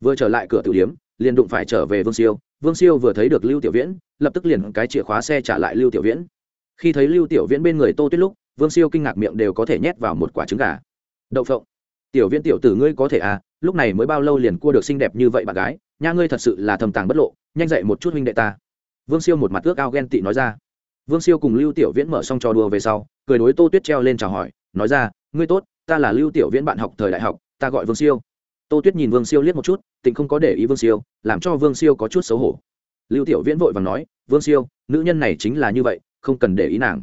vừa trở lại cửa tử điếm, liền đụng phải trở về vương siêu. Vương siêu vừa thấy được lưu tiểu viễn, lập tức liền cái chìa khóa xe trả lại lưu tiểu viễn. Khi thấy lưu tiểu viễn bên người tô tuyết lúc, vương siêu kinh ngạc miệng đều có thể nhét vào một quả trứng gà. Đậu phộng, tiểu viễn tiểu tử ngươi có thể à lúc này mới bao lâu liền cua được xinh đẹp như vậy bạn gái, nha ngươi thật sự là thầm tàng bất lộ, nhanh dậy một chút huynh đệ ta. Vương siêu một mặt ước ao ghen tị nói ra. Vương siêu cùng lưu tiểu viễn mở xong trò đùa về sau, cười đối tô tuyết treo lên chào hỏi, nói ra, ngươi tốt, ta là lưu tiểu viễn bạn học thời đại học, ta gọi vương siêu tô tuyết nhìn vương siêu liếc một chút tịnh không có để ý vương siêu, làm cho vương siêu có chút xấu hổ. Lưu tiểu viễn vội và nói, vương siêu, nữ nhân này chính là như vậy, không cần để ý nàng.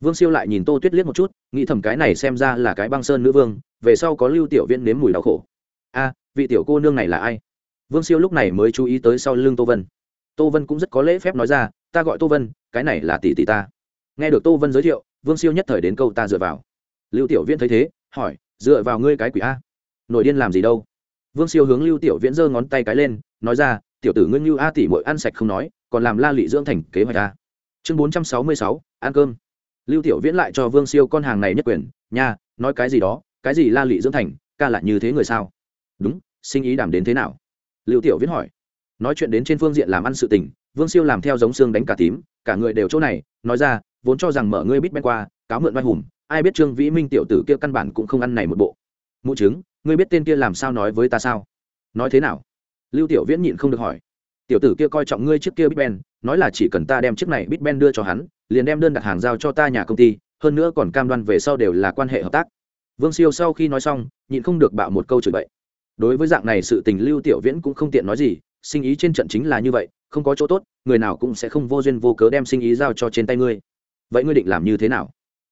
Vương siêu lại nhìn tô tuyết liếc một chút, nghĩ thầm cái này xem ra là cái băng sơn nữ vương, về sau có lưu tiểu viễn nếm mùi đau khổ. A, vị tiểu cô nương này là ai? Vương siêu lúc này mới chú ý tới sau lưng tô vân. Tô vân cũng rất có lễ phép nói ra, ta gọi tô vân, cái này là tỷ tỷ ta. Nghe được tô vân giới thiệu, vương siêu nhất thời đến câu ta dựa vào. Lưu tiểu viễn thấy thế, hỏi, dựa vào ngươi cái quỷ a nội điên làm gì đâu? Vương siêu hướng lưu tiểu viễn giơ ngón tay cái lên, nói ra, tiểu tử ngươi như a tỷ mội ăn sạch không nói, còn làm la lị dưỡng thành kế hoạch a chương bốn trăm sáu mươi sáu, ăn cơm. Lưu tiểu viễn lại cho vương siêu con hàng này nhất quyền, nha, nói cái gì đó, cái gì la lị dưỡng thành, ca lại như thế người sao? Đúng, sinh ý đảm đến thế nào? Lưu tiểu viễn hỏi. Nói chuyện đến trên phương diện làm ăn sự tình, vương siêu làm theo giống xương đánh cả tím, cả người đều chỗ này, nói ra, vốn cho rằng mở ngươi biết bên qua, cáo mượn vai hùng, ai biết trương vĩ minh tiểu tử kia căn bản cũng không ăn này một bộ. Mụ chứng ngươi biết tên kia làm sao nói với ta sao? Nói thế nào? Lưu tiểu viễn nhịn không được hỏi. Tiểu tử kia coi trọng ngươi trước kia big ben, nói là chỉ cần ta đem chiếc này big ben đưa cho hắn, liền đem đơn đặt hàng giao cho ta nhà công ty, hơn nữa còn cam đoan về sau đều là quan hệ hợp tác. Vương siêu sau khi nói xong, nhịn không được bạo một câu chửi bậy. Đối với dạng này sự tình lưu tiểu viễn cũng không tiện nói gì, sinh ý trên trận chính là như vậy, không có chỗ tốt, người nào cũng sẽ không vô duyên vô cớ đem sinh ý giao cho trên tay ngươi. Vậy ngươi định làm như thế nào?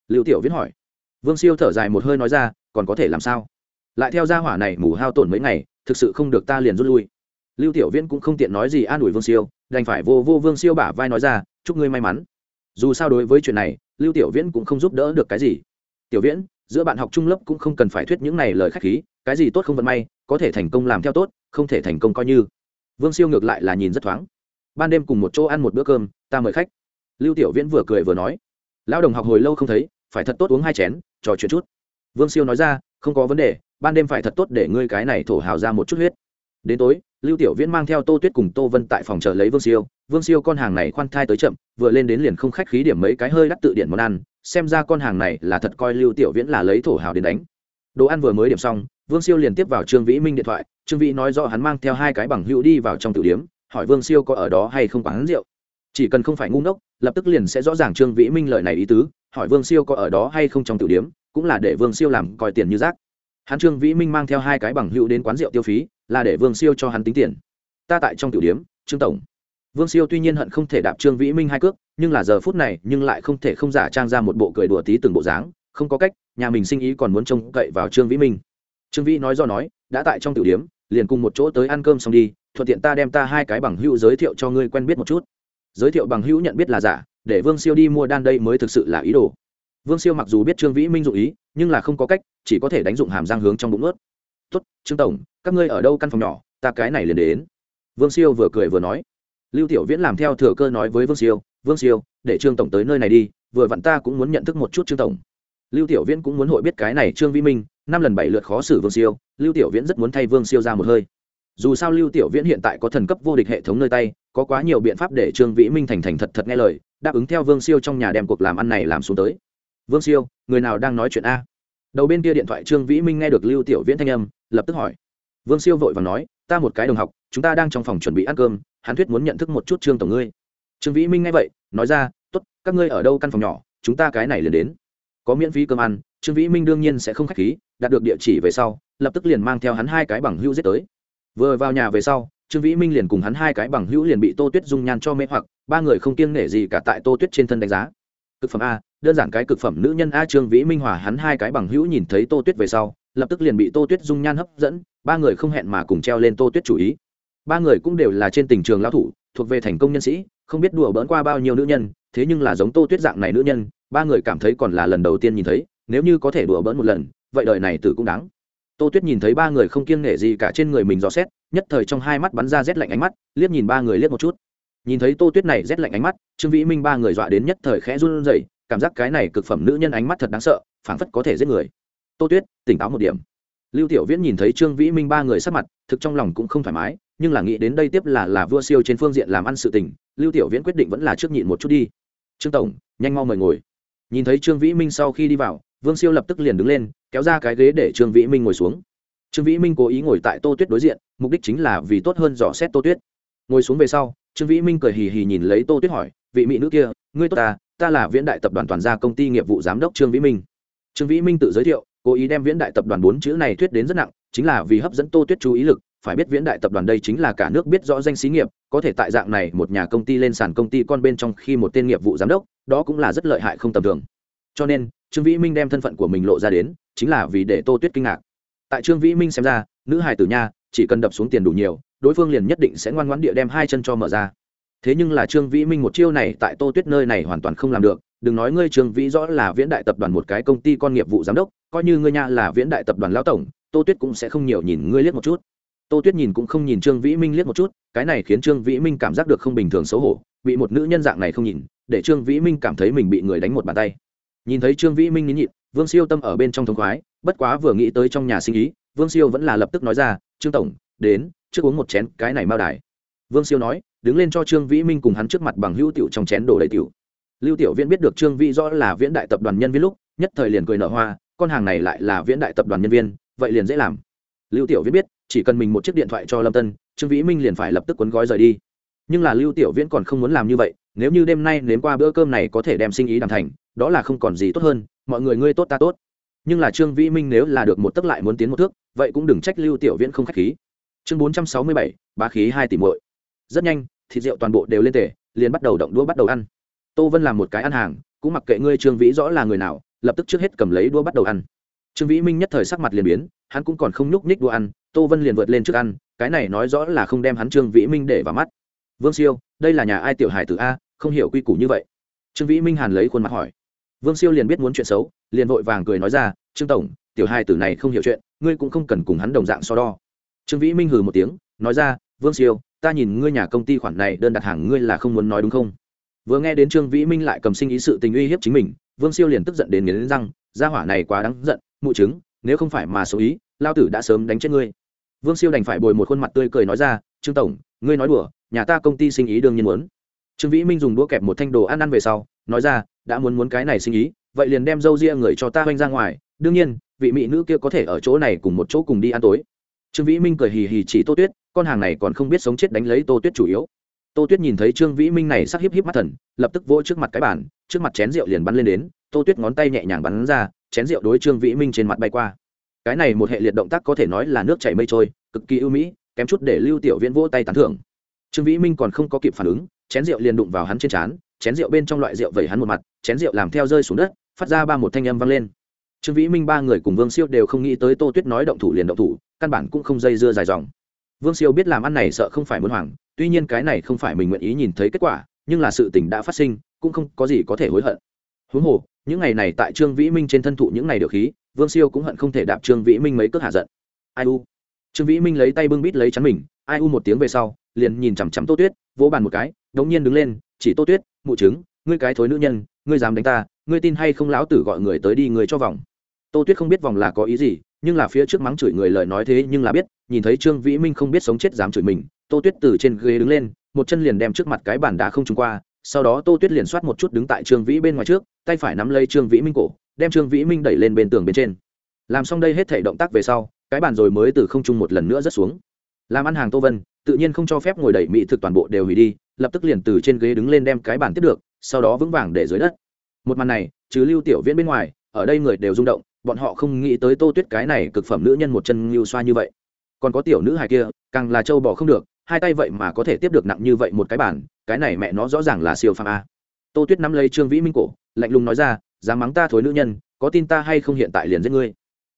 Lưu tiểu viễn hỏi. Vương siêu thở dài một hơi nói ra, còn có thể làm sao? Lại theo gia hỏa này mù hao tổn mấy ngày, thực sự không được ta liền rút lui. Lưu tiểu viễn cũng không tiện nói gì an ủi vương siêu, đành phải vô vô vương siêu bả vai nói ra, chúc ngươi may mắn. Dù sao đối với chuyện này, lưu tiểu viễn cũng không giúp đỡ được cái gì. Tiểu viễn, giữa bạn học trung lớp cũng không cần phải thuyết những này lời khách khí, cái gì tốt không vận may, có thể thành công làm theo tốt, không thể thành công coi như. Vương siêu ngược lại là nhìn rất thoáng. Ban đêm cùng một chỗ ăn một bữa cơm, ta mời khách. Lưu tiểu viễn vừa cười vừa nói. Lão đồng học hồi lâu không thấy, phải thật tốt uống hai chén, trò chuyện chút. Vương siêu nói ra, không có vấn đề ban đêm phải thật tốt để ngươi cái này thổ hào ra một chút huyết. Đến tối, lưu tiểu viễn mang theo tô tuyết cùng tô vân tại phòng chờ lấy vương siêu. Vương siêu con hàng này khoan thai tới chậm, vừa lên đến liền không khách khí điểm mấy cái hơi đắt tự điện món ăn, xem ra con hàng này là thật coi lưu tiểu viễn là lấy thổ hào đến đánh. Đồ ăn vừa mới điểm xong, vương siêu liền tiếp vào trương vĩ minh điện thoại, trương vĩ nói rõ hắn mang theo hai cái bằng hữu đi vào trong tử điếm hỏi vương siêu có ở đó hay không quán rượu. Chỉ cần không phải ngu ngốc, lập tức liền sẽ rõ ràng trương vĩ minh lời này ý tứ, hỏi vương siêu có ở đó hay không trong tử điếm cũng là để vương siêu làm coi tiền như rác hắn trương vĩ minh mang theo hai cái bằng hữu đến quán rượu tiêu phí, là để vương siêu cho hắn tính tiền. Ta tại trong tiểu điếm, trương tổng. Vương siêu tuy nhiên hận không thể đạp trương vĩ minh hai cước, nhưng là giờ phút này nhưng lại không thể không giả trang ra một bộ cười đùa tí từng bộ dáng, không có cách, nhà mình sinh ý còn muốn trông cậy vào trương vĩ minh. Trương vĩ nói do nói, đã tại trong tiểu điếm, liền cùng một chỗ tới ăn cơm xong đi, thuận tiện ta đem ta hai cái bằng hữu giới thiệu cho ngươi quen biết một chút. Giới thiệu bằng hữu nhận biết là giả, để vương siêu đi mua đan đây mới thực sự là ý đồ vương siêu mặc dù biết trương vĩ minh dụ ý, nhưng là không có cách, chỉ có thể đánh dụng hàm giang hướng trong bụng ướt. Tốt, trương tổng, các ngươi ở đâu căn phòng nhỏ, ta cái này liền đến. Vương siêu vừa cười vừa nói. Lưu tiểu viễn làm theo thừa cơ nói với vương siêu vương siêu, để trương tổng tới nơi này đi, vừa vặn ta cũng muốn nhận thức một chút trương tổng. Lưu tiểu viễn cũng muốn hội biết cái này trương vĩ minh, năm lần bảy lượt khó xử vương siêu, lưu tiểu viễn rất muốn thay vương siêu ra một hơi. Dù sao lưu tiểu viễn hiện tại có thần cấp vô địch hệ thống nơi tay, có quá nhiều biện pháp để trương vĩ minh thành thành thật thật nghe lời, đáp ứng theo vương siêu trong nhà đem cuộc làm ăn này làm xuống tới vương siêu, người nào đang nói chuyện a? Đầu bên kia điện thoại trương vĩ minh nghe được lưu tiểu viễn thanh âm, lập tức hỏi. Vương siêu vội và nói, ta một cái đồng học, chúng ta đang trong phòng chuẩn bị ăn cơm, hắn thuyết muốn nhận thức một chút trương tổng ngươi. Trương vĩ minh nghe vậy, nói ra t ố t các ngươi ở đâu căn phòng nhỏ, chúng ta cái này liền đến. Có miễn phí cơm ăn. Trương vĩ minh đương nhiên sẽ không k h á c h khí, đạt được địa chỉ về sau, lập tức liền mang theo hắn hai cái bằng hữu giết tới. Vừa vào nhà về sau, trương vĩ minh liền cùng hắn hai cái bằng hữu liền bị tô tuyết dung nhan cho mê hoặc, ba người không kiêng nể gì cả tại tô tuyết trên thân đánh giá. Thực phẩm a đơn giản cái cực phẩm nữ nhân a trương vĩ minh hòa hắn hai cái bằng hữu nhìn thấy tô tuyết về sau, lập tức liền bị tô tuyết dung nhan hấp dẫn, ba người không hẹn mà cùng treo lên tô tuyết chủ ý. Ba người cũng đều là trên tình trường lão thủ, thuộc về thành công nhân sĩ, không biết đùa bỡn qua bao nhiêu nữ nhân, thế nhưng là giống tô tuyết dạng này nữ nhân, ba người cảm thấy còn là lần đầu tiên nhìn thấy, nếu như có thể đùa bỡn một lần, vậy đời này tử cũng đáng. Tô tuyết nhìn thấy ba người không kiêng nể gì cả trên người mình dò xét, nhất thời trong hai mắt bắn ra rét lạnh ánh mắt, liếc nhìn ba người liếc một chút. Nhìn thấy tô tuyết này rét lạnh ánh mắt, trương vĩ minh ba người dọa đến nhất thời khẽ run rẩy cảm giác cái này cực phẩm nữ nhân ánh mắt thật đáng sợ, phảng phất có thể giết người. Tô tuyết, tỉnh táo một điểm. Lưu tiểu viễn nhìn thấy trương vĩ minh ba người sắc mặt, thực trong lòng cũng không thoải mái, nhưng là nghĩ đến đây tiếp là là vua siêu trên phương diện làm ăn sự tình, lưu tiểu viễn quyết định vẫn là trước nhịn một chút đi. Trương tổng, nhanh mau mời ngồi. Nhìn thấy trương vĩ minh sau khi đi vào, vương siêu lập tức liền đứng lên, kéo ra cái ghế để trương vĩ minh ngồi xuống. Trương vĩ minh cố ý ngồi tại tô tuyết đối diện, mục đích chính là vì tốt hơn dò xét tô tuyết. Ngồi xuống về sau, trương vĩ minh cười hì hì nhìn lấy tô tuyết hỏi, vị mỹ nữ kia, ngươi tốt ta ta là viễn đại tập đoàn toàn gia công ty nghiệp vụ giám đốc trương vĩ minh. Trương vĩ minh tự giới thiệu, cố ý đem viễn đại tập đoàn bốn chữ này thuyết đến rất nặng, chính là vì hấp dẫn tô tuyết chú ý lực, phải biết viễn đại tập đoàn đây chính là cả nước biết rõ danh xí nghiệp, có thể tại dạng này một nhà công ty lên sàn công ty con bên trong khi một tên nghiệp vụ giám đốc, đó cũng là rất lợi hại không tầm thường. Cho nên, trương vĩ minh đem thân phận của mình lộ ra đến, chính là vì để tô tuyết kinh ngạc. Tại trương vĩ minh xem ra, nữ hài tử nha, chỉ cần đập xuống tiền đủ nhiều, đối phương liền nhất định sẽ ngoan ngoãn địa đem hai chân cho mở ra thế nhưng là trương vĩ minh một chiêu này tại tô tuyết nơi này hoàn toàn không làm được. Đừng nói ngươi trương vĩ rõ là viễn đại tập đoàn một cái công ty con nghiệp vụ giám đốc, coi như ngươi nha là viễn đại tập đoàn lão tổng, tô tuyết cũng sẽ không nhiều nhìn ngươi liếc một chút. Tô tuyết nhìn cũng không nhìn trương vĩ minh liếc một chút, cái này khiến trương vĩ minh cảm giác được không bình thường xấu hổ, bị một nữ nhân dạng này không nhìn, để trương vĩ minh cảm thấy mình bị người đánh một bàn tay. Nhìn thấy trương vĩ minh nín nhịn, vương siêu tâm ở bên trong thống khoái, bất quá vừa nghĩ tới trong nhà sinh ý, vương siêu vẫn là lập tức nói ra, trương tổng, đến, trước uống một chén cái này mao đài. Vương siêu nói đứng lên cho trương vĩ minh cùng hắn trước mặt bằng hữu tiểu trong chén đổ đầy tiểu. Lưu tiểu viễn biết được trương vĩ rõ là viễn đại tập đoàn nhân viên lúc, nhất thời liền cười nở hoa, con hàng này lại là viễn đại tập đoàn nhân viên, vậy liền dễ làm. Lưu tiểu viễn biết, chỉ cần mình một chiếc điện thoại cho lâm tân, trương vĩ minh liền phải lập tức cuốn gói rời đi. Nhưng là lưu tiểu viễn còn không muốn làm như vậy, nếu như đêm nay nếm qua bữa cơm này có thể đem sinh ý đàm thành, đó là không còn gì tốt hơn, mọi người ngươi tốt ta tốt. Nhưng là trương vĩ minh nếu là được một tấc lại muốn tiến một thước, vậy cũng đừng trách lưu tiểu viễn không khách khí. Chương bốn trăm sáu mươi bảy, bá khí hai tỷ muội rất nhanh, thịt rượu toàn bộ đều lên tể, liền bắt đầu động đũa bắt đầu ăn. Tô vân làm một cái ăn hàng, cũng mặc kệ ngươi trương vĩ rõ là người nào, lập tức trước hết cầm lấy đũa bắt đầu ăn. Trương vĩ minh nhất thời sắc mặt liền biến, hắn cũng còn không nhúc nhích đũa ăn, tô vân liền vượt lên trước ăn, cái này nói rõ là không đem hắn trương vĩ minh để vào mắt. Vương siêu, đây là nhà ai tiểu hải tử a, không hiểu quy củ như vậy. Trương vĩ minh hàn lấy khuôn mặt hỏi. Vương siêu liền biết muốn chuyện xấu, liền vội vàng cười nói ra, trương tổng, tiểu hai tử này không hiểu chuyện, ngươi cũng không cần cùng hắn đồng dạng so đo. Trương vĩ minh hừ một tiếng, nói ra, vương siêu ta nhìn ngươi nhà công ty khoản này đơn đặt hàng ngươi là không muốn nói đúng không? Vừa nghe đến trương vĩ minh lại cầm sinh ý sự tình uy hiếp chính mình, vương siêu liền tức giận đến nghiến răng, gia hỏa này quá đáng giận, mụ chứng, nếu không phải mà số ý, lao tử đã sớm đánh chết ngươi. Vương siêu đành phải bồi một khuôn mặt tươi cười nói ra, trương tổng, ngươi nói đùa, nhà ta công ty sinh ý đương nhiên muốn. Trương vĩ minh dùng đũa kẹp một thanh đồ ăn ăn về sau, nói ra, đã muốn muốn cái này sinh ý, vậy liền đem dâu ria người cho ta oanh ra ngoài, đương nhiên, vị mỹ nữ kia có thể ở chỗ này cùng một chỗ cùng đi ăn tối. Trương vĩ minh cười hì hì chỉ tô tuyết con hàng này còn không biết sống chết đánh lấy tô tuyết chủ yếu. Tô tuyết nhìn thấy trương vĩ minh này sắc híp híp mắt thần, lập tức vỗ trước mặt cái bàn, trước mặt chén rượu liền bắn lên đến, tô tuyết ngón tay nhẹ nhàng bắn ra, chén rượu đối trương vĩ minh trên mặt bay qua. Cái này một hệ liệt động tác có thể nói là nước chảy mây trôi, cực kỳ ưu mỹ, kém chút để lưu tiểu viễn vỗ tay tán thưởng. Trương vĩ minh còn không có kịp phản ứng, chén rượu liền đụng vào hắn trên trán, chén rượu bên trong loại rượu vẩy hắn một mặt, chén rượu làm theo rơi xuống đất, phát ra ba một thanh âm vang lên. Trương vĩ minh ba người cùng vương siêu đều không nghĩ tới tô tuyết nói động thủ liền động thủ, căn bản cũng không dây dưa dài dòng vương siêu biết làm ăn này sợ không phải muốn hoảng tuy nhiên cái này không phải mình nguyện ý nhìn thấy kết quả nhưng là sự tình đã phát sinh cũng không có gì có thể hối hận. Huống hồ những ngày này tại trương vĩ minh trên thân thụ những ngày được khí vương siêu cũng hận không thể đạp trương vĩ minh mấy cước hạ giận. Ai u? Trương vĩ minh lấy tay bưng bít lấy chắn mình ai u một tiếng về sau liền nhìn chằm chằm tô tuyết vỗ bàn một cái đống nhiên đứng lên chỉ tô tuyết mụ trứng, ngươi cái thối nữ nhân ngươi dám đánh ta ngươi tin hay không lão tử gọi người tới đi người cho vòng. Tô tuyết không biết vòng là có ý gì nhưng là phía trước mắng chửi người lời nói thế nhưng là biết, nhìn thấy trương vĩ minh không biết sống chết dám chửi mình, tô tuyết từ trên ghế đứng lên, một chân liền đem trước mặt cái bàn đá không trúng qua, sau đó tô tuyết liền soát một chút đứng tại trương vĩ bên ngoài trước, tay phải nắm lấy trương vĩ minh cổ, đem trương vĩ minh đẩy lên bên tường bên trên. Làm xong đây hết thể động tác về sau, cái bàn rồi mới từ không trung một lần nữa rớt xuống. Làm ăn hàng tô vân, tự nhiên không cho phép ngồi đẩy mỹ thực toàn bộ đều hủy đi, lập tức liền từ trên ghế đứng lên đem cái bàn tiếp được, sau đó vững vàng để dưới đất. Một màn này, trừ lưu tiểu viễn bên ngoài, ở đây người đều rung động bọn họ không nghĩ tới tô tuyết cái này cực phẩm nữ nhân một chân ngưu xoa như vậy. Còn có tiểu nữ hài kia, càng là trâu bò không được, hai tay vậy mà có thể tiếp được nặng như vậy một cái bản, cái này mẹ nó rõ ràng là siêu phàm a. Tô tuyết nắm lấy trương vĩ minh cổ, lạnh lùng nói ra, dám mắng ta thối nữ nhân, có tin ta hay không hiện tại liền giết ngươi?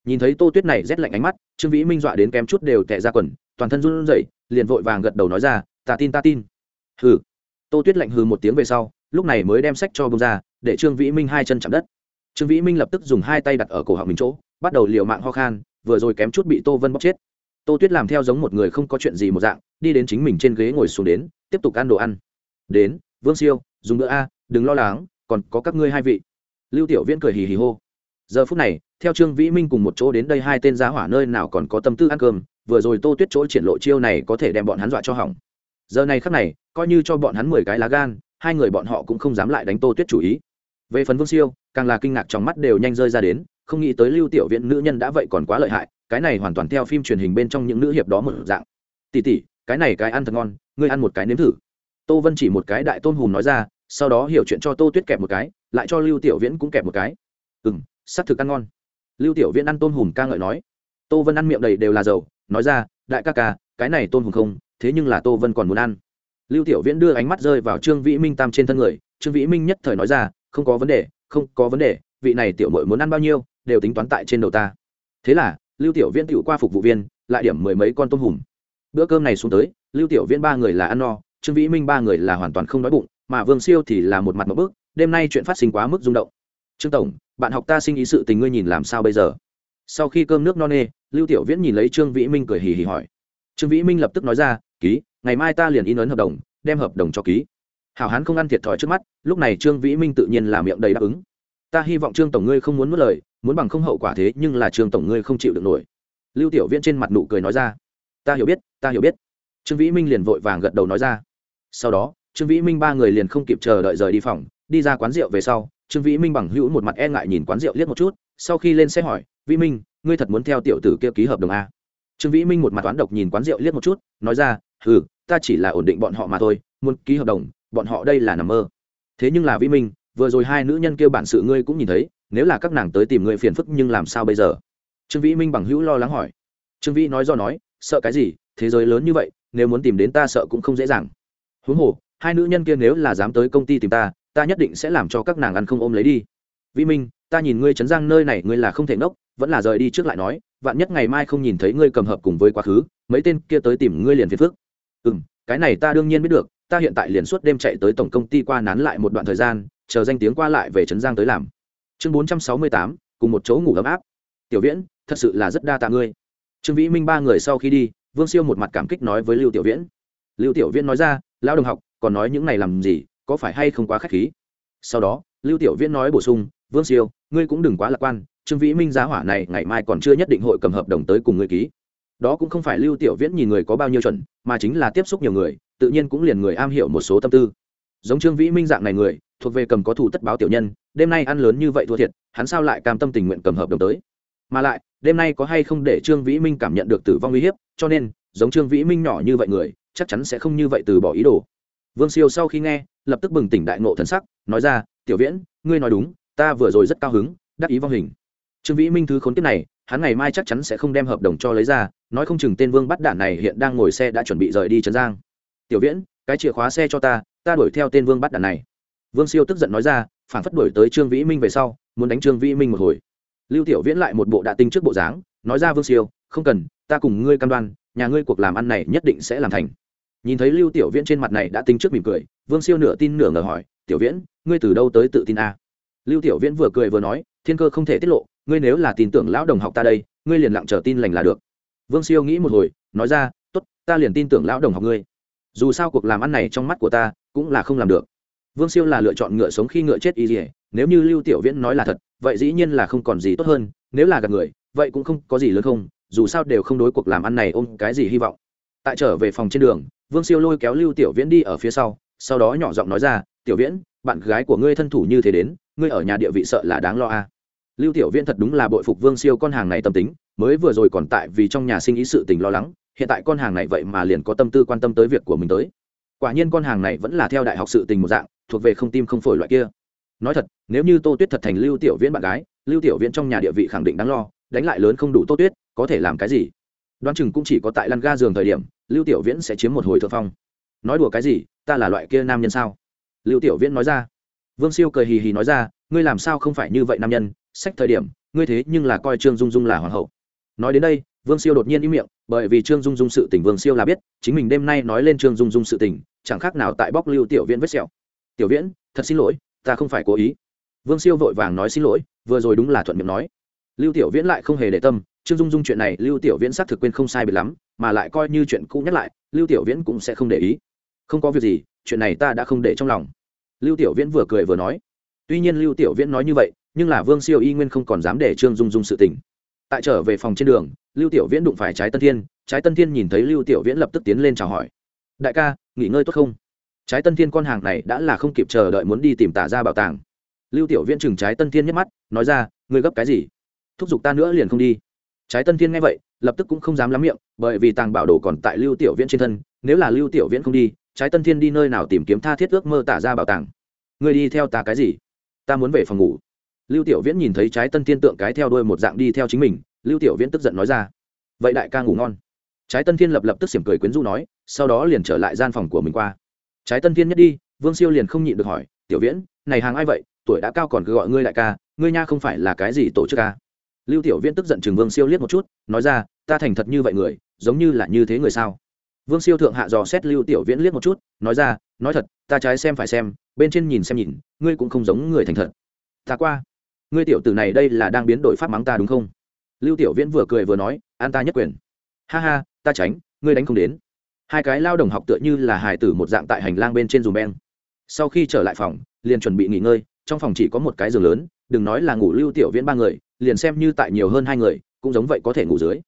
Nhìn thấy tô tuyết này rét lạnh ánh mắt, trương vĩ minh dọa đến kém chút đều tệ ra quần, toàn thân run rẩy, liền vội vàng gật đầu nói ra, ta tin ta tin. Hừ. Tô tuyết lạnh hừ một tiếng về sau, lúc này mới đem sách cho bông ra, để trương vĩ minh hai chân chạm đất trương vĩ minh lập tức dùng hai tay đặt ở cổ họng mình chỗ, bắt đầu liều mạng ho khan, vừa rồi kém chút bị tô vân bóc chết. Tô tuyết làm theo giống một người không có chuyện gì một dạng, đi đến chính mình trên ghế ngồi xuống đến, tiếp tục ăn đồ ăn. Đến, vương siêu, dùng bữa a, đừng lo lắng, còn có các ngươi hai vị. Lưu tiểu viễn cười hì hì hô. Giờ phút này, theo trương vĩ minh cùng một chỗ đến đây hai tên giá hỏa nơi nào còn có tâm tư ăn cơm, vừa rồi tô tuyết chỗ triển lộ chiêu này có thể đem bọn hắn dọa cho hỏng. Giờ này khắc này, coi như cho bọn hắn mười cái lá gan, hai người bọn họ cũng không dám lại đánh tô tuyết chủ ý về phần vương siêu, càng là kinh ngạc trong mắt đều nhanh rơi ra đến, không nghĩ tới lưu tiểu viện nữ nhân đã vậy còn quá lợi hại, cái này hoàn toàn theo phim truyền hình bên trong những nữ hiệp đó một dạng. Tỉ tỉ cái này cái ăn thật ngon, ngươi ăn một cái nếm thử. Tô vân chỉ một cái đại tôn hùm nói ra, sau đó hiểu chuyện cho tô tuyết kẹp một cái, lại cho lưu tiểu viễn cũng kẹp một cái. Ừ m s ắ c thực ăn ngon. Lưu tiểu viễn ăn tôn hùm ca ngợi nói. Tô vân ăn miệng đầy đều là dầu, nói ra, đại ca ca, cái này tôn hùm không, thế nhưng là tô vân còn muốn ăn. Lưu tiểu viễn đưa ánh mắt rơi vào trương vĩ minh tam trên thân người, trương vĩ minh nhất thời nói ra không có vấn đề, không có vấn đề, vị này tiểu mội muốn ăn bao nhiêu, đều tính toán tại trên đầu ta. Thế là, lưu tiểu viễn tự qua phục vụ viên, lại điểm mười mấy con tôm hùm. Bữa cơm này xuống tới, lưu tiểu viễn ba người là ăn no, trương vĩ minh ba người là hoàn toàn không đói bụng, mà vương siêu thì là một mặt một bước đêm nay chuyện phát sinh quá mức rung động. Trương tổng, bạn học ta sinh ý sự tình ngươi nhìn làm sao bây giờ? Sau khi cơm nước no nê, lưu tiểu viễn nhìn lấy trương vĩ minh cười hì hì hỏi. Trương vĩ minh lập tức nói ra, ký, ngày mai ta liền in ấn hợp đồng, đem hợp đồng cho ký hảo hán không ăn thiệt thòi trước mắt, lúc này trương vĩ minh tự nhiên là miệng đầy đáp ứng. Ta hy vọng trương tổng ngươi không muốn mất lời, muốn bằng không hậu quả thế nhưng là trương tổng ngươi không chịu được nổi. Lưu tiểu viễn trên mặt nụ cười nói ra. Ta hiểu biết, ta hiểu biết. Trương vĩ minh liền vội vàng gật đầu nói ra. Sau đó, trương vĩ minh ba người liền không kịp chờ đợi rời đi phòng, đi ra quán rượu về sau, trương vĩ minh bằng hữu một mặt e ngại nhìn quán rượu liếc một chút, sau khi lên xe hỏi, vĩ minh, ngươi thật muốn theo tiểu tử kia ký hợp đồng a? Trương vĩ minh một mặt toán độc nhìn quán rượu liếc một chút, nói ra ừ ta chỉ là ổn định bọn họ mà thôi, muốn ký hợp đồng bọn họ đây là nằm mơ. Thế nhưng là vĩ minh, vừa rồi hai nữ nhân kêu bản sự ngươi cũng nhìn thấy, nếu là các nàng tới tìm ngươi phiền phức nhưng làm sao bây giờ? Trương vĩ minh bằng hữu lo lắng hỏi. Trương vĩ nói do nói, sợ cái gì, thế giới lớn như vậy, nếu muốn tìm đến ta sợ cũng không dễ dàng. Huống hồ, hai nữ nhân kia nếu là dám tới công ty tìm ta ta nhất định sẽ làm cho các nàng ăn không ôm lấy đi. Vĩ minh, ta nhìn ngươi trấn giang nơi này ngươi là không thể ngốc, vẫn là rời đi trước lại nói, vạn nhất ngày mai không nhìn thấy ngươi cầm hợp cùng với quá khứ, mấy tên kia tới tìm ngươi liền phiền phức. Ừ m cái này ta đương nhiên biết được ta hiện tại liền suốt đêm chạy tới tổng công ty qua nán lại một đoạn thời gian, chờ danh tiếng qua lại về trấn giang tới làm. Chương bốn trăm sáu mươi tám, cùng một chỗ ngủ ấm áp. Tiểu viễn, thật sự là rất đa tạ ngươi. Trương vĩ minh ba người sau khi đi, vương siêu một mặt cảm kích nói với lưu tiểu viễn. Lưu tiểu viễn nói ra, lão đồng học, còn nói những này làm gì, có phải hay không quá k h á c h khí? Sau đó, lưu tiểu viễn nói bổ sung, vương siêu, ngươi cũng đừng quá lạc quan, trương vĩ minh giá hỏa này ngày mai còn chưa nhất định hội cầm hợp đồng tới cùng ngươi ký. Đó cũng không phải lưu tiểu viễn nhìn người có bao nhiêu chuẩn, mà chính là tiếp xúc nhiều người tự nhiên cũng liền người am hiểu một số tâm tư. Giống trương vĩ minh dạng này người, thuộc về cầm có thủ tất báo tiểu nhân, đêm nay ăn lớn như vậy thua thiệt, hắn sao lại cam tâm tình nguyện cầm hợp đồng tới? Mà lại, đêm nay có hay không để trương vĩ minh cảm nhận được tử vong uy hiếp, cho nên, giống trương vĩ minh nhỏ như vậy người, chắc chắn sẽ không như vậy từ bỏ ý đồ. Vương siêu sau khi nghe, lập tức bừng tỉnh đại ngộ thần sắc, nói ra, tiểu viễn, ngươi nói đúng, ta vừa rồi rất cao hứng, đắc ý vong hình. Trương vĩ minh thứ khốn kiếp này, hắn ngày mai chắc chắn sẽ không đem hợp đồng cho lấy ra, nói không chừng tên vương bắt đạn này hiện đang ngồi xe đã chuẩn bị rời đi trấn giang tiểu viễn, cái chìa khóa xe cho ta ta đuổi theo tên vương bắt đạn này. Vương siêu tức giận nói ra, phản phất đuổi tới trương vĩ minh về sau, muốn đánh trương vĩ minh một hồi. Lưu tiểu viễn lại một bộ đạ tinh trước bộ dáng, nói ra vương siêu, không cần, ta cùng ngươi cam đoan, nhà ngươi cuộc làm ăn này nhất định sẽ làm thành. Nhìn thấy lưu tiểu viễn trên mặt này đã tinh trước mỉm cười, vương siêu nửa tin nửa ngờ hỏi, tiểu viễn, ngươi từ đâu tới tự tin a? Lưu tiểu viễn vừa cười vừa nói, thiên cơ không thể tiết lộ, ngươi nếu là tin tưởng lão đồng học ta đây, ngươi liền lặng chờ tin lành là được. Vương siêu nghĩ một hồi, nói ra, tốt, ta liền tin tưởng lão đồng học ngươi dù sao cuộc làm ăn này trong mắt của ta cũng là không làm được vương siêu là lựa chọn ngựa sống khi ngựa chết y dỉa nếu như lưu tiểu viễn nói là thật, vậy dĩ nhiên là không còn gì tốt hơn, nếu là gặp người, vậy cũng không có gì lớn không, dù sao đều không đối cuộc làm ăn này ôm cái gì hy vọng tại trở về phòng trên đường, vương siêu lôi kéo lưu tiểu viễn đi ở phía sau sau đó nhỏ giọng nói ra, tiểu viễn, bạn gái của ngươi thân thủ như thế đến, ngươi ở nhà địa vị sợ là đáng lo a à. lưu tiểu viễn thật đúng là bội phục vương siêu con hàng này tâm tính, mới vừa rồi còn tại vì trong nhà sinh ý sự tình lo lắng hiện tại con hàng này vậy mà liền có tâm tư quan tâm tới việc của mình tới. Quả nhiên con hàng này vẫn là theo đại học sự tình một dạng, thuộc về không tim không phổi loại kia. Nói thật, nếu như tô tuyết thật thành lưu tiểu viễn bạn gái, lưu tiểu viễn trong nhà địa vị khẳng định đáng lo, đánh lại lớn không đủ tô tuyết, có thể làm cái gì? Đoán chừng cũng chỉ có tại lăn ga giường thời điểm, lưu tiểu viễn sẽ chiếm một hồi thượng phong. Nói đùa cái gì, ta là loại kia nam nhân sao? Lưu tiểu viễn nói ra. Vương siêu cười hì hì nói ra, ngươi làm sao không phải như vậy nam nhân, sách thời điểm, ngươi thế nhưng là coi trương dung dung là hoàng hậu. Nói đến đây vương siêu đột nhiên im miệng, bởi vì trương dung dung sự tình vương siêu là biết, chính mình đêm nay nói lên trương dung dung sự tình, chẳng khác nào tại bóc lưu tiểu viễn vết sẹo. Tiểu viễn, thật xin lỗi, ta không phải cố ý. Vương siêu vội vàng nói xin lỗi, vừa rồi đúng là thuận miệng nói. Lưu tiểu viễn lại không hề để tâm, trương dung dung chuyện này lưu tiểu viễn xác thực quên không sai biệt lắm, mà lại coi như chuyện cũ nhắc lại, lưu tiểu viễn cũng sẽ không để ý. Không có việc gì, chuyện này ta đã không để trong lòng. Lưu tiểu viễn vừa cười vừa nói. Tuy nhiên lưu tiểu viễn nói như vậy, nhưng là vương siêu y nguyên không còn dám để trương dung dung sự tình. Tại trở về phòng trên đường lưu tiểu viễn đụng phải trái tân thiên, trái tân thiên nhìn thấy lưu tiểu viễn lập tức tiến lên chào hỏi. Đại ca, nghỉ ngơi tốt không? Trái tân thiên con hàng này đã là không kịp chờ đợi muốn đi tìm tả ra bảo tàng. Lưu tiểu viễn chừng trái tân thiên nhắc mắt, nói ra, ngươi gấp cái gì? Thúc giục ta nữa liền không đi. Trái tân thiên nghe vậy, lập tức cũng không dám lắm miệng, bởi vì tàng bảo đồ còn tại lưu tiểu viễn trên thân, nếu là lưu tiểu viễn không đi, trái tân thiên đi nơi nào tìm kiếm tha thiết ước mơ tả ra bảo tàng? Ngươi đi theo ta cái gì? Ta muốn về phòng ngủ. Lưu tiểu viễn nhìn thấy trái tân thiên tượng cái theo đuôi một dạng đi theo chính mình lưu tiểu viễn tức giận nói ra, vậy đại ca ngủ ngon. Trái tân thiên lập lập tức xỉm cười quyến rũ nói, sau đó liền trở lại gian phòng của mình qua. Trái tân thiên nhất đi, vương siêu liền không nhịn được hỏi, tiểu viễn, này hàng ai vậy? Tuổi đã cao còn cứ gọi ngươi đại ca, ngươi nha không phải là cái gì tổ chức ca? Lưu tiểu viễn tức giận chừng vương siêu liếc một chút, nói ra, ta thành thật như vậy người, giống như là như thế người sao? Vương siêu thượng hạ dò xét lưu tiểu viễn liếc một chút, nói ra, nói thật, ta trái xem phải xem, bên trên nhìn xem nhìn, ngươi cũng không giống người thành thật. Ta qua, ngươi tiểu tử này đây là đang biến đổi pháp mắng ta đúng không? Lưu tiểu viễn vừa cười vừa nói, an ta nhất quyền. Ha ha, ta tránh, ngươi đánh không đến. Hai cái lao đồng học tựa như là hài tử một dạng tại hành lang bên trên dùm beng. Sau khi trở lại phòng, liền chuẩn bị nghỉ ngơi, trong phòng chỉ có một cái giường lớn, đừng nói là ngủ lưu tiểu viễn ba người, liền xem như tại nhiều hơn hai người, cũng giống vậy có thể ngủ dưới.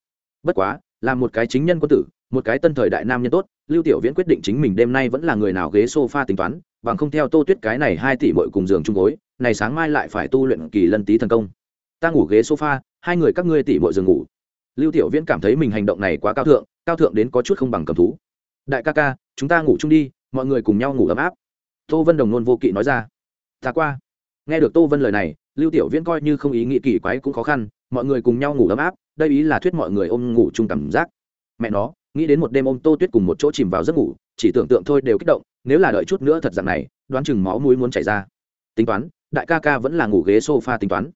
Bất quá, là một cái chính nhân quân tử, một cái tân thời đại nam nhân tốt, lưu tiểu viễn quyết định chính mình đêm nay vẫn là người nào ghế sofa tính toán, bằng không theo tô tuyết cái này hai tỷ mội cùng giường chung gối, này sáng mai lại phải tu luyện kỳ lân tý thần công. Ta ngủ ghế sofa hai người các ngươi tỉ mọi giường ngủ. Lưu tiểu viễn cảm thấy mình hành động này quá cao thượng cao thượng đến có chút không bằng cầm thú. Đại ca ca, chúng ta ngủ chung đi, mọi người cùng nhau ngủ ấm áp. Tô vân đồng nôn vô kỵ nói ra. Ta qua. Nghe được tô vân lời này, lưu tiểu viễn coi như không ý nghĩ kỳ quái cũng khó khăn, mọi người cùng nhau ngủ ấm áp, đây ý là thuyết mọi người ôm ngủ chung cảm giác. Mẹ nó, nghĩ đến một đêm ôm tô tuyết cùng một chỗ chìm vào giấc ngủ, chỉ tưởng tượng thôi đều kích động, nếu là đợi chút nữa thật dạng này, đoán chừng máu mũi muốn chảy ra. Tính toán, đại ca ca vẫn là ngủ ghế sofa tính toán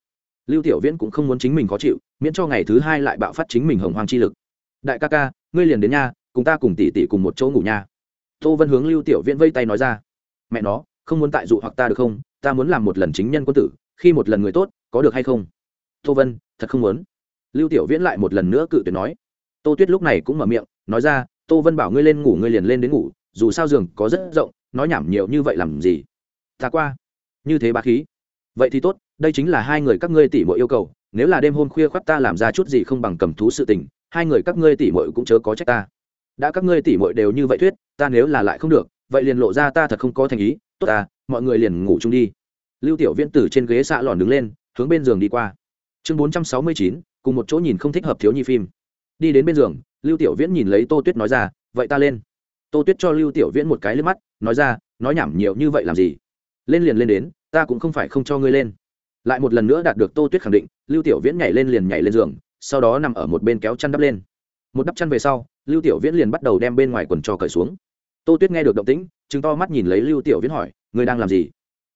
lưu tiểu viễn cũng không muốn chính mình khó chịu, miễn cho ngày thứ hai lại bạo phát chính mình hồng hoang chi lực. Đại ca ca, ngươi liền đến nha, cùng ta cùng tỷ tỷ cùng một chỗ ngủ nha. Tô vân hướng lưu tiểu viễn vây tay nói ra. Mẹ nó, không muốn tại dụ hoặc ta được không? Ta muốn làm một lần chính nhân quân tử, khi một lần người tốt, có được hay không? Tô vân, thật không muốn. Lưu tiểu viễn lại một lần nữa cự tuyệt nói. Tô tuyết lúc này cũng mở miệng, nói ra, tô vân bảo ngươi lên ngủ, ngươi liền lên đến ngủ, dù sao giường có rất rộng, nói nhảm nhiều như vậy làm gì? Ta qua, như thế ba khí. Vậy thì tốt đây chính là hai người các ngươi tỉ mọi yêu cầu, nếu là đêm hôm khuya khoắt ta làm ra chút gì không bằng cầm thú sự tình, hai người các ngươi tỉ mọi cũng chớ có trách ta. Đã các ngươi tỉ mọi đều như vậy thuyết, ta nếu là lại không được, vậy liền lộ ra ta thật không có thành ý, tốt ta, mọi người liền ngủ chung đi. Lưu tiểu viễn tử trên ghế xạ lòn đứng lên, hướng bên giường đi qua. Chương bốn trăm sáu mươi chín, cùng một chỗ nhìn không thích hợp thiếu nhi phim. Đi đến bên giường, lưu tiểu viễn nhìn lấy tô tuyết nói ra, vậy ta lên. Tô tuyết cho lưu tiểu viễn một cái lên mắt, nói ra, nói nhảm nhiều như vậy làm gì? Lên liền lên đến, ta cũng không phải không cho ngươi lên lại một lần nữa đạt được tô tuyết khẳng định, lưu tiểu viễn nhảy lên liền nhảy lên giường, sau đó nằm ở một bên kéo chăn đắp lên. Một đắp chăn về sau, lưu tiểu viễn liền bắt đầu đem bên ngoài quần cho cởi xuống. Tô tuyết nghe được động tĩnh chứng to mắt nhìn lấy lưu tiểu viễn hỏi, ngươi đang làm gì?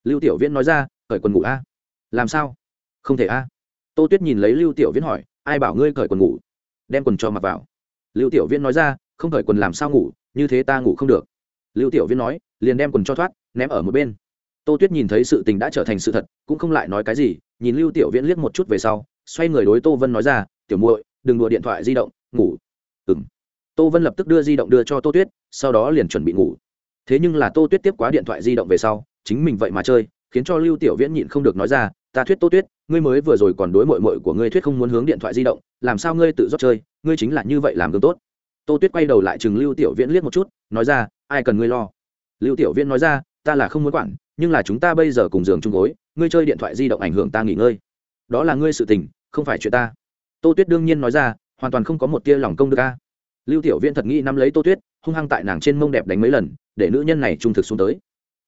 Lưu tiểu viễn nói ra, cởi quần ngủ a. Làm sao? Không thể a. Tô tuyết nhìn lấy lưu tiểu viễn hỏi, ai bảo ngươi cởi quần ngủ? Đem quần cho mặc vào. Lưu tiểu viễn nói ra, không cởi quần làm sao ngủ, như thế ta ngủ không được. Lưu tiểu viễn nói, liền đem quần cho thoát, ném ở một bên tô tuyết nhìn thấy sự tình đã trở thành sự thật, cũng không lại nói cái gì, nhìn lưu tiểu viễn liếc một chút về sau, xoay người đối tô vân nói ra, tiểu muội, đừng đùa điện thoại di động, ngủ. Ừng tô vân lập tức đưa di động đưa cho tô tuyết, sau đó liền chuẩn bị ngủ. Thế nhưng là tô tuyết tiếp quá điện thoại di động về sau, chính mình vậy mà chơi, khiến cho lưu tiểu viễn nhịn không được nói ra, ta thuyết tô tuyết, ngươi mới vừa rồi còn đối mội mội của ngươi thuyết không muốn hướng điện thoại di động, làm sao ngươi tự rót chơi, ngươi chính là như vậy làm gương tốt. Tô tuyết quay đầu lại chừng lưu tiểu viễn liếc một chút, nói ra, ai cần ngươi lo? Lưu tiểu viễn nói ra, ta là không muốn quản nhưng là chúng ta bây giờ cùng giường chung gối, ngươi chơi điện thoại di động ảnh hưởng ta nghỉ ngơi. Đó là ngươi sự tình, không phải chuyện ta. Tô tuyết đương nhiên nói ra, hoàn toàn không có một tia lòng công được ca lưu tiểu viễn thật nghĩ nắm lấy tô tuyết, hung hăng tại nàng trên mông đẹp đánh mấy lần, để nữ nhân này trung thực xuống tới.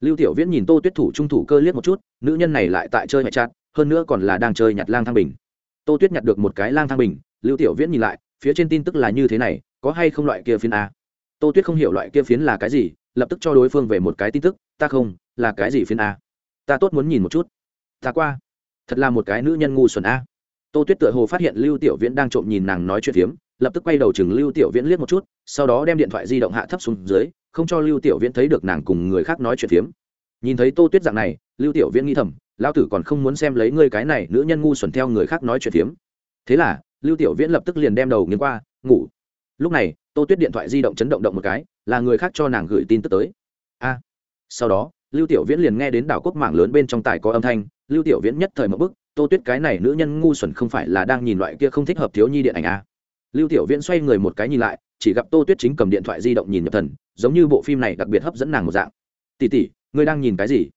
Lưu tiểu viễn nhìn tô tuyết thủ trung thủ cơ liếc một chút, nữ nhân này lại tại chơi mẹ chát hơn nữa còn là đang chơi nhặt lang thang bình. Tô tuyết nhặt được một cái lang thang bình, lưu tiểu viễn nhìn lại, phía trên tin tức là như thế này, có hay không loại kia phiến a? Tô tuyết không hiểu loại kia phiến là cái gì lập tức cho đối phương về một cái tin tức, ta không, là cái gì phiên a? Ta tốt muốn nhìn một chút. Ta qua. Thật là một cái nữ nhân ngu xuẩn a. Tô tuyết tựa hồ phát hiện lưu tiểu viễn đang trộm nhìn nàng nói chuyện phiếm, lập tức quay đầu chừng lưu tiểu viễn liếc một chút, sau đó đem điện thoại di động hạ thấp xuống dưới, không cho lưu tiểu viễn thấy được nàng cùng người khác nói chuyện phiếm. Nhìn thấy tô tuyết dạng này, lưu tiểu viễn nghĩ thầm lao tử còn không muốn xem lấy ngươi cái này nữ nhân ngu xuẩn theo người khác nói chuyện phiếm. Thế là, lưu tiểu viễn lập tức liền đem đầu nghiêng qua, ngủ. Lúc này, tô tuyết điện thoại di động chấn động động một cái là người khác cho nàng gửi tin tức tới. A, sau đó, lưu tiểu viễn liền nghe đến đảo quốc mạng lớn bên trong tài có âm thanh, lưu tiểu viễn nhất thời một bức, tô tuyết cái này nữ nhân ngu xuẩn không phải là đang nhìn loại kia không thích hợp thiếu nhi điện ảnh à. lưu tiểu viễn xoay người một cái nhìn lại, chỉ gặp tô tuyết chính cầm điện thoại di động nhìn nhập thần, giống như bộ phim này đặc biệt hấp dẫn nàng một dạng. Tỉ tỉ ngươi đang nhìn cái gì?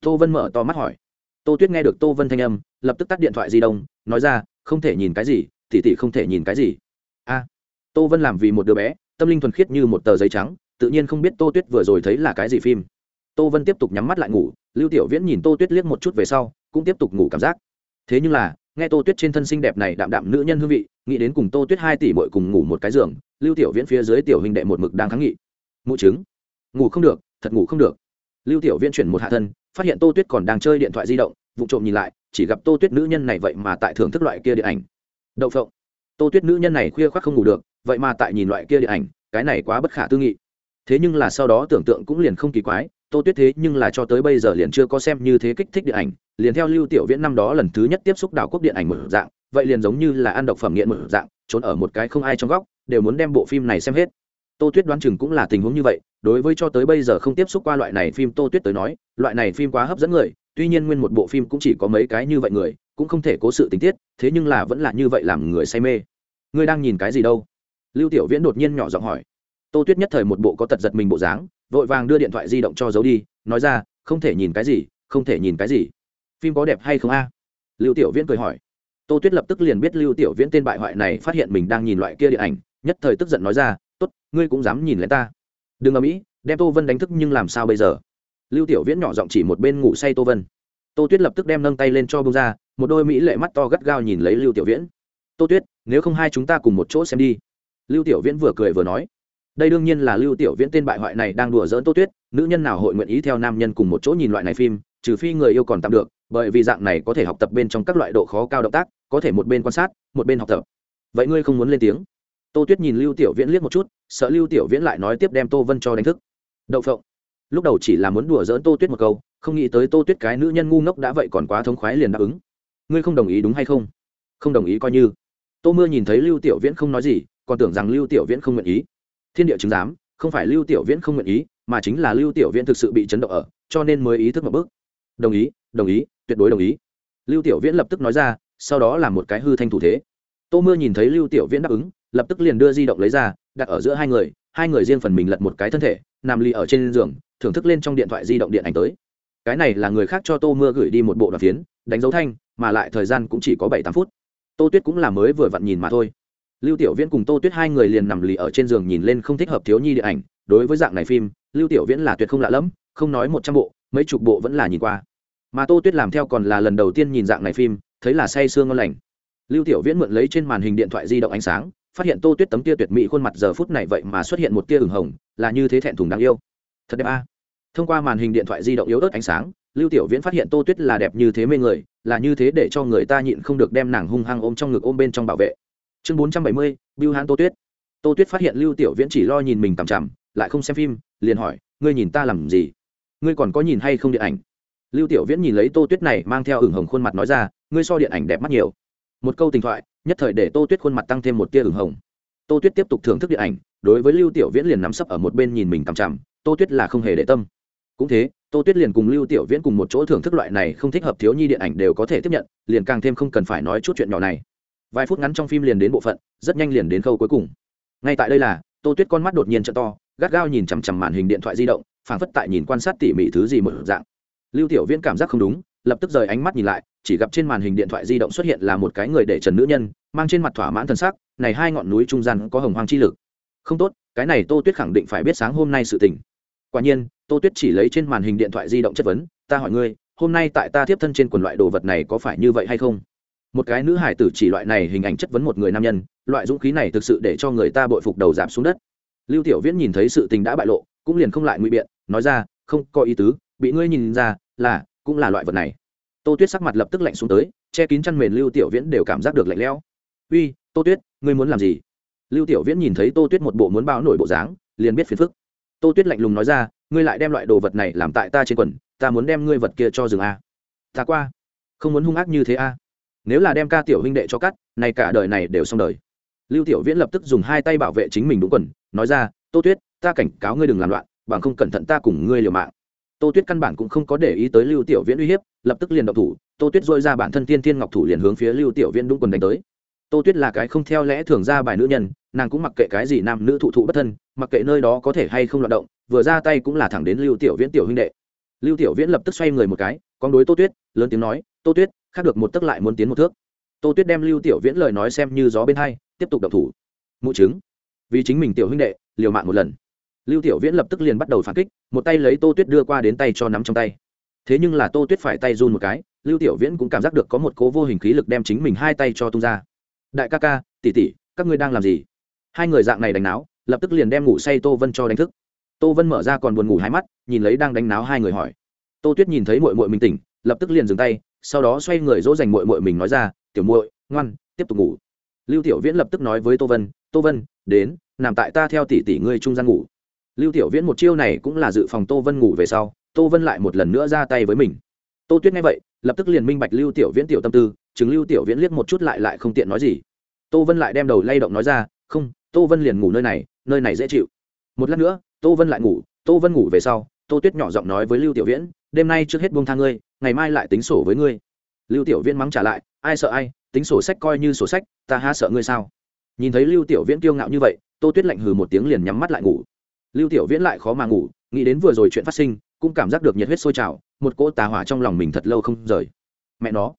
Tô vân mở to mắt hỏi. Tô tuyết nghe được tô vân thanh âm, lập tức tắt điện thoại di động, nói ra, không thể nhìn cái gì tỉ tỉ không thể nhìn cái gì. A, tô vân làm vì một đứa bé tâm linh thuần khiết như một tờ giấy trắng, tự nhiên không biết tô tuyết vừa rồi thấy là cái gì phim. Tô vân tiếp tục nhắm mắt lại ngủ, lưu tiểu viễn nhìn tô tuyết liếc một chút về sau, cũng tiếp tục ngủ cảm giác. Thế nhưng là, nghe tô tuyết trên thân xinh đẹp này đạm đạm nữ nhân hương vị, nghĩ đến cùng tô tuyết hai tỷ bội cùng ngủ một cái giường, lưu tiểu viễn phía dưới tiểu hình đệ một mực đang kháng nghị. Mụ chứng ngủ không được, thật ngủ không được. Lưu tiểu viễn chuyển một hạ thân, phát hiện tô tuyết còn đang chơi điện thoại di động, vụ trộm nhìn lại, chỉ gặp tô tuyết nữ nhân này vậy mà tại thưởng thức loại kia điện ảnh. Đậu phộng. Tô tuyết nữ nhân này khuya khoác không ngủ được vậy mà tại nhìn loại kia điện ảnh, cái này quá bất khả tư nghị. Thế nhưng là sau đó tưởng tượng cũng liền không kỳ quái, tô tuyết thế nhưng là cho tới bây giờ liền chưa có xem như thế kích thích điện ảnh, liền theo lưu tiểu viễn năm đó lần thứ nhất tiếp xúc đảo quốc điện ảnh mở dạng, vậy liền giống như là ăn độc phẩm nghiện mở dạng, trốn ở một cái không ai trong góc, đều muốn đem bộ phim này xem hết. Tô tuyết đoán chừng cũng là tình huống như vậy, đối với cho tới bây giờ không tiếp xúc qua loại này phim tô tuyết tới nói, loại này phim quá hấp dẫn người, tuy nhiên nguyên một bộ phim cũng chỉ có mấy cái như vậy người, cũng không thể cố sự tình tiết, thế nhưng là vẫn là như vậy làm người say mê. Ngươi đang nhìn cái gì đâu? Lưu tiểu viễn đột nhiên nhỏ giọng hỏi. Tô tuyết nhất thời một bộ có tật giật mình bộ dáng, vội vàng đưa điện thoại di động cho giấu đi, nói ra, không thể nhìn cái gì, không thể nhìn cái gì. Phim có đẹp hay không a? Lưu tiểu viễn cười hỏi. Tô tuyết lập tức liền biết lưu tiểu viễn tên bại hoại này phát hiện mình đang nhìn loại kia điện ảnh, nhất thời tức giận nói ra, tốt, ngươi cũng dám nhìn lấy ta. Đừng ở mỹ đem tô vân đánh thức nhưng làm sao bây giờ? Lưu tiểu viễn nhỏ giọng chỉ một bên ngủ say tô vân. Tô tuyết lập tức đem nâng tay lên cho bông ra, một đôi mỹ lệ mắt to gắt gao nhìn lấy lưu tiểu viễn. Tô tuyết, nếu không hai chúng ta cùng một chỗ xem đi lưu tiểu viễn vừa cười vừa nói, đây đương nhiên là lưu tiểu viễn tên bại hoại này đang đùa dỡn tô tuyết, nữ nhân nào hội nguyện ý theo nam nhân cùng một chỗ nhìn loại này phim, trừ phi người yêu còn tạm được, bởi vì dạng này có thể học tập bên trong các loại độ khó cao động tác, có thể một bên quan sát, một bên học tập. Vậy ngươi không muốn lên tiếng? Tô tuyết nhìn lưu tiểu viễn liếc một chút, sợ lưu tiểu viễn lại nói tiếp đem tô vân cho đánh thức. Đậu phộng. Lúc đầu chỉ là muốn đùa dỡn tô tuyết một câu, không nghĩ tới tô tuyết cái nữ nhân ngu ngốc đã vậy còn quá thống khoái liền đáp ứng. Ngươi không đồng ý đúng hay không? Không đồng ý coi như. Tô mưa nhìn thấy lưu tiểu viễn không nói gì còn tưởng rằng lưu tiểu viễn không nguyện ý. Thiên địa chứng giám, không phải lưu tiểu viễn không nguyện ý, mà chính là lưu tiểu viễn thực sự bị chấn động ở, cho nên mới ý thức một bước. Đồng ý đồng ý, tuyệt đối đồng ý. Lưu tiểu viễn lập tức nói ra, sau đó là một cái hư thanh thủ thế. Tô mưa nhìn thấy lưu tiểu viễn đáp ứng, lập tức liền đưa di động lấy ra, đặt ở giữa hai người hai người riêng phần mình lật một cái thân thể, nằm lì ở trên giường, thưởng thức lên trong điện thoại di động điện ảnh tới. Cái này là người khác cho tô mưa gửi đi một bộ đoạn phiến, đánh dấu thanh, mà lại thời gian cũng chỉ có bảy tám phút. Tô tuyết cũng là mới vừa vặn nhìn mà thôi lưu tiểu viễn cùng tô tuyết hai người liền nằm lì ở trên giường nhìn lên không thích hợp thiếu nhi điện ảnh. Đối với dạng này phim, lưu tiểu viễn là tuyệt không lạ lẫm, không nói một trăm bộ, mấy chục bộ vẫn là nhìn qua. Mà tô tuyết làm theo còn là lần đầu tiên nhìn dạng này phim, thấy là say sương ngon lành. Lưu tiểu viễn mượn lấy trên màn hình điện thoại di động ánh sáng, phát hiện tô tuyết tấm tia tuyệt mỹ khuôn mặt giờ phút này vậy mà xuất hiện một tia ửng hồng, là như thế thẹn thùng đáng yêu. Thật đẹp a. Thông qua màn hình điện thoại di động yếu ớt ánh sáng, lưu tiểu viễn phát hiện tô tuyết là đẹp như thế mê người, là như thế để cho người ta nhịn không được đem nàng hung hăng ôm trong ngực ôm bên trong bảo vệ chương bốn trăm bảy mươi, bưu hán tô tuyết. Tô tuyết phát hiện lưu tiểu viễn chỉ lo nhìn mình tằm chằm, lại không xem phim, liền hỏi, ngươi nhìn ta làm gì? Ngươi còn có nhìn hay không điện ảnh? Lưu tiểu viễn nhìn lấy tô tuyết này mang theo ửng hồng khuôn mặt nói ra, ngươi so điện ảnh đẹp mắt nhiều. Một câu tình thoại, nhất thời để tô tuyết khuôn mặt tăng thêm một tia ửng hồng. Tô tuyết tiếp tục thưởng thức điện ảnh, đối với lưu tiểu viễn liền nắm sấp ở một bên nhìn mình tằm chằm, tô tuyết là không hề để tâm. Cũng thế, tô tuyết liền cùng lưu tiểu viễn cùng một chỗ thưởng thức loại này không thích hợp thiếu nhi điện ảnh đều có thể tiếp nhận, liền càng thêm không cần phải nói chút chuyện nhỏ này vài phút ngắn trong phim liền đến bộ phận, rất nhanh liền đến khâu cuối cùng. Ngay tại đây là, tô tuyết con mắt đột nhiên t to, gắt gao nhìn chằm chằm màn hình điện thoại di động, phảng phất tại nhìn quan sát tỉ mỉ thứ gì một dạng. Lưu tiểu viễn cảm giác không đúng, lập tức rời ánh mắt nhìn lại, chỉ gặp trên màn hình điện thoại di động xuất hiện là một cái người để trần nữ nhân, mang trên mặt thỏa mãn thân sắc, này hai ngọn núi trung gian có hồng hoang chi lực. Không tốt, cái này tô tuyết khẳng định phải biết sáng hôm nay sự tình. Quả nhiên, tô tuyết chỉ lấy trên màn hình điện thoại di động chất vấn, ta hỏi ngươi, hôm nay tại ta tiếp thân trên quần loại đồ vật này có phải như vậy hay không? Một cái nữ hải tử chỉ loại này hình ảnh chất vấn một người nam nhân, loại dũng khí này thực sự để cho người ta bội phục đầu giảm xuống đất. Lưu tiểu viễn nhìn thấy sự tình đã bại lộ, cũng liền không lại ngụy biện, nói ra, không, có ý tứ, bị ngươi nhìn ra là, cũng là loại vật này. Tô tuyết sắc mặt lập tức lạnh xuống tới, che kín chăn mền lưu tiểu viễn đều cảm giác được lạnh lẽo. Uy, tô tuyết, ngươi muốn làm gì? Lưu tiểu viễn nhìn thấy tô tuyết một bộ muốn bao nổi bộ dáng, liền biết phiền phức. Tô tuyết lạnh lùng nói ra, ngươi lại đem loại đồ vật này làm tại ta trên quần, ta muốn đem ngươi vật kia cho rừng a. Ta qua, không muốn hung ác như thế a nếu là đem ca tiểu huynh đệ cho cắt này cả đời này đều xong đời. Lưu tiểu viễn lập tức dùng hai tay bảo vệ chính mình đúng quần, nói ra, tô tuyết, ta cảnh cáo ngươi đừng làm loạn, bằng không cẩn thận ta cùng ngươi liều mạng. Tô tuyết căn bản cũng không có để ý tới lưu tiểu viễn uy hiếp, lập tức liền động thủ, tô tuyết dội ra bản thân tiên thiên ngọc thủ liền hướng phía lưu tiểu viễn đúng quần đánh tới. Tô tuyết là cái không theo lẽ thường ra bài nữ nhân, nàng cũng mặc kệ cái gì nam nữ thụ thụ bất thân, mặc kệ nơi đó có thể hay không loạt động, vừa ra tay cũng là thẳng đến lưu tiểu viễn tiểu huynh đệ. Lưu tiểu viễn lập tức xoay người một cái, con đối tô tuyết, lớn tiếng nói, tô tuyết khác được một tấc lại muốn tiến một thước. Tô tuyết đem lưu tiểu viễn lời nói xem như gió bên hai, tiếp tục đập thủ. Mụ chứng. Vì chính mình tiểu huynh đệ, liều mạng một lần. Lưu tiểu viễn lập tức liền bắt đầu phản kích, một tay lấy tô tuyết đưa qua đến tay cho nắm trong tay. Thế nhưng là tô tuyết phải tay run một cái, lưu tiểu viễn cũng cảm giác được có một cố vô hình khí lực đem chính mình hai tay cho tung ra. Đại ca ca, tỷ tỷ, các ngươi đang làm gì? Hai người dạng này đánh náo, lập tức liền đem ngủ say tô vân cho đánh thức. Tô vân mở ra còn buồn ngủ hai mắt, nhìn lấy đang đánh náo hai người hỏi. Tô tuyết nhìn thấy mội mội mình tỉnh, lập tức liền dừng tay sau đó xoay người dỗ dành muội muội mình nói ra, tiểu muội, ngoan, tiếp tục ngủ. Lưu tiểu viễn lập tức nói với tô vân tô vân, đến, nằm tại ta theo tỷ tỷ ngươi trung gian ngủ. Lưu tiểu viễn một chiêu này cũng là dự phòng tô vân ngủ về sau, tô vân lại một lần nữa ra tay với mình. Tô tuyết nghe vậy, lập tức liền minh bạch lưu tiểu viễn tiểu tâm tư chứng lưu tiểu viễn liếc một chút lại lại không tiện nói gì. Tô vân lại đem đầu lay động nói ra, không, tô vân liền ngủ nơi này nơi này dễ chịu. Một lát nữa, tô vân lại ngủ, tô vân ngủ về sau, tô tuyết nhỏ giọng nói với lưu tiểu viễn, đêm nay trước hết buông thang ngươi ngày mai lại tính sổ với ngươi. Lưu tiểu viễn mắng trả lại, ai sợ ai, tính sổ sách coi như sổ sách, ta há sợ ngươi sao? Nhìn thấy lưu tiểu viễn kiêu ngạo như vậy, tô tuyết lạnh hừ một tiếng liền nhắm mắt lại ngủ. Lưu tiểu viễn lại khó mà ngủ, nghĩ đến vừa rồi chuyện phát sinh, cũng cảm giác được nhiệt huyết sôi trào, một cỗ tà hỏa trong lòng mình thật lâu không rời. Mẹ nó,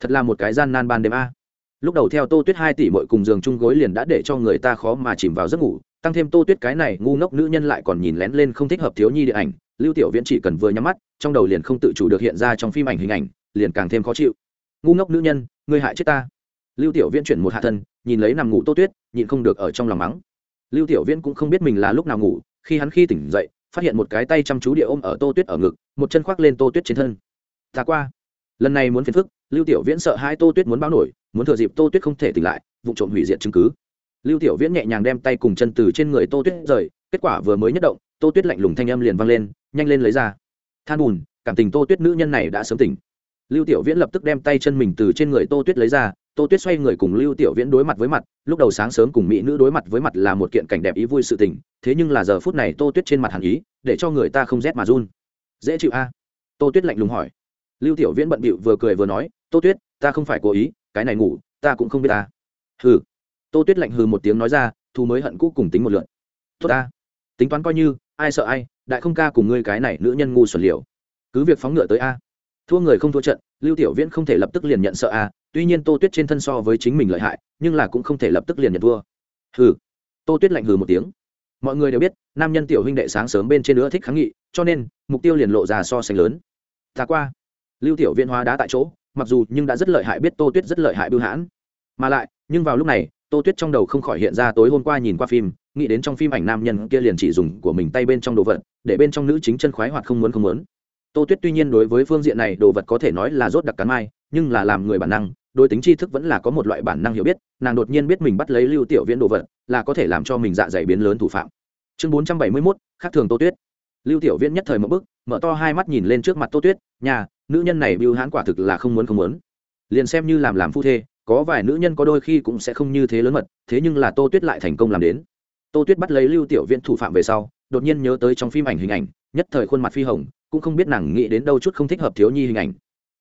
thật là một cái gian nan ban đêm a. Lúc đầu theo tô tuyết hai tỷ mội cùng giường chung gối liền đã để cho người ta khó mà chìm vào giấc ngủ, tăng thêm tô tuyết cái này ngu ngốc nữ nhân lại còn nhìn lén lên không thích hợp thiếu nhi điện ảnh lưu tiểu viễn chỉ cần vừa nhắm mắt, trong đầu liền không tự chủ được hiện ra trong phim ảnh hình ảnh, liền càng thêm khó chịu. Ngu ngốc nữ nhân, ngươi hại chết ta. Lưu tiểu viễn chuyển một hạ thân, nhìn lấy nằm ngủ tô tuyết, nhịn không được ở trong lòng mắng. Lưu tiểu viễn cũng không biết mình là lúc nào ngủ, khi hắn khi tỉnh dậy, phát hiện một cái tay chăm chú địa ôm ở tô tuyết ở ngực, một chân khoác lên tô tuyết trên thân. Ta qua. Lần này muốn phiền phức, lưu tiểu viễn sợ hai tô tuyết muốn báo nổi, muốn thừa dịp tô tuyết không thể tỉnh lại, vụ trộm hủy diệt chứng cứ. Lưu tiểu viễn nhẹ nhàng đem tay cùng chân từ trên người tô tuyết rời, kết quả vừa mới nhất động, tô tuyết lạnh lùng thanh âm liền vang lên nhanh lên lấy ra. Than bùn, cảm tình tô tuyết nữ nhân này đã sớm tỉnh. Lưu tiểu viễn lập tức đem tay chân mình từ trên người tô tuyết lấy ra, tô tuyết xoay người cùng lưu tiểu viễn đối mặt với mặt, lúc đầu sáng sớm cùng mỹ nữ đối mặt với mặt là một kiện cảnh đẹp ý vui sự tình, thế nhưng là giờ phút này tô tuyết trên mặt hàn ý, để cho người ta không rét mà run. Dễ chịu a? Tô tuyết lạnh lùng hỏi. Lưu tiểu viễn bận bịu vừa cười vừa nói, tô tuyết, ta không phải cố ý, cái này ngủ, ta cũng không biết ta. Hừ. Tô tuyết lạnh hừ một tiếng nói ra, thu mới hận cũ cùng tính một lượn. Tốt ta, tính toán coi như, ai sợ ai đại không ca cùng ngươi cái này nữ nhân ngu xuẩn liều. Cứ việc phóng ngựa tới a. Thua người không thua trận, lưu tiểu viễn không thể lập tức liền nhận sợ a, tuy nhiên tô tuyết trên thân so với chính mình lợi hại, nhưng là cũng không thể lập tức liền nhận thua. Hừ. Tô tuyết lạnh hừ một tiếng. Mọi người đều biết, nam nhân tiểu huynh đệ sáng sớm bên trên nữa thích kháng nghị, cho nên, mục tiêu liền lộ ra so sánh lớn. Ta qua. Lưu tiểu viễn hóa đá tại chỗ, mặc dù nhưng đã rất lợi hại biết tô tuyết rất lợi hại bưu hãn. Mà lại, nhưng vào lúc này, tô tuyết trong đầu không khỏi hiện ra tối hôm qua nhìn qua phim, nghĩ đến trong phim ảnh nam nhân kia liền chỉ dùng của mình tay bên trong đồ vật để bên trong nữ chính chân khoái hoạt không muốn không muốn. Tô tuyết tuy nhiên đối với phương diện này đồ vật có thể nói là rốt đặc cắn mai, nhưng là làm người bản năng đôi tính tri thức vẫn là có một loại bản năng hiểu biết, nàng đột nhiên biết mình bắt lấy lưu tiểu viễn đồ vật, là có thể làm cho mình dạ dày biến lớn thủ phạm. Chương bốn trăm bảy mươi mốt, khác thường tô tuyết. Lưu tiểu viễn nhất thời một bức, mở to hai mắt nhìn lên trước mặt tô tuyết, nhà, nữ nhân này bưu hãn quả thực là không muốn không muốn. Liền xem như làm làm phu thê, có vài nữ nhân có đôi khi cũng sẽ không như thế lớn mật, thế nhưng là tô tuyết lại thành công làm đến. Tô tuyết bắt lấy lưu tiểu viễn thủ phạm về sau đột nhiên nhớ tới trong phim ảnh hình ảnh, nhất thời khuôn mặt phi hồng, cũng không biết nàng nghĩ đến đâu chút không thích hợp thiếu nhi hình ảnh.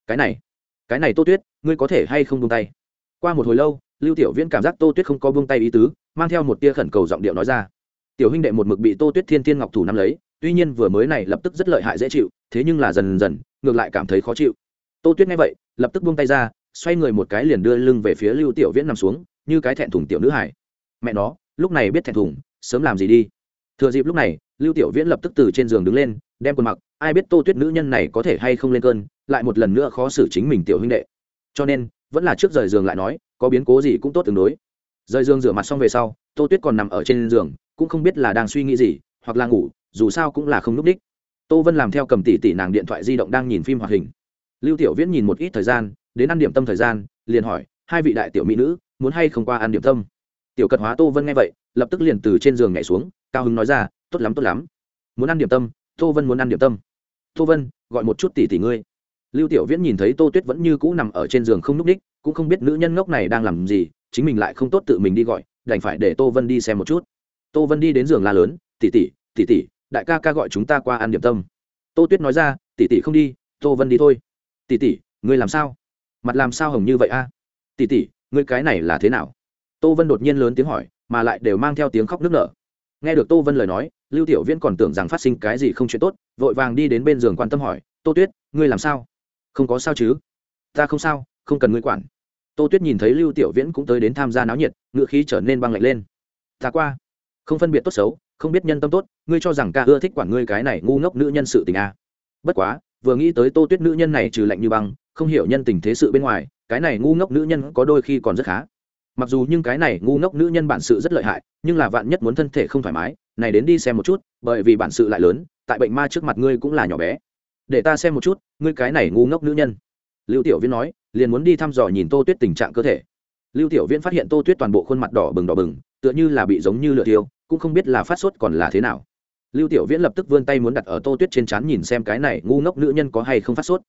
Cái này cái này tô tuyết, ngươi có thể hay không buông tay? Qua một hồi lâu, lưu tiểu viễn cảm giác tô tuyết không có buông tay ý tứ, mang theo một tia khẩn cầu giọng điệu nói ra. Tiểu huynh đệ một mực bị tô tuyết thiên thiên ngọc thủ nắm lấy, tuy nhiên vừa mới này lập tức rất lợi hại dễ chịu, thế nhưng là dần dần, ngược lại cảm thấy khó chịu. Tô tuyết nghe vậy, lập tức buông tay ra, xoay người một cái liền đưa lưng về phía lưu tiểu viễn nằm xuống, như cái thẹn thùng tiểu nữ hải mẹ nó, lúc này biết thẹn thùng, sớm làm gì đi? Thừa dịp lúc này, lưu tiểu viễn lập tức từ trên giường đứng lên, đem quần mặc, ai biết tô tuyết nữ nhân này có thể hay không lên cơn, lại một lần nữa khó xử chính mình tiểu huynh đệ. Cho nên, vẫn là trước rời giường lại nói, có biến cố gì cũng tốt tương đối. Rời giường rửa mặt xong về sau, tô tuyết còn nằm ở trên giường, cũng không biết là đang suy nghĩ gì, hoặc là ngủ, dù sao cũng là không núp đích. Tô vân làm theo cầm tỷ tỷ nàng điện thoại di động đang nhìn phim hoạt hình. Lưu tiểu viễn nhìn một ít thời gian, đến ăn điểm tâm thời gian, liền hỏi, hai vị đại tiểu mỹ nữ, muốn hay không qua ăn điểm tâm? Tiểu cận hóa tô vân nghe vậy lập tức liền từ trên giường nhảy xuống, cao hứng nói ra, tốt lắm tốt lắm. Muốn ăn điểm tâm, tô vân muốn ăn điểm tâm. Tô vân, gọi một chút tỷ tỷ ngươi. Lưu tiểu viễn nhìn thấy tô tuyết vẫn như cũ nằm ở trên giường không n ú c ních cũng không biết nữ nhân ngốc này đang làm gì, chính mình lại không tốt tự mình đi gọi, đành phải để tô vân đi xem một chút. Tô vân đi đến giường la lớn, tỷ tỷ tỷ tỷ, đại ca ca gọi chúng ta qua ăn điểm tâm. Tô tuyết nói ra, tỷ tỷ không đi, tô vân đi thôi. Tỷ tỷ, ngươi làm sao? Mặt làm sao hồng như vậy a? Tỷ tỷ, ngươi cái này là thế nào? Tô vân đột nhiên lớn tiếng hỏi mà lại đều mang theo tiếng khóc nức nở. Nghe được tô vân lời nói, lưu tiểu viễn còn tưởng rằng phát sinh cái gì không chuyện tốt, vội vàng đi đến bên giường quan tâm hỏi, tô tuyết, ngươi làm sao? Không có sao chứ. Ta không sao, không cần ngươi quản. Tô tuyết nhìn thấy lưu tiểu viễn cũng tới đến tham gia náo nhiệt, ngựa khí trở nên băng lạnh lên. Ta qua. Không phân biệt tốt xấu, không biết nhân tâm tốt, ngươi cho rằng ca ưa thích quản ngươi cái này ngu ngốc nữ nhân sự tình à. bất quá, vừa nghĩ tới tô tuyết nữ nhân này trừ lạnh như băng, không hiểu nhân tình thế sự bên ngoài, cái này ngu ngốc nữ nhân có đôi khi còn rất khá mặc dù nhưng cái này ngu ngốc nữ nhân bản sự rất lợi hại, nhưng là vạn nhất muốn thân thể không thoải mái, này đến đi xem một chút, bởi vì bản sự lại lớn, tại bệnh ma trước mặt ngươi cũng là nhỏ bé. Để ta xem một chút, ngươi cái này ngu ngốc nữ nhân. Lưu tiểu viễn nói, liền muốn đi thăm dò nhìn tô tuyết tình trạng cơ thể. Lưu tiểu viễn phát hiện tô tuyết toàn bộ khuôn mặt đỏ bừng đỏ bừng, tựa như là bị giống như lửa tiêu cũng không biết là phát sốt còn là thế nào. Lưu tiểu viễn lập tức vươn tay muốn đặt ở tô tuyết trên trán nhìn xem cái này ngu ngốc nữ nhân có hay không phát sốt.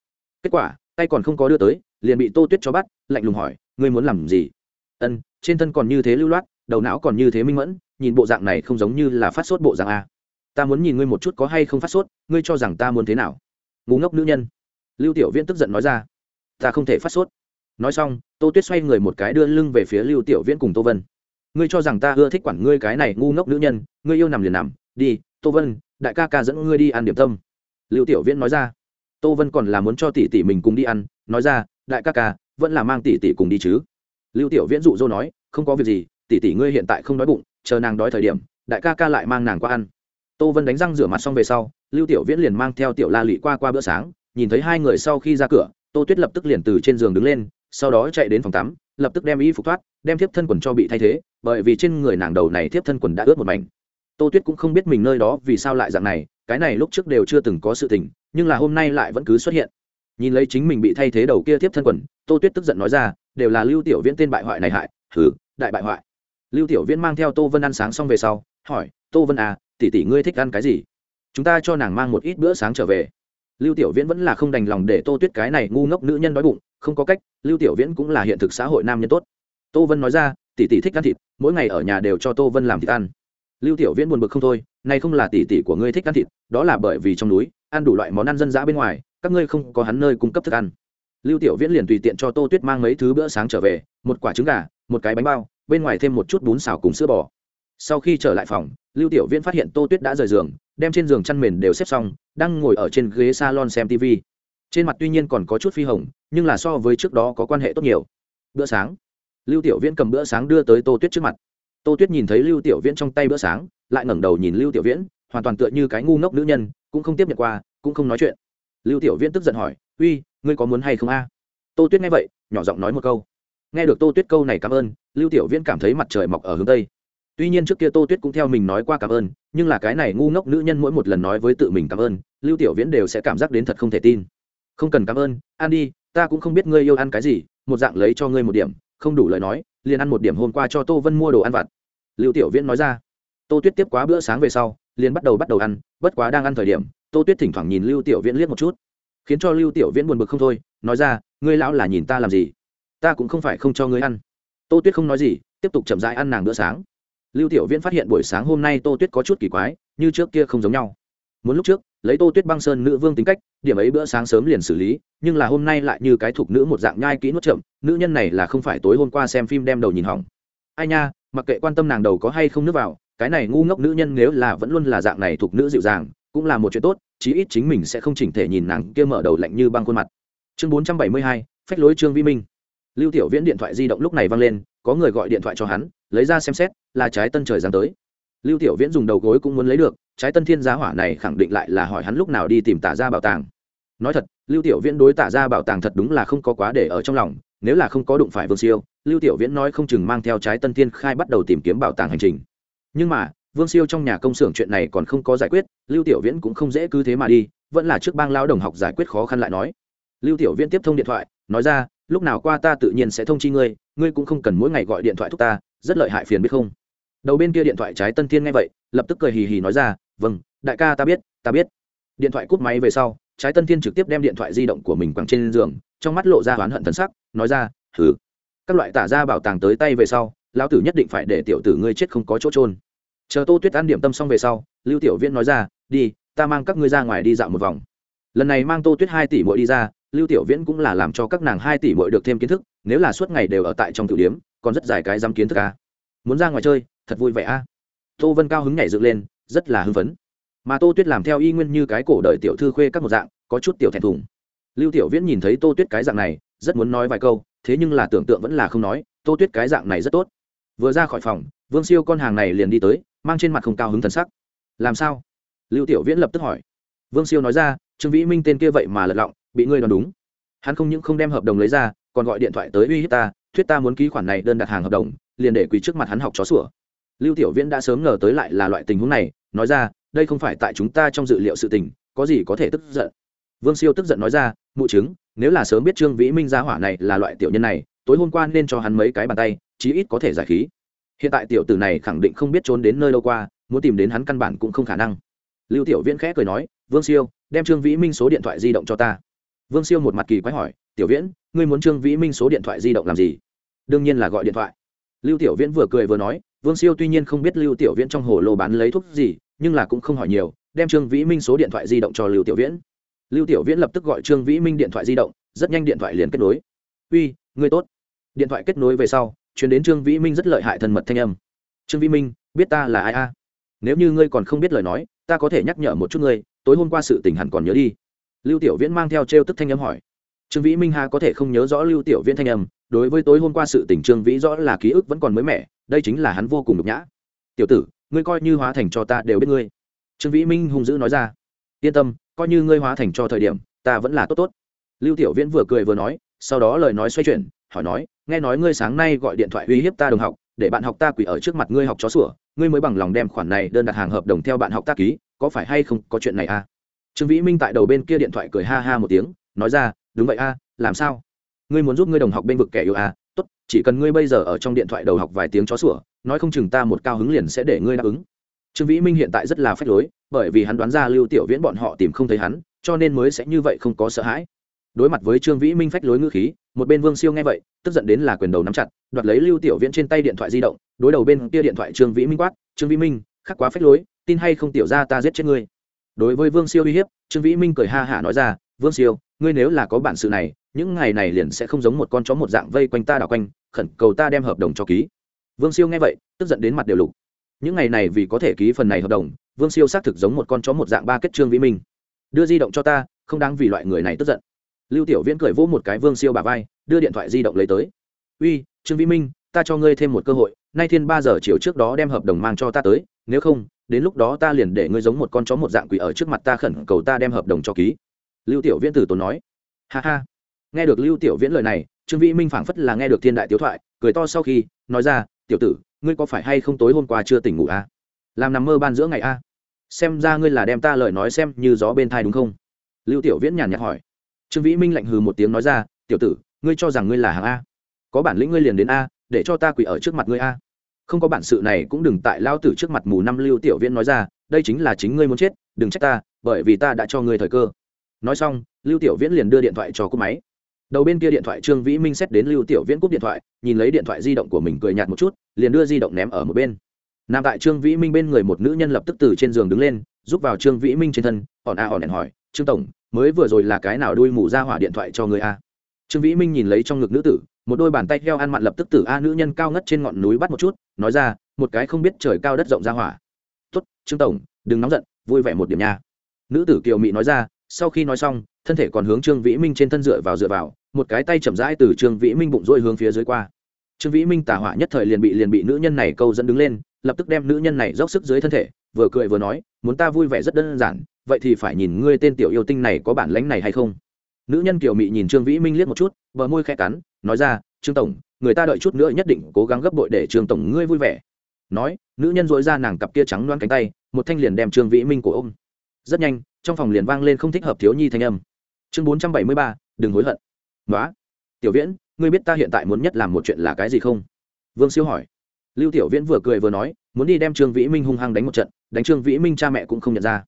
Kết quả, tay còn không có đưa tới, liền bị tô tuyết cho bắt, lạnh lùng hỏi, ngươi muốn làm gì? Ân, trên thân còn như thế lưu loát, đầu não còn như thế minh mẫn, nhìn bộ dạng này không giống như là phát sốt bộ dạng a. Ta muốn nhìn ngươi một chút có hay không phát sốt, ngươi cho rằng ta muốn thế nào? Ngu ngốc nữ nhân. Lưu tiểu viễn tức giận nói ra. Ta không thể phát sốt. Nói xong, tô tuyết xoay người một cái đưa lưng về phía lưu tiểu viễn cùng tô vân. Ngươi cho rằng ta ưa thích quản ngươi cái này ngu ngốc nữ nhân, ngươi yêu nằm liền nằm, đi, tô vân, đại ca ca dẫn ngươi đi ăn điểm tâm. Lưu tiểu viễn nói ra. Tô vân còn là muốn cho tỷ tỷ mình cùng đi ăn, nói ra, đại ca ca, vẫn là mang tỷ tỷ cùng đi chứ lưu tiểu viễn dụ dỗ nói, không có việc gì, tỷ tỷ ngươi hiện tại không đói bụng, chờ nàng đói thời điểm, đại ca ca lại mang nàng qua ăn. Tô vân đánh răng rửa mặt xong về sau, lưu tiểu viễn liền mang theo tiểu la lị qua qua bữa sáng, nhìn thấy hai người sau khi ra cửa, tô tuyết lập tức liền từ trên giường đứng lên, sau đó chạy đến phòng tắm, lập tức đem y phục thoát, đem thiếp thân quần cho bị thay thế, bởi vì trên người nàng đầu này thiếp thân quần đã ướt một mảnh. Tô tuyết cũng không biết mình nơi đó vì sao lại dạng này, cái này lúc trước đều chưa từng có sự tình, nhưng là hôm nay lại vẫn cứ xuất hiện. Nhìn lấy chính mình bị thay thế đầu kia tiếp thân quần, tô tuyết tức giận nói ra đều là lưu tiểu viễn tên bại hoại này hại. Thử đại bại hoại. Lưu tiểu viễn mang theo tô vân ăn sáng xong về sau, hỏi, tô vân à tỷ tỷ ngươi thích ăn cái gì? Chúng ta cho nàng mang một ít bữa sáng trở về. Lưu tiểu viễn vẫn là không đành lòng để tô tuyết cái này ngu ngốc nữ nhân đói bụng, không có cách, lưu tiểu viễn cũng là hiện thực xã hội nam nhân tốt. Tô vân nói ra, tỷ tỷ thích ăn thịt, mỗi ngày ở nhà đều cho tô vân làm thịt ăn. Lưu tiểu viễn buồn bực không thôi nay không là tỷ tỷ của ngươi thích ăn thịt, đó là bởi vì trong núi, ăn đủ loại món ăn dân dã bên ngoài, các ngươi không có hắn nơi cung cấp thức ăn lưu tiểu viễn liền tùy tiện cho tô tuyết mang mấy thứ bữa sáng trở về, một quả trứng gà, một cái bánh bao, bên ngoài thêm một chút bún xào cùng sữa bò. Sau khi trở lại phòng, lưu tiểu viễn phát hiện tô tuyết đã rời giường, đem trên giường chăn mền đều xếp xong, đang ngồi ở trên ghế salon xem tv trên mặt tuy nhiên còn có chút phi hồng, nhưng là so với trước đó có quan hệ tốt nhiều. Bữa sáng. Lưu tiểu viễn cầm bữa sáng đưa tới tô tuyết trước mặt. Tô tuyết nhìn thấy lưu tiểu viễn trong tay bữa sáng, lại ngẩng đầu nhìn lưu tiểu viễn, hoàn toàn tựa như cái ngu ngốc nữ nhân, cũng không tiếp nhận qua, cũng không nói chuyện. Lưu tiểu viễn tức giận hỏi, uy ngươi có muốn hay không a? Tô tuyết nghe vậy, nhỏ giọng nói một câu. Nghe được tô tuyết câu này cảm ơn, lưu tiểu viễn cảm thấy mặt trời mọc ở hướng tây. Tuy nhiên trước kia tô tuyết cũng theo mình nói qua cảm ơn, nhưng là cái này ngu ngốc nữ nhân mỗi một lần nói với tự mình cảm ơn, lưu tiểu viễn đều sẽ cảm giác đến thật không thể tin. Không cần cảm ơn, ăn đi, ta cũng không biết ngươi yêu ăn cái gì, một dạng lấy cho ngươi một điểm, không đủ lời nói, liền ăn một điểm hôm qua cho tô vân mua đồ ăn vặt. Lưu tiểu viễn nói ra. Tô tuyết tiếp quá bữa sáng về sau, liền bắt đầu bắt đầu ăn, bất quá đang ăn thời điểm, tô tuyết thỉnh thoảng nhìn lưu tiểu viễn liếc một chút khiến cho lưu tiểu viễn buồn bực không thôi, nói ra, ngươi lão là nhìn ta làm gì? Ta cũng không phải không cho ngươi ăn. Tô tuyết không nói gì, tiếp tục chậm rãi ăn nàng bữa sáng. Lưu tiểu viễn phát hiện buổi sáng hôm nay tô tuyết có chút kỳ quái, như trước kia không giống nhau. Muốn lúc trước, lấy tô tuyết băng sơn nữ vương tính cách, điểm ấy bữa sáng sớm liền xử lý, nhưng là hôm nay lại như cái thục nữ một dạng nhai kỹ nuốt chậm, nữ nhân này là không phải tối hôm qua xem phim đem đầu nhìn hỏng. Ai nha, mặc kệ quan tâm nàng đầu có hay không nước vào, cái này ngu ngốc nữ nhân nếu là vẫn luôn là dạng này thuộc nữ dịu dàng cũng là một chuyện tốt, chí ít chính mình sẽ không chỉnh thể nhìn nàng kia mở đầu lạnh như băng khuôn mặt. Chương bốn trăm bảy mươi hai, phách lối trương vi minh. Lưu tiểu viễn điện thoại di động lúc này vang lên, có người gọi điện thoại cho hắn, lấy ra xem xét, là trái tân trời giáng tới. Lưu tiểu viễn dùng đầu gối cũng muốn lấy được, trái tân thiên giá hỏa này khẳng định lại là hỏi hắn lúc nào đi tìm tả ra bảo tàng. Nói thật, lưu tiểu viễn đối tả ra bảo tàng thật đúng là không có quá để ở trong lòng, nếu là không có đụng phải vương siêu, lưu tiểu viễn nói không chừng mang theo trái tân thiên khai bắt đầu tìm kiếm bảo tàng hành trình. Nhưng mà vương siêu trong nhà công xưởng chuyện này còn không có giải quyết, lưu tiểu viễn cũng không dễ cứ thế mà đi, vẫn là trước bang lao đồng học giải quyết khó khăn lại nói. Lưu tiểu viễn tiếp thông điện thoại, nói ra, lúc nào qua ta tự nhiên sẽ thông chi ngươi ngươi cũng không cần mỗi ngày gọi điện thoại thúc ta, rất lợi hại phiền biết không? Đầu bên kia điện thoại trái tân thiên nghe vậy, lập tức cười hì hì nói ra vâng đại ca ta biết ta biết. Điện thoại cúp máy về sau, trái tân thiên trực tiếp đem điện thoại di động của mình quẳng trên giường, trong mắt lộ ra oán hận thần sắc, nói ra thử các loại tả ra bảo tàng tới tay về sau, lão tử nhất định phải để tiểu tử ngươi chết không có chỗ trôn chờ tô tuyết ăn điểm tâm xong về sau, lưu tiểu viễn nói ra, đi, ta mang các ngươi ra ngoài đi dạo một vòng lần này mang tô tuyết hai tỷ mỗi đi ra, lưu tiểu viễn cũng là làm cho các nàng hai tỷ mỗi được thêm kiến thức, nếu là suốt ngày đều ở tại trong tử điếm còn rất dài cái dám kiến thức à. muốn ra ngoài chơi, thật vui vẻ a à. tô vân cao hứng nhảy dựng lên, rất là hưng phấn mà tô tuyết làm theo y nguyên như cái cổ đời tiểu thư khuê các một dạng, có chút tiểu thẹn thùng lưu tiểu viễn nhìn thấy tô tuyết cái dạng này, rất muốn nói vài câu, thế nhưng là tưởng tượng vẫn là không nói, tô tuyết cái dạng này rất tốt vừa ra khỏi phòng, vương siêu con hàng này liền đi tới mang trên mặt không cao hứng thần sắc. Làm sao? Lưu tiểu viễn lập tức hỏi. Vương siêu nói ra, trương vĩ minh tên kia vậy mà lật lọng, bị ngươi đoán đúng. Hắn không những không đem hợp đồng lấy ra, còn gọi điện thoại tới uy hiếp ta, thuyết ta muốn ký khoản này đơn đặt hàng hợp đồng, liền để quỳ trước mặt hắn học chó sủa. Lưu tiểu viễn đã sớm ngờ tới lại là loại tình huống này, nói ra, đây không phải tại chúng ta trong dự liệu sự tình, có gì có thể tức giận? Vương siêu tức giận nói ra, mụ chứng, nếu là sớm biết trương vĩ minh gia hỏa này là loại tiểu nhân này, tối hôm qua nên cho hắn mấy cái bàn tay, chí ít có thể giải khí hiện tại tiểu tử này khẳng định không biết trốn đến nơi lâu qua, muốn tìm đến hắn căn bản cũng không khả năng. Lưu tiểu viễn khẽ cười nói, vương siêu, đem trương vĩ minh số điện thoại di động cho ta. Vương siêu một mặt kỳ quái hỏi, tiểu viễn, ngươi muốn trương vĩ minh số điện thoại di động làm gì? Đương nhiên là gọi điện thoại. Lưu tiểu viễn vừa cười vừa nói, vương siêu tuy nhiên không biết lưu tiểu viễn trong hồ lô bán lấy thuốc gì, nhưng là cũng không hỏi nhiều, đem trương vĩ minh số điện thoại di động cho lưu tiểu viễn. Lưu tiểu viễn lập tức gọi trương vĩ minh điện thoại di động, rất nhanh điện thoại liền kết nối. Uy, ngươi tốt. Điện thoại kết nối về sau chuyển đến trương vĩ minh rất lợi hại thân mật thanh âm. Trương vĩ minh, biết ta là ai a? Nếu như ngươi còn không biết lời nói, ta có thể nhắc nhở một chút ngươi, tối hôm qua sự tình hẳn còn nhớ đi. Lưu tiểu viễn mang theo t r e o tức thanh âm hỏi. Trương vĩ minh ha có thể không nhớ rõ lưu tiểu viễn thanh âm, đối với tối hôm qua sự tình trương vĩ rõ là ký ức vẫn còn mới mẻ, đây chính là hắn vô cùng nhục nhã. Tiểu tử, ngươi coi như hóa thành cho ta đều biết ngươi. Trương vĩ minh hung dữ nói ra. Yên tâm, coi như ngươi hóa thành cho thời điểm, ta vẫn là tốt tốt. Lưu tiểu viễn vừa cười vừa nói, sau đó lời nói xoay chuyển hỏi nói nghe nói ngươi sáng nay gọi điện thoại uy hiếp ta đồng học để bạn học ta quỷ ở trước mặt ngươi học chó sủa ngươi mới bằng lòng đem khoản này đơn đặt hàng hợp đồng theo bạn học ta ký có phải hay không có chuyện này à? Trương vĩ minh tại đầu bên kia điện thoại cười ha ha một tiếng nói ra đúng vậy a à, làm sao? Ngươi muốn giúp ngươi đồng học bên vực kẻ yêu à? Tốt chỉ cần ngươi bây giờ ở trong điện thoại đầu học vài tiếng chó sủa nói không chừng ta một cao hứng liền sẽ để ngươi đáp ứng. Trương vĩ minh hiện tại rất là phách lối bởi vì hắn đoán ra lưu tiểu viễn bọn họ tìm không thấy hắn cho nên mới sẽ như vậy không có sợ hãi. Đối mặt với trương vĩ minh phách lối ngữ khí một bên vương siêu nghe vậy, tức giận đến là quyền đầu nắm chặt, đoạt lấy lưu tiểu viễn trên tay điện thoại di động, đối đầu bên kia điện thoại trương vĩ minh quát, trương vĩ minh, khắc quá phách lối, tin hay không tiểu ra ta giết chết ngươi? Đối với vương siêu uy hiếp, trương vĩ minh cười ha hả nói ra, vương siêu, ngươi nếu là có bản sự này, những ngày này liền sẽ không giống một con chó một dạng vây quanh ta đảo quanh, khẩn cầu ta đem hợp đồng cho ký. Vương siêu nghe vậy, tức giận đến mặt đều lục. Những ngày này vì có thể ký phần này hợp đồng, vương siêu xác thực giống một con chó một dạng ba kết trương vĩ minh. Đưa di động cho ta, không đáng vì loại người này tức giận lưu tiểu viễn cười vỗ một cái vương siêu bà vai, đưa điện thoại di động lấy tới. Uy, trương vĩ minh, ta cho ngươi thêm một cơ hội, nay thiên ba giờ chiều trước đó đem hợp đồng mang cho ta tới, nếu không, đến lúc đó ta liền để ngươi giống một con chó một dạng quỷ ở trước mặt ta khẩn cầu ta đem hợp đồng cho ký. Lưu tiểu viễn từ tốn nói. Ha ha. Nghe được lưu tiểu viễn lời này, trương vĩ minh phảng phất là nghe được thiên đại tiếu thoại, cười to sau khi, nói ra, tiểu tử, ngươi có phải hay không tối hôm qua chưa tỉnh ngủ à? làm nằm mơ ban giữa ngày a à? xem ra ngươi là đem ta lời nói xem như gió bên thai đúng không? Lưu tiểu viễn nhàn nhạt hỏi trương vĩ minh lạnh hừ một tiếng nói ra, tiểu tử, ngươi cho rằng ngươi là hàng a. Có bản lĩnh ngươi liền đến a, để cho ta quỳ ở trước mặt ngươi a. Không có bản sự này cũng đừng tại lao tử trước mặt mù năm lưu tiểu viễn nói ra, đây chính là chính ngươi muốn chết, đừng trách ta, bởi vì ta đã cho ngươi thời cơ. Nói xong, lưu tiểu viễn liền đưa điện thoại cho cô máy. Đầu bên kia điện thoại trương vĩ minh xét đến lưu tiểu viễn cúp điện thoại, nhìn lấy điện thoại di động của mình cười nhạt một chút, liền đưa di động ném ở một bên. Nằm tại trương vĩ minh bên người một nữ nhân lập tức từ trên giường đứng lên giúp vào trương vĩ minh trên thân ỏn a ỏn hẹn hỏi, trương tổng mới vừa rồi là cái nào đuôi mù ra hỏa điện thoại cho người a? Trương vĩ minh nhìn lấy trong ngực nữ tử, một đôi bàn tay heo ăn mặn lập tức tử a nữ nhân cao ngất trên ngọn núi bắt một chút, nói ra, một cái không biết trời cao đất rộng ra hỏa. Tốt, trương tổng, đừng nóng giận, vui vẻ một điểm nha. Nữ tử kiều mị nói ra, sau khi nói xong, thân thể còn hướng trương vĩ minh trên thân dựa vào dựa vào, một cái tay chậm rãi từ trương vĩ minh bụng rỗi hướng phía dưới qua. Trương vĩ minh tả hỏa nhất thời liền bị liền bị nữ nhân này câu dẫn đứng lên, lập tức đem nữ nhân này dốc sức dưới thân thể vừa cười vừa nói, muốn ta vui vẻ rất đơn giản, vậy thì phải nhìn ngươi tên tiểu yêu tinh này có bản lánh này hay không? Nữ nhân kiều mị nhìn trương vĩ minh liếc một chút, bờ môi khẽ cắn, nói ra, trương tổng, người ta đợi chút nữa nhất định cố gắng gấp bội để trương tổng ngươi vui vẻ. Nói, nữ nhân dội ra nàng cặp kia trắng loan cánh tay, một thanh liền đem trương vĩ minh cổ ôm. Rất nhanh, trong phòng liền vang lên không thích hợp thiếu nhi thanh âm. Chương bốn trăm bảy mươi ba, đừng hối hận. Nói tiểu viễn, ngươi biết ta hiện tại muốn nhất làm một chuyện là cái gì không? Vương siêu hỏi lưu tiểu viễn vừa cười vừa nói, muốn đi đem trương vĩ minh hung hăng đánh một trận, đánh trương vĩ minh cha mẹ cũng không nhận ra.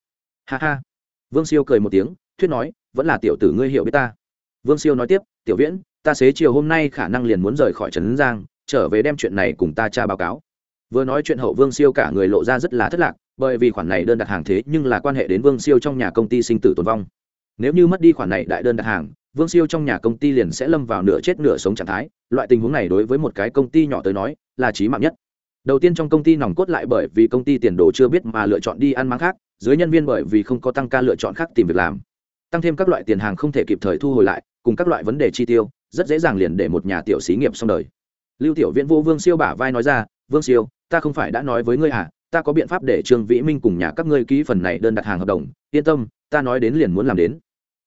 Ha ha. Vương siêu cười một tiếng, thuyết nói, vẫn là tiểu tử ngươi hiểu biết ta. Vương siêu nói tiếp, tiểu viễn, ta xế chiều hôm nay khả năng liền muốn rời khỏi trấn giang, trở về đem chuyện này cùng ta cha báo cáo. Vừa nói chuyện hậu vương siêu cả người lộ ra rất là thất lạc, bởi vì khoản này đơn đặt hàng thế nhưng là quan hệ đến vương siêu trong nhà công ty sinh tử tồn vong. Nếu như mất đi khoản này đại đơn đặt hàng, vương siêu trong nhà công ty liền sẽ lâm vào nửa chết nửa sống trạng thái, loại tình huống này đối với một cái công ty nhỏ tới nói là trí mạng nhất đầu tiên trong công ty nòng cốt lại bởi vì công ty tiền đồ chưa biết mà lựa chọn đi ăn máng khác, dưới nhân viên bởi vì không có tăng ca lựa chọn khác tìm việc làm. Tăng thêm các loại tiền hàng không thể kịp thời thu hồi lại, cùng các loại vấn đề chi tiêu, rất dễ dàng liền để một nhà tiểu xí nghiệp xong đời. Lưu tiểu viễn vô vương siêu bả vai nói ra, vương siêu, ta không phải đã nói với ngươi à ta có biện pháp để trương vĩ minh cùng nhà các ngươi ký phần này đơn đặt hàng hợp đồng, yên tâm, ta nói đến liền muốn làm đến.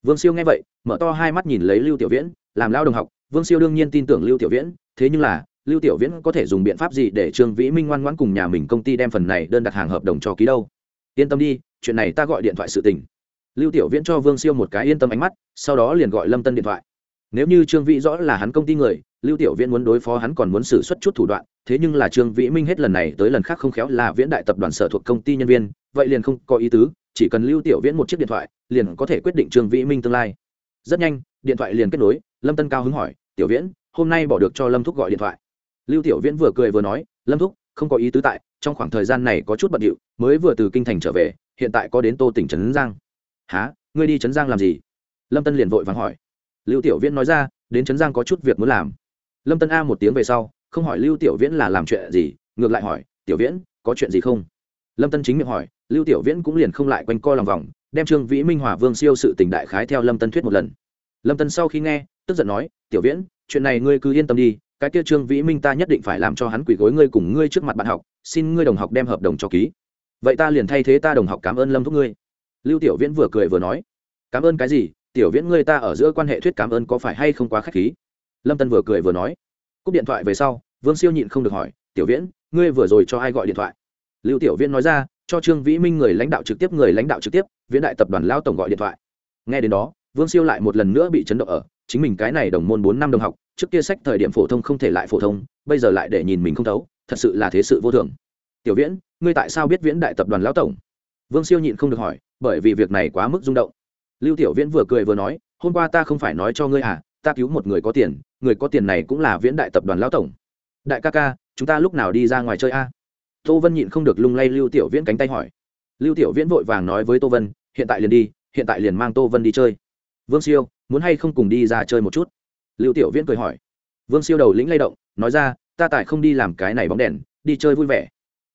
Vương siêu nghe vậy, mở to hai mắt nhìn lấy lưu tiểu viễn, làm lao đồng học, vương siêu đương nhiên tin tưởng lưu tiểu viễn, thế nhưng là lưu tiểu viễn có thể dùng biện pháp gì để trương vĩ minh ngoan ngoãn cùng nhà mình công ty đem phần này đơn đặt hàng hợp đồng cho ký đâu? Yên tâm đi, chuyện này ta gọi điện thoại sự tình. Lưu tiểu viễn cho vương siêu một cái yên tâm ánh mắt, sau đó liền gọi lâm tân điện thoại. Nếu như trương vĩ rõ là hắn công ty người, lưu tiểu viễn muốn đối phó hắn còn muốn xử suất chút thủ đoạn, thế nhưng là trương vĩ minh hết lần này tới lần khác không khéo là viễn đại tập đoàn sở thuộc công ty nhân viên, vậy liền không có ý tứ, chỉ cần lưu tiểu viễn một chiếc điện thoại, liền có thể quyết định trương vĩ minh tương lai. Rất nhanh, điện thoại liền kết nối, lâm tân cao hứng hỏi, tiểu viễn, hôm nay bỏ được cho lâm thúc gọi điện thoại lưu tiểu viễn vừa cười vừa nói, lâm thúc, không có ý tứ tại, trong khoảng thời gian này có chút bận điệu, mới vừa từ kinh thành trở về, hiện tại có đến tô tỉnh trấn giang. Há ngươi đi trấn giang làm gì? Lâm tân liền vội vàng hỏi. Lưu tiểu viễn nói ra, đến trấn giang có chút việc muốn làm. Lâm tân a một tiếng về sau, không hỏi lưu tiểu viễn là làm chuyện gì, ngược lại hỏi, tiểu viễn, có chuyện gì không? Lâm tân chính miệng hỏi, lưu tiểu viễn cũng liền không lại quanh co lòng vòng, đem trương vĩ minh hòa vương siêu sự tình đại khái theo lâm tân thuyết một lần. Lâm tân sau khi nghe, tức giận nói, tiểu viễn, chuyện này ngươi cứ yên tâm đi cái kia trương vĩ minh ta nhất định phải làm cho hắn quỳ gối ngươi cùng ngươi trước mặt bạn học, xin ngươi đồng học đem hợp đồng cho ký. Vậy ta liền thay thế ta đồng học cảm ơn lâm thúc ngươi. Lưu tiểu viễn vừa cười vừa nói. Cảm ơn cái gì? Tiểu viễn ngươi ta ở giữa quan hệ thuyết cảm ơn có phải hay không quá k h á c h khí? Lâm tân vừa cười vừa nói. Cúp điện thoại về sau, vương siêu nhịn không được hỏi, tiểu viễn, ngươi vừa rồi cho ai gọi điện thoại? Lưu tiểu viễn nói ra, cho trương vĩ minh người lãnh đạo trực tiếp, người lãnh đạo trực tiếp, viễn đại tập đoàn lao tổng gọi điện thoại. Nghe đến đó, vương siêu lại một lần nữa bị chấn động ở, chính mình cái này đồng môn bốn năm đồng học trước kia sách thời điểm phổ thông không thể lại phổ thông, bây giờ lại để nhìn mình không thấu, thật sự là thế sự vô thường. Tiểu viễn, ngươi tại sao biết viễn đại tập đoàn lão tổng? Vương siêu nhịn không được hỏi, bởi vì việc này quá mức rung động. Lưu tiểu viễn vừa cười vừa nói, hôm qua ta không phải nói cho ngươi à ta cứu một người có tiền, người có tiền này cũng là viễn đại tập đoàn lão tổng. Đại ca ca, chúng ta lúc nào đi ra ngoài chơi a tô vân nhịn không được lung lay lưu tiểu viễn cánh tay hỏi. Lưu tiểu viễn vội vàng nói với tô vân, hiện tại liền đi, hiện tại liền mang tô vân đi chơi. Vương siêu, muốn hay không cùng đi ra chơi một chút? Lưu tiểu viễn cười hỏi. Vương siêu đầu lĩnh lay động, nói ra, ta tại không đi làm cái này bóng đèn, đi chơi vui vẻ.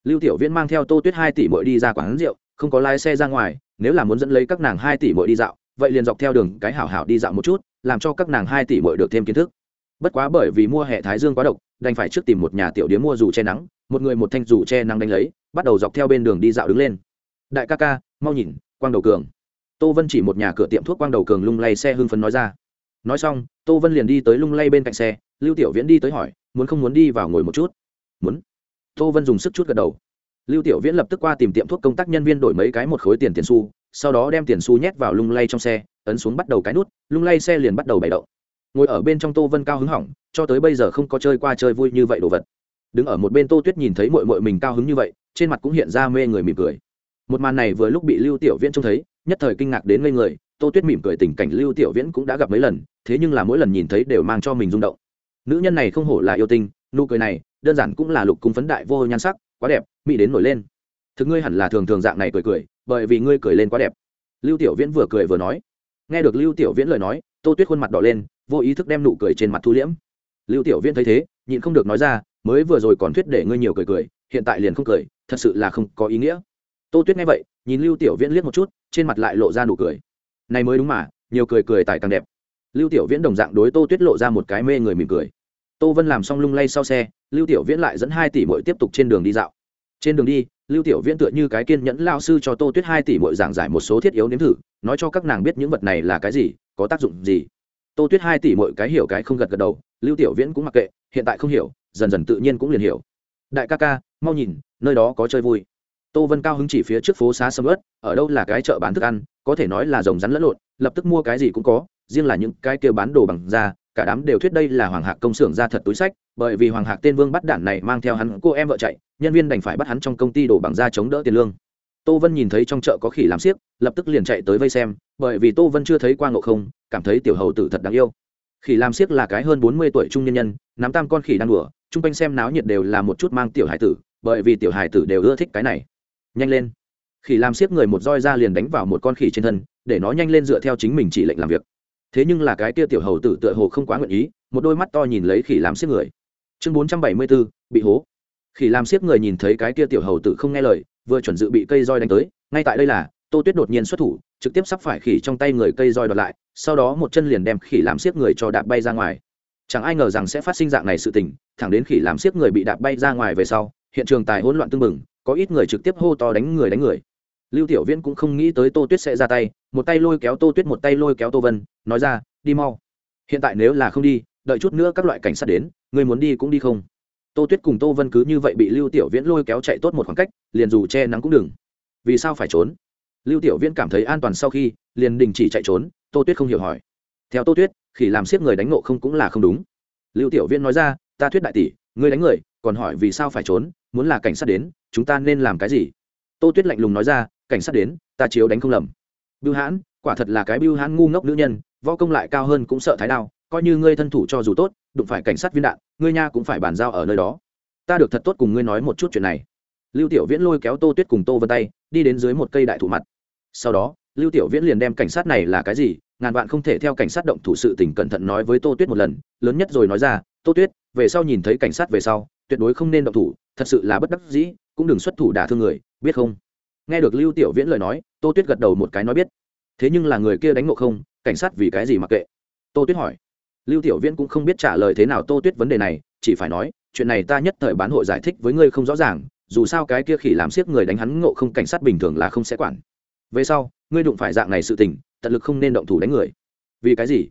Lưu tiểu viễn mang theo tô tuyết hai tỷ muội đi ra quán rượu, không có lái xe ra ngoài, nếu là muốn dẫn lấy các nàng hai tỷ muội đi dạo, vậy liền dọc theo đường cái hảo hảo đi dạo một chút, làm cho các nàng hai tỷ muội được thêm kiến thức. Bất quá bởi vì mua hệ thái dương quá độc, đành phải trước tìm một nhà tiểu điếm mua dù che nắng, một người một thanh dù che nắng đánh lấy, bắt đầu dọc theo bên đường đi dạo đứng lên. Đại ca ca, mau nhìn, quang đầu cường. Tô vân chỉ một nhà cửa tiệm thuốc quang đầu cường lung lay xe hưng phấn nói ra nói xong, tô vân liền đi tới lung lay bên cạnh xe, lưu tiểu viễn đi tới hỏi, muốn không muốn đi vào ngồi một chút? Muốn. Tô vân dùng sức chút gật đầu. Lưu tiểu viễn lập tức qua tìm tiệm thuốc công tác nhân viên đổi mấy cái một khối tiền tiền xu, sau đó đem tiền xu nhét vào lung lay trong xe, ấn xuống bắt đầu cái nút, lung lay xe liền bắt đầu bày động. Ngồi ở bên trong tô vân cao hứng hỏng, cho tới bây giờ không có chơi qua chơi vui như vậy đồ vật. Đứng ở một bên tô tuyết nhìn thấy mội mội mình cao hứng như vậy, trên mặt cũng hiện ra mê người mỉm cười. Một màn này vừa lúc bị lưu tiểu viễn trông thấy, nhất thời kinh ngạc đến ngây người, tô tuyết mỉm cười tình cảnh lưu tiểu viễn cũng đã gặp mấy lần thế nhưng là mỗi lần nhìn thấy đều mang cho mình rung động. Nữ nhân này không hổ là yêu tinh, nụ cười này, đơn giản cũng là lục cung phấn đại vô nhan sắc, quá đẹp, mỹ đến nổi lên. Thực ngươi hẳn là thường thường dạng này cười cười, bởi vì ngươi cười lên quá đẹp. Lưu tiểu viễn vừa cười vừa nói. Nghe được lưu tiểu viễn lời nói, tô tuyết khuôn mặt đỏ lên, vô ý thức đem nụ cười trên mặt thu liễm. Lưu tiểu viễn thấy thế, nhịn không được nói ra, mới vừa rồi còn thuyết để ngươi nhiều cười cười, hiện tại liền không cười, thật sự là không có ý nghĩa. Tô tuyết nghe vậy, nhìn lưu tiểu viễn liếc một chút, trên mặt lại lộ ra nụ cười. Này mới đúng mà, nhiều cười cười tại càng đẹp lưu tiểu viễn đồng dạng đối tô tuyết lộ ra một cái mê người mỉm cười. Tô vân làm xong lung lay sau xe, lưu tiểu viễn lại dẫn hai tỷ mội tiếp tục trên đường đi dạo. Trên đường đi, lưu tiểu viễn tựa như cái kiên nhẫn lao sư cho tô tuyết hai tỷ mội giảng giải một số thiết yếu nếm thử, nói cho các nàng biết những vật này là cái gì, có tác dụng gì. Tô tuyết hai tỷ mội cái hiểu cái không gật gật đầu, lưu tiểu viễn cũng mặc kệ, hiện tại không hiểu, dần dần tự nhiên cũng liền hiểu. Đại ca ca, mau nhìn, nơi đó có chơi vui. Tô vân cao hứng chỉ phía trước phố xá sầm ớt ở đâu là cái chợ bán thức ăn, có thể nói là rồng rắn lẫn lộn, lập tức mua cái gì cũng có riêng là những cái kia bán đồ bằng da cả đám đều thuyết đây là hoàng hạc công xưởng ra thật túi sách bởi vì hoàng hạc tên vương bắt đản này mang theo hắn cô em vợ chạy nhân viên đành phải bắt hắn trong công ty đồ bằng da chống đỡ tiền lương. Tô vân nhìn thấy trong chợ có khỉ làm xiếc, lập tức liền chạy tới vây xem bởi vì tô vân chưa thấy qua ngộ không cảm thấy tiểu hầu tử thật đáng yêu. Khỉ làm xiếc là cái hơn bốn mươi tuổi trung nhân nhân nắm tam con khỉ đang đùa chung quanh xem náo nhiệt đều là một chút mang tiểu hải tử bởi vì tiểu hải tử đều ưa thích cái này. Nhanh lên. Khỉ làm xiếc người một roi ra liền đánh vào một con khỉ trên thân để nó nhanh lên dựa theo chính mình chỉ lệnh làm việc thế nhưng là cái tia tiểu hầu tử tựa hồ không quá nguyện ý, một đôi mắt to nhìn lấy khỉ làm siết người. Chương bốn trăm bảy mươi bốn bị hố. Khỉ làm siết người nhìn thấy cái tia tiểu hầu tử không nghe lời, vừa chuẩn dự bị cây roi đánh tới, ngay tại đây là, tô tuyết đột nhiên xuất thủ, trực tiếp sắp phải khỉ trong tay người cây roi đoạt lại, sau đó một chân liền đem khỉ làm siết người cho đạp bay ra ngoài. Chẳng ai ngờ rằng sẽ phát sinh dạng này sự tình, thẳng đến khỉ làm siết người bị đạp bay ra ngoài về sau, hiện trường tài hỗn loạn tưng bừng, có ít người trực tiếp hô to đánh người đánh người. Lưu tiểu viễn cũng không nghĩ tới tô tuyết sẽ ra tay một tay lôi kéo tô tuyết, một tay lôi kéo tô vân, nói ra, đi mau. Hiện tại nếu là không đi, đợi chút nữa các loại cảnh sát đến người muốn đi cũng đi không. Tô tuyết cùng tô vân cứ như vậy bị lưu tiểu viễn lôi kéo chạy tốt một khoảng cách, liền dù che nắng cũng đừng. Vì sao phải trốn? Lưu tiểu viễn cảm thấy an toàn sau khi, liền đình chỉ chạy trốn, tô tuyết không hiểu hỏi. Theo tô tuyết khi làm siết người đánh nộ không cũng là không đúng. Lưu tiểu viễn nói ra, ta thuyết đại tỷ, ngươi đánh người, còn hỏi vì sao phải trốn, muốn là cảnh sát đến, chúng ta nên làm cái gì? Tô tuyết lạnh lùng nói ra, cảnh sát đến, ta chiếu đánh không lầm bưu hãn, quả thật là cái bưu hãn ngu ngốc nữ nhân, võ công lại cao hơn cũng sợ thái đao, coi như ngươi thân thủ cho dù tốt, đụng phải cảnh sát viên đạn, ngươi nha cũng phải bàn giao ở nơi đó. Ta được thật tốt cùng ngươi nói một chút chuyện này. Lưu tiểu viễn lôi kéo tô tuyết cùng tô vân tay, đi đến dưới một cây đại thụ mặt. Sau đó, lưu tiểu viễn liền đem cảnh sát này là cái gì, ngàn vạn không thể theo cảnh sát động thủ sự tình cẩn thận nói với tô tuyết một lần, lớn nhất rồi nói ra, tô tuyết, về sau nhìn thấy cảnh sát về sau, tuyệt đối không nên động thủ, thật sự là bất đắc dĩ, cũng đừng xuất thủ đả thương người, biết không? Nghe được lưu tiểu viễn lời nói tô tuyết gật đầu một cái nói biết. Thế nhưng là người kia đánh ngộ không, cảnh sát vì cái gì mặc kệ? Tô tuyết hỏi. Lưu tiểu viễn cũng không biết trả lời thế nào tô tuyết vấn đề này, chỉ phải nói, chuyện này ta nhất thời bán hội giải thích với ngươi không rõ ràng, dù sao cái kia khỉ làm siếc người đánh hắn ngộ không cảnh sát bình thường là không sẽ quản. Về sau, ngươi đụng phải dạng này sự tình, tận lực không nên động thủ đánh người. Vì cái gì?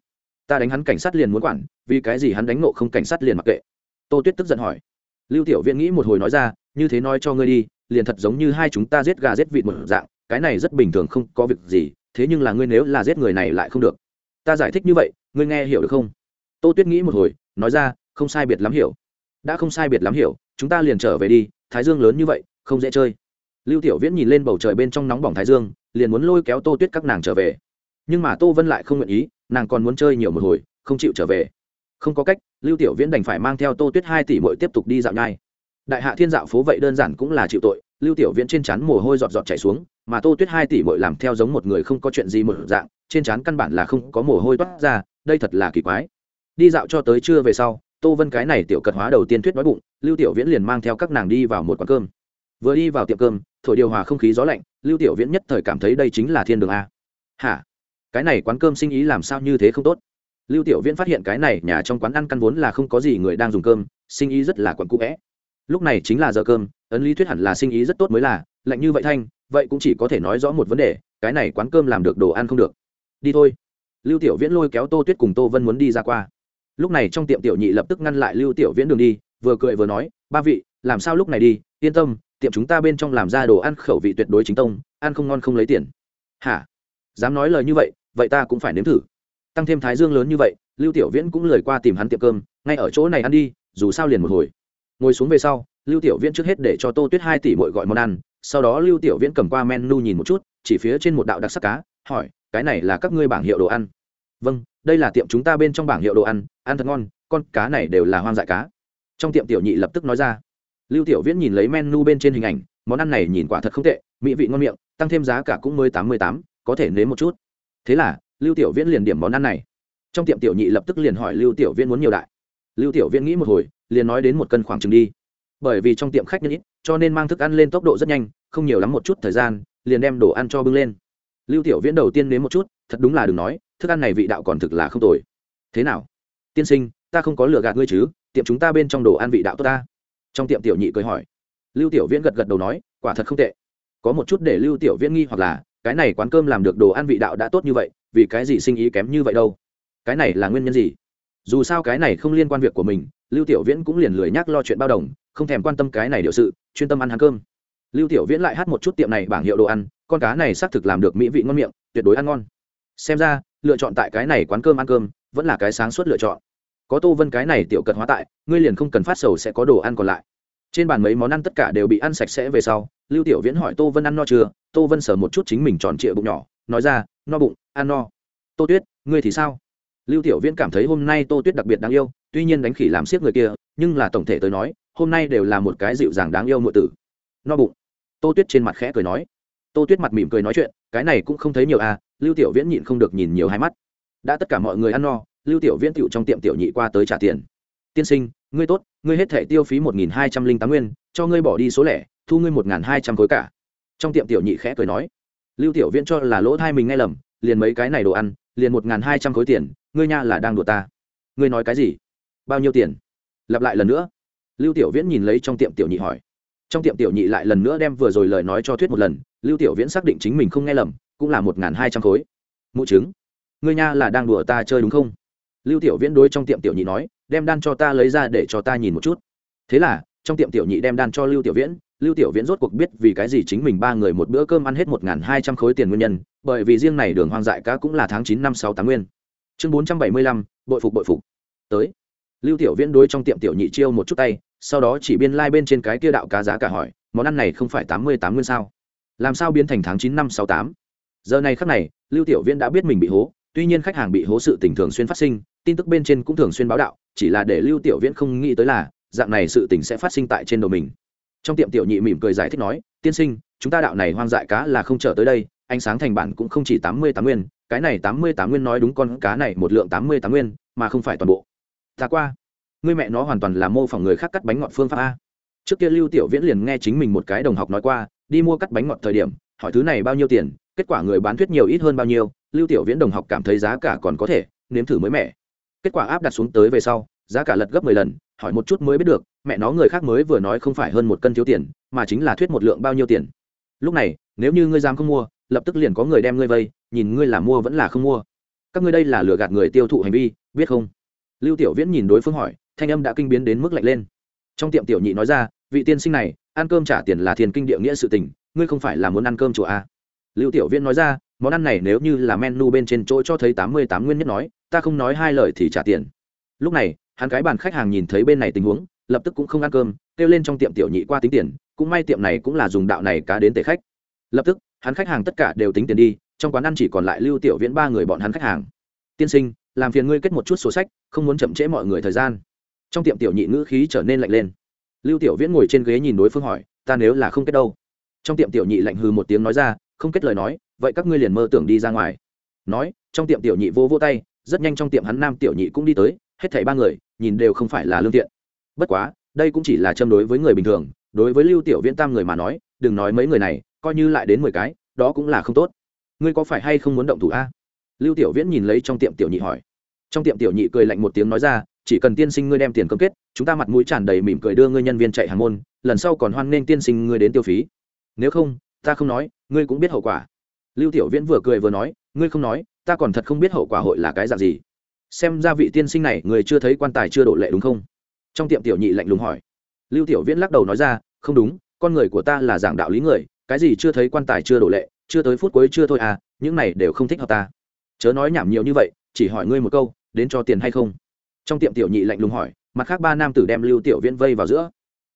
Ta đánh hắn cảnh sát liền muốn quản, vì cái gì hắn đánh ngộ không cảnh sát liền mặc kệ? Tô tuyết tức giận hỏi. Lưu tiểu viễn nghĩ một hồi nói ra, như thế nói cho ngươi đi, liền thật giống như hai chúng ta giết gà giết vịt một dạng cái này rất bình thường không có việc gì, thế nhưng là ngươi nếu là giết người này lại không được. Ta giải thích như vậy, ngươi nghe hiểu được không? Tô tuyết nghĩ một hồi, nói ra, không sai biệt lắm hiểu. Đã không sai biệt lắm hiểu, chúng ta liền trở về đi, thái dương lớn như vậy, không dễ chơi. Lưu tiểu viễn nhìn lên bầu trời bên trong nóng bỏng thái dương, liền muốn lôi kéo tô tuyết các nàng trở về. Nhưng mà tô vân lại không nguyện ý, nàng còn muốn chơi nhiều một hồi, không chịu trở về. Không có cách, lưu tiểu viễn đành phải mang theo tô tuyết hai tỷ mội tiếp tục đi dạo nhai. Đại hạ thiên dạo phố vậy đơn giản cũng là chịu tội lưu tiểu viễn trên trán mồ hôi giọt giọt chảy xuống, mà tô tuyết hai tỷ muội làm theo giống một người không có chuyện gì một dạng, trên trán căn bản là không có mồ hôi toát ra, đây thật là kỳ quái. Đi dạo cho tới trưa về sau, tô vân cái này tiểu cật hóa đầu tiên thuyết đói bụng, lưu tiểu viễn liền mang theo các nàng đi vào một quán cơm. Vừa đi vào tiệm cơm, thổi điều hòa không khí gió lạnh, lưu tiểu viễn nhất thời cảm thấy đây chính là thiên đường a. Hả? Cái này quán cơm sinh ý làm sao như thế không tốt? Lưu tiểu viễn phát hiện cái này nhà trong quán ăn căn vốn là không có gì người đang dùng cơm, sinh ý rất là quặn cũ vẽ lúc này chính là giờ cơm, ấn lý thuyết hẳn là sinh ý rất tốt mới là, lạnh như vậy thanh, vậy cũng chỉ có thể nói rõ một vấn đề, cái này quán cơm làm được đồ ăn không được. Đi thôi. Lưu tiểu viễn lôi kéo tô tuyết cùng tô vân muốn đi ra qua. Lúc này trong tiệm tiểu nhị lập tức ngăn lại lưu tiểu viễn đường đi, vừa cười vừa nói, ba vị, làm sao lúc này đi? Yên tâm, tiệm chúng ta bên trong làm ra đồ ăn khẩu vị tuyệt đối chính tông, ăn không ngon không lấy tiền. Hả? Dám nói lời như vậy vậy ta cũng phải nếm thử. Tăng thêm thái dương lớn như vậy, lưu tiểu viễn cũng lời qua tìm hắn tiệm cơm, ngay ở chỗ này ăn đi, dù sao liền một hồi ngồi xuống về sau, lưu tiểu viễn trước hết để cho tô tuyết hai tỷ mội gọi món ăn, sau đó lưu tiểu viễn cầm qua menu nhìn một chút, chỉ phía trên một đạo đặc sắc cá, hỏi, cái này là các ngươi bảng hiệu đồ ăn? Vâng đây là tiệm chúng ta bên trong bảng hiệu đồ ăn ăn thật ngon, con cá này đều là hoang dại cá. Trong tiệm tiểu nhị lập tức nói ra. Lưu tiểu viễn nhìn lấy menu bên trên hình ảnh, món ăn này nhìn quả thật không tệ, mỹ vị ngon miệng, tăng thêm giá cả cũng mới tám mươi tám, có thể nếm một chút. Thế là, lưu tiểu viễn liền điểm món ăn này. Trong tiệm tiểu nhị lập tức liền hỏi lưu tiểu viễn muốn nhiều đại. Lưu tiểu viễn nghĩ một hồi liền nói đến một cân khoảng chừng đi. Bởi vì trong tiệm khách nhân ít, cho nên mang thức ăn lên tốc độ rất nhanh, không nhiều lắm một chút thời gian, liền đem đồ ăn cho bưng lên. Lưu tiểu viễn đầu tiên nếm một chút, thật đúng là đừng nói, thức ăn này vị đạo còn thực là không tồi. Thế nào? Tiên sinh, ta không có lừa gạt ngươi chứ, tiệm chúng ta bên trong đồ ăn vị đạo tốt ta. Trong tiệm tiểu nhị cười hỏi. Lưu tiểu viễn gật gật đầu nói, quả thật không tệ. Có một chút để lưu tiểu viễn nghi hoặc là, cái này quán cơm làm được đồ ăn vị đạo đã tốt như vậy, vì cái gì sinh ý kém như vậy đâu? Cái này là nguyên nhân gì? Dù sao cái này không liên quan việc của mình, lưu tiểu viễn cũng liền lười nhắc lo chuyện bao đồng, không thèm quan tâm cái này điều sự, chuyên tâm ăn hàng cơm. Lưu tiểu viễn lại hát một chút tiệm này bảng hiệu đồ ăn, con cá này xác thực làm được mỹ vị ngon miệng, tuyệt đối ăn ngon. Xem ra, lựa chọn tại cái này quán cơm ăn cơm, vẫn là cái sáng suốt lựa chọn. Có tô vân cái này tiểu cật hóa tại, ngươi liền không cần phát sầu sẽ có đồ ăn còn lại. Trên bàn mấy món ăn tất cả đều bị ăn sạch sẽ về sau, lưu tiểu viễn hỏi tô vân ăn no chưa? Tô vân sờ một chút chính mình tròn trịa bụng nhỏ, nói ra, no bụng, ăn no. Tô tuyết, ngươi thì sao? Lưu tiểu viễn cảm thấy hôm nay tô tuyết đặc biệt đáng yêu, tuy nhiên đánh khỉ làm siết người kia, nhưng là tổng thể tới nói, hôm nay đều là một cái dịu dàng đáng yêu mượn tử. No bụng. Tô tuyết trên mặt khẽ cười nói. Tô tuyết mặt mỉm cười nói chuyện, cái này cũng không thấy nhiều à lưu tiểu viễn nhịn không được nhìn nhiều hai mắt. Đã tất cả mọi người ăn no, lưu tiểu viễn tựu trong tiệm tiểu nhị qua tới trả tiền. Tiên sinh, ngươi tốt, ngươi hết thể tiêu phí một nghìn hai trăm linh tám nguyên, cho ngươi bỏ đi số lẻ, thu ngươi một nghìn hai trăm khối cả. Trong tiệm tiểu nhị khẽ cười nói. Lưu tiểu viễn cho là lỗ thai mình nghe lầm, liền mấy cái này đồ ăn, liền một nghìn hai trăm khối tiền ngươi nha là đang đùa ta. Ngươi nói cái gì? Bao nhiêu tiền? Lặp lại lần nữa. Lưu tiểu viễn nhìn lấy trong tiệm tiểu nhị hỏi. Trong tiệm tiểu nhị lại lần nữa đem vừa rồi lời nói cho thuyết một lần, lưu tiểu viễn xác định chính mình không nghe lầm, cũng là một n g h n hai trăm khối. Mụ chứng ngươi nha là đang đùa ta chơi đúng không? Lưu tiểu viễn đối trong tiệm tiểu nhị nói, đem đan cho ta lấy ra để cho ta nhìn một chút. Thế là, trong tiệm tiểu nhị đem đan cho lưu tiểu viễn, lưu tiểu viễn rốt cuộc biết vì cái gì chính mình ba người một bữa cơm ăn hết một hai trăm khối tiền nguyên nhân, bởi vì riêng này đường hoang dại cá cũng là tháng chín năm sáu tám nguyên chương bốn trăm bảy mươi lăm, bội phục bội phục. Tới. Lưu tiểu viễn đối trong tiệm tiểu nhị chiêu một chút tay, sau đó chỉ biên lai、like、bên trên cái kia đạo cá giá cả hỏi, món ăn này không phải tám mươi tám nguyên sao? Làm sao biến thành tháng chín năm sáu tám? Giờ này khắc này, lưu tiểu viễn đã biết mình bị hố, tuy nhiên khách hàng bị hố sự tình thường xuyên phát sinh, tin tức bên trên cũng thường xuyên báo đạo, chỉ là để lưu tiểu viễn không nghĩ tới là, dạng này sự tình sẽ phát sinh tại trên đầu mình. Trong tiệm tiểu nhị mỉm cười giải thích nói, tiên sinh, chúng ta đạo này hoang dại cá là không trở tới đây, ánh sáng thành bản cũng không chỉ tám mươi tám nguyên cái này tám mươi tám nguyên nói đúng con cá này một lượng tám mươi tám nguyên, mà không phải toàn bộ. Ta qua. Ngươi mẹ nó hoàn toàn là mô phỏng người khác cắt bánh ngọt phương pháp a. Trước kia lưu tiểu viễn liền nghe chính mình một cái đồng học nói qua, đi mua cắt bánh ngọt thời điểm, hỏi thứ này bao nhiêu tiền, kết quả người bán thuyết nhiều ít hơn bao nhiêu, lưu tiểu viễn đồng học cảm thấy giá cả còn có thể, nếm thử mới mẻ. Kết quả áp đặt xuống tới về sau, giá cả lật gấp mười lần, hỏi một chút mới biết được, mẹ nó người khác mới vừa nói không phải hơn một cân thiếu tiền, mà chính là thuyết một lượng bao nhiêu tiền. Lúc này, nếu như ngươi dám không mua, lập tức liền có người đem ngươi vây nhìn ngươi là mua vẫn là không mua. Các ngươi đây là lừa gạt người tiêu thụ hành vi, biết không? Lưu tiểu viễn nhìn đối phương hỏi, thanh âm đã kinh biến đến mức lạnh lên. Trong tiệm tiểu nhị nói ra, vị tiên sinh này, ăn cơm trả tiền là thiền kinh địa nghĩa sự tình, ngươi không phải là muốn ăn cơm chùa à? lưu tiểu viễn nói ra, món ăn này nếu như là menu bên trên chỗ cho thấy tám mươi tám nguyên nhất nói, ta không nói hai lời thì trả tiền. Lúc này, hắn cái bàn khách hàng nhìn thấy bên này tình huống, lập tức cũng không ăn cơm, kêu lên trong tiệm tiểu nhị qua tính tiền, cũng may tiệm này cũng là dùng đạo này cá đến tể khách. Lập tức, hắn khách hàng tất cả đều tính tiền đi trong quán ăn chỉ còn lại lưu tiểu viễn ba người bọn hắn khách hàng. Tiên sinh, làm phiền ngươi kết một chút sổ sách, không muốn chậm trễ mọi người thời gian. Trong tiệm tiểu nhị ngữ khí trở nên lạnh lên. Lưu tiểu viễn ngồi trên ghế nhìn đối phương hỏi, ta nếu là không kết đâu? Trong tiệm tiểu nhị lạnh hừ một tiếng nói ra, không kết lời nói, vậy các ngươi liền mơ tưởng đi ra ngoài. Nói, trong tiệm tiểu nhị vô vô tay, rất nhanh trong tiệm hắn nam tiểu nhị cũng đi tới, hết thảy ba người, nhìn đều không phải là lương thiện. Bất quá, đây cũng chỉ là châm đối với người bình thường, đối với lưu tiểu viễn tam người mà nói, đừng nói mấy người này, coi như lại đến mười cái, đó cũng là không tốt ngươi có phải hay không muốn động thủ a? Lưu tiểu viễn nhìn lấy trong tiệm tiểu nhị hỏi. Trong tiệm tiểu nhị cười lạnh một tiếng nói ra, chỉ cần tiên sinh ngươi đem tiền cơm kết, chúng ta mặt mũi tràn đầy mỉm cười đưa ngươi nhân viên chạy hàng môn, lần sau còn hoan nghênh tiên sinh ngươi đến tiêu phí. Nếu không, ta không nói, ngươi cũng biết hậu quả. Lưu tiểu viễn vừa cười vừa nói, ngươi không nói, ta còn thật không biết hậu quả hội là cái dạng gì. Xem ra vị tiên sinh này, người chưa thấy quan tài chưa độ lệ đúng không? Trong tiệm tiểu nhị lạnh lùng hỏi. Lưu tiểu viễn lắc đầu nói ra, không đúng, con người của ta là giảng đạo lý người, cái gì chưa thấy quan tài chưa độ lệ chưa tới phút cuối chưa thôi à những này đều không thích hợp ta. Chớ nói nhảm nhiều như vậy, chỉ hỏi ngươi một câu, đến cho tiền hay không? Trong tiệm tiểu nhị lạnh lùng hỏi, mặt khác ba nam tử đem lưu tiểu viễn vây vào giữa.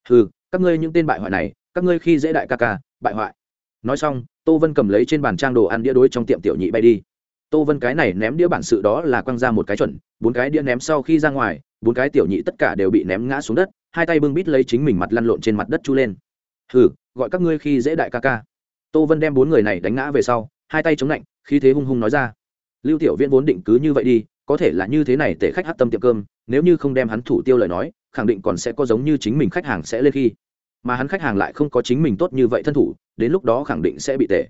Hừ, các ngươi những tên bại hoại này, các ngươi khi dễ đại ca ca, bại hoại. Nói xong, tô vân cầm lấy trên bàn trang đồ ăn đĩa đối trong tiệm tiểu nhị bay đi. Tô vân cái này ném đĩa bản sự đó là quăng ra một cái chuẩn, bốn cái đĩa ném sau khi ra ngoài, bốn cái tiểu nhị tất cả đều bị ném ngã xuống đất, hai tay bưng bít lấy chính mình mặt lăn lộn trên mặt đất chu lên. Hừ, gọi các ngươi khi dễ đại ca ca tô vân đem bốn người này đánh ngã về sau, hai tay chống lạnh khi thế hung hung nói ra. Lưu tiểu viễn vốn định cứ như vậy đi, có thể là như thế này tể khách hát tâm tiệm cơm, nếu như không đem hắn thủ tiêu lời nói, khẳng định còn sẽ có giống như chính mình khách hàng sẽ lên khi. Mà hắn khách hàng lại không có chính mình tốt như vậy thân thủ, đến lúc đó khẳng định sẽ bị tệ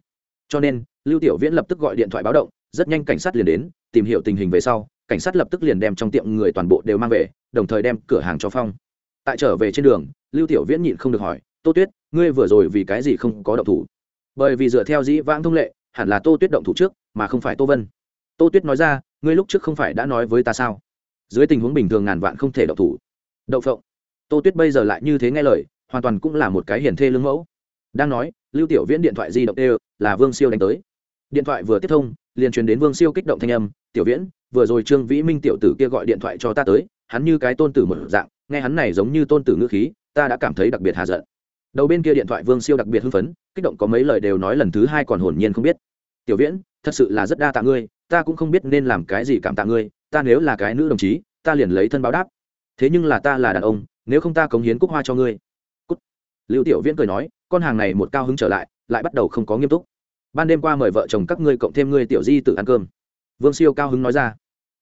cho nên, lưu tiểu viễn lập tức gọi điện thoại báo động, rất nhanh cảnh sát liền đến, tìm hiểu tình hình về sau, cảnh sát lập tức liền đem trong tiệm người toàn bộ đều mang về, đồng thời đem cửa hàng cho phong. Tại trở về trên đường, lưu tiểu viễn nhịn không được hỏi, tô tuyết, ngươi vừa rồi vì cái gì không có động thủ? Bởi vì dựa theo dĩ vãng thông lệ, hẳn là tô tuyết động thủ trước, mà không phải tô vân. Tô tuyết nói ra, ngươi lúc trước không phải đã nói với ta sao? Dưới tình huống bình thường ngàn vạn không thể động thủ. Đậu phộng. Tô tuyết bây giờ lại như thế nghe lời, hoàn toàn cũng là một cái hiển thê lương mẫu. Đang nói, lưu tiểu viễn điện thoại di động đều là vương siêu đánh tới. Điện thoại vừa tiếp thông, liền truyền đến vương siêu kích động thanh âm, tiểu viễn, vừa rồi trương vĩ minh tiểu tử kia gọi điện thoại cho ta tới, hắn như cái tôn tử một dạng, nghe hắn này giống như tôn tử ngữ khí, ta đã cảm thấy đặc biệt hà giận đầu bên kia điện thoại vương siêu đặc biệt hưng phấn, kích động có mấy lời đều nói lần thứ hai còn hồn nhiên không biết. Tiểu viễn, thật sự là rất đa tạ ngươi, ta cũng không biết nên làm cái gì cảm tạ ngươi, ta nếu là cái nữ đồng chí, ta liền lấy thân báo đáp. Thế nhưng là ta là đàn ông, nếu không ta cống hiến cúc hoa cho ngươi. Cút. lưu tiểu viễn cười nói, con hàng này một cao hứng trở lại lại bắt đầu không có nghiêm túc. Ban đêm qua mời vợ chồng các ngươi cộng thêm ngươi tiểu di tự ăn cơm. Vương siêu cao hứng nói ra.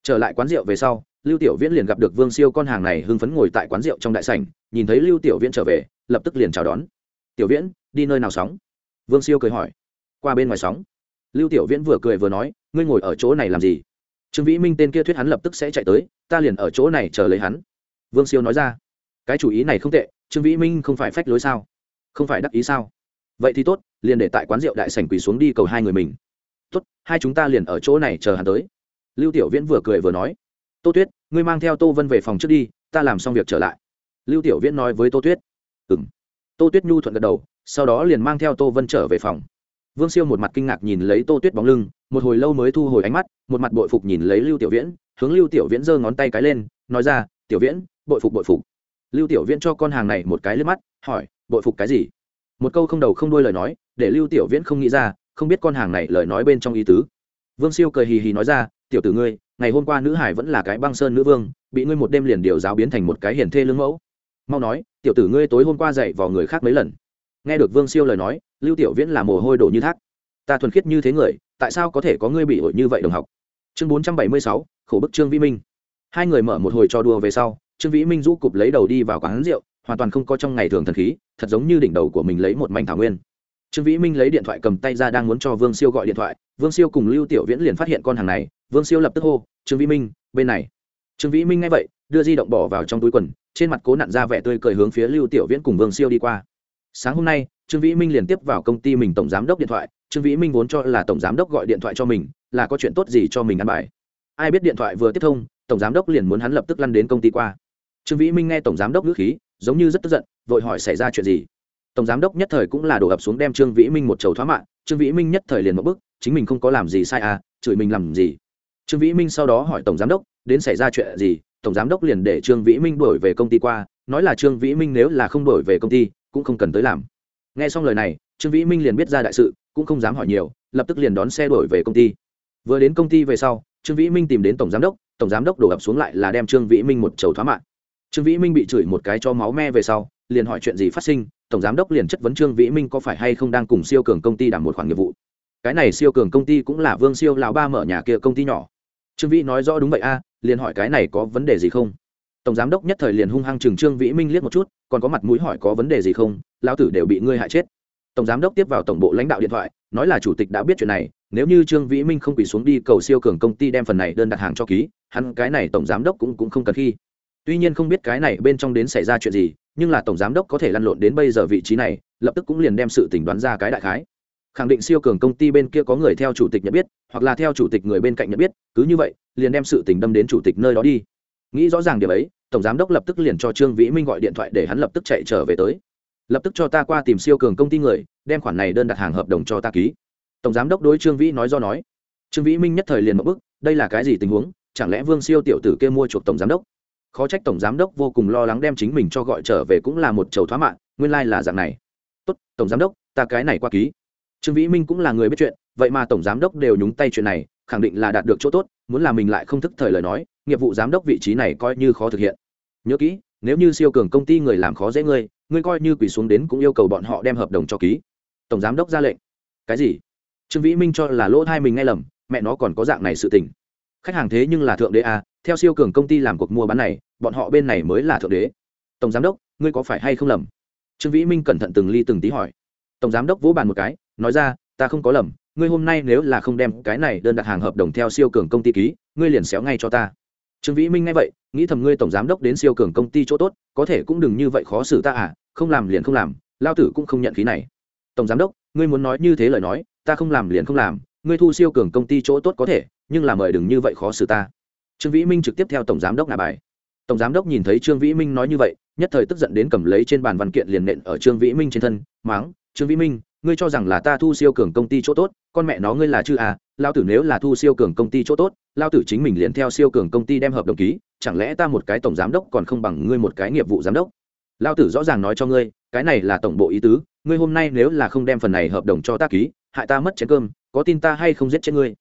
Trở lại quán rượu về sau, lưu tiểu viễn liền gặp được vương siêu con hàng này hưng phấn ngồi tại quán rượu trong đại sảnh, nhìn thấy lưu tiểu viễn trở về lập tức liền chào đón. Tiểu viễn, đi nơi nào sóng? Vương siêu cười hỏi. Qua bên ngoài sóng. Lưu tiểu viễn vừa cười vừa nói, ngươi ngồi ở chỗ này làm gì? Trương vĩ minh tên kia thuyết hắn lập tức sẽ chạy tới, ta liền ở chỗ này chờ lấy hắn. Vương siêu nói ra. Cái chủ ý này không tệ, trương vĩ minh không phải phách lối sao? Không phải đắc ý sao? Vậy thì tốt, liền để tại quán rượu đại sảnh quỳ xuống đi cầu hai người mình. Tốt, hai chúng ta liền ở chỗ này chờ hắn tới. Lưu tiểu viễn vừa cười vừa nói. Tô tuyết, ngươi mang theo tô vân về phòng trước đi, ta làm xong việc trở lại. Lưu tiểu viễn nói với tô tuyết. Ừm. tô tuyết nhu thuận gật đầu, sau đó liền mang theo tô vân trở về phòng. Vương siêu một mặt kinh ngạc nhìn lấy tô tuyết bóng lưng, một hồi lâu mới thu hồi ánh mắt, một mặt bội phục nhìn lấy lưu tiểu viễn, hướng lưu tiểu viễn giơ ngón tay cái lên, nói ra, tiểu viễn, bội phục bội phục. Lưu tiểu viễn cho con hàng này một cái lên mắt, hỏi, bội phục cái gì? Một câu không đầu không đuôi lời nói, để lưu tiểu viễn không nghĩ ra, không biết con hàng này lời nói bên trong ý tứ. Vương siêu cười hì hì nói ra, tiểu tử ngươi, ngày hôm qua nữ hải vẫn là cái băng sơn nữ vương, bị ngươi một đêm liền điều giáo biến thành một cái hiển thê lương mẫu mau nói, tiểu tử ngươi tối hôm qua dạy vào người khác mấy lần. Nghe được vương siêu lời nói, lưu tiểu viễn là mồ hôi đổ như thác. Ta thuần khiết như thế người, tại sao có thể có ngươi bị ổi như vậy đồng học? Chương bốn trăm bảy mươi sáu, khổ bức trương vĩ minh. Hai người mở một hồi trò đùa về sau, trương vĩ minh rũ cụp lấy đầu đi vào quán rượu, hoàn toàn không có trong ngày thường thần khí, thật giống như đỉnh đầu của mình lấy một mảnh thảo nguyên. Trương vĩ minh lấy điện thoại cầm tay ra đang muốn cho vương siêu gọi điện thoại, vương siêu cùng lưu tiểu viễn liền phát hiện con hàng này, vương siêu lập tức hô, trương vĩ minh, bên này. Trương vĩ minh nghe vậy đưa di động bỏ vào trong túi quần, trên mặt cố nặn ra vẻ tươi cười hướng phía lưu tiểu viễn cùng vương siêu đi qua. Sáng hôm nay, trương vĩ minh liền tiếp vào công ty mình tổng giám đốc điện thoại, trương vĩ minh vốn cho là tổng giám đốc gọi điện thoại cho mình, là có chuyện tốt gì cho mình ăn bài. Ai biết điện thoại vừa tiếp thông, tổng giám đốc liền muốn hắn lập tức lăn đến công ty qua. Trương vĩ minh nghe tổng giám đốc ngữ khí, giống như rất tức giận, vội hỏi xảy ra chuyện gì. Tổng giám đốc nhất thời cũng là đổ ập xuống đem trương vĩ minh một chầu thoá mạng, trương vĩ minh nhất thời liền một bức chính mình không có làm gì sai à chửi mình làm gì. Trương vĩ minh sau đó hỏi tổng giám đốc, đến xảy ra chuyện gì tổng giám đốc liền để trương vĩ minh đổi về công ty qua, nói là trương vĩ minh nếu là không đổi về công ty, cũng không cần tới làm. Nghe xong lời này, trương vĩ minh liền biết ra đại sự, cũng không dám hỏi nhiều, lập tức liền đón xe đổi về công ty. Vừa đến công ty về sau, trương vĩ minh tìm đến tổng giám đốc, tổng giám đốc đổ ập xuống lại là đem trương vĩ minh một chầu thoá mạng. Trương vĩ minh bị chửi một cái cho máu me về sau, liền hỏi chuyện gì phát sinh, tổng giám đốc liền chất vấn trương vĩ minh có phải hay không đang cùng siêu cường công ty đảm một khoản nghiệp vụ. Cái này siêu cường công ty cũng là vương siêu lão ba mở nhà kia công ty nhỏ. Trương vĩ nói rõ đúng vậy a liền hỏi cái này có vấn đề gì không? Tổng giám đốc nhất thời liền hung hăng trừng trương vĩ minh liếc một chút, còn có mặt mũi hỏi có vấn đề gì không? Lão tử đều bị ngươi hại chết. Tổng giám đốc tiếp vào tổng bộ lãnh đạo điện thoại, nói là chủ tịch đã biết chuyện này, nếu như trương vĩ minh không quỳ xuống đi cầu siêu cường công ty đem phần này đơn đặt hàng cho ký, hắn cái này tổng giám đốc cũng cũng không cần khi. Tuy nhiên không biết cái này bên trong đến xảy ra chuyện gì, nhưng là tổng giám đốc có thể lăn lộn đến bây giờ vị trí này, lập tức cũng liền đem sự tỉnh đoán ra cái đại khái khẳng định siêu cường công ty bên kia có người theo chủ tịch nhận biết, hoặc là theo chủ tịch người bên cạnh nhận biết, cứ như vậy, liền đem sự tình đâm đến chủ tịch nơi đó đi. Nghĩ rõ ràng điều ấy, tổng giám đốc lập tức liền cho trương vĩ minh gọi điện thoại để hắn lập tức chạy trở về tới. Lập tức cho ta qua tìm siêu cường công ty người, đem khoản này đơn đặt hàng hợp đồng cho ta ký. Tổng giám đốc đối trương vĩ nói do nói. Trương vĩ minh nhất thời liền một bức, đây là cái gì tình huống, chẳng lẽ vương siêu tiểu tử kia mua chuộc tổng giám đốc? Khó trách tổng giám đốc vô cùng lo lắng đem chính mình cho gọi trở về cũng là một chầu thoá mạng, nguyên lai、like、là dạng này. Tốt, tổng giám đốc, ta cái này qua ký trương vĩ minh cũng là người biết chuyện, vậy mà tổng giám đốc đều nhúng tay chuyện này, khẳng định là đạt được chỗ tốt, muốn là mình lại không thức thời lời nói, nghiệp vụ giám đốc vị trí này coi như khó thực hiện. Nhớ kỹ, nếu như siêu cường công ty người làm khó dễ ngươi ngươi coi như quỳ xuống đến cũng yêu cầu bọn họ đem hợp đồng cho ký. Tổng giám đốc ra lệnh. Cái gì? Trương vĩ minh cho là lỗ thai mình nghe lầm, mẹ nó còn có dạng này sự tình. Khách hàng thế nhưng là thượng đế à theo siêu cường công ty làm cuộc mua bán này, bọn họ bên này mới là thượng đế. Tổng giám đốc, ngươi có phải hay không lầm? Trương vĩ minh cẩn thận từng ly từng tí hỏi. Tổng giám đốc vỗ bàn một cái nói ra, ta không có lầm, ngươi hôm nay nếu là không đem cái này đơn đặt hàng hợp đồng theo siêu cường công ty ký, ngươi liền xéo ngay cho ta. Trương vĩ minh nghe vậy, nghĩ thầm ngươi tổng giám đốc đến siêu cường công ty chỗ tốt, có thể cũng đừng như vậy khó xử ta à không làm liền không làm, lao tử cũng không nhận khí này. Tổng giám đốc, ngươi muốn nói như thế lời nói, ta không làm liền không làm, ngươi thu siêu cường công ty chỗ tốt có thể, nhưng là mời đừng như vậy khó xử ta. Trương vĩ minh trực tiếp theo tổng giám đốc ngà bài. Tổng giám đốc nhìn thấy trương vĩ minh nói như vậy, nhất thời tức giận đến cầm lấy trên bàn văn kiện liền nện ở trương vĩ minh trên thân máng trương vĩ minh ngươi cho rằng là ta thu siêu cường công ty chỗ tốt, con mẹ nó ngươi là chư à lao tử nếu là thu siêu cường công ty chỗ tốt lao tử chính mình liền theo siêu cường công ty đem hợp đồng ký, chẳng lẽ ta một cái tổng giám đốc còn không bằng ngươi một cái nghiệp vụ giám đốc? Lao tử rõ ràng nói cho ngươi, cái này là tổng bộ ý tứ, ngươi hôm nay nếu là không đem phần này hợp đồng cho ta ký, hại ta mất chén cơm, có tin ta hay không giết chết ngươi?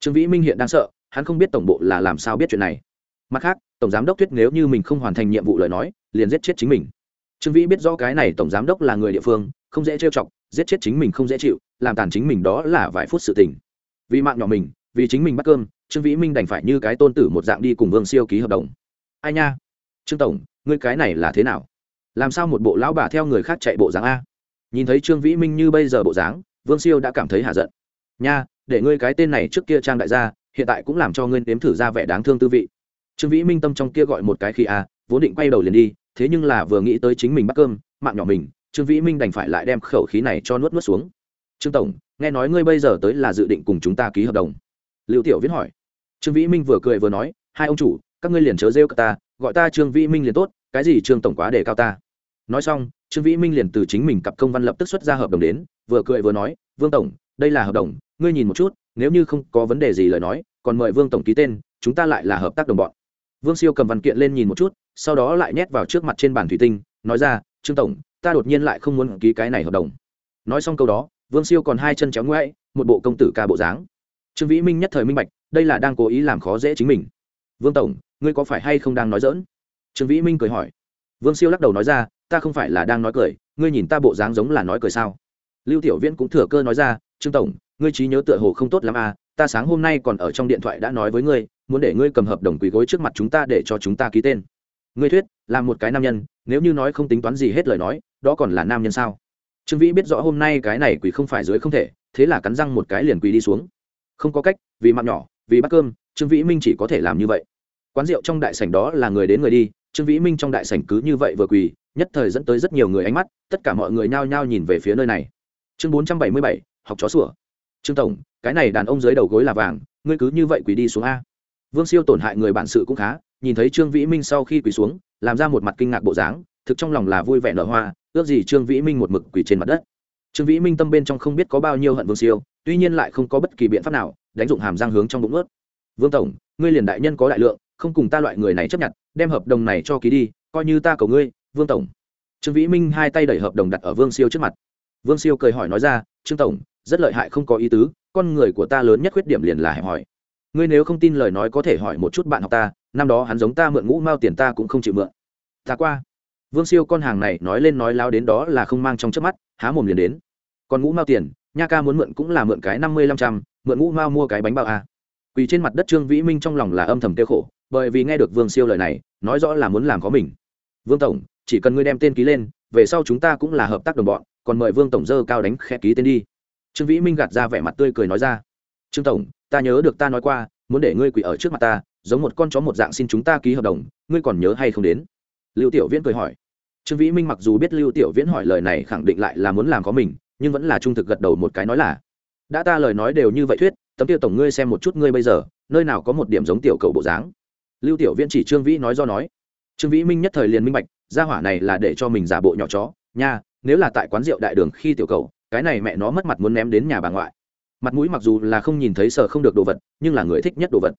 Trương vĩ minh hiện đang sợ, hắn không biết tổng bộ là làm sao biết chuyện này. Mặt khác, tổng giám đốc thuyết nếu như mình không hoàn thành nhiệm vụ lời nói, liền giết chết chính mình. Trương vĩ biết rõ cái này tổng giám đốc là người địa phương, không dễ trêu chọc giết chết chính mình không dễ chịu, làm tàn chính mình đó là vài phút sự tình. Vì mạng nhỏ mình, vì chính mình bắt cơm, trương vĩ minh đành phải như cái tôn tử một dạng đi cùng vương siêu ký hợp đồng. Ai nha? Trương tổng, ngươi cái này là thế nào? Làm sao một bộ lão bà theo người khác chạy bộ dáng a? Nhìn thấy trương vĩ minh như bây giờ bộ dáng, vương siêu đã cảm thấy hạ giận. Nha, để ngươi cái tên này trước kia trang đại gia, hiện tại cũng làm cho ngươi nếm thử ra vẻ đáng thương tư vị. Trương vĩ minh tâm trong kia gọi một cái khi a, vốn định quay đầu liền đi, thế nhưng là vừa nghĩ tới chính mình bắt cơm, mạng nhỏ mình trương vĩ minh đành phải lại đem khẩu khí này cho nuốt nuốt xuống. Trương tổng, nghe nói ngươi bây giờ tới là dự định cùng chúng ta ký hợp đồng. Liệu tiểu viễn hỏi. Trương vĩ minh vừa cười vừa nói, hai ông chủ, các ngươi liền chớ rêu ta, gọi ta trương vĩ minh liền tốt, cái gì trương tổng quá để cao ta. Nói xong, trương vĩ minh liền từ chính mình cặp công văn lập tức xuất ra hợp đồng đến, vừa cười vừa nói, vương tổng, đây là hợp đồng, ngươi nhìn một chút, nếu như không có vấn đề gì lời nói, còn mời vương tổng ký tên, chúng ta lại là hợp tác đồng bọn. Vương siêu cầm văn kiện lên nhìn một chút, sau đó lại nhét vào trước mặt trên bàn thủy tinh, nói ra, trương tổng ta đột nhiên lại không muốn ký cái này hợp đồng. Nói xong câu đó, vương siêu còn hai chân chéo ngoại một bộ công tử ca bộ dáng. Trương vĩ minh nhất thời minh bạch, đây là đang cố ý làm khó dễ chính mình. Vương tổng, ngươi có phải hay không đang nói dỡn trương vĩ minh cười hỏi. Vương siêu lắc đầu nói ra, ta không phải là đang nói cười, ngươi nhìn ta bộ dáng giống là nói cười sao? Lưu tiểu viễn cũng thừa cơ nói ra, trương tổng, ngươi trí nhớ tựa hồ không tốt lắm à ta sáng hôm nay còn ở trong điện thoại đã nói với ngươi, muốn để ngươi cầm hợp đồng quỳ gối trước mặt chúng ta để cho chúng ta ký tên. Ngươi thuyết, là một cái nam nhân, nếu như nói không tính toán gì hết lời nói đó còn là nam nhân sao? Trương vĩ biết rõ hôm nay cái này quỳ không phải dưới không thể, thế là cắn răng một cái liền quỳ đi xuống. Không có cách, vì mạng nhỏ, vì bắt cơm, trương vĩ minh chỉ có thể làm như vậy. Quán rượu trong đại sảnh đó là người đến người đi, trương vĩ minh trong đại sảnh cứ như vậy vừa quỳ, nhất thời dẫn tới rất nhiều người ánh mắt, tất cả mọi người nhao nhao nhìn về phía nơi này. Chương bốn trăm bảy mươi bảy, học chó sủa. Trương tổng, cái này đàn ông dưới đầu gối là vàng, ngươi cứ như vậy quỳ đi xuống a. Vương siêu tổn hại người bản sự cũng khá, nhìn thấy trương vĩ minh sau khi quỳ xuống, làm ra một mặt kinh ngạc bộ dáng, thực trong lòng là vui vẻ nở hoa ước gì trương vĩ minh một mực quỳ trên mặt đất. Trương vĩ minh tâm bên trong không biết có bao nhiêu hận vương siêu, tuy nhiên lại không có bất kỳ biện pháp nào, đánh dụng hàm răng hướng trong bụng ướt vương tổng, ngươi liền đại nhân có đại lượng, không cùng ta loại người này chấp nhận, đem hợp đồng này cho ký đi, coi như ta cầu ngươi, vương tổng. Trương vĩ minh hai tay đẩy hợp đồng đặt ở vương siêu trước mặt. Vương siêu cười hỏi nói ra, trương tổng, rất lợi hại không có ý tứ, con người của ta lớn nhất khuyết điểm liền là hẹp hỏi ngươi nếu không tin lời nói có thể hỏi một chút bạn học ta, năm đó hắn giống ta mượn ngũ mao tiền ta cũng không chịu mượn. Ta qua vương siêu con hàng này nói lên nói lao đến đó là không mang trong chớp mắt, há mồm liền đến. Còn ngũ mao tiền, nha ca muốn mượn cũng là mượn cái năm mươi lăm trăm, mượn ngũ mao mua cái bánh bao a. À. quỳ trên mặt đất trương vĩ minh trong lòng là âm thầm tiêu khổ, bởi vì nghe được vương siêu lời này, nói rõ là muốn làm có mình. Vương tổng, chỉ cần ngươi đem tên ký lên, về sau chúng ta cũng là hợp tác đồng bọn, còn mời vương tổng dơ cao đánh khẽ ký tên đi. Trương vĩ minh gạt ra vẻ mặt tươi cười nói ra. Trương tổng, ta nhớ được ta nói qua, muốn để ngươi quỳ ở trước mặt ta, giống một con chó một dạng xin chúng ta ký hợp đồng, ngươi còn nhớ hay không đến? Lưu tiểu viễn cười hỏi. Trương vĩ minh mặc dù biết lưu tiểu viễn hỏi lời này khẳng định lại là muốn làm có mình, nhưng vẫn là trung thực gật đầu một cái nói là, đã ta lời nói đều như vậy thuyết, tấm tiêu tổng ngươi xem một chút ngươi bây giờ, nơi nào có một điểm giống tiểu cầu bộ dáng? Lưu tiểu viễn chỉ trương vĩ nói do nói. Trương vĩ minh nhất thời liền minh bạch, gia hỏa này là để cho mình giả bộ nhỏ chó, nha, nếu là tại quán rượu đại đường khi tiểu cầu cái này mẹ nó mất mặt muốn ném đến nhà bà ngoại. Mặt mũi mặc dù là không nhìn thấy sợ không được đồ vật, nhưng là người thích nhất đồ vật.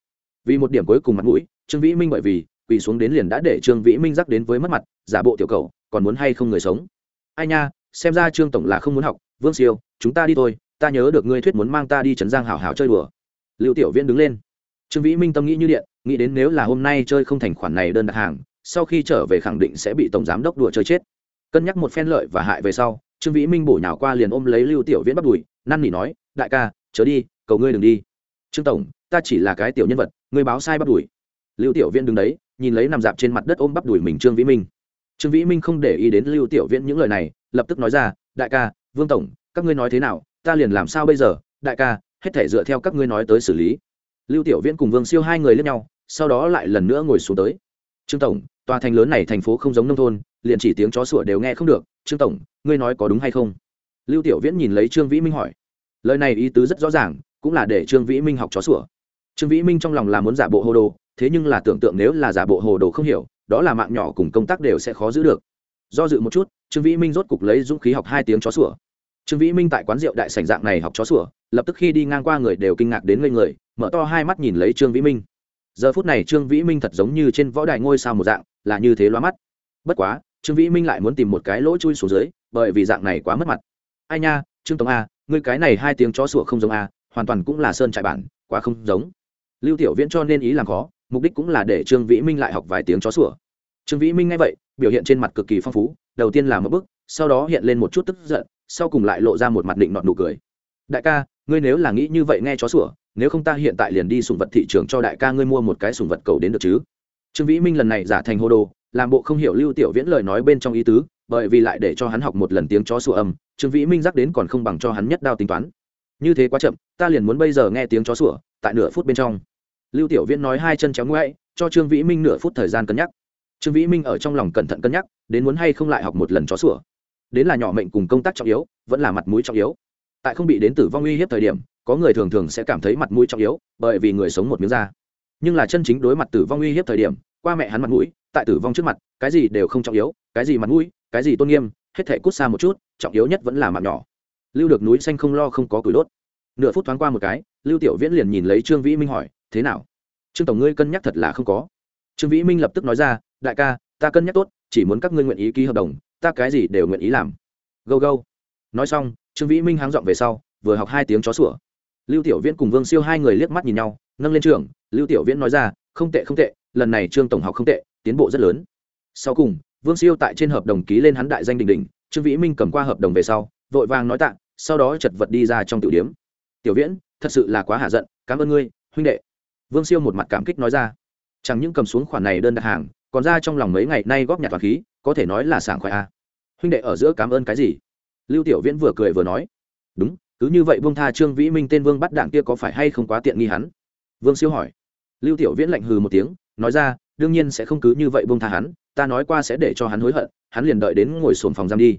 Vì một điểm cuối cùng mặt mũi, trương vĩ minh bởi vì quỳ xuống đến liền đã để trương vĩ minh rắc đến với mất mặt, giả bộ tiểu cầu, còn muốn hay không người sống? Ai nha, xem ra trương tổng là không muốn học. Vương siêu, chúng ta đi thôi, ta nhớ được ngươi thuyết muốn mang ta đi trấn giang hảo hảo chơi đùa. Liệu tiểu viễn đứng lên. Trương vĩ minh tâm nghĩ như điện, nghĩ đến nếu là hôm nay chơi không thành khoản này đơn đặt hàng, sau khi trở về khẳng định sẽ bị tổng giám đốc đùa chơi chết. Cân nhắc một phen lợi và hại về sau, trương vĩ minh bổ nhào qua liền ôm lấy lưu tiểu viễn bắt đùi, năn nỉ nói, đại ca, chớ đi, cầu ngươi đừng đi. Trương tổng, ta chỉ là cái tiểu nhân vật, ngươi báo sai bắt đùi. Lưu tiểu viễn đứng đấy nhìn lấy nằm dạp trên mặt đất ôm bắp đùi mình trương vĩ minh. Trương vĩ minh không để ý đến lưu tiểu viễn những lời này, lập tức nói ra, đại ca, vương tổng, các ngươi nói thế nào? Ta liền làm sao bây giờ? Đại ca, hết thể dựa theo các ngươi nói tới xử lý. Lưu tiểu viễn cùng vương siêu hai người lên nhau, sau đó lại lần nữa ngồi xuống tới. Trương tổng, tòa thành lớn này thành phố không giống nông thôn, liền chỉ tiếng chó sủa đều nghe không được. Trương tổng, ngươi nói có đúng hay không? Lưu tiểu viễn nhìn lấy trương vĩ minh hỏi. Lời này ý tứ rất rõ ràng, cũng là để trương vĩ minh học chó sủa. Trương vĩ minh trong lòng là muốn giả bộ hồ đồ thế nhưng là tưởng tượng nếu là giả bộ hồ đồ không hiểu, đó là mạng nhỏ cùng công tác đều sẽ khó giữ được. Do dự một chút, trương vĩ minh rốt cục lấy dũng khí học hai tiếng chó sủa. Trương vĩ minh tại quán rượu đại sảnh dạng này học chó sủa, lập tức khi đi ngang qua người đều kinh ngạc đến ngây người, mở to hai mắt nhìn lấy trương vĩ minh. Giờ phút này trương vĩ minh thật giống như trên võ đài ngôi sao một dạng, là như thế loa mắt. Bất quá, trương vĩ minh lại muốn tìm một cái lỗ chui xuống dưới, bởi vì dạng này quá mất mặt. Ai nha, trương tống a, ngươi cái này hai tiếng chó sủa không giống a, hoàn toàn cũng là sơn trại bản, quá không giống. Lưu tiểu viễn cho nên ý làm khó mục đích cũng là để trương vĩ minh lại học vài tiếng chó sủa. Trương vĩ minh nghe vậy, biểu hiện trên mặt cực kỳ phong phú, đầu tiên là một bức, sau đó hiện lên một chút tức giận, sau cùng lại lộ ra một mặt định nọt nụ cười. Đại ca, ngươi nếu là nghĩ như vậy nghe chó sủa, nếu không ta hiện tại liền đi sùng vật thị trường cho đại ca ngươi mua một cái sùng vật cầu đến được chứ? Trương vĩ minh lần này giả thành hô đồ, làm bộ không hiểu lưu tiểu viễn lời nói bên trong ý tứ, bởi vì lại để cho hắn học một lần tiếng chó sủa âm, trương vĩ minh dắt đến còn không bằng cho hắn nhất đao tính toán. Như thế quá chậm, ta liền muốn bây giờ nghe tiếng chó sủa, tại nửa phút bên trong lưu tiểu viễn nói hai chân chéo ngoại cho trương vĩ minh nửa phút thời gian cân nhắc. Trương vĩ minh ở trong lòng cẩn thận cân nhắc, đến muốn hay không lại học một lần chó sủa. Đến là nhỏ mệnh cùng công tác trọng yếu, vẫn là mặt mũi trọng yếu. Tại không bị đến tử vong uy hiếp thời điểm, có người thường thường sẽ cảm thấy mặt mũi trọng yếu, bởi vì người sống một miếng da. Nhưng là chân chính đối mặt tử vong uy hiếp thời điểm, qua mẹ hắn mặt mũi, tại tử vong trước mặt, cái gì đều không trọng yếu, cái gì mặt mũi, cái gì tôn nghiêm, hết thể cút xa một chút, trọng yếu nhất vẫn là mặt nhỏ. Lưu được núi xanh không lo không có cửi đốt. Nửa phút thoáng qua một cái, lưu tiểu viễn liền nhìn lấy trương vĩ minh hỏi thế nào? Trương tổng ngươi cân nhắc thật là không có. Trương vĩ minh lập tức nói ra, đại ca, ta cân nhắc tốt, chỉ muốn các ngươi nguyện ý ký hợp đồng, ta cái gì đều nguyện ý làm. Go go nói xong, trương vĩ minh háng dọn về sau, vừa học hai tiếng chó sủa. Lưu tiểu viễn cùng vương siêu hai người liếc mắt nhìn nhau, nâng lên trường. Lưu tiểu viễn nói ra, không tệ không tệ, lần này trương tổng học không tệ, tiến bộ rất lớn. Sau cùng, vương siêu tại trên hợp đồng ký lên hắn đại danh đình đình, trương vĩ minh cầm qua hợp đồng về sau, vội vàng nói tạ, sau đó chật vật đi ra trong tiểu điếm tiểu viễn, thật sự là quá hạ giận, cảm ơn ngươi, huynh đệ vương siêu một mặt cảm kích nói ra. Chẳng những cầm xuống khoản này đơn đặt hàng, còn ra trong lòng mấy ngày nay góp nhặt toàn khí, có thể nói là sảng khoái a. Huynh đệ ở giữa cảm ơn cái gì? Lưu tiểu viễn vừa cười vừa nói. Đúng, cứ như vậy vương tha trương vĩ minh tên vương bắt đảng kia có phải hay không quá tiện nghi hắn? Vương siêu hỏi. Lưu tiểu viễn lạnh hừ một tiếng, nói ra, đương nhiên sẽ không cứ như vậy vương tha hắn, ta nói qua sẽ để cho hắn hối hận, hắn liền đợi đến ngồi sồn phòng giam đi.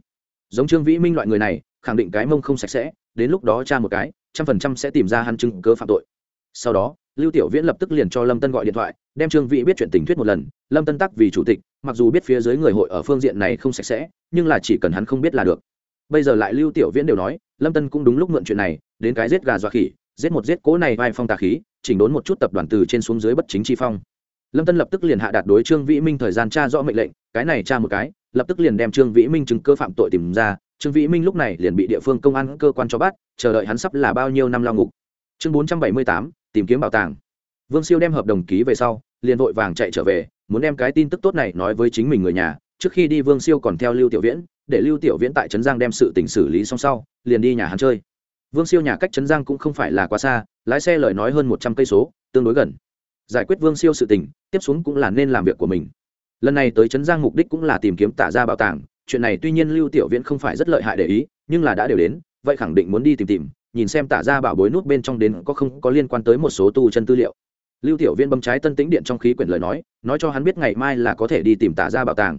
Giống trương vĩ minh loại người này, khẳng định cái mông không sạch sẽ, đến lúc đó cha một cái, trăm phần trăm sẽ tìm ra hắn chứng cớ phạm tội. Sau đó lưu tiểu viễn lập tức liền cho lâm tân gọi điện thoại, đem trương vĩ biết chuyện tình thuyết một lần, lâm tân tắc vì chủ tịch, mặc dù biết phía dưới người hội ở phương diện này không sạch sẽ, nhưng là chỉ cần hắn không biết là được. Bây giờ lại lưu tiểu viễn đều nói, lâm tân cũng đúng lúc mượn chuyện này, đến cái giết gà dọa khỉ, giết một giết cố này vai phong tà khí, chỉnh đốn một chút tập đoàn từ trên xuống dưới bất chính chi phong. Lâm tân lập tức liền hạ đạt đối trương vĩ minh thời gian tra rõ mệnh lệnh, cái này tra một cái, lập tức liền đem trương vĩ minh chứng cơ phạm tội tìm ra. Trương vĩ minh lúc này liền bị địa phương công an cơ quan cho bắt, chờ đợi hắn sắp là bao nhiêu năm lao ngục. Chương bốn trăm bảy mươi tám tìm kiếm bảo tàng. Vương siêu đem hợp đồng ký về sau, liền vội vàng chạy trở về, muốn đem cái tin tức tốt này nói với chính mình người nhà, trước khi đi vương siêu còn theo lưu tiểu viễn, để lưu tiểu viễn tại trấn giang đem sự tình xử lý xong sau, liền đi nhà hắn chơi. Vương siêu nhà cách trấn giang cũng không phải là quá xa, lái xe lời nói hơn một trăm cây số, tương đối gần. Giải quyết vương siêu sự tình, tiếp xuống cũng là nên làm việc của mình. Lần này tới trấn giang mục đích cũng là tìm kiếm tả ra bảo tàng, chuyện này tuy nhiên lưu tiểu viễn không phải rất lợi hại để ý, nhưng là đã đều đến, vậy khẳng định muốn đi tìm tìm nhìn xem tả ra bảo bối nút bên trong đến có không có liên quan tới một số tu chân tư liệu. Lưu tiểu Viên bấm trái tân tĩnh điện trong khí quyển lời nói nói cho hắn biết ngày mai là có thể đi tìm tả ra bảo tàng.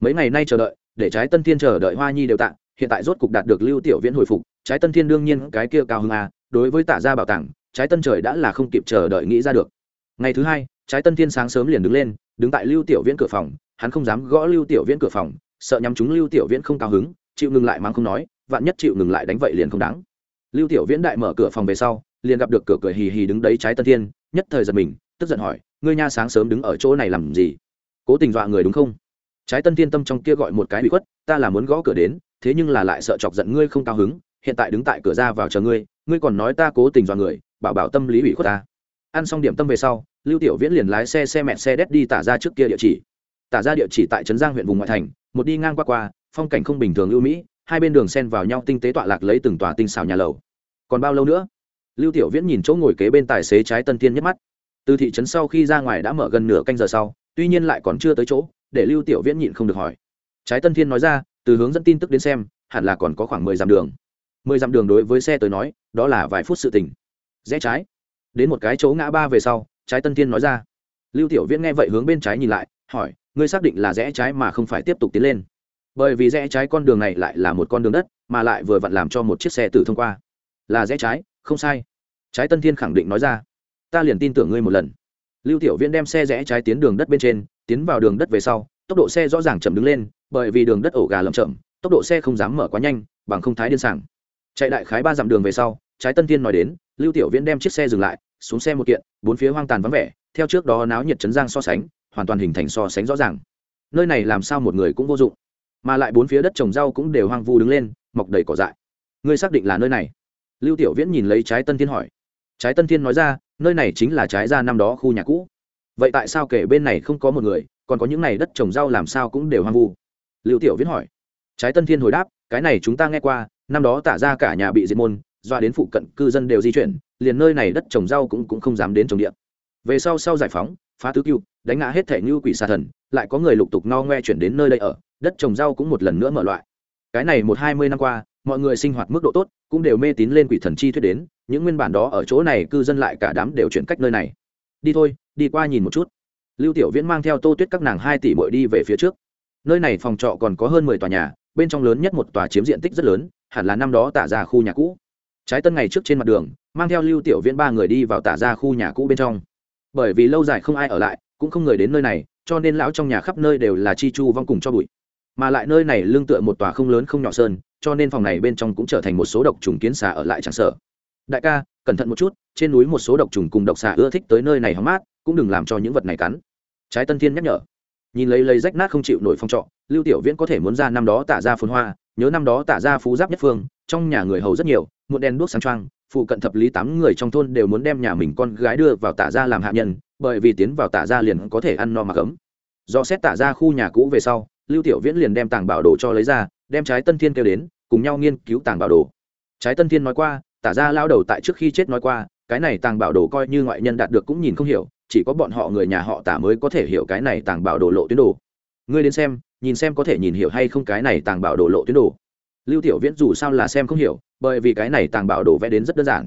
Mấy ngày nay chờ đợi, để trái tân thiên chờ đợi hoa nhi đều tạng hiện tại rốt cục đạt được lưu tiểu viễn hồi phục, trái tân thiên đương nhiên cái kia cao hơn a à, đối với tả ra bảo tàng, trái tân trời đã là không kịp chờ đợi nghĩ ra được. Ngày thứ hai, trái tân thiên sáng sớm liền đứng lên, đứng tại lưu tiểu viễn cửa phòng, hắn không dám gõ lưu tiểu viễn cửa phòng, sợ nhắm chúng lưu tiểu viễn không cao hứng, chịu ngừng lại mang không nói, vạn nhất chịu ngừng lại đánh vậy liền không đáng lưu tiểu viễn đại mở cửa phòng về sau, liền gặp được cửa cười hì hì đứng đấy trái tân thiên, nhất thời giật mình, tức giận hỏi, ngươi nha sáng sớm đứng ở chỗ này làm gì? Cố tình dọa người đúng không? Trái tân thiên tâm trong kia gọi một cái bị khuất, ta là muốn gõ cửa đến, thế nhưng là lại sợ chọc giận ngươi không cao hứng, hiện tại đứng tại cửa ra vào chờ ngươi ngươi còn nói ta cố tình dọa người, bảo bảo tâm lý ủy khuất ta. Ăn xong điểm tâm về sau, lưu tiểu viễn liền lái xe xe mẹ xe đét đi tả ra trước kia địa chỉ. Tả ra địa chỉ tại trấn giang huyện vùng ngoại thành, một đi ngang qua qua, phong cảnh không bình thường lưu mỹ hai bên đường xen vào nhau tinh tế tọa lạc lấy từng tòa tinh xào nhà lầu. Còn bao lâu nữa? Lưu tiểu viễn nhìn chỗ ngồi kế bên tài xế trái tân thiên nhất mắt. Từ thị trấn sau khi ra ngoài đã mở gần nửa canh giờ sau, tuy nhiên lại còn chưa tới chỗ, để lưu tiểu viễn nhịn không được hỏi. Trái tân thiên nói ra, từ hướng dẫn tin tức đến xem, hẳn là còn có khoảng mười dặm đường. Mười dặm đường đối với xe tới nói, đó là vài phút sự tình. Rẽ trái. Đến một cái chỗ ngã ba về sau, trái tân thiên nói ra. Lưu tiểu viễn nghe vậy hướng bên trái nhìn lại, hỏi, ngươi xác định là rẽ trái mà không phải tiếp tục tiến lên? Bởi vì rẽ trái con đường này lại là một con đường đất, mà lại vừa vặn làm cho một chiếc xe tử thông qua. Là rẽ trái, không sai. Trái tân thiên khẳng định nói ra. Ta liền tin tưởng ngươi một lần. Lưu tiểu viễn đem xe rẽ trái tiến đường đất bên trên, tiến vào đường đất về sau, tốc độ xe rõ ràng chậm đứng lên, bởi vì đường đất ổ gà lầm chậm tốc độ xe không dám mở quá nhanh, bằng không thái điên sảng. Chạy đại khái ba dặm đường về sau, trái tân thiên nói đến, lưu tiểu viễn đem chiếc xe dừng lại, xuống xe một kiện, bốn phía hoang tàn vắng vẻ, theo trước đó náo nhiệt chấn giang so sánh, hoàn toàn hình thành so sánh rõ ràng. Nơi này làm sao một người cũng vô dụng mà lại bốn phía đất trồng rau cũng đều hoang vu đứng lên, mọc đầy cỏ dại. Ngươi xác định là nơi này? Lưu tiểu viễn nhìn lấy trái tân thiên hỏi. Trái tân thiên nói ra, nơi này chính là trái ra năm đó khu nhà cũ. Vậy tại sao kể bên này không có một người, còn có những này đất trồng rau làm sao cũng đều hoang vu? Lưu tiểu viễn hỏi. Trái tân thiên hồi đáp, cái này chúng ta nghe qua, năm đó tả ra cả nhà bị diệt môn, doa đến phụ cận cư dân đều di chuyển, liền nơi này đất trồng rau cũng cũng không dám đến trồng điện về sau sau giải phóng, phá tứ cưu đánh ngã hết thẻ như quỷ xà thần, lại có người lục tục no ngoe chuyển đến nơi đây ở đất trồng rau cũng một lần nữa mở loại. Cái này một hai mươi năm qua, mọi người sinh hoạt mức độ tốt, cũng đều mê tín lên quỷ thần chi thuyết đến, những nguyên bản đó ở chỗ này cư dân lại cả đám đều chuyển cách nơi này. Đi thôi, đi qua nhìn một chút. Lưu tiểu viễn mang theo tô tuyết các nàng hai tỷ bội đi về phía trước. Nơi này phòng trọ còn có hơn mười tòa nhà, bên trong lớn nhất một tòa chiếm diện tích rất lớn, hẳn là năm đó tả ra khu nhà cũ. Trái tân ngày trước trên mặt đường, mang theo lưu tiểu viễn ba người đi vào tả ra khu nhà cũ bên trong. Bởi vì lâu dài không ai ở lại, cũng không người đến nơi này, cho nên lão trong nhà khắp nơi đều là chi chu vong cùng cho bụi mà lại nơi này lương tựa một tòa không lớn không nhỏ sơn cho nên phòng này bên trong cũng trở thành một số độc trùng kiến xà ở lại chẳng sở đại ca cẩn thận một chút trên núi một số độc trùng cùng độc xà ưa thích tới nơi này hóng mát cũng đừng làm cho những vật này cắn. Trái tân thiên nhắc nhở. Nhìn lấy lấy rách nát không chịu nổi phong trọ lưu tiểu viễn có thể muốn ra năm đó tả ra phun hoa nhớ năm đó tả ra phú giáp nhất phương trong nhà người hầu rất nhiều một đèn đuốc sáng trang, phụ cận thập lý tám người trong thôn đều muốn đem nhà mình con gái đưa vào tả ra làm hạ nhân bởi vì tiến vào tả ra liền có thể ăn no mà ấm do xét tả ra khu nhà cũ về sau lưu tiểu viễn liền đem tàng bảo đồ cho lấy ra, đem trái tân thiên kêu đến, cùng nhau nghiên cứu tàng bảo đồ. Trái tân thiên nói qua, tả ra lao đầu tại trước khi chết nói qua, cái này tàng bảo đồ coi như ngoại nhân đạt được cũng nhìn không hiểu, chỉ có bọn họ người nhà họ tả mới có thể hiểu cái này tàng bảo đồ lộ tuyến đồ. Ngươi đến xem, nhìn xem có thể nhìn hiểu hay không cái này tàng bảo đồ lộ tuyến đồ. Lưu tiểu viễn dù sao là xem không hiểu, bởi vì cái này tàng bảo đồ vẽ đến rất đơn giản.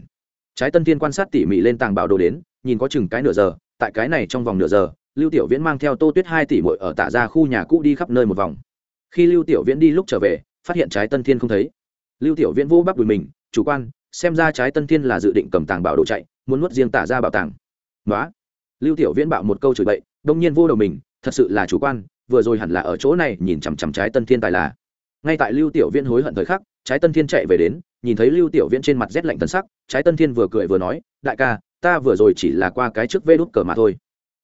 Trái tân thiên quan sát tỉ mỉ lên tàng bảo đồ đến, nhìn có chừng cái nửa giờ, tại cái này trong vòng nửa giờ lưu tiểu viễn mang theo tô tuyết hai tỷ mội ở Tả ra khu nhà cũ đi khắp nơi một vòng. Khi lưu tiểu viễn đi lúc trở về, phát hiện trái tân thiên không thấy. Lưu tiểu viễn vô bắp đùi mình, chủ quan, xem ra trái tân thiên là dự định cầm tàng bảo đồ chạy, muốn nuốt riêng tả ra bảo tàng. Nói lưu tiểu viễn bạo một câu chửi bậy, đông nhiên vô đầu mình, thật sự là chủ quan, vừa rồi hẳn là ở chỗ này nhìn chằm chằm trái tân thiên tài là. Ngay tại lưu tiểu viễn hối hận thời khắc, trái tân thiên chạy về đến, nhìn thấy lưu tiểu viễn trên mặt rét lạnh tân sắc, trái tân thiên vừa cười vừa nói, đại ca, ta vừa rồi chỉ là qua cái trước vê đút cờ mà thôi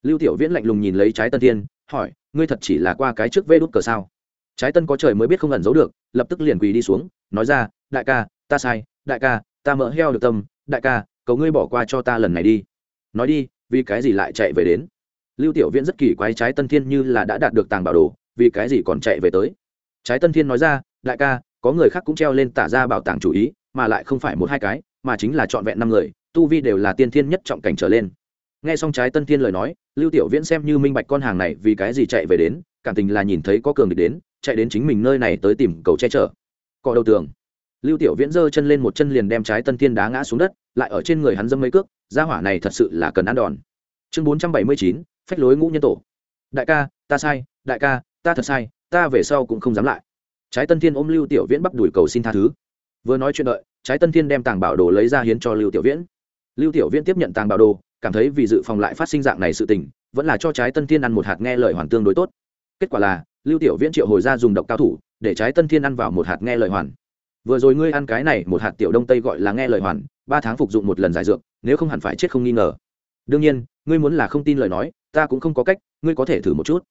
lưu tiểu viễn lạnh lùng nhìn lấy trái tân thiên, hỏi, ngươi thật chỉ là qua cái trước vê đút cờ sao? Trái tân có trời mới biết không ẩn giấu được, lập tức liền quỳ đi xuống, nói ra, đại ca, ta sai, đại ca, ta mỡ heo được tâm, đại ca, cầu ngươi bỏ qua cho ta lần này đi. Nói đi, vì cái gì lại chạy về đến? Lưu tiểu viễn rất kỳ quái trái tân thiên như là đã đạt được tàng bảo đồ, vì cái gì còn chạy về tới? Trái tân thiên nói ra, đại ca, có người khác cũng treo lên tả ra bảo tàng chủ ý, mà lại không phải một hai cái, mà chính là trọn vẹn năm người, tu vi đều là tiên thiên nhất trọng cảnh trở lên nghe xong trái tân thiên lời nói, lưu tiểu viễn xem như minh bạch con hàng này vì cái gì chạy về đến, cảm tình là nhìn thấy có cường địch đến, chạy đến chính mình nơi này tới tìm cầu che chở. Cọ đầu tường. Lưu tiểu viễn giơ chân lên một chân liền đem trái tân thiên đá ngã xuống đất, lại ở trên người hắn dâm mấy cước, gia hỏa này thật sự là cần ăn đòn. Chương bốn trăm bảy mươi chín, phách lối ngũ nhân tổ. Đại ca, ta sai, đại ca, ta thật sai, ta về sau cũng không dám lại. Trái tân thiên ôm lưu tiểu viễn bắp đuổi cầu xin tha thứ. Vừa nói chuyện đợi, trái tân thiên đem tàng bảo đồ lấy ra hiến cho lưu tiểu viễn. Lưu tiểu viễn tiếp nhận tàng bảo đồ cảm thấy vì dự phòng lại phát sinh dạng này sự tình, vẫn là cho trái tân thiên ăn một hạt nghe lời hoàn tương đối tốt. Kết quả là, lưu tiểu viễn triệu hồi ra dùng độc cao thủ, để trái tân thiên ăn vào một hạt nghe lời hoàn. Vừa rồi ngươi ăn cái này, một hạt tiểu đông tây gọi là nghe lời hoàn, ba tháng phục dụng một lần giải dược, nếu không hẳn phải chết không nghi ngờ. Đương nhiên, ngươi muốn là không tin lời nói, ta cũng không có cách, ngươi có thể thử một chút.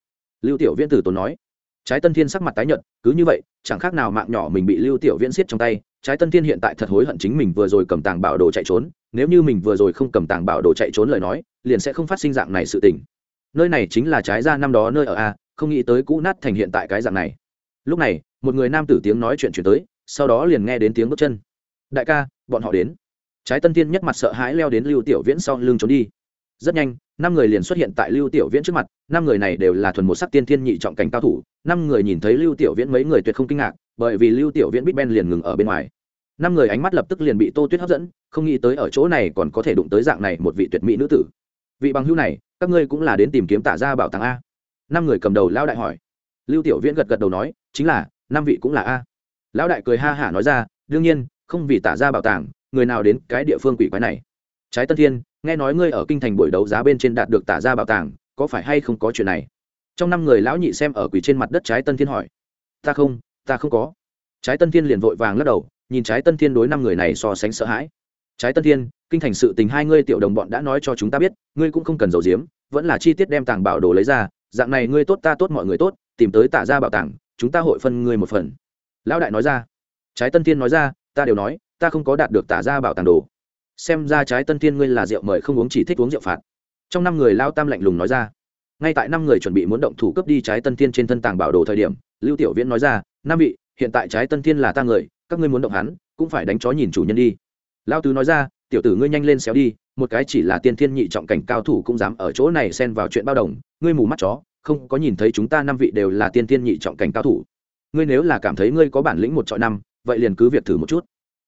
Lưu tiểu viễn tử tốn nói. Trái tân thiên sắc mặt tái nhợt, cứ như vậy, chẳng khác nào mạng nhỏ mình bị lưu tiểu viễn siết trong tay, trái tân thiên hiện tại thật hối hận chính mình vừa rồi cầm tàng bảo đồ chạy trốn nếu như mình vừa rồi không cầm tàng bảo đồ chạy trốn lời nói, liền sẽ không phát sinh dạng này sự tình. Nơi này chính là trái ra năm đó nơi ở a, không nghĩ tới cũ nát thành hiện tại cái dạng này. Lúc này, một người nam tử tiếng nói chuyện chuyển tới, sau đó liền nghe đến tiếng bước chân. Đại ca, bọn họ đến. Trái tân thiên nhất mặt sợ hãi leo đến lưu tiểu viễn sau lưng trốn đi. Rất nhanh, năm người liền xuất hiện tại lưu tiểu viễn trước mặt, năm người này đều là thuần một sắc tiên thiên nhị trọng cảnh cao thủ. Năm người nhìn thấy lưu tiểu viễn mấy người tuyệt không kinh ngạc, bởi vì lưu tiểu viễn bít ben liền ngừng ở bên ngoài năm người ánh mắt lập tức liền bị tô tuyết hấp dẫn, không nghĩ tới ở chỗ này còn có thể đụng tới dạng này một vị tuyệt mỹ nữ tử. Vị bằng hữu này, các ngươi cũng là đến tìm kiếm tả ra bảo tàng a. Năm người cầm đầu lão đại hỏi. Lưu tiểu viễn gật gật đầu nói, chính là, năm vị cũng là a. Lão đại cười ha hả nói ra, đương nhiên, không vì tả ra bảo tàng, người nào đến cái địa phương quỷ quái này. Trái tân thiên, nghe nói ngươi ở kinh thành buổi đấu giá bên trên đạt được tả ra bảo tàng, có phải hay không có chuyện này? Trong năm người lão nhị xem ở quỷ trên mặt đất trái tân thiên hỏi. Ta không ta không có. Trái tân thiên liền vội vàng lắc đầu nhìn trái tân thiên đối năm người này so sánh sợ hãi. Trái tân thiên, kinh thành sự tình hai ngươi tiểu đồng bọn đã nói cho chúng ta biết, ngươi cũng không cần giấu giếm, vẫn là chi tiết đem tàng bảo đồ lấy ra, dạng này ngươi tốt ta tốt mọi người tốt, tìm tới tả ra bảo tàng, chúng ta hội phân ngươi một phần. Lão đại nói ra. Trái tân thiên nói ra, ta đều nói, ta không có đạt được tả ra bảo tàng đồ. Xem ra trái tân thiên ngươi là rượu mời không uống chỉ thích uống rượu phạt. Trong năm người lao tam lạnh lùng nói ra. Ngay tại năm người chuẩn bị muốn động thủ cướp đi trái tân thiên trên thân tàng bảo đồ thời điểm, lưu tiểu viễn nói ra, năm vị, hiện tại trái tân thiên là ta người các ngươi muốn động hắn, cũng phải đánh chó nhìn chủ nhân đi. Lao tứ nói ra, tiểu tử ngươi nhanh lên xéo đi, một cái chỉ là tiên thiên nhị trọng cảnh cao thủ cũng dám ở chỗ này xen vào chuyện bao đồng, ngươi mù mắt chó, không có nhìn thấy chúng ta năm vị đều là tiên thiên nhị trọng cảnh cao thủ. Ngươi nếu là cảm thấy ngươi có bản lĩnh một trọi năm, vậy liền cứ việc thử một chút.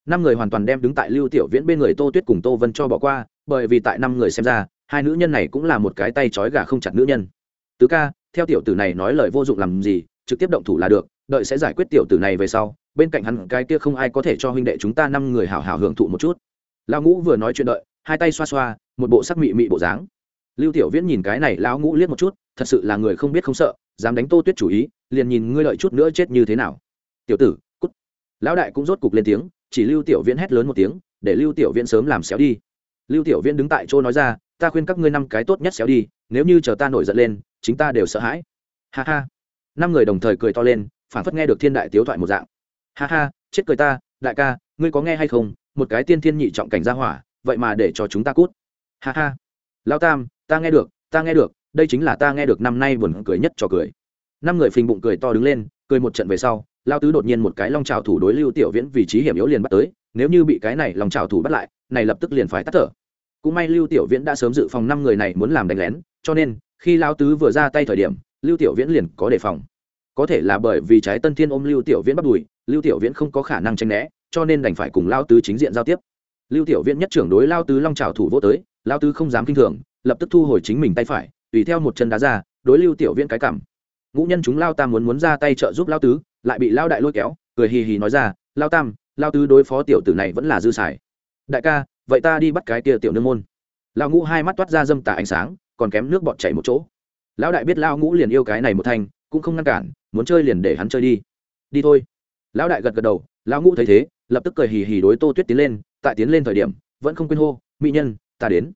Năm người hoàn toàn đem đứng tại lưu tiểu viễn bên người tô tuyết cùng tô vân cho bỏ qua, bởi vì tại năm người xem ra, hai nữ nhân này cũng là một cái tay trói gà không chặt nữ nhân. Tứ ca, theo tiểu tử này nói lời vô dụng làm gì, trực tiếp động thủ là được đợi sẽ giải quyết tiểu tử này về sau, bên cạnh hắn cái kia không ai có thể cho huynh đệ chúng ta năm người hào hào hưởng thụ một chút. Lão ngũ vừa nói chuyện đợi, hai tay xoa xoa, một bộ sắc mị mị bộ dáng. Lưu tiểu viễn nhìn cái này, lão ngũ liếc một chút, thật sự là người không biết không sợ, dám đánh tô tuyết chủ ý, liền nhìn ngươi lợi chút nữa chết như thế nào. Tiểu tử, cút. Lão đại cũng rốt cục lên tiếng, chỉ lưu tiểu viễn hét lớn một tiếng, để lưu tiểu viễn sớm làm xéo đi. Lưu tiểu viễn đứng tại chỗ nói ra, ta khuyên các ngươi năm cái tốt nhất xéo đi, nếu như chờ ta nổi giận lên, chính ta đều sợ hãi. Ha ha. Năm người đồng thời cười to lên phản phất nghe được thiên đại tiếu thoại một dạng. Ha ha, chết cười ta, đại ca, ngươi có nghe hay không? Một cái tiên thiên nhị trọng cảnh gia hỏa, vậy mà để cho chúng ta cút. Ha ha. Lao tam, ta nghe được, ta nghe được, đây chính là ta nghe được năm nay buồn cười nhất cho cười. Năm người phình bụng cười to đứng lên, cười một trận về sau lao tứ đột nhiên một cái long trào thủ đối lưu tiểu viễn vị trí hiểm yếu liền bắt tới, nếu như bị cái này lòng trào thủ bắt lại, này lập tức liền phải tắt thở. Cũng may lưu tiểu viễn đã sớm dự phòng năm người này muốn làm đánh lén, cho nên, khi lao tứ vừa ra tay thời điểm, lưu tiểu viễn liền có đề phòng có thể là bởi vì trái tân thiên ôm lưu tiểu viễn bắt đùi, lưu tiểu viễn không có khả năng tranh né, cho nên đành phải cùng lao tứ chính diện giao tiếp. Lưu tiểu viễn nhất trưởng đối lao tứ long trào thủ vô tới, lao tứ không dám kinh thường, lập tức thu hồi chính mình tay phải, tùy theo một chân đá ra, đối lưu tiểu viễn cái cảm. Ngũ nhân chúng lao tam muốn muốn ra tay trợ giúp lao tứ, lại bị lao đại lôi kéo, cười hì hì nói ra, lao tam, lao tứ đối phó tiểu tử này vẫn là dư xài. Đại ca, vậy ta đi bắt cái kia tiểu nương môn. Lao ngũ hai mắt toát ra dâm tà ánh sáng, còn kém nước bọt chảy một chỗ. Lão đại biết lao ngũ liền yêu cái này một thanh cũng không ngăn cản, muốn chơi liền để hắn chơi đi. Đi thôi. Lão đại gật gật đầu, lão ngũ thấy thế, lập tức cười hì hì đối tô tuyết tiến lên, tại tiến lên thời điểm, vẫn không quên hô, mỹ nhân, ta đến.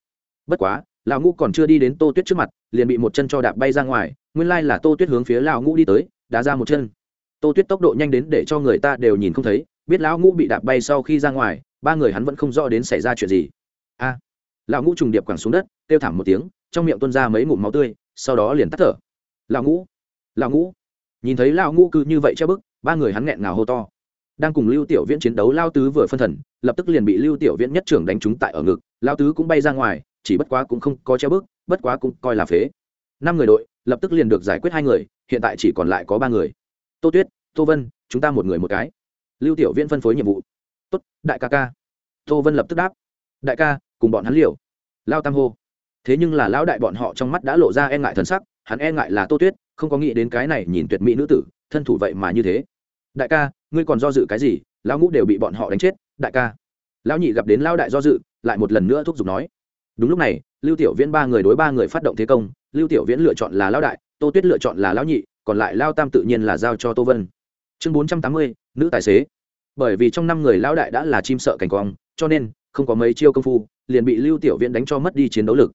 Bất quá, lão ngũ còn chưa đi đến tô tuyết trước mặt, liền bị một chân cho đạp bay ra ngoài, nguyên lai là tô tuyết hướng phía lão ngũ đi tới, đá ra một chân. Tô tuyết tốc độ nhanh đến để cho người ta đều nhìn không thấy, biết lão ngũ bị đạp bay sau khi ra ngoài, ba người hắn vẫn không rõ đến xảy ra chuyện gì. A! Lão ngũ trùng điệp quẳng xuống đất, kêu thảm một tiếng, trong miệng tuôn ra mấy ngụm máu tươi, sau đó liền tắt thở. Lão ngũ lão ngũ. Nhìn thấy lão ngũ cứ như vậy che bức, ba người hắn nghẹn ngào hô to. Đang cùng lưu tiểu viễn chiến đấu lao tứ vừa phân thần, lập tức liền bị lưu tiểu viễn nhất trưởng đánh trúng tại ở ngực. Lao tứ cũng bay ra ngoài, chỉ bất quá cũng không có che bức, bất quá cũng coi là phế. Năm người đội, lập tức liền được giải quyết hai người, hiện tại chỉ còn lại có ba người. Tô tuyết, tô vân, chúng ta một người một cái. Lưu tiểu viễn phân phối nhiệm vụ. Tốt, đại ca ca. Tô vân lập tức đáp. Đại ca, cùng bọn hắn liều. Lao tam hô. Thế nhưng là lão đại bọn họ trong mắt đã lộ ra e ngại thần sắc hắn e ngại là tô tuyết, không có nghĩ đến cái này nhìn tuyệt mỹ nữ tử, thân thủ vậy mà như thế. Đại ca, ngươi còn do dự cái gì? Lão ngũ đều bị bọn họ đánh chết, đại ca. Lão nhị gặp đến lão đại do dự, lại một lần nữa thúc giục nói. Đúng lúc này, lưu tiểu viễn ba người đối ba người phát động thế công, lưu tiểu viễn lựa chọn là lão đại, tô tuyết lựa chọn là lão nhị, còn lại lao tam tự nhiên là giao cho tô vân. Chương bốn trăm tám mươi, nữ tài xế. Bởi vì trong năm người lão đại đã là chim sợ cảnh quang, cho nên, không có mấy chiêu công phu, liền bị lưu tiểu viễn đánh cho mất đi chiến đấu lực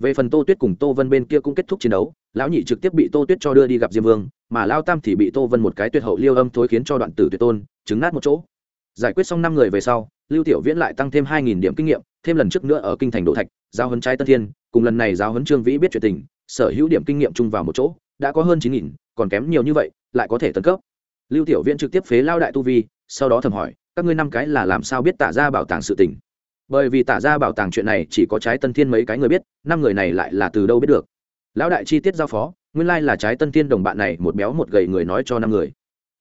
về phần tô tuyết cùng tô vân bên kia cũng kết thúc chiến đấu, lão nhị trực tiếp bị tô tuyết cho đưa đi gặp diêm vương, mà lao tam thì bị tô vân một cái tuyệt hậu liêu âm thối khiến cho đoạn tử tuyệt tôn, trứng nát một chỗ. Giải quyết xong năm người về sau, lưu tiểu viễn lại tăng thêm hai nghìn điểm kinh nghiệm, thêm lần trước nữa ở kinh thành đỗ thạch giao hấn trai tân thiên, cùng lần này giao hấn trương vĩ biết chuyện tình, sở hữu điểm kinh nghiệm chung vào một chỗ, đã có hơn chín nghìn, còn kém nhiều như vậy, lại có thể tấn cấp. Lưu tiểu viễn trực tiếp phế lao đại tu vi, sau đó thầm hỏi, các ngươi năm cái là làm sao biết tả ra bảo tàng sự tình? Bởi vì tả ra bảo tàng chuyện này chỉ có trái tân thiên mấy cái người biết, năm người này lại là từ đâu biết được? Lão đại chi tiết giao phó, nguyên lai là trái tân thiên đồng bạn này một béo một gầy người nói cho năm người.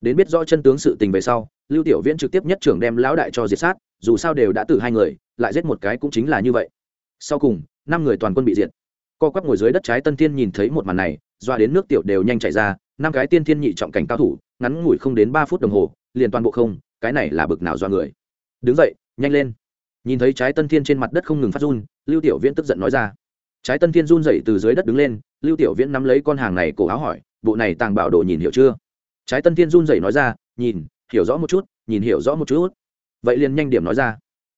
Đến biết rõ chân tướng sự tình về sau, lưu tiểu viễn trực tiếp nhất trưởng đem lão đại cho diệt sát, dù sao đều đã từ hai người, lại giết một cái cũng chính là như vậy. Sau cùng, năm người toàn quân bị diệt. Co quắp ngồi dưới đất trái tân thiên nhìn thấy một màn này, doa đến nước tiểu đều nhanh chạy ra, năm cái tiên thiên nhị trọng cảnh cao thủ, ngắn ngủi không đến ba phút đồng hồ, liền toàn bộ không, cái này là bực nào do người. Đứng dậy, nhanh lên nhìn thấy trái tân thiên trên mặt đất không ngừng phát run, lưu tiểu viễn tức giận nói ra. Trái tân thiên run dậy từ dưới đất đứng lên, lưu tiểu viễn nắm lấy con hàng này cổ áo hỏi, bộ này tàng bảo đồ nhìn hiểu chưa? Trái tân thiên run dậy nói ra, nhìn, hiểu rõ một chút, nhìn hiểu rõ một chút. Vậy liền nhanh điểm nói ra.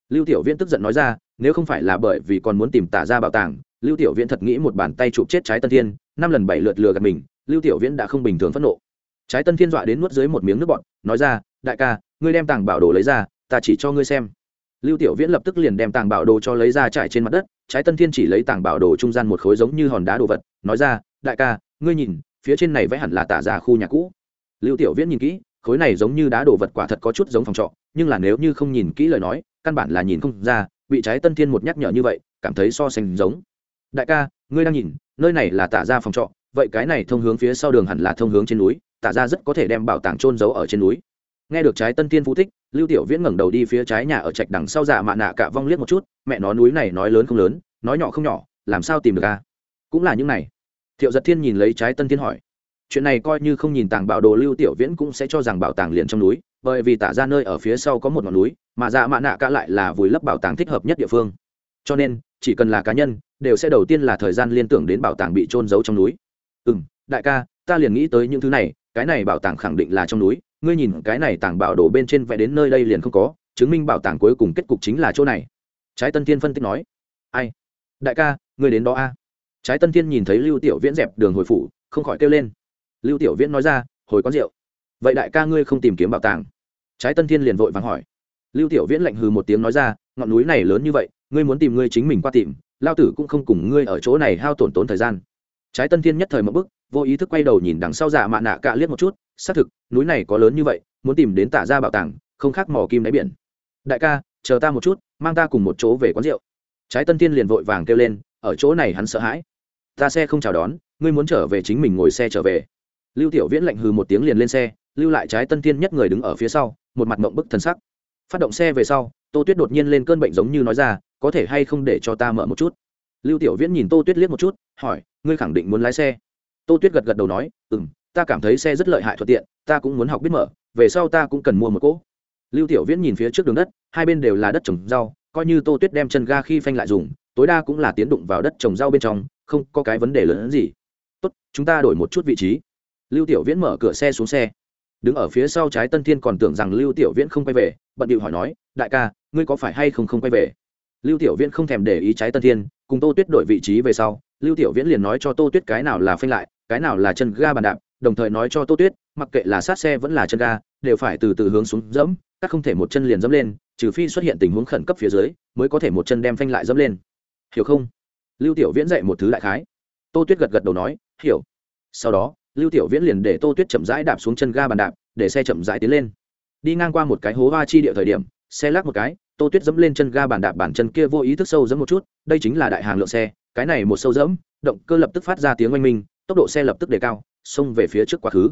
Lưu tiểu viễn tức giận nói ra, nếu không phải là bởi vì còn muốn tìm tả ra bảo tàng, lưu tiểu viễn thật nghĩ một bàn tay chụp chết trái tân thiên, năm lần bảy lượt lừa gạt mình, lưu tiểu viễn đã không bình thường phẫn nộ. Trái tân thiên dọa đến nuốt dưới một miếng nước bọt, nói ra, đại ca, ngươi đem tàng bảo đồ lấy ra, ta chỉ cho ngươi xem lưu tiểu viễn lập tức liền đem tàng bảo đồ cho lấy ra trải trên mặt đất, trái tân thiên chỉ lấy tàng bảo đồ trung gian một khối giống như hòn đá đồ vật, nói ra, đại ca, ngươi nhìn, phía trên này vẽ hẳn là tả ra khu nhà cũ. Lưu tiểu viễn nhìn kỹ, khối này giống như đá đồ vật quả thật có chút giống phòng trọ, nhưng là nếu như không nhìn kỹ lời nói, căn bản là nhìn không ra, bị trái tân thiên một nhắc nhở như vậy, cảm thấy so sánh giống. Đại ca, ngươi đang nhìn, nơi này là tả ra phòng trọ, vậy cái này thông hướng phía sau đường hẳn là thông hướng trên núi, tả ra rất có thể đem bảo tàng trôn giấu ở trên núi. Nghe được trái tân thiên phú thích lưu tiểu viễn ngẩng đầu đi phía trái nhà ở trạch đằng sau dạ mạ nạ cả vong liếc một chút, mẹ nó núi này nói lớn không lớn, nói nhỏ không nhỏ, làm sao tìm được a cũng là những này. Thiệu giật thiên nhìn lấy trái tân thiên hỏi. Chuyện này coi như không nhìn tàng bảo đồ lưu tiểu viễn cũng sẽ cho rằng bảo tàng liền trong núi, bởi vì tả ra nơi ở phía sau có một ngọn núi, mà dạ mạ nạ cả lại là vùi lấp bảo tàng thích hợp nhất địa phương. Cho nên, chỉ cần là cá nhân, đều sẽ đầu tiên là thời gian liên tưởng đến bảo tàng bị trôn giấu trong núi. Ừ đại ca, ta liền nghĩ tới những thứ này, cái này bảo tàng khẳng định là trong núi ngươi nhìn cái này tàng bảo đồ bên trên vẽ đến nơi đây liền không có, chứng minh bảo tàng cuối cùng kết cục chính là chỗ này. Trái tân thiên phân tích nói. Ai? Đại ca, ngươi đến đó a. Trái tân thiên nhìn thấy lưu tiểu viễn dẹp đường hồi phủ, không khỏi kêu lên. Lưu tiểu viễn nói ra, hồi quán rượu. Vậy đại ca ngươi không tìm kiếm bảo tàng? Trái tân thiên liền vội vàng hỏi. Lưu tiểu viễn lạnh hừ một tiếng nói ra, ngọn núi này lớn như vậy, ngươi muốn tìm ngươi chính mình qua tìm, lao tử cũng không cùng ngươi ở chỗ này hao tổn tốn thời gian. Trái tân thiên nhất thời một bức vô ý thức quay đầu nhìn đằng sau giả mạ nạ cạ liếc một chút xác thực, núi này có lớn như vậy, muốn tìm đến tả ra bảo tàng, không khác mò kim đáy biển. Đại ca, chờ ta một chút, mang ta cùng một chỗ về quán rượu. Trái tân thiên liền vội vàng kêu lên, ở chỗ này hắn sợ hãi. Ta xe không chào đón, ngươi muốn trở về chính mình ngồi xe trở về. Lưu tiểu viễn lạnh hừ một tiếng liền lên xe, lưu lại trái tân thiên nhất người đứng ở phía sau, một mặt mộng bức thân sắc. Phát động xe về sau, tô tuyết đột nhiên lên cơn bệnh giống như nói ra, có thể hay không để cho ta mở một chút? Lưu tiểu viễn nhìn tô tuyết liếc một chút, hỏi, ngươi khẳng định muốn lái xe? Tô tuyết gật gật đầu nói ừ m ta cảm thấy xe rất lợi hại thuận tiện, ta cũng muốn học biết mở, về sau ta cũng cần mua một cỗ. Lưu tiểu viễn nhìn phía trước đường đất, hai bên đều là đất trồng rau, coi như tô tuyết đem chân ga khi phanh lại dùng, tối đa cũng là tiến đụng vào đất trồng rau bên trong, không có cái vấn đề lớn hơn gì. Tốt, chúng ta đổi một chút vị trí. Lưu tiểu viễn mở cửa xe xuống xe. Đứng ở phía sau trái tân thiên còn tưởng rằng lưu tiểu viễn không quay về, bận điệu hỏi nói, đại ca, ngươi có phải hay không không quay về? Lưu tiểu viễn không thèm để ý trái tân thiên, cùng tô tuyết đổi vị trí về sau, lưu tiểu viễn liền nói cho tô tuyết cái nào là phanh lại, cái nào là chân ga bàn đạp đồng thời nói cho tô tuyết, mặc kệ là sát xe vẫn là chân ga, đều phải từ từ hướng xuống dẫm, các không thể một chân liền dẫm lên, trừ phi xuất hiện tình huống khẩn cấp phía dưới, mới có thể một chân đem phanh lại dẫm lên. Hiểu không? Lưu tiểu viễn dạy một thứ đại khái. Tô tuyết gật gật đầu nói, hiểu. Sau đó, lưu tiểu viễn liền để tô tuyết chậm rãi đạp xuống chân ga bàn đạp, để xe chậm rãi tiến lên. Đi ngang qua một cái hố hoa chi địa thời điểm, xe lắc một cái, tô tuyết dẫm lên chân ga bàn đạp bản chân kia vô ý thức sâu dẫm một chút, đây chính là đại hàng lượng xe, cái này một sâu dẫm, động cơ lập tức phát ra tiếng oanh minh, tốc độ xe lập tức đề cao xông về phía trước quá khứ.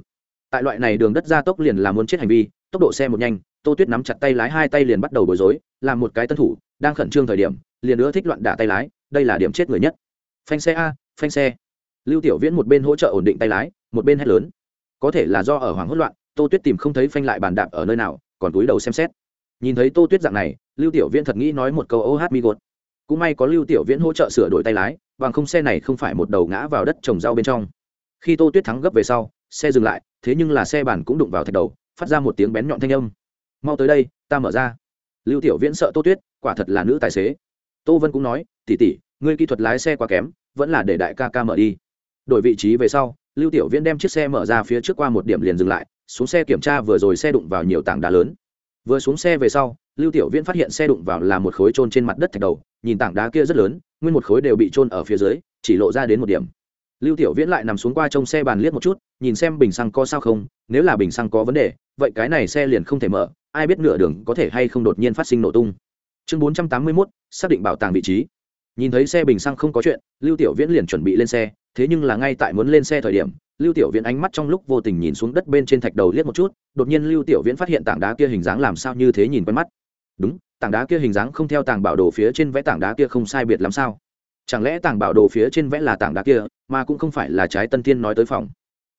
Tại loại này đường đất ra tốc liền là muốn chết hành vi, tốc độ xe một nhanh, tô tuyết nắm chặt tay lái hai tay liền bắt đầu bối rối làm một cái tân thủ, đang khẩn trương thời điểm, liền nữa thích loạn đả tay lái, đây là điểm chết người nhất. Phanh xe a, phanh xe. Lưu tiểu viễn một bên hỗ trợ ổn định tay lái, một bên hét lớn. Có thể là do ở hoàng hốt loạn, tô tuyết tìm không thấy phanh lại bàn đạp ở nơi nào, còn túi đầu xem xét. Nhìn thấy tô tuyết dạng này, lưu tiểu viễn thật nghĩ nói một câu, ô hát mi gột. Cũng may có lưu tiểu viễn hỗ trợ sửa đổi tay lái, bằng không xe này không phải một đầu ngã vào đất trồng rau bên trong khi tô tuyết thắng gấp về sau, xe dừng lại, thế nhưng là xe bản cũng đụng vào thạch đầu, phát ra một tiếng bén nhọn thanh âm. Mau tới đây, ta mở ra. Lưu tiểu viễn sợ tô tuyết, quả thật là nữ tài xế. Tô vân cũng nói tỉ tỉ ngươi kỹ thuật lái xe quá kém, vẫn là để đại ca ca mở đi. Đổi vị trí về sau, lưu tiểu viễn đem chiếc xe mở ra phía trước qua một điểm liền dừng lại, xuống xe kiểm tra vừa rồi xe đụng vào nhiều tảng đá lớn. Vừa xuống xe về sau, lưu tiểu viễn phát hiện xe đụng vào là một khối trôn trên mặt đất thạch đầu, nhìn tảng đá kia rất lớn, nguyên một khối đều bị trôn ở phía dưới, chỉ lộ ra đến một điểm lưu tiểu viễn lại nằm xuống qua trong xe bàn liếc một chút nhìn xem bình xăng có sao không nếu là bình xăng có vấn đề vậy cái này xe liền không thể mở ai biết nửa đường có thể hay không đột nhiên phát sinh nổ tung. Chương bốn trăm tám mươi 481, xác định bảo tàng vị trí. Nhìn thấy xe bình xăng không có chuyện lưu tiểu viễn liền chuẩn bị lên xe thế nhưng là ngay tại muốn lên xe thời điểm lưu tiểu viễn ánh mắt trong lúc vô tình nhìn xuống đất bên trên thạch đầu liếc một chút đột nhiên lưu tiểu viễn phát hiện tảng đá kia hình dáng làm sao như thế nhìn quen mắt. Đúng tảng đá kia hình dáng không theo tảng bảo đồ phía trên vẽ tảng đá kia không sai biệt làm sao? Chẳng lẽ tảng bảo đồ phía trên vẽ là tảng đá kia, mà cũng không phải là trái tân thiên nói tới phòng?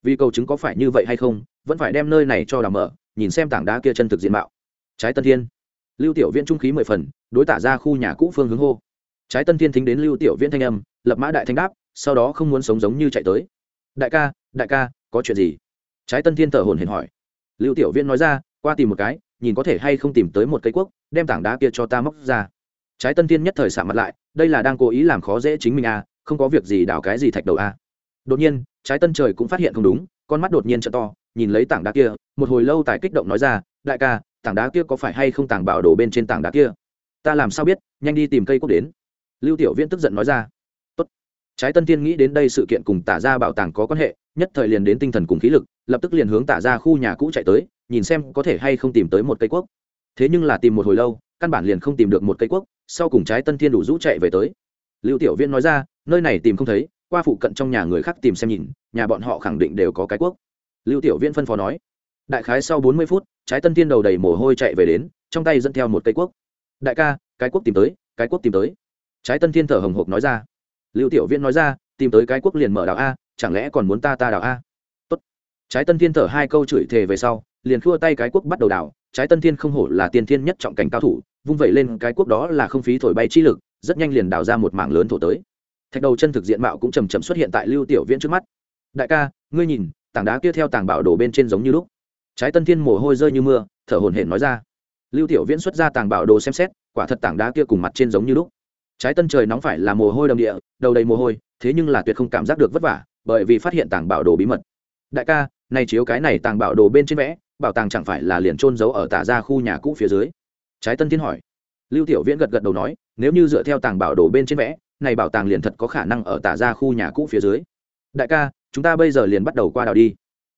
Vì cầu chứng có phải như vậy hay không, vẫn phải đem nơi này cho đào mở, nhìn xem tảng đá kia chân thực diện mạo. Trái tân thiên. Lưu tiểu viễn trung khí mười phần, đối tả ra khu nhà cũ phương hướng hô. Trái tân thiên thính đến lưu tiểu viễn thanh âm, lập mã đại thanh đáp, sau đó không muốn sống giống như chạy tới. Đại ca đại ca, có chuyện gì? Trái tân thiên thở hồn hển hỏi. Lưu tiểu viễn nói ra, qua tìm một cái, nhìn có thể hay không tìm tới một cây quốc đem tảng đá kia cho ta móc ra trái tân thiên nhất thời xạ mặt lại, đây là đang cố ý làm khó dễ chính mình à không có việc gì đào cái gì thạch đầu à. Đột nhiên, trái tân trời cũng phát hiện không đúng, con mắt đột nhiên t to, nhìn lấy tảng đá kia, một hồi lâu tài kích động nói ra, đại ca, tảng đá kia có phải hay không tảng bảo đổ bên trên tảng đá kia? Ta làm sao biết, nhanh đi tìm cây cốc đến. Lưu tiểu viễn tức giận nói ra, Tốt. trái tân thiên nghĩ đến đây sự kiện cùng tả ra bảo tàng có quan hệ, nhất thời liền đến tinh thần cùng khí lực, lập tức liền hướng tả ra khu nhà cũ chạy tới, nhìn xem có thể hay không tìm tới một cây quốc. Thế nhưng là tìm một hồi lâu, căn bản liền không tìm được một cây quốc sau cùng trái tân thiên đủ rũ chạy về tới. Lưu tiểu viên nói ra, nơi này tìm không thấy, qua phụ cận trong nhà người khác tìm xem nhìn, nhà bọn họ khẳng định đều có cái quốc. Lưu tiểu viên phân phó nói. Đại khái sau bốn mươi phút, trái tân thiên đầu đầy mồ hôi chạy về đến, trong tay dẫn theo một cây quốc. Đại ca, cái quốc tìm tới, cái quốc tìm tới. Trái tân thiên thở hồng hộc nói ra. Lưu tiểu viên nói ra, tìm tới cái quốc liền mở đào a, chẳng lẽ còn muốn ta ta đào a? Tốt. trái tân thiên thở hai câu chửi thề về sau liền khua tay cái quốc bắt đầu đảo, trái tân thiên không hổ là tiên thiên nhất trọng cảnh cao thủ, vung vẩy lên cái quốc đó là không phí thổi bay chi lực, rất nhanh liền đào ra một mảng lớn thổ tới. Thạch đầu chân thực diện mạo cũng chầm chậm xuất hiện tại lưu tiểu viễn trước mắt. Đại ca, ngươi nhìn, tảng đá kia theo tảng bảo đổ bên trên giống như lúc. Trái tân thiên mồ hôi rơi như mưa, thở hổn hển nói ra. Lưu tiểu viễn xuất ra tảng bảo đồ xem xét, quả thật tảng đá kia cùng mặt trên giống như lúc. Trái tân trời nóng phải là mồ hôi đầm địa, đầu đầy mồ hôi, thế nhưng là tuyệt không cảm giác được vất vả, bởi vì phát hiện tảng bảo đồ bí mật. Đại ca, này chiếu cái này tàng bảo đồ bên trên vẽ bảo tàng chẳng phải là liền trôn giấu ở tả ra khu nhà cũ phía dưới? Trái tân thiên hỏi. Lưu tiểu viễn gật gật đầu nói, nếu như dựa theo tàng bảo đồ bên trên vẽ, này bảo tàng liền thật có khả năng ở tả ra khu nhà cũ phía dưới. Đại ca, chúng ta bây giờ liền bắt đầu qua đảo đi.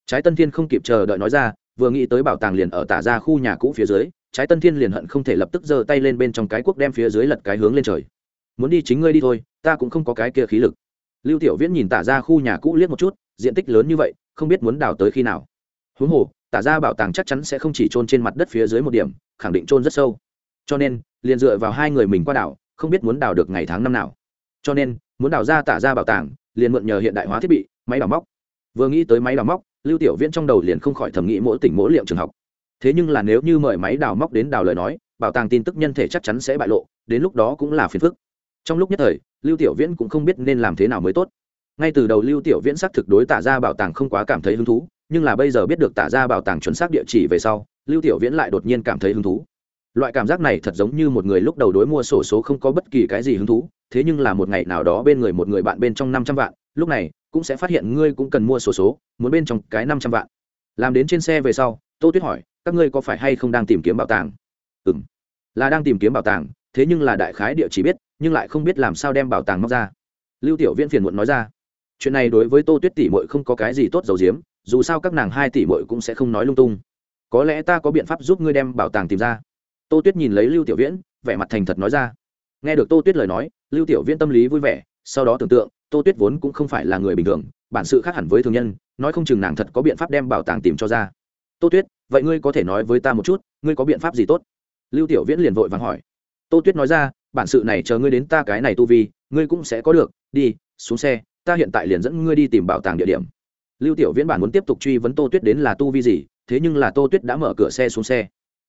Trái tân thiên không kịp chờ đợi nói ra, vừa nghĩ tới bảo tàng liền ở tả ra khu nhà cũ phía dưới, trái tân thiên liền hận không thể lập tức giơ tay lên bên trong cái quốc đem phía dưới lật cái hướng lên trời. Muốn đi chính ngươi đi thôi, ta cũng không có cái kia khí lực. Lưu tiểu viễn nhìn tả ra khu nhà cũ liếc một chút, diện tích lớn như vậy, không biết muốn đào tới khi nào. Huống hồ tả ra bảo tàng chắc chắn sẽ không chỉ trôn trên mặt đất phía dưới một điểm, khẳng định trôn rất sâu. Cho nên, liền dựa vào hai người mình qua đảo, không biết muốn đào được ngày tháng năm nào. Cho nên, muốn đào ra tả ra bảo tàng, liền mượn nhờ hiện đại hóa thiết bị, máy đào móc. Vừa nghĩ tới máy đào móc, lưu tiểu viễn trong đầu liền không khỏi thẩm nghĩ mỗi tỉnh mỗi liệm trường học. Thế nhưng là nếu như mời máy đào móc đến đào lời nói, bảo tàng tin tức nhân thể chắc chắn sẽ bại lộ, đến lúc đó cũng là phiền phức. Trong lúc nhất thời, lưu tiểu viễn cũng không biết nên làm thế nào mới tốt. Ngay từ đầu lưu tiểu viễn xác thực đối tả ra bảo tàng không quá cảm thấy hứng thú nhưng là bây giờ biết được tả ra bảo tàng chuẩn xác địa chỉ về sau, lưu tiểu viễn lại đột nhiên cảm thấy hứng thú. Loại cảm giác này thật giống như một người lúc đầu đối mua sổ số không có bất kỳ cái gì hứng thú, thế nhưng là một ngày nào đó bên người một người bạn bên trong năm trăm vạn, lúc này cũng sẽ phát hiện ngươi cũng cần mua sổ số, muốn bên trong cái năm trăm vạn. Làm đến trên xe về sau, tô tuyết hỏi, các ngươi có phải hay không đang tìm kiếm bảo tàng? Ừ m là đang tìm kiếm bảo tàng, thế nhưng là đại khái địa chỉ biết, nhưng lại không biết làm sao đem bảo tàng móc ra. Lưu tiểu viễn phiền muộn nói ra. Chuyện này đối với tô tuyết tỷ mội không có cái gì tốt dầu diếm dù sao các nàng hai tỷ bội cũng sẽ không nói lung tung. Có lẽ ta có biện pháp giúp ngươi đem bảo tàng tìm ra. Tô tuyết nhìn lấy lưu tiểu viễn, vẻ mặt thành thật nói ra. Nghe được tô tuyết lời nói, lưu tiểu viễn tâm lý vui vẻ, sau đó tưởng tượng, tô tuyết vốn cũng không phải là người bình thường, bản sự khác hẳn với thường nhân, nói không chừng nàng thật có biện pháp đem bảo tàng tìm cho ra. Tô tuyết, vậy ngươi có thể nói với ta một chút, ngươi có biện pháp gì tốt? Lưu tiểu viễn liền vội vàng hỏi. Tô tuyết nói ra, bản sự này chờ ngươi đến ta cái này tu vi, ngươi cũng sẽ có được, đi, xuống xe, ta hiện tại liền dẫn ngươi đi tìm bảo tàng địa điểm lưu tiểu viễn bản muốn tiếp tục truy vấn tô tuyết đến là tu vi gì, thế nhưng là tô tuyết đã mở cửa xe xuống xe.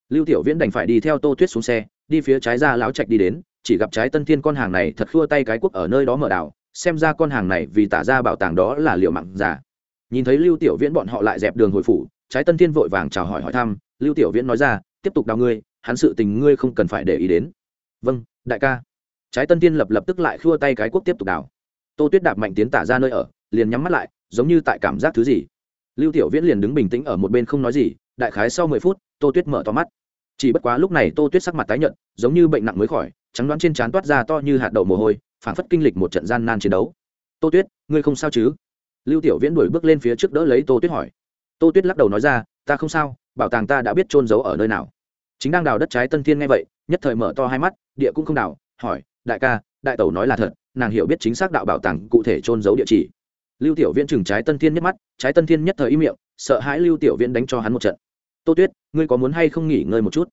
Lưu tiểu viễn đành phải đi theo tô tuyết xuống xe, đi phía trái ra lão trạch đi đến, chỉ gặp trái tân thiên con hàng này thật khua tay cái quốc ở nơi đó mở đảo, xem ra con hàng này vì tả ra bảo tàng đó là liệu mặn giả. Nhìn thấy lưu tiểu viễn bọn họ lại dẹp đường hồi phủ, trái tân thiên vội vàng chào hỏi hỏi thăm, lưu tiểu viễn nói ra, tiếp tục đào ngươi, hắn sự tình ngươi không cần phải để ý đến. Vâng đại ca. Trái tân thiên lập lập tức lại khua tay cái quốc tiếp tục đào. Tô tuyết đạp mạnh tiến tả ra nơi ở, liền nhắm mắt lại giống như tại cảm giác thứ gì. Lưu tiểu viễn liền đứng bình tĩnh ở một bên không nói gì, đại khái sau mười phút, tô tuyết mở to mắt. Chỉ bất quá lúc này tô tuyết sắc mặt tái nhợt, giống như bệnh nặng mới khỏi, trắng đoán trên trán toát ra to như hạt đậu mồ hôi phản phất kinh lịch một trận gian nan chiến đấu. Tô tuyết, ngươi không sao chứ? Lưu tiểu viễn đuổi bước lên phía trước đỡ lấy tô tuyết hỏi. Tô tuyết lắc đầu nói ra, ta không sao, bảo tàng ta đã biết trôn giấu ở nơi nào. Chính đang đào đất trái tân thiên nghe vậy, nhất thời mở to hai mắt, địa cũng không đào, hỏi, đại ca, đại tẩu nói là thật, nàng hiểu biết chính xác đạo bảo tàng cụ thể trôn giấu địa chỉ lưu tiểu viễn chừng trái tân thiên nhất mắt, trái tân thiên nhất thời im miệng, sợ hãi lưu tiểu viễn đánh cho hắn một trận. Tô tuyết, ngươi có muốn hay không nghỉ ngơi một chút?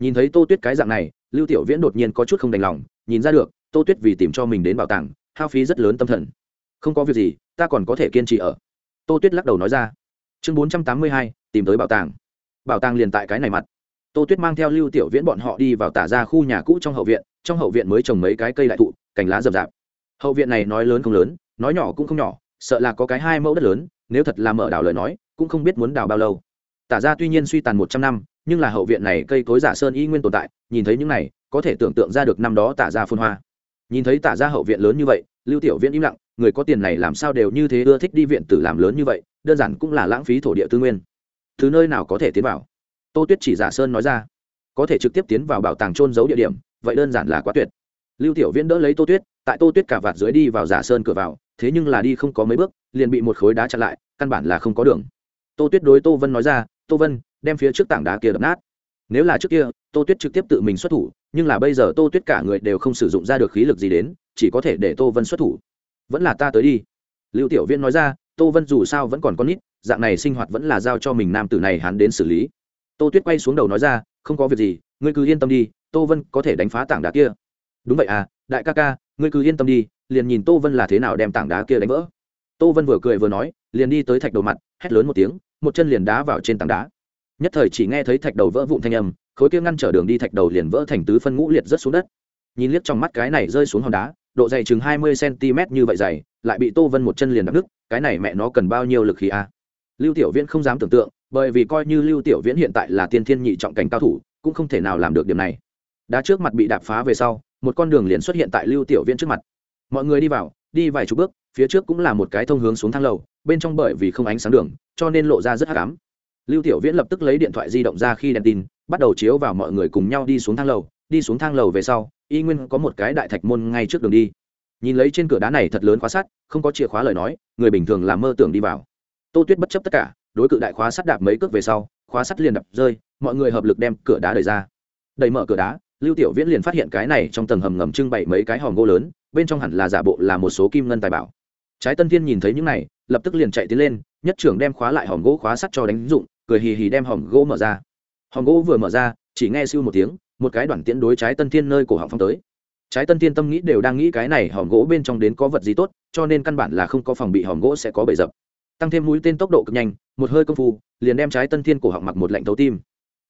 Nhìn thấy tô tuyết cái dạng này, lưu tiểu viễn đột nhiên có chút không đành lòng, nhìn ra được, tô tuyết vì tìm cho mình đến bảo tàng, hao phí rất lớn tâm thần. Không có việc gì, ta còn có thể kiên trì ở. Tô tuyết lắc đầu nói ra. Chương bốn trăm tám mươi hai, tìm tới bảo tàng. Bảo tàng liền tại cái này mặt. Tô tuyết mang theo lưu tiểu viễn bọn họ đi vào tả ra khu nhà cũ trong hậu viện, trong hậu viện mới trồng mấy cái cây đại thụ, cành lá rậm rạp. Hậu viện này nói lớn không lớn, nói nhỏ cũng không nhỏ sợ là có cái hai mẫu đất lớn, nếu thật là mở đào lời nói, cũng không biết muốn đào bao lâu. Tả ra tuy nhiên suy tàn một trăm năm, nhưng là hậu viện này cây cối giả sơn y nguyên tồn tại, nhìn thấy những này, có thể tưởng tượng ra được năm đó tả ra phun hoa. Nhìn thấy tả ra hậu viện lớn như vậy, lưu tiểu viễn im lặng, người có tiền này làm sao đều như thế ưa thích đi viện tử làm lớn như vậy, đơn giản cũng là lãng phí thổ địa tư nguyên. Thứ nơi nào có thể tiến vào? Tô tuyết chỉ giả sơn nói ra. Có thể trực tiếp tiến vào bảo tàng trôn giấu địa điểm, vậy đơn giản là quá tuyệt. Lưu tiểu viễn đỡ lấy tô tuyết, tại tô tuyết cả vạt dưới đi vào giả sơn cửa vào thế nhưng là đi không có mấy bước, liền bị một khối đá chặn lại, căn bản là không có đường. Tô tuyết đối tô vân nói ra, tô vân, đem phía trước tảng đá kia đập nát. Nếu là trước kia, tô tuyết trực tiếp tự mình xuất thủ, nhưng là bây giờ tô tuyết cả người đều không sử dụng ra được khí lực gì đến, chỉ có thể để tô vân xuất thủ. Vẫn là ta tới đi. Lưu tiểu viên nói ra, tô vân dù sao vẫn còn con nít, dạng này sinh hoạt vẫn là giao cho mình nam tử này hắn đến xử lý. Tô tuyết quay xuống đầu nói ra, không có việc gì, ngươi cứ yên tâm đi, tô vân có thể đánh phá tảng đá kia. Đúng vậy à đại ca ca, ngươi cứ yên tâm đi liền nhìn tô vân là thế nào đem tảng đá kia đánh vỡ. Tô vân vừa cười vừa nói, liền đi tới thạch đầu mặt, hét lớn một tiếng, một chân liền đá vào trên tảng đá. Nhất thời chỉ nghe thấy thạch đầu vỡ vụn thanh âm, khối kia ngăn trở đường đi thạch đầu liền vỡ thành tứ phân ngũ liệt rớt xuống đất. Nhìn liếc trong mắt cái này rơi xuống hòn đá, độ dày chừng hai mươi cm như vậy dày, lại bị tô vân một chân liền đập nứt, cái này mẹ nó cần bao nhiêu lực khí a à? lưu tiểu viễn không dám tưởng tượng, bởi vì coi như lưu tiểu viễn hiện tại là tiên thiên nhị trọng cảnh cao thủ, cũng không thể nào làm được điểm này. Đá trước mặt bị đạp phá về sau, một con đường liền xuất hiện tại lưu tiểu viễn trước mặt mọi người đi vào, đi vài chục bước, phía trước cũng là một cái thông hướng xuống thang lầu, bên trong bởi vì không ánh sáng đường, cho nên lộ ra rất hắc ám. Lưu tiểu viễn lập tức lấy điện thoại di động ra khi đèn tin, bắt đầu chiếu vào mọi người cùng nhau đi xuống thang lầu. Đi xuống thang lầu về sau, y nguyên có một cái đại thạch môn ngay trước đường đi. Nhìn lấy trên cửa đá này thật lớn khóa sắt, không có chìa khóa lời nói, người bình thường làm mơ tưởng đi vào. Tô tuyết bất chấp tất cả, đối cự đại khóa sắt đạp mấy cước về sau, khóa sắt liền đập rơi, mọi người hợp lực đem cửa đá đẩy ra. Đẩy mở cửa đá, lưu tiểu viễn liền phát hiện cái này trong tầng hầm ngầm trưng bày mấy cái hòm gỗ lớn bên trong hẳn là giả bộ là một số kim ngân tài bảo. Trái tân thiên nhìn thấy những này, lập tức liền chạy tiến lên, nhất trưởng đem khóa lại hòm gỗ khóa sắt cho đánh dụng, cười hì hì đem hòm gỗ mở ra. Hòm gỗ vừa mở ra, chỉ nghe siêu một tiếng, một cái đoạn tiễn đối trái tân thiên nơi cổ họng phong tới. Trái tân thiên tâm nghĩ đều đang nghĩ cái này hòm gỗ bên trong đến có vật gì tốt, cho nên căn bản là không có phòng bị hòm gỗ sẽ có bể dập. Tăng thêm mũi tên tốc độ cực nhanh, một hơi công phu, liền đem trái tân thiên cổ họng mặc một lạnh thấu tim.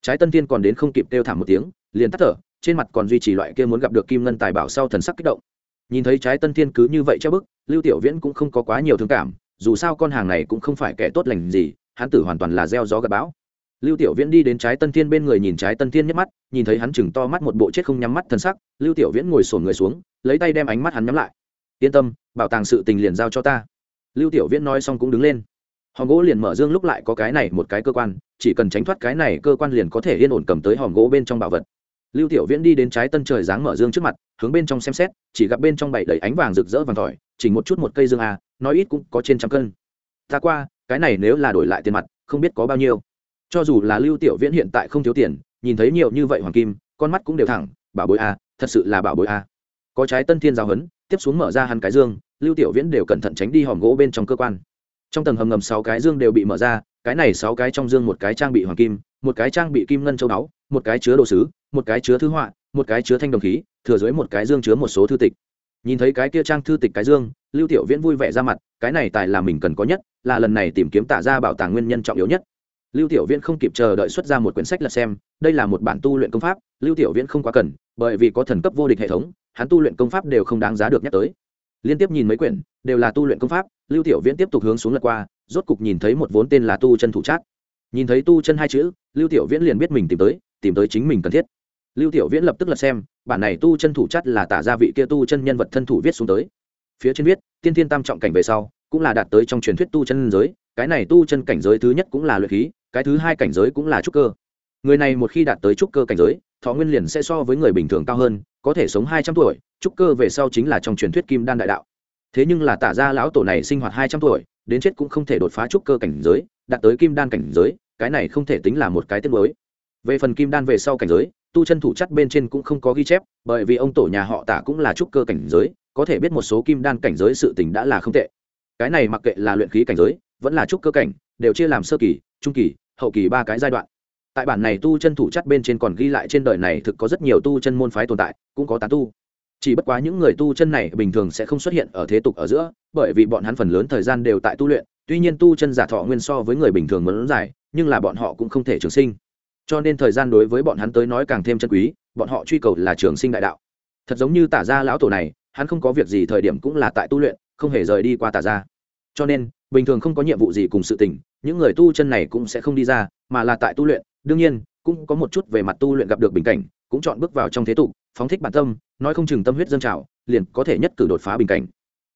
Trái tân thiên còn đến không kịp kêu thảm một tiếng, liền tắt thở, trên mặt còn duy trì loại kia muốn gặp được kim ngân tài bảo sau thần sắc kích động nhìn thấy trái tân thiên cứ như vậy treo bức, lưu tiểu viễn cũng không có quá nhiều thương cảm, dù sao con hàng này cũng không phải kẻ tốt lành gì, hắn tử hoàn toàn là gieo gió gặp bão. Lưu tiểu viễn đi đến trái tân thiên bên người nhìn trái tân thiên nhắc mắt, nhìn thấy hắn chừng to mắt một bộ chết không nhắm mắt thân sắc, lưu tiểu viễn ngồi sổn người xuống, lấy tay đem ánh mắt hắn nhắm lại. Yên tâm, bảo tàng sự tình liền giao cho ta. Lưu tiểu viễn nói xong cũng đứng lên. Hòm gỗ liền mở dương lúc lại có cái này một cái cơ quan, chỉ cần tránh thoát cái này cơ quan liền có thể yên ổn cầm tới hòm gỗ bên trong bảo vật. Lưu tiểu viễn đi đến trái tân trời dáng mở dương trước mặt hướng bên trong xem xét, chỉ gặp bên trong bảy đầy ánh vàng rực rỡ vàng tỏi chỉ một chút một cây dương a, nói ít cũng có trên trăm cân. Ta qua, cái này nếu là đổi lại tiền mặt, không biết có bao nhiêu. Cho dù là lưu tiểu viễn hiện tại không thiếu tiền, nhìn thấy nhiều như vậy hoàng kim, con mắt cũng đều thẳng, bảo bối a, thật sự là bảo bối a. Có trái tân thiên giáo hấn tiếp xuống mở ra hắn cái dương, lưu tiểu viễn đều cẩn thận tránh đi hòm gỗ bên trong cơ quan. Trong tầng hầm ngầm sáu cái dương đều bị mở ra, cái này sáu cái trong dương một cái trang bị hoàng kim, một cái trang bị kim ngân châu đáo một cái chứa đồ sứ một cái chứa thư họa, một cái chứa thanh đồng khí, thừa dưới một cái dương chứa một số thư tịch. Nhìn thấy cái kia trang thư tịch cái dương, lưu tiểu viễn vui vẻ ra mặt, cái này tài là mình cần có nhất, là lần này tìm kiếm tả ra bảo tàng nguyên nhân trọng yếu nhất. Lưu tiểu viễn không kịp chờ đợi xuất ra một quyển sách là xem, đây là một bản tu luyện công pháp, lưu tiểu viễn không quá cần, bởi vì có thần cấp vô địch hệ thống, hắn tu luyện công pháp đều không đáng giá được nhắc tới. Liên tiếp nhìn mấy quyển, đều là tu luyện công pháp, lưu tiểu viễn tiếp tục hướng xuống lật qua, rốt cục nhìn thấy một vốn tên là tu chân thủ trác nhìn thấy tu chân hai chữ, lưu tiểu viễn liền biết mình tìm tới tìm tới chính mình cần thiết lưu tiểu viễn lập tức lật xem, bản này tu chân thủ chất là tả gia vị kia tu chân nhân vật thân thủ viết xuống tới. Phía trên viết, tiên thiên tam trọng cảnh về sau, cũng là đạt tới trong truyền thuyết tu chân giới, cái này tu chân cảnh giới thứ nhất cũng là luyện khí, cái thứ hai cảnh giới cũng là trúc cơ. Người này một khi đạt tới trúc cơ cảnh giới, thọ nguyên liền sẽ so với người bình thường cao hơn, có thể sống hai trăm tuổi, trúc cơ về sau chính là trong truyền thuyết kim đan đại đạo. Thế nhưng là tả gia lão tổ này sinh hoạt hai trăm tuổi, đến chết cũng không thể đột phá trúc cơ cảnh giới, đạt tới kim đan cảnh giới, cái này không thể tính là một cái tiết mới về phần kim đan về sau cảnh giới tu chân thủ chất bên trên cũng không có ghi chép, bởi vì ông tổ nhà họ tả cũng là trúc cơ cảnh giới, có thể biết một số kim đan cảnh giới sự tình đã là không tệ. Cái này mặc kệ là luyện khí cảnh giới, vẫn là trúc cơ cảnh, đều chia làm sơ kỳ, trung kỳ, hậu kỳ ba cái giai đoạn. Tại bản này tu chân thủ chất bên trên còn ghi lại trên đời này thực có rất nhiều tu chân môn phái tồn tại, cũng có tán tu. Chỉ bất quá những người tu chân này bình thường sẽ không xuất hiện ở thế tục ở giữa, bởi vì bọn hắn phần lớn thời gian đều tại tu luyện, tuy nhiên tu chân giả thọ nguyên so với người bình thường muốn dài, nhưng là bọn họ cũng không thể trường sinh cho nên thời gian đối với bọn hắn tới nói càng thêm chân quý, bọn họ truy cầu là trường sinh đại đạo. Thật giống như tả gia lão tổ này, hắn không có việc gì thời điểm cũng là tại tu luyện, không hề rời đi qua tả gia. Cho nên, bình thường không có nhiệm vụ gì cùng sự tình, những người tu chân này cũng sẽ không đi ra, mà là tại tu luyện. Đương nhiên, cũng có một chút về mặt tu luyện gặp được bình cảnh, cũng chọn bước vào trong thế tục, phóng thích bản tâm, nói không chừng tâm huyết dân trào, liền có thể nhất cử đột phá bình cảnh.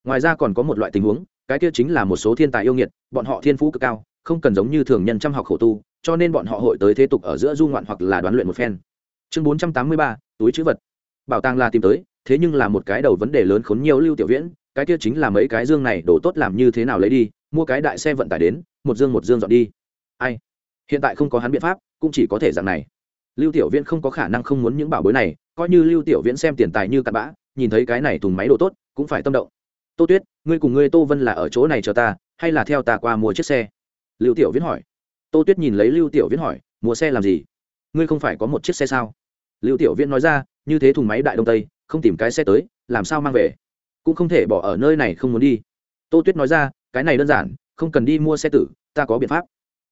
Ngoài ra còn có một loại tình huống, cái kia chính là một số thiên tài yêu nghiệt, bọn họ thiên phú cực cao không cần giống như thường nhân chăm học khổ tu, cho nên bọn họ hội tới thế tục ở giữa du ngoạn hoặc là đoán luyện một phen. Chương bốn trăm tám mươi ba, túi chữ vật. Bảo tàng là tìm tới, thế nhưng là một cái đầu vấn đề lớn khốn nhiều lưu tiểu viễn, cái kia chính là mấy cái dương này đổ tốt làm như thế nào lấy đi, mua cái đại xe vận tải đến, một dương một dương dọn đi. Ai? Hiện tại không có hắn biện pháp, cũng chỉ có thể dạng này. Lưu tiểu viễn không có khả năng không muốn những bảo bối này, coi như lưu tiểu viễn xem tiền tài như cặn bã, nhìn thấy cái này thùng máy đồ tốt, cũng phải tâm động. Tô tuyết, ngươi cùng ngươi tô vân là ở chỗ này chờ ta, hay là theo ta qua mua chiếc xe? Lưu tiểu viễn hỏi. Tô tuyết nhìn lấy lưu tiểu viễn hỏi mua xe làm gì? Ngươi không phải có một chiếc xe sao? Lưu tiểu viễn nói ra, như thế thùng máy đại đông tây, không tìm cái xe tới, làm sao mang về? Cũng không thể bỏ ở nơi này không muốn đi. Tô tuyết nói ra, cái này đơn giản, không cần đi mua xe tử, ta có biện pháp.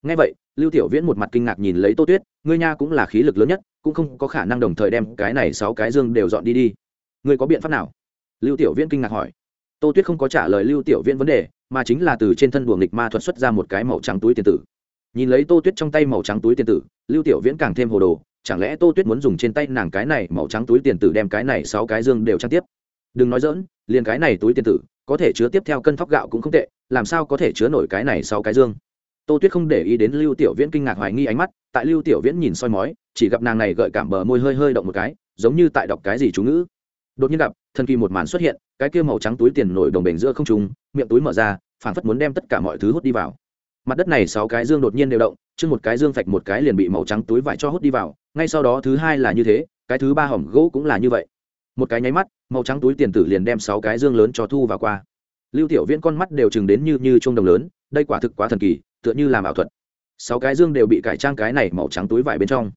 Ngay vậy, lưu tiểu viễn một mặt kinh ngạc nhìn lấy tô tuyết, ngươi nha cũng là khí lực lớn nhất, cũng không có khả năng đồng thời đem cái này sáu cái dương đều dọn đi đi. Ngươi có biện pháp nào? Lưu tiểu viễn kinh ngạc hỏi. Tô tuyết không có trả lời lưu tiểu viễn vấn đề mà chính là từ trên thân buồng nghịch ma thuật xuất ra một cái màu trắng túi tiền tử. Nhìn lấy tô tuyết trong tay màu trắng túi tiền tử, lưu tiểu viễn càng thêm hồ đồ, chẳng lẽ tô tuyết muốn dùng trên tay nàng cái này màu trắng túi tiền tử đem cái này sáu cái dương đều trang tiếp? Đừng nói dỡn liền cái này túi tiền tử, có thể chứa tiếp theo cân thóc gạo cũng không tệ, làm sao có thể chứa nổi cái này sáu cái dương? Tô tuyết không để ý đến lưu tiểu viễn kinh ngạc hoài nghi ánh mắt, tại lưu tiểu viễn nhìn soi mói, chỉ gặp nàng này gợi cảm bờ môi hơi hơi động một cái, giống như tại đọc cái gì chú ngữ đột nhiên gặp, thần kỳ một màn xuất hiện, cái kia màu trắng túi tiền nổi đồng bền giữa không trung, miệng túi mở ra, phảng phất muốn đem tất cả mọi thứ hút đi vào. Mặt đất này sáu cái dương đột nhiên đều động chứ một cái dương phạch một cái liền bị màu trắng túi vải cho hút đi vào, ngay sau đó thứ hai là như thế, cái thứ ba hỏng gỗ cũng là như vậy. Một cái nháy mắt, màu trắng túi tiền tử liền đem sáu cái dương lớn cho thu vào qua. Lưu tiểu viễn con mắt đều chừng đến như như chuông đồng lớn, đây quả thực quá thần kỳ, tựa như làm ảo thuật. Sáu cái dương đều bị cải trang cái này màu trắng túi vải bên trong.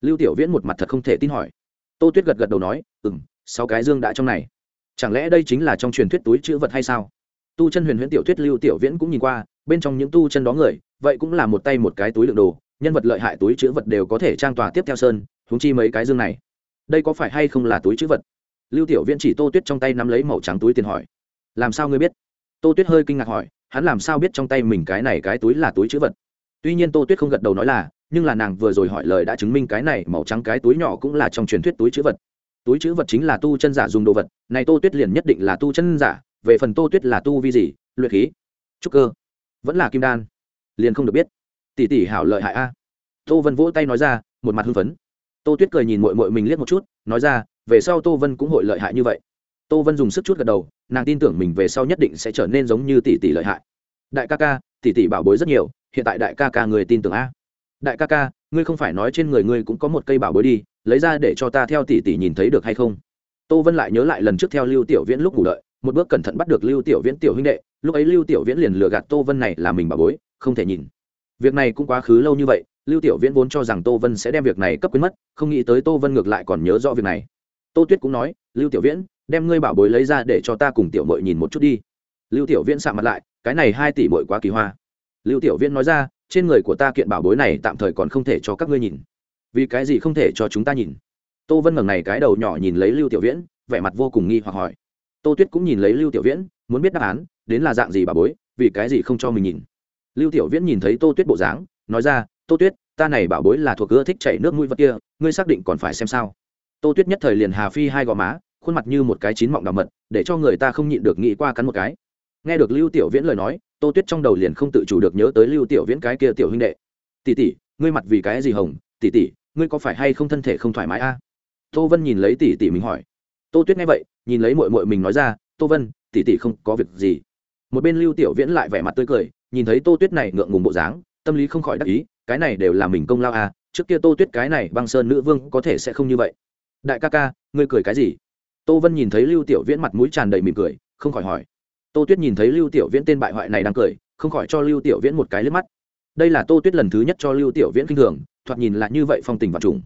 Lưu tiểu viễn một mặt thật không thể tin hỏi. Tô tuyết gật gật đầu nói ừ m sáu cái dương đã trong này. Chẳng lẽ đây chính là trong truyền thuyết túi chữ vật hay sao? Tu chân huyền huyễn tiểu thuyết lưu tiểu viễn cũng nhìn qua, bên trong những tu chân đó người, vậy cũng là một tay một cái túi đựng đồ, nhân vật lợi hại túi chữ vật đều có thể trang tòa tiếp theo sơn húng chi mấy cái dương này. Đây có phải hay không là túi chữ vật? Lưu tiểu viễn chỉ tô tuyết trong tay nắm lấy màu trắng túi tiền hỏi. Làm sao ngươi biết? Tô tuyết hơi kinh ngạc hỏi, hắn làm sao biết trong tay mình cái này cái túi là túi chữ vật? Tuy nhiên tô tuyết không gật đầu nói là, nhưng là nàng vừa rồi hỏi lời đã chứng minh cái này màu trắng cái túi nhỏ cũng là trong truyền thuyết túi chữ vật túi chữ vật chính là tu chân giả dùng đồ vật, này tô tuyết liền nhất định là tu chân giả, về phần tô tuyết là tu vi gì, luyện khí, trúc cơ, vẫn là kim đan, liền không được biết. Tỷ tỷ hảo lợi hại a. Tô vân vỗ tay nói ra, một mặt hưng phấn. Tô tuyết cười nhìn mội mội mình liếc một chút, nói ra, về sau tô vân cũng hội lợi hại như vậy. Tô vân dùng sức chút gật đầu, nàng tin tưởng mình về sau nhất định sẽ trở nên giống như tỷ tỷ lợi hại. Đại ca ca, tỷ tỷ bảo bối rất nhiều, hiện tại đại ca ca người tin tưởng a. Đại ca ca, ngươi không phải nói trên người ngươi cũng có một cây bảo bối đi lấy ra để cho ta theo tỷ tỷ nhìn thấy được hay không? Tô vân lại nhớ lại lần trước theo lưu tiểu viễn lúc ngủ đợi, một bước cẩn thận bắt được lưu tiểu viễn tiểu huynh đệ, lúc ấy lưu tiểu viễn liền lừa gạt tô vân này là mình bảo bối, không thể nhìn. Việc này cũng quá khứ lâu như vậy, lưu tiểu viễn vốn cho rằng tô vân sẽ đem việc này cấp quyến mất, không nghĩ tới tô vân ngược lại còn nhớ rõ việc này. Tô tuyết cũng nói, lưu tiểu viễn, đem ngươi bảo bối lấy ra để cho ta cùng tiểu mội nhìn một chút đi. Lưu tiểu viễn sạm mặt lại, cái này hai tỷ mội quá kỳ hoa. Lưu tiểu viễn nói ra, trên người của ta kiện bảo bối này tạm thời còn không thể cho các ngươi nhìn vì cái gì không thể cho chúng ta nhìn? Tô vân ngẩng này cái đầu nhỏ nhìn lấy lưu tiểu viễn, vẻ mặt vô cùng nghi hoặc hỏi. Tô tuyết cũng nhìn lấy lưu tiểu viễn, muốn biết đáp án, đến là dạng gì bà bối, vì cái gì không cho mình nhìn? Lưu tiểu viễn nhìn thấy tô tuyết bộ dáng, nói ra, tô tuyết, ta này bảo bối là thuộc ưa thích chảy nước mũi vật kia, ngươi xác định còn phải xem sao? Tô tuyết nhất thời liền hà phi hai gò má, khuôn mặt như một cái chín mọng đào mật, để cho người ta không nhịn được nghĩ qua cắn một cái. Nghe được lưu tiểu viễn lời nói, tô tuyết trong đầu liền không tự chủ được nhớ tới lưu tiểu viễn cái kia tiểu huynh đệ. Tỷ tỷ, ngươi mặt vì cái gì hồng? Tỷ tỷ ngươi có phải hay không thân thể không thoải mái a? Tô vân nhìn lấy tỷ tỷ mình hỏi. Tô tuyết nghe vậy, nhìn lấy mội mội mình nói ra, tô vân, tỷ tỷ không có việc gì. Một bên lưu tiểu viễn lại vẻ mặt tươi cười, nhìn thấy tô tuyết này ngượng ngùng bộ dáng, tâm lý không khỏi đắc ý, cái này đều là mình công lao à trước kia tô tuyết cái này băng sơn nữ vương có thể sẽ không như vậy. Đại ca ca, ngươi cười cái gì? Tô vân nhìn thấy lưu tiểu viễn mặt mũi tràn đầy mỉm cười, không khỏi hỏi. Tô tuyết nhìn thấy lưu tiểu viễn tên bại hoại này đang cười, không khỏi cho lưu tiểu viễn một cái liếc mắt. Đây là tô tuyết lần thứ nhất cho lưu tiểu viễn kinh thường thoạt nhìn là như vậy phong tình và trùng.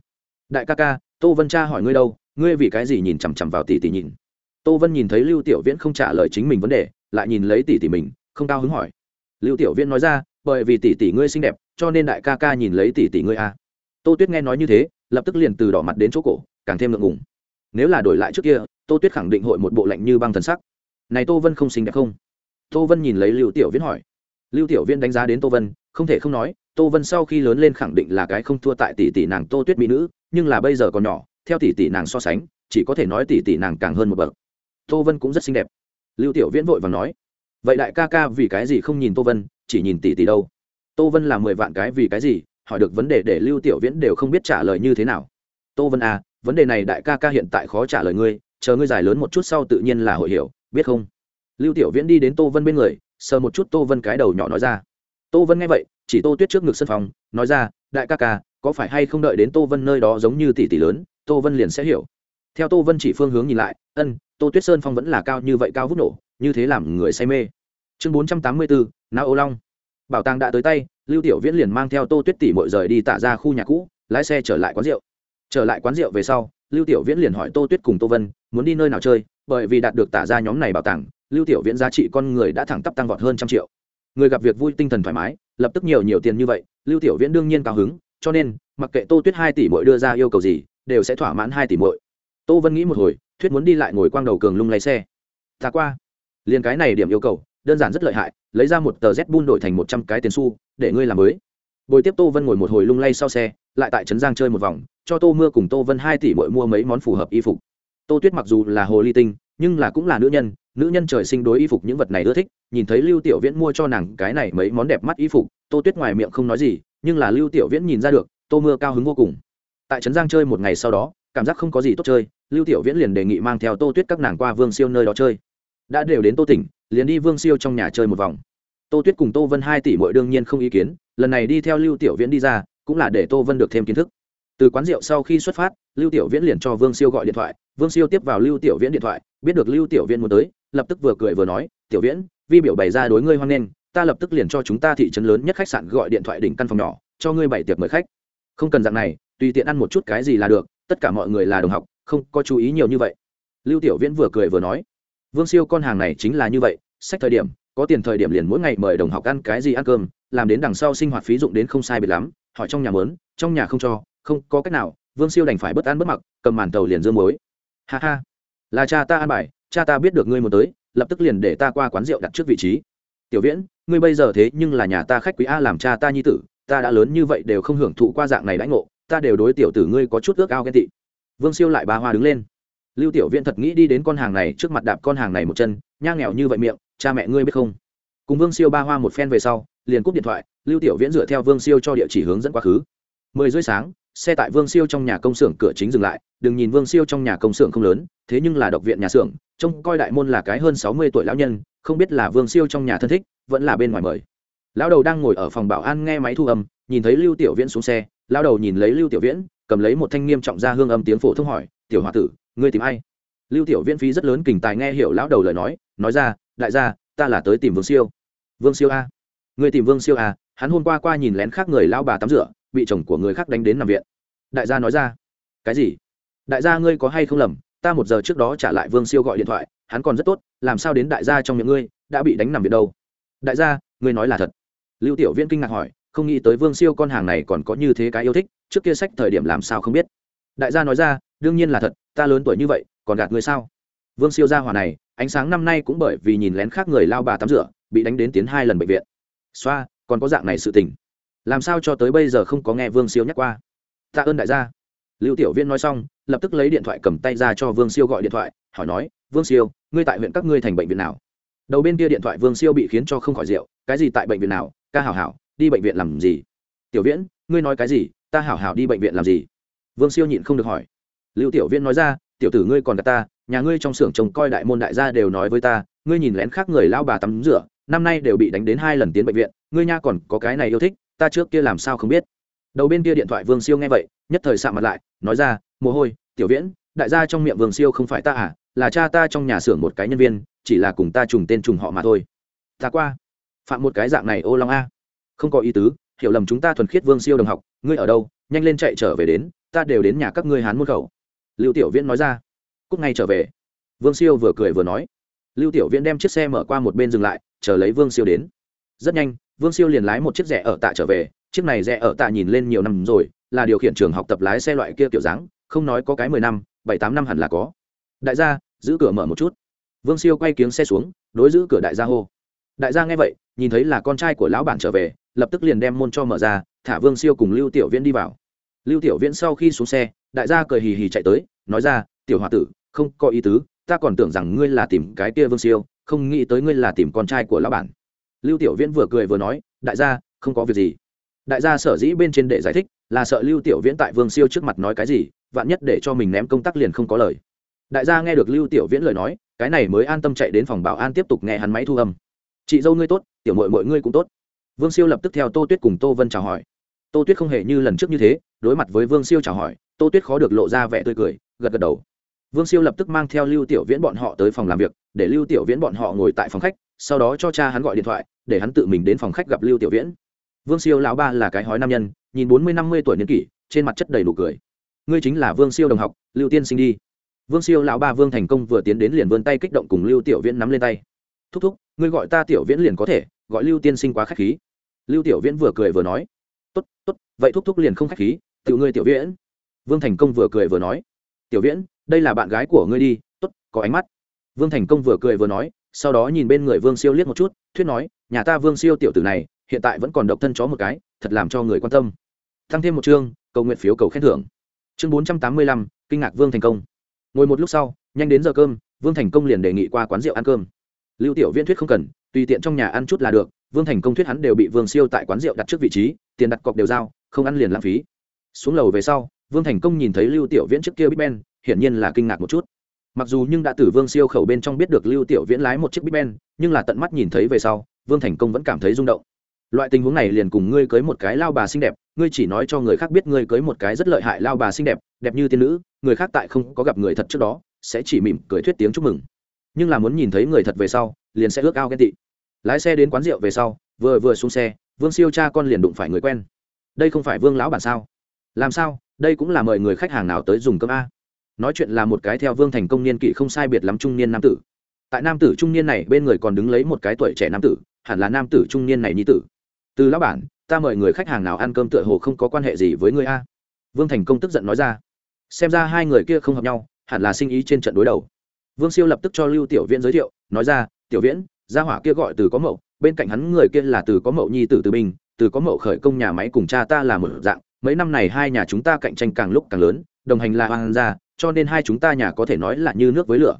Đại ca ca, tô vân cha hỏi ngươi đâu, ngươi vì cái gì nhìn chằm chằm vào tỷ tỷ nhìn? Tô vân nhìn thấy lưu tiểu viễn không trả lời chính mình vấn đề, lại nhìn lấy tỷ tỷ mình, không cao hứng hỏi. Lưu tiểu viễn nói ra, bởi vì tỷ tỷ ngươi xinh đẹp, cho nên đại ca ca nhìn lấy tỷ tỷ ngươi a à. tô tuyết nghe nói như thế, lập tức liền từ đỏ mặt đến chỗ cổ, càng thêm ngượng ngùng. Nếu là đổi lại trước kia, tô tuyết khẳng định hội một bộ lạnh như băng thần sắc. Này tô vân không xinh đẹp không? Tô vân nhìn lấy lưu tiểu viễn hỏi. Lưu tiểu viễn đánh giá đến tô vân, không thể không nói tô vân sau khi lớn lên khẳng định là cái không thua tại tỷ tỷ nàng tô tuyết mỹ nữ, nhưng là bây giờ còn nhỏ, theo tỷ tỷ nàng so sánh, chỉ có thể nói tỷ tỷ nàng càng hơn một bậc. Tô vân cũng rất xinh đẹp. Lưu tiểu viễn vội và nói, vậy đại ca ca vì cái gì không nhìn tô vân, chỉ nhìn tỷ tỷ đâu? Tô vân là mười vạn cái vì cái gì, hỏi được vấn đề để lưu tiểu viễn đều không biết trả lời như thế nào. Tô vân à vấn đề này đại ca ca hiện tại khó trả lời ngươi, chờ ngươi dài lớn một chút sau tự nhiên là hội hiểu, biết không? Lưu tiểu viễn đi đến tô vân bên người, sờ một chút tô vân cái đầu nhỏ nói ra tô vân nghe vậy, chỉ tô tuyết trước ngực sân phòng, nói ra, đại ca ca, có phải hay không đợi đến tô vân nơi đó giống như tỷ tỷ lớn, tô vân liền sẽ hiểu. Theo tô vân chỉ phương hướng nhìn lại, ân, tô tuyết sơn phong vẫn là cao như vậy cao vút nổ, như thế làm người say mê. Chương bốn trăm tám mươi bốn não ô long. Bảo tàng đã tới tay, lưu tiểu viễn liền mang theo tô tuyết tỷ mội rời đi tả ra khu nhà cũ, lái xe trở lại quán rượu. Trở lại quán rượu về sau, lưu tiểu viễn liền hỏi tô tuyết cùng tô vân, muốn đi nơi nào chơi? Bởi vì đạt được tả ra nhóm này bảo tàng, lưu tiểu viễn giá trị con người đã thẳng tắp tăng vọt hơn trăm triệu người gặp việc vui tinh thần thoải mái, lập tức nhiều nhiều tiền như vậy, lưu tiểu viễn đương nhiên cao hứng, cho nên, mặc kệ tô tuyết hai tỷ mội đưa ra yêu cầu gì, đều sẽ thỏa mãn hai tỷ mội tô vân nghĩ một hồi thuyết muốn đi lại ngồi quang đầu cường lung lấy xe. Ta qua. Liền cái này điểm yêu cầu, đơn giản rất lợi hại, lấy ra một tờ z bun đổi thành một trăm cái tiền xu, để ngươi làm mới. Bồi tiếp tô vân ngồi một hồi lung lay sau xe, lại tại trấn giang chơi một vòng, cho tô mưa cùng tô vân hai tỷ mỗi mua mấy món phù hợp y phục. Tô tuyết mặc dù là hồ ly tinh, nhưng là cũng là nữ nhân nữ nhân trời sinh đối y phục những vật này ưa thích, nhìn thấy lưu tiểu viễn mua cho nàng cái này mấy món đẹp mắt y phục, tô tuyết ngoài miệng không nói gì, nhưng là lưu tiểu viễn nhìn ra được, tô mưa cao hứng vô cùng. Tại trấn giang chơi một ngày sau đó, cảm giác không có gì tốt chơi, lưu tiểu viễn liền đề nghị mang theo tô tuyết các nàng qua vương siêu nơi đó chơi. Đã đều đến tô tỉnh, liền đi vương siêu trong nhà chơi một vòng. Tô tuyết cùng tô vân hai tỷ mỗi đương nhiên không ý kiến, lần này đi theo lưu tiểu viễn đi ra, cũng là để tô vân được thêm kiến thức. Từ quán rượu sau khi xuất phát, lưu tiểu viễn liền cho vương siêu gọi điện thoại, vương siêu tiếp vào lưu tiểu viễn điện thoại, biết được lưu tiểu viễn muốn tới lập tức vừa cười vừa nói, tiểu viễn, vi biểu bày ra đối ngươi hoan nghênh, ta lập tức liền cho chúng ta thị trấn lớn nhất khách sạn gọi điện thoại đỉnh căn phòng nhỏ, cho ngươi bảy tiệc mời khách. Không cần dạng này, tùy tiện ăn một chút cái gì là được, tất cả mọi người là đồng học, không có chú ý nhiều như vậy. Lưu tiểu viễn vừa cười vừa nói, vương siêu con hàng này chính là như vậy, sách thời điểm, có tiền thời điểm liền mỗi ngày mời đồng học ăn cái gì ăn cơm, làm đến đằng sau sinh hoạt phí dụng đến không sai biệt lắm, hỏi trong nhà mớn trong nhà không cho, không có cách nào, vương siêu đành phải bất ăn bất mặc, cầm màn tàu liền dương muối. Ha ha, là cha ta ăn bài cha ta biết được ngươi muốn tới, lập tức liền để ta qua quán rượu đặt trước vị trí. Tiểu viễn, ngươi bây giờ thế nhưng là nhà ta khách quý a làm cha ta nhi tử, ta đã lớn như vậy đều không hưởng thụ qua dạng này đãi ngộ, ta đều đối tiểu tử ngươi có chút ước ao ghen tị. Vương siêu lại ba hoa đứng lên. Lưu tiểu viễn thật nghĩ đi đến con hàng này trước mặt đạp con hàng này một chân, nhang nghèo như vậy miệng, cha mẹ ngươi biết không? Cùng vương siêu ba hoa một phen về sau, liền cúp điện thoại, lưu tiểu viễn dựa theo vương siêu cho địa chỉ hướng dẫn quá khứ. Mười rưỡi sáng, xe tại vương siêu trong nhà công xưởng cửa chính dừng lại, đừng nhìn vương siêu trong nhà công xưởng không lớn, thế nhưng là độc viện nhà xưởng trông coi đại môn là cái hơn sáu mươi tuổi lão nhân, không biết là vương siêu trong nhà thân thích, vẫn là bên ngoài mời. Lão đầu đang ngồi ở phòng bảo an nghe máy thu âm, nhìn thấy lưu tiểu viễn xuống xe, lão đầu nhìn lấy lưu tiểu viễn, cầm lấy một thanh nghiêm trọng ra hương âm tiếng phổ thông hỏi, tiểu h tử, ngươi tìm ai? Lưu tiểu viễn phí rất lớn kình tài nghe hiểu lão đầu lời nói nói ra, đại gia, ta là tới tìm vương siêu. Vương siêu a? Người tìm vương siêu a hắn hôm qua qua nhìn lén khác người lao bà tắm rửa, bị chồng của người khác đánh đến nằm viện. Đại gia nói ra, cái gì? Đại gia ngươi có hay không lầm? Ta một giờ trước đó trả lại vương siêu gọi điện thoại, hắn còn rất tốt, làm sao đến đại gia trong miệng ngươi, đã bị đánh nằm viện đâu? Đại gia, ngươi nói là thật. Lưu tiểu viễn kinh ngạc hỏi, không nghĩ tới vương siêu con hàng này còn có như thế cái yêu thích, trước kia sách thời điểm làm sao không biết. Đại gia nói ra, đương nhiên là thật, ta lớn tuổi như vậy, còn gạt ngươi sao? Vương siêu gia hỏa này, ánh sáng năm nay cũng bởi vì nhìn lén khác người lao bà tắm rửa, bị đánh đến tiến hai lần bệnh viện. Xoa, còn có dạng này sự tình. Làm sao cho tới bây giờ không có nghe vương siêu nhắc qua? Tạ ơn đại gia lưu tiểu Viễn nói xong, lập tức lấy điện thoại cầm tay ra cho vương siêu gọi điện thoại, hỏi nói, vương siêu, ngươi tại huyện các ngươi thành bệnh viện nào? Đầu bên kia điện thoại vương siêu bị khiến cho không khỏi rượu, cái gì tại bệnh viện nào? Ca hảo hảo, đi bệnh viện làm gì? Tiểu viễn, ngươi nói cái gì? Ta hảo hảo đi bệnh viện làm gì? Vương siêu nhịn không được hỏi. Lưu tiểu Viễn nói ra, tiểu tử ngươi còn cả ta, nhà ngươi trong xưởng trông coi đại môn đại gia đều nói với ta, ngươi nhìn lén khác người lao bà tắm rửa, năm nay đều bị đánh đến hai lần tiến bệnh viện, ngươi nha còn có cái này yêu thích, ta trước kia làm sao không biết? Đầu bên kia điện thoại vương siêu nghe vậy, nhất thời sạm mặt lại nói ra, mồ hôi, tiểu viễn, đại gia trong miệng vương siêu không phải ta à? Là cha ta trong nhà xưởng một cái nhân viên, chỉ là cùng ta trùng tên trùng họ mà thôi. Ta qua. Phạm một cái dạng này ô long a. Không có ý tứ, hiểu lầm chúng ta thuần khiết vương siêu đồng học, ngươi ở đâu? Nhanh lên chạy trở về đến, ta đều đến nhà các ngươi hán môn khẩu. Lưu tiểu viễn nói ra. Cúc ngay trở về. Vương siêu vừa cười vừa nói. Lưu tiểu viễn đem chiếc xe mở qua một bên dừng lại, chờ lấy vương siêu đến. Rất nhanh, vương siêu liền lái một chiếc rẻ ở tạ trở về. Chiếc này rẻ ở tạ nhìn lên nhiều năm rồi là điều khiển trường học tập lái xe loại kia kiểu dáng, không nói có cái mười năm, bảy tám năm hẳn là có. Đại gia, giữ cửa mở một chút. Vương siêu quay kiếng xe xuống, đối giữ cửa đại gia hô. Đại gia nghe vậy, nhìn thấy là con trai của lão bản trở về, lập tức liền đem môn cho mở ra, thả vương siêu cùng lưu tiểu viễn đi vào. Lưu tiểu viễn sau khi xuống xe, đại gia cười hì hì chạy tới, nói ra, tiểu h o a tử, không có ý tứ, ta còn tưởng rằng ngươi là tìm cái kia vương siêu, không nghĩ tới ngươi là tìm con trai của lão bản. Lưu tiểu viễn vừa cười vừa nói, đại gia, không có việc gì đại gia sở dĩ bên trên để giải thích là sợ lưu tiểu viễn tại vương siêu trước mặt nói cái gì, vạn nhất để cho mình ném công tác liền không có lời. Đại gia nghe được lưu tiểu viễn lời nói, cái này mới an tâm chạy đến phòng bảo an tiếp tục nghe hắn máy thu âm. Chị dâu ngươi tốt, tiểu mội mọi ngươi cũng tốt. Vương siêu lập tức theo tô tuyết cùng tô vân chào hỏi. Tô tuyết không hề như lần trước như thế, đối mặt với vương siêu chào hỏi, tô tuyết khó được lộ ra vẻ tươi cười, gật gật đầu. Vương siêu lập tức mang theo lưu tiểu viễn bọn họ tới phòng làm việc, để lưu tiểu viễn bọn họ ngồi tại phòng khách, sau đó cho cha hắn gọi điện thoại, để hắn tự mình đến phòng khách gặp lưu tiểu viễn vương siêu lão ba là cái hói nam nhân, nhìn bốn mươi năm mươi tuổi niên kỷ, trên mặt chất đầy nụ cười. Ngươi chính là vương siêu đồng học, lưu tiên sinh đi. Vương siêu lão ba vương thành công vừa tiến đến liền vươn tay kích động cùng lưu tiểu viễn nắm lên tay. Thúc thúc, ngươi gọi ta tiểu viễn liền có thể, gọi lưu tiên sinh quá k h á c h khí. Lưu tiểu viễn vừa cười vừa nói. Tốt tốt, vậy thúc thúc liền không k h á c h khí tự ngươi tiểu viễn. Vương thành công vừa cười vừa nói. Tiểu viễn, đây là bạn gái của ngươi đi, tốt, có ánh mắt. Vương thành công vừa cười vừa nói, sau đó nhìn bên người vương siêu liếc một chút, thuyết nói, nhà ta vương siêu tiểu tử này hiện tại vẫn còn độc thân chó một cái, thật làm cho người quan tâm. Tăng thêm một chương, cầu nguyện phiếu cầu khen thưởng. Chương bốn trăm tám mươi lăm, kinh ngạc vương thành công. Ngồi một lúc sau, nhanh đến giờ cơm, vương thành công liền đề nghị qua quán rượu ăn cơm. Lưu tiểu viễn thuyết không cần, tùy tiện trong nhà ăn chút là được, vương thành công thuyết hắn đều bị vương siêu tại quán rượu đặt trước vị trí, tiền đặt cọc đều giao, không ăn liền lãng phí. Xuống lầu về sau, vương thành công nhìn thấy lưu tiểu viễn trước kia big ben, hiển nhiên là kinh ngạc một chút. Mặc dù nhưng đã từ vương siêu khẩu bên trong biết được lưu tiểu viễn lái một chiếc big ben, nhưng là tận mắt nhìn thấy về sau, vương thành công vẫn cảm thấy rung động loại tình huống này liền cùng ngươi cưới một cái lao bà xinh đẹp, ngươi chỉ nói cho người khác biết ngươi cưới một cái rất lợi hại lao bà xinh đẹp đẹp như tiên nữ, người khác tại không có gặp người thật trước đó, sẽ chỉ mỉm cười thuyết tiếng chúc mừng. Nhưng là muốn nhìn thấy người thật về sau, liền sẽ ước ao ghen tị. Lái xe đến quán rượu về sau, vừa vừa xuống xe, vương siêu cha con liền đụng phải người quen. Đây không phải vương lão bản sao? Làm sao? Đây cũng là mời người khách hàng nào tới dùng cơm a? Nói chuyện là một cái theo vương thành công niên kỵ không sai biệt lắm trung niên nam tử. Tại nam tử trung niên này, bên người còn đứng lấy một cái tuổi trẻ nam tử, hẳn là nam tử trung niên này nhi tử từ lão bản, ta mời người khách hàng nào ăn cơm tựa hồ không có quan hệ gì với người a. Vương thành công tức giận nói ra. Xem ra hai người kia không hợp nhau, hẳn là sinh ý trên trận đối đầu. Vương siêu lập tức cho lưu tiểu viễn giới thiệu, nói ra, tiểu viễn, gia hỏa kia gọi từ có mậu, bên cạnh hắn người kia là từ có mậu nhi tử từ bình, từ có mậu khởi công nhà máy cùng cha ta là một dạng, mấy năm này hai nhà chúng ta cạnh tranh càng lúc càng lớn, đồng hành là hoàng gia, cho nên hai chúng ta nhà có thể nói là như nước với lửa.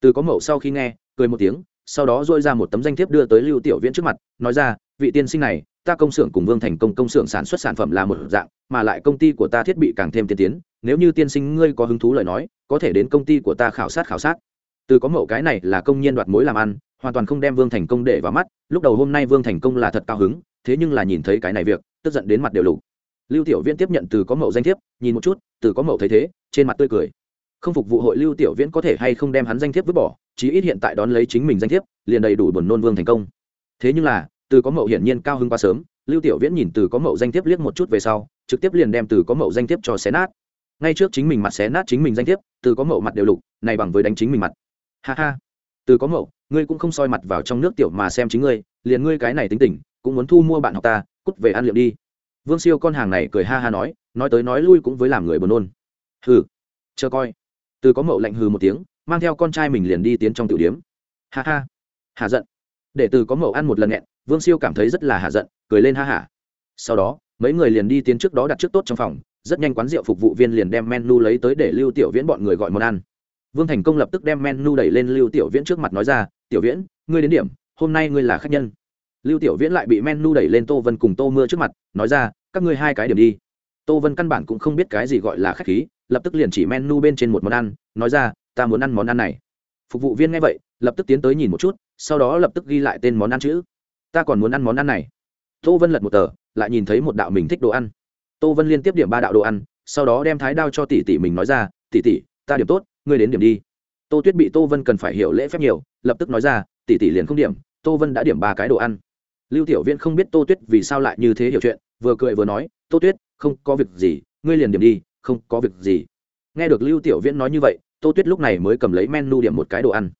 Từ có mậu sau khi nghe, cười một tiếng, sau đó dôi ra một tấm danh thiếp đưa tới lưu tiểu viễn trước mặt, nói ra, vị tiên sinh này ta công xưởng cùng vương thành công công xưởng sản xuất sản phẩm là một dạng, mà lại công ty của ta thiết bị càng thêm tiên tiến. Nếu như tiên sinh ngươi có hứng thú lời nói, có thể đến công ty của ta khảo sát khảo sát. Từ có mẫu cái này là công nhân đoạt mối làm ăn, hoàn toàn không đem vương thành công để vào mắt, lúc đầu hôm nay vương thành công là thật cao hứng, thế nhưng là nhìn thấy cái này việc, tức giận đến mặt đều lục. Lưu tiểu viễn tiếp nhận từ có mẫu danh thiếp, nhìn một chút, từ có mẫu thấy thế, trên mặt tươi cười. Không phục vụ hội lưu tiểu viễn có thể hay không đem hắn danh thiếp vứt bỏ, chí ít hiện tại đón lấy chính mình danh thiếp, liền đầy đủ buồn nôn vương thành công. Thế nhưng là từ có mậu hiển nhiên cao hơn quá sớm, lưu tiểu viễn nhìn từ có mậu danh thiếp liếc một chút về sau, trực tiếp liền đem từ có mậu danh thiếp cho xé nát. Ngay trước chính mình mặt xé nát chính mình danh thiếp, từ có mậu mặt đều lục, này bằng với đánh chính mình mặt. Ha ha. Từ có mậu, ngươi cũng không soi mặt vào trong nước tiểu mà xem chính ngươi, liền ngươi cái này tính tình, cũng muốn thu mua bạn học ta, cút về ăn liệm đi. Vương siêu con hàng này cười ha ha nói nói tới nói lui cũng với làm người buồn nôn. Hừ. Chờ coi. Từ có mậu lạnh hừ một tiếng, mang theo con trai mình liền đi tiến trong tiểu điếm. Ha ha. Hà giận. Để từ có mậu ăn một lần nghẹn vương siêu cảm thấy rất là hạ giận, cười lên ha hả. Sau đó, mấy người liền đi tiến trước đó đặt trước tốt trong phòng, rất nhanh quán rượu phục vụ viên liền đem menu lấy tới để lưu tiểu viễn bọn người gọi món ăn. Vương thành công lập tức đem menu đẩy lên lưu tiểu viễn trước mặt nói ra, tiểu viễn, ngươi đến điểm, hôm nay ngươi là khách nhân. Lưu tiểu viễn lại bị menu đẩy lên tô vân cùng tô mưa trước mặt, nói ra, các ngươi hai cái điểm đi. Tô vân căn bản cũng không biết cái gì gọi là khách khí, lập tức liền chỉ menu bên trên một món ăn, nói ra, ta muốn ăn món ăn này. Phục vụ viên nghe vậy, lập tức tiến tới nhìn một chút, sau đó lập tức ghi lại tên món ăn chữ ta còn muốn ăn món ăn này. Tô vân lật một tờ, lại nhìn thấy một đạo mình thích đồ ăn. Tô vân liên tiếp điểm ba đạo đồ ăn, sau đó đem thái đao cho tỷ tỷ mình nói ra, tỷ tỷ, ta điểm tốt, ngươi đến điểm đi. Tô tuyết bị tô vân cần phải hiểu lễ phép nhiều, lập tức nói ra, tỷ tỷ liền không điểm, tô vân đã điểm ba cái đồ ăn. Lưu tiểu viễn không biết tô tuyết vì sao lại như thế hiểu chuyện, vừa cười vừa nói, tô tuyết, không có việc gì, ngươi liền điểm đi, không có việc gì. Nghe được lưu tiểu viễn nói như vậy, tô tuyết lúc này mới cầm lấy menu điểm một cái đồ ăn.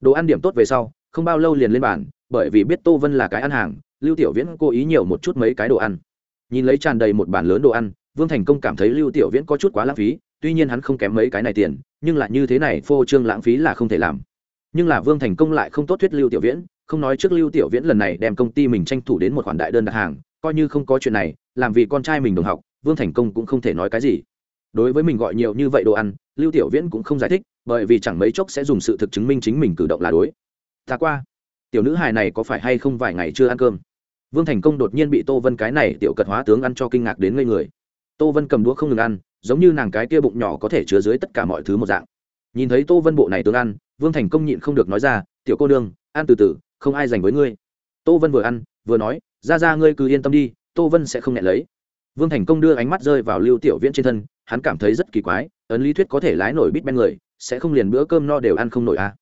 Đồ ăn điểm tốt về sau, không bao lâu liền lên bàn bởi vì biết tô vân là cái ăn hàng, lưu tiểu viễn cố ý nhiều một chút mấy cái đồ ăn. Nhìn lấy tràn đầy một bàn lớn đồ ăn, vương thành công cảm thấy lưu tiểu viễn có chút quá lãng phí, tuy nhiên hắn không kém mấy cái này tiền, nhưng lại như thế này phô trương lãng phí là không thể làm. Nhưng là vương thành công lại không tốt thuyết lưu tiểu viễn, không nói trước lưu tiểu viễn lần này đem công ty mình tranh thủ đến một khoản đại đơn đặt hàng, coi như không có chuyện này, làm vì con trai mình đồng học, vương thành công cũng không thể nói cái gì. Đối với mình gọi nhiều như vậy đồ ăn, lưu tiểu viễn cũng không giải thích, bởi vì chẳng mấy chốc sẽ dùng sự thực chứng minh chính mình cử động là đối. Ta qua tiểu nữ hài này có phải hay không vài ngày chưa ăn cơm? Vương thành công đột nhiên bị tô vân cái này tiểu cật hóa tướng ăn cho kinh ngạc đến ngây người. Tô vân cầm đũa không ngừng ăn, giống như nàng cái kia bụng nhỏ có thể chứa dưới tất cả mọi thứ một dạng. Nhìn thấy tô vân bộ này tướng ăn, vương thành công nhịn không được nói ra, tiểu cô nương, ăn từ từ, không ai dành với ngươi. Tô vân vừa ăn, vừa nói, ra ra ngươi cứ yên tâm đi, tô vân sẽ không nhẹ lấy. Vương thành công đưa ánh mắt rơi vào lưu tiểu viễn trên thân, hắn cảm thấy rất kỳ quái, ấn lý thuyết có thể lái nổi bít bên người, sẽ không liền bữa cơm no đều ăn không nổi à.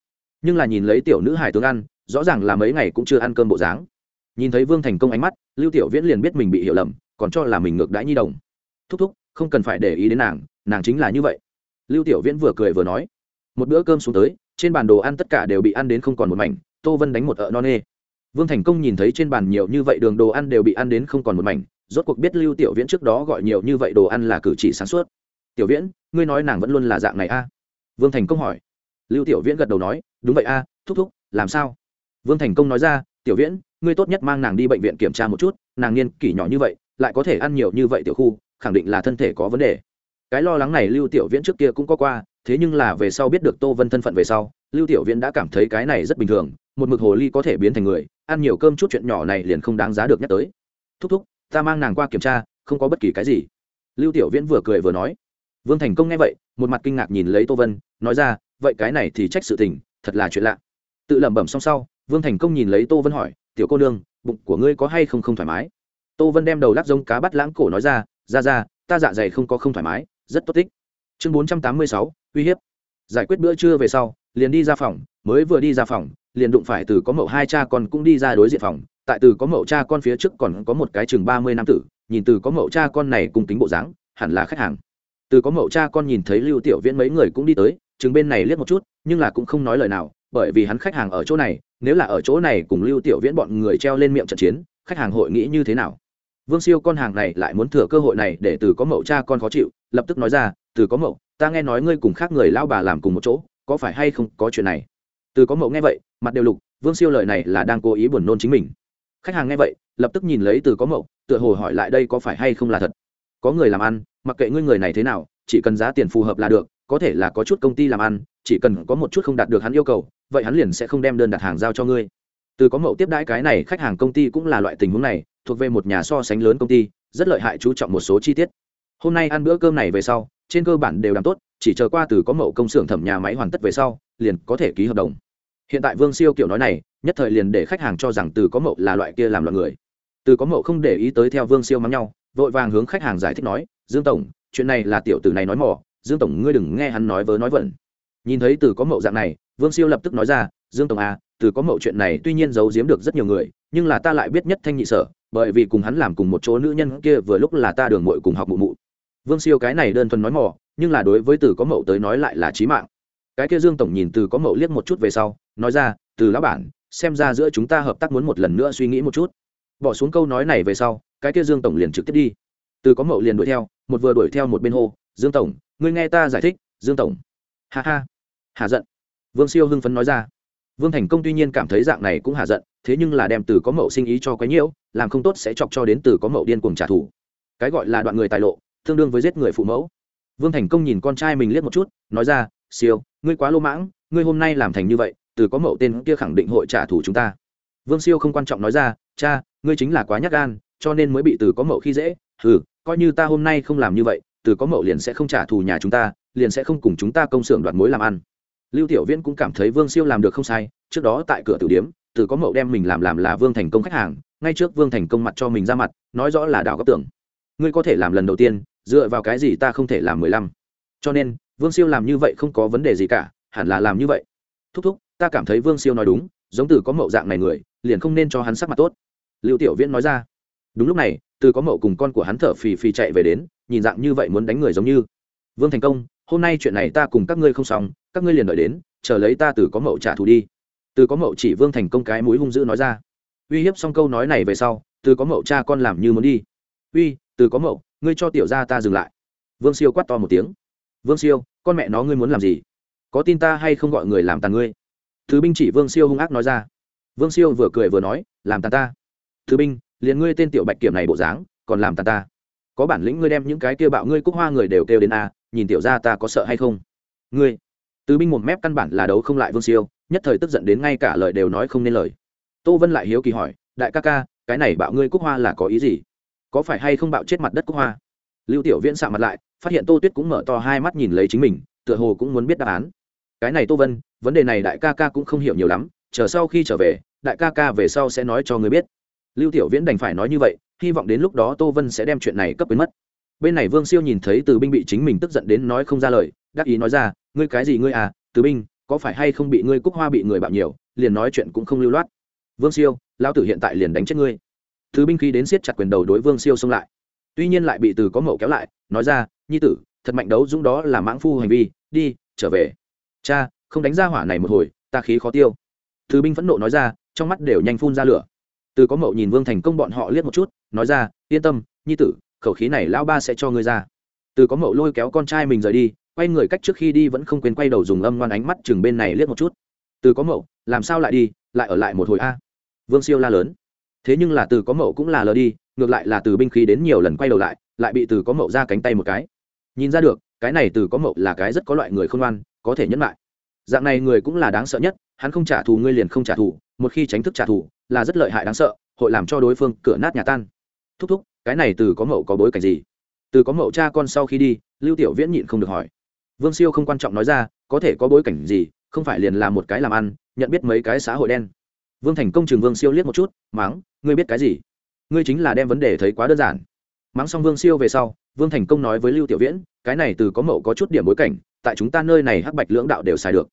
nhưng là nhìn lấy tiểu nữ hải tướng ăn rõ ràng là mấy ngày cũng chưa ăn cơm bộ dáng. Nhìn thấy vương thành công ánh mắt, lưu tiểu viễn liền biết mình bị hiểu lầm, còn cho là mình ngược đãi nhi đồng. Thúc thúc, không cần phải để ý đến nàng nàng chính là như vậy. Lưu tiểu viễn vừa cười vừa nói. Một bữa cơm xuống tới, trên bàn đồ ăn tất cả đều bị ăn đến không còn một mảnh, tô vân đánh một ợ non nê. Vương thành công nhìn thấy trên bàn nhiều như vậy đường đồ ăn đều bị ăn đến không còn một mảnh, rốt cuộc biết lưu tiểu viễn trước đó gọi nhiều như vậy đồ ăn là cử chỉ sáng suốt. Tiểu viễn, ngươi nói nàng vẫn luôn là dạng này a? Vương thành công hỏi. Lưu tiểu viễn gật đầu nói, đúng vậy a, thúc thúc, làm sao? Vương thành công nói ra, tiểu viễn, ngươi tốt nhất mang nàng đi bệnh viện kiểm tra một chút, nàng niên kỷ nhỏ như vậy, lại có thể ăn nhiều như vậy tiểu khu, khẳng định là thân thể có vấn đề. Cái lo lắng này lưu tiểu viễn trước kia cũng có qua, thế nhưng là về sau biết được tô vân thân phận về sau, lưu tiểu viễn đã cảm thấy cái này rất bình thường, một mực hồ ly có thể biến thành người, ăn nhiều cơm chút chuyện nhỏ này liền không đáng giá được nhắc tới. Thúc thúc, ta mang nàng qua kiểm tra, không có bất kỳ cái gì. Lưu tiểu viễn vừa cười vừa nói. Vương thành công nghe vậy, một mặt kinh ngạc nhìn lấy tô vân, nói ra, vậy cái này thì trách sự tình, thật là chuyện lạ. Tự lẩm bẩm xong sau vương thành công nhìn lấy tô vân hỏi, tiểu cô nương, bụng của ngươi có hay không không thoải mái? Tô vân đem đầu lắc giống cá bắt lãng cổ nói ra ra ra, ta dạ dày không có không thoải mái, rất tốt tích chương bốn trăm tám mươi sáu, uy hiếp. Giải quyết bữa trưa về sau, liền đi ra phòng, mới vừa đi ra phòng, liền đụng phải từ có mậu hai cha con cũng đi ra đối diện phòng, tại từ có mậu cha con phía trước còn có một cái chừng ba mươi năm tử, nhìn từ có mậu cha con này cùng tính bộ dáng, hẳn là khách hàng. Từ có mậu cha con nhìn thấy lưu tiểu viễn mấy người cũng đi tới, chừng bên này liếc một chút, nhưng là cũng không nói lời nào bởi vì hắn khách hàng ở chỗ này, nếu là ở chỗ này cùng lưu tiểu viễn bọn người treo lên miệng trận chiến, khách hàng hội nghĩ như thế nào? Vương siêu con hàng này lại muốn thừa cơ hội này để từ có mậu cha con khó chịu, lập tức nói ra, từ có mậu, ta nghe nói ngươi cùng khác người lao bà làm cùng một chỗ, có phải hay không có chuyện này? Từ có mậu nghe vậy, mặt đều lục, vương siêu lời này là đang cố ý buồn nôn chính mình. Khách hàng nghe vậy, lập tức nhìn lấy từ có mậu, tựa hồ hỏi lại đây có phải hay không là thật. Có người làm ăn, mặc kệ ngươi người này thế nào, chỉ cần giá tiền phù hợp là được, có thể là có chút công ty làm ăn chỉ cần có một chút không đạt được hắn yêu cầu, vậy hắn liền sẽ không đem đơn đặt hàng giao cho ngươi. Từ có mậu tiếp đãi cái này, khách hàng công ty cũng là loại tình huống này, thuộc về một nhà so sánh lớn công ty, rất lợi hại chú trọng một số chi tiết. Hôm nay ăn bữa cơm này về sau, trên cơ bản đều làm tốt, chỉ chờ qua từ có mậu công xưởng thẩm nhà máy hoàn tất về sau, liền có thể ký hợp đồng. Hiện tại vương siêu kiểu nói này, nhất thời liền để khách hàng cho rằng từ có mậu là loại kia làm loạn người. Từ có mậu không để ý tới theo vương siêu mắng nhau, vội vàng hướng khách hàng giải thích nói, dương tổng, chuyện này là tiểu tử này nói mỏ, dương tổng ngươi đừng nghe hắn nói vớ nói vẩn nhìn thấy từ có mậu dạng này, vương siêu lập tức nói ra, dương tổng à từ có mậu chuyện này tuy nhiên giấu giếm được rất nhiều người, nhưng là ta lại biết nhất thanh nhị sở, bởi vì cùng hắn làm cùng một chỗ nữ nhân kia vừa lúc là ta đường mội cùng học mụ mụ. Vương siêu cái này đơn thuần nói mỏ nhưng là đối với từ có mậu tới nói lại là trí mạng. Cái kia dương tổng nhìn từ có mậu liếc một chút về sau, nói ra, từ lão bản, xem ra giữa chúng ta hợp tác muốn một lần nữa suy nghĩ một chút. Bỏ xuống câu nói này về sau, cái kia dương tổng liền trực tiếp đi. Từ có mậu liền đuổi theo, một vừa đuổi theo một bên hô, dương tổng, ngươi nghe ta giải thích, dương tổng. Ha ha hạ giận. Vương siêu hưng phấn nói ra. Vương thành công tuy nhiên cảm thấy dạng này cũng hạ giận, thế nhưng là đem từ có mậu sinh ý cho quấy nhiễu, làm không tốt sẽ chọc cho đến từ có mậu điên cuồng trả thù. Cái gọi là đoạn người tài lộ, tương đương với giết người phụ mẫu. Vương thành công nhìn con trai mình liếc một chút, nói ra, siêu, ngươi quá lô mãng, ngươi hôm nay làm thành như vậy, từ có mậu tên kia khẳng định hội trả thù chúng ta. Vương siêu không quan trọng nói ra, cha, ngươi chính là quá nhắc gan, cho nên mới bị từ có mậu khi dễ ừ coi như ta hôm nay không làm như vậy, từ có mậu liền sẽ không trả thù nhà chúng ta, liền sẽ không cùng chúng ta công xưởng đoạt mối làm ăn lưu tiểu viễn cũng cảm thấy vương siêu làm được không sai, trước đó tại cửa tử điếm, từ có mậu đem mình làm làm là vương thành công khách hàng, ngay trước vương thành công mặt cho mình ra mặt, nói rõ là đào góc tưởng. Ngươi có thể làm lần đầu tiên, dựa vào cái gì ta không thể làm mười lăm? Cho nên, vương siêu làm như vậy không có vấn đề gì cả, hẳn là làm như vậy. Thúc thúc, ta cảm thấy vương siêu nói đúng, giống từ có mậu dạng này người, liền không nên cho hắn sắc mặt tốt. Lưu tiểu viễn nói ra. Đúng lúc này, từ có mậu cùng con của hắn thở phì phì chạy về đến, nhìn dạng như vậy muốn đánh người giống như. Vương thành công hôm nay chuyện này ta cùng các ngươi không xong, các ngươi liền đợi đến, chờ lấy ta từ có mậu trả thù đi. Từ có mậu chỉ vương thành công cái mũi hung dữ nói ra. Uy hiếp xong câu nói này về sau, từ có mậu cha con làm như muốn đi. Uy, từ có mậu, ngươi cho tiểu ra ta dừng lại. Vương siêu quát to một tiếng. Vương siêu, con mẹ nó ngươi muốn làm gì? Có tin ta hay không gọi người làm tàn ngươi? Thứ binh chỉ vương siêu hung ác nói ra. Vương siêu vừa cười vừa nói, làm tàn ta. Thứ binh, liền ngươi tên tiểu bạch kiểm này bộ dáng, còn làm tàn ta. Có bản lĩnh ngươi đem những cái kia bạo ngươi cúc hoa người đều kêu đến a nhìn tiểu ra ta có sợ hay không? Ngươi, tứ binh một mép căn bản là đấu không lại vương siêu, nhất thời tức giận đến ngay cả lời đều nói không nên lời. Tô vân lại hiếu kỳ hỏi, đại ca ca, cái này bạo ngươi cúc hoa là có ý gì? Có phải hay không bạo chết mặt đất cúc hoa? Lưu tiểu viễn sạ mặt lại, phát hiện tô tuyết cũng mở to hai mắt nhìn lấy chính mình, tựa hồ cũng muốn biết đáp án. Cái này tô vân, vấn đề này đại ca ca cũng không hiểu nhiều lắm, chờ sau khi trở về, đại ca ca về sau sẽ nói cho người biết. Lưu tiểu viễn đành phải nói như vậy, hy vọng đến lúc đó tô vân sẽ đem chuyện này cấp biến mất bên này vương siêu nhìn thấy từ binh bị chính mình tức giận đến nói không ra lời, đắc ý nói ra, ngươi cái gì ngươi à từ binh, có phải hay không bị ngươi cúc hoa bị người bạo nhiều, liền nói chuyện cũng không lưu loát. Vương siêu, lão tử hiện tại liền đánh chết ngươi. Từ binh khi đến siết chặt quyền đầu đối vương siêu xông lại. Tuy nhiên lại bị từ có mậu kéo lại, nói ra, nhi tử, thật mạnh đấu dũng đó là mãng phu hành vi, đi, trở về. Cha, không đánh ra hỏa này một hồi, ta khí khó tiêu. Từ binh phẫn nộ nói ra, trong mắt đều nhanh phun ra lửa. Từ có mậu nhìn vương thành công bọn họ liếc một chút, nói ra, yên tâm, nhi tử khẩu khí này lão ba sẽ cho ngươi ra. Từ có mậu lôi kéo con trai mình rời đi, quay người cách trước khi đi vẫn không quên quay đầu dùng âm ngoan ánh mắt chừng bên này liếc một chút. Từ có mậu, làm sao lại đi, lại ở lại một hồi a? Vương siêu la lớn. Thế nhưng là từ có mậu cũng là lờ đi, ngược lại là từ binh khí đến nhiều lần quay đầu lại lại bị từ có mậu ra cánh tay một cái. Nhìn ra được, cái này từ có mậu là cái rất có loại người không ngoan, có thể nhẫn lại. Dạng này người cũng là đáng sợ nhất, hắn không trả thù ngươi liền không trả thù, một khi tránh thức trả thù, là rất lợi hại đáng sợ, hội làm cho đối phương cửa nát nhà tan. Thúc thúc cái này từ có mậu có bối cảnh gì? Từ có mậu cha con sau khi đi, lưu tiểu viễn nhịn không được hỏi. Vương siêu không quan trọng nói ra, có thể có bối cảnh gì, không phải liền là một cái làm ăn, nhận biết mấy cái xã hội đen. Vương thành công chừng vương siêu liếc một chút mắng ngươi biết cái gì? Ngươi chính là đem vấn đề thấy quá đơn giản. Mắng xong vương siêu về sau, vương thành công nói với lưu tiểu viễn, cái này từ có mậu có chút điểm bối cảnh, tại chúng ta nơi này hắc bạch lưỡng đạo đều xài được.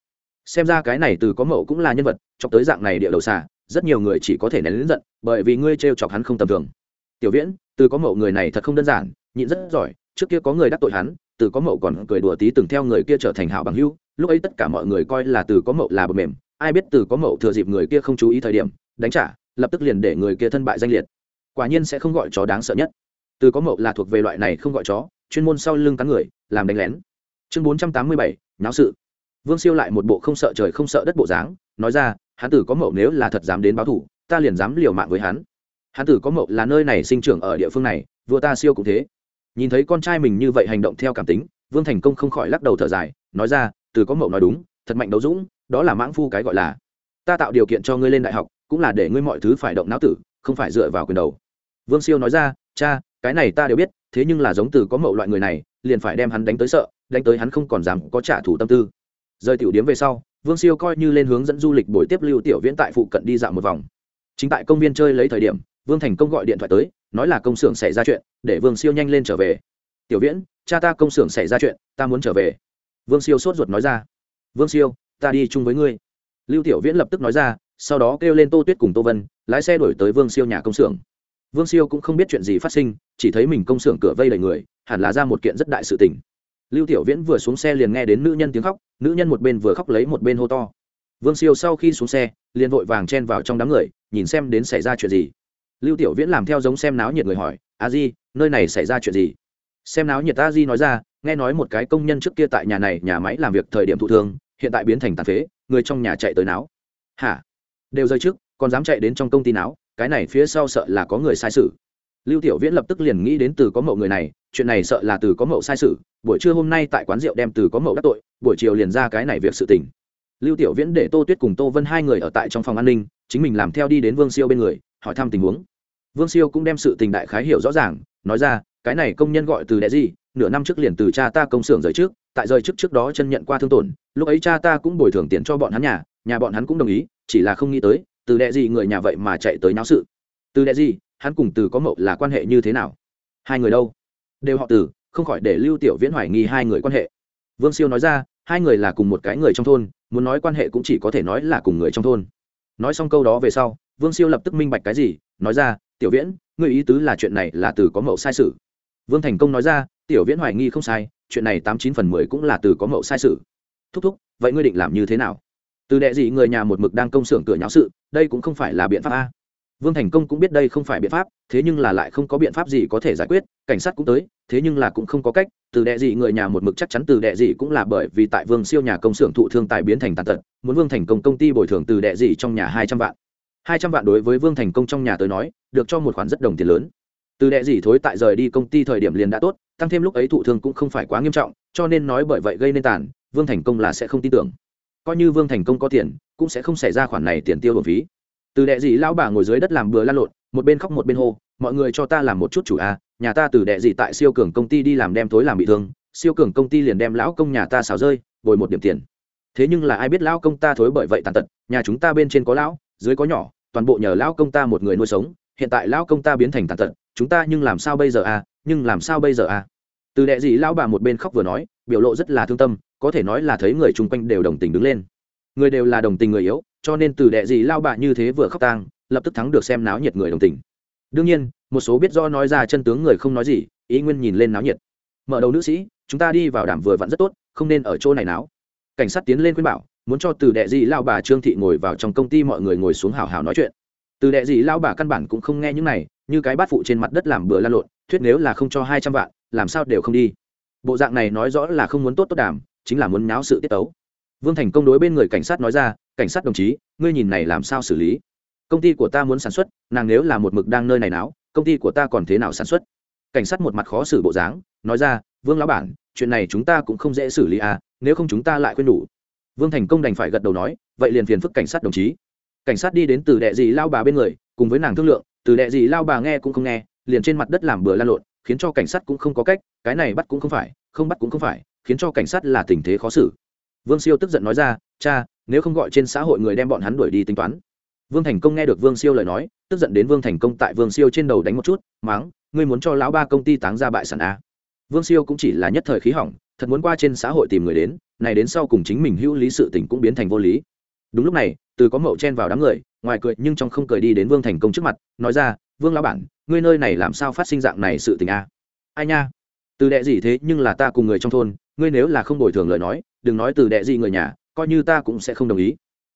Xem ra cái này từ có mậu cũng là nhân vật, chọc tới dạng này địa đầu xà, rất nhiều người chỉ có thể nén lính giận, bởi vì ngươi t chọc hắn không tầm thường. Tiểu viễn từ có mậu người này thật không đơn giản, nhịn rất giỏi, trước kia có người đắc tội hắn, từ có mậu còn cười đùa tí từng theo người kia trở thành hảo bằng hữu, lúc ấy tất cả mọi người coi là từ có mậu là bờ mềm, ai biết từ có mậu thừa dịp người kia không chú ý thời điểm, đánh trả, lập tức liền để người kia thân bại danh liệt. Quả nhiên sẽ không gọi chó đáng sợ nhất. Từ có mậu là thuộc về loại này không gọi chó, chuyên môn sau lưng cắn người, làm đánh lén. Chương bốn trăm tám mươi bảy nháo sự. Vương siêu lại một bộ không sợ trời không sợ đất bộ dáng, nói ra, hắn tử có mậu nếu là thật dám đến báo thủ ta liền dám liều mạng với hắn hán tử có mậu là nơi này sinh trưởng ở địa phương này, vua ta siêu cũng thế. Nhìn thấy con trai mình như vậy hành động theo cảm tính, vương thành công không khỏi lắc đầu thở dài, nói ra, từ có mậu nói đúng, thật mạnh đấu dũng, đó là mãng phu cái gọi là. Ta tạo điều kiện cho ngươi lên đại học, cũng là để ngươi mọi thứ phải động não tử, không phải dựa vào quyền đầu. Vương siêu nói ra, cha, cái này ta đều biết, thế nhưng là giống từ có mậu loại người này, liền phải đem hắn đánh tới sợ, đánh tới hắn không còn dám có trả thù tâm tư. Rời tiểu điếm về sau, vương siêu coi như lên hướng dẫn du lịch buổi tiếp lưu tiểu viễn tại phụ cận đi dạo một vòng. Chính tại công viên chơi lấy thời điểm vương thành công gọi điện thoại tới, nói là công xưởng xảy ra chuyện, để vương siêu nhanh lên trở về. Tiểu viễn, cha ta công xưởng xảy ra chuyện, ta muốn trở về. Vương siêu sốt ruột nói ra. Vương siêu, ta đi chung với ngươi. Lưu tiểu viễn lập tức nói ra, sau đó kêu lên tô tuyết cùng tô vân, lái xe đổi tới vương siêu nhà công xưởng. Vương siêu cũng không biết chuyện gì phát sinh, chỉ thấy mình công xưởng cửa vây đầy người, hẳn là ra một kiện rất đại sự tình. Lưu tiểu viễn vừa xuống xe liền nghe đến nữ nhân tiếng khóc, nữ nhân một bên vừa khóc lấy một bên hô to. Vương siêu sau khi xuống xe, liền vội vàng chen vào trong đám người, nhìn xem đến xảy ra chuyện gì lưu tiểu viễn làm theo giống xem náo nhiệt người hỏi, a di, nơi này xảy ra chuyện gì? Xem náo nhiệt a di nói ra, nghe nói một cái công nhân trước kia tại nhà này nhà máy làm việc thời điểm thụ thương, hiện tại biến thành tàn phế, người trong nhà chạy tới náo. Hả? Đều rơi trước, còn dám chạy đến trong công ty náo? Cái này phía sau sợ là có người sai sự. Lưu tiểu viễn lập tức liền nghĩ đến từ có mậu người này, chuyện này sợ là từ có mậu sai sự, buổi trưa hôm nay tại quán rượu đem từ có mậu đắc tội, buổi chiều liền ra cái này việc sự tình. Lưu tiểu viễn để tô tuyết cùng tô vân hai người ở tại trong phòng an ninh, chính mình làm theo đi đến vương siêu bên người, hỏi thăm tình huống vương siêu cũng đem sự tình đại khái hiểu rõ ràng, nói ra, cái này công nhân gọi từ đệ gì, nửa năm trước liền từ cha ta công xưởng rời trước, tại rời trước trước đó chân nhận qua thương tổn, lúc ấy cha ta cũng bồi thường tiền cho bọn hắn nhà nhà bọn hắn cũng đồng ý, chỉ là không nghĩ tới, từ đệ gì người nhà vậy mà chạy tới náo sự. Từ đệ gì, hắn cùng từ có mậu là quan hệ như thế nào? Hai người đâu? Đều họ từ, không khỏi để lưu tiểu viễn hoài nghi hai người quan hệ. Vương siêu nói ra, hai người là cùng một cái người trong thôn, muốn nói quan hệ cũng chỉ có thể nói là cùng người trong thôn. Nói xong câu đó về sau, vương siêu lập tức minh bạch cái gì, nói ra tiểu viễn người ý tứ là chuyện này là từ có mậu sai sự. Vương thành công nói ra, tiểu viễn hoài nghi không sai, chuyện này tám chín phần mười cũng là từ có mậu sai sự. Thúc thúc, vậy ngươi định làm như thế nào? Từ đệ gì người nhà một mực đang công xưởng cửa nháo sự, đây cũng không phải là biện pháp a. Vương thành công cũng biết đây không phải biện pháp, thế nhưng là lại không có biện pháp gì có thể giải quyết, cảnh sát cũng tới, thế nhưng là cũng không có cách, từ đệ dị người nhà một mực chắc chắn từ đệ dị cũng là bởi vì tại vương siêu nhà công xưởng thụ thương tài biến thành tàn tật, muốn vương thành công công ty bồi thường từ đệ dị trong nhà hai trăm vạn hai trăm vạn đối với vương thành công trong nhà tới nói, được cho một khoản rất đồng tiền lớn. Từ đệ gì thối tại rời đi công ty thời điểm liền đã tốt, tăng thêm lúc ấy thụ thương cũng không phải quá nghiêm trọng, cho nên nói bởi vậy gây nên tàn, vương thành công là sẽ không tin tưởng. Coi như vương thành công có tiền, cũng sẽ không xảy ra khoản này tiền tiêu bổn phí. Từ đệ gì lão bà ngồi dưới đất làm bừa lan lộn, một bên khóc một bên hô, mọi người cho ta làm một chút chủ a, nhà ta từ đệ gì tại siêu cường công ty đi làm đem tối làm bị thương, siêu cường công ty liền đem lão công nhà ta xào rơi, bồi một điểm tiền. Thế nhưng là ai biết lão công ta thối bởi vậy tàn tật, nhà chúng ta bên trên có lão dưới có nhỏ, toàn bộ nhờ lão công ta một người nuôi sống, hiện tại lão công ta biến thành tàn tật, chúng ta nhưng làm sao bây giờ à nhưng làm sao bây giờ à? Từ đệ dị lão bà một bên khóc vừa nói, biểu lộ rất là thương tâm, có thể nói là thấy người chung quanh đều đồng tình đứng lên. Người đều là đồng tình người yếu, cho nên từ đệ dị lao bà như thế vừa khóc tang, lập tức thắng được xem náo nhiệt người đồng tình. Đương nhiên, một số biết do nói ra chân tướng người không nói gì, ý nguyên nhìn lên náo nhiệt. Mở đầu nữ sĩ, chúng ta đi vào đảm vừa vặn rất tốt, không nên ở chỗ này náo. Cảnh sát tiến lên khuyên bảo muốn cho từ đệ dị lao bà trương thị ngồi vào trong công ty mọi người ngồi xuống hào hào nói chuyện. Từ đệ dị lao bà căn bản cũng không nghe những này, như cái bát phụ trên mặt đất làm bừa lan lộn, thuyết nếu là không cho hai trăm vạn, làm sao đều không đi. Bộ dạng này nói rõ là không muốn tốt tốt đàm, chính là muốn náo sự tiết tấu. Vương thành công đối bên người cảnh sát nói ra, cảnh sát đồng chí, ngươi nhìn này làm sao xử lý? Công ty của ta muốn sản xuất, nàng nếu là một mực đang nơi này náo, công ty của ta còn thế nào sản xuất? Cảnh sát một mặt khó xử bộ dáng, nói ra, vương lão bản, chuyện này chúng ta cũng không dễ xử lý à nếu không chúng ta lại khuyên đủ vương thành công đành phải gật đầu nói, vậy liền phiền phức cảnh sát đồng chí. Cảnh sát đi đến từ đệ dị lao bà bên người, cùng với nàng thương lượng, từ đệ dị lao bà nghe cũng không nghe, liền trên mặt đất làm bừa lan lộn, khiến cho cảnh sát cũng không có cách, cái này bắt cũng không phải, không bắt cũng không phải, khiến cho cảnh sát là tình thế khó xử. Vương siêu tức giận nói ra, cha, nếu không gọi trên xã hội người đem bọn hắn đuổi đi tính toán. Vương thành công nghe được vương siêu lời nói, tức giận đến vương thành công tại vương siêu trên đầu đánh một chút, máng, ngươi muốn cho lão ba công ty táng ra bại sản a vương siêu cũng chỉ là nhất thời khí hỏng thật muốn qua trên xã hội tìm người đến, này đến sau cùng chính mình hữu lý sự tình cũng biến thành vô lý. Đúng lúc này, từ có mậu chen vào đám người, ngoài cười nhưng trong không cười đi đến vương thành công trước mặt, nói ra, vương lão bản, ngươi nơi này làm sao phát sinh dạng này sự tình a? Ai nha, từ đệ gì thế nhưng là ta cùng người trong thôn, ngươi nếu là không bồi thường lời nói, đừng nói từ đệ gì người nhà, coi như ta cũng sẽ không đồng ý.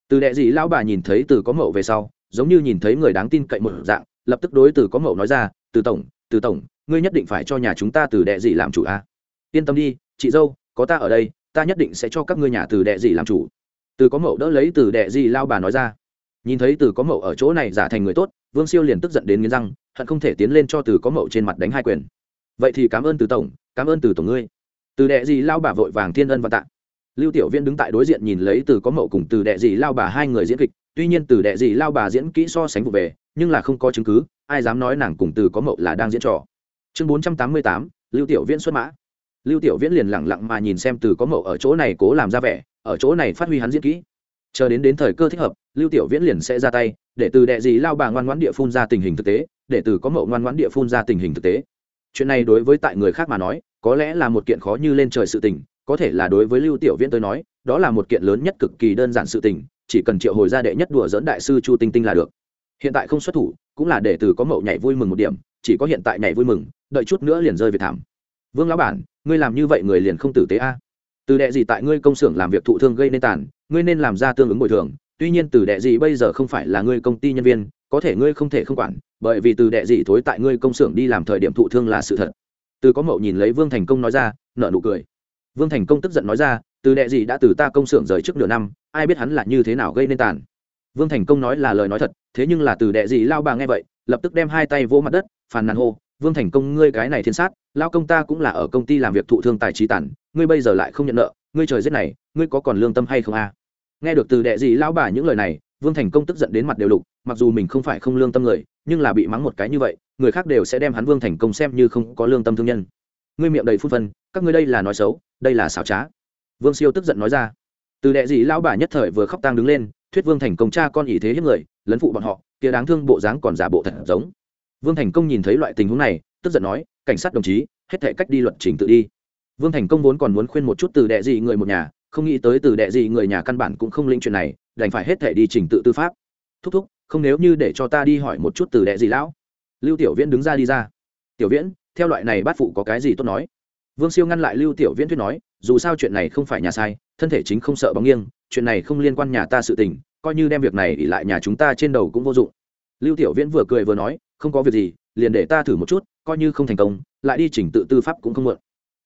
Từ đệ gì lão bà nhìn thấy từ có mậu về sau, giống như nhìn thấy người đáng tin cậy một dạng, lập tức đối từ có mậu nói ra, từ tổng từ tổng, ngươi nhất định phải cho nhà chúng ta từ đệ gì làm chủ a. Yên tâm đi chị dâu, có ta ở đây, ta nhất định sẽ cho các ngươi nhà từ đệ gì làm chủ. Từ có mậu đỡ lấy từ đệ gì lao bà nói ra. Nhìn thấy từ có mậu ở chỗ này giả thành người tốt, vương siêu liền tức giận đến nghiến răng, hận không thể tiến lên cho từ có mậu trên mặt đánh hai quyền. Vậy thì cảm ơn từ tổng, cảm ơn từ tổng ngươi. Từ đệ gì lao bà vội vàng thiên ân và tạ. Lưu tiểu viên đứng tại đối diện nhìn lấy từ có mậu cùng từ đệ gì lao bà hai người diễn kịch, tuy nhiên từ đệ gì lao bà diễn kỹ so sánh vụ về, nhưng là không có chứng cứ, ai dám nói nàng cùng từ có mậu là đang diễn trò. Chương bốn trăm tám mươi tám, lưu tiểu viễn xuất mã lưu tiểu viễn liền lẳng lặng mà nhìn xem từ có mậu ở chỗ này cố làm ra vẻ, ở chỗ này phát huy hắn diễn kỹ. Chờ đến đến thời cơ thích hợp, lưu tiểu viễn liền sẽ ra tay, để từ đệ gì lao bà ngoan ngoãn địa phun ra tình hình thực tế, để từ có mậu ngoan ngoãn địa phun ra tình hình thực tế. Chuyện này đối với tại người khác mà nói, có lẽ là một kiện khó như lên trời sự tình, có thể là đối với lưu tiểu viễn tới nói, đó là một kiện lớn nhất cực kỳ đơn giản sự tình, chỉ cần triệu hồi ra đệ nhất đùa dẫn đại sư chu tinh tinh là được. Hiện tại không xuất thủ, cũng là để từ có mậu nhảy vui mừng một điểm, chỉ có hiện tại nhảy vui mừng, đợi chút nữa liền rơi về thảm. Vương lão bản ngươi làm như vậy người liền không tử tế a. Từ đệ gì tại ngươi công xưởng làm việc thụ thương gây nên tàn, ngươi nên làm ra tương ứng bồi thường. Tuy nhiên từ đệ gì bây giờ không phải là ngươi công ty nhân viên, có thể ngươi không thể không quản, bởi vì từ đệ gì thối tại ngươi công xưởng đi làm thời điểm thụ thương là sự thật. Từ có mậu nhìn lấy vương thành công nói ra nợ nụ cười. Vương thành công tức giận nói ra, từ đệ gì đã từ ta công xưởng rời trước nửa năm, ai biết hắn là như thế nào gây nên tàn. Vương thành công nói là lời nói thật, thế nhưng là từ đệ gì lao bà nghe vậy, lập tức đem hai tay vỗ mặt đất, phàn nàn hô vương thành công, ngươi cái này thiên sát lao công ta cũng là ở công ty làm việc thụ thương tài trí tản ngươi bây giờ lại không nhận nợ, ngươi trời giết này, ngươi có còn lương tâm hay không a? Nghe được từ đệ gì lao bà những lời này, vương thành công tức giận đến mặt đều lục mặc dù mình không phải không lương tâm người, nhưng là bị mắng một cái như vậy, người khác đều sẽ đem hắn vương thành công xem như không có lương tâm thương nhân. Ngươi miệng đầy phun phân, các ngươi đây là nói xấu, đây là xảo trá. Vương siêu tức giận nói ra. Từ đệ gì lão bà nhất thời vừa khóc tang đứng lên, thuyết vương thành công cha con ý thế hiếp người, lấn phụ bọn họ, kia đáng thương bộ dáng còn giả bộ thật giống vương thành công nhìn thấy loại tình huống này, tức giận nói, cảnh sát đồng chí, hết thể cách đi luật trình tự đi. Vương thành công vốn còn muốn khuyên một chút từ đệ gì người một nhà, không nghĩ tới từ đệ gì người nhà căn bản cũng không linh chuyện này, đành phải hết thể đi trình tự tư pháp. Thúc thúc, không nếu như để cho ta đi hỏi một chút từ đệ gì lão. Lưu tiểu viễn đứng ra đi ra. Tiểu viễn, theo loại này bát phụ có cái gì tốt nói? Vương siêu ngăn lại lưu tiểu viễn thuyết nói, dù sao chuyện này không phải nhà sai, thân thể chính không sợ bóng nghiêng, chuyện này không liên quan nhà ta sự tình, coi như đem việc này ỉ lại nhà chúng ta trên đầu cũng vô dụng. Lưu tiểu viễn vừa cười vừa nói không có việc gì, liền để ta thử một chút, coi như không thành công, lại đi chỉnh tự tư pháp cũng không muộn.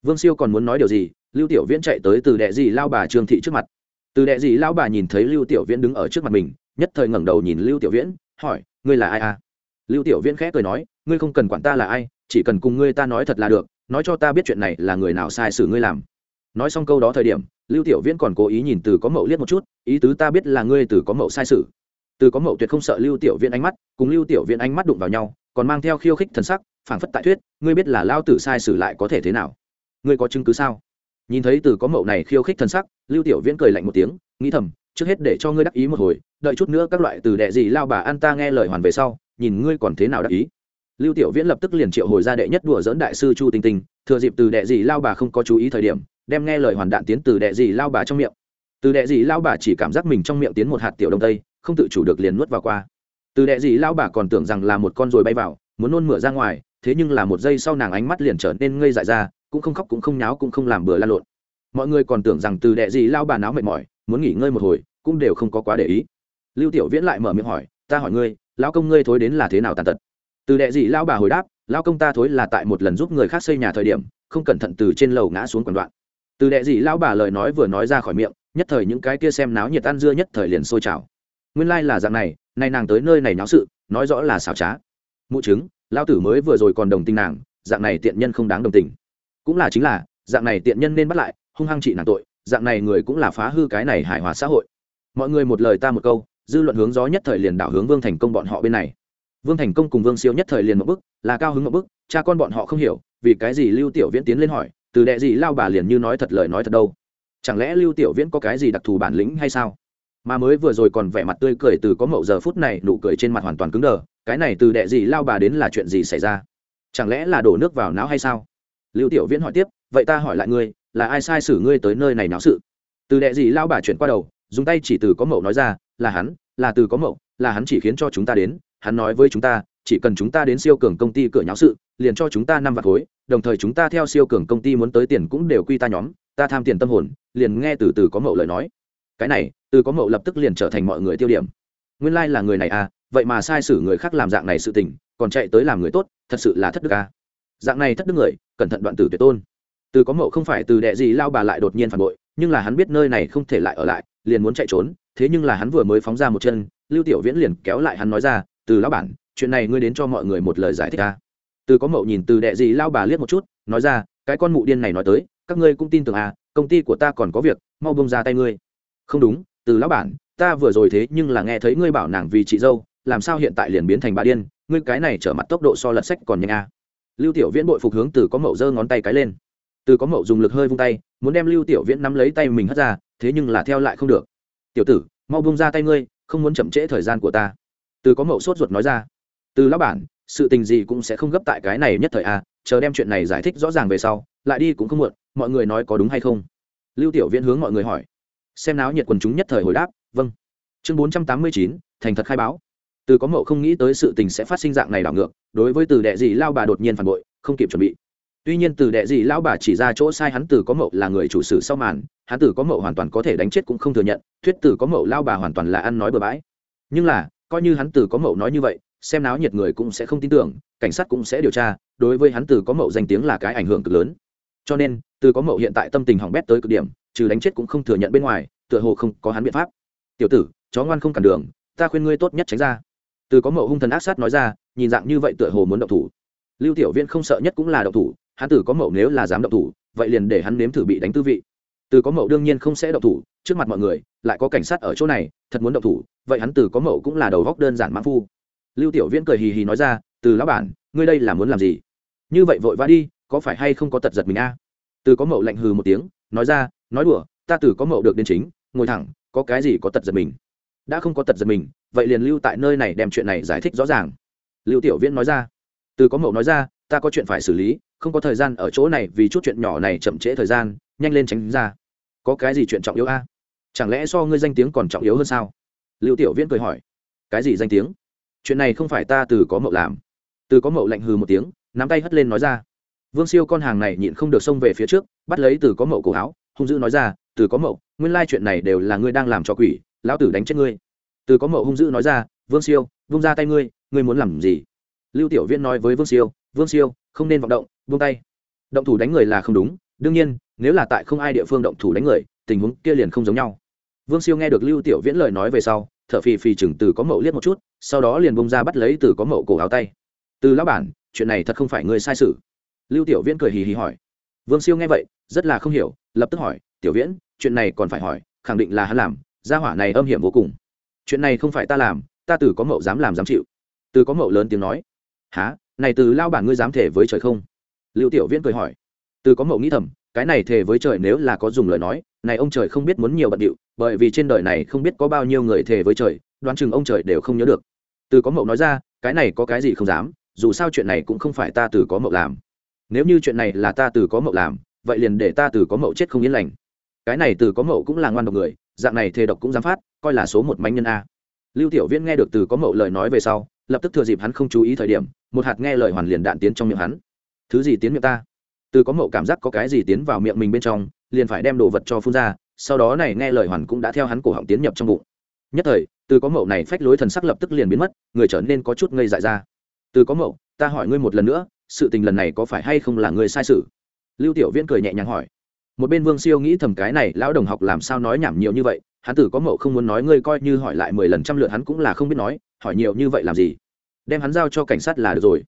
Vương siêu còn muốn nói điều gì, lưu tiểu viễn chạy tới từ đệ dì lao bà trương thị trước mặt. Từ đệ dì lao bà nhìn thấy lưu tiểu viễn đứng ở trước mặt mình, nhất thời ngẩng đầu nhìn lưu tiểu viễn, hỏi, ngươi là ai à? Lưu tiểu viễn khẽ cười nói, ngươi không cần quản ta là ai, chỉ cần cùng ngươi ta nói thật là được, nói cho ta biết chuyện này là người nào sai xử ngươi làm. Nói xong câu đó thời điểm, lưu tiểu viễn còn cố ý nhìn từ có mậu liếc một chút, ý tứ ta biết là ngươi từ có mậu sai sự từ có mậu tuyệt không sợ lưu tiểu viên ánh mắt, cùng lưu tiểu viên ánh mắt đụng vào nhau, còn mang theo khiêu khích thần sắc, phảng phất tại thuyết, ngươi biết là lao tử sai sử lại có thể thế nào? Ngươi có chứng cứ sao? Nhìn thấy từ có mậu này khiêu khích thần sắc, lưu tiểu viễn cười lạnh một tiếng, nghĩ thầm, trước hết để cho ngươi đắc ý một hồi, đợi chút nữa các loại từ đệ gì lao bà ăn ta nghe lời hoàn về sau, nhìn ngươi còn thế nào đắc ý. Lưu tiểu viễn lập tức liền triệu hồi ra đệ nhất đùa dỡn đại sư chu tinh tinh, thừa dịp từ đệ gì lao bà không có chú ý thời điểm, đem nghe lời hoàn đạn tiến từ đệ gì lao bà trong miệng. Từ đệ gì lao bà chỉ cảm giác mình trong miệng tiến một hạt tiểu đông tây không tự chủ được liền nuốt vào qua. Từ đệ gì lão bà còn tưởng rằng là một con ruồi bay vào, muốn nôn mửa ra ngoài, thế nhưng là một giây sau nàng ánh mắt liền trở nên ngây dại ra, cũng không khóc cũng không nháo cũng không làm bừa la lộn. Mọi người còn tưởng rằng từ đệ gì lao bà náo mệt mỏi, muốn nghỉ ngơi một hồi, cũng đều không có quá để ý. Lưu tiểu viễn lại mở miệng hỏi, ta hỏi ngươi, lão công ngươi thối đến là thế nào tàn tật? Từ đệ gì lao bà hồi đáp lao công ta thối là tại một lần giúp người khác xây nhà thời điểm, không cẩn thận từ trên lầu ngã xuống quần đoạn. Từ đệ gì lao bà lời nói vừa nói ra khỏi miệng, nhất thời những cái kia xem náo nhiệt ăn dưa nhất thời liền sôi trào nguyên lai là dạng này, nay nàng tới nơi này náo sự, nói rõ là xảo trá. Mụ chứng lao tử mới vừa rồi còn đồng tình nàng, dạng này tiện nhân không đáng đồng tình. Cũng là chính là, dạng này tiện nhân nên bắt lại, hung hăng trị nàng tội, dạng này người cũng là phá hư cái này hài hòa xã hội. Mọi người một lời ta một câu, dư luận hướng gió nhất thời liền đảo hướng vương thành công bọn họ bên này. Vương thành công cùng vương siêu nhất thời liền một bức, là cao hứng một bức, cha con bọn họ không hiểu, vì cái gì lưu tiểu viễn tiến lên hỏi, từ đệ gì lao bà liền như nói thật lời nói thật đâu? Chẳng lẽ lưu tiểu viễn có cái gì đặc thù bản lĩnh hay sao? Mà mới vừa rồi còn vẻ mặt tươi cười từ có mậu giờ phút này nụ cười trên mặt hoàn toàn cứng đờ, cái này từ đệ gì lao bà đến là chuyện gì xảy ra? Chẳng lẽ là đổ nước vào não hay sao? Lưu tiểu viễn hỏi tiếp, vậy ta hỏi lại ngươi, là ai sai xử ngươi tới nơi này náo sự? Từ đệ gì lao bà chuyển qua đầu, dùng tay chỉ từ có mậu nói ra, là hắn, là từ có mậu, là hắn chỉ khiến cho chúng ta đến, hắn nói với chúng ta, chỉ cần chúng ta đến siêu cường công ty cửa nháo sự, liền cho chúng ta năm vạt khối, đồng thời chúng ta theo siêu cường công ty muốn tới tiền cũng đều quy ta nhóm, ta tham tiền tâm hồn, liền nghe từ từ có mậu lời nói. Cái này từ có mậu lập tức liền trở thành mọi người tiêu điểm. Nguyên lai、like、là người này à vậy mà sai sử người khác làm dạng này sự tình, còn chạy tới làm người tốt, thật sự là thất đức à. dạng này thất đức người, cẩn thận đoạn tử tuyệt tôn. Từ có mậu không phải từ đệ gì lao bà lại đột nhiên phản bội, nhưng là hắn biết nơi này không thể lại ở lại, liền muốn chạy trốn, thế nhưng là hắn vừa mới phóng ra một chân, lưu tiểu viễn liền kéo lại hắn nói ra, từ lão bản, chuyện này ngươi đến cho mọi người một lời giải thích ta từ có mậu nhìn từ đệ gì lao bà liếc một chút, nói ra, cái con mụ điên này nói tới, các ngươi cũng tin tưởng à công ty của ta còn có việc, mau bông ra tay ngươi. Không đúng từ lão bản ta vừa rồi thế nhưng là nghe thấy ngươi bảo nàng vì chị dâu làm sao hiện tại liền biến thành bà điên ngươi cái này trở mặt tốc độ so lật sách còn nhanh à. lưu tiểu viễn bội phục hướng từ có mậu giơ ngón tay cái lên. Từ có mậu dùng lực hơi vung tay muốn đem lưu tiểu viễn nắm lấy tay mình hất ra thế nhưng là theo lại không được. Tiểu tử mau bung ra tay ngươi không muốn chậm trễ thời gian của ta. Từ có mậu sốt ruột nói ra. Từ lão bản sự tình gì cũng sẽ không gấp tại cái này nhất thời a à, chờ đem chuyện này giải thích rõ ràng về sau lại đi cũng không muộn mọi người nói có đúng hay không? Lưu tiểu viễn hướng mọi người hỏi xem náo nhiệt quần chúng nhất thời hồi đáp vâng. Chương bốn trăm tám mươi chín, thành thật khai báo. Từ có mậu không nghĩ tới sự tình sẽ phát sinh dạng này đảo ngược, đối với từ đệ dị lao bà đột nhiên phản bội, không kịp chuẩn bị. Tuy nhiên từ đệ dị lão bà chỉ ra chỗ sai hắn từ có mậu là người chủ sử sau màn, hắn từ có mậu hoàn toàn có thể đánh chết cũng không thừa nhận, thuyết từ có mậu lao bà hoàn toàn là ăn nói bừa bãi. Nhưng là, coi như hắn từ có mậu nói như vậy, xem náo nhiệt người cũng sẽ không tin tưởng, cảnh sát cũng sẽ điều tra, đối với hắn từ có mậu danh tiếng là cái ảnh hưởng cực lớn. Cho nên, từ có mậu hiện tại tâm tình hỏng bét tới cực điểm trừ đánh chết cũng không thừa nhận bên ngoài, tựa hồ không có hắn biện pháp. Tiểu tử, chó ngoan không cản đường, ta khuyên ngươi tốt nhất tránh ra. Từ có mậu hung thần ác sát nói ra, nhìn dạng như vậy tựa hồ muốn động thủ. Lưu tiểu viên không sợ nhất cũng là động thủ, hắn tử có mậu nếu là dám động thủ, vậy liền để hắn nếm thử bị đánh tư vị. Từ có mậu đương nhiên không sẽ động thủ, trước mặt mọi người, lại có cảnh sát ở chỗ này, thật muốn động thủ, vậy hắn từ có mậu cũng là đầu góc đơn giản mãn phu. Lưu tiểu viễn cười hì hì nói ra, từ lão bản, ngươi đây là muốn làm gì? Như vậy vội vã đi, có phải hay không có tật giật mình a? Từ có mậu lạnh hừ một tiếng, nói ra nói đùa, ta từ có mậu được đến chính, ngồi thẳng, có cái gì có tật giật mình. Đã không có tật giật mình, vậy liền lưu tại nơi này đem chuyện này giải thích rõ ràng. Lưu tiểu viễn nói ra. Từ có mậu nói ra, ta có chuyện phải xử lý, không có thời gian ở chỗ này vì chút chuyện nhỏ này chậm trễ thời gian, nhanh lên tránh ra. Có cái gì chuyện trọng yếu a? Chẳng lẽ so ngươi danh tiếng còn trọng yếu hơn sao? Lưu tiểu viễn cười hỏi. Cái gì danh tiếng? Chuyện này không phải ta từ có mậu làm. Từ có mậu lạnh hừ một tiếng, nắm tay hất lên nói ra. Vương siêu con hàng này nhịn không được xông về phía trước, bắt lấy từ có mậu cổ áo hung dữ nói ra, từ có mậu, nguyên lai chuyện này đều là ngươi đang làm cho quỷ, lão tử đánh chết ngươi. Từ có mậu hung dữ nói ra, vương siêu, vung ra tay ngươi ngươi muốn làm gì? Lưu tiểu viễn nói với vương siêu vương siêu, không nên vọng động, vung tay. Động thủ đánh người là không đúng, đương nhiên, nếu là tại không ai địa phương động thủ đánh người, tình huống kia liền không giống nhau. Vương siêu nghe được lưu tiểu viễn lời nói về sau, thở phì phì chừng từ có mậu liếc một chút, sau đó liền bông ra bắt lấy từ có mậu cổ áo tay. Từ lão bản, chuyện này thật không phải người sai sự. Lưu tiểu viễn cười hì hì hỏi vương siêu nghe vậy, rất là không hiểu, lập tức hỏi, tiểu viễn, chuyện này còn phải hỏi, khẳng định là hắn làm, gia hỏa này âm hiểm vô cùng. Chuyện này không phải ta làm, ta từ có mậu dám làm dám chịu. Từ có mậu lớn tiếng nói há này từ lao bản ngươi dám thể với trời không? Lưu tiểu viễn cười hỏi, từ có mậu nghĩ thầm, cái này thể với trời nếu là có dùng lời nói, này ông trời không biết muốn nhiều bận điệu, bởi vì trên đời này không biết có bao nhiêu người thể với trời, đoán chừng ông trời đều không nhớ được. Từ có mậu nói ra, cái này có cái gì không dám, dù sao chuyện này cũng không phải ta từ có mậu làm nếu như chuyện này là ta từ có mậu làm, vậy liền để ta từ có mậu chết không yên lành. Cái này từ có mậu cũng là ngoan độc người, dạng này thề độc cũng dám phát, coi là số một mánh nhân a. Lưu tiểu viễn nghe được từ có mậu lời nói về sau, lập tức thừa dịp hắn không chú ý thời điểm, một hạt nghe lời hoàn liền đạn tiến trong miệng hắn. Thứ gì tiến miệng ta? Từ có mậu cảm giác có cái gì tiến vào miệng mình bên trong, liền phải đem đồ vật cho phun ra, sau đó này nghe lời hoàn cũng đã theo hắn cổ họng tiến nhập trong bụng. Nhất thời, từ có mậu này phách lối thần sắc lập tức liền biến mất, người trở nên có chút ngây dại ra. Từ có mậu, ta hỏi ngươi một lần nữa sự tình lần này có phải hay không là người sai sự? Lưu tiểu viễn cười nhẹ nhàng hỏi. Một bên vương siêu nghĩ thầm cái này, lão đồng học làm sao nói nhảm nhiều như vậy? Hắn tử có mậu không muốn nói, ngươi coi như hỏi lại mười lần trăm lượt hắn cũng là không biết nói, hỏi nhiều như vậy làm gì? Đem hắn giao cho cảnh sát là được rồi.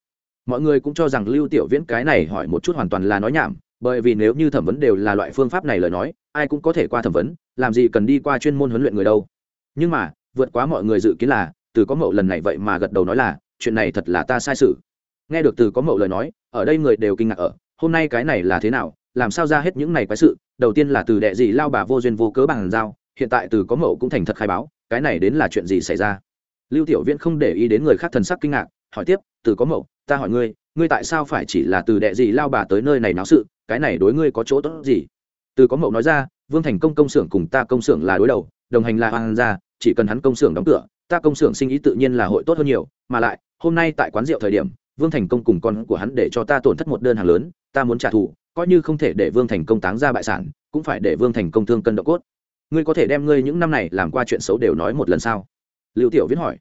Mọi người cũng cho rằng lưu tiểu viễn cái này hỏi một chút hoàn toàn là nói nhảm, bởi vì nếu như thẩm vấn đều là loại phương pháp này lời nói, ai cũng có thể qua thẩm vấn, làm gì cần đi qua chuyên môn huấn luyện người đâu. Nhưng mà, vượt quá mọi người dự kiến là, từ có mậu lần này vậy mà gật đầu nói là, chuyện này thật là ta sai sự nghe được từ có mậu lời nói, ở đây người đều kinh ngạc ở, hôm nay cái này là thế nào, làm sao ra hết những này quái sự, đầu tiên là từ đệ gì lao bà vô duyên vô cớ bằng giao, hiện tại từ có mậu cũng thành thật khai báo, cái này đến là chuyện gì xảy ra? Lưu tiểu viễn không để ý đến người khác thần sắc kinh ngạc, hỏi tiếp, từ có mậu, ta hỏi ngươi ngươi tại sao phải chỉ là từ đệ gì lao bà tới nơi này náo sự, cái này đối ngươi có chỗ tốt gì? Từ có mậu nói ra, vương thành công công xưởng cùng ta công xưởng là đối đầu, đồng hành là hoàng gia, chỉ cần hắn công xưởng đóng cửa, ta công xưởng sinh ý tự nhiên là hội tốt hơn nhiều, mà lại, hôm nay tại quán rượu thời điểm vương thành công cùng con của hắn để cho ta tổn thất một đơn hàng lớn, ta muốn trả thù, coi như không thể để vương thành công táng ra bại sản, cũng phải để vương thành công thương cân độ cốt. Ngươi có thể đem ngươi những năm này làm qua chuyện xấu đều nói một lần sao? Lưu tiểu viết hỏi.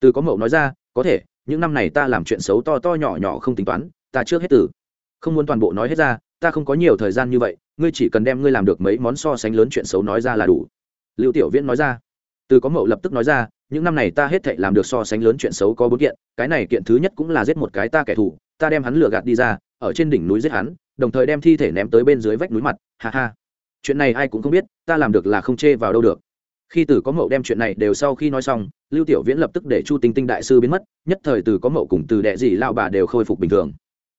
Từ có mậu nói ra, có thể, những năm này ta làm chuyện xấu to to nhỏ nhỏ không tính toán, ta trước hết từ không muốn toàn bộ nói hết ra, ta không có nhiều thời gian như vậy, ngươi chỉ cần đem ngươi làm được mấy món so sánh lớn chuyện xấu nói ra là đủ. Lưu tiểu viễn nói ra từ có mậu lập tức nói ra, những năm này ta hết thệ làm được so sánh lớn chuyện xấu có bốn kiện, cái này kiện thứ nhất cũng là giết một cái ta kẻ thù, ta đem hắn lừa gạt đi ra, ở trên đỉnh núi giết hắn, đồng thời đem thi thể ném tới bên dưới vách núi mặt, ha ha. Chuyện này ai cũng không biết, ta làm được là không chê vào đâu được. Khi từ có mậu đem chuyện này đều sau khi nói xong, lưu tiểu viễn lập tức để chu tinh tinh đại sư biến mất, nhất thời từ có mậu cùng từ đệ dị lao bà đều khôi phục bình thường.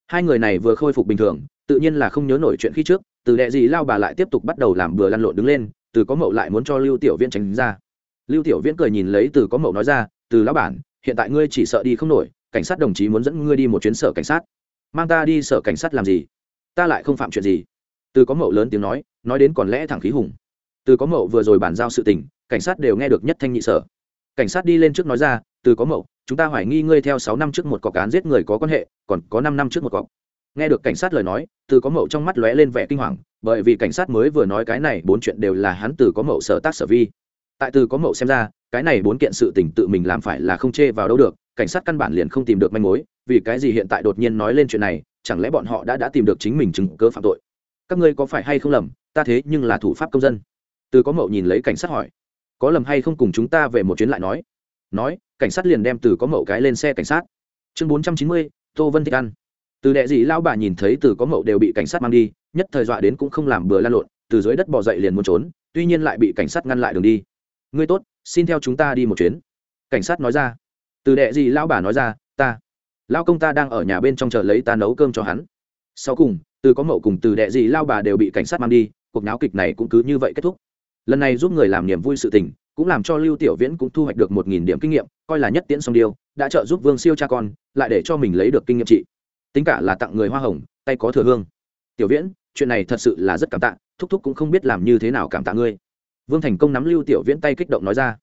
Hai người này vừa khôi phục bình thường, tự nhiên là không nhớ nổi chuyện khi trước, từ đệ dị lao bà lại tiếp tục bắt đầu làm bừa lăn lộn đứng lên, từ có mậu lại muốn cho lưu tiểu viễn tránh ra lưu tiểu viễn cười nhìn lấy từ có mậu nói ra, từ lão bản, hiện tại ngươi chỉ sợ đi không nổi, cảnh sát đồng chí muốn dẫn ngươi đi một chuyến sở cảnh sát. Mang ta đi sở cảnh sát làm gì? Ta lại không phạm chuyện gì. Từ có mậu lớn tiếng nói nói đến còn lẽ thẳng khí hùng. Từ có mậu vừa rồi bàn giao sự tình, cảnh sát đều nghe được nhất thanh nhị sở. Cảnh sát đi lên trước nói ra, từ có mậu, chúng ta hoài nghi ngươi theo sáu năm trước một cọc cán giết người có quan hệ, còn có năm năm trước một cọc. Nghe được cảnh sát lời nói, từ có mậu trong mắt lóe lên vẻ kinh hoàng, bởi vì cảnh sát mới vừa nói cái này bốn chuyện đều là hắn từ có mậu sở tác sở vi tại từ có mậu xem ra, cái này bốn kiện sự tình tự mình làm phải là không chê vào đâu được, cảnh sát căn bản liền không tìm được manh mối, vì cái gì hiện tại đột nhiên nói lên chuyện này, chẳng lẽ bọn họ đã đã tìm được chính mình chứng cớ phạm tội? Các ngươi có phải hay không lầm, ta thế nhưng là thủ pháp công dân. Từ có mậu nhìn lấy cảnh sát hỏi. Có lầm hay không cùng chúng ta về một chuyến lại nói. Nói, cảnh sát liền đem từ có mậu cái lên xe cảnh sát. Chương bốn trăm chín mươi, tô vân thích ăn. Từ đệ dị lao bà nhìn thấy từ có mậu đều bị cảnh sát mang đi, nhất thời dọa đến cũng không làm bừa lan lộn, từ dưới đất bỏ dậy liền muốn trốn, tuy nhiên lại bị cảnh sát ngăn lại đường đi ngươi tốt, xin theo chúng ta đi một chuyến. Cảnh sát nói ra. Từ đệ gì lão bà nói ra, ta. Lão công ta đang ở nhà bên trong chợ lấy ta nấu cơm cho hắn. Sau cùng, từ có mậu cùng từ đệ gì lao bà đều bị cảnh sát mang đi, cuộc náo kịch này cũng cứ như vậy kết thúc. Lần này giúp người làm niềm vui sự tình, cũng làm cho lưu tiểu viễn cũng thu hoạch được một nghìn điểm kinh nghiệm, coi là nhất tiễn song điêu, đã trợ giúp vương siêu cha con, lại để cho mình lấy được kinh nghiệm trị. Tính cả là tặng người hoa hồng, tay có thừa hương. Tiểu viễn, chuyện này thật sự là rất cảm tạ, thúc thúc cũng không biết làm như thế nào cảm tạ ngươi vương thành công nắm lưu tiểu viễn tay kích động nói ra.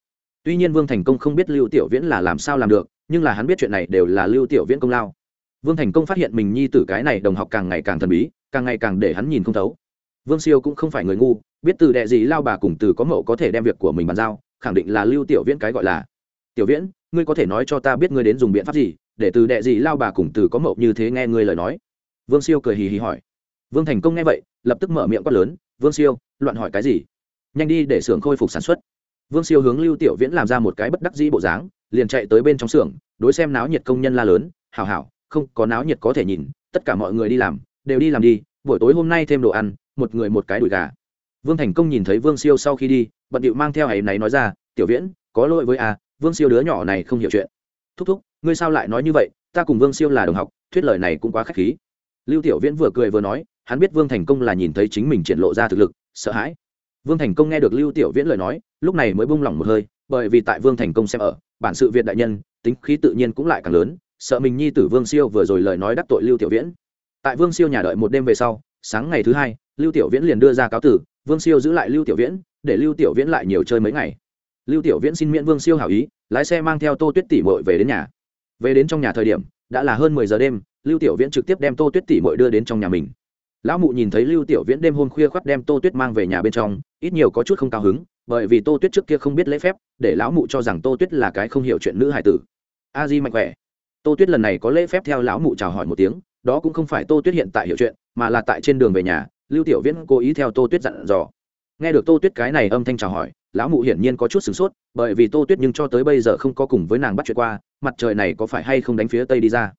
Tuy nhiên vương thành công không biết lưu tiểu viễn là làm sao làm được, nhưng là hắn biết chuyện này đều là lưu tiểu viễn công lao. Vương thành công phát hiện mình nhi tử cái này đồng học càng ngày càng thần bí, càng ngày càng để hắn nhìn không thấu. Vương siêu cũng không phải người ngu, biết từ đệ gì lao bà cùng từ có mậu có thể đem việc của mình bàn giao, khẳng định là lưu tiểu viễn cái gọi là. Tiểu viễn, ngươi có thể nói cho ta biết ngươi đến dùng biện pháp gì, để từ đệ gì lao bà cùng từ có mậu như thế nghe ngươi lời nói? Vương siêu cười hì hì hỏi. Vương thành công nghe vậy, lập tức mở miệng quát lớn, vương siêu, loạn hỏi cái gì? Nhanh đi để xưởng khôi phục sản xuất. Vương siêu hướng lưu tiểu viễn làm ra một cái bất đắc dĩ bộ dáng, liền chạy tới bên trong xưởng, đối xem náo nhiệt công nhân la lớn, hảo hảo, không, có náo nhiệt có thể nhìn, tất cả mọi người đi làm, đều đi làm đi, buổi tối hôm nay thêm đồ ăn, một người một cái đùi gà. Vương thành công nhìn thấy vương siêu sau khi đi, bận điệu mang theo ấy này nói ra, tiểu viễn, có lỗi với a, vương siêu đứa nhỏ này không hiểu chuyện. Thúc thúc, ngươi sao lại nói như vậy? Ta cùng vương siêu là đồng học, thuyết lời này cũng quá k h á c h khí. Lưu tiểu viễn vừa cười vừa nói, hắn biết vương thành công là nhìn thấy chính mình triển lộ ra thực lực, sợ hãi vương thành công nghe được lưu tiểu viễn lời nói, lúc này mới bung lỏng một hơi, bởi vì tại vương thành công xem ở, bản sự việt đại nhân, tính khí tự nhiên cũng lại càng lớn, sợ mình nhi tử vương siêu vừa rồi lời nói đắc tội lưu tiểu viễn. Tại vương siêu nhà đợi một đêm về sau, sáng ngày thứ hai, lưu tiểu viễn liền đưa ra cáo tử, vương siêu giữ lại lưu tiểu viễn, để lưu tiểu viễn lại nhiều chơi mấy ngày. Lưu tiểu viễn xin miễn vương siêu hảo ý, lái xe mang theo tô tuyết tỷ mội về đến nhà. Về đến trong nhà thời điểm, đã là hơn mười giờ đêm, lưu tiểu viễn trực tiếp đem tô tuyết tỷ mội đưa đến trong nhà mình lão mụ nhìn thấy lưu tiểu viễn đêm hôm khuya khoắt đem tô tuyết mang về nhà bên trong, ít nhiều có chút không cao hứng, bởi vì tô tuyết trước kia không biết lễ phép, để lão mụ cho rằng tô tuyết là cái không hiểu chuyện nữ hải tử. A di mạnh khỏe. Tô tuyết lần này có lễ phép theo lão mụ chào hỏi một tiếng, đó cũng không phải tô tuyết hiện tại hiểu chuyện, mà là tại trên đường về nhà, lưu tiểu viễn cố ý theo tô tuyết dặn dò. Nghe được tô tuyết cái này âm thanh chào hỏi, lão mụ hiển nhiên có chút sửng sốt, bởi vì tô tuyết nhưng cho tới bây giờ không có cùng với nàng bắt chuyện qua, mặt trời này có phải hay không đánh phía tây đi ra.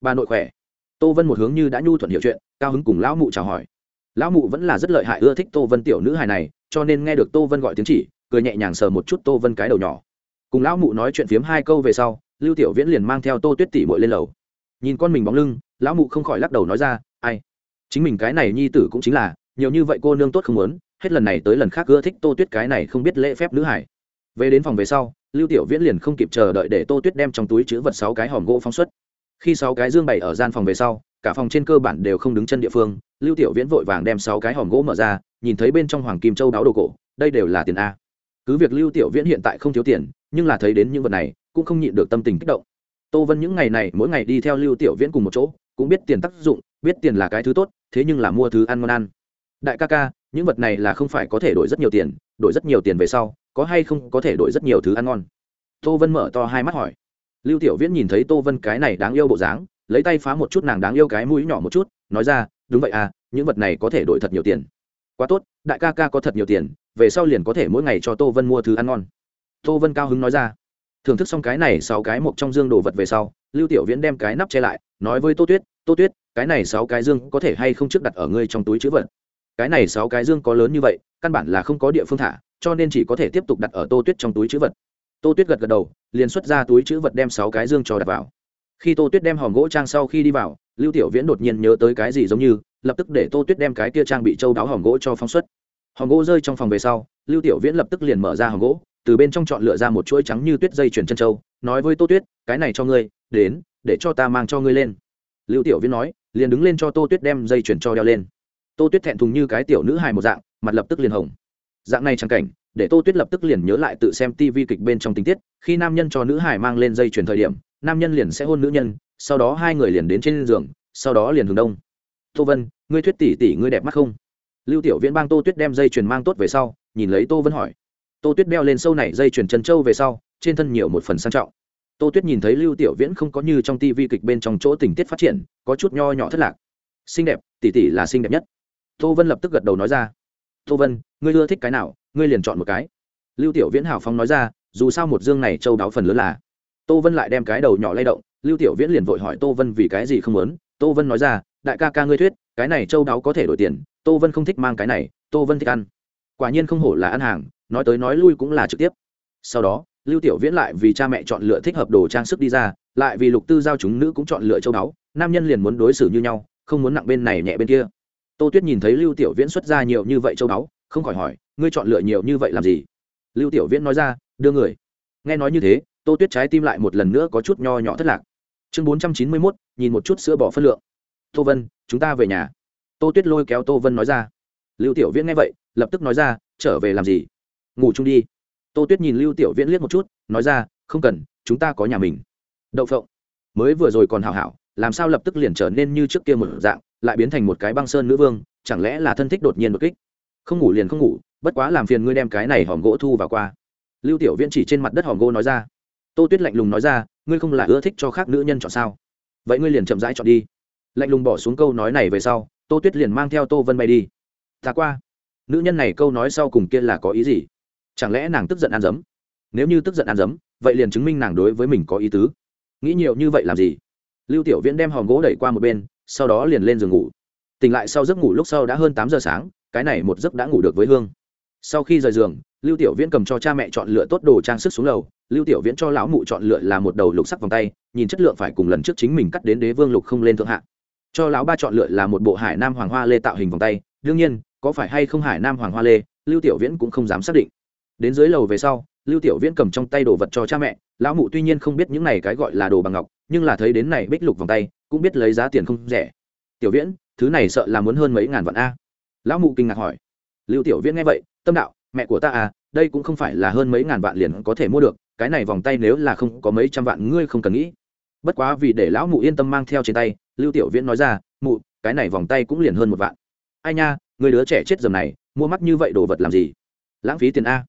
Bà nội khỏe tô vân một hướng như đã nhu thuận hiểu chuyện, cao hứng cùng lão mụ chào hỏi. Lão mụ vẫn là rất lợi hại, ưa thích tô vân tiểu nữ hài này, cho nên nghe được tô vân gọi tiếng chỉ, cười nhẹ nhàng sờ một chút tô vân cái đầu nhỏ. Cùng lão mụ nói chuyện phiếm hai câu về sau, lưu tiểu viễn liền mang theo tô tuyết tỉ bội lên lầu. Nhìn con mình bóng lưng, lão mụ không khỏi lắc đầu nói ra, ai, chính mình cái này nhi tử cũng chính là, nhiều như vậy cô nương tốt không muốn, hết lần này tới lần khác ưa thích tô tuyết cái này không biết lễ phép nữ hải về đến phòng về sau, lưu tiểu viễn liền không kịp chờ đợi để tô tuyết đem trong túi chứa vật sáu cái hòm gỗ phóng xuất khi sáu cái dương bày ở gian phòng về sau, cả phòng trên cơ bản đều không đứng chân địa phương, lưu tiểu viễn vội vàng đem sáu cái hòm gỗ mở ra, nhìn thấy bên trong hoàng kim châu đáo đồ cổ, đây đều là tiền a. Cứ việc lưu tiểu viễn hiện tại không thiếu tiền, nhưng là thấy đến những vật này, cũng không nhịn được tâm tình kích động. Tô vân những ngày này mỗi ngày đi theo lưu tiểu viễn cùng một chỗ, cũng biết tiền tác dụng, biết tiền là cái thứ tốt, thế nhưng là mua thứ ăn ngon ăn. Đại ca ca, những vật này là không phải có thể đổi rất nhiều tiền, đổi rất nhiều tiền về sau, có hay không có thể đổi rất nhiều thứ ăn ngon? Tô vân mở to hai mắt hỏi lưu tiểu viễn nhìn thấy tô vân cái này đáng yêu bộ dáng, lấy tay phá một chút nàng đáng yêu cái mũi nhỏ một chút, nói ra, đúng vậy à những vật này có thể đổi thật nhiều tiền. Quá tốt, đại ca ca có thật nhiều tiền, về sau liền có thể mỗi ngày cho tô vân mua thứ ăn ngon. Tô vân cao hứng nói ra. Thưởng thức xong cái này sáu cái một trong dương đồ vật về sau, lưu tiểu viễn đem cái nắp che lại, nói với tô tuyết tô tuyết, cái này sáu cái dương có thể hay không trước đặt ở ngươi trong túi chữ vật? Cái này sáu cái dương có lớn như vậy, căn bản là không có địa phương thả, cho nên chỉ có thể tiếp tục đặt ở tô tuyết trong túi chữ vật tô tuyết gật gật đầu, liền xuất ra túi chữ vật đem sáu cái dương cho đặt vào. Khi tô tuyết đem hòm gỗ trang sau khi đi vào, lưu tiểu viễn đột nhiên nhớ tới cái gì giống như, lập tức để tô tuyết đem cái kia trang bị châu đáo hòm gỗ cho phóng xuất. Hòm gỗ rơi trong phòng về sau, lưu tiểu viễn lập tức liền mở ra hòm gỗ, từ bên trong chọn lựa ra một chuỗi trắng như tuyết dây chuyển chân châu, nói với tô tuyết, cái này cho ngươi, đến, để cho ta mang cho ngươi lên. Lưu tiểu viễn nói, liền đứng lên cho tô tuyết đem dây chuyển cho đeo lên. Tô tuyết thẹn thùng như cái tiểu nữ hài một dạng, mặt lập tức liền hồng. Dạng này chẳng cảnh để tô tuyết lập tức liền nhớ lại tự xem tv kịch bên trong tình tiết, khi nam nhân cho nữ hài mang lên dây chuyển thời điểm, nam nhân liền sẽ hôn nữ nhân, sau đó hai người liền đến trên giường, sau đó liền hướng đông. Tô vân, ngươi thuyết tỷ tỷ ngươi đẹp mắt không? Lưu tiểu viễn bang tô tuyết đem dây chuyền mang tốt về sau, nhìn lấy tô vân hỏi. Tô tuyết đeo lên sâu này dây chuyền chân trâu về sau, trên thân nhiều một phần sang trọng. Tô tuyết nhìn thấy lưu tiểu viễn không có như trong tivi kịch bên trong chỗ tình tiết phát triển, có chút nho nhỏ thất lạc. Xinh đẹp tỷ tỷ là xinh đẹp nhất. Tô vân lập tức gật đầu nói ra. Tô vân, ngươi ưa thích cái nào? Ngươi liền chọn một cái. Lưu tiểu viễn hào phong nói ra, dù sao một dương này châu đáo phần lớn là. Tô vân lại đem cái đầu nhỏ lay động, lưu tiểu viễn liền vội hỏi tô vân vì cái gì không muốn. Tô vân nói ra, đại ca ca ngươi thuyết, cái này châu đáo có thể đổi tiền, tô vân không thích mang cái này, tô vân thích ăn. Quả nhiên không hổ là ăn hàng, nói tới nói lui cũng là trực tiếp. Sau đó, lưu tiểu viễn lại vì cha mẹ chọn lựa thích hợp đồ trang sức đi ra, lại vì lục tư giao chúng nữ cũng chọn lựa châu đáo, nam nhân liền muốn đối xử như nhau, không muốn nặng bên này nhẹ bên kia. Tô tuyết nhìn thấy lưu tiểu viễn xuất ra nhiều như vậy châu đáo, không khỏi hỏi ngươi chọn lựa nhiều như vậy làm gì? Lưu tiểu viễn nói ra, đưa người. Nghe nói như thế, tô tuyết trái tim lại một lần nữa có chút nho nhỏ thất lạc. Chương bốn trăm chín mươi mốt, nhìn một chút sữa bỏ phân lượng. Tô vân, chúng ta về nhà. Tô tuyết lôi kéo tô vân nói ra. Lưu tiểu viễn nghe vậy, lập tức nói ra, trở về làm gì? Ngủ chung đi. Tô tuyết nhìn lưu tiểu viễn liếc một chút, nói ra, không cần, chúng ta có nhà mình. Đậu phộng. Mới vừa rồi còn hào hảo, làm sao lập tức liền trở nên như trước kia một dạng, lại biến thành một cái băng sơn nữ vương, chẳng lẽ là thân thích đột nhiên đột kích? Không ngủ liền không ngủ bất quá làm phiền ngươi đem cái này hòm gỗ thu vào qua. Lưu tiểu viễn chỉ trên mặt đất hòm gỗ nói ra. Tô tuyết lạnh lùng nói ra, ngươi không là ưa thích cho khác nữ nhân chọn sao? Vậy ngươi liền chậm rãi chọn đi. Lạnh lùng bỏ xuống câu nói này về sau, tô tuyết liền mang theo tô vân bay đi. Ta qua. Nữ nhân này câu nói sau cùng kia là có ý gì? Chẳng lẽ nàng tức giận ăn dấm? Nếu như tức giận ăn dấm, vậy liền chứng minh nàng đối với mình có ý tứ. Nghĩ nhiều như vậy làm gì? Lưu tiểu viễn đem hòm gỗ đẩy qua một bên, sau đó liền lên giường ngủ. Tỉnh lại sau giấc ngủ lúc sau đã hơn tám giờ sáng, cái này một giấc đã ngủ được với hương sau khi rời giường, lưu tiểu viễn cầm cho cha mẹ chọn lựa tốt đồ trang sức xuống lầu. Lưu tiểu viễn cho lão mụ chọn lựa là một đầu lục sắc vòng tay, nhìn chất lượng phải cùng lần trước chính mình cắt đến đế vương lục không lên thượng hạng. cho lão ba chọn lựa là một bộ hải nam hoàng hoa lê tạo hình vòng tay. Đương nhiên, có phải hay không hải nam hoàng hoa lê, lưu tiểu viễn cũng không dám xác định. Đến dưới lầu về sau, lưu tiểu viễn cầm trong tay đồ vật cho cha mẹ. Lão mụ tuy nhiên không biết những này cái gọi là đồ bằng ngọc, nhưng là thấy đến này bích lục vòng tay, cũng biết lấy giá tiền không rẻ. Tiểu viễn, thứ này sợ là muốn hơn mấy ngàn vạn a. Lão mụ kinh ngạc hỏi lưu tiểu viễn nghe vậy, tâm đạo, mẹ của ta à đây cũng không phải là hơn mấy ngàn vạn liền có thể mua được, cái này vòng tay nếu là không có mấy trăm vạn ngươi không cần nghĩ. Bất quá vì để lão mụ yên tâm mang theo trên tay, lưu tiểu viễn nói ra, mụ, cái này vòng tay cũng liền hơn một vạn. Ai nha, người đứa trẻ chết dầm này, mua mắt như vậy đồ vật làm gì? Lãng phí tiền a.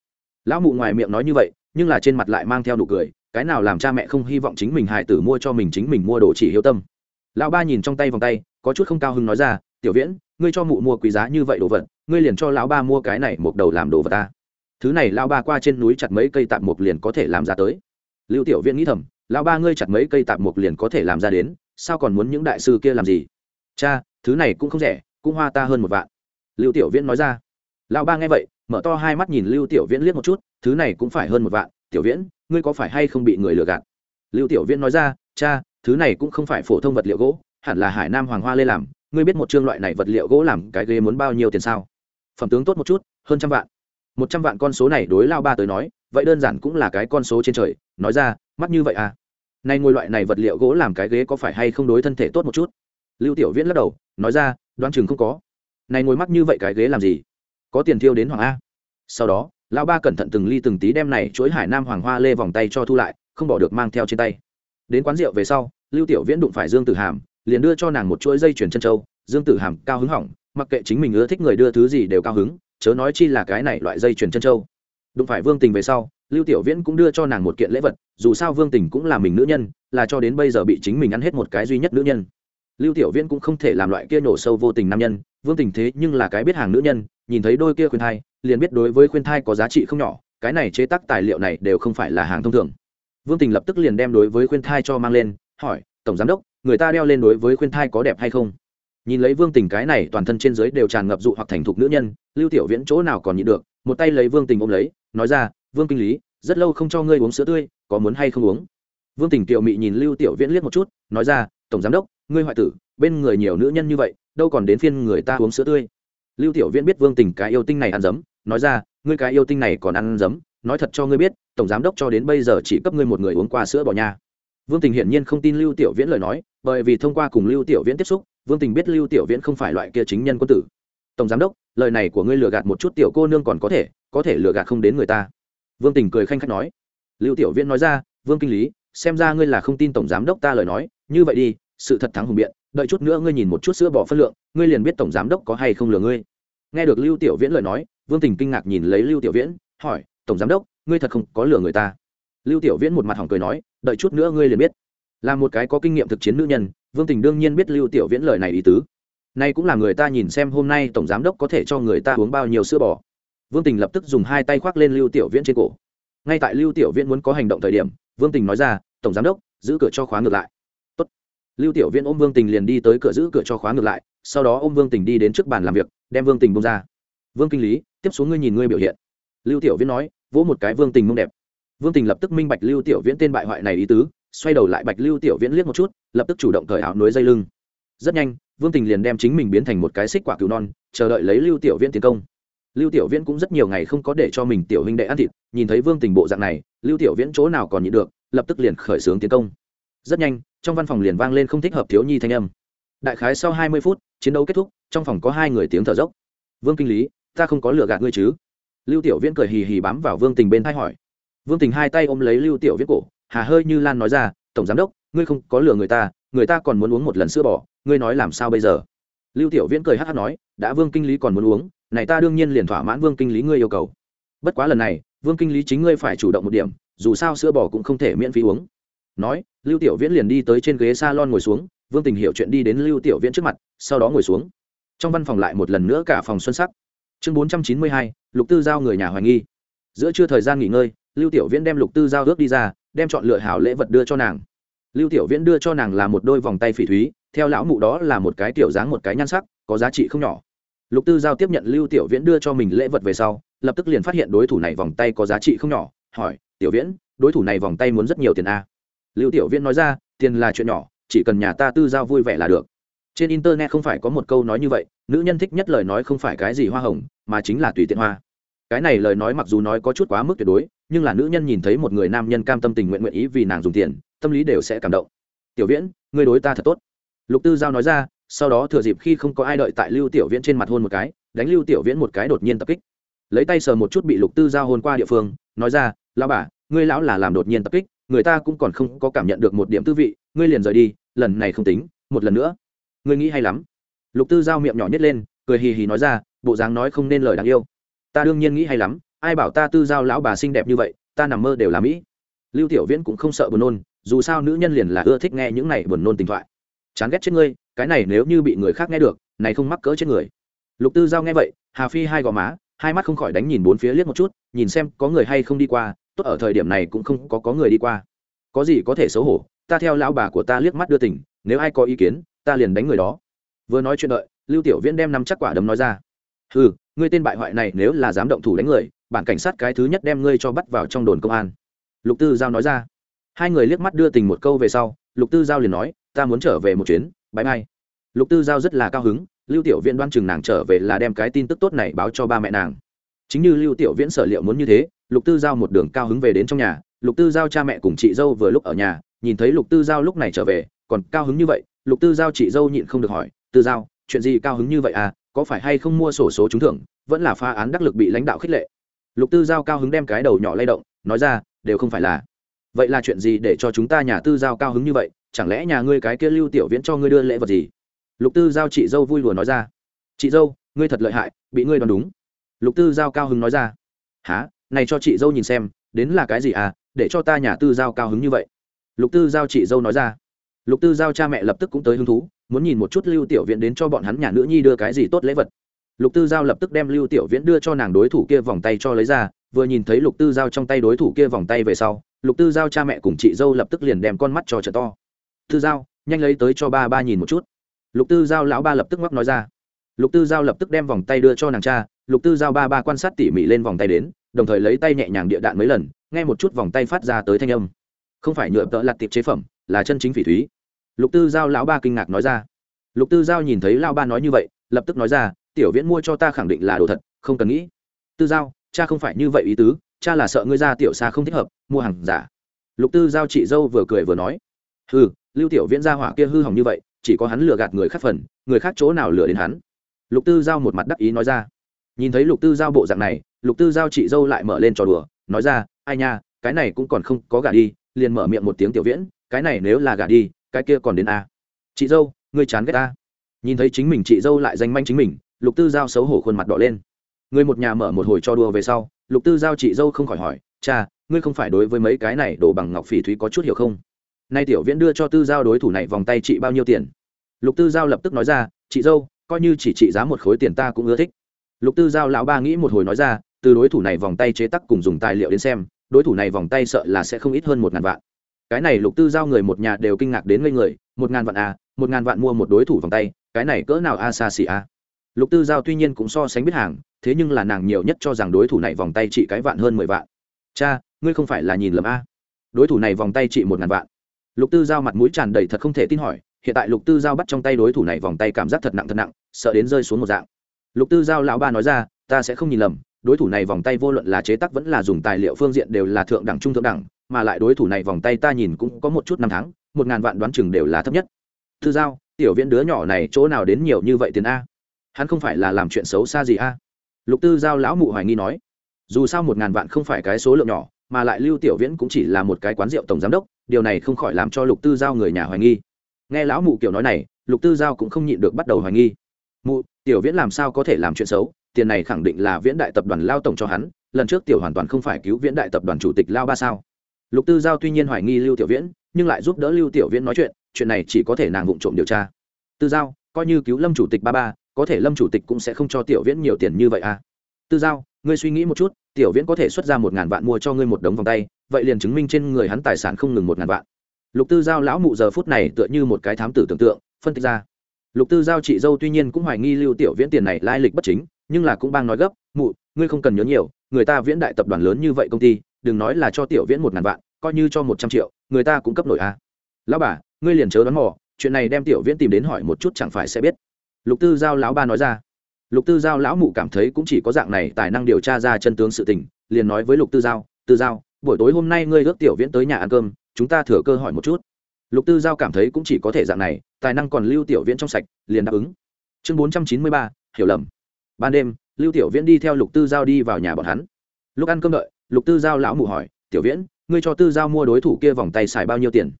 Lão mụ ngoài miệng nói như vậy, nhưng là trên mặt lại mang theo nụ cười, cái nào làm cha mẹ không hy vọng chính mình hài tử mua cho mình chính mình mua đồ chỉ hiếu tâm. Lão ba nhìn trong tay vòng tay, có chút không cao hứng nói ra, tiểu viễn ngươi cho mụ mua quý giá như vậy đồ vật, ngươi liền cho lão ba mua cái này một đầu làm đồ vật ta. Thứ này lão ba qua trên núi chặt mấy cây tạp mục liền có thể làm ra tới. Lưu tiểu viễn nghĩ thầm, lão ba ngươi chặt mấy cây tạp mục liền có thể làm ra đến, sao còn muốn những đại sư kia làm gì? Cha, thứ này cũng không rẻ, cũng hoa ta hơn một vạn. Lưu tiểu viễn nói ra. Lão ba nghe vậy, mở to hai mắt nhìn lưu tiểu viễn liếc một chút, thứ này cũng phải hơn một vạn. Tiểu viễn, ngươi có phải hay không bị người lừa gạt? Lưu tiểu viễn nói ra, cha, thứ này cũng không phải phổ thông vật liệu gỗ, hẳn là hải nam hoàng hoa lê làm ngươi biết một chương loại này vật liệu gỗ làm cái ghế muốn bao nhiêu tiền sao? Phẩm tướng tốt một chút, hơn trăm vạn. Một trăm vạn con số này đối lao ba tới nói, vậy đơn giản cũng là cái con số trên trời, nói ra mắt như vậy à? Nay ngôi loại này vật liệu gỗ làm cái ghế có phải hay không đối thân thể tốt một chút? Lưu tiểu viễn lắc đầu, nói ra, đoán chừng không có. Này ngồi mắc như vậy cái ghế làm gì? Có tiền thiêu đến hoàng a. Sau đó, lão ba cẩn thận từng ly từng tí đem này chuỗi hải nam hoàng hoa lê vòng tay cho thu lại, không bỏ được mang theo trên tay. Đến quán rượu về sau, lưu tiểu viễn đụng phải dương tử hàm liền đưa cho nàng một chuỗi dây chuyền chân trâu, dương tử hàm cao hứng hỏng, mặc kệ chính mình ưa thích người đưa thứ gì đều cao hứng, chớ nói chi là cái này loại dây chuyền chân trâu. Đụng phải vương tình về sau, lưu tiểu viễn cũng đưa cho nàng một kiện lễ vật, dù sao vương tình cũng là mình nữ nhân, là cho đến bây giờ bị chính mình ăn hết một cái duy nhất nữ nhân. Lưu tiểu viễn cũng không thể làm loại kia nổ sâu vô tình nam nhân, vương tình thế nhưng là cái biết hàng nữ nhân, nhìn thấy đôi kia khuyên thai, liền biết đối với khuyên thai có giá trị không nhỏ, cái này chế tác tài liệu này đều không phải là hàng thông thường. Vương tình lập tức liền đem đối với khuyên thai cho mang lên, hỏi, tổng giám đốc người ta đeo lên đối với khuyên thai có đẹp hay không? Nhìn lấy vương tình cái này toàn thân trên dưới đều tràn ngập dụ hoặc thành thục nữ nhân, lưu tiểu viễn chỗ nào còn nhịn được, một tay lấy vương tình ôm lấy, nói ra, vương kinh lý, rất lâu không cho ngươi uống sữa tươi, có muốn hay không uống? Vương tình tiểu mị nhìn lưu tiểu viễn liếc một chút, nói ra, tổng giám đốc, ngươi hoại tử, bên người nhiều nữ nhân như vậy, đâu còn đến phiên người ta uống sữa tươi. Lưu tiểu viễn biết vương tình cái yêu tinh này ăn dấm, nói ra, ngươi cái yêu tinh này còn ăn dấm, nói thật cho ngươi biết, tổng giám đốc cho đến bây giờ chỉ cấp ngươi một người uống qua sữa bò nha vương tình hiển nhiên không tin lưu tiểu viễn lời nói, bởi vì thông qua cùng lưu tiểu viễn tiếp xúc, vương tình biết lưu tiểu viễn không phải loại kia chính nhân quân tử. Tổng giám đốc, lời này của ngươi lừa gạt một chút tiểu cô nương còn có thể có thể lừa gạt không đến người ta. Vương tình cười khanh khách nói. Lưu tiểu viễn nói ra, vương kinh lý, xem ra ngươi là không tin tổng giám đốc ta lời nói. Như vậy đi, sự thật thắng hùng biện, đợi chút nữa ngươi nhìn một chút sữa bỏ phân lượng, ngươi liền biết tổng giám đốc có hay không lừa ngươi. Nghe được lưu tiểu viễn lời nói, vương tình kinh ngạc nhìn lấy lưu tiểu viễn, hỏi, tổng giám đốc, ngươi thật không có lừa người ta? Lưu tiểu viễn một mặt hỏng cười nói, đợi chút nữa ngươi liền biết. Là một cái có kinh nghiệm thực chiến nữ nhân, vương tình đương nhiên biết lưu tiểu viễn lời này ý tứ. Nay cũng là người ta nhìn xem hôm nay tổng giám đốc có thể cho người ta uống bao nhiêu sữa bò. Vương tình lập tức dùng hai tay khoác lên lưu tiểu viễn trên cổ. Ngay tại lưu tiểu viễn muốn có hành động thời điểm, vương tình nói ra, tổng giám đốc, giữ cửa cho khóa ngược lại. Tốt. lưu tiểu viễn ôm vương tình liền đi tới cửa giữ cửa cho khóa ngược lại, sau đó ôm vương tình đi đến trước bàn làm việc, đem vương tình bông ra. Vương kinh lý, tiếp xuống ngươi nhìn ngươi biểu hiện. Lưu tiểu viễn nói, vỗ một cái vương tình mông đẹp vương tình lập tức minh bạch lưu tiểu viễn tên bại hoại này ý tứ, xoay đầu lại bạch lưu tiểu viễn liếc một chút, lập tức chủ động cởi áo núi dây lưng. Rất nhanh, vương tình liền đem chính mình biến thành một cái xích quả cứu non, chờ đợi lấy lưu tiểu viễn tiến công. Lưu tiểu viễn cũng rất nhiều ngày không có để cho mình tiểu huynh đệ ăn thịt, nhìn thấy vương tình bộ dạng này, lưu tiểu viễn chỗ nào còn nhịn được, lập tức liền khởi xướng tiến công. Rất nhanh, trong văn phòng liền vang lên không thích hợp thiếu nhi thanh âm. Đại khái sau hai mươi phút, chiến đấu kết thúc, trong phòng có hai người tiếng thở dốc. Vương kinh lý, ta không có lừa gạt ngươi chứ? Lưu tiểu viễn cười hì hì bám vào vương tình bên thay hỏi vương tình hai tay ôm lấy lưu tiểu viễn cổ, hà hơi như lan nói ra, tổng giám đốc, ngươi không có lừa người ta người ta còn muốn uống một lần sữa bò, ngươi nói làm sao bây giờ? Lưu tiểu viễn cười hát hát nói, đã vương kinh lý còn muốn uống, này ta đương nhiên liền thỏa mãn vương kinh lý ngươi yêu cầu. Bất quá lần này, vương kinh lý chính ngươi phải chủ động một điểm, dù sao sữa bò cũng không thể miễn phí uống. Nói, lưu tiểu viễn liền đi tới trên ghế s a lon ngồi xuống, vương tình hiểu chuyện đi đến lưu tiểu viễn trước mặt, sau đó ngồi xuống. Trong văn phòng lại một lần nữa cả phòng xuân sắc. Chương bốn trăm chín mươi hai, lục tư giao người nhà hoài nghi. Giữa trưa thời gian nghỉ ngơi lưu tiểu viễn đem lục tư giao ước đi ra, đem chọn lựa hảo lễ vật đưa cho nàng. Lưu tiểu viễn đưa cho nàng là một đôi vòng tay phỉ thúy, theo lão mụ đó là một cái tiểu dáng một cái nhan sắc, có giá trị không nhỏ. Lục tư giao tiếp nhận lưu tiểu viễn đưa cho mình lễ vật về sau, lập tức liền phát hiện đối thủ này vòng tay có giá trị không nhỏ, hỏi, tiểu viễn, đối thủ này vòng tay muốn rất nhiều tiền a? Lưu tiểu viễn nói ra, tiền là chuyện nhỏ, chỉ cần nhà ta tư giao vui vẻ là được. Trên internet không phải có một câu nói như vậy, nữ nhân thích nhất lời nói không phải cái gì hoa hồng, mà chính là tùy tiện hoa cái này lời nói mặc dù nói có chút quá mức tuyệt đối, nhưng là nữ nhân nhìn thấy một người nam nhân cam tâm tình nguyện nguyện ý vì nàng dùng tiền, tâm lý đều sẽ cảm động. Tiểu viễn, ngươi đối ta thật tốt. Lục tư giao nói ra, sau đó thừa dịp khi không có ai đợi tại lưu tiểu viễn trên mặt hôn một cái, đánh lưu tiểu viễn một cái đột nhiên tập kích. Lấy tay sờ một chút bị lục tư giao hôn qua địa phương, nói ra, lão bà, ngươi lão là làm đột nhiên tập kích, người ta cũng còn không có cảm nhận được một điểm tư vị, ngươi liền rời đi, lần này không tính, một lần nữa. Ngươi nghĩ hay lắm. Lục tư giao miệng nhỏ nhất lên, cười hì hì nói ra, bộ dáng nói không nên lời đáng yêu ta đương nhiên nghĩ hay lắm, ai bảo ta tư giao lão bà xinh đẹp như vậy, ta nằm mơ đều là mỹ. Lưu tiểu viễn cũng không sợ buồn nôn, dù sao nữ nhân liền là ưa thích nghe những này buồn nôn tình thoại. Chán ghét chết ngươi, cái này nếu như bị người khác nghe được, này không mắc cỡ chết người. Lục tư giao nghe vậy, hà phi hai gò má, hai mắt không khỏi đánh nhìn bốn phía liếc một chút, nhìn xem có người hay không đi qua, tốt ở thời điểm này cũng không có có người đi qua. Có gì có thể xấu hổ, ta theo lão bà của ta liếc mắt đưa tỉnh nếu ai có ý kiến, ta liền đánh người đó. Vừa nói chuyện đợi, lưu tiểu viễn đem năm chắc quả đấm nói ra. Ừ ngươi tên bại hoại này nếu là dám động thủ đánh người, bản cảnh sát cái thứ nhất đem ngươi cho bắt vào trong đồn công an. Lục tư giao nói ra. Hai người liếc mắt đưa tình một câu về sau, lục tư giao liền nói, ta muốn trở về một chuyến bãi mai lục tư giao rất là cao hứng, lưu tiểu viễn đoan chừng nàng trở về là đem cái tin tức tốt này báo cho ba mẹ nàng. Chính như lưu tiểu viễn sở liệu muốn như thế, lục tư giao một đường cao hứng về đến trong nhà, lục tư giao cha mẹ cùng chị dâu vừa lúc ở nhà, nhìn thấy lục tư giao lúc này trở về, còn cao hứng như vậy, lục tư giao chị dâu nhịn không được hỏi, tư giao, chuyện gì cao hứng như vậy à? Có phải hay không mua sổ số trúng thưởng, vẫn là pha án đắc lực bị lãnh đạo khích lệ. Lục tư giao cao hứng đem cái đầu nhỏ lay động, nói ra, đều không phải là. Vậy là chuyện gì để cho chúng ta nhà tư giao cao hứng như vậy? Chẳng lẽ nhà ngươi cái kia lưu tiểu viễn cho ngươi đưa lễ vật gì? Lục tư giao chị dâu vui lùa nói ra. Chị dâu, ngươi thật lợi hại, bị ngươi đoán đúng. Lục tư giao cao hứng nói ra. Há này cho chị dâu nhìn xem, đến là cái gì à? Để cho ta nhà tư giao cao hứng như vậy. Lục tư giao chị dâu nói ra. Lục tư giao cha mẹ lập tức cũng tới hứng thú muốn nhìn một chút lưu tiểu viễn đến cho bọn hắn nhà nữ nhi đưa cái gì tốt lễ vật. Lục tư giao lập tức đem lưu tiểu viễn đưa cho nàng đối thủ kia vòng tay cho lấy ra, vừa nhìn thấy lục tư giao trong tay đối thủ kia vòng tay về sau, lục tư giao cha mẹ cùng chị dâu lập tức liền đem con mắt cho trợ to. Tư giao, nhanh lấy tới cho ba ba nhìn một chút. Lục tư giao lão ba lập tức ngoắc nói ra. Lục tư giao lập tức đem vòng tay đưa cho nàng cha, lục tư giao ba ba quan sát tỉ mỉ lên vòng tay đến, đồng thời lấy tay nhẹ nhàng địa đạn mấy lần, nghe một chút vòng tay phát ra tới thanh âm. Không phải nhựa tợ lặt tiệp chế phẩm, là chân chính phỉ thúy lục tư giao lão ba kinh ngạc nói ra. Lục tư giao nhìn thấy lao ba nói như vậy, lập tức nói ra, tiểu viễn mua cho ta khẳng định là đồ thật, không cần nghĩ. Tư giao, cha không phải như vậy ý tứ, cha là sợ ngươi ra tiểu xa không thích hợp, mua hàng giả. Lục tư giao chị dâu vừa cười vừa nói. Hư lưu tiểu viễn ra hỏa kia hư hỏng như vậy, chỉ có hắn lừa gạt người khác phần, người khác chỗ nào lừa đến hắn? Lục tư giao một mặt đắc ý nói ra. Nhìn thấy lục tư giao bộ dạng này, lục tư giao chị dâu lại mở lên trò đùa, nói ra, ai nha, cái này cũng còn không có gà đi, liền mở miệng một tiếng tiểu viễn, cái này nếu là gà đi cái kia còn đến a. Chị dâu, ngươi chán ghét ta nhìn thấy chính mình chị dâu lại danh manh chính mình, lục tư giao xấu hổ khuôn mặt đỏ lên. Người một nhà mở một hồi cho đùa về sau, lục tư giao chị dâu không khỏi hỏi, cha, ngươi không phải đối với mấy cái này đổ bằng ngọc phỉ thúy có chút hiểu không? Nay tiểu viễn đưa cho tư giao đối thủ này vòng tay chị bao nhiêu tiền? Lục tư giao lập tức nói ra, chị dâu, coi như chỉ trị giá một khối tiền ta cũng ưa thích. Lục tư giao lão ba nghĩ một hồi nói ra, từ đối thủ này vòng tay chế tắc cùng dùng tài liệu đến xem, đối thủ này vòng tay sợ là sẽ không ít hơn một ngàn vạn cái này lục tư giao người một nhà đều kinh ngạc đến ngây người, một ngàn vạn à một ngàn vạn mua một đối thủ vòng tay, cái này cỡ nào a xa xỉ a. Lục tư giao tuy nhiên cũng so sánh biết hàng, thế nhưng là nàng nhiều nhất cho rằng đối thủ này vòng tay trị cái vạn hơn mười vạn. Cha, ngươi không phải là nhìn lầm a. Đối thủ này vòng tay trị một ngàn vạn. Lục tư giao mặt mũi tràn đầy thật không thể tin hỏi, hiện tại lục tư giao bắt trong tay đối thủ này vòng tay cảm giác thật nặng thật nặng, sợ đến rơi xuống một dạng. Lục tư giao lão ba nói ra, ta sẽ không nhìn lầm, đối thủ này vòng tay vô luận là chế tác vẫn là dùng tài liệu phương diện đều là thượng đẳng trung thượng đẳng mà lại đối thủ này vòng tay ta nhìn cũng có một chút năm tháng, một ngàn vạn đoán chừng đều là thấp nhất. Thư giao, tiểu viễn đứa nhỏ này chỗ nào đến nhiều như vậy tiền a? Hắn không phải là làm chuyện xấu xa gì a? Lục tư giao lão mụ hoài nghi nói, dù sao một ngàn vạn không phải cái số lượng nhỏ, mà lại lưu tiểu viễn cũng chỉ là một cái quán rượu tổng giám đốc, điều này không khỏi làm cho lục tư giao người nhà hoài nghi. Nghe lão mụ kiểu nói này, lục tư giao cũng không nhịn được bắt đầu hoài nghi. Mụ, tiểu viễn làm sao có thể làm chuyện xấu, tiền này khẳng định là viễn đại tập đoàn lao tổng cho hắn, lần trước tiểu hoàn toàn không phải cứu viễn đại tập đoàn chủ tịch lao ba sao? Lục tư giao tuy nhiên hoài nghi lưu tiểu viễn, nhưng lại giúp đỡ lưu tiểu viễn nói chuyện chuyện này chỉ có thể nàng vụng trộm điều tra. Tư giao, coi như cứu lâm chủ tịch ba ba, có thể lâm chủ tịch cũng sẽ không cho tiểu viễn nhiều tiền như vậy à? Tư giao, ngươi suy nghĩ một chút, tiểu viễn có thể xuất ra một ngàn vạn mua cho ngươi một đống vòng tay, vậy liền chứng minh trên người hắn tài sản không ngừng một ngàn vạn. Lục tư giao lão mụ giờ phút này tựa như một cái thám tử tưởng tượng, phân tích ra. Lục tư giao chị dâu tuy nhiên cũng hoài nghi lưu tiểu viễn tiền này lai lịch bất chính, nhưng là cũng bang nói gấp, mụ, ngươi không cần nhớ nhiều, người ta viễn đại tập đoàn lớn như vậy công ty đừng nói là cho tiểu viễn một ngàn vạn, coi như cho một trăm triệu, người ta cũng cấp nổi a à. lão bà, ngươi liền chớ đoán mò, chuyện này đem tiểu viễn tìm đến hỏi một chút chẳng phải sẽ biết. Lục tư giao lão ba nói ra. Lục tư giao lão mụ cảm thấy cũng chỉ có dạng này tài năng điều tra ra chân tướng sự tình, liền nói với lục tư giao tư giao, buổi tối hôm nay ngươi ước tiểu viễn tới nhà ăn cơm, chúng ta thừa cơ hỏi một chút. Lục tư giao cảm thấy cũng chỉ có thể dạng này, tài năng còn lưu tiểu viễn trong sạch, liền đáp ứng. Chương bốn trăm chín mươi ba, hiểu lầm. Ban đêm, lưu tiểu viễn đi theo lục tư giao đi vào nhà bọn hắn. Lúc ăn cơm đợi lục tư giao lão mụ hỏi, tiểu viễn, ngươi cho tư giao mua đối thủ kia vòng tay xài bao nhiêu tiền?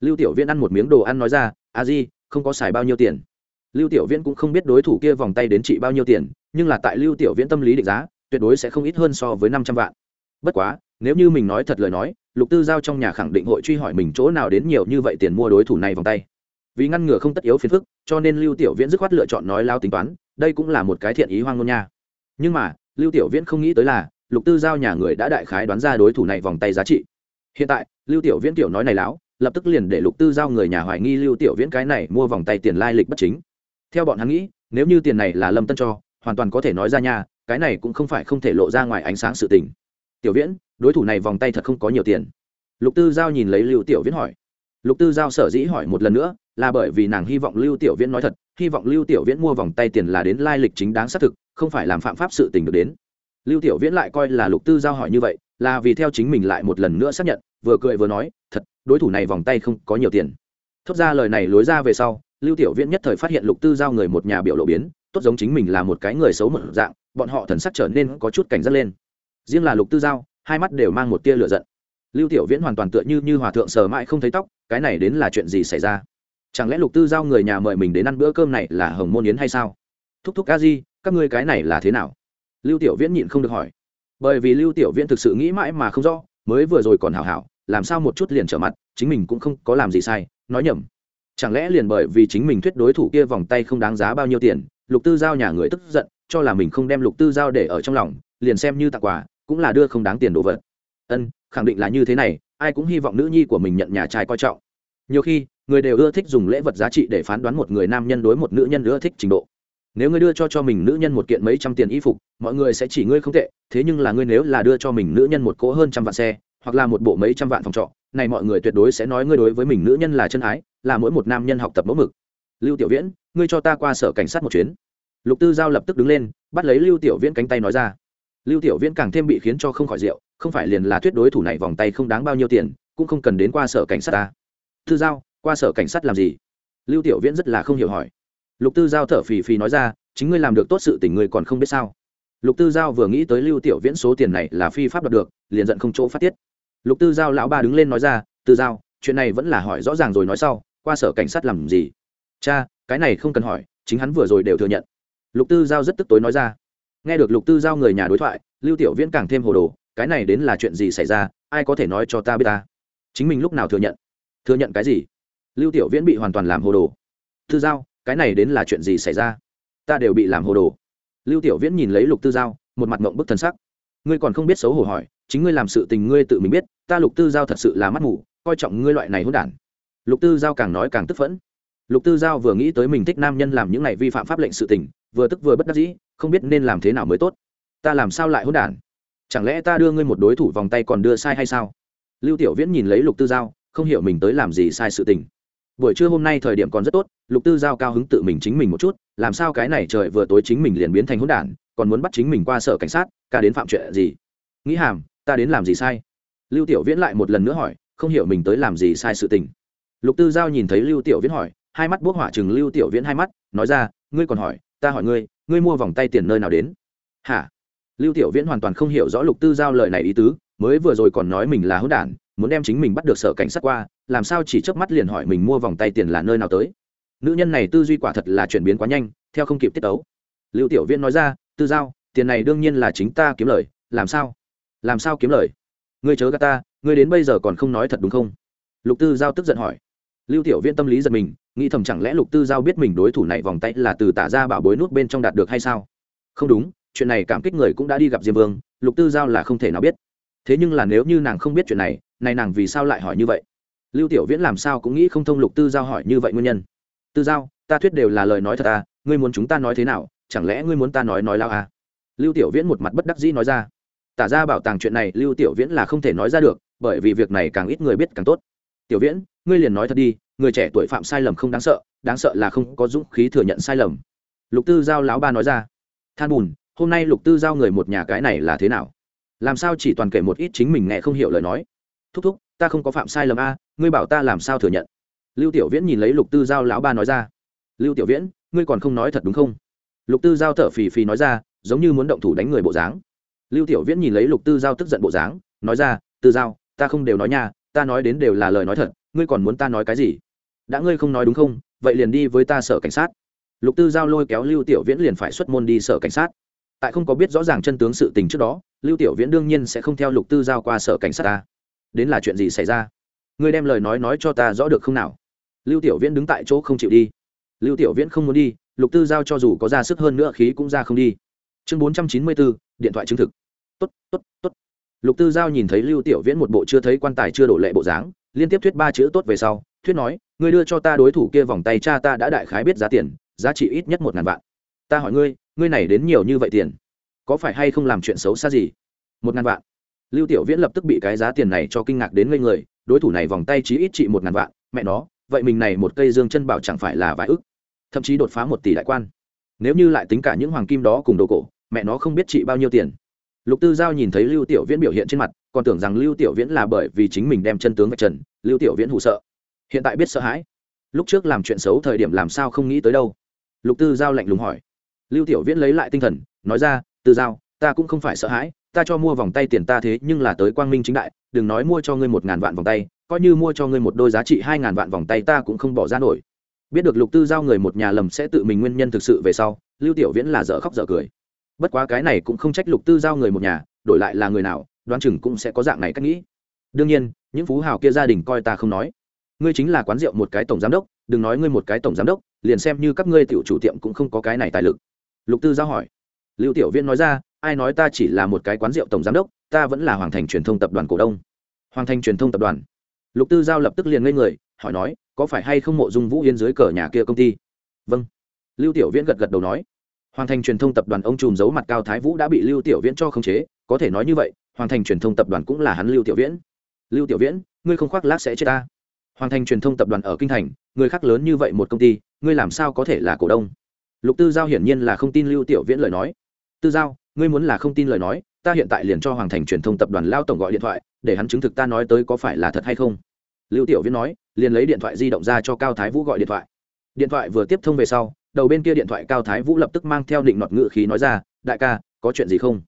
Lưu tiểu viễn ăn một miếng đồ ăn nói ra, a di, không có xài bao nhiêu tiền. Lưu tiểu viễn cũng không biết đối thủ kia vòng tay đến trị bao nhiêu tiền, nhưng là tại lưu tiểu viễn tâm lý định giá, tuyệt đối sẽ không ít hơn so với năm trăm vạn. Bất quá, nếu như mình nói thật lời nói, lục tư giao trong nhà khẳng định hội truy hỏi mình chỗ nào đến nhiều như vậy tiền mua đối thủ này vòng tay. Vì ngăn ngừa không tất yếu phiền phức, cho nên lưu tiểu viễn dứt khoát lựa chọn nói lao tính toán, đây cũng là một cái thiện ý hoang ngôn nha. Nhưng mà, lưu tiểu viễn không nghĩ tới là lục tư giao nhà người đã đại khái đoán ra đối thủ này vòng tay giá trị. Hiện tại lưu tiểu viễn tiểu nói này láo lập tức liền để lục tư giao người nhà hoài nghi lưu tiểu viễn cái này mua vòng tay tiền lai lịch bất chính. Theo bọn hắn nghĩ nếu như tiền này là lâm tân cho hoàn toàn có thể nói ra nhà, cái này cũng không phải không thể lộ ra ngoài ánh sáng sự tình. Tiểu viễn đối thủ này vòng tay thật không có nhiều tiền. Lục tư giao nhìn lấy lưu tiểu viễn hỏi. Lục tư giao sở dĩ hỏi một lần nữa là bởi vì nàng hy vọng lưu tiểu viễn nói thật hy vọng lưu tiểu viễn mua vòng tay tiền là đến lai lịch chính đáng xác thực không phải làm phạm pháp sự tình được đến lưu tiểu viễn lại coi là lục tư giao hỏi như vậy, là vì theo chính mình lại một lần nữa xác nhận, vừa cười vừa nói, thật, đối thủ này vòng tay không có nhiều tiền. Thốt ra lời này lối ra về sau, lưu tiểu viễn nhất thời phát hiện lục tư giao người một nhà biểu lộ biến, tốt giống chính mình là một cái người xấu một dạng, bọn họ thần sắc trở nên có chút cảnh giác lên. Riêng là lục tư giao, hai mắt đều mang một tia lửa giận. Lưu tiểu viễn hoàn toàn tựa như như hòa thượng sờ mãi không thấy tóc, cái này đến là chuyện gì xảy ra? Chẳng lẽ lục tư giao người nhà mời mình đến ăn bữa cơm này là hồng môn yến hay sao? Thúc thúc a di, các ngươi cái này là thế nào? Lưu tiểu viễn nhịn không được hỏi. Bởi vì lưu tiểu viễn thực sự nghĩ mãi mà không rõ, mới vừa rồi còn hảo hảo, làm sao một chút liền trở mặt, chính mình cũng không có làm gì sai, nói nhầm. Chẳng lẽ liền bởi vì chính mình thuyết đối thủ kia vòng tay không đáng giá bao nhiêu tiền, lục tư giao nhà người tức giận, cho là mình không đem lục tư giao để ở trong lòng, liền xem như tặng quà, cũng là đưa không đáng tiền đồ vật. Ân, khẳng định là như thế này, ai cũng hy vọng nữ nhi của mình nhận nhà trai coi trọng. Nhiều khi, người đều ưa thích dùng lễ vật giá trị để phán đoán một người nam nhân đối một nữ nhân ưa thích trình độ nếu ngươi đưa cho cho mình nữ nhân một kiện mấy trăm tiền y phục, mọi người sẽ chỉ ngươi không tệ, thế nhưng là ngươi nếu là đưa cho mình nữ nhân một cỗ hơn trăm vạn xe, hoặc là một bộ mấy trăm vạn phòng trọ, này mọi người tuyệt đối sẽ nói ngươi đối với mình nữ nhân là chân ái, là mỗi một nam nhân học tập mẫu mực. Lưu tiểu viễn, ngươi cho ta qua sở cảnh sát một chuyến. Lục tư giao lập tức đứng lên, bắt lấy lưu tiểu viễn cánh tay nói ra. Lưu tiểu viễn càng thêm bị khiến cho không khỏi rượu, không phải liền là thuyết đối thủ này vòng tay không đáng bao nhiêu tiền, cũng không cần đến qua sở cảnh sát ta. Tư giao, qua sở cảnh sát làm gì? Lưu tiểu viễn rất là không hiểu hỏi lục tư giao thở phì phì nói ra, chính ngươi làm được tốt sự tình ngươi còn không biết sao. Lục tư giao vừa nghĩ tới lưu tiểu viễn số tiền này là phi pháp đoạt được, liền giận không chỗ phát tiết. Lục tư giao lão ba đứng lên nói ra, tư giao, chuyện này vẫn là hỏi rõ ràng rồi nói sau, qua sở cảnh sát làm gì? Cha, cái này không cần hỏi, chính hắn vừa rồi đều thừa nhận. Lục tư giao rất tức tối nói ra. Nghe được lục tư giao người nhà đối thoại, lưu tiểu viễn càng thêm hồ đồ, cái này đến là chuyện gì xảy ra, ai có thể nói cho ta biết ta? Chính mình lúc nào thừa nhận? Thừa nhận cái gì? Lưu tiểu viễn bị hoàn toàn làm hồ đồ. Tư giao cái này đến là chuyện gì xảy ra? Ta đều bị làm hồ đồ. Lưu tiểu viễn nhìn lấy lục tư giao, một mặt mộng bức thần sắc. Ngươi còn không biết xấu hổ hỏi, chính ngươi làm sự tình ngươi tự mình biết, ta lục tư giao thật sự là mắt mù, coi trọng ngươi loại này hôn đản. Lục tư giao càng nói càng tức phẫn. Lục tư giao vừa nghĩ tới mình thích nam nhân làm những này vi phạm pháp lệnh sự tình, vừa tức vừa bất đắc dĩ, không biết nên làm thế nào mới tốt. Ta làm sao lại hôn đản? Chẳng lẽ ta đưa ngươi một đối thủ vòng tay còn đưa sai hay sao? Lưu tiểu viễn nhìn lấy lục tư giao, không hiểu mình tới làm gì sai sự tình buổi trưa hôm nay thời điểm còn rất tốt, lục tư giao cao hứng tự mình chính mình một chút, làm sao cái này trời vừa tối chính mình liền biến thành hỗn đản, còn muốn bắt chính mình qua sở cảnh sát, ca đến phạm chuyện gì? Nghĩ hàm, ta đến làm gì sai? Lưu tiểu viễn lại một lần nữa hỏi, không hiểu mình tới làm gì sai sự tình. Lục tư giao nhìn thấy lưu tiểu viễn hỏi, hai mắt bốc hỏa chừng lưu tiểu viễn hai mắt, nói ra, ngươi còn hỏi, ta hỏi ngươi ngươi mua vòng tay tiền nơi nào đến? Hả? Lưu tiểu viễn hoàn toàn không hiểu rõ lục tư giao lời này ý tứ, mới vừa rồi còn nói mình là hỗn đản, muốn đem chính mình bắt được sở cảnh sát qua làm sao chỉ chớp mắt liền hỏi mình mua vòng tay tiền là nơi nào tới? Nữ nhân này tư duy quả thật là chuyển biến quá nhanh, theo không kịp tiết tấu. Lưu tiểu viễn nói ra, tư giao, tiền này đương nhiên là chính ta kiếm lời, làm sao? Làm sao kiếm lời? Ngươi chớ gà ta, ngươi đến bây giờ còn không nói thật đúng không? Lục tư giao tức giận hỏi. Lưu tiểu viễn tâm lý giật mình, nghĩ thầm chẳng lẽ lục tư giao biết mình đối thủ này vòng tay là từ tả ra bảo bối nút bên trong đạt được hay sao? Không đúng, chuyện này cảm kích người cũng đã đi gặp diêm vương, lục tư giao là không thể nào biết. Thế nhưng là nếu như nàng không biết chuyện này này nàng vì sao lại hỏi như vậy? Lưu tiểu viễn làm sao cũng nghĩ không thông lục tư giao hỏi như vậy nguyên nhân. Tư giao, ta thuyết đều là lời nói thật à ngươi muốn chúng ta nói thế nào, chẳng lẽ ngươi muốn ta nói nói lao à? Lưu tiểu viễn một mặt bất đắc dĩ nói ra. Tả ra bảo tàng chuyện này, lưu tiểu viễn là không thể nói ra được, bởi vì việc này càng ít người biết càng tốt. Tiểu viễn, ngươi liền nói thật đi, người trẻ tuổi phạm sai lầm không đáng sợ đáng sợ là không có dũng khí thừa nhận sai lầm. Lục tư giao lão ba nói ra. Than bùn, hôm nay lục tư giao người một nhà cái này là thế nào? Làm sao chỉ toàn kể một ít chính mình nghe không hiểu lời nói? Thúc thúc ta không có phạm sai lầm a, ngươi bảo ta làm sao thừa nhận? Lưu tiểu viễn nhìn lấy lục tư giao lão ba nói ra. Lưu tiểu viễn, ngươi còn không nói thật đúng không? Lục tư giao thở phì phì nói ra, giống như muốn động thủ đánh người bộ dáng. Lưu tiểu viễn nhìn lấy lục tư giao tức giận bộ dáng, nói ra, tư giao, ta không đều nói nha, ta nói đến đều là lời nói thật, ngươi còn muốn ta nói cái gì? Đã ngươi không nói đúng không, vậy liền đi với ta sở cảnh sát. Lục tư giao lôi kéo lưu tiểu viễn liền phải xuất môn đi sở cảnh sát. Tại không có biết rõ ràng chân tướng sự tình trước đó, lưu tiểu viễn đương nhiên sẽ không theo lục tư giao qua sở cảnh sát ta đến là chuyện gì xảy ra? Ngươi đem lời nói nói cho ta rõ được không nào? Lưu tiểu viễn đứng tại chỗ không chịu đi. Lưu tiểu viễn không muốn đi, lục tư giao cho dù có ra sức hơn nữa khí cũng ra không đi. Chương bốn trăm chín mươi bốn, điện thoại chứng thực. Tốt tốt tốt. Lục tư giao nhìn thấy lưu tiểu viễn một bộ chưa thấy quan tài chưa đổ lệ bộ dáng, liên tiếp thuyết ba chữ tốt về sau, thuyết nói, ngươi đưa cho ta đối thủ kia vòng tay cha ta đã đại khái biết giá tiền, giá trị ít nhất một ngàn vạn. Ta hỏi ngươi ngươi này đến nhiều như vậy tiền, có phải hay không làm chuyện xấu xa gì? Một ngàn vạn lưu tiểu viễn lập tức bị cái giá tiền này cho kinh ngạc đến ngây người, đối thủ này vòng tay chỉ ít trị một ngàn vạn, mẹ nó, vậy mình này một cây dương chân bảo chẳng phải là vài ức, thậm chí đột phá một tỷ đại quan. Nếu như lại tính cả những hoàng kim đó cùng đồ cổ, mẹ nó không biết trị bao nhiêu tiền. Lục tư giao nhìn thấy lưu tiểu viễn biểu hiện trên mặt, còn tưởng rằng lưu tiểu viễn là bởi vì chính mình đem chân tướng vạch trần, lưu tiểu viễn hụ sợ. Hiện tại biết sợ hãi. Lúc trước làm chuyện xấu thời điểm làm sao không nghĩ tới đâu. Lục tư giao lạnh lùng hỏi. Lưu tiểu viễn lấy lại tinh thần, nói ra, tư giao, ta cũng không phải sợ hãi ta cho mua vòng tay tiền ta thế nhưng là tới quang minh chính đại, đừng nói mua cho ngươi một ngàn vạn vòng tay, coi như mua cho ngươi một đôi giá trị hai ngàn vạn vòng tay ta cũng không bỏ ra nổi. Biết được lục tư giao người một nhà lầm sẽ tự mình nguyên nhân thực sự về sau, lưu tiểu viễn là dở khóc dở cười. Bất quá cái này cũng không trách lục tư giao người một nhà, đổi lại là người nào, đoán chừng cũng sẽ có dạng này cách nghĩ. Đương nhiên, những phú hào kia gia đình coi ta không nói. Ngươi chính là quán rượu một cái tổng giám đốc, đừng nói ngươi một cái tổng giám đốc, liền xem như các ngươi tiểu chủ tiệm cũng không có cái này tài lực. Lục tư giao hỏi. Lưu tiểu viễn nói ra ai nói ta chỉ là một cái quán rượu tổng giám đốc, ta vẫn là hoàng thành truyền thông tập đoàn cổ đông. Hoàng thành truyền thông tập đoàn. Lục tư giao lập tức liền ngây người, hỏi nói, có phải hay không mộ dung vũ yên dưới cờ nhà kia công ty? Vâng. Lưu tiểu viễn gật gật đầu nói. Hoàng thành truyền thông tập đoàn ông trùm giấu mặt cao thái vũ đã bị lưu tiểu viễn cho khống chế, có thể nói như vậy, hoàng thành truyền thông tập đoàn cũng là hắn lưu tiểu viễn. Lưu tiểu viễn, ngươi không khoác lác sẽ chết ta. Hoàng thành truyền thông tập đoàn ở kinh thành, người khác lớn như vậy một công ty, ngươi làm sao có thể là cổ đông? Lục tư giao hiển nhiên là không tin lưu tiểu viễn lời nói. Tư giao ngươi muốn là không tin lời nói, ta hiện tại liền cho hoàng thành truyền thông tập đoàn lao tổng gọi điện thoại, để hắn chứng thực ta nói tới có phải là thật hay không. Lưu tiểu viễn nói, liền lấy điện thoại di động ra cho cao thái vũ gọi điện thoại. Điện thoại vừa tiếp thông về sau, đầu bên kia điện thoại cao thái vũ lập tức mang theo định nọt ngự khí nói ra, đại ca, có chuyện gì không?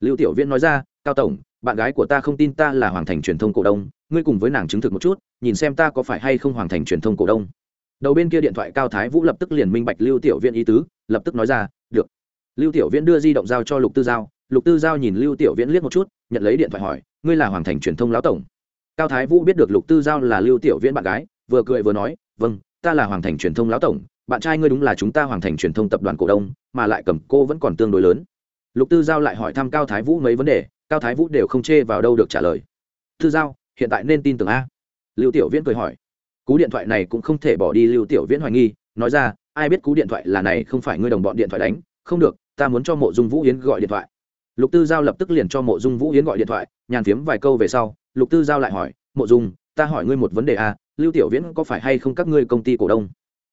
Lưu tiểu viễn nói ra, cao tổng, bạn gái của ta không tin ta là hoàng thành truyền thông cổ đông, ngươi cùng với nàng chứng thực một chút, nhìn xem ta có phải hay không hoàng thành truyền thông cổ đông. Đầu bên kia điện thoại cao thái vũ lập tức liền minh bạch lưu tiểu viễn ý tứ, lập tức nói ra, được lưu tiểu viễn đưa di động giao cho lục tư giao. Lục tư giao nhìn lưu tiểu viễn liếc một chút, nhận lấy điện thoại hỏi, ngươi là hoàng thành truyền thông lão tổng? Cao thái vũ biết được lục tư giao là lưu tiểu viễn bạn gái, vừa cười vừa nói vâng ta là hoàng thành truyền thông lão tổng, bạn trai ngươi đúng là chúng ta hoàng thành truyền thông tập đoàn cổ đông, mà lại cầm cô vẫn còn tương đối lớn. Lục tư giao lại hỏi thăm cao thái vũ mấy vấn đề, cao thái vũ đều không chê vào đâu được trả lời. Tư giao, hiện tại nên tin tưởng a. Lưu tiểu viễn cười hỏi. Cú điện thoại này cũng không thể bỏ đi lưu tiểu viễn hoài nghi, nói ra, ai biết cú điện thoại là này, không phải ngươi đồng bọn điện thoại đánh, không được ta muốn cho mộ dung vũ yến gọi điện thoại. Lục tư giao lập tức liền cho mộ dung vũ yến gọi điện thoại nhàn phiếm vài câu về sau lục tư giao lại hỏi mộ dung ta hỏi ngươi một vấn đề à, lưu tiểu viễn có phải hay không các ngươi công ty cổ đông?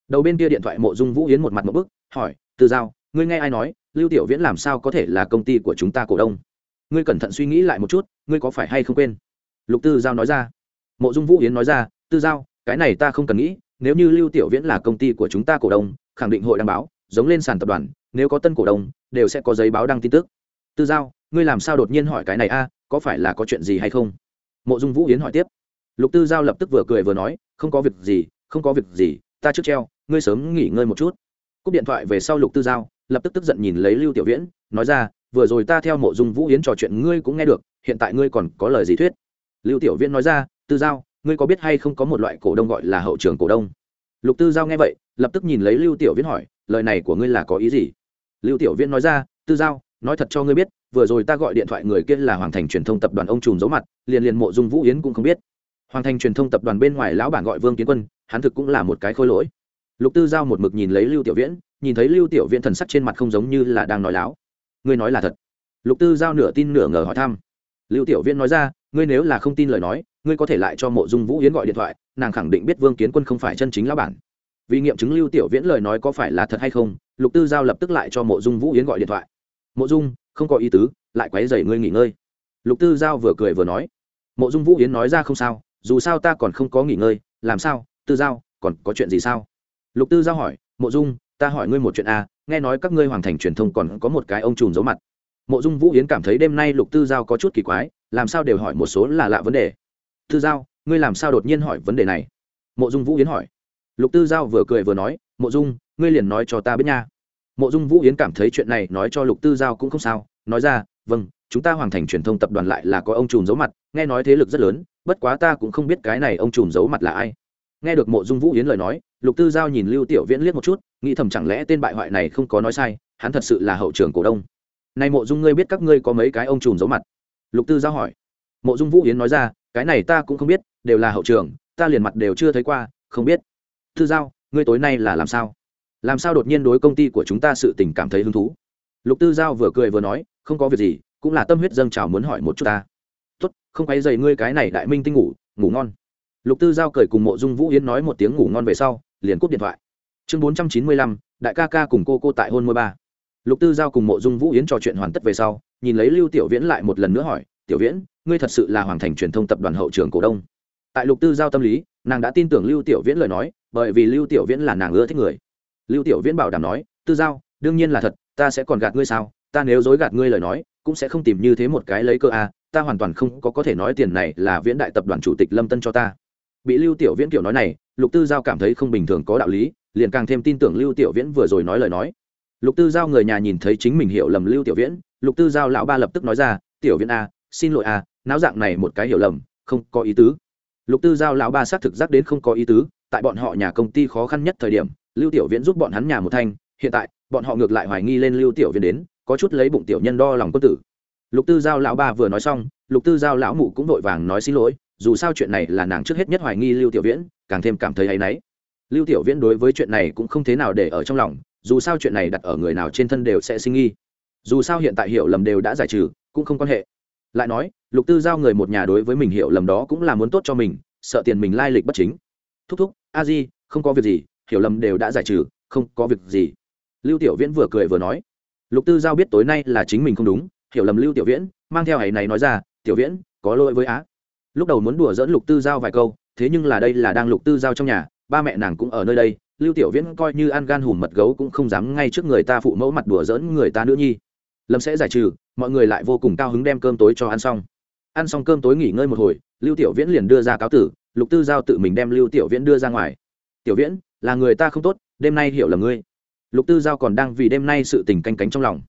Đầu bên kia điện thoại mộ dung vũ yến một mặt một bức hỏi tư giao ngươi nghe ai nói lưu tiểu viễn làm sao có thể là công ty của chúng ta cổ đông? Ngươi cẩn thận suy nghĩ lại một chút ngươi có phải hay không quên? Lục tư giao nói ra. Mộ dung vũ yến nói ra tư giao cái này ta không cần nghĩ nếu như lưu tiểu viễn là công ty của chúng ta cổ đông khẳng định hội đảm bảo, giống lên sàn tập đoàn nếu có tân cổ đông, đều sẽ có giấy báo đăng tin tức. Tư giao, ngươi làm sao đột nhiên hỏi cái này a, có phải là có chuyện gì hay không? Mộ dung vũ yến hỏi tiếp. Lục tư giao lập tức vừa cười vừa nói, không có việc gì, không có việc gì, ta trước treo, ngươi sớm nghỉ ngơi một chút. Cúp điện thoại về sau lục tư giao lập tức tức giận nhìn lấy lưu tiểu viễn, nói ra, vừa rồi ta theo mộ dung vũ yến trò chuyện ngươi cũng nghe được, hiện tại ngươi còn có lời gì thuyết? Lưu tiểu viễn nói ra, tư giao, ngươi có biết hay không có một loại cổ đông gọi là hậu trường cổ đông? Lục tư giao nghe vậy, lập tức nhìn lấy lưu tiểu viễn hỏi, lời này của ngươi là có ý gì? Lưu tiểu viễn nói ra, tư giao, nói thật cho ngươi biết, vừa rồi ta gọi điện thoại người kia là hoàng thành truyền thông tập đoàn ông trùm giấu mặt, liền liền mộ dung vũ yến cũng không biết. Hoàng thành truyền thông tập đoàn bên ngoài lão bản gọi vương kiến quân, hắn thực cũng là một cái khôi lỗi. Lục tư giao một mực nhìn lấy lưu tiểu viễn, nhìn thấy lưu tiểu viễn thần sắc trên mặt không giống như là đang nói láo. Ngươi nói là thật. Lục tư giao nửa tin nửa ngờ hỏi thăm. Lưu tiểu viễn nói ra, ngươi nếu là không tin lời nói, ngươi có thể lại cho mộ dung vũ yến gọi điện thoại, nàng khẳng định biết vương kiến quân không phải chân chính lão bản vì nghiệm chứng lưu tiểu viễn lời nói có phải là thật hay không lục tư giao lập tức lại cho mộ dung vũ yến gọi điện thoại. Mộ dung không có ý tứ lại quấy dày ngươi nghỉ ngơi. Lục tư giao vừa cười vừa nói. Mộ dung vũ yến nói ra không sao dù sao ta còn không có nghỉ ngơi làm sao tư giao còn có chuyện gì sao? Lục tư giao hỏi. Mộ dung ta hỏi ngươi một chuyện a à, nghe nói các ngươi hoàng thành truyền thông còn có một cái ông trùm giấu mặt. Mộ dung vũ yến cảm thấy đêm nay lục tư giao có chút kỳ quái làm sao đều hỏi một số là lạ vấn đề. Tư giao ngươi làm sao đột nhiên hỏi vấn đề này? Mộ dung vũ yến hỏi lục tư giao vừa cười vừa nói, mộ dung, ngươi liền nói cho ta biết nha. Mộ dung vũ yến cảm thấy chuyện này nói cho lục tư giao cũng không sao, nói ra vâng chúng ta hoàn thành truyền thông tập đoàn lại là có ông trùm giấu mặt, nghe nói thế lực rất lớn, bất quá ta cũng không biết cái này ông trùm giấu mặt là ai. Nghe được mộ dung vũ yến lời nói, lục tư giao nhìn lưu tiểu viễn liếc một chút, nghĩ thầm chẳng lẽ tên bại hoại này không có nói sai, hắn thật sự là hậu trưởng cổ đông. Này mộ dung, ngươi biết các ngươi có mấy cái ông trùm giấu mặt? Lục tư giao hỏi. Mộ dung vũ yến nói ra, cái này ta cũng không biết, đều là hậu trưởng ta liền mặt đều chưa thấy qua, không biết tư giao, ngươi tối nay là làm sao? Làm sao đột nhiên đối công ty của chúng ta sự tình cảm thấy hứng thú? Lục tư giao vừa cười vừa nói, không có việc gì, cũng là tâm huyết dâng trào muốn hỏi một chút ta. Tốt, không quay dày ngươi cái này đại minh tinh ngủ ngủ ngon. Lục tư giao cười cùng mộ dung vũ yến nói một tiếng ngủ ngon về sau, liền cúp điện thoại. Chương bốn trăm chín mươi lăm, đại ca ca cùng cô cô tại hôn môi ba. Lục tư giao cùng mộ dung vũ yến trò chuyện hoàn tất về sau, nhìn lấy lưu tiểu viễn lại một lần nữa hỏi, tiểu viễn, ngươi thật sự là hoàng thành truyền thông tập đoàn hậu trường cổ đông? Tại lục tư giao tâm lý, nàng đã tin tưởng lưu tiểu viễn lời nói bởi vì lưu tiểu viễn là nàng ưa thích người. Lưu tiểu viễn bảo đảm nói, tư giao, đương nhiên là thật, ta sẽ còn gạt ngươi sao? Ta nếu dối gạt ngươi lời nói, cũng sẽ không tìm như thế một cái lấy cơ a, ta hoàn toàn không có có thể nói tiền này là viễn đại tập đoàn chủ tịch lâm tân cho ta. Bị lưu tiểu viễn kiểu nói này, lục tư giao cảm thấy không bình thường có đạo lý, liền càng thêm tin tưởng lưu tiểu viễn vừa rồi nói lời nói. Lục tư giao người nhà nhìn thấy chính mình hiểu lầm lưu tiểu viễn, lục tư giao lão ba lập tức nói ra, tiểu viễn a, xin lỗi a, náo dạng này một cái hiểu lầm, không có ý tứ. Lục tư giao lão ba xác thực giác đến không có ý tứ tại bọn họ nhà công ty khó khăn nhất thời điểm, lưu tiểu viễn giúp bọn hắn nhà một thanh, hiện tại, bọn họ ngược lại hoài nghi lên lưu tiểu viễn đến, có chút lấy bụng tiểu nhân đo lòng quân tử. Lục tư giao lão ba vừa nói xong, lục tư giao lão mụ cũng vội vàng nói xin lỗi, dù sao chuyện này là nàng trước hết nhất hoài nghi lưu tiểu viễn, càng thêm cảm thấy hay náy. Lưu tiểu viễn đối với chuyện này cũng không thế nào để ở trong lòng, dù sao chuyện này đặt ở người nào trên thân đều sẽ sinh nghi. Dù sao hiện tại hiểu lầm đều đã giải trừ, cũng không quan hệ. Lại nói, lục tư giao người một nhà đối với mình hiểu lầm đó cũng là muốn tốt cho mình, sợ tiền mình lai lịch bất chính. Thúc thúc a di, không có việc gì, hiểu lầm đều đã giải trừ, không có việc gì. Lưu tiểu viễn vừa cười vừa nói. Lục tư giao biết tối nay là chính mình không đúng, hiểu lầm lưu tiểu viễn, mang theo hãy này nói ra, tiểu viễn, có lỗi với á. Lúc đầu muốn đùa dẫn lục tư giao vài câu, thế nhưng là đây là đang lục tư giao trong nhà, ba mẹ nàng cũng ở nơi đây, lưu tiểu viễn coi như ăn gan hùm mật gấu cũng không dám ngay trước người ta phụ mẫu mặt đùa dẫn người ta nữ nhi. Lâm sẽ giải trừ, mọi người lại vô cùng cao hứng đem cơm tối cho ăn xong. Ăn xong cơm tối nghỉ ngơi một hồi, lưu tiểu viễn liền đưa ra cáo tử lục tư giao tự mình đem lưu tiểu viễn đưa ra ngoài. Tiểu viễn, là người ta không tốt, đêm nay hiểu là ngươi. Lục tư giao còn đang vì đêm nay sự tình canh cánh trong lòng.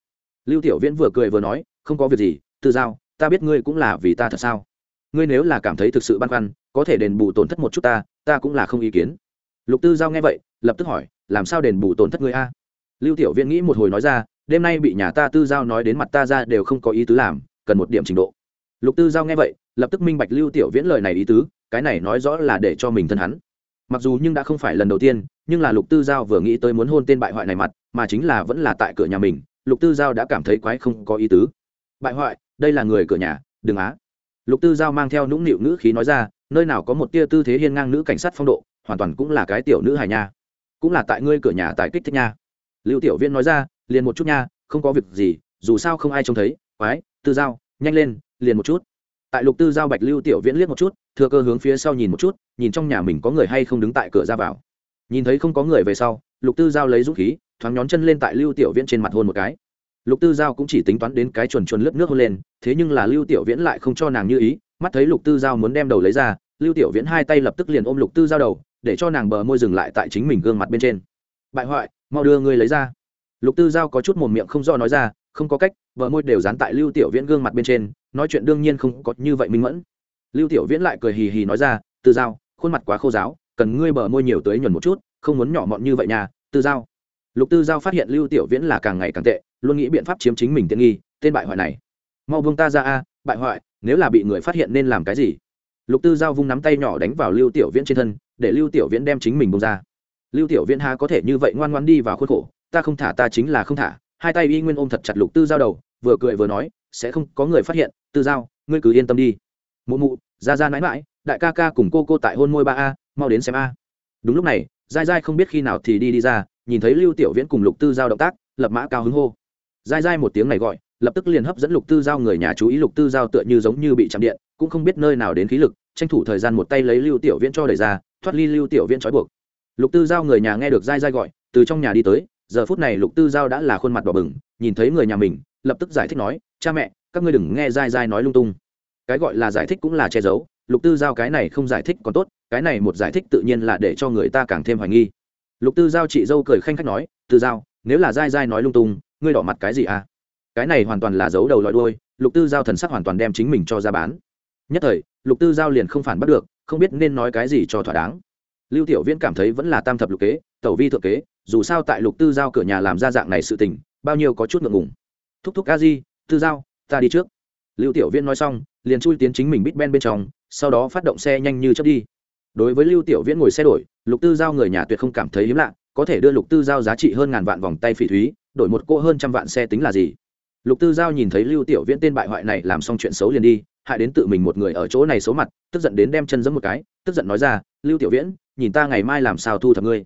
Lưu tiểu viễn vừa cười vừa nói, không có việc gì, tư giao, ta biết ngươi cũng là vì ta thật sao? Ngươi nếu là cảm thấy thực sự băn khoăn, có thể đền bù tổn thất một chút ta ta cũng là không ý kiến. Lục tư giao nghe vậy, lập tức hỏi, làm sao đền bù tổn thất ngươi a? Lưu tiểu viễn nghĩ một hồi nói ra, đêm nay bị nhà ta tư giao nói đến mặt ta ra đều không có ý tứ làm, cần một điểm trình độ. Lục tư giao nghe vậy, lập tức minh bạch lưu tiểu viễn lời này ý tứ cái này nói rõ là để cho mình thân hắn. Mặc dù nhưng đã không phải lần đầu tiên, nhưng là lục tư giao vừa nghĩ tới muốn hôn tên bại hoại này mặt, mà chính là vẫn là tại cửa nhà mình, lục tư giao đã cảm thấy quái không có ý tứ. Bại hoại, đây là người cửa nhà, đừng á. Lục tư giao mang theo nũng nịu ngữ khí nói ra, nơi nào có một tia tư thế hiên ngang nữ cảnh sát phong độ, hoàn toàn cũng là cái tiểu nữ hài nha. Cũng là tại ngươi cửa nhà tại kích thích nha. Lưu tiểu viên nói ra, liền một chút nha, không có việc gì, dù sao không ai trông thấy, quái, tư giao, nhanh lên, liền một chút tại lục tư giao bạch lưu tiểu viễn liếc một chút, thừa cơ hướng phía sau nhìn một chút, nhìn trong nhà mình có người hay không đứng tại cửa ra vào. Nhìn thấy không có người về sau, lục tư giao lấy dũng khí, thoáng nhón chân lên tại lưu tiểu viễn trên mặt hôn một cái. Lục tư giao cũng chỉ tính toán đến cái chuồn chuồn lướt nước hôn lên, thế nhưng là lưu tiểu viễn lại không cho nàng như ý, mắt thấy lục tư giao muốn đem đầu lấy ra, lưu tiểu viễn hai tay lập tức liền ôm lục tư giao đầu, để cho nàng bờ môi dừng lại tại chính mình gương mặt bên trên. Bại hoại, mau đưa ngươi lấy ra. Lục tư giao có chút mồm miệng không do nói ra không có cách vợ môi đều dán tại lưu tiểu viễn gương mặt bên trên, nói chuyện đương nhiên không có như vậy minh mẫn. Lưu tiểu viễn lại cười hì hì nói ra tư giao, khuôn mặt quá khô giáo, cần ngươi bờ môi nhiều tới nhuần một chút, không muốn nhỏ mọn như vậy nhà tư giao. Lục tư giao phát hiện lưu tiểu viễn là càng ngày càng tệ, luôn nghĩ biện pháp chiếm chính mình tiện nghi, tên bại hoại này. Mau vương ta ra a, bại hoại, nếu là bị người phát hiện nên làm cái gì? Lục tư giao vung nắm tay nhỏ đánh vào lưu tiểu viễn trên thân, để lưu tiểu viễn đem chính mình bông ra. Lưu tiểu viễn ha có thể như vậy ngoan ngoan đi vào khuôn khổ, ta không thả ta chính là không thả hai tay y nguyên ôm thật chặt lục tư giao đầu, vừa cười vừa nói, sẽ không có người phát hiện, tư giao, ngươi cứ yên tâm đi. Mụ mụ, ra ra mãi mãi đại ca ca cùng cô cô tại hôn môi ba a, mau đến xem a. Đúng lúc này dai dai không biết khi nào thì đi đi ra, nhìn thấy lưu tiểu viễn cùng lục tư giao động tác, lập mã cao hứng hô. Dai dai một tiếng này gọi, lập tức liền hấp dẫn lục tư giao người nhà chú ý lục tư giao tựa như giống như bị chạm điện, cũng không biết nơi nào đến khí lực, tranh thủ thời gian một tay lấy lưu tiểu viễn cho đẩy ra, thoát ly lưu tiểu viễn trói buộc. Lục tư giao người nhà nghe được dai dai gọi, từ trong nhà đi tới giờ phút này lục tư giao đã là khuôn mặt đỏ bừng, nhìn thấy người nhà mình, lập tức giải thích nói, cha mẹ, các ngươi đừng nghe dai dai nói lung tung. Cái gọi là giải thích cũng là che giấu, lục tư giao cái này không giải thích còn tốt, cái này một giải thích tự nhiên là để cho người ta càng thêm hoài nghi. Lục tư giao chị dâu cười khanh khách nói, tư giao, nếu là dai dai nói lung tung, ngươi đỏ mặt cái gì à? Cái này hoàn toàn là giấu đầu lòi đuôi, lục tư giao thần sắc hoàn toàn đem chính mình cho ra bán. Nhất thời, lục tư giao liền không phản bắt được, không biết nên nói cái gì cho thỏa đáng. Lưu tiểu viễn cảm thấy vẫn là tam thập lục kế, tẩu vi thượng kế dù sao tại lục tư giao cửa nhà làm ra dạng này sự tình, bao nhiêu có chút ngượng ngùng. Thúc thúc a di, tư giao, ta đi trước. Lưu tiểu viễn nói xong, liền chui tiến chính mình bít ben bên trong, sau đó phát động xe nhanh như chấp đi. Đối với lưu tiểu viễn ngồi xe đổi, lục tư giao người nhà tuyệt không cảm thấy hiếm lạ, có thể đưa lục tư giao giá trị hơn ngàn vạn vòng tay phỉ thúy, đổi một cô hơn trăm vạn xe tính là gì? Lục tư giao nhìn thấy lưu tiểu viễn tên bại hoại này làm xong chuyện xấu liền đi, hại đến tự mình một người ở chỗ này xấu mặt, tức giận đến đem chân giẫm một cái, tức giận nói ra, lưu tiểu viễn, nhìn ta ngày mai làm sao thu thập ngươi?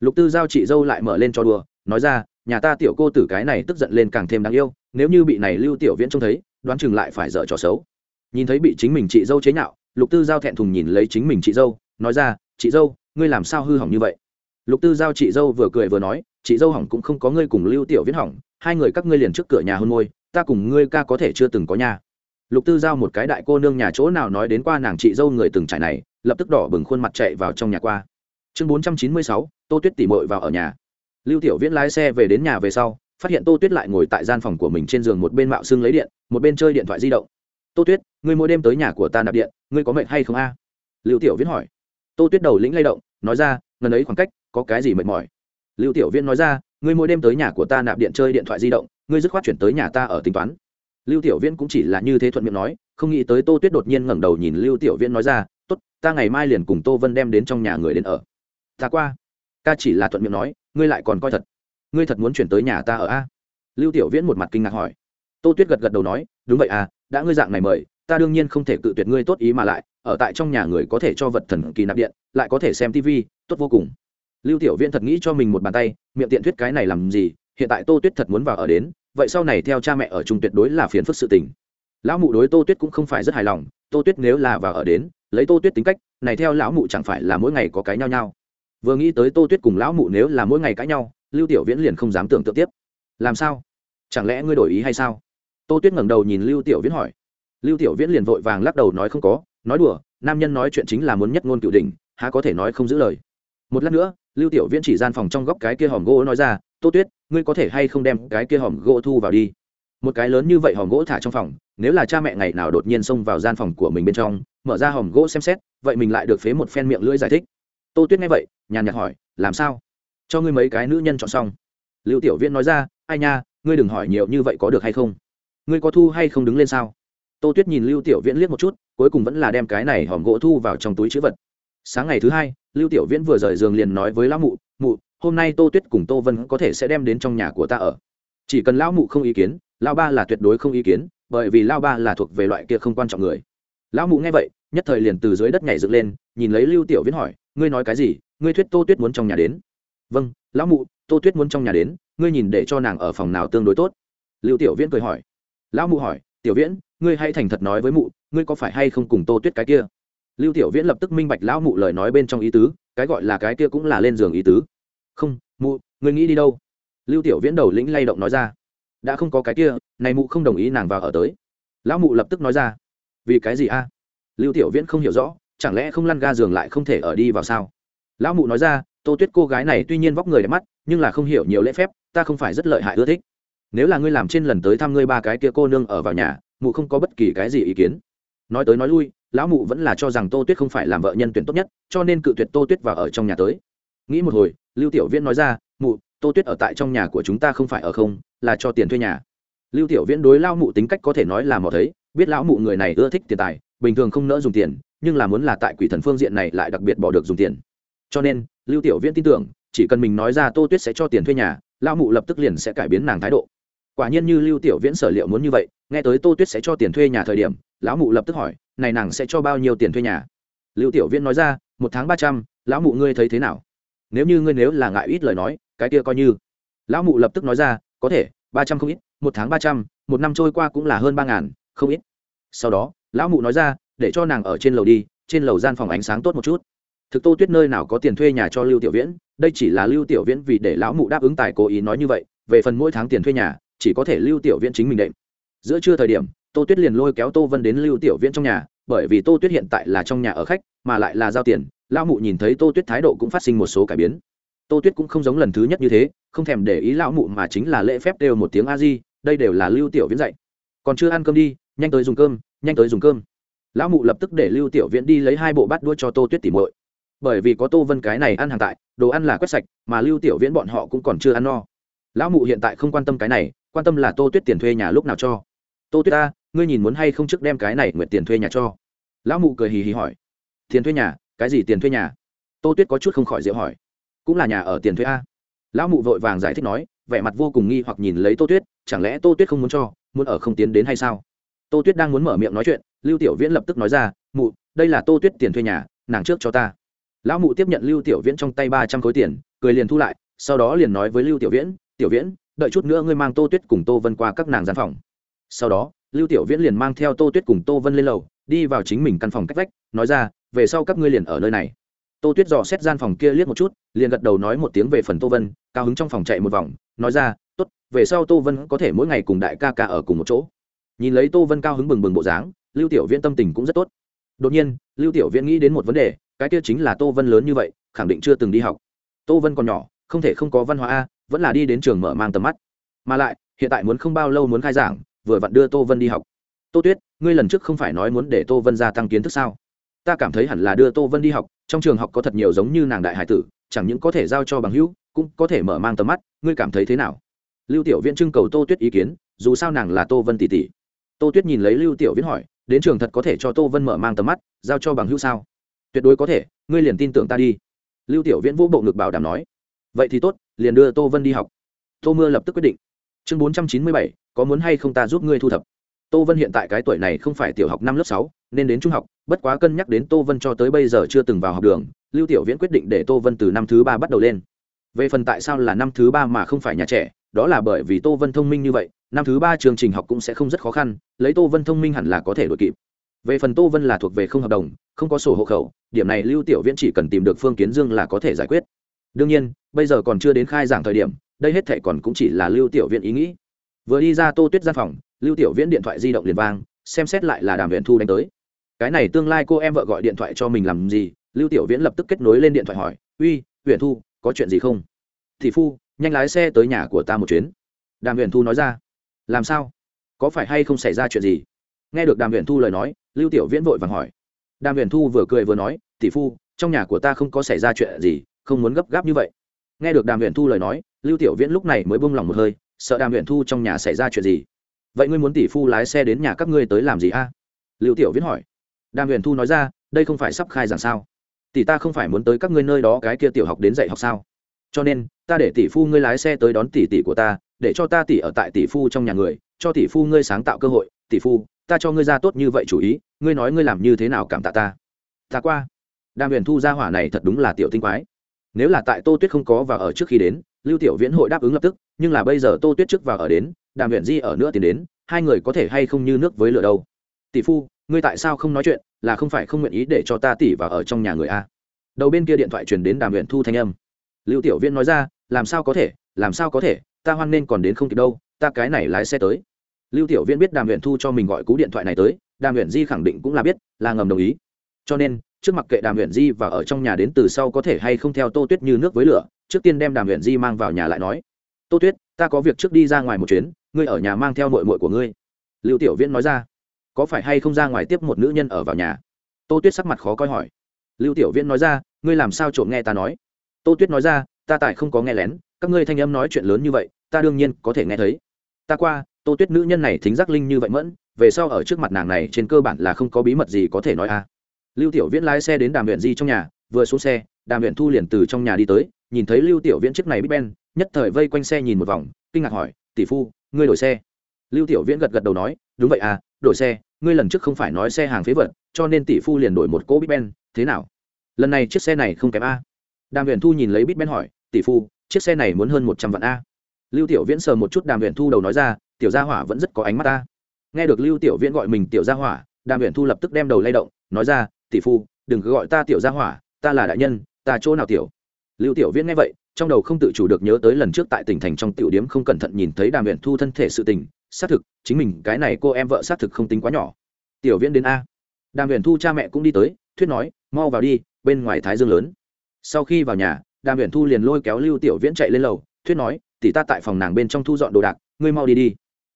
Lục tư giao chị dâu lại mở lên cho đùa, nói ra, nhà ta tiểu cô tử cái này tức giận lên càng thêm đáng yêu, nếu như bị này lưu tiểu viễn trông thấy, đoán chừng lại phải dở trò xấu. Nhìn thấy bị chính mình chị dâu chế nhạo, lục tư giao thẹn thùng nhìn lấy chính mình chị dâu, nói ra, chị dâu, ngươi làm sao hư hỏng như vậy? Lục tư giao chị dâu vừa cười vừa nói, chị dâu hỏng cũng không có ngươi cùng lưu tiểu viễn hỏng, hai người các ngươi liền trước cửa nhà hôn môi, ta cùng ngươi ca có thể chưa từng có nhà lục tư giao một cái đại cô nương nhà chỗ nào nói đến qua nàng chị dâu người từng trải này, lập tức đỏ bừng khuôn mặt chạy vào trong nhà qua. Chương bốn trăm chín mươi sáu tô tuyết tỉ mội vào ở nhà. Lưu tiểu viễn lái xe về đến nhà về sau, phát hiện tô tuyết lại ngồi tại gian phòng của mình trên giường một bên mạo xương lấy điện, một bên chơi điện thoại di động. Tô tuyết, ngươi mỗi đêm tới nhà của ta nạp điện, ngươi có mệt hay không a? Lưu tiểu viễn hỏi. Tô tuyết đầu lĩnh lay động, nói ra, ngần ấy khoảng cách, có cái gì mệt mỏi? Lưu tiểu viễn nói ra, ngươi mỗi đêm tới nhà của ta nạp điện chơi điện thoại di động, ngươi dứt khoát chuyển tới nhà ta ở tính toán. Lưu tiểu viễn cũng chỉ là như thế thuận miệng nói, không nghĩ tới tô tuyết đột nhiên ngẩng đầu nhìn lưu tiểu viễn nói ra, tốt, ta ngày mai liền cùng tô vân đem đến trong nhà người đến ở. Ta qua ca chỉ là thuận miệng nói, ngươi lại còn coi thật. Ngươi thật muốn chuyển tới nhà ta ở a? Lưu tiểu viễn một mặt kinh ngạc hỏi. Tô tuyết gật gật đầu nói, đúng vậy à đã ngươi dạng này mời, ta đương nhiên không thể cự tuyệt ngươi tốt ý mà lại, ở tại trong nhà người có thể cho vật thần kỳ nạp điện, lại có thể xem tv tốt vô cùng. Lưu tiểu viễn thật nghĩ cho mình một bàn tay, miệng tiện thuyết cái này làm gì, hiện tại tô tuyết thật muốn vào ở đến, vậy sau này theo cha mẹ ở chung tuyệt đối là phiền phức sự tình. Lão mụ đối tô tuyết cũng không phải rất hài lòng, tô tuyết nếu là vào ở đến, lấy tô tuyết tính cách, này theo lão mụ chẳng phải là mỗi ngày có cái nhau nhau vừa nghĩ tới tô tuyết cùng lão mụ nếu là mỗi ngày cãi nhau, lưu tiểu viễn liền không dám tưởng tượng tiếp. Làm sao? Chẳng lẽ ngươi đổi ý hay sao? Tô tuyết ngẩng đầu nhìn lưu tiểu viễn hỏi. Lưu tiểu viễn liền vội vàng lắc đầu nói không có, nói đùa, nam nhân nói chuyện chính là muốn nhất ngôn cựu đình há có thể nói không giữ lời. Một lát nữa, lưu tiểu viễn chỉ gian phòng trong góc cái kia hòm gỗ nói ra, tô tuyết, ngươi có thể hay không đem cái kia hòm gỗ thu vào đi? Một cái lớn như vậy hòm gỗ thả trong phòng, nếu là cha mẹ ngày nào đột nhiên xông vào gian phòng của mình bên trong, mở ra hòm gỗ xem xét, vậy mình lại được phế một phen miệng lưỡi giải thích tô tuyết nghe vậy, nhàn nhạt hỏi, làm sao? Cho ngươi mấy cái nữ nhân chọn xong. Lưu tiểu viễn nói ra, ai nha, ngươi đừng hỏi nhiều như vậy có được hay không? Ngươi có thu hay không đứng lên sao? Tô tuyết nhìn lưu tiểu viễn liếc một chút, cuối cùng vẫn là đem cái này hòm gỗ thu vào trong túi chữ vật. Sáng ngày thứ hai, lưu tiểu viễn vừa rời giường liền nói với lão mụ mụ, hôm nay tô tuyết cùng tô vân có thể sẽ đem đến trong nhà của ta ở. Chỉ cần lão mụ không ý kiến, lão ba là tuyệt đối không ý kiến, bởi vì lão ba là thuộc về loại kia không quan trọng người. Lão mụ nghe vậy, nhất thời liền từ dưới đất nhảy dựng lên, nhìn lấy lưu tiểu viễn hỏi ngươi nói cái gì, ngươi thuyết tô tuyết muốn trong nhà đến. Vâng lão mụ, tô tuyết muốn trong nhà đến, ngươi nhìn để cho nàng ở phòng nào tương đối tốt. Lưu tiểu viễn cười hỏi. Lão mụ hỏi, tiểu viễn, ngươi hay thành thật nói với mụ, ngươi có phải hay không cùng tô tuyết cái kia? Lưu tiểu viễn lập tức minh bạch lão mụ lời nói bên trong ý tứ, cái gọi là cái kia cũng là lên giường ý tứ. Không, mụ, ngươi nghĩ đi đâu? Lưu tiểu viễn đầu lĩnh lay động nói ra. Đã không có cái kia, này mụ không đồng ý nàng vào ở tới. Lão mụ lập tức nói ra. Vì cái gì a? Lưu tiểu viễn không hiểu rõ chẳng lẽ không lăn ga giường lại không thể ở đi vào sao? Lão mụ nói ra, tô tuyết cô gái này tuy nhiên vóc người đẹp mắt, nhưng là không hiểu nhiều lễ phép, ta không phải rất lợi hại ưa thích. Nếu là ngươi làm trên lần tới thăm ngươi ba cái kia cô nương ở vào nhà, mụ không có bất kỳ cái gì ý kiến. Nói tới nói lui, lão mụ vẫn là cho rằng tô tuyết không phải làm vợ nhân tuyển tốt nhất, cho nên cự tuyệt tô tuyết vào ở trong nhà tới. Nghĩ một hồi, lưu tiểu viễn nói ra, mụ, tô tuyết ở tại trong nhà của chúng ta không phải ở không, là cho tiền thuê nhà. Lưu tiểu viễn đối lao mụ tính cách có thể nói là mò thấy, biết lão mụ người này ưa thích tiền tài, bình thường không nỡ dùng tiền nhưng là muốn là tại quỷ thần phương diện này lại đặc biệt bỏ được dùng tiền. Cho nên, lưu tiểu viễn tin tưởng, chỉ cần mình nói ra tô tuyết sẽ cho tiền thuê nhà, lão mụ lập tức liền sẽ cải biến nàng thái độ. Quả nhiên như lưu tiểu viễn sở liệu muốn như vậy, nghe tới tô tuyết sẽ cho tiền thuê nhà thời điểm, lão mụ lập tức hỏi, này nàng sẽ cho bao nhiêu tiền thuê nhà? Lưu tiểu viễn nói ra, một tháng ba trăm, lão mụ ngươi thấy thế nào? Nếu như ngươi nếu là ngại ít lời nói, cái kia coi như. Lão mụ lập tức nói ra, có thể, ba trăm không ít, một tháng ba trăm, một năm trôi qua cũng là hơn ba ngàn, không ít. Sau đó, lão mụ nói ra để cho nàng ở trên lầu đi, trên lầu gian phòng ánh sáng tốt một chút. Thực tô tuyết nơi nào có tiền thuê nhà cho lưu tiểu viễn, đây chỉ là lưu tiểu viễn vì để lão mụ đáp ứng tài cố ý nói như vậy, về phần mỗi tháng tiền thuê nhà, chỉ có thể lưu tiểu viễn chính mình đệm. Giữa trưa thời điểm, tô tuyết liền lôi kéo tô vân đến lưu tiểu viễn trong nhà, bởi vì tô tuyết hiện tại là trong nhà ở khách, mà lại là giao tiền, lão mụ nhìn thấy tô tuyết thái độ cũng phát sinh một số cải biến. Tô tuyết cũng không giống lần thứ nhất như thế, không thèm để ý lão mụ mà chính là lễ phép đều một tiếng a di, đây đều là lưu tiểu viễn dạy. Còn chưa ăn cơm đi, nhanh tới dùng cơm, nhanh tới dùng cơm lão mụ lập tức để lưu tiểu viễn đi lấy hai bộ bát đuôi cho tô tuyết tỉ mội bởi vì có tô vân cái này ăn hàng tại, đồ ăn là quét sạch, mà lưu tiểu viễn bọn họ cũng còn chưa ăn no. Lão mụ hiện tại không quan tâm cái này, quan tâm là tô tuyết tiền thuê nhà lúc nào cho. Tô tuyết ta, ngươi nhìn muốn hay không trước đem cái này nguyện tiền thuê nhà cho? Lão mụ cười hì hì hỏi. Tiền thuê nhà? Cái gì tiền thuê nhà? Tô tuyết có chút không khỏi diệu hỏi. Cũng là nhà ở tiền thuê a. Lão mụ vội vàng giải thích nói, vẻ mặt vô cùng nghi hoặc nhìn lấy tô tuyết, chẳng lẽ tô tuyết không muốn cho, muốn ở không tiến đến hay sao? Tô tuyết đang muốn mở miệng nói chuyện, lưu tiểu viễn lập tức nói ra, mụ, đây là tô tuyết tiền thuê nhà, nàng trước cho ta. Lão mụ tiếp nhận lưu tiểu viễn trong tay ba trăm khối tiền, cười liền thu lại, sau đó liền nói với lưu tiểu viễn tiểu viễn, đợi chút nữa ngươi mang tô tuyết cùng tô vân qua các nàng gian phòng. Sau đó, lưu tiểu viễn liền mang theo tô tuyết cùng tô vân lên lầu, đi vào chính mình căn phòng cách vách, nói ra, về sau các ngươi liền ở nơi này. Tô tuyết dò xét gian phòng kia liếc một chút, liền gật đầu nói một tiếng về phần tô vân, cao hứng trong phòng chạy một vòng, nói ra, tốt, về sau tô vân có thể mỗi ngày cùng đại ca ca ở cùng một chỗ nhìn lấy tô vân cao hứng bừng bừng bộ dáng, lưu tiểu viễn tâm tình cũng rất tốt. Đột nhiên, lưu tiểu viễn nghĩ đến một vấn đề, cái kia chính là tô vân lớn như vậy, khẳng định chưa từng đi học. Tô vân còn nhỏ, không thể không có văn hóa a, vẫn là đi đến trường mở mang tầm mắt. Mà lại, hiện tại muốn không bao lâu muốn khai giảng, vừa vặn đưa tô vân đi học. Tô tuyết, ngươi lần trước không phải nói muốn để tô vân gia tăng kiến thức sao? Ta cảm thấy hẳn là đưa tô vân đi học, trong trường học có thật nhiều giống như nàng đại hải tử, chẳng những có thể giao cho bằng hữu, cũng có thể mở mang tầm mắt, ngươi cảm thấy thế nào? Lưu tiểu viễn trưng cầu tô tuyết ý kiến, dù sao nàng là tô vân tỷ tỷ tô tuyết nhìn lấy lưu tiểu viễn hỏi, đến trường thật có thể cho tô vân mở mang tầm mắt, giao cho bằng hữu sao? Tuyệt đối có thể, ngươi liền tin tưởng ta đi. Lưu tiểu viễn vũ bộ ngực bảo đảm nói, vậy thì tốt, liền đưa tô vân đi học. Tô mưa lập tức quyết định. Chương bốn trăm chín mươi bảy, có muốn hay không ta giúp ngươi thu thập? Tô vân hiện tại cái tuổi này không phải tiểu học năm lớp sáu, nên đến trung học, bất quá cân nhắc đến tô vân cho tới bây giờ chưa từng vào học đường, lưu tiểu viễn quyết định để tô vân từ năm thứ ba bắt đầu lên. Về phần tại sao là năm thứ ba mà không phải nhà trẻ đó là bởi vì tô vân thông minh như vậy, năm thứ ba chương trình học cũng sẽ không rất khó khăn, lấy tô vân thông minh hẳn là có thể đổi kịp. Về phần tô vân là thuộc về không hợp đồng, không có sổ hộ khẩu, điểm này lưu tiểu viễn chỉ cần tìm được phương kiến dương là có thể giải quyết. Đương nhiên, bây giờ còn chưa đến khai giảng thời điểm, đây hết thệ còn cũng chỉ là lưu tiểu viễn ý nghĩ. Vừa đi ra tô tuyết gian phòng, lưu tiểu viễn điện thoại di động liền vang, xem xét lại là đàm viện thu đánh tới. Cái này tương lai cô em vợ gọi điện thoại cho mình làm gì? Lưu tiểu viễn lập tức kết nối lên điện thoại hỏi, uy huyện thu, có chuyện gì không? Thị phu nhanh lái xe tới nhà của ta một chuyến. Đàm huyền thu nói ra. Làm sao? Có phải hay không xảy ra chuyện gì? Nghe được đàm huyền thu lời nói, lưu tiểu viễn vội vàng hỏi. Đàm huyền thu vừa cười vừa nói, tỷ phu, trong nhà của ta không có xảy ra chuyện gì, không muốn gấp gáp như vậy. Nghe được đàm huyền thu lời nói, lưu tiểu viễn lúc này mới bông lòng một hơi, sợ đàm huyền thu trong nhà xảy ra chuyện gì. Vậy ngươi muốn tỷ phu lái xe đến nhà các ngươi tới làm gì a? Lưu tiểu viễn hỏi. Đàm huyền thu nói ra, đây không phải sắp khai giảng sao? Tỷ ta không phải muốn tới các ngươi nơi đó cái kia tiểu học đến dạy học sao? Cho nên, ta để tỷ phu ngươi lái xe tới đón tỷ tỷ của ta, để cho ta tỷ ở tại tỷ phu trong nhà người, cho tỷ phu ngươi sáng tạo cơ hội. Tỷ phu, ta cho ngươi ra tốt như vậy chủ ý, ngươi nói ngươi làm như thế nào cảm tạ ta? Ta qua. Đàm huyền thu ra hỏa này thật đúng là tiểu tinh quái. Nếu là tại tô tuyết không có và ở trước khi đến, lưu tiểu viễn hội đáp ứng lập tức, nhưng là bây giờ tô tuyết trước vào ở đến, đàm huyền di ở nữa tiến đến, hai người có thể hay không như nước với lửa đâu? Tỷ phu, ngươi tại sao không nói chuyện, là không phải không nguyện ý để cho ta tỷ vào ở trong nhà người a? Đầu bên kia điện thoại truyền đến đàm Huyền thu thanh âm lưu tiểu viên nói ra, làm sao có thể, làm sao có thể, ta hoan nên còn đến không kịp đâu, ta cái này lái xe tới. Lưu tiểu viên biết đàm huyện thu cho mình gọi cú điện thoại này tới, đàm huyện di khẳng định cũng là biết, là ngầm đồng ý. Cho nên, trước mặt kệ đàm huyện di và ở trong nhà đến từ sau có thể hay không theo tô tuyết như nước với lửa, trước tiên đem đàm huyện di mang vào nhà lại nói, tô tuyết, ta có việc trước đi ra ngoài một chuyến, ngươi ở nhà mang theo muội mội của ngươi. Lưu tiểu viễn nói ra, có phải hay không ra ngoài tiếp một nữ nhân ở vào nhà? Tô tuyết sắc mặt khó coi hỏi. Lưu tiểu viễn nói ra, ngươi làm sao trộm nghe ta nói? Tô tuyết nói ra, ta tại không có nghe lén, các ngươi thanh âm nói chuyện lớn như vậy, ta đương nhiên có thể nghe thấy. Ta qua, tô tuyết nữ nhân này thính giác linh như vậy mẫn, về sau ở trước mặt nàng này trên cơ bản là không có bí mật gì có thể nói a à. lưu tiểu viễn lái xe đến đàm huyện di trong nhà, vừa xuống xe, đàm huyện thu liền từ trong nhà đi tới, nhìn thấy lưu tiểu viễn chiếc này bít ben, nhất thời vây quanh xe nhìn một vòng, kinh ngạc hỏi, tỷ phu, ngươi đổi xe? Lưu tiểu viễn gật gật đầu nói, đúng vậy à đổi xe, ngươi lần trước không phải nói xe hàng phế vật, cho nên tỷ phu liền đổi một cỗ bít ben, thế nào? Lần này chiếc xe này không kém a đàm huyền thu nhìn lấy bít ben hỏi, tỷ phu, chiếc xe này muốn hơn một trăm vạn a? Lưu tiểu viễn sờ một chút đàm huyền thu đầu nói ra, tiểu gia hỏa vẫn rất có ánh mắt ta. Nghe được lưu tiểu viễn gọi mình tiểu gia hỏa đàm huyền thu lập tức đem đầu lay động, nói ra, tỷ phu, đừng cứ gọi ta tiểu gia hỏa ta là đại nhân, ta chỗ nào tiểu? Lưu tiểu viễn nghe vậy, trong đầu không tự chủ được nhớ tới lần trước tại tỉnh thành trong tiểu điếm không cẩn thận nhìn thấy đàm huyền thu thân thể sự tình, xác thực, chính mình, cái này cô em vợ xác thực không tính quá nhỏ. Tiểu viễn đến a. Đàm huyền thu cha mẹ cũng đi tới, thuyết nói, mau vào đi, bên ngoài thái dương lớn sau khi vào nhà, đàm huyền thu liền lôi kéo lưu tiểu viễn chạy lên lầu, thuyết nói, tỷ ta tại phòng nàng bên trong thu dọn đồ đạc, ngươi mau đi đi.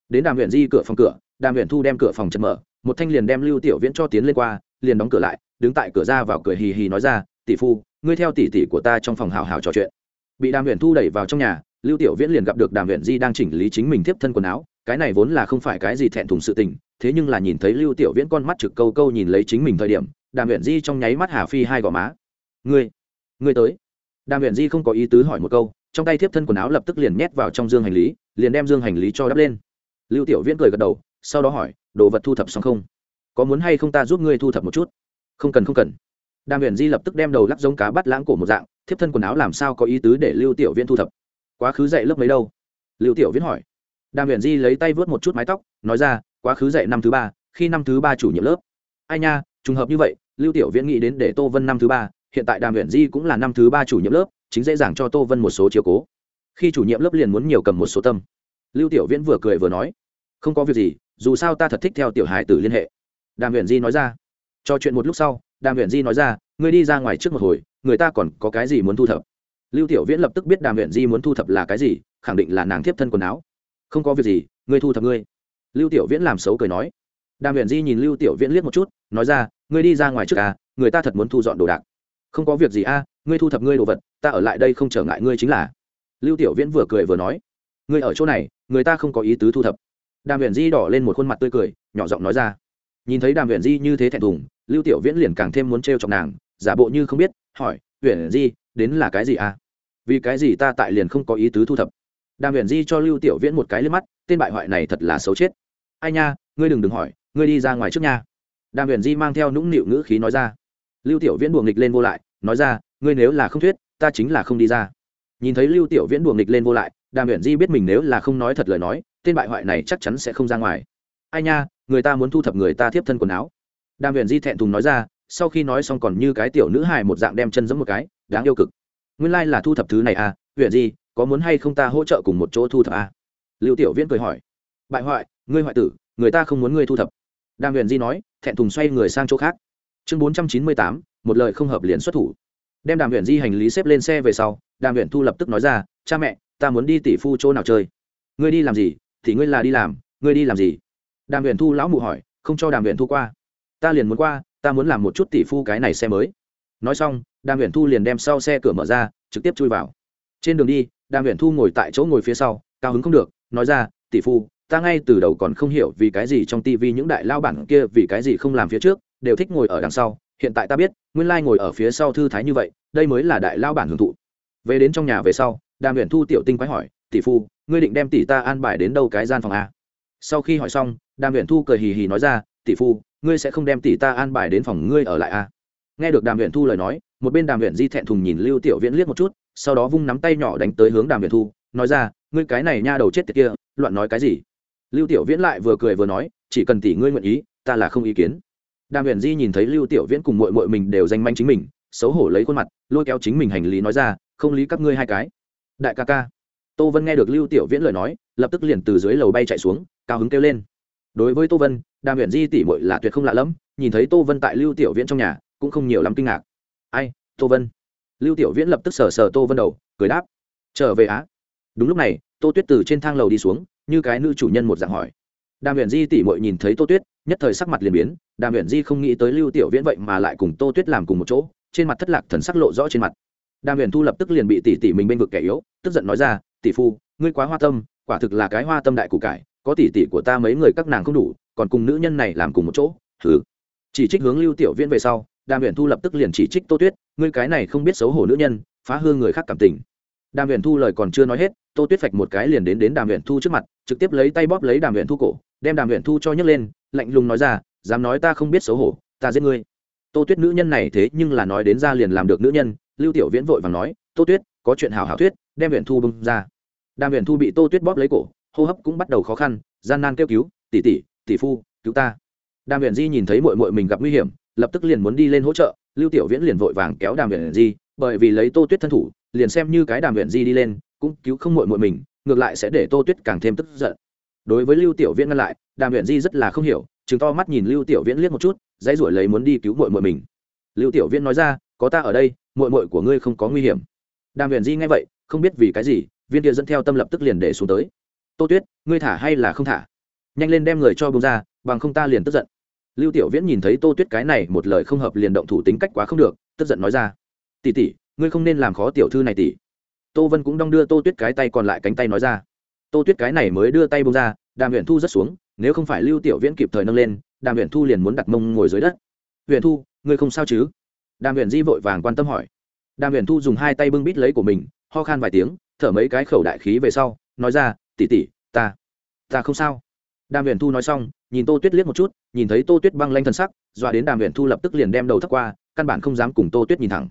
Đến đàm huyền di cửa phòng cửa, đàm huyền thu đem cửa phòng chật mở, một thanh liền đem lưu tiểu viễn cho tiến lên qua, liền đóng cửa lại, đứng tại cửa ra vào cười hì hì nói ra, tỷ phu, ngươi theo tỷ tỷ của ta trong phòng hào hào trò chuyện. Bị đàm huyền thu đẩy vào trong nhà, lưu tiểu viễn liền gặp được đàm huyền di đang chỉnh lý chính mình tiếp thân quần áo, cái này vốn là không phải cái gì thẹn thùng sự tình, thế nhưng là nhìn thấy lưu tiểu viễn con mắt trực câu câu nhìn lấy chính mình thời điểm, đàm huyền di trong nháy mắt hà phi hai gò má. Ngươi ngươi tới. Đàm huyền di không có ý tứ hỏi một câu, trong tay thiếp thân quần áo lập tức liền nhét vào trong dương hành lý, liền đem dương hành lý cho đắp lên. Lưu tiểu viễn cười gật đầu, sau đó hỏi, đồ vật thu thập xong không? Có muốn hay không ta giúp ngươi thu thập một chút? Không cần không cần. Đàm huyền di lập tức đem đầu lắc giống cá bắt lãng cổ một dạng, thiếp thân quần áo làm sao có ý tứ để lưu tiểu viễn thu thập? Quá khứ dạy lớp mấy đâu? Lưu tiểu viễn hỏi. Đàm huyền di lấy tay vớt một chút mái tóc, nói ra, quá khứ dạy năm thứ ba, khi năm thứ ba chủ nhiệm lớp. Ai nha, trùng hợp như vậy, lưu tiểu viễn nghĩ đến để tô vân năm thứ ba hiện tại đàm huyền di cũng là năm thứ ba chủ nhiệm lớp, chính dễ dàng cho tô vân một số chiều cố. Khi chủ nhiệm lớp liền muốn nhiều cầm một số tâm. Lưu tiểu viễn vừa cười vừa nói, không có việc gì, dù sao ta thật thích theo tiểu Hải tử liên hệ. Đàm huyền di nói ra. Cho chuyện một lúc sau, đàm huyền di nói ra, ngươi đi ra ngoài trước một hồi, người ta còn có cái gì muốn thu thập? Lưu tiểu viễn lập tức biết đàm huyền di muốn thu thập là cái gì, khẳng định là nàng tiếp thân quần áo. Không có việc gì, ngươi thu thập ngươi. Lưu tiểu viễn làm xấu cười nói. Đàm huyền di nhìn lưu tiểu viễn liếc một chút, nói ra, ngươi đi ra ngoài trước à người ta thật muốn thu dọn đồ đạc không có việc gì a à, ngươi thu thập ngươi đồ vật, ta ở lại đây không trở ngại ngươi chính là. Lưu tiểu viễn vừa cười vừa nói, ngươi ở chỗ này, người ta không có ý tứ thu thập. Đàm huyền di đỏ lên một khuôn mặt tươi cười, nhỏ giọng nói ra, nhìn thấy đàm huyền di như thế thẹn thùng, lưu tiểu viễn liền càng thêm muốn t r chọc nàng, giả bộ như không biết, hỏi huyền di, đến là cái gì à vì cái gì ta tại liền không có ý tứ thu thập? Đàm huyền di cho lưu tiểu viễn một cái lên mắt, tên bại hoại này thật là xấu chết. Ai nha, ngươi đừng đừng hỏi, ngươi đi ra ngoài trước nha. Đàm huyền di mang theo nũng nịu ngữ khí nói ra lưu tiểu viễn buồng nghịch lên vô lại, nói ra, ngươi nếu là không thuyết, ta chính là không đi ra. Nhìn thấy lưu tiểu viễn buồng nghịch lên vô lại, đàm uyển di biết mình nếu là không nói thật lời nói, tên bại hoại này chắc chắn sẽ không ra ngoài. Ai nha, người ta muốn thu thập người ta tiếp thân quần áo. Đàm uyển di thẹn thùng nói ra, sau khi nói xong còn như cái tiểu nữ hài một dạng đem chân giống một cái, đáng yêu cực. Nguyên lai là thu thập thứ này à uyển di, có muốn hay không ta hỗ trợ cùng một chỗ thu thập à? Lưu tiểu viễn cười hỏi. Bại hoại, ngươi hoại tử, người ta không muốn ngươi thu thập. Đàm uyển di nói, thẹn thùng xoay người sang chỗ khác chương bốn trăm chín mươi tám, một lời không hợp liền xuất thủ. Đem đàm huyện di hành lý xếp lên xe về sau, đàm huyện thu lập tức nói ra, cha mẹ, ta muốn đi tỷ phu chỗ nào chơi? Ngươi đi làm gì? Thì ngươi là đi làm, ngươi đi làm gì? Đàm huyện thu lão mụ hỏi, không cho đàm huyện thu qua. Ta liền muốn qua, ta muốn làm một chút tỷ phu cái này xe mới. Nói xong, đàm huyện thu liền đem sau xe cửa mở ra, trực tiếp chui vào. Trên đường đi, đàm huyện thu ngồi tại chỗ ngồi phía sau, cao hứng không được, nói ra, tỷ phu, ta ngay từ đầu còn không hiểu vì cái gì trong tivi những đại lao bản kia vì cái gì không làm phía trước đều thích ngồi ở đằng sau, hiện tại ta biết, nguyên lai ngồi ở phía sau thư thái như vậy, đây mới là đại lao bản hưởng thụ. Về đến trong nhà về sau, đàm luyện thu tiểu tinh quái hỏi, tỷ phu, ngươi định đem tỷ ta an bài đến đâu cái gian phòng a? Sau khi hỏi xong, đàm luyện thu cười hì hì nói ra, tỷ phu, ngươi sẽ không đem tỷ ta an bài đến phòng ngươi ở lại a? Nghe được đàm luyện thu lời nói, một bên đàm luyện di thẹn thùng nhìn lưu tiểu viễn liếc một chút, sau đó vung nắm tay nhỏ đánh tới hướng đàm luyện thu, nói ra, ngươi cái này nha đầu chết tiệt kia, loạn nói cái gì? Lưu tiểu viễn lại vừa cười vừa nói, chỉ cần tỷ ngươi nguyện ý, ta là không ý kiến đàm huyền di nhìn thấy lưu tiểu viễn cùng mội mội mình đều danh manh chính mình, xấu hổ lấy khuôn mặt, lôi kéo chính mình hành lý nói ra, không lý các ngươi hai cái. Đại ca ca. Tô vân nghe được lưu tiểu viễn lời nói, lập tức liền từ dưới lầu bay chạy xuống, cao hứng kêu lên. Đối với tô vân, đàm huyền di tỉ mội là tuyệt không lạ lẫm, nhìn thấy tô vân tại lưu tiểu viễn trong nhà, cũng không nhiều lắm kinh ngạc. Ai, tô vân? Lưu tiểu viễn lập tức sờ sờ tô vân đầu, cười đáp. Trở về á. Đúng lúc này, tô tuyết từ trên thang lầu đi xuống, như cái nữ chủ nhân một dạng hỏi đàm huyền di tỉ mội nhìn thấy tô tuyết, nhất thời sắc mặt liền biến, đàm huyền di không nghĩ tới lưu tiểu viễn vậy mà lại cùng tô tuyết làm cùng một chỗ, trên mặt thất lạc thần sắc lộ rõ trên mặt. Đàm huyền thu lập tức liền bị tỷ tỷ mình bên vực kẻ yếu, tức giận nói ra, tỷ phu, ngươi quá hoa tâm, quả thực là cái hoa tâm đại củ cải, có tỷ tỷ của ta mấy người các nàng không đủ, còn cùng nữ nhân này làm cùng một chỗ thử chỉ trích hướng lưu tiểu viễn về sau, đàm huyền thu lập tức liền chỉ trích tô tuyết, ngươi cái này không biết xấu hổ nữ nhân, phá hương người khác cảm tình. Đàm huyền thu lời còn chưa nói hết, tô tuyết phạch một cái liền đến đến đàm huyền thu trước mặt, trực tiếp lấy tay bóp lấy đàm huyền thu cổ đem đàm huyền thu cho nhấc lên, lạnh lùng nói ra, dám nói ta không biết xấu hổ, ta giết ngươi. Tô tuyết nữ nhân này thế nhưng là nói đến ra liền làm được nữ nhân, lưu tiểu viễn vội và nói, tô tuyết, có chuyện hảo hảo thuyết, đem luyện thu bưng ra. Đàm luyện thu bị tô tuyết bóp lấy cổ, hô hấp cũng bắt đầu khó khăn, gian nan kêu cứu, tỷ tỷ tỷ phu, cứu ta. Đàm luyện di nhìn thấy mội mội mình gặp nguy hiểm, lập tức liền muốn đi lên hỗ trợ, lưu tiểu viễn liền vội vàng kéo đàm luyện di, bởi vì lấy tô tuyết thân thủ, liền xem như cái đàm luyện di đi lên, cũng cứu không mội mội mình, ngược lại sẽ để tô tuyết càng thêm tức giận đối với lưu tiểu viễn ngăn lại, đàm huyện di rất là không hiểu chừng to mắt nhìn lưu tiểu viễn liếc một chút, dãy ruổi lấy muốn đi cứu mội mội mình. Lưu tiểu viễn nói ra, có ta ở đây mội mội của ngươi không có nguy hiểm. Đàm huyện di nghe vậy, không biết vì cái gì, viên kia dẫn theo tâm lập tức liền để xuống tới. Tô tuyết, ngươi thả hay là không thả? Nhanh lên đem người cho bông ra, bằng không ta liền tức giận. Lưu tiểu viễn nhìn thấy tô tuyết cái này một lời không hợp liền động thủ tính cách quá không được, tức giận nói ra, tỷ tỷ, ngươi không nên làm khó tiểu thư này tỷ. Tô vân cũng đong đưa tô tuyết cái tay còn lại cánh tay nói ra tô tuyết cái này mới đưa tay bông ra, đàm huyền thu rất xuống, nếu không phải lưu tiểu viễn kịp thời nâng lên, đàm huyền thu liền muốn đặt mông ngồi dưới đất. Huyền thu, ngươi không sao chứ? Đàm huyền di vội vàng quan tâm hỏi. Đàm huyền thu dùng hai tay bưng bít lấy của mình, ho khan vài tiếng, thở mấy cái khẩu đại khí về sau, nói ra tỉ tỉ ta ta không sao. Đàm huyền thu nói xong, nhìn tô tuyết liếc một chút, nhìn thấy tô tuyết băng lanh thân sắc, dọa đến đàm huyền thu lập tức liền đem đầu thắt qua, căn bản không dám cùng tô tuyết nhìn thẳng.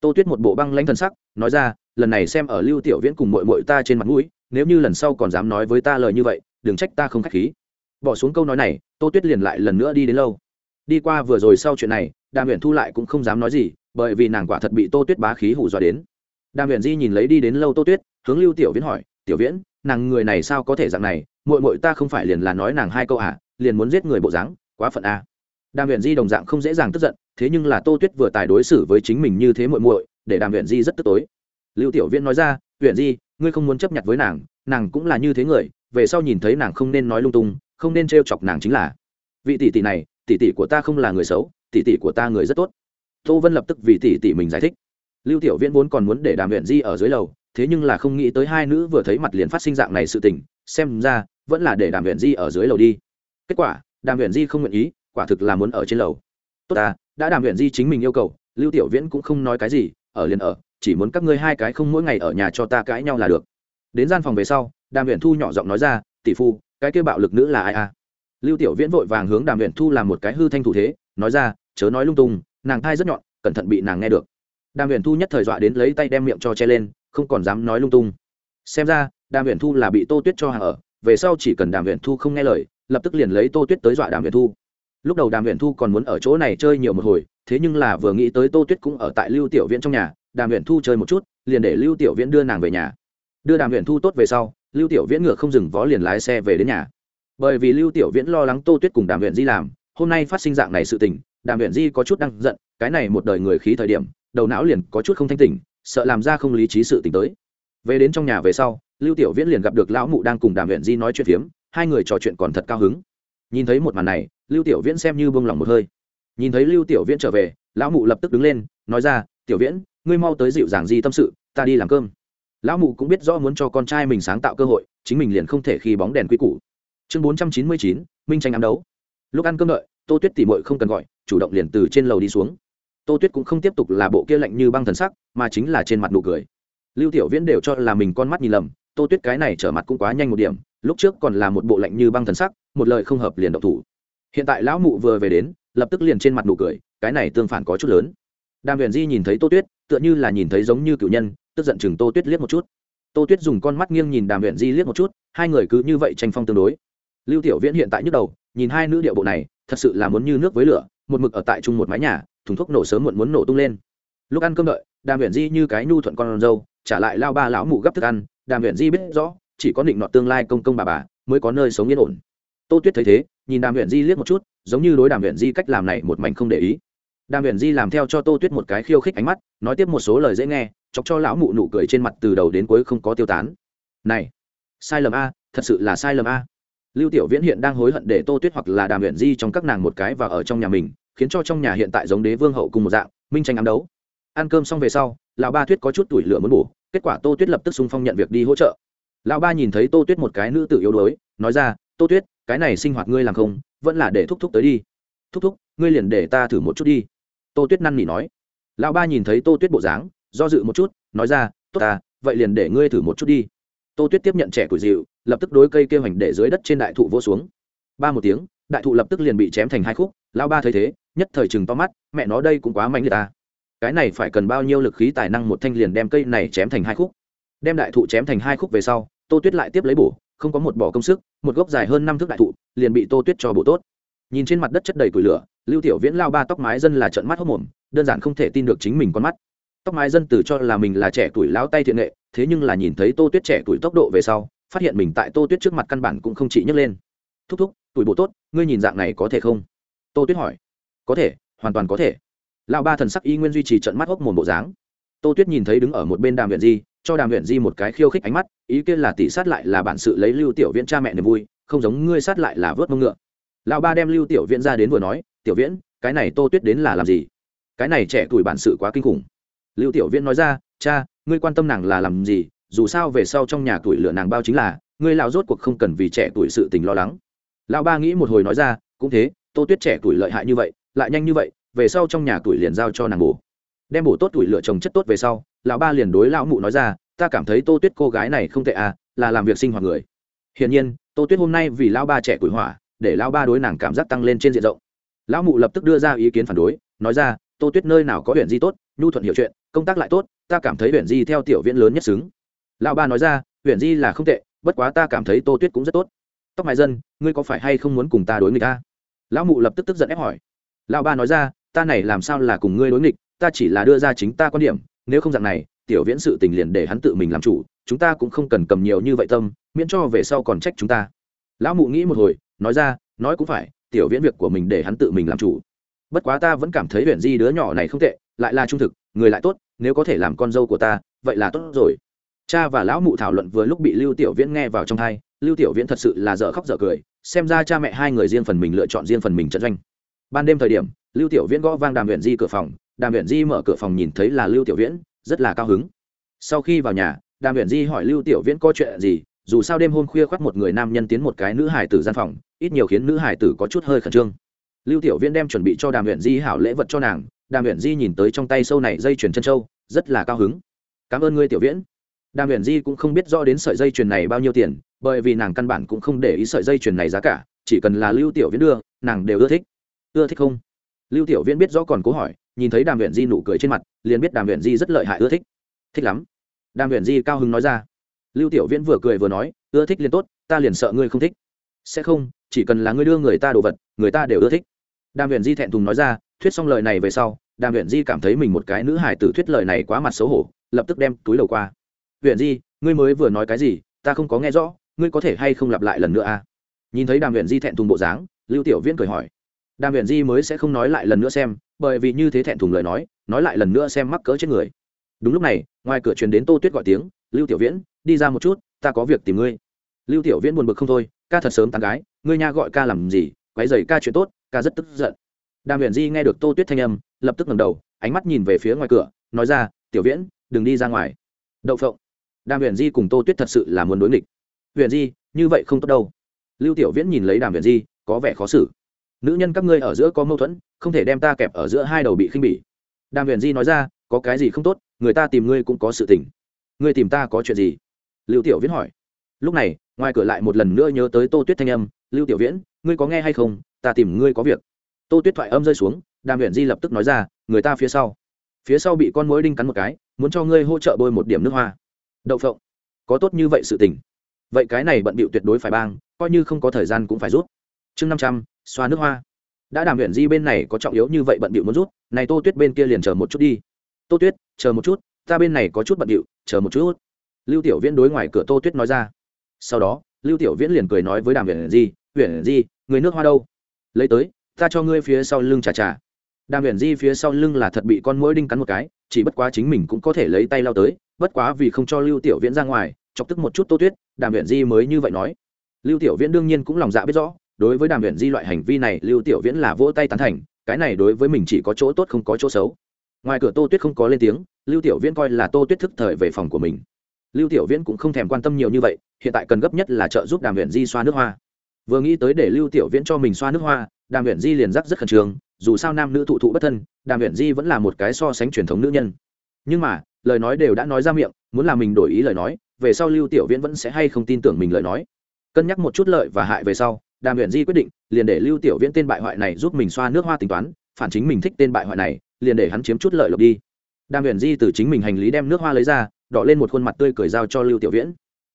Tô tuyết một bộ băng lanh thân sắc, nói ra, lần này xem ở lưu tiểu viễn cùng mội mội ta trên mặt mũi nếu như lần sau còn dám nói với ta lời như vậy, đừng trách ta không k h á c h khí. Bỏ xuống câu nói này, tô tuyết liền lại lần nữa đi đến lâu. Đi qua vừa rồi sau chuyện này, đàm huyền thu lại cũng không dám nói gì, bởi vì nàng quả thật bị tô tuyết bá khí hủ dọa đến. Đàm huyền di nhìn lấy đi đến lâu tô tuyết, hướng lưu tiểu viễn hỏi, tiểu viễn, nàng người này sao có thể dạng này? Mội mội ta không phải liền là nói nàng hai câu à? Liền muốn giết người bộ dáng, quá phận a à. đàm huyền di đồng dạng không dễ dàng tức giận, thế nhưng là tô tuyết vừa tài đối xử với chính mình như thế mội mội để đàm huyền di rất tức tối. Lưu tiểu viễn nói ra huyền di ngươi không muốn chấp nhận với nàng nàng cũng là như thế người, về sau nhìn thấy nàng không nên nói lung tung, không nên t chọc nàng chính là. Vị tỷ tỷ này, tỷ tỷ của ta không là người xấu, tỷ tỷ của ta người rất tốt. Tô vân lập tức vì tỷ tỷ mình giải thích. Lưu tiểu viễn vốn còn muốn để đàm huyện di ở dưới lầu, thế nhưng là không nghĩ tới hai nữ vừa thấy mặt liền phát sinh dạng này sự tình, xem ra vẫn là để đàm huyện di ở dưới lầu đi. Kết quả, đàm huyện di không nguyện ý, quả thực là muốn ở trên lầu. Tốt à đã đàm huyện di chính mình yêu cầu, lưu tiểu viễn cũng không nói cái gì, ở liền ở chỉ muốn các ngươi hai cái không mỗi ngày ở nhà cho ta cãi nhau là được. Đến gian phòng về sau, đàm huyền thu nhỏ giọng nói ra, tỷ phu, cái kêu bạo lực nữ là ai à lưu tiểu viễn vội vàng hướng đàm huyền thu làm một cái hư thanh thủ thế, nói ra, chớ nói lung tung, nàng thai rất nhọn, cẩn thận bị nàng nghe được. Đàm huyền thu nhất thời dọa đến lấy tay đem miệng cho che lên, không còn dám nói lung tung. Xem ra, đàm huyền thu là bị tô tuyết cho hàng ở, về sau chỉ cần đàm huyền thu không nghe lời, lập tức liền lấy tô tuyết tới dọa đàm huyền thu. Lúc đầu đàm huyền thu còn muốn ở chỗ này chơi nhiều một hồi, thế nhưng là vừa nghĩ tới tô tuyết cũng ở tại lưu tiểu viễn trong nhà đàm huyền thu chơi một chút, liền để lưu tiểu viễn đưa nàng về nhà. Đưa đàm huyền thu tốt về sau, lưu tiểu viễn ngựa không dừng vó liền lái xe về đến nhà. Bởi vì lưu tiểu viễn lo lắng tô tuyết cùng đàm huyền di làm, hôm nay phát sinh dạng này sự tình, đàm huyền di có chút đang giận, cái này một đời người khí thời điểm, đầu não liền có chút không thanh tỉnh, sợ làm ra không lý trí sự tình tới. Về đến trong nhà về sau, lưu tiểu viễn liền gặp được lão mụ đang cùng đàm huyện di nói chuyện phiếm, hai người trò chuyện còn thật cao hứng. Nhìn thấy một màn này, lưu tiểu viễn xem như bông lòng một hơi. Nhìn thấy lưu tiểu viễn trở về, lão mụ lập tức đứng lên, nói ra, tiểu viễn ngươi mau tới dịu dàng di tâm sự, ta đi làm cơm. Lão mụ cũng biết rõ muốn cho con trai mình sáng tạo cơ hội, chính mình liền không thể khi bóng đèn quy củ. Chương bốn trăm chín mươi chín, minh tranh ám đấu. Lúc ăn cơm đợi, tô tuyết tỉ mội không cần gọi, chủ động liền từ trên lầu đi xuống. Tô tuyết cũng không tiếp tục là bộ kia lạnh như băng thần sắc, mà chính là trên mặt nụ cười. Lưu tiểu viễn đều cho là mình con mắt nhìn lầm, tô tuyết cái này trở mặt cũng quá nhanh một điểm, lúc trước còn là một bộ lạnh như băng thần sắc, một lời không hợp liền động thủ. Hiện tại lão mụ vừa về đến, lập tức liền trên mặt nụ cười, cái này tương phản có chút lớn. Đàm huyền di nhìn thấy tô tuyết tựa như là nhìn thấy giống như cựu nhân, tức giận chừng tô tuyết liếc một chút. Tô tuyết dùng con mắt nghiêng nhìn đàm huyện di liếc một chút, hai người cứ như vậy tranh phong tương đối. Lưu tiểu viễn hiện tại nhức đầu, nhìn hai nữ điệu bộ này, thật sự là muốn như nước với lửa, một mực ở tại chung một mái nhà, thùng thuốc nổ sớm muộn muốn nổ tung lên. Lúc ăn cơm đợi, đàm huyện di như cái nhu thuận con dâu, trả lại lao ba lão mụ gấp thức ăn, đàm huyện di biết rõ, chỉ có định nọ tương lai công công bà bà, mới có nơi sống yên ổn. Tô tuyết thấy thế, nhìn đàm huyện di liếc một chút, giống như đối đàm huyện di cách làm này một mảnh không để ý đàm Huyền di làm theo cho tô tuyết một cái khiêu khích ánh mắt, nói tiếp một số lời dễ nghe, chọc cho lão mụ nụ cười trên mặt từ đầu đến cuối không có tiêu tán. Này, sai lầm a, thật sự là sai lầm a. Lưu tiểu viễn hiện đang hối hận để tô tuyết hoặc là đàm Huyền di trong các nàng một cái và ở trong nhà mình, khiến cho trong nhà hiện tại giống đế vương hậu cùng một dạng, minh tranh ám đấu. Ăn cơm xong về sau, lão ba tuyết có chút tuổi lửa muốn bổ, kết quả tô tuyết lập tức xung phong nhận việc đi hỗ trợ. Lão ba nhìn thấy tô tuyết một cái nữ tử yếu đuối, nói ra, tô tuyết, cái này sinh hoạt ngươi làm không, vẫn là để thúc thúc tới đi. Thúc thúc, ngươi liền để ta thử một chút đi tô tuyết năn nỉ nói. Lão ba nhìn thấy tô tuyết bộ dáng, do dự một chút, nói ra, tốt ta, vậy liền để ngươi thử một chút đi. Tô tuyết tiếp nhận trẻ củi dịu, lập tức đối cây kêu hành để dưới đất trên đại thụ vô xuống. Ba một tiếng, đại thụ lập tức liền bị chém thành hai khúc, lão ba thấy thế, nhất thời chừng to mắt, mẹ nó, đây cũng quá mạnh người ta. Cái này phải cần bao nhiêu lực khí tài năng một thanh liền đem cây này chém thành hai khúc? Đem đại thụ chém thành hai khúc về sau, tô tuyết lại tiếp lấy bổ, không có một bỏ công sức, một gốc dài hơn năm thước đại thụ, liền bị tô tuyết cho bổ tốt. Nhìn trên mặt đất chất đầy củi lửa lưu tiểu viễn lao ba tóc mái dân là trận mắt hốc mồm, đơn giản không thể tin được chính mình con mắt. Tóc mái dân từ cho là mình là trẻ tuổi lão tay thiện nghệ, thế nhưng là nhìn thấy tô tuyết trẻ tuổi tốc độ về sau, phát hiện mình tại tô tuyết trước mặt căn bản cũng không chỉ nhấc lên. Thúc thúc, tuổi bộ tốt, ngươi nhìn dạng này có thể không? Tô tuyết hỏi. Có thể, hoàn toàn có thể. Lão ba thần sắc y nguyên duy trì trận mắt hốc mồm bộ dáng. Tô tuyết nhìn thấy đứng ở một bên đàm huyện di, cho đàm huyện di một cái khiêu khích ánh mắt, ý kiến là tỷ sát lại là bản sự lấy lưu tiểu viễn cha mẹ niềm vui, không giống ngươi sát lại là vớt mông ngựa. Lão ba đem lưu tiểu viễn ra đến vừa nói tiểu viễn, cái này tô tuyết đến là làm gì? Cái này trẻ tuổi bản sự quá kinh khủng. Lưu tiểu viễn nói ra, cha, ngươi quan tâm nàng là làm gì? Dù sao về sau trong nhà tuổi lửa nàng bao chính là, ngươi lão rốt cuộc không cần vì trẻ tuổi sự tình lo lắng. Lão ba nghĩ một hồi nói ra, cũng thế, tô tuyết trẻ tuổi lợi hại như vậy, lại nhanh như vậy, về sau trong nhà tuổi liền giao cho nàng bổ. Đem bổ tốt tuổi lựa chồng chất tốt về sau, lão ba liền đối lão mụ nói ra, ta cảm thấy tô tuyết cô gái này không tệ à là làm việc sinh hoạt người. Hiển nhiên, tô tuyết hôm nay vì lão ba trẻ tuổi hỏa, để lão ba đối nàng cảm giác tăng lên trên diện rộng lão mụ lập tức đưa ra ý kiến phản đối, nói ra, tô tuyết nơi nào có huyện di tốt, nhu thuận hiểu chuyện, công tác lại tốt, ta cảm thấy huyện di theo tiểu viễn lớn nhất xứng. Lão ba nói ra huyện di là không tệ, bất quá ta cảm thấy tô tuyết cũng rất tốt. Tóc mại dân, ngươi có phải hay không muốn cùng ta đối nghịch ta? Lão mụ lập tức tức giận ép hỏi. Lão ba nói ra, ta này làm sao là cùng ngươi đối nghịch, ta chỉ là đưa ra chính ta quan điểm, nếu không dạng này, tiểu viễn sự tình liền để hắn tự mình làm chủ, chúng ta cũng không cần cầm nhiều như vậy tâm, miễn cho về sau còn trách chúng ta. Lão mụ nghĩ một hồi, nói ra, nói cũng phải tiểu viễn việc của mình để hắn tự mình làm chủ. Bất quá ta vẫn cảm thấy huyện di đứa nhỏ này không tệ, lại là trung thực, người lại tốt, nếu có thể làm con dâu của ta, vậy là tốt rồi. Cha và lão mụ thảo luận vừa lúc bị lưu tiểu viễn nghe vào trong thai lưu tiểu viễn thật sự là dở khóc dở cười, xem ra cha mẹ hai người riêng phần mình lựa chọn riêng phần mình trận doanh. Ban đêm thời điểm, lưu tiểu viễn gõ vang đàm huyện di cửa phòng, đàm huyện di mở cửa phòng nhìn thấy là lưu tiểu viễn, rất là cao hứng. Sau khi vào nhà, đàm huyện di hỏi lưu tiểu viễn có chuyện gì, dù sao đêm hôm khuya khoác một người nam nhân tiến một cái nữ hải tử gian phòng ít nhiều khiến nữ hải tử có chút hơi khẩn trương. Lưu tiểu viễn đem chuẩn bị cho đàm huyện di hảo lễ vật cho nàng, đàm huyện di nhìn tới trong tay sâu này dây chuyền chân trâu rất là cao hứng. Cảm ơn ngươi, tiểu viễn. Đàm huyện di cũng không biết rõ đến sợi dây chuyền này bao nhiêu tiền, bởi vì nàng căn bản cũng không để ý sợi dây chuyền này giá cả, chỉ cần là lưu tiểu viễn đưa, nàng đều ưa thích. Ưa thích không? Lưu tiểu viễn biết rõ còn cố hỏi, nhìn thấy đàm huyện di nụ cười trên mặt, liền biết đàm huyện di rất lợi hại, ưa thích. Thích lắm. Đàm huyện di cao hứng nói ra. Lưu tiểu viễn vừa cười vừa nói, ưa thích liền tốt, ta liền sợ ngươi không thích. Sẽ không chỉ cần là ngươi đưa người ta đồ vật, người ta đều ưa thích. Đàm huyền di thẹn thùng nói ra, thuyết xong lời này về sau, đàm huyền di cảm thấy mình một cái nữ hải tử thuyết lời này quá mặt xấu hổ, lập tức đem túi đầu qua. Huyền di, ngươi mới vừa nói cái gì? Ta không có nghe rõ, ngươi có thể hay không lặp lại lần nữa à nhìn thấy đàm huyền di thẹn thùng bộ dáng, lưu tiểu viễn cười hỏi. Đàm huyền di mới sẽ không nói lại lần nữa xem, bởi vì như thế thẹn thùng lời nói nói lại lần nữa xem mắc cỡ chết người. Đúng lúc này, ngoài cửa truyền đến tô tuyết gọi tiếng, lưu tiểu viễn, đi ra một chút, ta có việc tìm ngươi. Lưu tiểu viễn buồn bực không thôi ca thật sớm tán gái, ngươi nha gọi ca làm gì, quấy dày ca chuyện tốt, ca rất tức giận. Đàm huyền di nghe được tô tuyết thanh âm, lập tức ngẩng đầu, ánh mắt nhìn về phía ngoài cửa, nói ra, tiểu viễn, đừng đi ra ngoài. Đậu phộng. Đàm huyền di cùng tô tuyết thật sự là muốn đối nghịch. Huyền di, như vậy không tốt đâu. Lưu tiểu viễn nhìn lấy đàm huyền di, có vẻ khó xử. Nữ nhân các ngươi ở giữa có mâu thuẫn, không thể đem ta kẹp ở giữa hai đầu bị khinh bỉ. Đàm huyền di nói ra, có cái gì không tốt, người ta tìm ngươi cũng có sự tình. Ngươi tìm ta có chuyện gì? Lưu tiểu viễn hỏi. Lúc này ngoài cửa lại một lần nữa nhớ tới tô tuyết thanh âm, lưu tiểu viễn, ngươi có nghe hay không? Ta tìm ngươi có việc. Tô tuyết thoại âm rơi xuống, đàm huyện di lập tức nói ra, người ta phía sau. Phía sau bị con mối đinh cắn một cái, muốn cho ngươi hỗ trợ bôi một điểm nước hoa. Đậu phộng. Có tốt như vậy sự tình. Vậy cái này bận bịu tuyệt đối phải bang, coi như không có thời gian cũng phải rút. Chương năm trăm, xoa nước hoa. Đã đàm huyện di bên này có trọng yếu như vậy bận bịu muốn rút, này tô tuyết bên kia liền chờ một chút đi. Tô tuyết, chờ một chút, ta bên này có chút bận bịu, chờ một chút. Lưu tiểu viễn đối ngoài cửa tô tuyết nói ra sau đó, lưu tiểu viễn liền cười nói với đàm huyền di huyền di, người nước hoa đâu? Lấy tới, ta cho ngươi phía sau lưng trà trà. Đàm huyền di phía sau lưng là thật bị con mũi đinh cắn một cái, chỉ bất quá chính mình cũng có thể lấy tay lao tới, bất quá vì không cho lưu tiểu viễn ra ngoài, chọc tức một chút tô tuyết, đàm huyền di mới như vậy nói. Lưu tiểu viễn đương nhiên cũng lòng dạ biết rõ, đối với đàm huyền di loại hành vi này, lưu tiểu viễn là vỗ tay tán thành, cái này đối với mình chỉ có chỗ tốt không có chỗ xấu. Ngoài cửa tô tuyết không có lên tiếng, lưu tiểu viễn coi là tô tuyết thức thời về phòng của mình lưu tiểu viễn cũng không thèm quan tâm nhiều như vậy, hiện tại cần gấp nhất là trợ giúp đàm huyện di xoa nước hoa. Vừa nghĩ tới để lưu tiểu viễn cho mình xoa nước hoa, đàm huyện di liền rắc rất khẩn trương, dù sao nam nữ thụ thụ bất thân, đàm huyện di vẫn là một cái so sánh truyền thống nữ nhân. Nhưng mà, lời nói đều đã nói ra miệng, muốn làm mình đổi ý lời nói, về sau lưu tiểu viễn vẫn sẽ hay không tin tưởng mình lời nói. Cân nhắc một chút lợi và hại về sau, đàm huyện di quyết định, liền để lưu tiểu viễn tên bại hoại này giúp mình xoa nước hoa tính toán, phản chính mình thích tên bại hoại này, liền để hắn chiếm chút lợi lộc đi. Đàm huyền di từ chính mình hành lý đem nước hoa lấy ra đỏ lên một khuôn mặt tươi cười giao cho lưu tiểu viễn.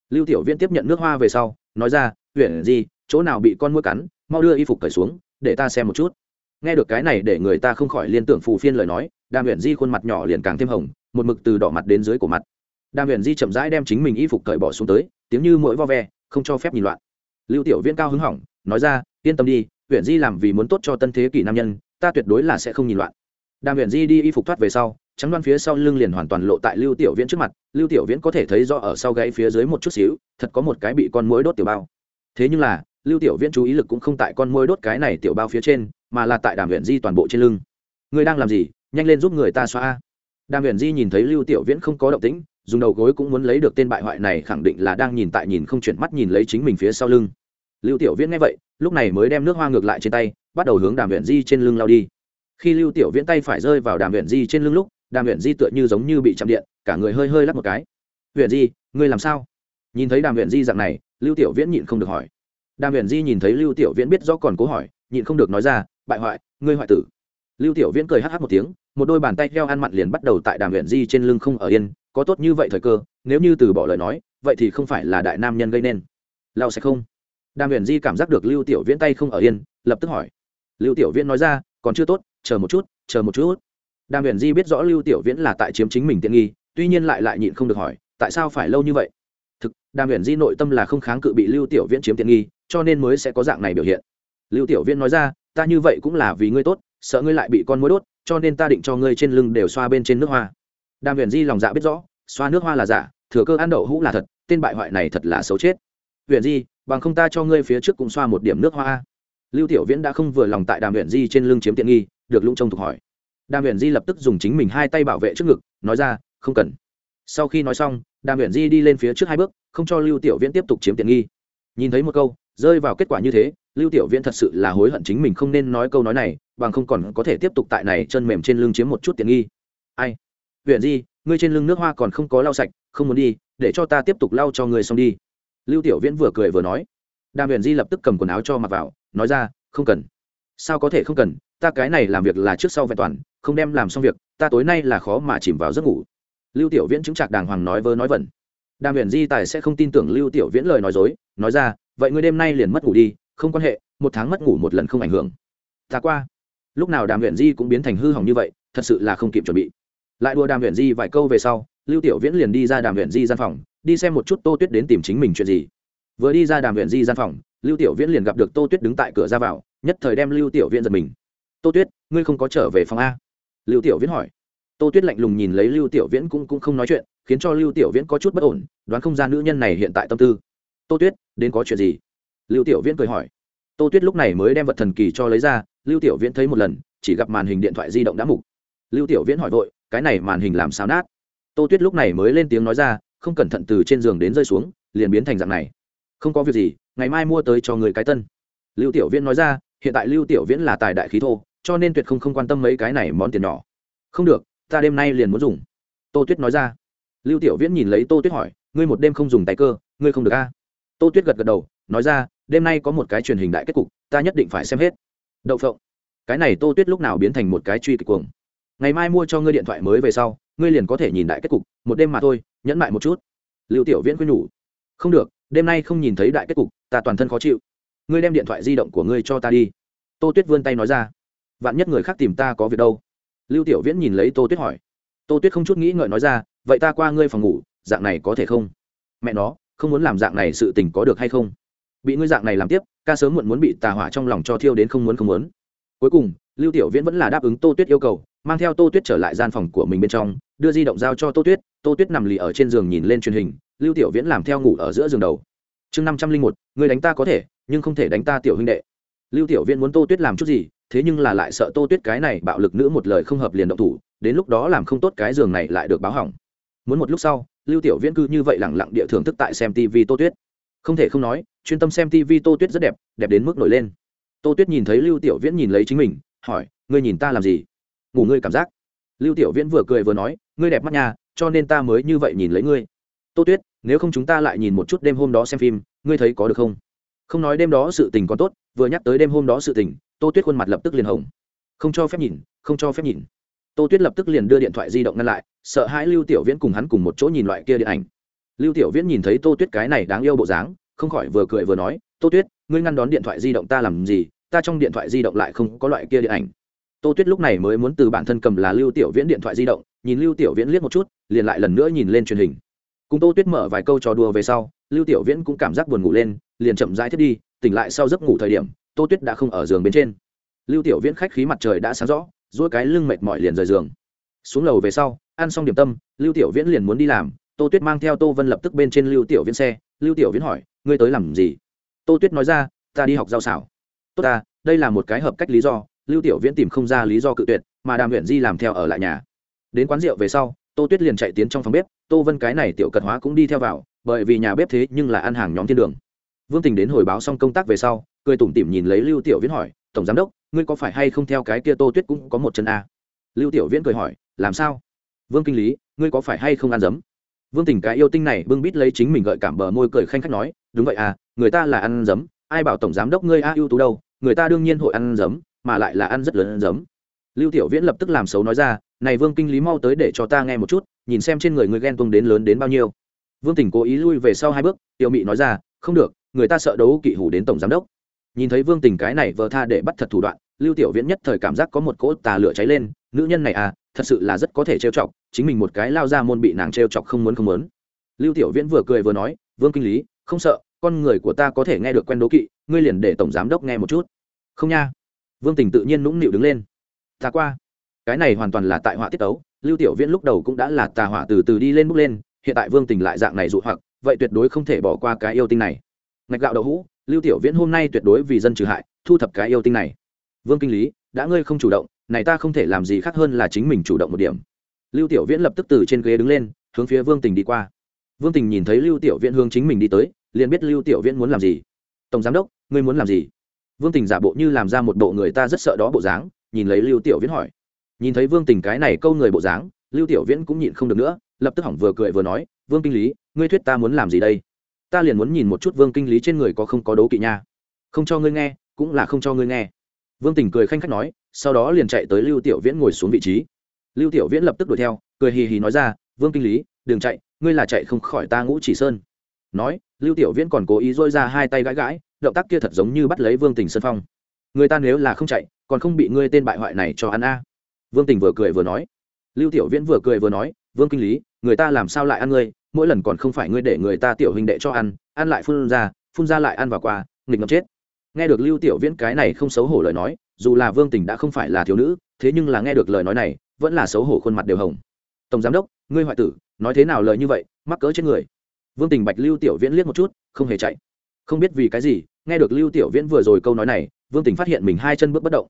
Lưu tiểu viễn tiếp nhận nước hoa về sau, nói ra huyện di chỗ nào bị con mũi cắn, mau đưa y phục cởi xuống, để ta xem một chút. Nghe được cái này để người ta không khỏi liên tưởng phù phiên lời nói, đàm huyện di khuôn mặt nhỏ liền càng thêm hồng, một mực từ đỏ mặt đến dưới của mặt. Đàm huyện di chậm rãi đem chính mình y phục cởi bỏ xuống tới, tiếng như mỗi vo ve, không cho phép nhìn loạn. Lưu tiểu viễn cao hứng hỏng, nói ra, yên tâm đi huyện di làm vì muốn tốt cho tân thế kỷ nam nhân, ta tuyệt đối là sẽ không nhìn loạn đàm huyền di đi y phục thoát về sau, trắng đoan phía sau lưng liền hoàn toàn lộ tại lưu tiểu viễn trước mặt. Lưu tiểu viễn có thể thấy rõ ở sau gáy phía dưới một chút xíu, thật có một cái bị con mũi đốt tiểu bao. Thế nhưng là, lưu tiểu viễn chú ý lực cũng không tại con mũi đốt cái này tiểu bao phía trên, mà là tại đàm huyền di toàn bộ trên lưng. Người đang làm gì? Nhanh lên giúp người ta xóa đàm huyền di nhìn thấy lưu tiểu viễn không có động tĩnh, dùng đầu gối cũng muốn lấy được tên bại hoại này, khẳng định là đang nhìn tại nhìn không chuyển mắt nhìn lấy chính mình phía sau lưng. Lưu tiểu viễn nghe vậy, lúc này mới đem nước hoa ngược lại trên tay, bắt đầu hướng đàm huyền di trên lưng lao đi khi lưu tiểu viễn tay phải rơi vào đàm huyền di trên lưng lúc, đàm huyền di tựa như giống như bị chạm điện, cả người hơi hơi lắc một cái. Huyền di, ngươi làm sao? Nhìn thấy đàm huyền di dạng này, lưu tiểu viễn nhịn không được hỏi. Đàm huyền di nhìn thấy lưu tiểu viễn biết rõ còn cố hỏi, nhịn không được nói ra, bại hoại, ngươi hoại tử. Lưu tiểu viễn cười hh một tiếng, một đôi bàn tay heo ăn mặn liền bắt đầu tại đàm huyền di trên lưng không ở yên, có tốt như vậy thời cơ, nếu như từ bỏ lời nói, vậy thì không phải là đại nam nhân gây nên. Lao sẽ không? Đàm huyền di cảm giác được lưu tiểu viễn tay không ở yên, lập tức hỏi. Lưu tiểu viễn nói ra, còn chưa tốt chờ một chút, chờ một chút. Đàm huyền di biết rõ lưu tiểu viễn là tại chiếm chính mình tiện nghi, tuy nhiên lại lại nhịn không được hỏi, tại sao phải lâu như vậy? Thực, đàm huyền di nội tâm là không kháng cự bị lưu tiểu viễn chiếm tiện nghi, cho nên mới sẽ có dạng này biểu hiện. Lưu tiểu viễn nói ra, ta như vậy cũng là vì ngươi tốt, sợ ngươi lại bị con mối đốt, cho nên ta định cho ngươi trên lưng đều xoa bên trên nước hoa. Đàm huyền di lòng dạ biết rõ, xoa nước hoa là giả, thừa cơ ăn đậu hũ là thật, tên bại hoại này thật là xấu chết. Huyền di, bằng không ta cho ngươi phía trước cũng xoa một điểm nước hoa lưu tiểu viễn đã không vừa lòng tại đàm huyền di trên lưng chiếm tiện nghi được lũng trông thuộc hỏi. Đàm huyền di lập tức dùng chính mình hai tay bảo vệ trước ngực, nói ra, không cần. Sau khi nói xong, đàm huyền di đi lên phía trước hai bước, không cho lưu tiểu viễn tiếp tục chiếm tiện nghi. Nhìn thấy một câu, rơi vào kết quả như thế, lưu tiểu viễn thật sự là hối hận chính mình không nên nói câu nói này, bằng không còn có thể tiếp tục tại này chân mềm trên lưng chiếm một chút tiện nghi. Ai? Huyền di, ngươi trên lưng nước hoa còn không có lau sạch, không muốn đi, để cho ta tiếp tục lau cho ngươi xong đi. Lưu tiểu viễn vừa cười vừa nói. Đàm huyền di lập tức cầm quần áo cho mặc vào, nói ra, không cần. Sao có thể không cần? Ta cái này làm việc là trước sau vẹn toàn, không đem làm xong việc, ta tối nay là khó mà chìm vào giấc ngủ. Lưu tiểu viễn chứng trạc đàng hoàng nói vơ nói vẩn. Đàm huyền di tài sẽ không tin tưởng lưu tiểu viễn lời nói dối, nói ra, vậy ngươi đêm nay liền mất ngủ đi, không quan hệ, một tháng mất ngủ một lần không ảnh hưởng. Ta qua. Lúc nào đàm huyền di cũng biến thành hư hỏng như vậy, thật sự là không kịp chuẩn bị. Lại đùa đàm huyền di vài câu về sau, lưu tiểu viễn liền đi ra đàm huyền di gian phòng, đi xem một chút tô tuyết đến tìm chính mình chuyện gì. Vừa đi ra đàm huyền di gian phòng, lưu tiểu viễn liền gặp được tô tuyết đứng tại cửa ra vào, nhất thời đem lưu tiểu viễn giật mình tô tuyết, ngươi không có trở về phòng a? Lưu tiểu viễn hỏi. Tô tuyết lạnh lùng nhìn lấy lưu tiểu viễn cũng cũng không nói chuyện, khiến cho lưu tiểu viễn có chút bất ổn, đoán không ra nữ nhân này hiện tại tâm tư. Tô tuyết, đến có chuyện gì? Lưu tiểu viễn cười hỏi. Tô tuyết lúc này mới đem vật thần kỳ cho lấy ra, lưu tiểu viễn thấy một lần, chỉ gặp màn hình điện thoại di động đã mục. Lưu tiểu viễn hỏi vội, cái này màn hình làm sao nát? Tô tuyết lúc này mới lên tiếng nói ra, không cẩn thận từ trên giường đến rơi xuống, liền biến thành dạng này. Không có việc gì, ngày mai mua tới cho người cái tân. Lưu tiểu viễn nói ra, hiện tại lưu tiểu viễn là tài đại khí thô cho nên tuyệt không không quan tâm mấy cái này món tiền nhỏ. Không được, ta đêm nay liền muốn dùng. Tô tuyết nói ra. Lưu tiểu viễn nhìn lấy tô tuyết hỏi, ngươi một đêm không dùng tay cơ, ngươi không được a tô tuyết gật gật đầu, nói ra, đêm nay có một cái truyền hình đại kết cục, ta nhất định phải xem hết. Đậu phộng. Cái này tô tuyết lúc nào biến thành một cái truy kịch cuồng. Ngày mai mua cho ngươi điện thoại mới về sau, ngươi liền có thể nhìn đại kết cục, một đêm mà thôi, nhẫn mại một chút. Lưu tiểu viễn khuyên nhủ. Không được, đêm nay không nhìn thấy đại kết cục, ta toàn thân khó chịu. Ngươi đem điện thoại di động của ngươi cho ta đi. Tô tuyết vươn tay nói ra vạn nhất người khác tìm ta có việc đâu? Lưu tiểu viễn nhìn lấy tô tuyết hỏi. Tô tuyết không chút nghĩ ngợi nói ra, vậy ta qua ngươi phòng ngủ, dạng này có thể không? Mẹ nó, không muốn làm dạng này sự tình có được hay không? Bị ngươi dạng này làm tiếp, ca sớm muộn muốn bị tà hỏa trong lòng cho thiêu đến không muốn không muốn. Cuối cùng, lưu tiểu viễn vẫn là đáp ứng tô tuyết yêu cầu, mang theo tô tuyết trở lại gian phòng của mình bên trong, đưa di động giao cho tô tuyết tô tuyết nằm lì ở trên giường nhìn lên truyền hình, lưu tiểu viễn làm theo ngủ ở giữa giường đầu. Chương năm trăm linh một người đánh ta có thể, nhưng không thể đánh ta tiểu huynh đệ. Lưu tiểu viễn muốn tô tuyết làm chút gì thế nhưng là lại sợ tô tuyết cái này bạo lực nữ một lời không hợp liền động thủ, đến lúc đó làm không tốt cái giường này lại được báo hỏng. Muốn một lúc sau, lưu tiểu viễn cư như vậy lẳng lặng địa thưởng thức tại xem tv tô tuyết. Không thể không nói, chuyên tâm xem tv tô tuyết rất đẹp đẹp đến mức nổi lên. Tô tuyết nhìn thấy lưu tiểu viễn nhìn lấy chính mình, hỏi, ngươi nhìn ta làm gì? Ngủ ngươi cảm giác. Lưu tiểu viễn vừa cười vừa nói, ngươi đẹp mắt nhà cho nên ta mới như vậy nhìn lấy ngươi. Tô tuyết, nếu không chúng ta lại nhìn một chút đêm hôm đó xem phim, ngươi thấy có được không? Không nói đêm đó sự tình còn tốt, vừa nhắc tới đêm hôm đó sự tình tô tuyết khuôn mặt lập tức liền hồng. Không cho phép nhìn, không cho phép nhìn. Tô tuyết lập tức liền đưa điện thoại di động ngăn lại, sợ hãi lưu tiểu viễn cùng hắn cùng một chỗ nhìn loại kia điện ảnh. Lưu tiểu viễn nhìn thấy tô tuyết cái này đáng yêu bộ dáng, không khỏi vừa cười vừa nói, tô tuyết, ngươi ngăn đón điện thoại di động ta làm gì? Ta trong điện thoại di động lại không có loại kia điện ảnh. Tô tuyết lúc này mới muốn từ bản thân cầm là lưu tiểu viễn điện thoại di động, nhìn lưu tiểu viễn liếc một chút, liền lại lần nữa nhìn lên truyền hình. Cùng tô tuyết mở vài câu trò đùa về sau, lưu tiểu viễn cũng cảm giác buồn ngủ lên, liền chậm rãi thiết đi, tỉnh lại sau giấc ngủ thời điểm tô tuyết đã không ở giường bên trên. Lưu tiểu viễn khách khí mặt trời đã sáng rõ dỗi cái lưng mệt mỏi liền rời giường. Xuống lầu về sau, ăn xong điểm tâm, lưu tiểu viễn liền muốn đi làm. Tô tuyết mang theo tô vân lập tức bên trên lưu tiểu viễn xe. Lưu tiểu viễn hỏi, ngươi tới làm gì? Tô tuyết nói ra, ta đi học giao xảo. Tốt ta, đây là một cái hợp cách lý do. Lưu tiểu viễn tìm không ra lý do cự tuyệt, mà đàm huyện di làm theo ở lại nhà. Đến quán rượu về sau, tô tuyết liền chạy tiến trong phòng bếp. Tô vân cái này tiểu cật hóa cũng đi theo vào, bởi vì nhà bếp thế nhưng là ăn hàng nhóm thiên đường. Vương tình đến hồi báo xong công tác về sau cười tủm tỉm nhìn lấy lưu tiểu viễn hỏi, tổng giám đốc, ngươi có phải hay không theo cái kia tô tuyết cũng có một chân a? Lưu tiểu viễn cười hỏi, làm sao? Vương kinh lý, ngươi có phải hay không ăn dấm? Vương tình cái yêu tinh này bưng bít lấy chính mình gợi cảm bờ môi cười khanh khách nói, đúng vậy à người ta là ăn dấm, ai bảo tổng giám đốc ngươi a ưu tú đâu, người ta đương nhiên hội ăn dấm, mà lại là ăn rất lớn ăn dấm. Lưu tiểu viễn lập tức làm xấu nói ra, này vương kinh lý mau tới để cho ta nghe một chút, nhìn xem trên người ngươi ghen tuông đến lớn đến bao nhiêu. Vương tình cố ý lui về sau hai bước, tiểu mị nói ra, không được, người ta sợ đấu kỵ hủ đến tổng giám đốc nhìn thấy vương tình cái này vờ tha để bắt thật thủ đoạn, lưu tiểu viễn nhất thời cảm giác có một cỗ tà lửa cháy lên, nữ nhân này à thật sự là rất có thể trêu chọc, chính mình một cái lao ra môn bị nàng trêu chọc không muốn không muốn. Lưu tiểu viễn vừa cười vừa nói, vương kinh lý, không sợ, con người của ta có thể nghe được quen đố kỵ, ngươi liền để tổng giám đốc nghe một chút. Không nha. Vương tình tự nhiên nũng nịu đứng lên. Ta qua. Cái này hoàn toàn là tại họa tiết ấu, lưu tiểu viễn lúc đầu cũng đã là tà họa từ từ đi lên bước lên, hiện tại vương tình lại dạng này dụ hoặc, vậy tuyệt đối không thể bỏ qua cái yêu tinh này. Ngạch gạo đậu hũ lưu tiểu viễn hôm nay tuyệt đối vì dân trừ hại, thu thập cái yêu tinh này. Vương kinh lý, đã ngươi không chủ động, này ta không thể làm gì khác hơn là chính mình chủ động một điểm. Lưu tiểu viễn lập tức từ trên ghế đứng lên, hướng phía vương tình đi qua. Vương tình nhìn thấy lưu tiểu viễn hướng chính mình đi tới, liền biết lưu tiểu viễn muốn làm gì. Tổng giám đốc, ngươi muốn làm gì? Vương tình giả bộ như làm ra một bộ người ta rất sợ đó bộ dáng, nhìn lấy lưu tiểu viễn hỏi. Nhìn thấy vương tình cái này câu người bộ dáng, lưu tiểu viễn cũng nhịn không được nữa, lập tức hỏng vừa cười vừa nói, vương kinh lý, ngươi thuyết ta muốn làm gì đây? Ta liền muốn nhìn một chút vương kinh lý trên người có không có đấu kỵ nha. Không cho ngươi nghe, cũng là không cho ngươi nghe. Vương tình cười khanh khách nói, sau đó liền chạy tới lưu tiểu viễn ngồi xuống vị trí. Lưu tiểu viễn lập tức đuổi theo, cười hì hì nói ra, vương kinh lý, đừng chạy, ngươi là chạy không khỏi ta ngũ chỉ sơn. Nói, lưu tiểu viễn còn cố ý dôi ra hai tay gãi gãi, động tác kia thật giống như bắt lấy vương tình sân phong. Người ta nếu là không chạy, còn không bị ngươi tên bại hoại này cho ăn a? Vương tình vừa cười vừa nói. Lưu tiểu viễn vừa cười vừa nói, vương kinh lý, người ta làm sao lại ăn ngươi? Mỗi lần còn không phải ngươi để người ta tiểu hình đệ cho ăn ăn lại phun ra phun ra lại ăn vào qua, nghịch ngập chết. Nghe được lưu tiểu viễn cái này không xấu hổ lời nói, dù là vương tình đã không phải là thiếu nữ, thế nhưng là nghe được lời nói này, vẫn là xấu hổ khuôn mặt đều hồng. Tổng giám đốc, ngươi hoại tử, nói thế nào lời như vậy, mắc cỡ trên người. Vương tình bạch lưu tiểu viễn liếc một chút, không hề chạy. Không biết vì cái gì, nghe được lưu tiểu viễn vừa rồi câu nói này, vương tình phát hiện mình hai chân bước bất động.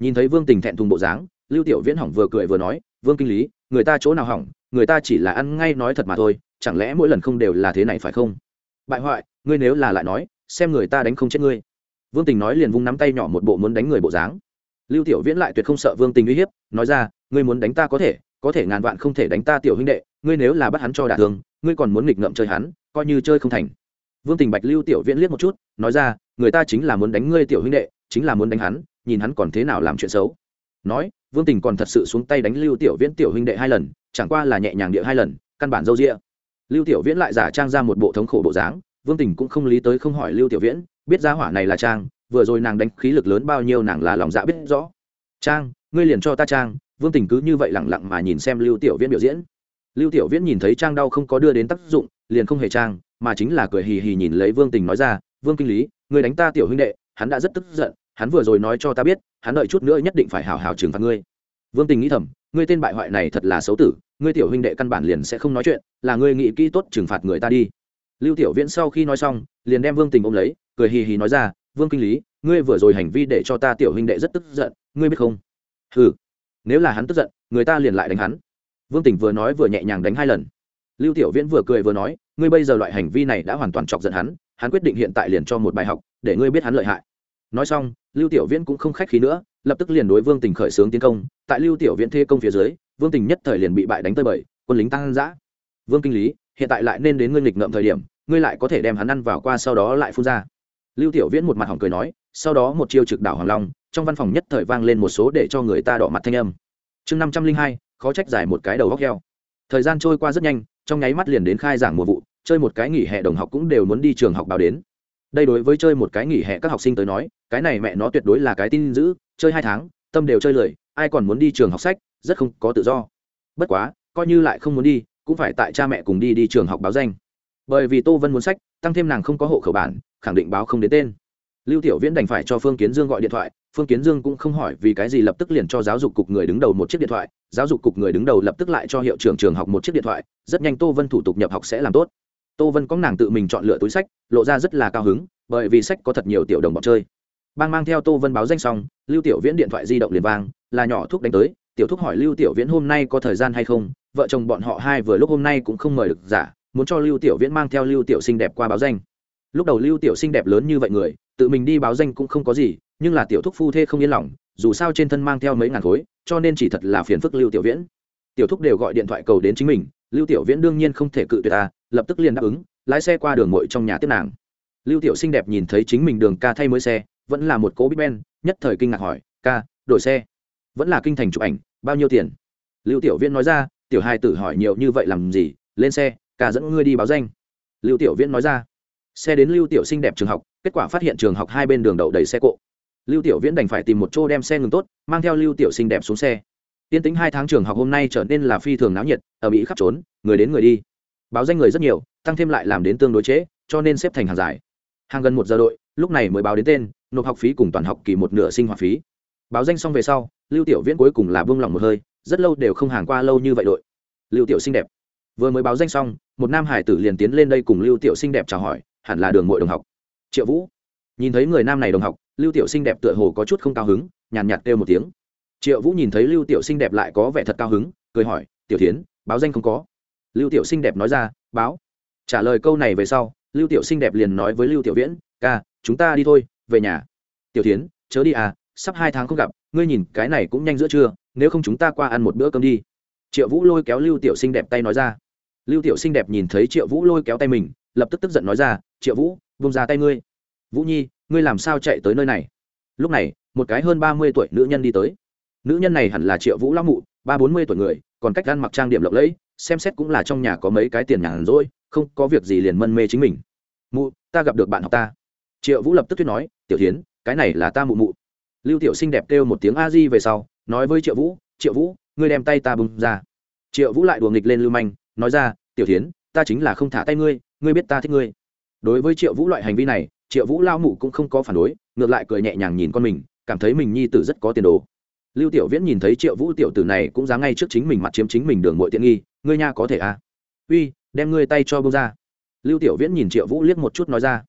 Nhìn thấy vương tình thẹn thùng bộ dáng, lưu tiểu viễn hỏng vừa cười vừa nói, vương kinh lý, người ta chỗ nào hỏng, người ta chỉ là ăn ngay nói thật mà thôi chẳng lẽ mỗi lần không đều là thế này phải không? Bại hoại, ngươi nếu là lại nói, xem người ta đánh không chết ngươi. Vương tình nói liền vung nắm tay nhỏ một bộ muốn đánh người bộ dáng. Lưu tiểu viễn lại tuyệt không sợ vương tình uy hiếp, nói ra, ngươi muốn đánh ta có thể có thể ngàn vạn không thể đánh ta tiểu huynh đệ, ngươi nếu là bắt hắn cho đả thương, ngươi còn muốn nghịch ngợm chơi hắn, coi như chơi không thành. Vương tình bạch lưu tiểu viễn liếc một chút, nói ra, người ta chính là muốn đánh ngươi tiểu huynh đệ, chính là muốn đánh hắn, nhìn hắn còn thế nào làm chuyện xấu. Nói, vương tình còn thật sự xuống tay đánh lưu tiểu viễn tiểu huynh đệ hai lần, chẳng qua là nhẹ nhàng địa hai lần, căn bản dâu rịa lưu tiểu viễn lại giả trang ra một bộ thống khổ bộ dáng, vương tình cũng không lý tới không hỏi lưu tiểu viễn, biết ra hỏa này là trang, vừa rồi nàng đánh khí lực lớn bao nhiêu nàng là lòng dạ biết rõ. Trang, ngươi liền cho ta trang. Vương tình cứ như vậy lẳng lặng mà nhìn xem lưu tiểu viễn biểu diễn. Lưu tiểu viễn nhìn thấy trang đau không có đưa đến tác dụng, liền không hề trang, mà chính là cười hì hì nhìn lấy vương tình nói ra, vương kinh lý, ngươi đánh ta tiểu huynh đệ, hắn đã rất tức giận, hắn vừa rồi nói cho ta biết, hắn đợi chút nữa nhất định phải hào hào trừng phạt ngươi vương tình nghĩ thầm, ngươi tên bại hoại này thật là xấu tử, ngươi tiểu huynh đệ căn bản liền sẽ không nói chuyện, là ngươi nghĩ kỹ tốt trừng phạt người ta đi. Lưu tiểu viễn sau khi nói xong, liền đem vương tình ôm lấy, cười hì hì nói ra, vương kinh lý, ngươi vừa rồi hành vi để cho ta tiểu huynh đệ rất tức giận, ngươi biết không? Ừ nếu là hắn tức giận, người ta liền lại đánh hắn. Vương tình vừa nói vừa nhẹ nhàng đánh hai lần. Lưu tiểu viễn vừa cười vừa nói, ngươi bây giờ loại hành vi này đã hoàn toàn chọc giận hắn hắn quyết định hiện tại liền cho một bài học, để ngươi biết hắn lợi hại. Nói xong, lưu tiểu viễn cũng không khách khí nữa lập tức liền đối vương tình khởi xướng tiến công, tại lưu tiểu viễn thê công phía dưới, vương tình nhất thời liền bị bại đánh tơi bời, quân lính tăng giã vương kinh lý, hiện tại lại nên đến ngươi nghịch ngợm thời điểm, ngươi lại có thể đem hắn ăn vào qua sau đó lại phun ra. Lưu tiểu viễn một mặt hỏng cười nói, sau đó một chiêu trực đảo hoàng long, trong văn phòng nhất thời vang lên một số để cho người ta đỏ mặt thanh âm. Chương năm trăm linh hai, khó trách giải một cái đầu góc heo. Thời gian trôi qua rất nhanh, trong nháy mắt liền đến khai giảng mùa vụ, chơi một cái nghỉ hè đồng học cũng đều muốn đi trường học báo đến đây đối với chơi một cái nghỉ hè các học sinh tới nói, cái này mẹ nó tuyệt đối là cái tin giữ chơi hai tháng, tâm đều chơi lười, ai còn muốn đi trường học sách, rất không có tự do. Bất quá, coi như lại không muốn đi, cũng phải tại cha mẹ cùng đi đi trường học báo danh. Bởi vì tô vân muốn sách, tăng thêm nàng không có hộ khẩu bản, khẳng định báo không đến tên. Lưu tiểu viễn đành phải cho phương kiến dương gọi điện thoại, phương kiến dương cũng không hỏi vì cái gì lập tức liền cho giáo dục cục người đứng đầu một chiếc điện thoại, giáo dục cục người đứng đầu lập tức lại cho hiệu trưởng trường học một chiếc điện thoại, rất nhanh tô vân thủ tục nhập học sẽ làm tốt tô vân có nàng tự mình chọn lựa túi sách, lộ ra rất là cao hứng, bởi vì sách có thật nhiều tiểu đồng bọn chơi. Bang mang theo tô vân báo danh xong, lưu tiểu viễn điện thoại di động liền vang, là nhỏ thuốc đánh tới, tiểu thúc hỏi lưu tiểu viễn hôm nay có thời gian hay không? Vợ chồng bọn họ hai vừa lúc hôm nay cũng không mời được giả, muốn cho lưu tiểu viễn mang theo lưu tiểu xinh đẹp qua báo danh. Lúc đầu lưu tiểu xinh đẹp lớn như vậy người, tự mình đi báo danh cũng không có gì, nhưng là tiểu thúc phu thê không yên lòng, dù sao trên thân mang theo mấy ngàn khối, cho nên chỉ thật là phiền phức lưu tiểu viễn. Tiểu thúc đều gọi điện thoại cầu đến chính mình, lưu tiểu viễn đương nhiên không thể cự tuyệt ta lập tức liền đáp ứng, lái xe qua đường ngội trong nhà tiếp nàng. Lưu tiểu xinh đẹp nhìn thấy chính mình đường ca thay mới xe, vẫn là một cố bít ben, nhất thời kinh ngạc hỏi, ca, đổi xe? Vẫn là kinh thành chụp ảnh, bao nhiêu tiền? Lưu tiểu viễn nói ra, tiểu hai tử hỏi nhiều như vậy làm gì, lên xe, ca dẫn ngươi đi báo danh. Lưu tiểu viễn nói ra, xe đến lưu tiểu xinh đẹp trường học, kết quả phát hiện trường học hai bên đường đậu đầy xe cộ. Lưu tiểu viễn đành phải tìm một chỗ đem xe ngừng tốt, mang theo lưu tiểu xinh đẹp xuống xe. Tiên tính hai tháng trường học hôm nay trở nên là phi thường náo nhiệt ở mỹ khắp trốn, người đến người đi báo danh người rất nhiều tăng thêm lại làm đến tương đối chế, cho nên xếp thành hàng dài. Hàng gần một giờ đội lúc này mới báo đến tên nộp học phí cùng toàn học kỳ một nửa sinh hoạt phí. Báo danh xong về sau lưu tiểu viễn cuối cùng là buông lỏng một hơi rất lâu đều không hàng qua lâu như vậy đội. Lưu tiểu xinh đẹp. Vừa mới báo danh xong một nam hải tử liền tiến lên đây cùng lưu tiểu xinh đẹp chào hỏi hẳn là đường mội đồng học. Triệu vũ. Nhìn thấy người nam này đồng học lưu tiểu xinh đẹp tựa hồ có chút không cao hứng nhàn nhạt kêu một tiếng. Triệu vũ nhìn thấy lưu tiểu xinh đẹp lại có vẻ thật cao hứng cười hỏi tiểu tiến báo danh không có? Lưu tiểu xinh đẹp nói ra, báo. Trả lời câu này về sau, lưu tiểu xinh đẹp liền nói với lưu tiểu viễn, ca, chúng ta đi thôi, về nhà. Tiểu tiến chớ đi à sắp hai tháng không gặp, ngươi nhìn cái này cũng nhanh giữa trưa, nếu không chúng ta qua ăn một bữa cơm đi. Triệu vũ lôi kéo lưu tiểu xinh đẹp tay nói ra. Lưu tiểu xinh đẹp nhìn thấy triệu vũ lôi kéo tay mình, lập tức tức giận nói ra, triệu vũ vung ra tay ngươi. Vũ nhi, ngươi làm sao chạy tới nơi này? Lúc này, một cái hơn ba mươi tuổi nữ nhân đi tới. Nữ nhân này hẳn là triệu vũ lão mụ, ba bốn mươi tuổi người còn cách ăn mặc trang điểm lộng lẫy, xem xét cũng là trong nhà có mấy cái tiền nhàn rỗi, không có việc gì liền mân mê chính mình. Mụ, ta gặp được bạn học ta. Triệu vũ lập tức thuyết nói, tiểu tiến cái này là ta mụ mụ. Lưu tiểu xinh đẹp kêu một tiếng a di về sau, nói với triệu vũ triệu vũ, ngươi đem tay ta bung ra. Triệu vũ lại đùa nghịch lên lưu manh, nói ra, tiểu tiến ta chính là không thả tay ngươi ngươi biết ta thích ngươi. Đối với triệu vũ loại hành vi này, triệu vũ lao mụ cũng không có phản đối, ngược lại cười nhẹ nhàng nhìn con mình, cảm thấy mình nhi tử rất có tiền đồ lưu tiểu viễn nhìn thấy triệu vũ tiểu tử này cũng dám ngay trước chính mình mặt chiếm chính mình đường mội tiện nghi, ngươi nha có thể à? Uy, đem ngươi tay cho bông ra. Lưu tiểu viễn nhìn triệu vũ liếc một chút nói ra.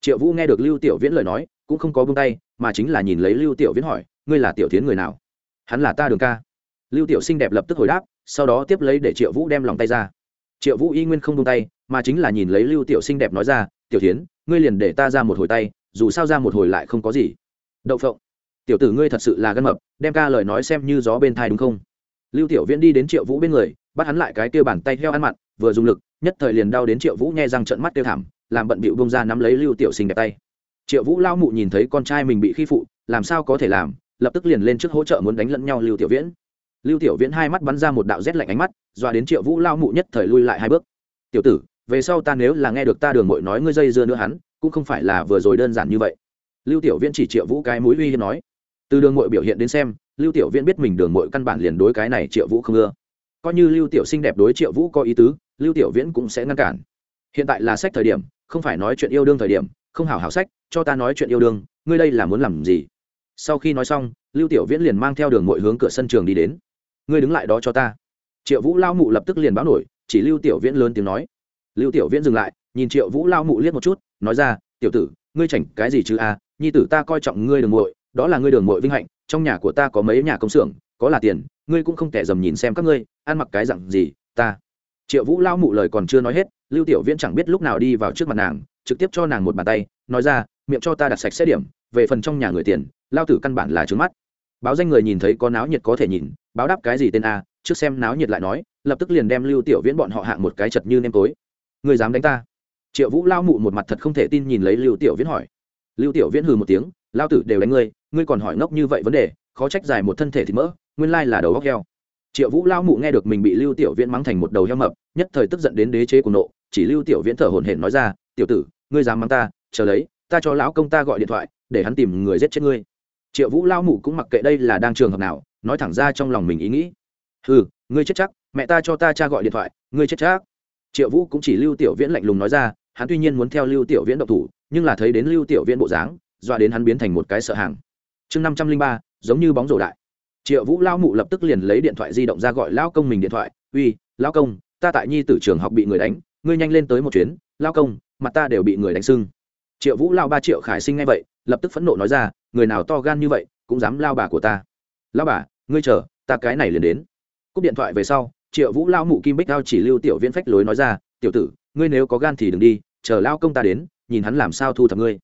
Triệu vũ nghe được lưu tiểu viễn lời nói, cũng không có bông tay, mà chính là nhìn lấy lưu tiểu viễn hỏi, ngươi là tiểu tiến người nào? Hắn là ta đường ca. Lưu tiểu xinh đẹp lập tức hồi đáp, sau đó tiếp lấy để triệu vũ đem lòng tay ra. Triệu vũ y nguyên không bông tay, mà chính là nhìn lấy lưu tiểu xinh đẹp nói ra, tiểu tiến ngươi liền để ta ra một hồi tay, dù sao ra một hồi lại không có gì. Đậu phộng tiểu tử ngươi thật sự là gân mập, đem ca lời nói xem như gió bên thai đúng không? Lưu tiểu viễn đi đến triệu vũ bên người, bắt hắn lại cái tiêu bàn tay theo ăn mặn, vừa dùng lực, nhất thời liền đau đến triệu vũ nghe răng trận mắt tiêu thảm, làm bận bịu bông ra nắm lấy lưu tiểu sinh đẹp tay. Triệu vũ lao mụ nhìn thấy con trai mình bị khi phụ, làm sao có thể làm, lập tức liền lên trước hỗ trợ muốn đánh lẫn nhau lưu tiểu viễn. Lưu tiểu viễn hai mắt bắn ra một đạo rét lạnh ánh mắt, dọa đến triệu vũ lao mụ nhất thời lui lại hai bước. Tiểu tử, về sau ta nếu là nghe được ta đường mội nói ngươi dây dưa nữa hắn, cũng không phải là vừa rồi đơn giản như vậy. Lưu tiểu viễn chỉ triệu vũ cái mũi uy hiếp nói từ đường mội biểu hiện đến xem, lưu tiểu viễn biết mình đường mội căn bản liền đối cái này triệu vũ không ưa. Coi như lưu tiểu xinh đẹp đối triệu vũ có ý tứ, lưu tiểu viễn cũng sẽ ngăn cản. Hiện tại là sách thời điểm, không phải nói chuyện yêu đương thời điểm, không hảo hảo sách, cho ta nói chuyện yêu đương, ngươi đây là muốn làm gì? Sau khi nói xong, lưu tiểu viễn liền mang theo đường mội hướng cửa sân trường đi đến. Ngươi đứng lại đó cho ta. Triệu vũ lao mụ lập tức liền báo nổi, chỉ lưu tiểu viễn lớn tiếng nói. Lưu tiểu viễn dừng lại, nhìn triệu vũ lao mụ liếc một chút, nói ra, tiểu tử, ngươi chảnh cái gì chứ a? Nhi tử ta coi trọng ngươi đường mội đó là ngươi đường mội vinh hạnh, trong nhà của ta có mấy nhà công xưởng, có là tiền, ngươi cũng không kẻ dầm nhìn xem các ngươi, ăn mặc cái dặn gì, ta. Triệu vũ lao mụ lời còn chưa nói hết, lưu tiểu viễn chẳng biết lúc nào đi vào trước mặt nàng, trực tiếp cho nàng một bàn tay, nói ra, miệng cho ta đặt sạch xét điểm, về phần trong nhà người tiền, lao tử căn bản là trướng mắt. Báo danh người nhìn thấy có náo nhiệt có thể nhìn, báo đáp cái gì tên a, trước xem náo nhiệt lại nói, lập tức liền đem lưu tiểu viễn bọn họ hạng một cái chật như nêm tối. Người dám đánh ta? Triệu vũ lao mụ một mặt thật không thể tin nhìn lấy lưu tiểu viễn hỏi. Lưu tiểu viễn hừ một tiếng lao tử đều đánh ngươi ngươi còn hỏi ngốc như vậy vấn đề, khó trách dài một thân thể thì mỡ, nguyên lai là đầu góc heo. Triệu vũ lao mụ nghe được mình bị lưu tiểu viễn mắng thành một đầu heo mập, nhất thời tức giận đến đế chế của nộ, chỉ lưu tiểu viễn thở hổn hển nói ra, tiểu tử, ngươi dám mắng ta, chờ lấy, ta cho lão công ta gọi điện thoại, để hắn tìm người giết chết ngươi. Triệu vũ lao mụ cũng mặc kệ đây là đang trường hợp nào, nói thẳng ra trong lòng mình ý nghĩ. Ừ ngươi chết chắc, mẹ ta cho ta cha gọi điện thoại, ngươi chết chắc. Triệu vũ cũng chỉ lưu tiểu viễn lạnh lùng nói ra, hắn tuy nhiên muốn theo lưu tiểu viễn độc thủ, nhưng là thấy đến lưu tiểu viễn bộ dáng dọa đến hắn biến thành một cái sợ hàng. Chương năm trăm linh ba, giống như bóng rổ đại. Triệu vũ lao mụ lập tức liền lấy điện thoại di động ra gọi lao công mình điện thoại. Uy lao công, ta tại nhi tử trường học bị người đánh, ngươi nhanh lên tới một chuyến. Lao công, mặt ta đều bị người đánh sưng. Triệu vũ lao ba triệu khải sinh ngay vậy, lập tức phẫn nộ nói ra, người nào to gan như vậy, cũng dám lao bà của ta. Lao bà, ngươi chờ, ta cái này liền đến. Cúp điện thoại về sau, triệu vũ lao mụ kim bích cao chỉ lưu tiểu viễn phách lối nói ra, tiểu tử, ngươi nếu có gan thì đừng đi, chờ lao công ta đến, nhìn hắn làm sao thu thập ngươi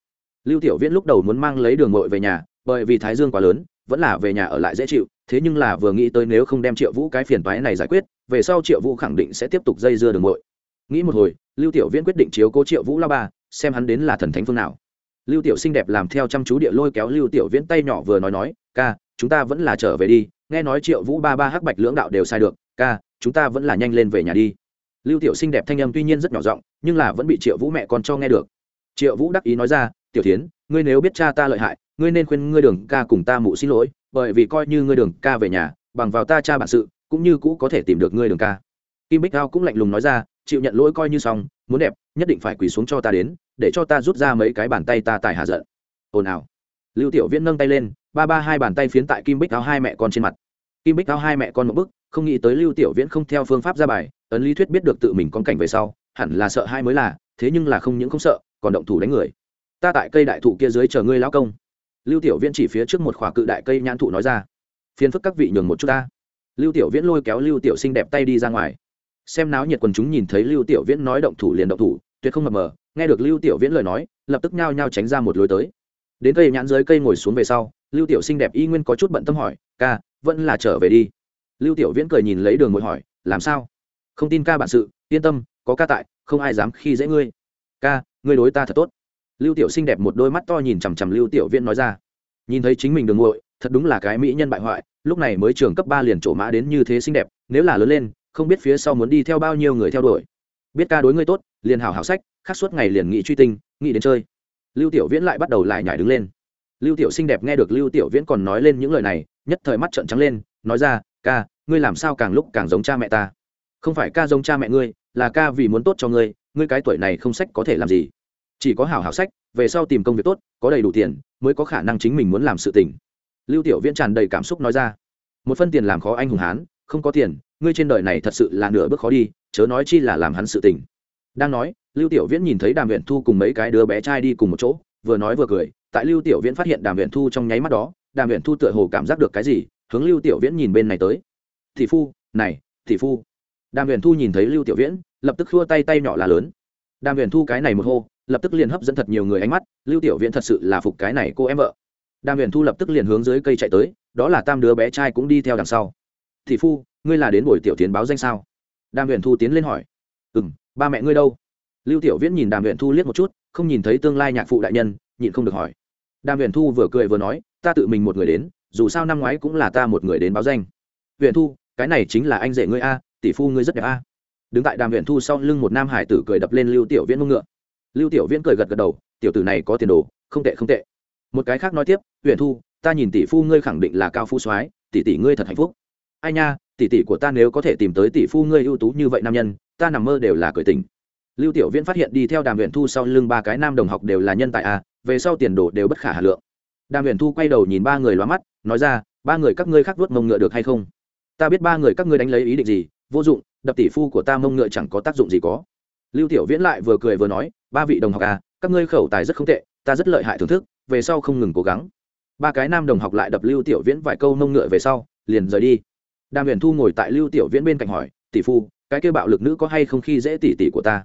lưu tiểu viễn lúc đầu muốn mang lấy đường mội về nhà, bởi vì thái dương quá lớn, vẫn là về nhà ở lại dễ chịu, thế nhưng là vừa nghĩ tới nếu không đem triệu vũ cái phiền toái này giải quyết, về sau triệu vũ khẳng định sẽ tiếp tục dây dưa đường mội nghĩ một hồi, lưu tiểu viễn quyết định chiếu cố triệu vũ la ba, xem hắn đến là thần thánh phương nào. Lưu tiểu xinh đẹp làm theo chăm chú địa lôi kéo lưu tiểu viễn tay nhỏ vừa nói nói, ca, chúng ta vẫn là trở về đi, nghe nói triệu vũ ba ba hắc bạch lưỡng đạo đều sai được, ca, chúng ta vẫn là nhanh lên về nhà đi. Lưu tiểu xinh đẹp thanh âm tuy nhiên rất nhỏ giọng, nhưng là vẫn bị triệu vũ mẹ con cho nghe được. Triệu vũ đắc ý nói ra tiểu tiến ngươi nếu biết cha ta lợi hại, ngươi nên khuyên ngươi đường ca cùng ta mụ xin lỗi, bởi vì coi như ngươi đường ca về nhà, bằng vào ta cha bản sự, cũng như cũ có thể tìm được ngươi đường ca. Kim bích cao cũng lạnh lùng nói ra, chịu nhận lỗi coi như xong, muốn đẹp, nhất định phải quỳ xuống cho ta đến, để cho ta rút ra mấy cái bàn tay ta tài hạ giận. Ồn ào. Lưu tiểu viễn nâng tay lên, ba ba hai bàn tay phiến tại kim bích cao hai mẹ con trên mặt. Kim bích cao hai mẹ con một bức không nghĩ tới lưu tiểu viễn không theo phương pháp ra bài, ấn lý thuyết biết được tự mình con cảnh về sau, hẳn là sợ hai mới là, thế nhưng là không những không sợ, còn động thủ đánh người ta tại cây đại thụ kia dưới chờ ngươi lão công. Lưu tiểu viễn chỉ phía trước một khỏa cự đại cây nhãn thụ nói ra. Phiền phức các vị nhường một chút ta. Lưu tiểu viễn lôi kéo lưu tiểu xinh đẹp tay đi ra ngoài. Xem náo nhiệt quần chúng nhìn thấy lưu tiểu viễn nói động thủ liền động thủ, tuyệt không mập mờ, nghe được lưu tiểu viễn lời nói, lập tức nhao nhao tránh ra một lối tới. Đến cây nhãn dưới cây ngồi xuống về sau, lưu tiểu xinh đẹp y nguyên có chút bận tâm hỏi, ca, vẫn là trở về đi. Lưu tiểu viễn cười nhìn lấy đường ngồi hỏi, làm sao? Không tin ca bản sự, yên tâm, có ca tại, không ai dám khi dễ ngươi. Ca, ngươi đối ta thật tốt lưu tiểu xinh đẹp một đôi mắt to nhìn chằm chằm lưu tiểu viễn nói ra. Nhìn thấy chính mình đường ngội thật đúng là cái mỹ nhân bại hoại, lúc này mới trường cấp ba liền trổ mã đến như thế xinh đẹp, nếu là lớn lên, không biết phía sau muốn đi theo bao nhiêu người theo đuổi. Biết ca đối ngươi tốt, liền hảo hảo sách, khắc suốt ngày liền nghĩ truy tinh, nghĩ đến chơi. Lưu tiểu viễn lại bắt đầu lại nhảy đứng lên. Lưu tiểu xinh đẹp nghe được lưu tiểu viễn còn nói lên những lời này, nhất thời mắt trợn trắng lên, nói ra, ca, ngươi làm sao càng lúc càng giống cha mẹ ta? Không phải ca giống cha mẹ ngươi, là ca vì muốn tốt cho ngươi ngươi cái tuổi này không sách có thể làm gì? Chỉ có hảo hảo sách, về sau tìm công việc tốt, có đầy đủ tiền, mới có khả năng chính mình muốn làm sự tình. Lưu tiểu viễn tràn đầy cảm xúc nói ra. Một phân tiền làm khó anh hùng hán, không có tiền, ngươi trên đời này thật sự là nửa bước khó đi, chớ nói chi là làm hắn sự tình. Đang nói, lưu tiểu viễn nhìn thấy đàm viện thu cùng mấy cái đứa bé trai đi cùng một chỗ, vừa nói vừa cười, tại lưu tiểu viễn phát hiện đàm viện thu trong nháy mắt đó, đàm viện thu tựa hồ cảm giác được cái gì, hướng lưu tiểu viễn nhìn bên này tới. Thị phu, này thị phu. Đàm viện thu nhìn thấy lưu tiểu viễn, lập tức khua tay tay nhỏ là lớn. Đàm viện thu cái này một hô lập tức liền hấp dẫn thật nhiều người ánh mắt, lưu tiểu viễn thật sự là phục cái này cô em vợ. Đàm Huyền thu lập tức liền hướng dưới cây chạy tới, đó là tam đứa bé trai cũng đi theo đằng sau. Thị phu, ngươi là đến buổi tiểu tiến báo danh sao? Đàm Huyền thu tiến lên hỏi. Ừ m ba mẹ ngươi đâu? Lưu tiểu viễn nhìn đàm Huyền thu liếc một chút, không nhìn thấy tương lai nhạc phụ đại nhân, nhịn không được hỏi. Đàm Huyền thu vừa cười vừa nói, ta tự mình một người đến, dù sao năm ngoái cũng là ta một người đến báo danh. Huyền thu, cái này chính là anh rể ngươi a, tỷ phu ngươi rất đẹp a. Đứng tại đàm Huyền thu sau lưng một nam hải tử cười đập lên lưu tiểu viễn mông ngựa lưu tiểu viễn cười gật gật đầu tiểu tử này có tiền đồ không tệ không tệ. Một cái khác nói tiếp huyền thu ta nhìn tỷ phu ngươi khẳng định là cao phu soái tỷ tỷ ngươi thật hạnh phúc. Ai nha tỷ tỷ của ta nếu có thể tìm tới tỷ phu ngươi ưu tú như vậy nam nhân ta nằm mơ đều là cười tình lưu tiểu viễn phát hiện đi theo đàm huyền thu sau lưng ba cái nam đồng học đều là nhân tài à, về sau tiền đồ đều bất khả hà lượng. Đàm huyền thu quay đầu nhìn ba người lóa mắt nói ra ba người các ngươi khác vuốt mông ngựa được hay không? Ta biết ba người các ngươi đánh lấy ý định gì vô dụng đập tỷ phu của ta mông ngựa chẳng có tác dụng gì có. Lưu tiểu viễn lại vừa cười vừa nói ba vị đồng học à các ngươi khẩu tài rất không tệ, ta rất lợi hại thưởng thức, về sau không ngừng cố gắng. Ba cái nam đồng học lại đập lưu tiểu viễn vài câu nông ngựa về sau, liền rời đi. Đàm huyền thu ngồi tại lưu tiểu viễn bên cạnh hỏi, tỷ phu, cái kêu bạo lực nữ có hay không khi dễ tỷ tỷ của ta?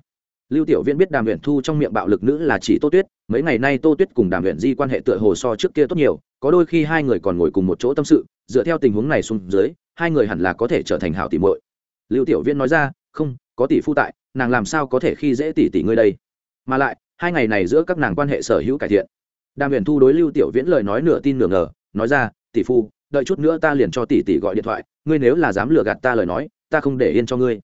Lưu tiểu viễn biết đàm huyền thu trong miệng bạo lực nữ là chỉ tô tuyết, mấy ngày nay tô tuyết cùng đàm huyền di quan hệ tựa hồ so trước kia tốt nhiều, có đôi khi hai người còn ngồi cùng một chỗ tâm sự, dựa theo tình huống này xuống dưới, hai người hẳn là có thể trở thành hảo tỷ muội. Lưu tiểu viễn nói ra, không, có tỷ phu tại, nàng làm sao có thể khi dễ tỷ tỷ ngươi đây? Mà lại, hai ngày này giữa các nàng quan hệ sở hữu cải thiện. Đàm huyền thu đối lưu tiểu viễn lời nói nửa tin nửa ngờ, nói ra, tỷ phu, đợi chút nữa ta liền cho tỷ tỷ gọi điện thoại, ngươi nếu là dám lừa gạt ta lời nói, ta không để yên cho ngươi.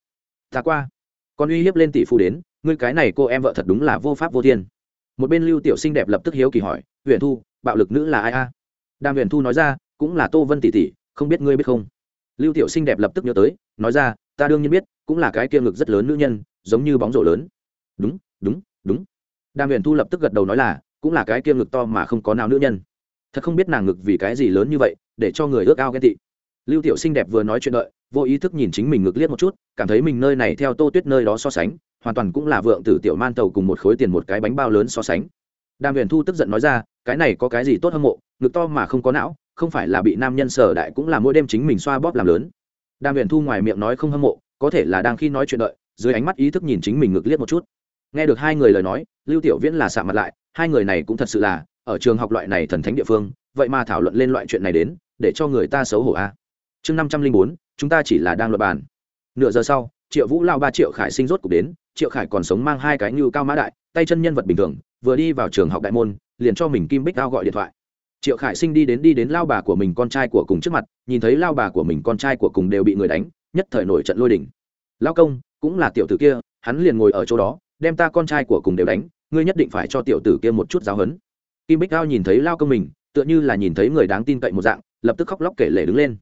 Ta qua. Còn uy hiếp lên tỷ phu đến, ngươi cái này cô em vợ thật đúng là vô pháp vô thiên. Một bên lưu tiểu xinh đẹp lập tức hiếu kỳ hỏi huyền thu, bạo lực nữ là ai a? Đàm huyền thu nói ra, cũng là tô vân tỷ tỷ, không biết ngươi biết không? Lưu tiểu xinh đẹp lập tức nhớ tới, nói ra, ta đương nhiên biết, cũng là cái kia ngực rất lớn nữ nhân, giống như bóng rổ lớn. Đúng đúng đúng. Đàm huyền thu lập tức gật đầu nói là, cũng là cái kia ngực to mà không có nào nữ nhân. Thật không biết nàng ngực vì cái gì lớn như vậy, để cho người ước ao ghen tị. Lưu tiểu xinh đẹp vừa nói chuyện đợi, vô ý thức nhìn chính mình ngực liếc một chút, cảm thấy mình nơi này theo tô tuyết nơi đó so sánh, hoàn toàn cũng là vượng tử tiểu man tàu cùng một khối tiền một cái bánh bao lớn so sánh. Đàm huyền thu tức giận nói ra, cái này có cái gì tốt hâm mộ, ngực to mà không có não, không phải là bị nam nhân sở đại cũng là mỗi đêm chính mình xoa bóp làm lớn. Đàm huyền thu ngoài miệng nói không hâm mộ, có thể là đang khi nói chuyện đợi, dưới ánh mắt ý thức nhìn chính mình ngực liếc một chút nghe được hai người lời nói, lưu tiểu viễn là xạ mặt lại, hai người này cũng thật sự là, ở trường học loại này thần thánh địa phương, vậy mà thảo luận lên loại chuyện này đến, để cho người ta xấu hổ a chương năm trăm linh bốn, chúng ta chỉ là đang luật bàn. Nửa giờ sau, triệu vũ lao ba triệu khải sinh rốt cục đến, triệu khải còn sống mang hai cái như cao mã đại, tay chân nhân vật bình thường, vừa đi vào trường học đại môn, liền cho mình kim bích cao gọi điện thoại. Triệu khải sinh đi đến đi đến lao bà của mình con trai của cùng trước mặt, nhìn thấy lao bà của mình con trai của cùng đều bị người đánh, nhất thời nổi trận lôi đỉnh lao công, cũng là tiểu tử kia, hắn liền ngồi ở chỗ đó đem ta con trai của cùng đều đánh, ngươi nhất định phải cho tiểu tử kia một chút giáo hấn kim bích cao nhìn thấy lao công mình, tựa như là nhìn thấy người đáng tin cậy một dạng, lập tức khóc lóc kể lể đứng lên.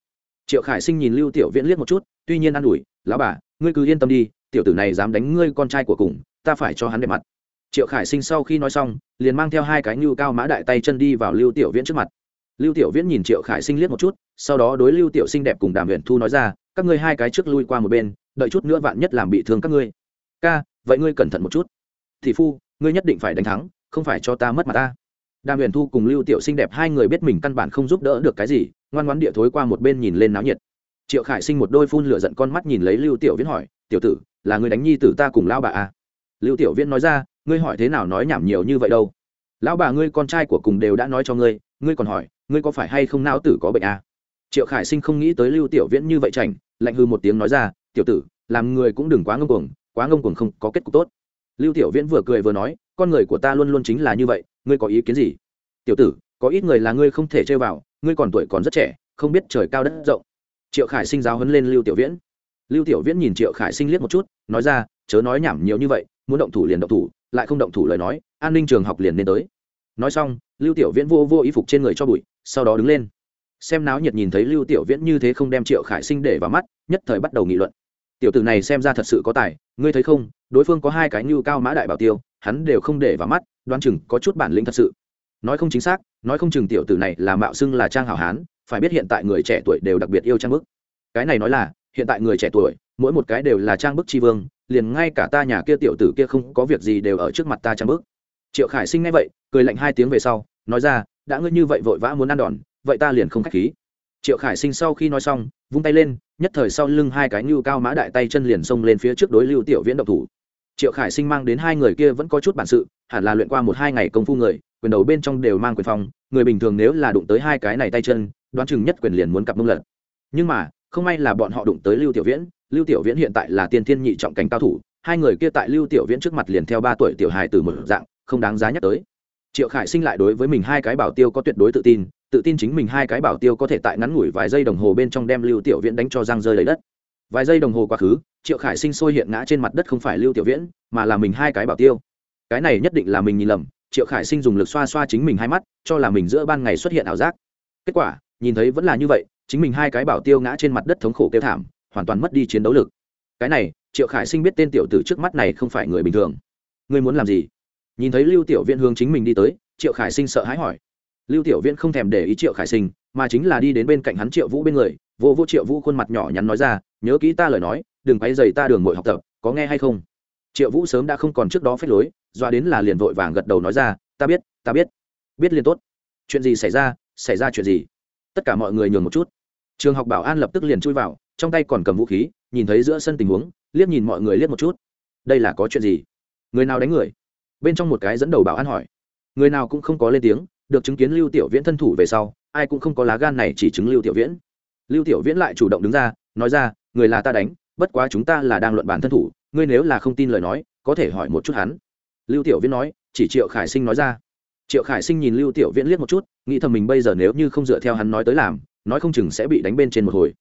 Triệu khải sinh nhìn lưu tiểu viễn liếc một chút, tuy nhiên an ủi, lão bà, ngươi cứ yên tâm đi, tiểu tử này dám đánh ngươi con trai của cùng, ta phải cho hắn đẹp mặt. Triệu khải sinh sau khi nói xong, liền mang theo hai cái ngưu cao mã đại tay chân đi vào lưu tiểu viễn trước mặt. Lưu tiểu viễn nhìn triệu khải sinh liếc một chút, sau đó đối lưu tiểu sinh đẹp cùng đàm huyền thu nói ra, các ngươi hai cái trước lui qua một bên, đợi chút nữa vạn nhất làm bị thương các ngươi. Ca vậy ngươi cẩn thận một chút thị phu, ngươi nhất định phải đánh thắng, không phải cho ta mất mặt ta đàm huyền thu cùng lưu tiểu sinh đẹp hai người biết mình căn bản không giúp đỡ được cái gì, ngoan ngoãn địa thối qua một bên nhìn lên náo nhiệt triệu khải sinh một đôi phun lửa giận con mắt nhìn lấy lưu tiểu viễn hỏi, tiểu tử, là người đánh nhi tử ta cùng lao bà à? lưu tiểu viễn nói ra, ngươi hỏi thế nào nói nhảm nhiều như vậy đâu lão bà ngươi con trai của cùng đều đã nói cho ngươi ngươi còn hỏi, ngươi có phải hay không não tử có bệnh à? triệu khải sinh không nghĩ tới lưu tiểu viễn như vậy chảnh, lạnh hư một tiếng nói ra, tiểu tử, làm người cũng đừng quá ngưng cuồng quá ngông cuồng không có kết cục tốt. Lưu tiểu viễn vừa cười vừa nói, con người của ta luôn luôn chính là như vậy, ngươi có ý kiến gì? Tiểu tử, có ít người là ngươi không thể chơi vào, ngươi còn tuổi còn rất trẻ, không biết trời cao đất rộng. Triệu khải sinh giáo hấn lên lưu tiểu viễn. Lưu tiểu viễn nhìn triệu khải sinh liếc một chút, nói ra, chớ nói nhảm nhiều như vậy, muốn động thủ liền động thủ, lại không động thủ lời nói, an ninh trường học liền nên tới. Nói xong, lưu tiểu viễn vô vô y phục trên người cho bụi, sau đó đứng lên. Xem náo nhiệt nhìn thấy lưu tiểu viễn như thế không đem triệu khải sinh để vào mắt, nhất thời bắt đầu nghị luận tiểu tử này xem ra thật sự có tài, ngươi thấy không? Đối phương có hai cái như cao mã đại bảo tiêu, hắn đều không để vào mắt, đoán chừng có chút bản lĩnh thật sự. Nói không chính xác, nói không chừng tiểu tử này là mạo xưng là trang hảo hán, phải biết hiện tại người trẻ tuổi đều đặc biệt yêu trang bức. Cái này nói là, hiện tại người trẻ tuổi, mỗi một cái đều là trang bức tri vương, liền ngay cả ta nhà kia tiểu tử kia không có việc gì đều ở trước mặt ta trang bức. Triệu khải sinh ngay vậy, cười lạnh hai tiếng về sau, nói ra, đã ngươi như vậy vội vã muốn ăn đòn, vậy ta liền không k h á c h khí. Triệu khải sinh sau khi nói xong, vung tay lên nhất thời sau lưng hai cái như cao mã đại tay chân liền xông lên phía trước đối lưu tiểu viễn độc thủ. Triệu khải sinh mang đến hai người kia vẫn có chút bản sự, hẳn là luyện qua một hai ngày công phu người, quyền đầu bên trong đều mang quyền phong, người bình thường nếu là đụng tới hai cái này tay chân, đoán chừng nhất quyền liền muốn cặp mông lật. Nhưng mà, không may là bọn họ đụng tới lưu tiểu viễn, lưu tiểu viễn hiện tại là tiên thiên nhị trọng cảnh cao thủ, hai người kia tại lưu tiểu viễn trước mặt liền theo ba tuổi tiểu hài từ một dạng, không đáng giá nhắc tới. Triệu khải sinh lại đối với mình hai cái bảo tiêu có tuyệt đối tự tin tự tin chính mình hai cái bảo tiêu có thể tại ngắn ngủi vài giây đồng hồ bên trong đem lưu tiểu viễn đánh cho răng rơi lấy đất. Vài giây đồng hồ quá khứ, triệu khải sinh sôi hiện ngã trên mặt đất không phải lưu tiểu viễn, mà là mình hai cái bảo tiêu. Cái này nhất định là mình nhìn lầm, triệu khải sinh dùng lực xoa xoa chính mình hai mắt, cho là mình giữa ban ngày xuất hiện ảo giác. Kết quả, nhìn thấy vẫn là như vậy, chính mình hai cái bảo tiêu ngã trên mặt đất thống khổ kêu thảm, hoàn toàn mất đi chiến đấu lực. Cái này, triệu khải sinh biết tên tiểu tử trước mắt này không phải người bình thường. Ngươi muốn làm gì? Nhìn thấy lưu tiểu viễn hướng chính mình đi tới, triệu khải sinh sợ hãi hỏi lưu tiểu viễn không thèm để ý triệu khải sinh, mà chính là đi đến bên cạnh hắn triệu vũ bên người, vô vô triệu vũ khuôn mặt nhỏ nhắn nói ra, nhớ kỹ ta lời nói, đừng quay dày ta đường ngồi học tập, có nghe hay không? Triệu vũ sớm đã không còn trước đó phép lối, doa đến là liền vội vàng gật đầu nói ra, ta biết ta biết biết liền tốt. Chuyện gì xảy ra xảy ra chuyện gì? Tất cả mọi người nhường một chút. Trường học bảo an lập tức liền chui vào, trong tay còn cầm vũ khí, nhìn thấy giữa sân tình huống, liếc nhìn mọi người liếc một chút. Đây là có chuyện gì? Người nào đánh người? Bên trong một cái dẫn đầu bảo an hỏi. Người nào cũng không có lên tiếng được chứng kiến lưu tiểu viễn thân thủ về sau, ai cũng không có lá gan này chỉ chứng lưu tiểu viễn. Lưu tiểu viễn lại chủ động đứng ra, nói ra, người là ta đánh, bất quá chúng ta là đang luận bản thân thủ, ngươi nếu là không tin lời nói, có thể hỏi một chút hắn. Lưu tiểu viễn nói, chỉ triệu khải sinh nói ra. Triệu khải sinh nhìn lưu tiểu viễn liếc một chút, nghĩ thầm mình bây giờ nếu như không dựa theo hắn nói tới làm, nói không chừng sẽ bị đánh bên trên một hồi.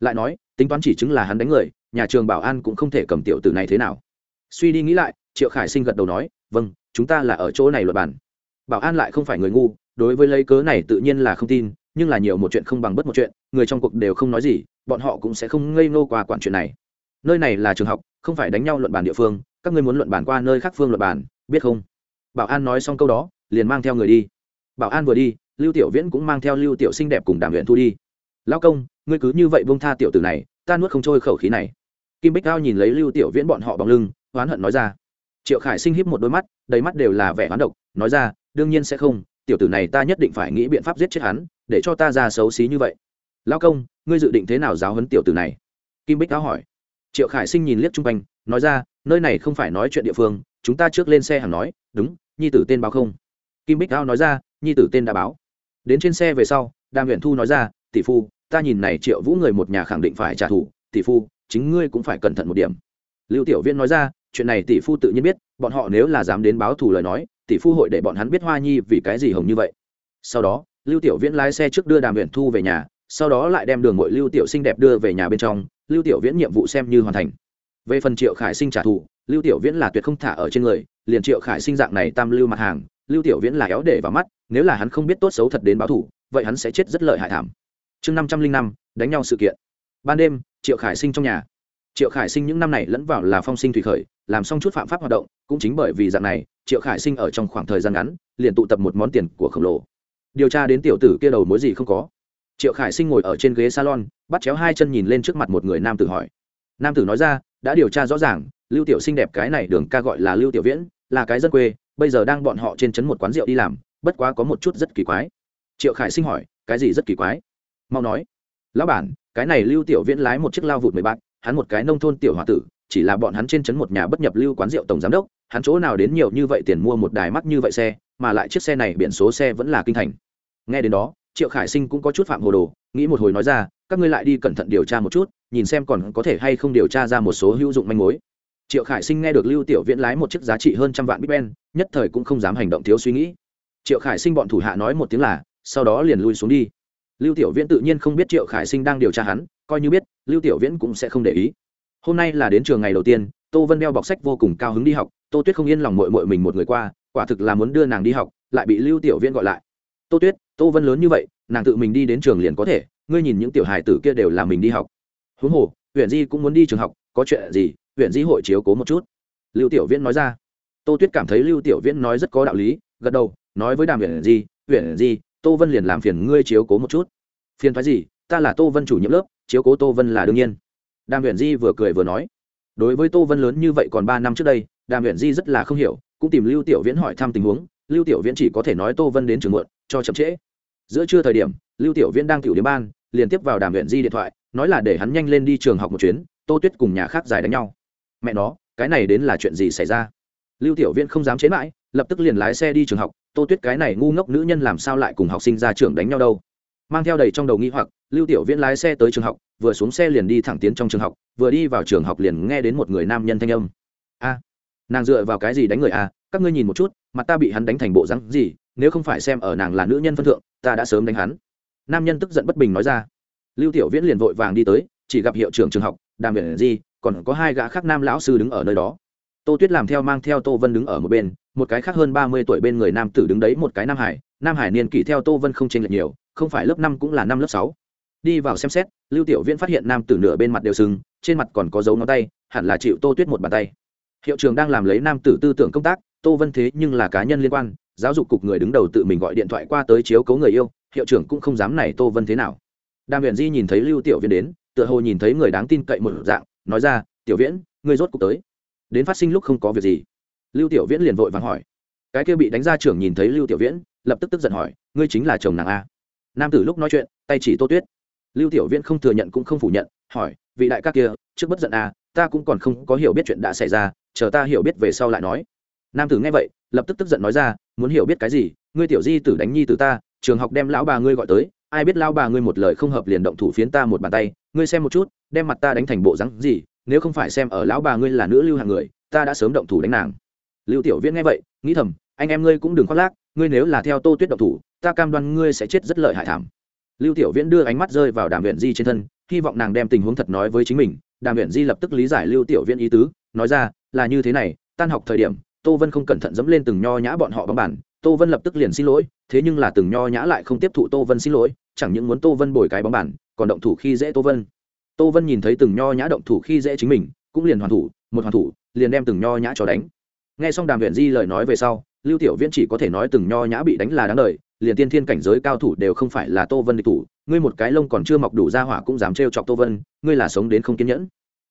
Lại nói, tính toán chỉ chứng là hắn đánh người, nhà trường bảo an cũng không thể cầm tiểu tử này thế nào. Suy đi nghĩ lại, triệu khải sinh gật đầu nói vâng chúng ta là ở chỗ này luật bản bảo an lại không phải người ngu, đối với lấy cớ này tự nhiên là không tin, nhưng là nhiều một chuyện không bằng bất một chuyện, người trong cuộc đều không nói gì, bọn họ cũng sẽ không ngây ngô qua quản chuyện này. Nơi này là trường học, không phải đánh nhau luận bàn địa phương, các ngươi muốn luận bàn qua nơi khác phương luận bàn, biết không? Bảo an nói xong câu đó, liền mang theo người đi. Bảo an vừa đi, lưu tiểu viễn cũng mang theo lưu tiểu xinh đẹp cùng đàm luyện thu đi. Lao công, ngươi cứ như vậy bông tha tiểu tử này, ta nuốt không trôi khẩu khí này. Kim bích cao nhìn lấy lưu tiểu viễn bọn họ bằng lưng, oán hận nói ra. Triệu khải sinh híp một đôi mắt, đầy mắt đều là vẻ oán độc, nói ra đương nhiên sẽ không, tiểu tử này ta nhất định phải nghĩ biện pháp giết chết hắn, để cho ta ra xấu xí như vậy. Lao công, ngươi dự định thế nào giáo huấn tiểu tử này? Kim bích áo hỏi. Triệu khải sinh nhìn liếc chung quanh, nói ra, nơi này không phải nói chuyện địa phương, chúng ta trước lên xe hàng nói, đúng, nhi tử tên báo không. Kim bích áo nói ra, nhi tử tên đã báo. Đến trên xe về sau, đàm Huyền thu nói ra, tỷ phu, ta nhìn này triệu vũ người một nhà khẳng định phải trả thù, tỷ phu, chính ngươi cũng phải cẩn thận một điểm. Lưu tiểu viên nói ra, chuyện này tỷ phu tự nhiên biết bọn họ nếu là dám đến báo thù lời nói, tỷ phu hội để bọn hắn biết hoa nhi vì cái gì hồng như vậy. Sau đó, lưu tiểu viễn lái xe trước đưa đàm huyện thu về nhà, sau đó lại đem đường mội lưu tiểu xinh đẹp đưa về nhà bên trong, lưu tiểu viễn nhiệm vụ xem như hoàn thành. Về phần triệu khải sinh trả thù, lưu tiểu viễn là tuyệt không thả ở trên người, liền triệu khải sinh dạng này tam lưu mặt hàng, lưu tiểu viễn là éo để vào mắt, nếu là hắn không biết tốt xấu thật đến báo thủ vậy hắn sẽ chết rất lợi hại thảm. Chương năm trăm linh năm, đánh nhau sự kiện. Ban đêm, triệu khải sinh trong nhà. Triệu khải sinh những năm này lẫn vào là phong sinh thủy khởi làm xong chút phạm pháp hoạt động cũng chính bởi vì dạng này triệu khải sinh ở trong khoảng thời gian ngắn liền tụ tập một món tiền của khổng lồ. Điều tra đến tiểu tử kia đầu mối gì không có. Triệu khải sinh ngồi ở trên ghế salon bắt chéo hai chân nhìn lên trước mặt một người nam tử hỏi. Nam tử nói ra đã điều tra rõ ràng lưu tiểu sinh đẹp cái này đường ca gọi là lưu tiểu viễn là cái dân quê bây giờ đang bọn họ trên trấn một quán rượu đi làm bất quá có một chút rất kỳ quái. Triệu khải sinh hỏi cái gì rất kỳ quái? Mau nói. Lão bản cái này lưu tiểu viễn lái một chiếc lao vụt mười bạc, hắn một cái nông thôn tiểu h tử chỉ là bọn hắn trên trấn một nhà bất nhập lưu quán rượu tổng giám đốc, hắn chỗ nào đến nhiều như vậy tiền mua một đài mắt như vậy xe, mà lại chiếc xe này biển số xe vẫn là kinh thành. Nghe đến đó, triệu khải sinh cũng có chút phạm hồ đồ, nghĩ một hồi nói ra, các ngươi lại đi cẩn thận điều tra một chút, nhìn xem còn có thể hay không điều tra ra một số hữu dụng manh mối. Triệu khải sinh nghe được lưu tiểu viễn lái một chiếc giá trị hơn trăm vạn bít ben, nhất thời cũng không dám hành động thiếu suy nghĩ. Triệu khải sinh bọn thủ hạ nói một tiếng là, sau đó liền lui xuống đi. Lưu tiểu viễn tự nhiên không biết triệu khải sinh đang điều tra hắn, coi như biết, lưu tiểu viễn cũng sẽ không để ý hôm nay là đến trường ngày đầu tiên, tô vân đeo bọc sách vô cùng cao hứng đi học, tô tuyết không yên lòng mội mội mình một người qua, quả thực là muốn đưa nàng đi học, lại bị lưu tiểu viễn gọi lại. Tô tuyết, tô vân lớn như vậy, nàng tự mình đi đến trường liền có thể, ngươi nhìn những tiểu hài tử kia đều là mình đi học. Huống hồ huyện di cũng muốn đi trường học, có chuyện gì huyện di hội chiếu cố một chút. Lưu tiểu viễn nói ra. Tô tuyết cảm thấy lưu tiểu viễn nói rất có đạo lý, gật đầu, nói với đàm huyện di huyện di, tô vân liền làm phiền ngươi chiếu cố một chút. Phiền thoái gì? Ta là tô vân chủ nhiệm lớp, chiếu cố tô vân là đương nhiên đàm huyền di vừa cười vừa nói, đối với tô vân lớn như vậy còn ba năm trước đây, đàm huyền di rất là không hiểu, cũng tìm lưu tiểu viễn hỏi thăm tình huống, lưu tiểu viễn chỉ có thể nói tô vân đến trường muộn, cho chậm trễ. Giữa trưa thời điểm, lưu tiểu viễn đang tiểu điểm ban, liền tiếp vào đàm huyền di điện thoại, nói là để hắn nhanh lên đi trường học một chuyến, tô tuyết cùng nhà khác giải đánh nhau. Mẹ nó, cái này đến là chuyện gì xảy ra? Lưu tiểu viễn không dám chế mãi, lập tức liền lái xe đi trường học, tô tuyết cái này ngu ngốc nữ nhân làm sao lại cùng học sinh ra trường đánh nhau đâu? Mang theo đầy trong đầu nghi hoặc lưu tiểu viễn lái xe tới trường học, vừa xuống xe liền đi thẳng tiến trong trường học, vừa đi vào trường học liền nghe đến một người nam nhân thanh âm. A, nàng dựa vào cái gì đánh người a? Các ngươi nhìn một chút, mặt ta bị hắn đánh thành bộ rắn gì, nếu không phải xem ở nàng là nữ nhân phân thượng, ta đã sớm đánh hắn. Nam nhân tức giận bất bình nói ra. Lưu tiểu viễn liền vội vàng đi tới, chỉ gặp hiệu trưởng trường học, đàm viện di, còn có hai gã khác nam lão sư đứng ở nơi đó. Tô tuyết làm theo mang theo tô vân đứng ở một bên, một cái khác hơn ba mươi tuổi bên người nam tử đứng đấy, một cái nam hải. Nam hải niên kỷ theo tô vân không chênh lệch nhiều, không phải lớp năm cũng là năm lớp sáu đi vào xem xét, lưu tiểu viễn phát hiện nam tử nửa bên mặt đều sưng, trên mặt còn có dấu ngón tay, hẳn là chịu tô tuyết một bàn tay. Hiệu trường đang làm lấy nam tử tư tưởng công tác, tô vân thế nhưng là cá nhân liên quan, giáo dục cục người đứng đầu tự mình gọi điện thoại qua tới chiếu cấu người yêu, hiệu trưởng cũng không dám này tô vân thế nào. Đàm huyền di nhìn thấy lưu tiểu viễn đến, tựa hồ nhìn thấy người đáng tin cậy một dạng, nói ra, tiểu viễn, ngươi rốt cục tới. Đến phát sinh lúc không có việc gì. Lưu tiểu viễn liền vội vàng hỏi. Cái kia bị đánh ra trưởng nhìn thấy lưu tiểu viễn, lập tức tức giận hỏi, ngươi chính là chồng nàng a? Nam tử lúc nói chuyện, tay chỉ tô tuyết lưu tiểu viễn không thừa nhận cũng không phủ nhận, hỏi, vị đại ca kia, trước bất giận à? ta cũng còn không có hiểu biết chuyện đã xảy ra, chờ ta hiểu biết về sau lại nói. Nam tử nghe vậy, lập tức tức giận nói ra, muốn hiểu biết cái gì? Ngươi tiểu di tử đánh nhi tử ta, trường học đem lão bà ngươi gọi tới, ai biết lão bà ngươi một lời không hợp liền động thủ phiến ta một bàn tay, ngươi xem một chút, đem mặt ta đánh thành bộ rắn gì, nếu không phải xem ở lão bà ngươi là nữ lưu hàng người, ta đã sớm động thủ đánh nàng. Lưu tiểu viễn nghe vậy, nghĩ thầm, anh em ngươi cũng đừng khoác lác, ngươi nếu là theo tô tuyết động thủ, ta cam đoan ngươi sẽ chết rất lợi hại thảm lưu tiểu viễn đưa ánh mắt rơi vào đàm viện di trên thân, hy vọng nàng đem tình huống thật nói với chính mình. Đàm viện di lập tức lý giải lưu tiểu viễn ý tứ, nói ra, là như thế này, tan học thời điểm, tô vân không cẩn thận dẫm lên từng nho nhã bọn họ bóng bàn. Tô vân lập tức liền xin lỗi, thế nhưng là từng nho nhã lại không tiếp thụ tô vân xin lỗi, chẳng những muốn tô vân bồi cái bóng bàn, còn động thủ khi dễ tô vân. Tô vân nhìn thấy từng nho nhã động thủ khi dễ chính mình, cũng liền hoàn thủ, một hoàn thủ, liền đem từng nho nhã cho đánh. Nghe xong đàm viện di lời nói về sau, lưu tiểu viễn chỉ có thể nói từng nho nhã bị đánh là đáng đời liền tiên thiên cảnh giới cao thủ đều không phải là tô vân địch thủ, ngươi một cái lông còn chưa mọc đủ ra hỏa cũng dám trêu chọc tô vân, ngươi là sống đến không kiên nhẫn.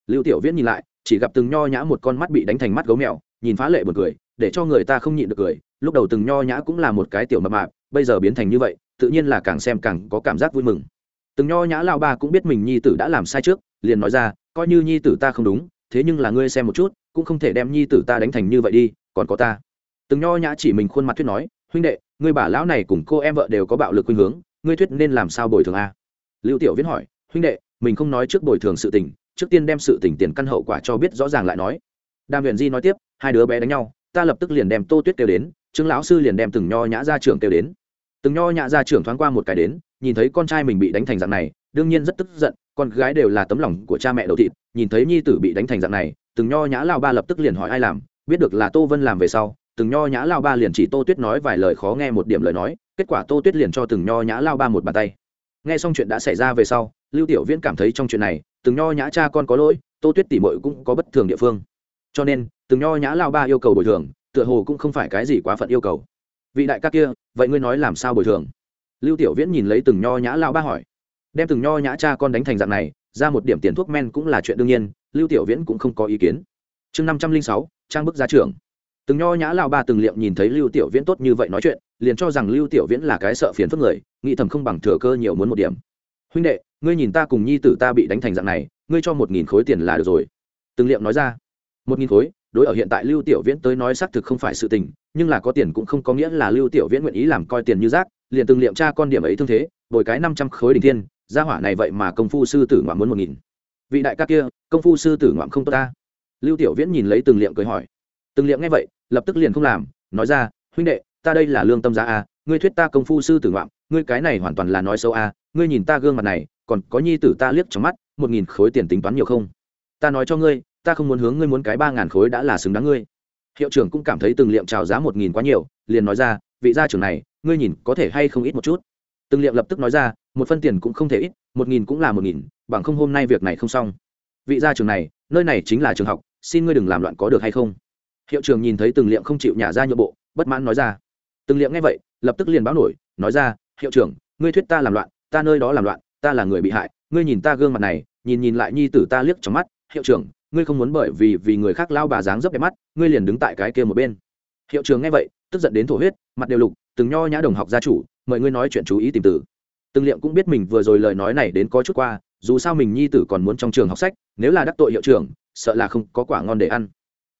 Lưu tiểu viễn nhìn lại, chỉ gặp từng nho nhã một con mắt bị đánh thành mắt gấu mèo, nhìn phá lệ buồn cười, để cho người ta không nhịn được cười, lúc đầu từng nho nhã cũng là một cái tiểu mập mạp, bây giờ biến thành như vậy, tự nhiên là càng xem càng có cảm giác vui mừng. Từng nho nhã lao ba cũng biết mình nhi tử đã làm sai trước, liền nói ra, coi như nhi tử ta không đúng, thế nhưng là ngươi xem một chút, cũng không thể đem nhi tử ta đánh thành như vậy đi, còn có ta. Từng nho nhã chỉ mình khuôn mặt thuyết nói huynh đệ, ngươi bà lão này cùng cô em vợ đều có bạo lực khuynh hướng, ngươi thuyết nên làm sao bồi thường a? Lưu tiểu viễn hỏi. Huynh đệ, mình không nói trước bồi thường sự tình, trước tiên đem sự tình tiền căn hậu quả cho biết rõ ràng lại nói. Đàm huyền di nói tiếp. Hai đứa bé đánh nhau, ta lập tức liền đem tô tuyết kêu đến, trương lão sư liền đem từng nho nhã ra trưởng kêu đến. Từng nho nhã ra trưởng thoáng qua một cái đến, nhìn thấy con trai mình bị đánh thành dạng này, đương nhiên rất tức giận, con gái đều là tấm lòng của cha mẹ đầu thịt, nhìn thấy nhi tử bị đánh thành dạng này, từng nho nhã lao ba lập tức liền hỏi ai làm, biết được là tô vân làm về sau từng nho nhã lao ba liền chỉ tô tuyết nói vài lời khó nghe một điểm lời nói, kết quả tô tuyết liền cho từng nho nhã lao ba một bàn tay. Nghe xong chuyện đã xảy ra về sau, lưu tiểu viễn cảm thấy trong chuyện này, từng nho nhã cha con có lỗi, tô tuyết tỉ mội cũng có bất thường địa phương. Cho nên, từng nho nhã lao ba yêu cầu bồi thường, tựa hồ cũng không phải cái gì quá phận yêu cầu. Vị đại ca kia, vậy ngươi nói làm sao bồi thường? Lưu tiểu viễn nhìn lấy từng nho nhã lao ba hỏi. Đem từng nho nhã cha con đánh thành dạng này, ra một điểm tiền thuốc men cũng là chuyện đương nhiên, lưu tiểu viễn cũng không có ý kiến. Chương năm trăm linh sáu, trang bức gia trưởng từng nho nhã lao ba từng liệm nhìn thấy lưu tiểu viễn tốt như vậy nói chuyện, liền cho rằng lưu tiểu viễn là cái sợ phiền phức người, nghĩ thầm không bằng thừa cơ nhiều muốn một điểm. Huynh đệ, ngươi nhìn ta cùng nhi tử ta bị đánh thành dạng này, ngươi cho một nghìn khối tiền là được rồi. Từng liệm nói ra. Một nghìn khối, đối ở hiện tại lưu tiểu viễn tới nói xác thực không phải sự tình, nhưng là có tiền cũng không có nghĩa là lưu tiểu viễn nguyện ý làm coi tiền như rác, liền từng liệm cha con điểm ấy thương thế, bồi cái năm trăm khối đình thiên, gia hỏa này vậy mà công phu sư tử ngoạm muốn một nghìn. Vị đại ca kia, công phu sư tử ngoạm không tốt ta. Lưu tiểu viễn nhìn lấy từng liệm cười hỏi từng liệm nghe vậy, lập tức liền không làm, nói ra, huynh đệ, ta đây là lương tâm giá a, ngươi thuyết ta công phu sư tử ngoạm, ngươi cái này hoàn toàn là nói xấu a, ngươi nhìn ta gương mặt này, còn có nhi tử ta liếc trong mắt, một nghìn khối tiền tính toán nhiều không? Ta nói cho ngươi, ta không muốn hướng ngươi muốn cái ba ngàn khối đã là xứng đáng ngươi. Hiệu trưởng cũng cảm thấy từng liệm trào giá một nghìn quá nhiều, liền nói ra, vị gia trưởng này, ngươi nhìn có thể hay không ít một chút? Từng liệm lập tức nói ra, một phân tiền cũng không thể ít, một nghìn cũng là một nghìn, bằng không hôm nay việc này không xong. Vị gia trưởng này, nơi này chính là trường học, xin ngươi đừng làm loạn có được hay không? Hiệu trưởng nhìn thấy từng liệm không chịu nhả ra nhượng bộ, bất mãn nói ra. Từng liệm nghe vậy, lập tức liền báo nổi, nói ra, hiệu trưởng, ngươi thuyết ta làm loạn, ta nơi đó làm loạn, ta là người bị hại, ngươi nhìn ta gương mặt này, nhìn nhìn lại nhi tử ta liếc trong mắt, hiệu trưởng, ngươi không muốn bởi vì vì người khác lao bà dáng dấp đẹp mắt, ngươi liền đứng tại cái kia một bên. Hiệu trưởng nghe vậy, tức giận đến thổ huyết, mặt đều lục, từng nho nhã đồng học gia chủ, mời ngươi nói chuyện chú ý tìm từ. Từng liệm cũng biết mình vừa rồi lời nói này đến có chút qua, dù sao mình nhi tử còn muốn trong trường học sách, nếu là đắc tội hiệu trưởng, sợ là không có quả ngon để ăn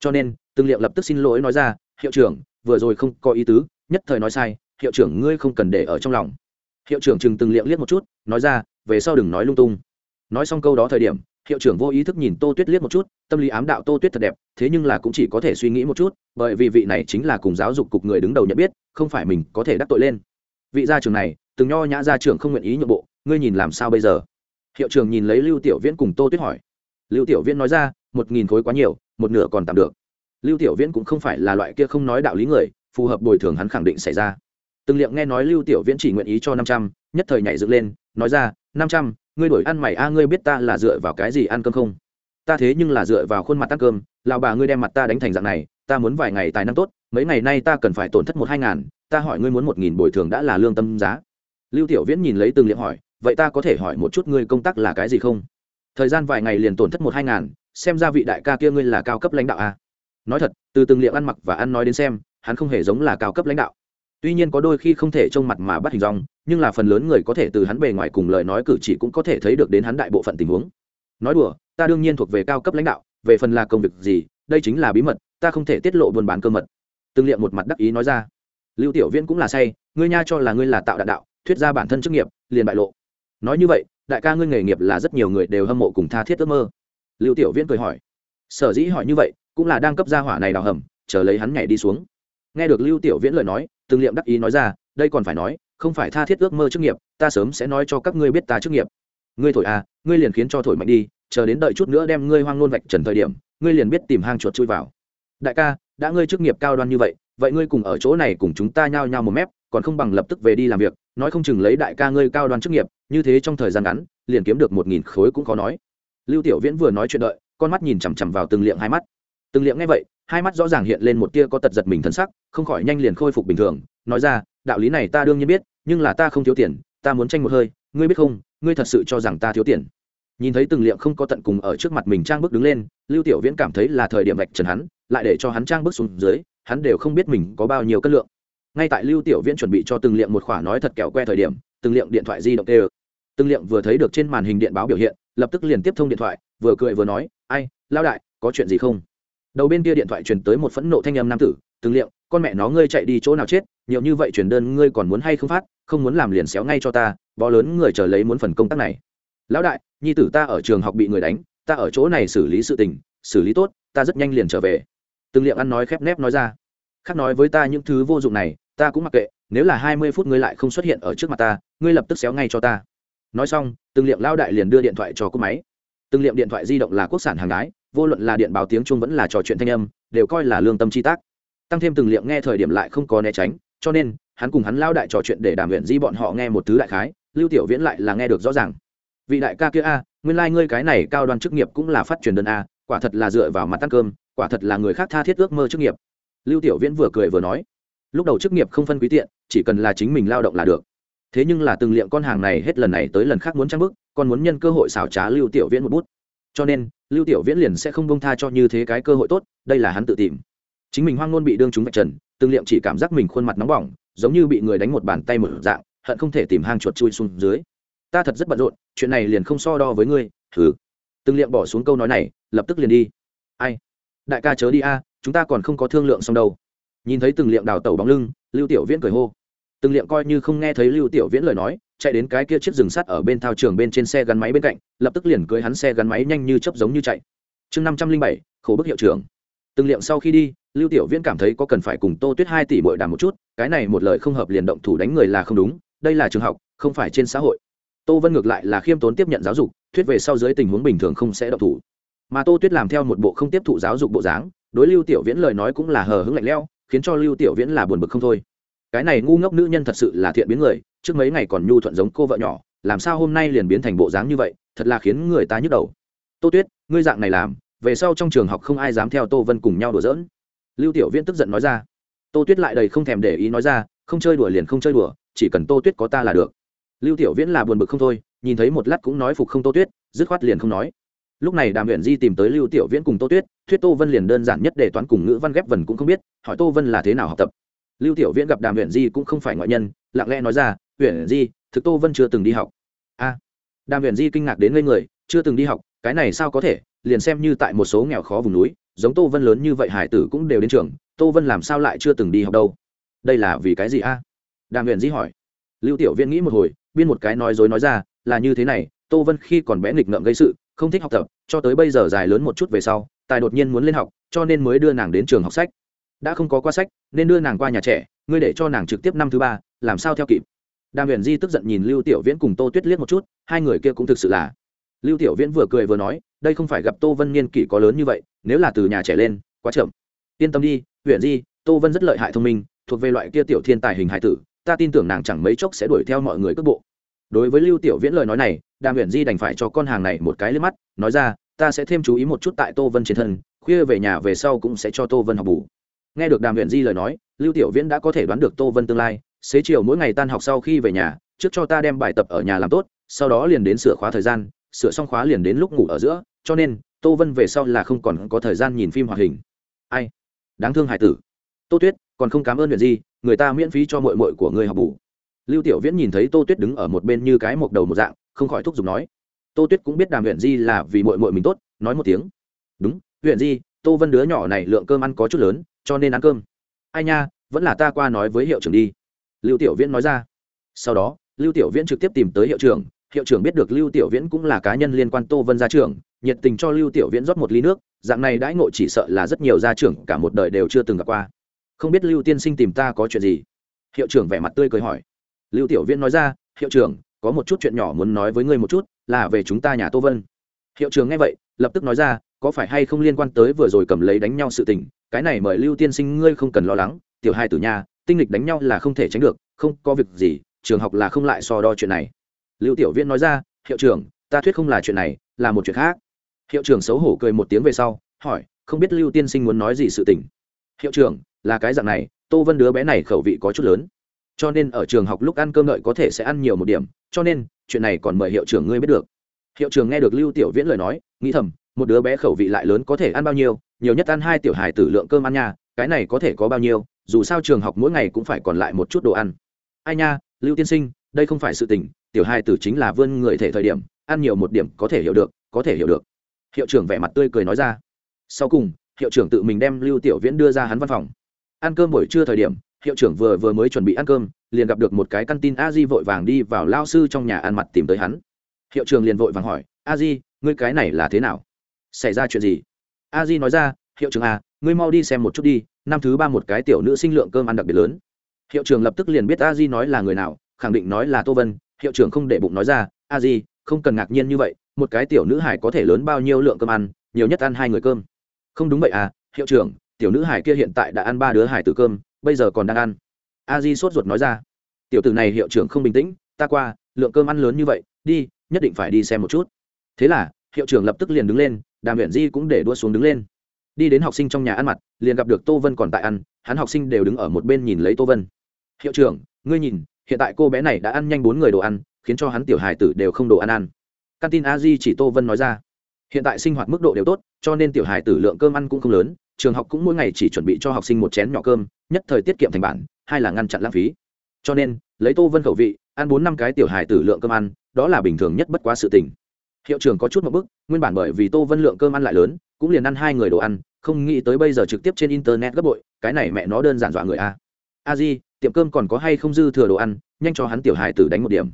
cho nên từng Liệu lập tức xin lỗi nói ra, hiệu trưởng, vừa rồi không có ý tứ, nhất thời nói sai, hiệu trưởng ngươi không cần để ở trong lòng. Hiệu trưởng chừng từng Liệu liếc một chút, nói ra, về sau đừng nói lung tung. Nói xong câu đó thời điểm, hiệu trưởng vô ý thức nhìn tô tuyết liếc một chút, tâm lý ám đạo tô tuyết thật đẹp, thế nhưng là cũng chỉ có thể suy nghĩ một chút, bởi vì vị này chính là cùng giáo dục cục người đứng đầu nhận biết, không phải mình có thể đắc tội lên. Vị gia trưởng này, từng nho nhã gia trưởng không nguyện ý nhượng bộ, ngươi nhìn làm sao bây giờ? Hiệu trưởng nhìn lấy lưu tiểu viễn cùng tô tuyết hỏi. Lưu tiểu viễn nói ra, một nghìn khối quá nhiều một nửa còn tạm được. Lưu tiểu viễn cũng không phải là loại kia không nói đạo lý người, phù hợp bồi thường hắn khẳng định xảy ra. Từng liệm nghe nói lưu tiểu viễn chỉ nguyện ý cho năm trăm, nhất thời nhảy dựng lên, nói ra, năm trăm, ngươi đổi ăn mày a, ngươi biết ta là dựa vào cái gì ăn cơm không? Ta thế nhưng là dựa vào khuôn mặt ăn cơm lào bà ngươi đem mặt ta đánh thành dạng này, ta muốn vài ngày tài năng tốt, mấy ngày nay ta cần phải tổn thất một hai ngàn, ta hỏi ngươi muốn một nghìn bồi thường đã là lương tâm giá. Lưu tiểu viễn nhìn lấy từng liệm hỏi, vậy ta có thể hỏi một chút ngươi công tác là cái gì không? Thời gian vài ngày liền tổn thất một hai ngàn xem ra vị đại ca kia ngươi là cao cấp lãnh đạo a nói thật, từ từng liệu ăn mặc và ăn nói đến xem, hắn không hề giống là cao cấp lãnh đạo. Tuy nhiên có đôi khi không thể trông mặt mà bắt hình dong, nhưng là phần lớn người có thể từ hắn bề ngoài cùng lời nói cử chỉ cũng có thể thấy được đến hắn đại bộ phận tình huống. Nói đùa, ta đương nhiên thuộc về cao cấp lãnh đạo, về phần là công việc gì, đây chính là bí mật, ta không thể tiết lộ buôn bán cơ mật. Từng liệm một mặt đắc ý nói ra. Lưu tiểu viễn cũng là say, ngươi nha cho là ngươi là tạo đạn đạo, thuyết ra bản thân chức nghiệp, liền bại lộ. Nói như vậy, đại ca ngươi nghề nghiệp là rất nhiều người đều hâm mộ cùng tha thiết ước mơ lưu tiểu viễn cười hỏi. Sở dĩ hỏi như vậy, cũng là đang cấp gia hỏa này đào hầm, chờ lấy hắn nhảy đi xuống. Nghe được lưu tiểu viễn lời nói, từng liệm đắc ý nói ra, đây còn phải nói, không phải tha thiết ước mơ chức nghiệp, ta sớm sẽ nói cho các ngươi biết ta chức nghiệp. Ngươi thổi à ngươi liền khiến cho thổi mạnh đi, chờ đến đợi chút nữa đem ngươi hoang nôn vạch trần thời điểm, ngươi liền biết tìm hang chuột chui vào. Đại ca, đã ngươi chức nghiệp cao đoan như vậy vậy ngươi cùng ở chỗ này cùng chúng ta nhao nhao một mép, còn không bằng lập tức về đi làm việc, nói không chừng lấy đại ca ngươi cao đoan chức nghiệp, như thế trong thời gian ngắn, liền kiếm được một nghìn khối cũng khó nói lưu tiểu viễn vừa nói chuyện đợi, con mắt nhìn chằm chằm vào từng liệm hai mắt từng liệm nghe vậy, hai mắt rõ ràng hiện lên một tia có tật giật mình thân sắc, không khỏi nhanh liền khôi phục bình thường, nói ra, đạo lý này ta đương nhiên biết, nhưng là ta không thiếu tiền, ta muốn tranh một hơi, ngươi biết không, ngươi thật sự cho rằng ta thiếu tiền nhìn thấy từng liệm không có tận cùng ở trước mặt mình trang bước đứng lên, lưu tiểu viễn cảm thấy là thời điểm vạch trần hắn, lại để cho hắn trang bước xuống dưới, hắn đều không biết mình có bao nhiêu cân lượng ngay tại lưu tiểu viễn chuẩn bị cho từng liệm một khoản nói thật kẹo que thời điểm, từng liệm điện thoại di động kêu từng liệm vừa thấy được trên màn hình điện báo biểu hiện, lập tức liền tiếp thông điện thoại, vừa cười vừa nói, ai lao đại, có chuyện gì không? Đầu bên kia điện thoại truyền tới một phẫn nộ thanh âm nam tử, từng liệm, con mẹ nó ngươi chạy đi chỗ nào chết, nhiều như vậy truyền đơn ngươi còn muốn hay không phát, không muốn làm liền xéo ngay cho ta, bó lớn người chờ lấy muốn phần công tác này. Lão đại, nhi tử ta ở trường học bị người đánh, ta ở chỗ này xử lý sự tình, xử lý tốt, ta rất nhanh liền trở về. Từng liệm ăn nói khép nép nói ra. Khác nói với ta những thứ vô dụng này, ta cũng mặc kệ, nếu là hai mươi phút ngươi lại không xuất hiện ở trước mặt ta, ngươi lập tức xéo ngay cho ta nói xong, từng liệm lao đại liền đưa điện thoại cho cúp máy. Từng liệm điện thoại di động là quốc sản hàng gái, vô luận là điện báo tiếng trung vẫn là trò chuyện thanh âm, đều coi là lương tâm chi tác. Tăng thêm từng liệm nghe thời điểm lại không có né tránh, cho nên, hắn cùng hắn lao đại trò chuyện để đàm nguyện di bọn họ nghe một thứ đại khái, lưu tiểu viễn lại là nghe được rõ ràng. Vị đại ca kia a, nguyên lai、like、ngươi cái này cao đoan chức nghiệp cũng là phát truyền đơn a, quả thật là dựa vào mặt ăn cơm, quả thật là người khác tha thiết ước mơ chức nghiệp. Lưu tiểu viễn vừa cười vừa nói, lúc đầu chức nghiệp không phân quý tiện, chỉ cần là chính mình lao động là được thế nhưng là từng liệm con hàng này hết lần này tới lần khác muốn trang bức còn muốn nhân cơ hội xảo trá lưu tiểu viễn một bút. Cho nên, lưu tiểu viễn liền sẽ không bông tha cho như thế cái cơ hội tốt, đây là hắn tự tìm. Chính mình hoang ngôn bị đương chúng vạch trần, từng liệm chỉ cảm giác mình khuôn mặt nóng bỏng, giống như bị người đánh một bàn tay mở dạng, hận không thể tìm hang chuột chui xuống dưới. Ta thật rất bận rộn, chuyện này liền không so đo với ngươi thử từng liệm bỏ xuống câu nói này, lập tức liền đi. Ai? Đại ca chớ đi a, chúng ta còn không có thương lượng xong đâu. Nhìn thấy từng liệm đào tẩu bóng lưng, lưu tiểu viễn cười hô từng liệm coi như không nghe thấy lưu tiểu viễn lời nói, chạy đến cái kia chiếc rừng sắt ở bên thao trường bên trên xe gắn máy bên cạnh, lập tức liền cưới hắn xe gắn máy nhanh như chấp giống như chạy. Chương năm trăm linh bảy, khổ bức hiệu trưởng. Từng liệm sau khi đi, lưu tiểu viễn cảm thấy có cần phải cùng tô tuyết hai tỷ bội đàm một chút, cái này một lời không hợp liền động thủ đánh người là không đúng, đây là trường học, không phải trên xã hội. Tô vân ngược lại là khiêm tốn tiếp nhận giáo dục, thuyết về sau dưới tình huống bình thường không sẽ động thủ. Mà tô tuyết làm theo một bộ không tiếp thụ giáo dục bộ dáng, đối lưu tiểu viễn lời nói cũng là hờ hững lạnh lẽo, khiến cho lưu tiểu viễn là buồn bực không thôi cái này ngu ngốc nữ nhân thật sự là thiện biến người, trước mấy ngày còn nhu thuận giống cô vợ nhỏ, làm sao hôm nay liền biến thành bộ dáng như vậy, thật là khiến người ta nhức đầu. Tô tuyết, ngươi dạng này làm, về sau trong trường học không ai dám theo tô vân cùng nhau đùa giỡn. Lưu tiểu viễn tức giận nói ra. Tô tuyết lại đầy không thèm để ý nói ra, không chơi đùa liền không chơi đùa, chỉ cần tô tuyết có ta là được. Lưu tiểu viễn là buồn bực không thôi, nhìn thấy một lát cũng nói phục không tô tuyết, dứt khoát liền không nói. Lúc này đàm huyện di tìm tới lưu tiểu viễn cùng tô tuyết, thuyết tô vân liền đơn giản nhất để toán cùng ngữ văn ghép vần cũng không biết, hỏi tô vân là thế nào học tập lưu tiểu viễn gặp đàm huyện di cũng không phải ngoại nhân, lặng lẽ nói ra huyện di, thực tô vân chưa từng đi học. A. Đàm huyện di kinh ngạc đến ngây người, chưa từng đi học, cái này sao có thể? Liền xem như tại một số nghèo khó vùng núi, giống tô vân lớn như vậy hải tử cũng đều đến trường, tô vân làm sao lại chưa từng đi học đâu? Đây là vì cái gì a? Đàm huyện di hỏi. Lưu tiểu viễn nghĩ một hồi, biên một cái nói dối nói ra, là như thế này, tô vân khi còn bé nghịch ngợm gây sự, không thích học tập, cho tới bây giờ dài lớn một chút về sau, tài đột nhiên muốn lên học, cho nên mới đưa nàng đến trường học sách. Đã không có qua sách nên đưa nàng qua nhà trẻ, ngươi để cho nàng trực tiếp năm thứ ba, làm sao theo kịp? Đàm huyền di tức giận nhìn lưu tiểu viễn cùng tô tuyết liếc một chút, hai người kia cũng thực sự là. Lưu tiểu viễn vừa cười vừa nói, đây không phải gặp tô vân niên kỷ có lớn như vậy, nếu là từ nhà trẻ lên, quá chậm. Yên tâm đi huyền di, tô vân rất lợi hại thông minh, thuộc về loại kia tiểu thiên tài hình hải tử, ta tin tưởng nàng chẳng mấy chốc sẽ đuổi theo mọi người cước bộ. Đối với lưu tiểu viễn lời nói này, đàm huyền di đành phải cho con hàng này một cái lên mắt, nói ra, ta sẽ thêm chú ý một chút tại tô vân trên thân, khuya về nhà về sau cũng sẽ cho tô vân học bù nghe được đàm huyền di lời nói, lưu tiểu viễn đã có thể đoán được tô vân tương lai, xế chiều mỗi ngày tan học sau khi về nhà, trước cho ta đem bài tập ở nhà làm tốt, sau đó liền đến sửa khóa thời gian, sửa xong khóa liền đến lúc ngủ ở giữa, cho nên, tô vân về sau là không còn có thời gian nhìn phim hoạt hình. Ai? Đáng thương hải tử. Tô tuyết, còn không cảm ơn huyện gì người ta miễn phí cho mội mội của người học bù. Lưu tiểu viễn nhìn thấy tô tuyết đứng ở một bên như cái mộc đầu một dạng, không khỏi thúc giục nói. Tô tuyết cũng biết đàm huyện di là vì mội mội mình tốt, nói một tiếng. Đúng huyện di, tô vân đứa nhỏ này lượng cơm ăn có chút lớn cho nên ăn cơm. Ai nha, vẫn là ta qua nói với hiệu trưởng đi. Lưu tiểu viễn nói ra. Sau đó, lưu tiểu viễn trực tiếp tìm tới hiệu trưởng. Hiệu trưởng biết được lưu tiểu viễn cũng là cá nhân liên quan tô vân gia trưởng, nhiệt tình cho lưu tiểu viễn rót một ly nước. Dạng này đãi ngộ chỉ sợ là rất nhiều gia trưởng cả một đời đều chưa từng gặp qua. Không biết lưu tiên sinh tìm ta có chuyện gì? Hiệu trưởng vẻ mặt tươi cười hỏi. Lưu tiểu viễn nói ra, hiệu trưởng, có một chút chuyện nhỏ muốn nói với ngươi một chút, là về chúng ta nhà tô vân. Hiệu trưởng nghe vậy, lập tức nói ra có phải hay không liên quan tới vừa rồi cầm lấy đánh nhau sự tình, cái này mời lưu tiên sinh ngươi không cần lo lắng, tiểu hai tử nhà tinh lịch đánh nhau là không thể tránh được, không có việc gì, trường học là không lại so đo chuyện này. Lưu tiểu viễn nói ra, hiệu trưởng, ta thuyết không là chuyện này, là một chuyện khác. Hiệu trưởng xấu hổ cười một tiếng về sau, hỏi, không biết lưu tiên sinh muốn nói gì sự tình? Hiệu trưởng, là cái dạng này, tô vân đứa bé này khẩu vị có chút lớn, cho nên ở trường học lúc ăn cơm đợi có thể sẽ ăn nhiều một điểm, cho nên, chuyện này còn mời hiệu trưởng ngươi biết được. Hiệu trưởng nghe được lưu tiểu viễn lời nói, nghĩ thầm một đứa bé khẩu vị lại lớn có thể ăn bao nhiêu, nhiều nhất ăn hai tiểu hài tử lượng cơm ăn nha, cái này có thể có bao nhiêu, dù sao trường học mỗi ngày cũng phải còn lại một chút đồ ăn. Ai nha, lưu tiên sinh, đây không phải sự tình, tiểu hài tử chính là vươn người thể thời điểm, ăn nhiều một điểm có thể hiểu được, có thể hiểu được. Hiệu trưởng vẻ mặt tươi cười nói ra. Sau cùng, hiệu trưởng tự mình đem lưu tiểu viễn đưa ra hắn văn phòng. Ăn cơm buổi trưa thời điểm, hiệu trưởng vừa vừa mới chuẩn bị ăn cơm, liền gặp được một cái căn tin a di vội vàng đi vào lao sư trong nhà ăn mặt tìm tới hắn. Hiệu trưởng liền vội vàng hỏi, a di, ngươi cái này là thế nào? Xảy ra chuyện gì? A di nói ra hiệu trưởng à, ngươi mau đi xem một chút đi năm thứ ba một cái tiểu nữ sinh lượng cơm ăn đặc biệt lớn. Hiệu trưởng lập tức liền biết a di nói là người nào khẳng định nói là tô vân hiệu trưởng không để bụng nói ra a di không cần ngạc nhiên như vậy một cái tiểu nữ hải có thể lớn bao nhiêu lượng cơm ăn nhiều nhất ăn hai người cơm. Không đúng vậy à hiệu trưởng tiểu nữ hải kia hiện tại đã ăn ba đứa hải tử cơm bây giờ còn đang ăn. A di sốt ruột nói ra tiểu tử này hiệu trưởng không bình tĩnh ta qua lượng cơm ăn lớn như vậy đi nhất định phải đi xem một chút. Thế là hiệu trưởng lập tức liền đứng lên, đàm huyện di cũng để đua xuống đứng lên. Đi đến học sinh trong nhà ăn mặt, liền gặp được tô vân còn tại ăn, hắn học sinh đều đứng ở một bên nhìn lấy tô vân. Hiệu trưởng, ngươi nhìn, hiện tại cô bé này đã ăn nhanh bốn người đồ ăn, khiến cho hắn tiểu hài tử đều không đồ ăn ăn. Căn tin a di chỉ tô vân nói ra. Hiện tại sinh hoạt mức độ đều tốt, cho nên tiểu hài tử lượng cơm ăn cũng không lớn, trường học cũng mỗi ngày chỉ chuẩn bị cho học sinh một chén nhỏ cơm, nhất thời tiết kiệm thành bản, hai là ngăn chặn lãng phí. Cho nên, lấy tô vân khẩu vị, ăn bốn năm cái tiểu hài tử lượng cơm ăn, đó là bình thường nhất bất quá sự tình hiệu trưởng có chút một bức, nguyên bản bởi vì tô vân lượng cơm ăn lại lớn, cũng liền ăn hai người đồ ăn, không nghĩ tới bây giờ trực tiếp trên internet gấp bội, cái này mẹ nó đơn giản dọa người a. A di, tiệm cơm còn có hay không dư thừa đồ ăn, nhanh cho hắn tiểu hài tử đánh một điểm.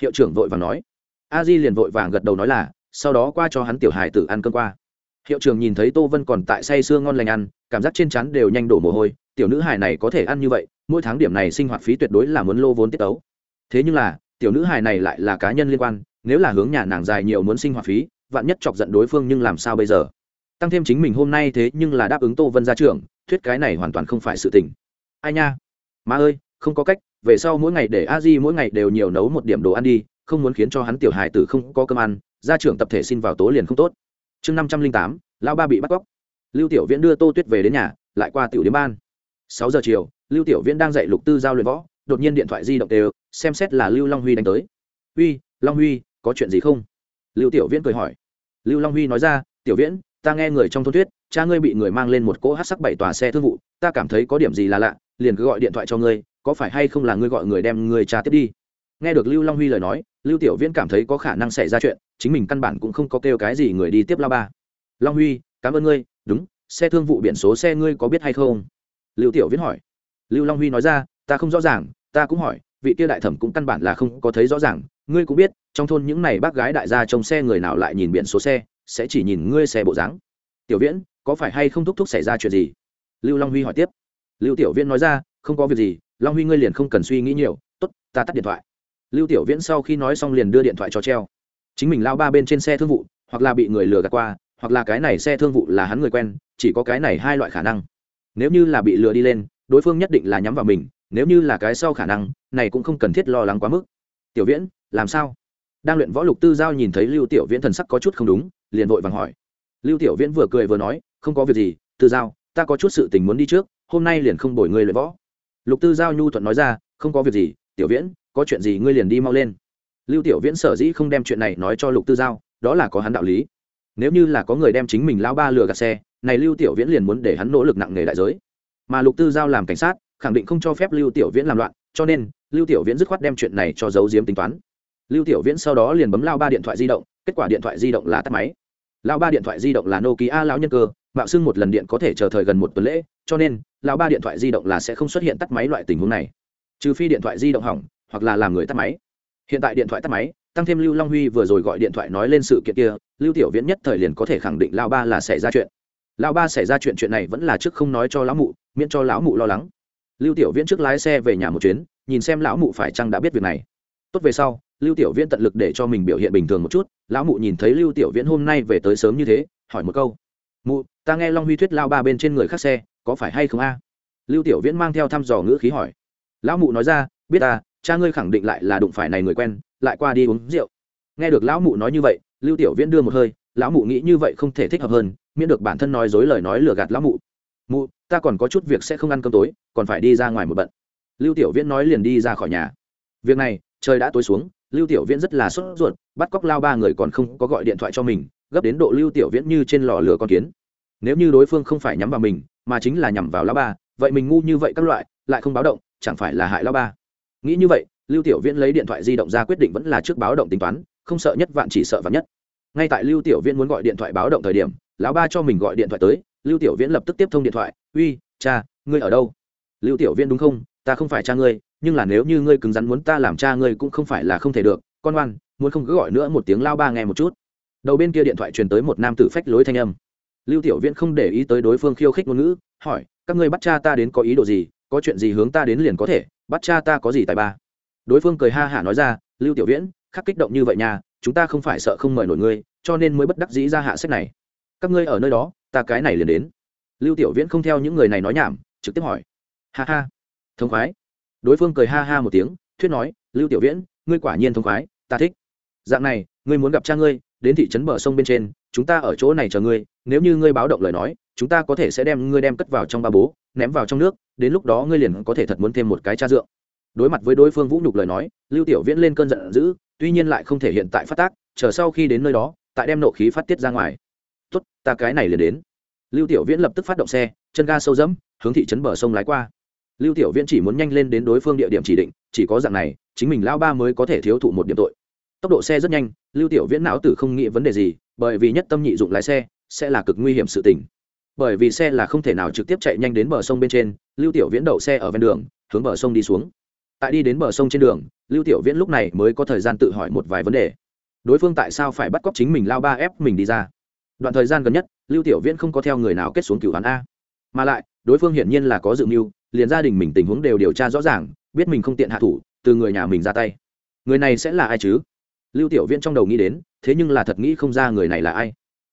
Hiệu trưởng vội vàng nói. A di liền vội vàng gật đầu nói là, sau đó qua cho hắn tiểu hài tử ăn cơm qua. Hiệu trưởng nhìn thấy tô vân còn tại say sưa ngon lành ăn, cảm giác trên chắn đều nhanh đổ mồ hôi, tiểu nữ hài này có thể ăn như vậy, mỗi tháng điểm này sinh hoạt phí tuyệt đối là muốn lô vốn tiết tấu. Thế nhưng là tiểu nữ hài này lại là cá nhân liên quan, nếu là hướng nhà nàng dài nhiều muốn sinh hoạt phí, vạn nhất chọc giận đối phương nhưng làm sao bây giờ? Tăng thêm chính mình hôm nay thế nhưng là đáp ứng tô vân ra trường thuyết cái này hoàn toàn không phải sự tình. Ai nha? Má ơi, không có cách, về sau mỗi ngày để a di mỗi ngày đều nhiều nấu một điểm đồ ăn đi, không muốn khiến cho hắn tiểu hài tử không có cơm ăn ra trường tập thể xin vào tố liền không tốt. Chương năm trăm linh tám, lão ba bị bắt cóc. Lưu tiểu viễn đưa tô tuyết về đến nhà, lại qua tiểu điếm ban. Sáu giờ chiều, lưu tiểu viễn đang dạy lục tư giao luyện võ đột nhiên điện thoại di động đều, xem xét là lưu long huy đánh tới. Huy long huy, có chuyện gì không? Lưu tiểu viễn cười hỏi. Lưu long huy nói ra, tiểu viễn, ta nghe người trong thôn thuyết, cha ngươi bị người mang lên một cỗ hát sắc bảy tòa xe thương vụ, ta cảm thấy có điểm gì là lạ, liền cứ gọi điện thoại cho ngươi, có phải hay không là ngươi gọi người đem người cha tiếp đi? Nghe được lưu long huy lời nói, lưu tiểu viễn cảm thấy có khả năng xảy ra chuyện, chính mình căn bản cũng không có kêu cái gì người đi tiếp la ba. Long huy, cảm ơn ngươi, đúng, xe thương vụ biển số xe ngươi có biết hay không? Lưu tiểu viễn hỏi. Lưu long huy nói ra ta không rõ ràng, ta cũng hỏi, vị kia đại thẩm cũng căn bản là không có thấy rõ ràng. Ngươi cũng biết, trong thôn những này bác gái đại gia trông xe người nào lại nhìn biển số xe, sẽ chỉ nhìn ngươi xe bộ dáng. Tiểu viễn, có phải hay không thúc thúc xảy ra chuyện gì? Lưu long huy hỏi tiếp. Lưu tiểu viễn nói ra, không có việc gì, long huy ngươi liền không cần suy nghĩ nhiều, tốt, ta tắt điện thoại. Lưu tiểu viễn sau khi nói xong liền đưa điện thoại cho treo. Chính mình lao ba bên trên xe thương vụ, hoặc là bị người lừa gạt qua, hoặc là cái này xe thương vụ là hắn người quen, chỉ có cái này hai loại khả năng. Nếu như là bị lừa đi lên, đối phương nhất định là nhắm vào mình nếu như là cái sau khả năng, này cũng không cần thiết lo lắng quá mức. Tiểu viễn, làm sao? Đang luyện võ lục tư giao nhìn thấy lưu tiểu viễn thần sắc có chút không đúng, liền vội vàng hỏi. Lưu tiểu viễn vừa cười vừa nói, không có việc gì, tư giao, ta có chút sự tình muốn đi trước, hôm nay liền không bồi ngươi luyện võ. Lục tư giao nhu thuận nói ra, không có việc gì, tiểu viễn, có chuyện gì ngươi liền đi mau lên. Lưu tiểu viễn sở dĩ không đem chuyện này nói cho lục tư giao, đó là có hắn đạo lý. Nếu như là có người đem chính mình lao ba lừa gạt xe, này lưu tiểu viễn liền muốn để hắn nỗ lực nặng nề đại giới. Mà lục tư giao làm cảnh sát khẳng định không cho phép lưu tiểu viễn làm loạn, cho nên, lưu tiểu viễn dứt khoát đem chuyện này cho giấu diếm tính toán. Lưu tiểu viễn sau đó liền bấm lao ba điện thoại di động, kết quả điện thoại di động là tắt máy. Lao ba điện thoại di động là nokia lão nhân cơ, mạo xưng một lần điện có thể chờ thời gần một tuần lễ, cho nên, lao ba điện thoại di động là sẽ không xuất hiện tắt máy loại tình huống này. Trừ phi điện thoại di động hỏng, hoặc là làm người tắt máy. Hiện tại điện thoại tắt máy, tăng thêm lưu long huy vừa rồi gọi điện thoại nói lên sự kiện kia, lưu tiểu viễn nhất thời liền có thể khẳng định lao ba là xảy ra chuyện. Lao ba xảy ra chuyện chuyện này vẫn là trước không nói cho lão mụ, miễn cho lão mụ lo lắng lưu tiểu viễn trước lái xe về nhà một chuyến, nhìn xem lão mụ phải chăng đã biết việc này. Tốt về sau, lưu tiểu viễn tận lực để cho mình biểu hiện bình thường một chút, lão mụ nhìn thấy lưu tiểu viễn hôm nay về tới sớm như thế, hỏi một câu. Mụ, ta nghe long huy thuyết lao ba bên trên người khác xe, có phải hay không a? Lưu tiểu viễn mang theo thăm dò ngữ khí hỏi. Lão mụ nói ra, biết ta, cha ngươi khẳng định lại là đụng phải này người quen, lại qua đi uống rượu. Nghe được lão mụ nói như vậy, lưu tiểu viễn đưa một hơi, lão mụ nghĩ như vậy không thể thích hợp hơn, miễn được bản thân nói dối lời nói lừa gạt lão mụ mụ, ta còn có chút việc sẽ không ăn cơm tối, còn phải đi ra ngoài một bận. Lưu tiểu viễn nói liền đi ra khỏi nhà. Việc này, trời đã tối xuống, lưu tiểu viễn rất là sốt ruột, bắt cóc lao ba người còn không có gọi điện thoại cho mình, gấp đến độ lưu tiểu viễn như trên lò lửa con kiến. Nếu như đối phương không phải nhắm vào mình, mà chính là nhắm vào lao ba, vậy mình ngu như vậy các loại, lại không báo động, chẳng phải là hại lao ba. Nghĩ như vậy, lưu tiểu viễn lấy điện thoại di động ra quyết định vẫn là trước báo động tính toán, không sợ nhất vạn chỉ sợ vạn nhất. Ngay tại lưu tiểu viễn muốn gọi điện thoại báo động thời điểm, lão ba cho mình gọi điện thoại tới lưu tiểu viễn lập tức tiếp thông điện thoại, uy, cha, ngươi ở đâu? Lưu tiểu viễn đúng không? Ta không phải cha ngươi, nhưng là nếu như ngươi cứng rắn muốn ta làm cha ngươi cũng không phải là không thể được. Con ngoan muốn không cứ gọi nữa một tiếng lao ba nghe một chút. Đầu bên kia điện thoại truyền tới một nam tử phách lối thanh âm. Lưu tiểu viễn không để ý tới đối phương khiêu khích ngôn ngữ, hỏi, các ngươi bắt cha ta đến có ý đồ gì? Có chuyện gì hướng ta đến liền có thể, bắt cha ta có gì tại ba? Đối phương cười ha hả nói ra, lưu tiểu viễn, khắc kích động như vậy nha, chúng ta không phải sợ không mời nổi ngươi, cho nên mới bất đắc dĩ ra hạ sách này. Các ngươi ở nơi đó ta cái này liền đến. Lưu tiểu viễn không theo những người này nói nhảm, trực tiếp hỏi. Ha ha. Thông khoái. Đối phương cười ha ha một tiếng, thuyết nói, lưu tiểu viễn, ngươi quả nhiên thông khoái, ta thích. Dạng này, ngươi muốn gặp cha ngươi, đến thị trấn bờ sông bên trên, chúng ta ở chỗ này chờ ngươi, nếu như ngươi báo động lời nói, chúng ta có thể sẽ đem ngươi đem cất vào trong ba bố, ném vào trong nước, đến lúc đó ngươi liền có thể thật muốn thêm một cái cha dượng. Đối mặt với đối phương vũ nhục lời nói, lưu tiểu viễn lên cơn giận dữ, tuy nhiên lại không thể hiện tại phát tác, chờ sau khi đến nơi đó, tại đem nộ khí phát tiết ra ngoài tốt, ta cái này liền đến. Lưu tiểu viễn lập tức phát động xe, chân ga sâu dẫm, hướng thị trấn bờ sông lái qua. Lưu tiểu viễn chỉ muốn nhanh lên đến đối phương địa điểm chỉ định, chỉ có dạng này, chính mình lao ba mới có thể thiếu thụ một điểm tội. Tốc độ xe rất nhanh, lưu tiểu viễn não tử không nghĩ vấn đề gì, bởi vì nhất tâm nhị dụng lái xe, sẽ là cực nguy hiểm sự tình. Bởi vì xe là không thể nào trực tiếp chạy nhanh đến bờ sông bên trên, lưu tiểu viễn đậu xe ở ven đường, hướng bờ sông đi xuống. Tại đi đến bờ sông trên đường, lưu tiểu viễn lúc này mới có thời gian tự hỏi một vài vấn đề. Đối phương tại sao phải bắt cóc chính mình lao ba ép mình đi ra? Đoạn thời gian gần nhất, lưu tiểu viễn không có theo người nào kết xuống cửu hắn a. Mà lại, đối phương hiển nhiên là có dự mưu, liền gia đình mình tình huống đều điều tra rõ ràng, biết mình không tiện hạ thủ, từ người nhà mình ra tay. Người này sẽ là ai chứ? Lưu tiểu viễn trong đầu nghĩ đến, thế nhưng là thật nghĩ không ra người này là ai.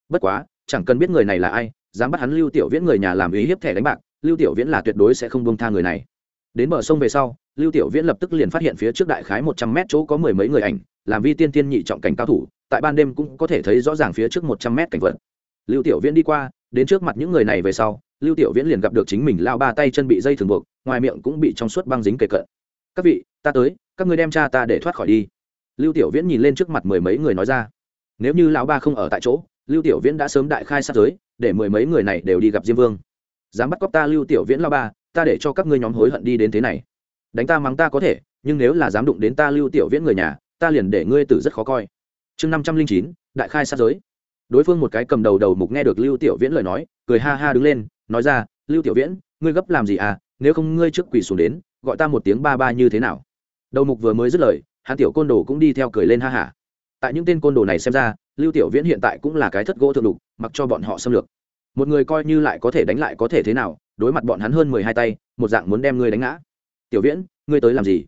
Bất quá, chẳng cần biết người này là ai, dám bắt hắn lưu tiểu viễn người nhà làm ý hiếp thẻ đánh bạc, lưu tiểu viễn là tuyệt đối sẽ không bông tha người này. Đến bờ sông về sau, lưu tiểu viễn lập tức liền phát hiện phía trước đại khái một trăm mét chỗ có mười mấy người ảnh làm vi tiên tiên nhị trọng cảnh cao thủ, tại ban đêm cũng có thể thấy rõ ràng phía trước một trăm mét cảnh vật. Lưu tiểu viễn đi qua, đến trước mặt những người này về sau, lưu tiểu viễn liền gặp được chính mình lao ba tay chân bị dây thường buộc, ngoài miệng cũng bị trong suốt băng dính kề cận. Các vị, ta tới, các ngươi đem cha ta để thoát khỏi đi. Lưu tiểu viễn nhìn lên trước mặt mười mấy người nói ra. Nếu như lão ba không ở tại chỗ, lưu tiểu viễn đã sớm đại khai sát giới, để mười mấy người này đều đi gặp diêm vương. Dám bắt cóc ta lưu tiểu viễn lao ba, ta để cho các ngươi nhóm hối hận đi đến thế này. Đánh ta mắng ta có thể, nhưng nếu là dám đụng đến ta lưu tiểu viễn người nhà ta liền để ngươi tử rất khó coi. Chương năm trăm linh chín, đại khai sát giới. Đối phương một cái cầm đầu đầu mục nghe được lưu tiểu viễn lời nói, cười ha ha đứng lên, nói ra, lưu tiểu viễn, ngươi gấp làm gì à? Nếu không ngươi trước quỳ xuống đến, gọi ta một tiếng ba ba như thế nào? Đầu mục vừa mới dứt lời, hắn tiểu côn đồ cũng đi theo cười lên ha hả tại những tên côn đồ này xem ra, lưu tiểu viễn hiện tại cũng là cái thất gỗ thượng lục mặc cho bọn họ xâm lược. Một người coi như lại có thể đánh lại có thể thế nào, đối mặt bọn hắn hơn mười hai tay, một dạng muốn đem ngươi đánh ngã. Tiểu viễn, ngươi tới làm gì?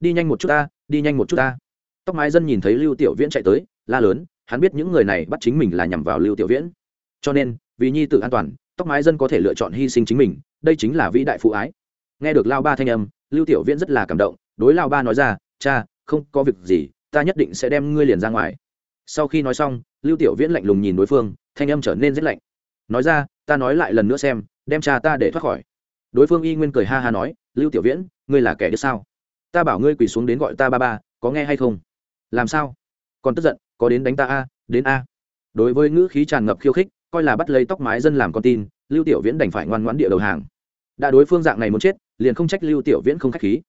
Đi nhanh một chút ta, đi nhanh một chút ta tóc mái dân nhìn thấy lưu tiểu viễn chạy tới, la lớn, hắn biết những người này bắt chính mình là nhằm vào lưu tiểu viễn. Cho nên, vì nhi tự an toàn, tóc mái dân có thể lựa chọn hy sinh chính mình, đây chính là vĩ đại phụ ái. Nghe được lao ba thanh âm, lưu tiểu viễn rất là cảm động, đối lao ba nói ra, cha, không có việc gì, ta nhất định sẽ đem ngươi liền ra ngoài. Sau khi nói xong, lưu tiểu viễn lạnh lùng nhìn đối phương, thanh âm trở nên rất lạnh. Nói ra, ta nói lại lần nữa xem, đem cha ta để thoát khỏi. Đối phương y nguyên cười ha ha nói, lưu tiểu viễn, ngươi là kẻ đứa sao? Ta bảo ngươi quỳ xuống đến gọi ta ba ba, có nghe hay không? Làm sao? Còn tức giận, có đến đánh ta a, đến a. Đối với ngữ khí tràn ngập khiêu khích, coi là bắt lấy tóc mái dân làm con tin, lưu tiểu viễn đành phải ngoan ngoãn địa đầu hàng. Đã đối phương dạng này muốn chết, liền không trách lưu tiểu viễn không khách khí.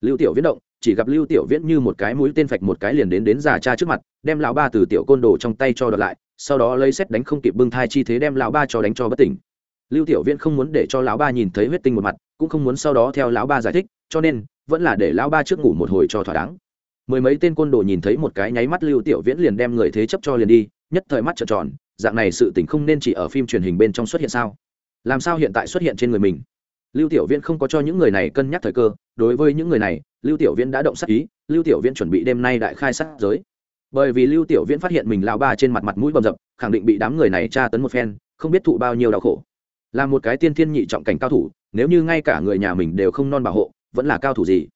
Lưu tiểu viễn động, chỉ gặp lưu tiểu viễn như một cái mũi tên phạch một cái liền đến đến già cha trước mặt, đem lão ba từ tiểu côn đồ trong tay cho đợt lại, sau đó lấy xét đánh không kịp bưng thai chi thế đem lão ba cho đánh cho bất tỉnh. Lưu tiểu viễn không muốn để cho lão ba nhìn thấy huyết tinh một mặt, cũng không muốn sau đó theo lão ba giải thích, cho nên, vẫn là để lão ba trước ngủ một hồi cho thỏa đáng mười mấy tên côn đồ nhìn thấy một cái nháy mắt lưu tiểu viễn liền đem người thế chấp cho liền đi, nhất thời mắt trợn tròn, dạng này sự tình không nên chỉ ở phim truyền hình bên trong xuất hiện sao? Làm sao hiện tại xuất hiện trên người mình? Lưu tiểu viễn không có cho những người này cân nhắc thời cơ, đối với những người này, lưu tiểu viễn đã động sát ý, lưu tiểu viễn chuẩn bị đêm nay đại khai sát giới. Bởi vì lưu tiểu viễn phát hiện mình lao ba trên mặt mặt mũi bầm dập, khẳng định bị đám người này tra tấn một phen, không biết thụ bao nhiêu đau khổ. Là một cái tiên thiên nhị trọng cảnh cao thủ, nếu như ngay cả người nhà mình đều không non bảo hộ, vẫn là cao thủ gì?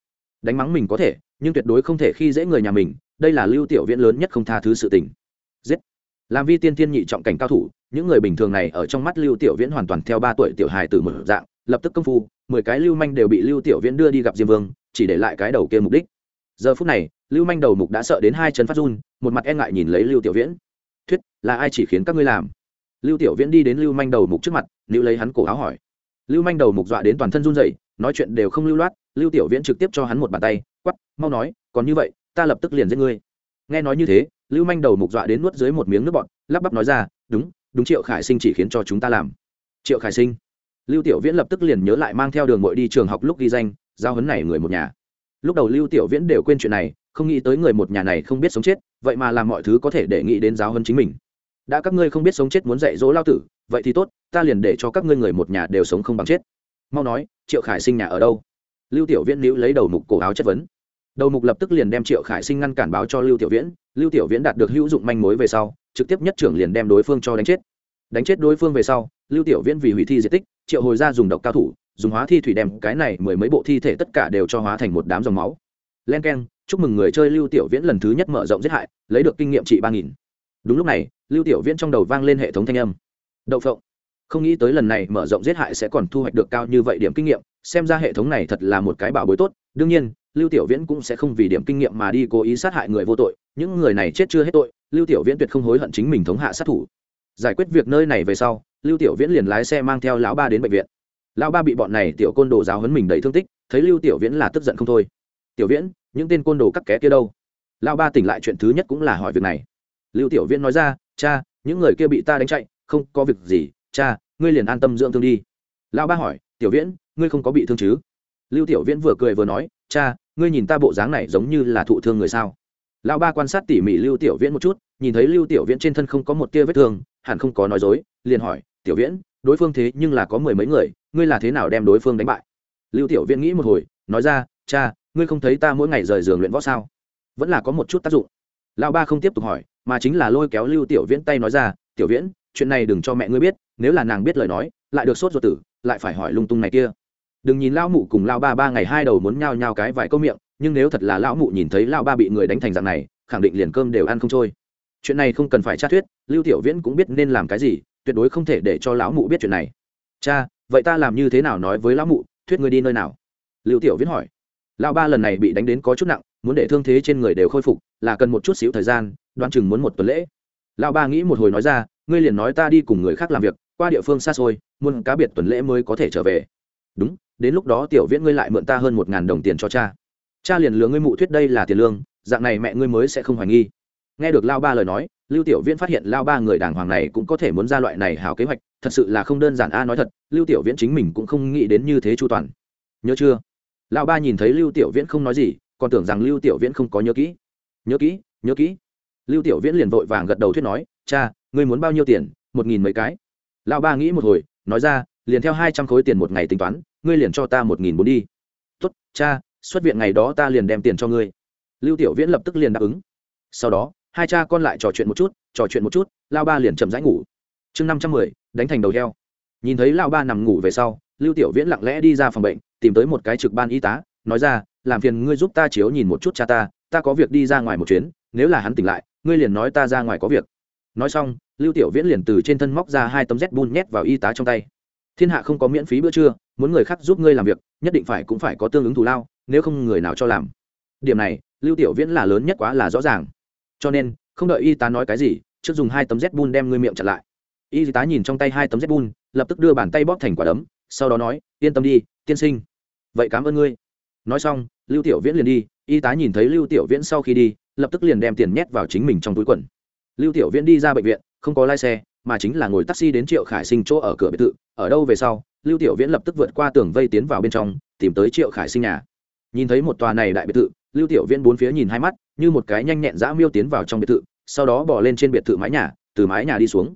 Đánh mắng mình có thể nhưng tuyệt đối không thể khi dễ người nhà mình, đây là lưu tiểu viễn lớn nhất không tha thứ sự tình. Giết! Làm vi tiên thiên nhị trọng cảnh cao thủ, những người bình thường này ở trong mắt lưu tiểu viễn hoàn toàn theo ba tuổi tiểu hài từ mở dạng, lập tức công phu, mười cái lưu manh đều bị lưu tiểu viễn đưa đi gặp diêm vương, chỉ để lại cái đầu kia mục đích. Giờ phút này, lưu manh đầu mục đã sợ đến hai chân phát run, một mặt e ngại nhìn lấy lưu tiểu viễn. Thuyết, là ai chỉ khiến các ngươi làm? Lưu tiểu viễn đi đến lưu manh đầu mục trước mặt lưu lấy hắn cổ áo hỏi. Lưu manh đầu mục dọa đến toàn thân run rẩy nói chuyện đều không lưu loát, lưu tiểu viễn trực tiếp cho hắn một bàn tay quắp mau nói, còn như vậy, ta lập tức liền giết ngươi. Nghe nói như thế, lưu manh đầu mục dọa đến nuốt dưới một miếng nước bọt, lắp bắp nói ra, đúng đúng triệu khải sinh chỉ khiến cho chúng ta làm. Triệu khải sinh? Lưu tiểu viễn lập tức liền nhớ lại mang theo đường mội đi trường học lúc ghi danh, giao hấn này người một nhà. Lúc đầu lưu tiểu viễn đều quên chuyện này, không nghĩ tới người một nhà này không biết sống chết, vậy mà làm mọi thứ có thể để nghĩ đến giáo hấn chính mình. Đã các ngươi không biết sống chết muốn dạy dỗ lao tử, vậy thì tốt, ta liền để cho các ngươi người một nhà đều sống không bằng chết mau nói, triệu khải sinh nhà ở đâu? Lưu tiểu viễn níu lấy đầu mục cổ áo chất vấn. Đầu mục lập tức liền đem triệu khải sinh ngăn cản báo cho lưu tiểu viễn, lưu tiểu viễn đạt được hữu dụng manh mối về sau, trực tiếp nhất trưởng liền đem đối phương cho đánh chết. Đánh chết đối phương về sau, lưu tiểu viễn vì hủy thi diệt tích, triệu hồi ra dùng độc cao thủ, dùng hóa thi thủy đem cái này mười mấy bộ thi thể tất cả đều cho hóa thành một đám dòng máu. Len k e n chúc mừng người chơi lưu tiểu viễn lần thứ nhất mở rộng giết hại, lấy được kinh nghiệm trị ba nghìn. Đúng lúc này, lưu tiểu viễn trong đầu vang lên hệ thống thanh âm. Đậu phộng không nghĩ tới lần này mở rộng giết hại sẽ còn thu hoạch được cao như vậy điểm kinh nghiệm, xem ra hệ thống này thật là một cái bảo bối tốt. Đương nhiên, lưu tiểu viễn cũng sẽ không vì điểm kinh nghiệm mà đi cố ý sát hại người vô tội, những người này chết chưa hết tội, lưu tiểu viễn tuyệt không hối hận chính mình thống hạ sát thủ. Giải quyết việc nơi này về sau, lưu tiểu viễn liền lái xe mang theo lão ba đến bệnh viện. Lão ba bị bọn này tiểu côn đồ giáo hấn mình đầy thương tích, thấy lưu tiểu viễn là tức giận không thôi. Tiểu viễn, những tên côn đồ cắt ké kia đâu? Lão ba tỉnh lại chuyện thứ nhất cũng là hỏi việc này. Lưu tiểu viễn nói ra, cha, những người kia bị ta đánh chạy, không có việc gì cha, ngươi liền an tâm dưỡng thương đi. Lão ba hỏi, tiểu viễn, ngươi không có bị thương chứ? Lưu tiểu viễn vừa cười vừa nói, cha, ngươi nhìn ta bộ dáng này giống như là thụ thương người sao? Lão ba quan sát tỉ mỉ lưu tiểu viễn một chút, nhìn thấy lưu tiểu viễn trên thân không có một tia vết thương, hẳn không có nói dối, liền hỏi, tiểu viễn, đối phương thế nhưng là có mười mấy người, ngươi là thế nào đem đối phương đánh bại? Lưu tiểu viễn nghĩ một hồi, nói ra, cha, ngươi không thấy ta mỗi ngày rời giường luyện võ sao? Vẫn là có một chút tác dụng. Lão ba không tiếp tục hỏi, mà chính là lôi kéo lưu tiểu viễn tay nói ra, tiểu viễn, chuyện này đừng cho mẹ ngươi biết nếu là nàng biết lời nói, lại được sốt ruột tử, lại phải hỏi lung tung này kia. Đừng nhìn lão mụ cùng lão ba ba ngày hai đầu muốn nhao nhao cái vài câu miệng, nhưng nếu thật là lão mụ nhìn thấy lão ba bị người đánh thành dạng này, khẳng định liền cơm đều ăn không trôi. Chuyện này không cần phải tra thuyết, lưu tiểu viễn cũng biết nên làm cái gì, tuyệt đối không thể để cho lão mụ biết chuyện này. Cha, vậy ta làm như thế nào nói với lão mụ, thuyết ngươi đi nơi nào? Lưu tiểu viễn hỏi. Lão ba lần này bị đánh đến có chút nặng, muốn để thương thế trên người đều khôi phục, là cần một chút xíu thời gian, đoán chừng muốn một tuần lễ. Lão ba nghĩ một hồi nói ra, ngươi liền nói ta đi cùng người khác làm việc qua địa phương xa xôi, muôn cá biệt tuần lễ mới có thể trở về. Đúng, đến lúc đó tiểu viễn ngươi lại mượn ta hơn một ngàn đồng tiền cho cha. Cha liền lừa ngươi mụ thuyết đây là tiền lương, dạng này mẹ ngươi mới sẽ không hoài nghi. Nghe được lao ba lời nói, lưu tiểu viễn phát hiện lao ba người đàng hoàng này cũng có thể muốn ra loại này hào kế hoạch, thật sự là không đơn giản a à nói thật, lưu tiểu viễn chính mình cũng không nghĩ đến như thế chu toàn. Nhớ chưa? Lão ba nhìn thấy lưu tiểu viễn không nói gì, còn tưởng rằng lưu tiểu viễn không có nhớ kỹ. Nhớ kỹ nhớ kỹ. Lưu tiểu viễn liền vội vàng gật đầu thuyết nói, cha, ngươi muốn bao nhiêu tiền? Một nghìn mấy cái lão ba nghĩ một hồi, nói ra, liền theo hai trăm khối tiền một ngày tính toán, ngươi liền cho ta một nghìn bốn đi. Tốt, cha, xuất viện ngày đó ta liền đem tiền cho ngươi. Lưu tiểu viễn lập tức liền đáp ứng. Sau đó, hai cha con lại trò chuyện một chút, trò chuyện một chút lao ba liền chậm rãi ngủ. Chương năm trăm mười, đánh thành đầu heo. Nhìn thấy lao ba nằm ngủ về sau, lưu tiểu viễn lặng lẽ đi ra phòng bệnh, tìm tới một cái trực ban y tá, nói ra, làm phiền ngươi giúp ta chiếu nhìn một chút cha ta ta có việc đi ra ngoài một chuyến, nếu là hắn tỉnh lại, ngươi liền nói ta ra ngoài có việc nói xong, lưu tiểu viễn liền từ trên thân móc ra hai tấm z bun nhét vào y tá trong tay. Thiên hạ không có miễn phí bữa trưa, muốn người khác giúp ngươi làm việc, nhất định phải cũng phải có tương ứng thù lao, nếu không người nào cho làm. Điểm này, lưu tiểu viễn là lớn nhất quá là rõ ràng. Cho nên, không đợi y tá nói cái gì, trước dùng hai tấm z bun đem ngươi miệng chặn lại. Y tá nhìn trong tay hai tấm z bun, lập tức đưa bàn tay bóp thành quả đấm, sau đó nói, yên tâm đi, tiên sinh. Vậy cảm ơn ngươi. Nói xong, lưu tiểu viễn liền đi, y tá nhìn thấy lưu tiểu viễn sau khi đi, lập tức liền đem tiền nhét vào chính mình trong túi quần lưu tiểu viễn đi ra bệnh viện, không có lái xe, mà chính là ngồi taxi đến triệu khải sinh chỗ ở cửa biệt thự. Ở đâu về sau, lưu tiểu viễn lập tức vượt qua tường vây tiến vào bên trong, tìm tới triệu khải sinh nhà. Nhìn thấy một tòa này đại biệt thự, lưu tiểu viễn bốn phía nhìn hai mắt, như một cái nhanh nhẹn dã miêu tiến vào trong biệt thự, sau đó bỏ lên trên biệt thự mái nhà, từ mái nhà đi xuống.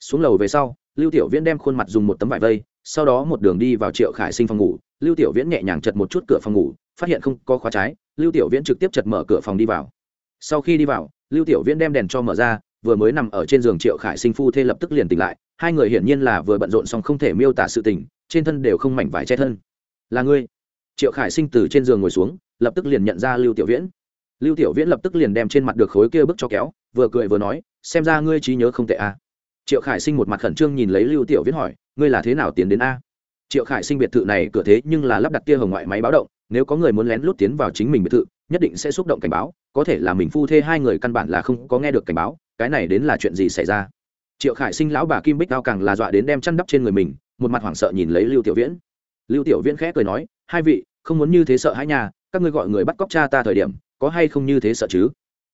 Xuống lầu về sau, lưu tiểu viễn đem khuôn mặt dùng một tấm vải vây, sau đó một đường đi vào triệu khải sinh phòng ngủ. Lưu tiểu viễn nhẹ nhàng chật một chút cửa phòng ngủ, phát hiện không có khóa trái, lưu tiểu viễn trực tiếp chật mở cửa phòng đi vào. Sau khi đi vào lưu tiểu viễn đem đèn cho mở ra, vừa mới nằm ở trên giường triệu khải sinh phu thê lập tức liền tỉnh lại, hai người hiển nhiên là vừa bận rộn xong không thể miêu tả sự tình, trên thân đều không mảnh vải che thân. Là ngươi? Triệu khải sinh từ trên giường ngồi xuống, lập tức liền nhận ra lưu tiểu viễn. Lưu tiểu viễn lập tức liền đem trên mặt được khối kia bức cho kéo, vừa cười vừa nói, xem ra ngươi trí nhớ không tệ a à. triệu khải sinh một mặt khẩn trương nhìn lấy lưu tiểu viễn hỏi, ngươi là thế nào tiến đến a? Triệu khải sinh biệt thự này cửa thế nhưng là lắp đặt kia hồng ngoại máy báo động, nếu có người muốn lén lút tiến vào chính mình biệt thự nhất định sẽ xúc động cảnh báo, có thể là mình phu thê hai người căn bản là không có nghe được cảnh báo, cái này đến là chuyện gì xảy ra? Triệu khải sinh lão bà kim bích cao càng là dọa đến đem chăn đắp trên người mình, một mặt hoảng sợ nhìn lấy lưu tiểu viễn. Lưu tiểu viễn khẽ cười nói, hai vị, không muốn như thế sợ hãi nhà các ngươi gọi người bắt cóc cha ta thời điểm, có hay không như thế sợ chứ?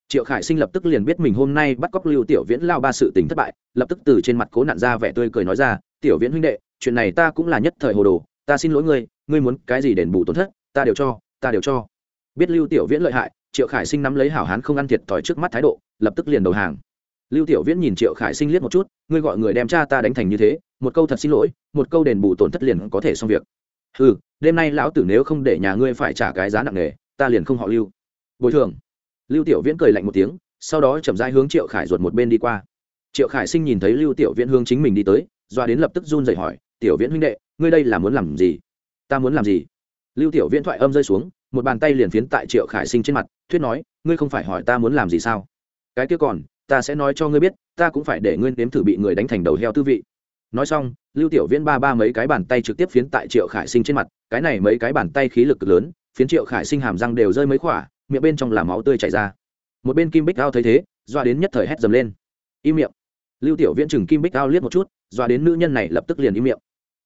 Triệu khải sinh lập tức liền biết mình hôm nay bắt cóc lưu tiểu viễn lao ba sự tình thất bại, lập tức từ trên mặt cố nặn ra vẻ tươi cười nói ra, tiểu viễn huynh đệ, chuyện này ta cũng là nhất thời hồ đồ, ta xin lỗi ngươi ngươi muốn cái gì đền bù tổn thất, ta đều cho, ta đều cho biết lưu tiểu viễn lợi hại, triệu khải sinh nắm lấy hảo hán không ăn thiệt thòi trước mắt thái độ, lập tức liền đầu hàng. Lưu tiểu viễn nhìn triệu khải sinh liếc một chút, ngươi gọi người đem cha ta đánh thành như thế, một câu thật xin lỗi, một câu đền bù tổn thất liền có thể xong việc. Ừ đêm nay lão tử nếu không để nhà ngươi phải trả cái giá nặng nề, ta liền không họ lưu. Bồi thường. Lưu tiểu viễn cười lạnh một tiếng, sau đó chậm rãi hướng triệu khải ruột một bên đi qua. Triệu khải sinh nhìn thấy lưu tiểu viễn hướng chính mình đi tới, doa đến lập tức run rẩy hỏi, tiểu viễn huynh đệ, ngươi đây là muốn làm gì? Ta muốn làm gì? Lưu tiểu viễn thoại âm rơi xuống một bàn tay liền phiến tại triệu khải sinh trên mặt, thuyết nói, ngươi không phải hỏi ta muốn làm gì sao? Cái kia còn, ta sẽ nói cho ngươi biết, ta cũng phải để ngươi nếm thử bị người đánh thành đầu heo tư vị. Nói xong, lưu tiểu viễn ba ba mấy cái bàn tay trực tiếp phiến tại triệu khải sinh trên mặt, cái này mấy cái bàn tay khí lực lớn, phiến triệu khải sinh hàm răng đều rơi mấy khỏa, miệng bên trong là máu tươi chảy ra. Một bên kim bích ao thấy thế, doa đến nhất thời hét dầm lên. Im miệng. Lưu tiểu viễn chừng kim bích ao liếc một chút, doa đến nữ nhân này lập tức liền im miệng.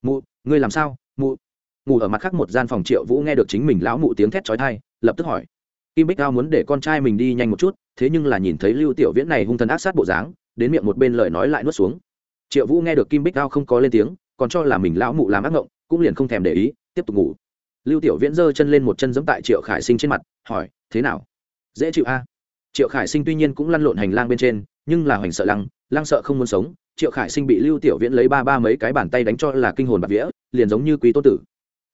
Mụ, ngươi làm sao? Mụ ngủ ở mặt khác một gian phòng triệu vũ nghe được chính mình lão mụ tiếng thét trói thai lập tức hỏi, kim bích cao muốn để con trai mình đi nhanh một chút, thế nhưng là nhìn thấy lưu tiểu viễn này hung thần ác sát bộ dáng, đến miệng một bên lời nói lại nuốt xuống. Triệu vũ nghe được kim bích cao không có lên tiếng, còn cho là mình lão mụ làm ác ngộng, cũng liền không thèm để ý, tiếp tục ngủ. Lưu tiểu viễn giơ chân lên một chân giẫm tại triệu khải sinh trên mặt, hỏi, thế nào? Dễ chịu a? Triệu khải sinh tuy nhiên cũng lăn lộn hành lang bên trên, nhưng là hoành sợ lăng lăng sợ không muốn sống. Triệu khải sinh bị lưu tiểu viễn lấy ba ba mấy cái bàn tay đánh cho là kinh hồn bạc vía, liền giống như quý tô tử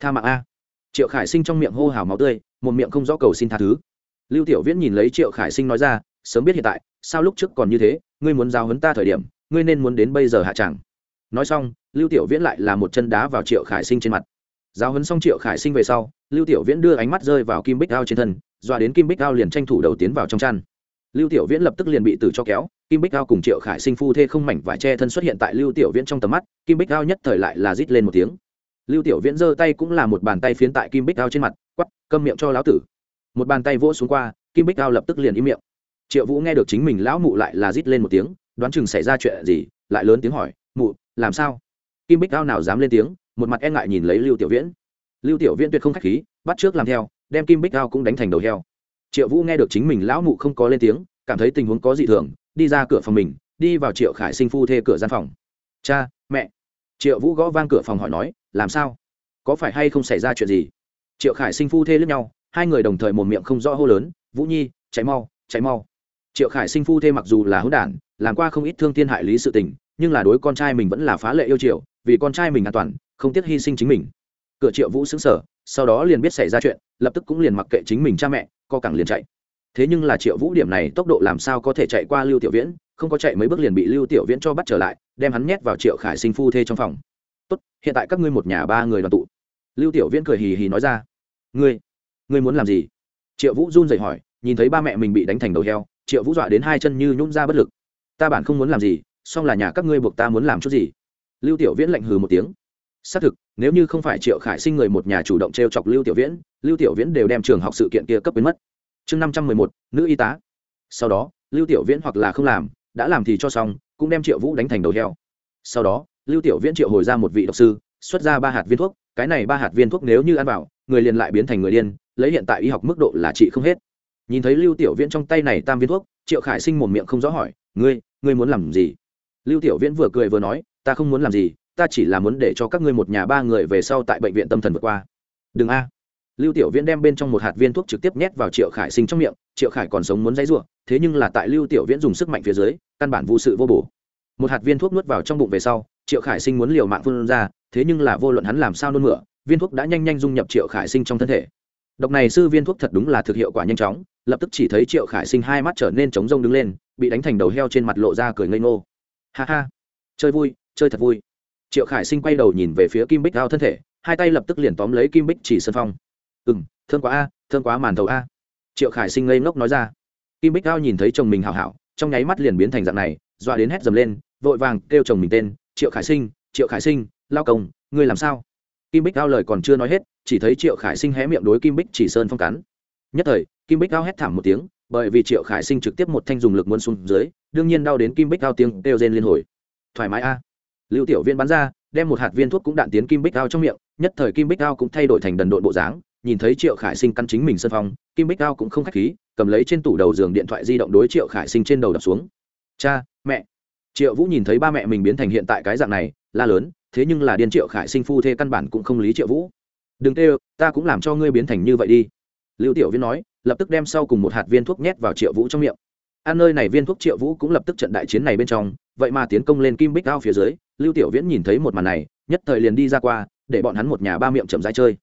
tha mạng a. Triệu khải sinh trong miệng hô hào máu tươi, một miệng không rõ cầu xin tha thứ. Lưu tiểu viễn nhìn lấy triệu khải sinh nói ra, sớm biết hiện tại, sao lúc trước còn như thế, ngươi muốn giao hấn ta thời điểm, ngươi nên muốn đến bây giờ hạ chẳng. nói xong, lưu tiểu viễn lại là một chân đá vào triệu khải sinh trên mặt. Giao hấn xong triệu khải sinh về sau, lưu tiểu viễn đưa ánh mắt rơi vào kim bích ao trên thân, dọa đến kim bích ao liền tranh thủ đầu tiến vào trong chăn. Lưu tiểu viễn lập tức liền bị tử cho kéo, kim bích ao cùng triệu khải sinh phu thê không mảnh vải che thân xuất hiện tại lưu tiểu viễn trong tầm mắt, kim bích ao nhất thời lại là rít lên một tiếng lưu tiểu viễn giơ tay cũng là một bàn tay phiến tại kim bích ao trên mặt quắp câm miệng cho lão tử. Một bàn tay vỗ xuống qua, kim bích ao lập tức liền im miệng. Triệu vũ nghe được chính mình lão mụ lại là rít lên một tiếng, đoán chừng xảy ra chuyện gì, lại lớn tiếng hỏi, mụ, làm sao? Kim bích ao nào dám lên tiếng, một mặt e ngại nhìn lấy lưu tiểu viễn. Lưu tiểu viễn tuyệt không khách khí, bắt trước làm theo, đem kim bích ao cũng đánh thành đầu heo. Triệu vũ nghe được chính mình lão mụ không có lên tiếng, cảm thấy tình huống có dị thường, đi ra cửa phòng mình, đi vào triệu khải sinh phu thê cửa gian phòng. Cha, mẹ. Triệu vũ gõ vang cửa phòng hỏi nói làm sao? Có phải hay không xảy ra chuyện gì? Triệu khải sinh phu thê lướt nhau, hai người đồng thời một miệng không rõ hô lớn, vũ nhi cháy mau cháy mau. Triệu khải sinh phu thê mặc dù là hữu đản, làm qua không ít thương thiên hại lý sự tình, nhưng là đối con trai mình vẫn là phá lệ yêu triệu vì con trai mình an toàn, không tiếc hy sinh chính mình. Cửa triệu vũ xứng sở sau đó liền biết xảy ra chuyện, lập tức cũng liền mặc kệ chính mình cha mẹ, co cẳng liền chạy. Thế nhưng là triệu vũ điểm này tốc độ làm sao có thể chạy qua lưu tiểu viễn, không có chạy mấy bước liền bị lưu tiểu viễn cho bắt trở lại, đem hắn nhét vào triệu khải sinh phu thê trong phòng tốt, hiện tại các ngươi một nhà ba người đoàn tụ. Lưu tiểu viễn cười hì hì nói ra, ngươi ngươi muốn làm gì? Triệu vũ run rẩy hỏi, nhìn thấy ba mẹ mình bị đánh thành đầu heo, triệu vũ dọa đến hai chân như nhún ra bất lực. Ta bản không muốn làm gì song là nhà các ngươi buộc ta muốn làm chút gì. Lưu tiểu viễn lạnh hừ một tiếng. Xác thực, nếu như không phải triệu khải sinh người một nhà chủ động t r e o chọc lưu tiểu viễn, lưu tiểu viễn đều đem trường học sự kiện kia cấp biến mất. Chương năm trăm mười một, nữ y tá. Sau đó, lưu tiểu viễn hoặc là không làm, đã làm thì cho xong, cũng đem triệu vũ đánh thành đầu heo. Sau đó lưu tiểu viễn triệu hồi ra một vị độc sư, xuất ra ba hạt viên thuốc, cái này ba hạt viên thuốc nếu như ăn vào, người liền lại biến thành người điên, lấy hiện tại y học mức độ là trị không hết. Nhìn thấy lưu tiểu viễn trong tay này tam viên thuốc, triệu khải sinh một miệng không rõ hỏi, ngươi ngươi muốn làm gì? Lưu tiểu viễn vừa cười vừa nói, ta không muốn làm gì, ta chỉ là muốn để cho các ngươi một nhà ba người về sau tại bệnh viện tâm thần vượt qua. Đừng a. Lưu tiểu viễn đem bên trong một hạt viên thuốc trực tiếp nhét vào triệu khải sinh trong miệng, triệu khải còn sống muốn dãy ruộng, thế nhưng là tại lưu tiểu viễn dùng sức mạnh phía dưới, căn bản vụ sự vô bổ. Một hạt viên thuốc nuốt vào trong bụng về sau triệu khải sinh muốn liều mạng phun ra, thế nhưng là vô luận hắn làm sao nôn mửa, viên thuốc đã nhanh nhanh dung nhập triệu khải sinh trong thân thể. Độc này sư viên thuốc thật đúng là thực hiệu quả nhanh chóng, lập tức chỉ thấy triệu khải sinh hai mắt trở nên trống rông đứng lên, bị đánh thành đầu heo trên mặt lộ ra cười ngây ngô. Ha ha, chơi vui, chơi thật vui. Triệu khải sinh quay đầu nhìn về phía kim bích ao thân thể, hai tay lập tức liền tóm lấy kim bích chỉ sân phong. Ừ m thương quá a thương quá màn thầu a. Triệu khải sinh ngây ngốc nói ra. Kim bích ao nhìn thấy chồng mình hảo hảo, trong nháy mắt liền biến thành dạng này, dọa đến hét dầm lên, vội vàng kêu chồng mình tên triệu khải sinh, triệu khải sinh, lao công, ngươi làm sao? Kim bích ao lời còn chưa nói hết, chỉ thấy triệu khải sinh hé miệng đối kim bích chỉ sơn phong cắn. Nhất thời, kim bích ao hét thảm một tiếng, bởi vì triệu khải sinh trực tiếp một thanh dùng lực muốn xuống dưới, đương nhiên đau đến kim bích ao tiếng kêu rên liên hồi. Thoải mái a. À. Lưu tiểu viên bắn ra, đem một hạt viên thuốc cũng đạn tiến kim bích ao trong miệng, nhất thời kim bích ao cũng thay đổi thành đần độn bộ dáng, nhìn thấy triệu khải sinh căn chính mình sân phong, kim bích ao cũng không k h á c h khí, cầm lấy trên tủ đầu giường điện thoại di động đối triệu khải sinh trên đầu đập xuống. Cha, mẹ triệu vũ nhìn thấy ba mẹ mình biến thành hiện tại cái dạng này, la lớn, thế nhưng là điên triệu khải sinh phu thê căn bản cũng không lý triệu vũ. Đừng tê ta cũng làm cho ngươi biến thành như vậy đi. Lưu tiểu viên nói, lập tức đem sau cùng một hạt viên thuốc nhét vào triệu vũ trong miệng. Ăn nơi này viên thuốc triệu vũ cũng lập tức trận đại chiến này bên trong, vậy mà tiến công lên kim bích ao phía dưới, lưu tiểu viễn nhìn thấy một màn này, nhất thời liền đi ra qua, để bọn hắn một nhà ba miệng chậm rãi chơi.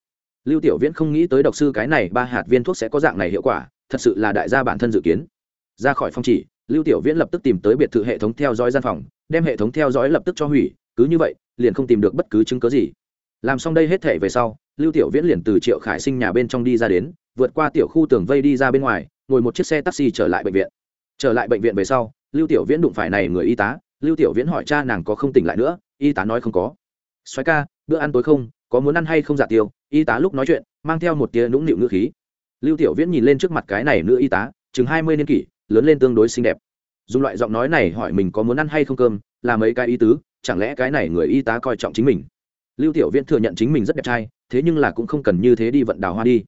Lưu tiểu viễn không nghĩ tới độc sư cái này ba hạt viên thuốc sẽ có dạng này hiệu quả, thật sự là đại gia bản thân dự kiến. Ra khỏi phong chỉ lưu tiểu viễn lập tức tìm tới biệt thự hệ thống theo dõi gian phòng, đem hệ thống theo dõi lập tức cho hủy, cứ như vậy, liền không tìm được bất cứ chứng cớ gì. Làm xong đây hết thể về sau, lưu tiểu viễn liền từ triệu khải sinh nhà bên trong đi ra đến, vượt qua tiểu khu tường vây đi ra bên ngoài, ngồi một chiếc xe taxi trở lại bệnh viện. Trở lại bệnh viện về sau, lưu tiểu viễn đụng phải này người y tá, lưu tiểu viễn hỏi cha nàng có không tỉnh lại nữa, y tá nói không có. Xoáy ca, bữa ăn tối không, có muốn ăn hay không giả dạ tiêu? Y tá lúc nói chuyện, mang theo một tia nũng nịu ngữ khí. Lưu tiểu viễn nhìn lên trước mặt cái này nữ y tá, chừng hai mươi niên kỷ lớn lên tương đối xinh đẹp. Dùng loại giọng nói này hỏi mình có muốn ăn hay không cơm, là mấy cái ý tứ, chẳng lẽ cái này người y tá coi trọng chính mình? Lưu tiểu viễn thừa nhận chính mình rất đẹp trai, thế nhưng là cũng không cần như thế đi vận đào hoa đi.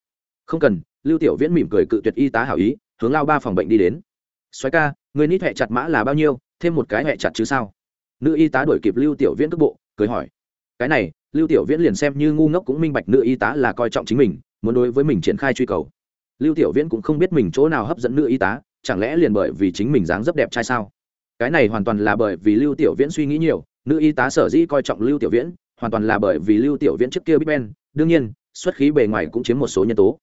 Không cần, lưu tiểu viễn mỉm cười cự tuyệt y tá hảo ý, hướng lao ba phòng bệnh đi đến. Xoáy ca, người nít hẹ chặt mã là bao nhiêu, thêm một cái hẹ chặt chứ sao? Nữ y tá đổi kịp lưu tiểu viễn cước bộ, cười hỏi. Cái này, lưu tiểu viễn liền xem như ngu ngốc cũng minh bạch nữ y tá là coi trọng chính mình, muốn đối với mình triển khai truy cầu. Lưu tiểu viễn cũng không biết mình chỗ nào hấp dẫn nữ y tá chẳng lẽ liền bởi vì chính mình dáng dấp đẹp trai sao? Cái này hoàn toàn là bởi vì lưu tiểu viễn suy nghĩ nhiều, nữ y tá sở dĩ coi trọng lưu tiểu viễn, hoàn toàn là bởi vì lưu tiểu viễn trước kia big ben, đương nhiên, xuất khí bề ngoài cũng chiếm một số nhân tố.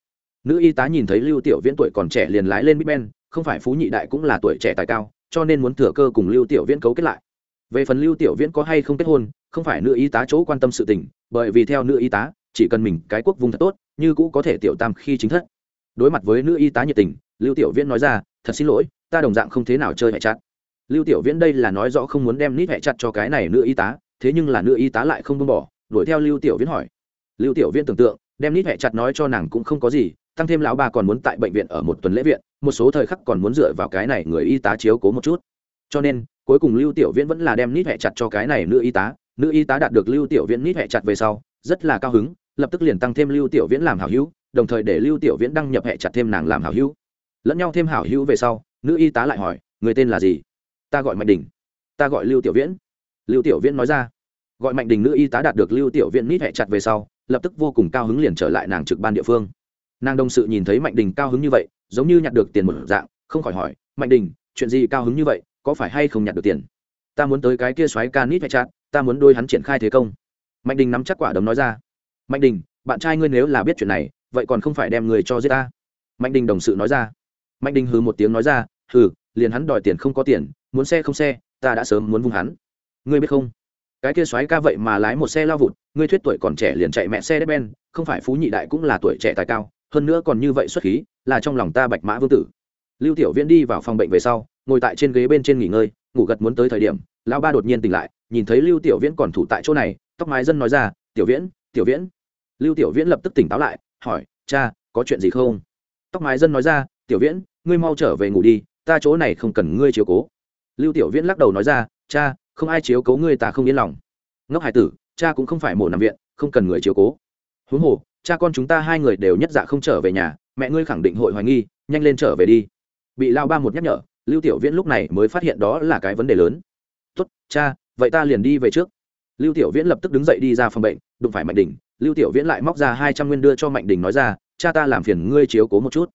Nữ y tá nhìn thấy lưu tiểu viễn tuổi còn trẻ liền lái lên big ben, không phải phú nhị đại cũng là tuổi trẻ tài cao, cho nên muốn thừa cơ cùng lưu tiểu viễn cấu kết lại. Về phần lưu tiểu viễn có hay không kết hôn, không phải nữ y tá chỗ quan tâm sự tình, bởi vì theo nữ y tá, chỉ cần mình cái quốc vùng thật tốt, như cũ có thể tiểu tam khi chính thất đối mặt với nữ y tá nhiệt tình, lưu tiểu viễn nói ra, thật xin lỗi, ta đồng dạng không thế nào chơi hẹ chặt lưu tiểu viễn đây là nói rõ không muốn đem nít hẹ chặt cho cái này nữ y tá, thế nhưng là nữ y tá lại không buông bỏ, đuổi theo lưu tiểu viễn hỏi. Lưu tiểu viễn tưởng tượng, đem nít hẹ chặt nói cho nàng cũng không có gì, tăng thêm lão bà còn muốn tại bệnh viện ở một tuần lễ viện, một số thời khắc còn muốn dựa vào cái này người y tá chiếu cố một chút. Cho nên, cuối cùng lưu tiểu viễn vẫn là đem nít hẹ chặt cho cái này nữ y tá, nữ y tá đạt được lưu tiểu viễn nít hẹ chặt về sau, rất là cao hứng lập tức liền tăng thêm lưu tiểu viễn làm hảo hữu đồng thời để lưu tiểu viễn đăng nhập hệ chặt thêm nàng làm hảo hữu. Lẫn nhau thêm hảo hữu về sau nữ y tá lại hỏi người tên là gì? Ta gọi mạnh đình. Ta gọi lưu tiểu viễn. Lưu tiểu viễn nói ra. Gọi mạnh đình nữ y tá đạt được lưu tiểu viễn nít hệ chặt về sau lập tức vô cùng cao hứng liền trở lại nàng trực ban địa phương. Nàng đồng sự nhìn thấy mạnh đình cao hứng như vậy giống như nhặt được tiền một dạng không khỏi hỏi mạnh đình chuyện gì cao hứng như vậy có phải hay không nhặt được tiền? Ta muốn tới cái kia xoáy ca nít hệ chặt, ta muốn đôi hắn triển khai thế công. Mạnh đình nắm chắc quả đấm nói ra mạnh đình, bạn trai ngươi nếu là biết chuyện này, vậy còn không phải đem người cho giết ta? Mạnh đình đồng sự nói ra. Mạnh đình hừ một tiếng nói ra, hừ, liền hắn đòi tiền không có tiền, muốn xe không xe, ta đã sớm muốn vung hắn. Ngươi biết không? Cái kia xoáy ca vậy mà lái một xe lao vụt, ngươi thuyết tuổi còn trẻ liền chạy mẹ xe đép ben, không phải phú nhị đại cũng là tuổi trẻ tài cao, hơn nữa còn như vậy xuất khí, là trong lòng ta bạch mã vương tử. Lưu tiểu viễn đi vào phòng bệnh về sau, ngồi tại trên ghế bên trên nghỉ ngơi, ngủ gật muốn tới thời điểm, lão ba đột nhiên tỉnh lại, nhìn thấy lưu tiểu viễn còn thủ tại chỗ này, tóc mái dân nói ra, tiểu viễn tiểu viễn lưu tiểu viễn lập tức tỉnh táo lại, hỏi, cha, có chuyện gì không? Tóc mái dân nói ra, tiểu viễn, ngươi mau trở về ngủ đi, ta chỗ này không cần ngươi chiếu cố. Lưu tiểu viễn lắc đầu nói ra, cha, không ai chiếu cố ngươi ta không yên lòng. Ngốc hải tử, cha cũng không phải mổ nằm viện, không cần người chiếu cố. Huống hồ, cha con chúng ta hai người đều nhất dạ không trở về nhà, mẹ ngươi khẳng định hội hoài nghi, nhanh lên trở về đi. Bị lao ba một nhắc nhở, lưu tiểu viễn lúc này mới phát hiện đó là cái vấn đề lớn. Tốt, cha, vậy ta liền đi về trước. Lưu tiểu viễn lập tức đứng dậy đi ra phòng bệnh, đụng phải mạnh đình lưu tiểu viễn lại móc ra hai trăm nguyên đưa cho mạnh đình nói ra, cha ta làm phiền ngươi chiếu cố một chút.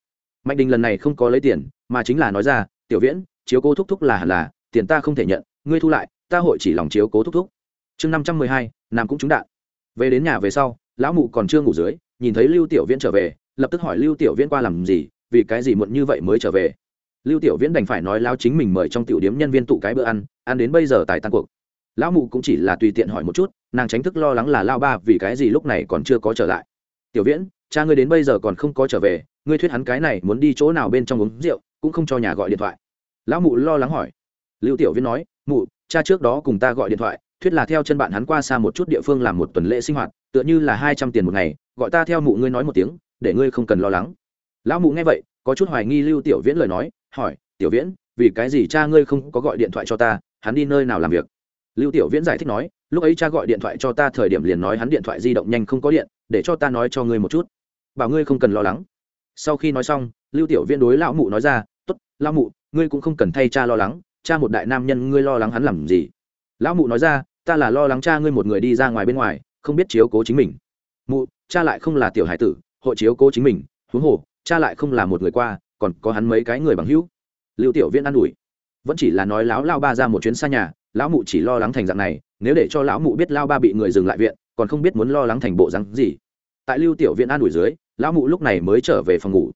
Mạnh đình lần này không có lấy tiền, mà chính là nói ra, tiểu viễn, chiếu cố thúc thúc là hẳn là, tiền ta không thể nhận, ngươi thu lại, ta hội chỉ lòng chiếu cố thúc thúc. Chương năm trăm mười hai, nam cũng trúng đạn. Về đến nhà về sau, lão mụ còn chưa ngủ dưới, nhìn thấy lưu tiểu viễn trở về, lập tức hỏi lưu tiểu viễn qua làm gì, vì cái gì muộn như vậy mới trở về. Lưu tiểu viễn đành phải nói lao chính mình mời trong tiểu điếm nhân viên tụ cái bữa ăn ăn đến bây giờ tại tan cuộc lão mụ cũng chỉ là tùy tiện hỏi một chút, nàng tránh thức lo lắng là lao ba vì cái gì lúc này còn chưa có trở lại. Tiểu viễn, cha ngươi đến bây giờ còn không có trở về, ngươi thuyết hắn cái này muốn đi chỗ nào bên trong uống rượu, cũng không cho nhà gọi điện thoại. Lão mụ lo lắng hỏi. Lưu tiểu viễn nói, mụ, cha trước đó cùng ta gọi điện thoại, thuyết là theo chân bạn hắn qua xa một chút địa phương làm một tuần lễ sinh hoạt, tựa như là hai trăm tiền một ngày, gọi ta theo mụ ngươi nói một tiếng, để ngươi không cần lo lắng. Lão mụ nghe vậy, có chút hoài nghi lưu tiểu viễn lời nói, hỏi, tiểu viễn, vì cái gì cha ngươi không có gọi điện thoại cho ta, hắn đi nơi nào làm việc? Lưu tiểu viễn giải thích nói, lúc ấy cha gọi điện thoại cho ta thời điểm liền nói hắn điện thoại di động nhanh không có điện, để cho ta nói cho ngươi một chút. Bảo ngươi không cần lo lắng. Sau khi nói xong, lưu tiểu viễn đối lão mụ nói ra, tốt, lão mụ, ngươi cũng không cần thay cha lo lắng, cha một đại nam nhân ngươi lo lắng hắn làm gì? Lão mụ nói ra, ta là lo lắng cha ngươi một người đi ra ngoài bên ngoài, không biết chiếu cố chính mình. Mụ, cha lại không là tiểu hải tử hộ chiếu cố chính mình, huống hồ, cha lại không là một người qua, còn có hắn mấy cái người bằng hữu. Lưu tiểu viễn an ủi, vẫn chỉ là nói lão lao ba ra một chuyến xa nhà lão mụ chỉ lo lắng thành dạng này, nếu để cho lão mụ biết lao ba bị người dừng lại viện, còn không biết muốn lo lắng thành bộ rắn gì. Tại lưu tiểu viễn an ủi dưới, lão mụ lúc này mới trở về phòng ngủ.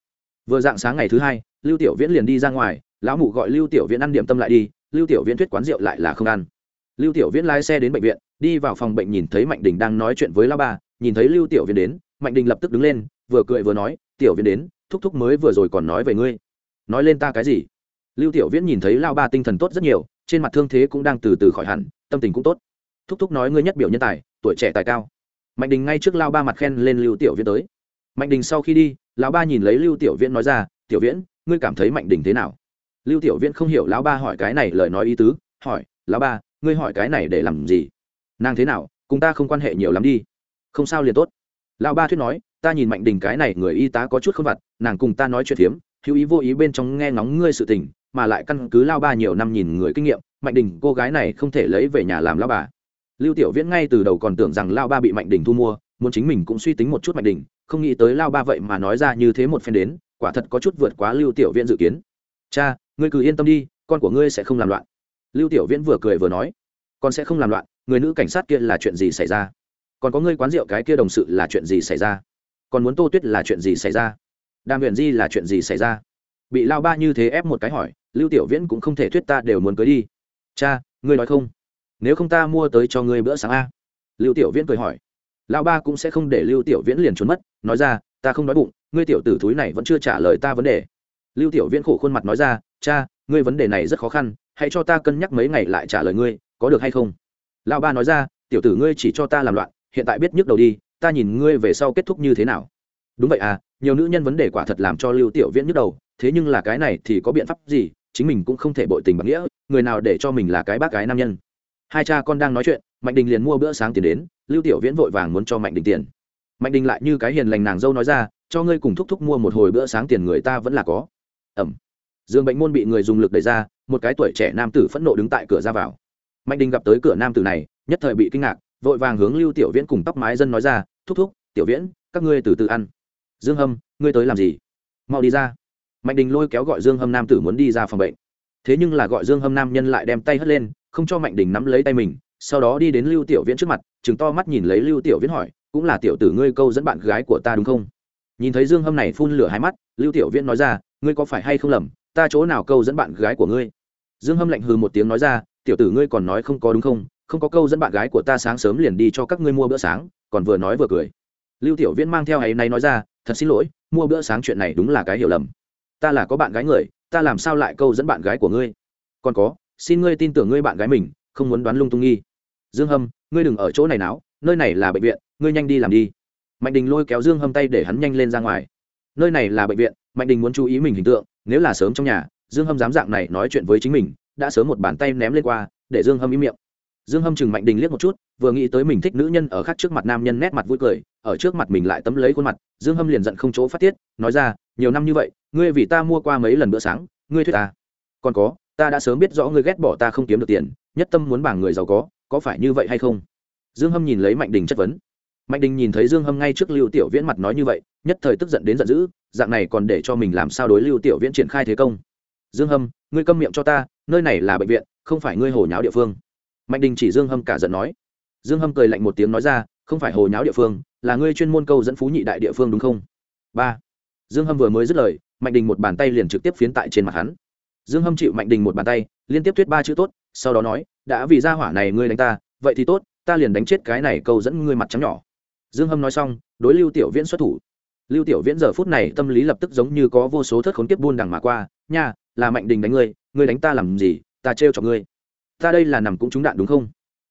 Vừa dạng sáng ngày thứ hai, lưu tiểu viễn liền đi ra ngoài, lão mụ gọi lưu tiểu viễn ăn điểm tâm lại đi, lưu tiểu viễn thuyết quán rượu lại là không ăn. Lưu tiểu viễn lái xe đến bệnh viện, đi vào phòng bệnh nhìn thấy mạnh đình đang nói chuyện với lao ba, nhìn thấy lưu tiểu viễn đến, mạnh đình lập tức đứng lên, vừa cười vừa nói, tiểu viễn đến, thúc thúc mới vừa rồi còn nói về ngươi. Nói lên ta cái gì? Lưu tiểu viễn nhìn thấy lao ba tinh thần tốt rất nhiều trên mặt thương thế cũng đang từ từ khỏi hẳn, tâm tình cũng tốt. Thúc thúc nói ngươi nhất biểu nhân tài, tuổi trẻ tài cao. Mạnh đình ngay trước lao ba mặt khen lên lưu tiểu viễn tới. Mạnh đình sau khi đi, lão ba nhìn lấy lưu tiểu viễn nói ra, tiểu viễn, ngươi cảm thấy mạnh đình thế nào? Lưu tiểu viễn không hiểu lão ba hỏi cái này lời nói ý tứ, hỏi, lão ba, ngươi hỏi cái này để làm gì? Nàng thế nào? Cùng ta không quan hệ nhiều lắm đi. Không sao liền tốt. Lão ba thuyết nói, ta nhìn mạnh đình cái này người y tá có chút không vặt, nàng cùng ta nói chuyện phiếm hữu ý vô ý bên trong nghe ngóng ngươi sự tình, mà lại căn cứ lao ba nhiều năm nhìn người kinh nghiệm, mạnh đình, cô gái này không thể lấy về nhà làm lao bà. Lưu tiểu viễn ngay từ đầu còn tưởng rằng lao ba bị mạnh đình thu mua, muốn chính mình cũng suy tính một chút mạnh đình, không nghĩ tới lao ba vậy mà nói ra như thế một phen đến, quả thật có chút vượt quá lưu tiểu viễn dự kiến. Cha, ngươi cứ yên tâm đi, con của ngươi sẽ không làm loạn. Lưu tiểu viễn vừa cười vừa nói. Con sẽ không làm loạn, người nữ cảnh sát kia là chuyện gì xảy ra? Còn có ngươi quán rượu cái kia đồng sự là chuyện gì xảy ra? Còn muốn tô tuyết là chuyện gì xảy ra? Đàm huyền di là chuyện gì xảy ra? Bị lao ba như thế ép một cái hỏi, lưu tiểu viễn cũng không thể thuyết ta đều muốn cưới đi. Cha, ngươi nói không? Nếu không ta mua tới cho ngươi bữa sáng a. Lưu tiểu viễn cười hỏi. Lao ba cũng sẽ không để lưu tiểu viễn liền trốn mất, nói ra, ta không nói bụng, ngươi tiểu tử thúi này vẫn chưa trả lời ta vấn đề. Lưu tiểu viễn khổ khuôn mặt nói ra, cha, ngươi vấn đề này rất khó khăn, hãy cho ta cân nhắc mấy ngày lại trả lời ngươi, có được hay không? Lao ba nói ra, tiểu tử ngươi chỉ cho ta làm loạn, hiện tại biết nhức đầu đi, ta nhìn ngươi về sau kết thúc như thế nào đúng vậy à nhiều nữ nhân vấn đề quả thật làm cho lưu tiểu viễn nhức đầu, thế nhưng là cái này thì có biện pháp gì, chính mình cũng không thể bội tình bằng nghĩa, người nào để cho mình là cái bác gái nam nhân. Hai cha con đang nói chuyện, mạnh đình liền mua bữa sáng tiền đến, lưu tiểu viễn vội vàng muốn cho mạnh đình tiền. Mạnh đình lại như cái hiền lành nàng dâu nói ra, cho ngươi cùng thúc thúc mua một hồi bữa sáng tiền người ta vẫn là có. Ẩm. Dương bệnh môn bị người dùng lực đẩy ra, một cái tuổi trẻ nam tử phẫn nộ đứng tại cửa ra vào. Mạnh đình gặp tới cửa nam tử này, nhất thời bị kinh ngạc, vội vàng hướng lưu tiểu viễn cùng tóc mái dân nói ra, thúc thúc, tiểu viễn, các ngươi từ từ ăn dương hâm, ngươi tới làm gì? Mau đi ra. Mạnh đình lôi kéo gọi dương hâm nam tử muốn đi ra phòng bệnh. Thế nhưng là gọi dương hâm nam nhân lại đem tay hất lên, không cho mạnh đình nắm lấy tay mình, sau đó đi đến lưu tiểu viễn trước mặt chừng to mắt nhìn lấy lưu tiểu viễn hỏi, cũng là tiểu tử ngươi câu dẫn bạn gái của ta đúng không? Nhìn thấy dương hâm này phun lửa hai mắt, lưu tiểu viễn nói ra, ngươi có phải hay không lầm, ta chỗ nào câu dẫn bạn gái của ngươi? Dương hâm lạnh hừ một tiếng nói ra, tiểu tử ngươi còn nói không có đúng không? Không có câu dẫn bạn gái của ta sáng sớm liền đi cho các ngươi mua bữa sáng, còn vừa nói vừa cười. Lưu tiểu viễn mang theo ấy này nói ra thật xin lỗi, mua bữa sáng chuyện này đúng là cái hiểu lầm. Ta là có bạn gái người, ta làm sao lại câu dẫn bạn gái của ngươi? Còn có, xin ngươi tin tưởng ngươi bạn gái mình, không muốn đoán lung tung nghi. Dương hâm, ngươi đừng ở chỗ này náo, nơi này là bệnh viện, ngươi nhanh đi làm đi. Mạnh đình lôi kéo dương hâm tay để hắn nhanh lên ra ngoài. Nơi này là bệnh viện, mạnh đình muốn chú ý mình hình tượng, nếu là sớm trong nhà, dương hâm dám dạng này nói chuyện với chính mình, đã sớm một bàn tay ném lên qua, để dương hâm im miệng. Dương hâm chừng mạnh đình liếc một chút, vừa nghĩ tới mình thích nữ nhân ở khác trước mặt nam nhân nét mặt vui cười ở trước mặt mình lại tấm lấy khuôn mặt, dương hâm liền giận không chỗ phát tiết, nói ra, nhiều năm như vậy, ngươi vì ta mua qua mấy lần bữa sáng, ngươi thuyết ta. Còn có, ta đã sớm biết rõ ngươi ghét bỏ ta không kiếm được tiền, nhất tâm muốn bảng người giàu có có phải như vậy hay không? Dương hâm nhìn lấy mạnh đình chất vấn. Mạnh đình nhìn thấy dương hâm ngay trước lưu tiểu viễn mặt nói như vậy, nhất thời tức giận đến giận dữ, dạng này còn để cho mình làm sao đối lưu tiểu viễn triển khai thế công? Dương hâm, ngươi câm miệng cho ta, nơi này là bệnh viện, không phải ngươi hồ nháo địa phương. Mạnh đình chỉ dương hâm cả giận nói. Dương hâm cười lạnh một tiếng nói ra không phải hồ nháo địa phương, là ngươi chuyên môn câu dẫn phú nhị đại địa phương đúng không? Ba. Dương hâm vừa mới dứt lời, mạnh đình một bàn tay liền trực tiếp phiến tại trên mặt hắn. Dương hâm chịu mạnh đình một bàn tay, liên tiếp thuyết ba chữ tốt, sau đó nói, đã vì ra hỏa này ngươi đánh ta, vậy thì tốt, ta liền đánh chết cái này câu dẫn ngươi mặt trắng nhỏ. Dương hâm nói xong, đối lưu tiểu viễn xuất thủ. Lưu tiểu viễn giờ phút này tâm lý lập tức giống như có vô số thất khốn kiếp buôn đằng mà qua, nha, là mạnh đình đánh ngươi ngươi đánh ta làm gì, ta trêu cho ngươi. Ta đây là nằm cũng trúng đạn đúng không?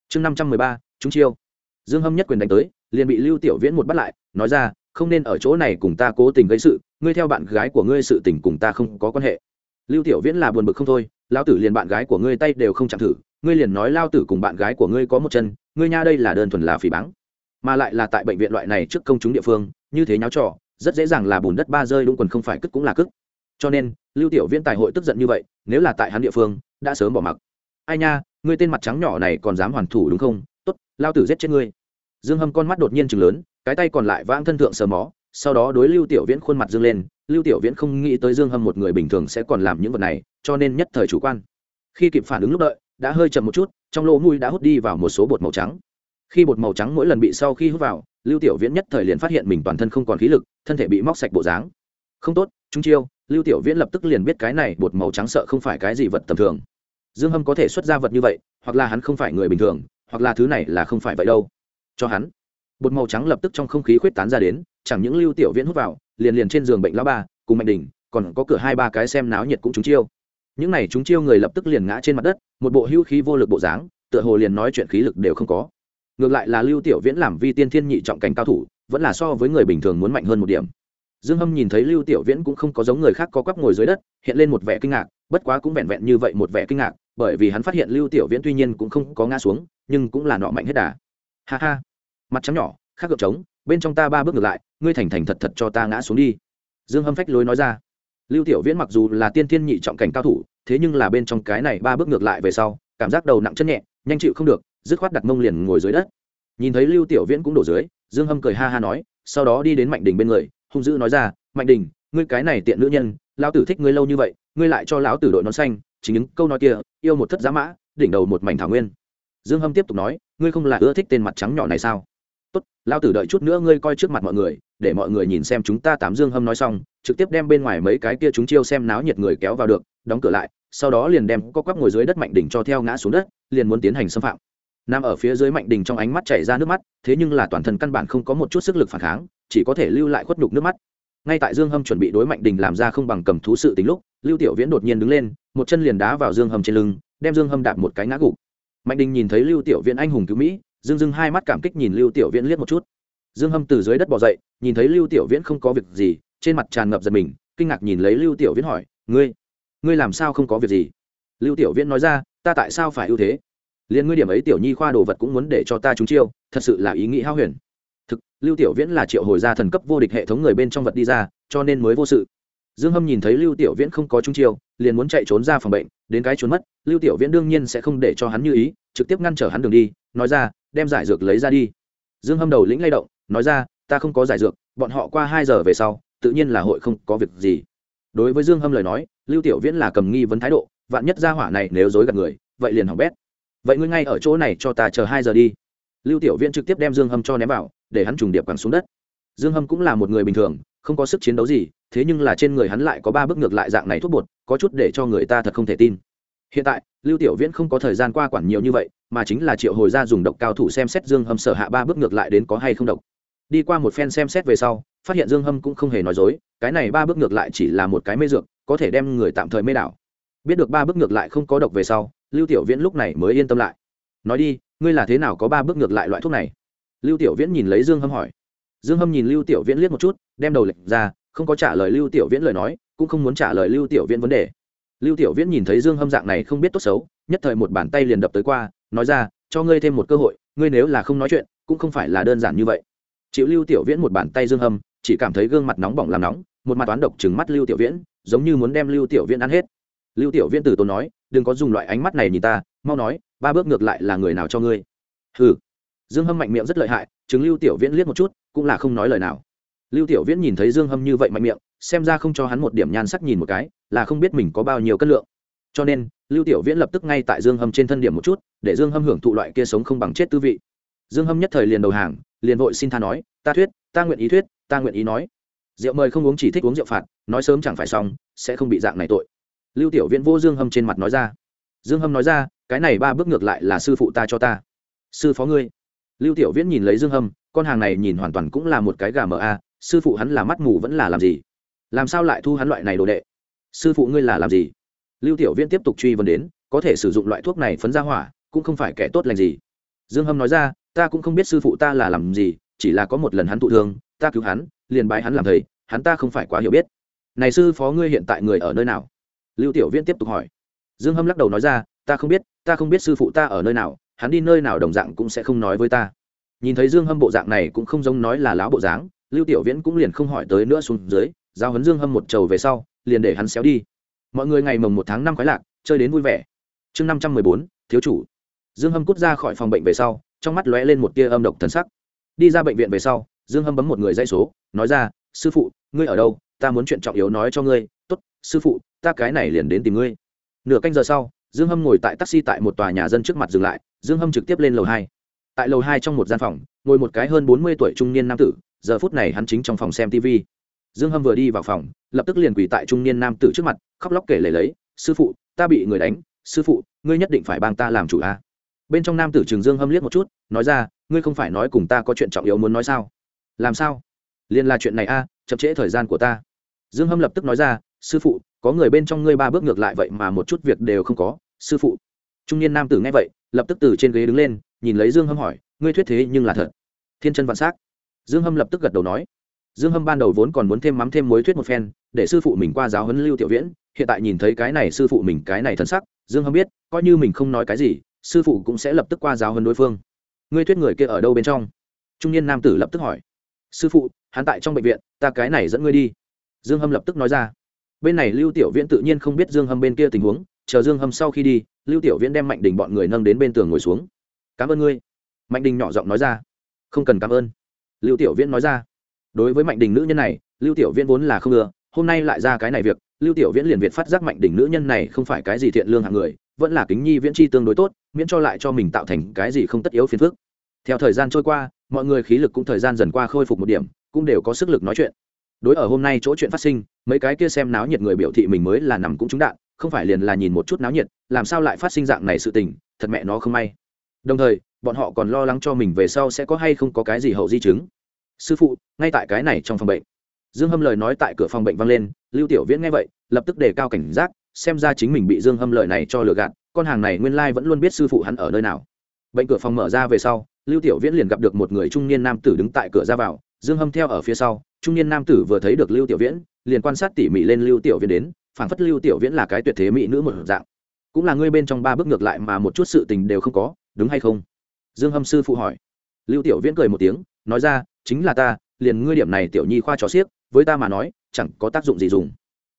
Chương năm trăm mười ba chúng chiêu dương hâm nhất quyền đánh tới, liền bị lưu tiểu viễn một bắt lại, nói ra, không nên ở chỗ này cùng ta cố tình gây sự, ngươi theo bạn gái của ngươi sự tình cùng ta không có quan hệ. Lưu tiểu viễn là buồn bực không thôi lao tử liền bạn gái của ngươi tay đều không chạm thử, ngươi liền nói lao tử cùng bạn gái của ngươi có một chân, ngươi nha đây là đơn thuần là phỉ báng. Mà lại là tại bệnh viện loại này trước công chúng địa phương, như thế nháo trò, rất dễ dàng là bùn đất ba rơi đúng quần không phải cất cũng là cức cho nên, lưu tiểu viễn tài hội tức giận như vậy, nếu là tại hắn địa phương, đã sớm bỏ mặc. Ai nha, ngươi tên mặt trắng nhỏ này còn dám hoàn thủ đúng không? Tốt, lao tử giết chết ngươi. Dương hâm con mắt đột nhiên chừng lớn, cái tay còn lại vãng thân thượng sờ mó, sau đó đối lưu tiểu viễn khuôn mặt dương lên. Lưu tiểu viễn không nghĩ tới dương hâm một người bình thường sẽ còn làm những vật này, cho nên nhất thời chủ quan. Khi kịp phản ứng lúc đợi, đã hơi chậm một chút, trong lỗ mũi đã hút đi vào một số bột màu trắng. Khi bột màu trắng mỗi lần bị sau khi hút vào, lưu tiểu viễn nhất thời liền phát hiện mình toàn thân không còn khí lực, thân thể bị móc sạch bộ dáng. Không tốt chúng chiêu. Lưu tiểu viễn lập tức liền biết cái này bột màu trắng sợ không phải cái gì vật tầm thường. Dương hâm có thể xuất ra vật như vậy, hoặc là hắn không phải người bình thường hoặc là thứ này là không phải vậy đâu. Cho hắn. Bột màu trắng lập tức trong không khí khuyết tán ra đến, chẳng những lưu tiểu viễn hút vào, liền liền trên giường bệnh lão ba, cùng mạnh đình còn có cửa hai ba cái xem náo nhiệt cũng trúng chiêu. Những này chúng chiêu người lập tức liền ngã trên mặt đất, một bộ hưu khí vô lực bộ dáng, tựa hồ liền nói chuyện khí lực đều không có. Ngược lại là lưu tiểu viễn làm vi tiên thiên nhị trọng cảnh cao thủ, vẫn là so với người bình thường muốn mạnh hơn một điểm. Dương hâm nhìn thấy lưu tiểu viễn cũng không có giống người khác có quắp ngồi dưới đất, hiện lên một vẻ kinh ngạc, bất quá cũng vẹn vẹn như vậy một vẻ kinh ngạc bởi vì hắn phát hiện lưu tiểu viễn tuy nhiên cũng không có ngã xuống, nhưng cũng là nọ mạnh hết đà. Ha ha, mặt trắng nhỏ, khác gợp trống, bên trong ta ba bước ngược lại, ngươi thành thành thật thật cho ta ngã xuống đi. Dương hâm phách lối nói ra. Lưu tiểu viễn mặc dù là tiên thiên nhị trọng cảnh cao thủ, thế nhưng là bên trong cái này ba bước ngược lại về sau, cảm giác đầu nặng chân nhẹ, nhanh chịu không được, dứt khoát đặt mông liền ngồi dưới đất. Nhìn thấy lưu tiểu viễn cũng đổ dưới, dương hâm cười ha ha nói, sau đó đi đến mạnh đình bên người, hung dữ nói ra, mạnh đình, ngươi cái này tiện nữ nhân, lão tử thích ngươi lâu như vậy, ngươi lại cho lão tử đội nón xanh chính những câu nói kia, yêu một thất giá mã, đỉnh đầu một mảnh thảo nguyên. Dương hâm tiếp tục nói, ngươi không là ưa thích tên mặt trắng nhỏ này sao? Tốt lao tử đợi chút nữa ngươi coi trước mặt mọi người, để mọi người nhìn xem chúng ta tám dương hâm nói xong, trực tiếp đem bên ngoài mấy cái kia chúng chiêu xem náo nhiệt người kéo vào được, đóng cửa lại, sau đó liền đem có quắp ngồi dưới đất mạnh đỉnh cho theo ngã xuống đất, liền muốn tiến hành xâm phạm. Nằm ở phía dưới mạnh đình trong ánh mắt chảy ra nước mắt, thế nhưng là toàn thân căn bản không có một chút sức lực phản kháng, chỉ có thể lưu lại khuất nhục nước mắt. Ngay tại dương hâm chuẩn bị đối mạnh đình làm ra không bằng cầm thú sự tính lúc lưu tiểu viễn đột nhiên đứng lên, một chân liền đá vào dương hầm trên lưng, đem dương hâm đạp một cái ngã gục. Mạnh đình nhìn thấy lưu tiểu viễn anh hùng cứu mỹ, dương dưng hai mắt cảm kích nhìn lưu tiểu viễn liếc một chút. Dương hâm từ dưới đất bỏ dậy, nhìn thấy lưu tiểu viễn không có việc gì, trên mặt tràn ngập giật mình, kinh ngạc nhìn lấy lưu tiểu viễn hỏi, ngươi ngươi làm sao không có việc gì? Lưu tiểu viễn nói ra, ta tại sao phải ưu thế? Liền ngươi điểm ấy tiểu nhi khoa đồ vật cũng muốn để cho ta trúng chiêu, thật sự là ý nghĩ hao huyền. Thực, lưu tiểu viễn là triệu hồi gia thần cấp vô địch hệ thống người bên trong vật đi ra, cho nên mới vô sự dương hâm nhìn thấy lưu tiểu viễn không có trung chiêu, liền muốn chạy trốn ra phòng bệnh, đến cái trốn mất, lưu tiểu viễn đương nhiên sẽ không để cho hắn như ý, trực tiếp ngăn trở hắn đường đi, nói ra, đem giải dược lấy ra đi. Dương hâm đầu lĩnh lay động, nói ra, ta không có giải dược, bọn họ qua hai giờ về sau, tự nhiên là hội không có việc gì. Đối với dương hâm lời nói, lưu tiểu viễn là cầm nghi vấn thái độ, vạn nhất gia hỏa này nếu dối gạt người, vậy liền hỏng bét. Vậy ngươi ngay ở chỗ này cho ta chờ hai giờ đi. Lưu tiểu viễn trực tiếp đem dương hâm cho ném vào, để hắn trùng điệp quẳng xuống đất. Dương hâm cũng là một người bình thường không có sức chiến đấu gì, thế nhưng là trên người hắn lại có ba bước ngược lại dạng này thuốc bột, có chút để cho người ta thật không thể tin. Hiện tại, lưu tiểu viễn không có thời gian qua quản nhiều như vậy, mà chính là triệu hồi ra dùng độc cao thủ xem xét dương hâm sở hạ ba bước ngược lại đến có hay không độc. Đi qua một phen xem xét về sau, phát hiện dương hâm cũng không hề nói dối, cái này ba bước ngược lại chỉ là một cái mê dược, có thể đem người tạm thời mê đảo. Biết được ba bước ngược lại không có độc về sau, lưu tiểu viễn lúc này mới yên tâm lại. Nói đi, ngươi là thế nào có ba bước ngược lại loại thuốc này? Lưu tiểu viễn nhìn lấy dương hâm hỏi dương hâm nhìn lưu tiểu viễn liếc một chút, đem đầu lệnh ra, không có trả lời lưu tiểu viễn lời nói, cũng không muốn trả lời lưu tiểu viễn vấn đề. Lưu tiểu viễn nhìn thấy dương hâm dạng này không biết tốt xấu, nhất thời một bàn tay liền đập tới qua, nói ra, cho ngươi thêm một cơ hội, ngươi nếu là không nói chuyện, cũng không phải là đơn giản như vậy. Chịu lưu tiểu viễn một bàn tay dương hâm, chỉ cảm thấy gương mặt nóng bỏng làm nóng, một mặt toán độc trừng mắt lưu tiểu viễn, giống như muốn đem lưu tiểu viễn ăn hết. Lưu tiểu viễn từ tốn nói, đừng có dùng loại ánh mắt này nhìn ta, mau nói, ba bước ngược lại là người nào cho ngươi? Hừ dương hâm mạnh miệng rất lợi hại, chứng lưu tiểu viễn liếc một chút, cũng là không nói lời nào. Lưu tiểu viễn nhìn thấy dương hâm như vậy mạnh miệng, xem ra không cho hắn một điểm nhan sắc nhìn một cái, là không biết mình có bao nhiêu cân lượng. Cho nên, lưu tiểu viễn lập tức ngay tại dương hâm trên thân điểm một chút, để dương hâm hưởng thụ loại kia sống không bằng chết tư vị. Dương hâm nhất thời liền đầu hàng, liền vội xin tha nói, ta thuyết, ta nguyện ý thuyết, ta nguyện ý nói. Rượu mời không uống chỉ thích uống rượu phạt, nói sớm chẳng phải xong, sẽ không bị dạng này tội. Lưu tiểu viễn vô dương hâm trên mặt nói ra. Dương hâm nói ra, cái này ba bước ngược lại là sư phụ ta cho ta. Sư phó ngươi lưu tiểu viễn nhìn lấy dương hâm, con hàng này nhìn hoàn toàn cũng là một cái gà mờ a, sư phụ hắn là mắt mù vẫn là làm gì? Làm sao lại thu hắn loại này đồ đệ? Sư phụ ngươi là làm gì? Lưu tiểu viễn tiếp tục truy vấn đến, có thể sử dụng loại thuốc này phấn ra hỏa, cũng không phải kẻ tốt lành gì. Dương hâm nói ra, ta cũng không biết sư phụ ta là làm gì, chỉ là có một lần hắn thụ thương, ta cứu hắn, liền bái hắn làm thầy, hắn ta không phải quá hiểu biết. Này sư phó ngươi hiện tại người ở nơi nào? Lưu tiểu viễn tiếp tục hỏi. Dương hâm lắc đầu nói ra, ta không biết, ta không biết sư phụ ta ở nơi nào hắn đi nơi nào đồng dạng cũng sẽ không nói với ta. Nhìn thấy dương hâm bộ dạng này cũng không giống nói là láo bộ dáng, lưu tiểu viễn cũng liền không hỏi tới nữa xuống dưới, giao hấn dương hâm một trầu về sau, liền để hắn xéo đi. Mọi người ngày mồng một tháng năm khoái lạc, chơi đến vui vẻ. Chương năm trăm mười bốn, thiếu chủ. Dương hâm cút ra khỏi phòng bệnh về sau, trong mắt lóe lên một tia âm độc thần sắc. Đi ra bệnh viện về sau, dương hâm bấm một người dây số, nói ra, sư phụ, ngươi ở đâu? Ta muốn chuyện trọng yếu nói cho ngươi. Tốt, sư phụ, ta cái này liền đến tìm ngươi. Nửa canh giờ sau dương hâm ngồi tại taxi tại một tòa nhà dân trước mặt dừng lại, dương hâm trực tiếp lên lầu hai. Tại lầu hai trong một gian phòng, ngồi một cái hơn bốn mươi tuổi trung niên nam tử, giờ phút này hắn chính trong phòng xem tv dương hâm vừa đi vào phòng, lập tức liền quỳ tại trung niên nam tử trước mặt, khóc lóc kể lể lấy, sư phụ, ta bị người đánh, sư phụ, ngươi nhất định phải bang ta làm chủ a. Bên trong nam tử trường dương hâm liếc một chút, nói ra, ngươi không phải nói cùng ta có chuyện trọng yếu muốn nói sao? Làm sao? Liền là chuyện này a, chậm trễ thời gian của ta. Dương hâm lập tức nói ra, sư phụ, có người bên trong ngươi ba bước ngược lại vậy mà một chút việc đều không có sư phụ. Trung niên nam tử nghe vậy, lập tức từ trên ghế đứng lên, nhìn lấy dương hâm hỏi, ngươi thuyết thế nhưng là thật? Thiên chân vạn s á c dương hâm lập tức gật đầu nói. Dương hâm ban đầu vốn còn muốn thêm mắm thêm mối thuyết một phen, để sư phụ mình qua giáo huấn lưu tiểu viễn, hiện tại nhìn thấy cái này sư phụ mình cái này thân sắc, dương hâm biết, coi như mình không nói cái gì, sư phụ cũng sẽ lập tức qua giáo huấn đối phương. Ngươi thuyết người kia ở đâu bên trong? Trung niên nam tử lập tức hỏi. Sư phụ, hắn tại trong bệnh viện, ta cái này dẫn ngươi đi. Dương hâm lập tức nói ra. Bên này lưu tiểu viễn tự nhiên không biết dương hâm bên kia tình huống chờ dương hâm sau khi đi, lưu tiểu viễn đem mạnh đình bọn người nâng đến bên tường ngồi xuống. Cảm ơn ngươi. Mạnh đình nhỏ giọng nói ra. Không cần cảm ơn. Lưu tiểu viễn nói ra. Đối với mạnh đình nữ nhân này, lưu tiểu viễn vốn là không ưa, hôm nay lại ra cái này việc, lưu tiểu viễn liền việt phát giác mạnh đình nữ nhân này không phải cái gì thiện lương hạng người, vẫn là kính nhi viễn chi tương đối tốt, miễn cho lại cho mình tạo thành cái gì không tất yếu phiền phức. Theo thời gian trôi qua, mọi người khí lực cũng thời gian dần qua khôi phục một điểm, cũng đều có sức lực nói chuyện. Đối ở hôm nay chỗ chuyện phát sinh, mấy cái kia xem náo nhiệt người biểu thị mình mới là nằm cũng trúng đạn không phải liền là nhìn một chút náo nhiệt, làm sao lại phát sinh dạng này sự tình, thật mẹ nó không may. Đồng thời, bọn họ còn lo lắng cho mình về sau sẽ có hay không có cái gì hậu di chứng. Sư phụ, ngay tại cái này trong phòng bệnh. Dương hâm lời nói tại cửa phòng bệnh vang lên, lưu tiểu viễn nghe vậy, lập tức đề cao cảnh giác, xem ra chính mình bị dương hâm lời này cho lừa gạt, con hàng này nguyên lai vẫn luôn biết sư phụ hắn ở nơi nào. Bệnh cửa phòng mở ra về sau, lưu tiểu viễn liền gặp được một người trung niên nam tử đứng tại cửa ra vào, dương hâm theo ở phía sau, trung niên nam tử vừa thấy được lưu tiểu viễn, liền quan sát tỉ mỉ lên lưu tiểu viễn đến phảng phất lưu tiểu viễn là cái tuyệt thế mỹ nữ một dạng. Cũng là ngươi bên trong ba bước ngược lại mà một chút sự tình đều không có, đúng hay không? Dương hâm sư phụ hỏi. Lưu tiểu viễn cười một tiếng, nói ra, chính là ta, liền ngươi điểm này tiểu nhi khoa trò xiếc với ta mà nói, chẳng có tác dụng gì dùng.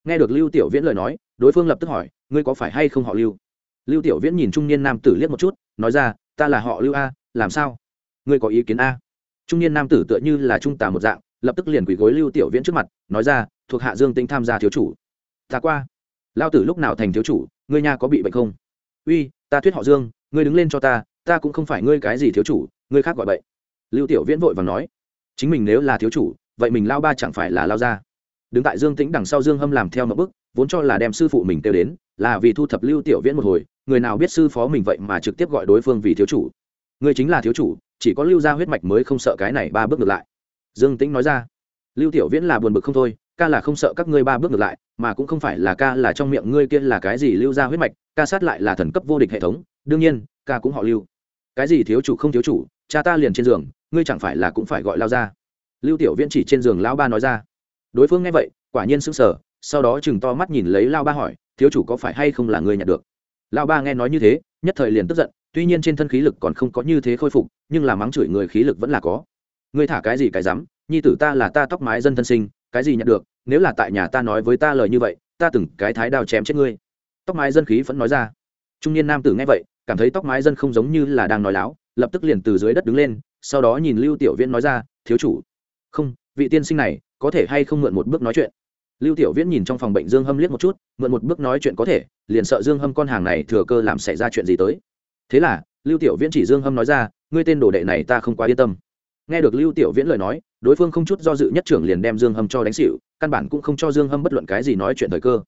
Nghe được lưu tiểu viễn lời nói, đối phương lập tức hỏi, ngươi có phải hay không họ lưu? Lưu tiểu viễn nhìn trung niên nam tử liếc một chút, nói ra, ta là họ lưu a, làm sao? Ngươi có ý kiến a? Trung niên nam tử tựa như là trung tà một dạng, lập tức liền quỳ gối lưu tiểu viễn trước mặt, nói ra, thuộc hạ dương tinh tham gia thiếu chủ ta qua. Lao tử lúc nào thành thiếu chủ, ngươi nhà có bị bệnh không? Uy, ta thuyết họ dương, ngươi đứng lên cho ta ta cũng không phải ngươi cái gì thiếu chủ, ngươi khác gọi bệnh lưu tiểu viễn vội và nói, chính mình nếu là thiếu chủ, vậy mình lao ba chẳng phải là lao ra đứng tại dương tĩnh đằng sau dương hâm làm theo một bức vốn cho là đem sư phụ mình kêu đến, là vì thu thập lưu tiểu viễn một hồi, người nào biết sư phó mình vậy mà trực tiếp gọi đối phương vì thiếu chủ. Ngươi chính là thiếu chủ, chỉ có lưu ra huyết mạch mới không sợ cái này ba bước ngược lại. Dương tĩnh nói ra, lưu tiểu viễn là buồn bực không thôi ca là không sợ các ngươi ba bước ngược lại, mà cũng không phải là ca là trong miệng ngươi kia là cái gì lưu ra huyết mạch, ca sát lại là thần cấp vô địch hệ thống, đương nhiên, ca cũng họ lưu. Cái gì thiếu chủ không thiếu chủ, cha ta liền trên giường, ngươi chẳng phải là cũng phải gọi lao ra. Lưu tiểu viễn chỉ trên giường lão ba nói ra. Đối phương nghe vậy, quả nhiên sững sờ, sau đó chừng to mắt nhìn lấy lao ba hỏi, thiếu chủ có phải hay không là ngươi nhận được? Lao ba nghe nói như thế, nhất thời liền tức giận, tuy nhiên trên thân khí lực còn không có như thế khôi phục, nhưng là mắng chửi người khí lực vẫn là có. Ngươi thả cái gì cái dám nhi tử ta là ta tóc mái dân thân sinh cái gì nhận được, nếu là tại nhà ta nói với ta lời như vậy, ta từng cái thái đao chém chết ngươi. Tóc mái dân khí vẫn nói ra. Trung niên nam tử nghe vậy, cảm thấy tóc mái dân không giống như là đang nói láo, lập tức liền từ dưới đất đứng lên, sau đó nhìn lưu tiểu viễn nói ra, thiếu chủ. Không, vị tiên sinh này, có thể hay không mượn một bước nói chuyện? Lưu tiểu viễn nhìn trong phòng bệnh dương hâm liếc một chút, mượn một bước nói chuyện có thể, liền sợ dương hâm con hàng này thừa cơ làm xảy ra chuyện gì tới. Thế là, lưu tiểu viễn chỉ dương hâm nói ra, ngươi tên đồ đệ này ta không quá yên tâm nghe được lưu tiểu viễn lời nói, đối phương không chút do dự nhất trưởng liền đem dương hâm cho đánh xỉu, căn bản cũng không cho dương hâm bất luận cái gì nói chuyện thời cơ.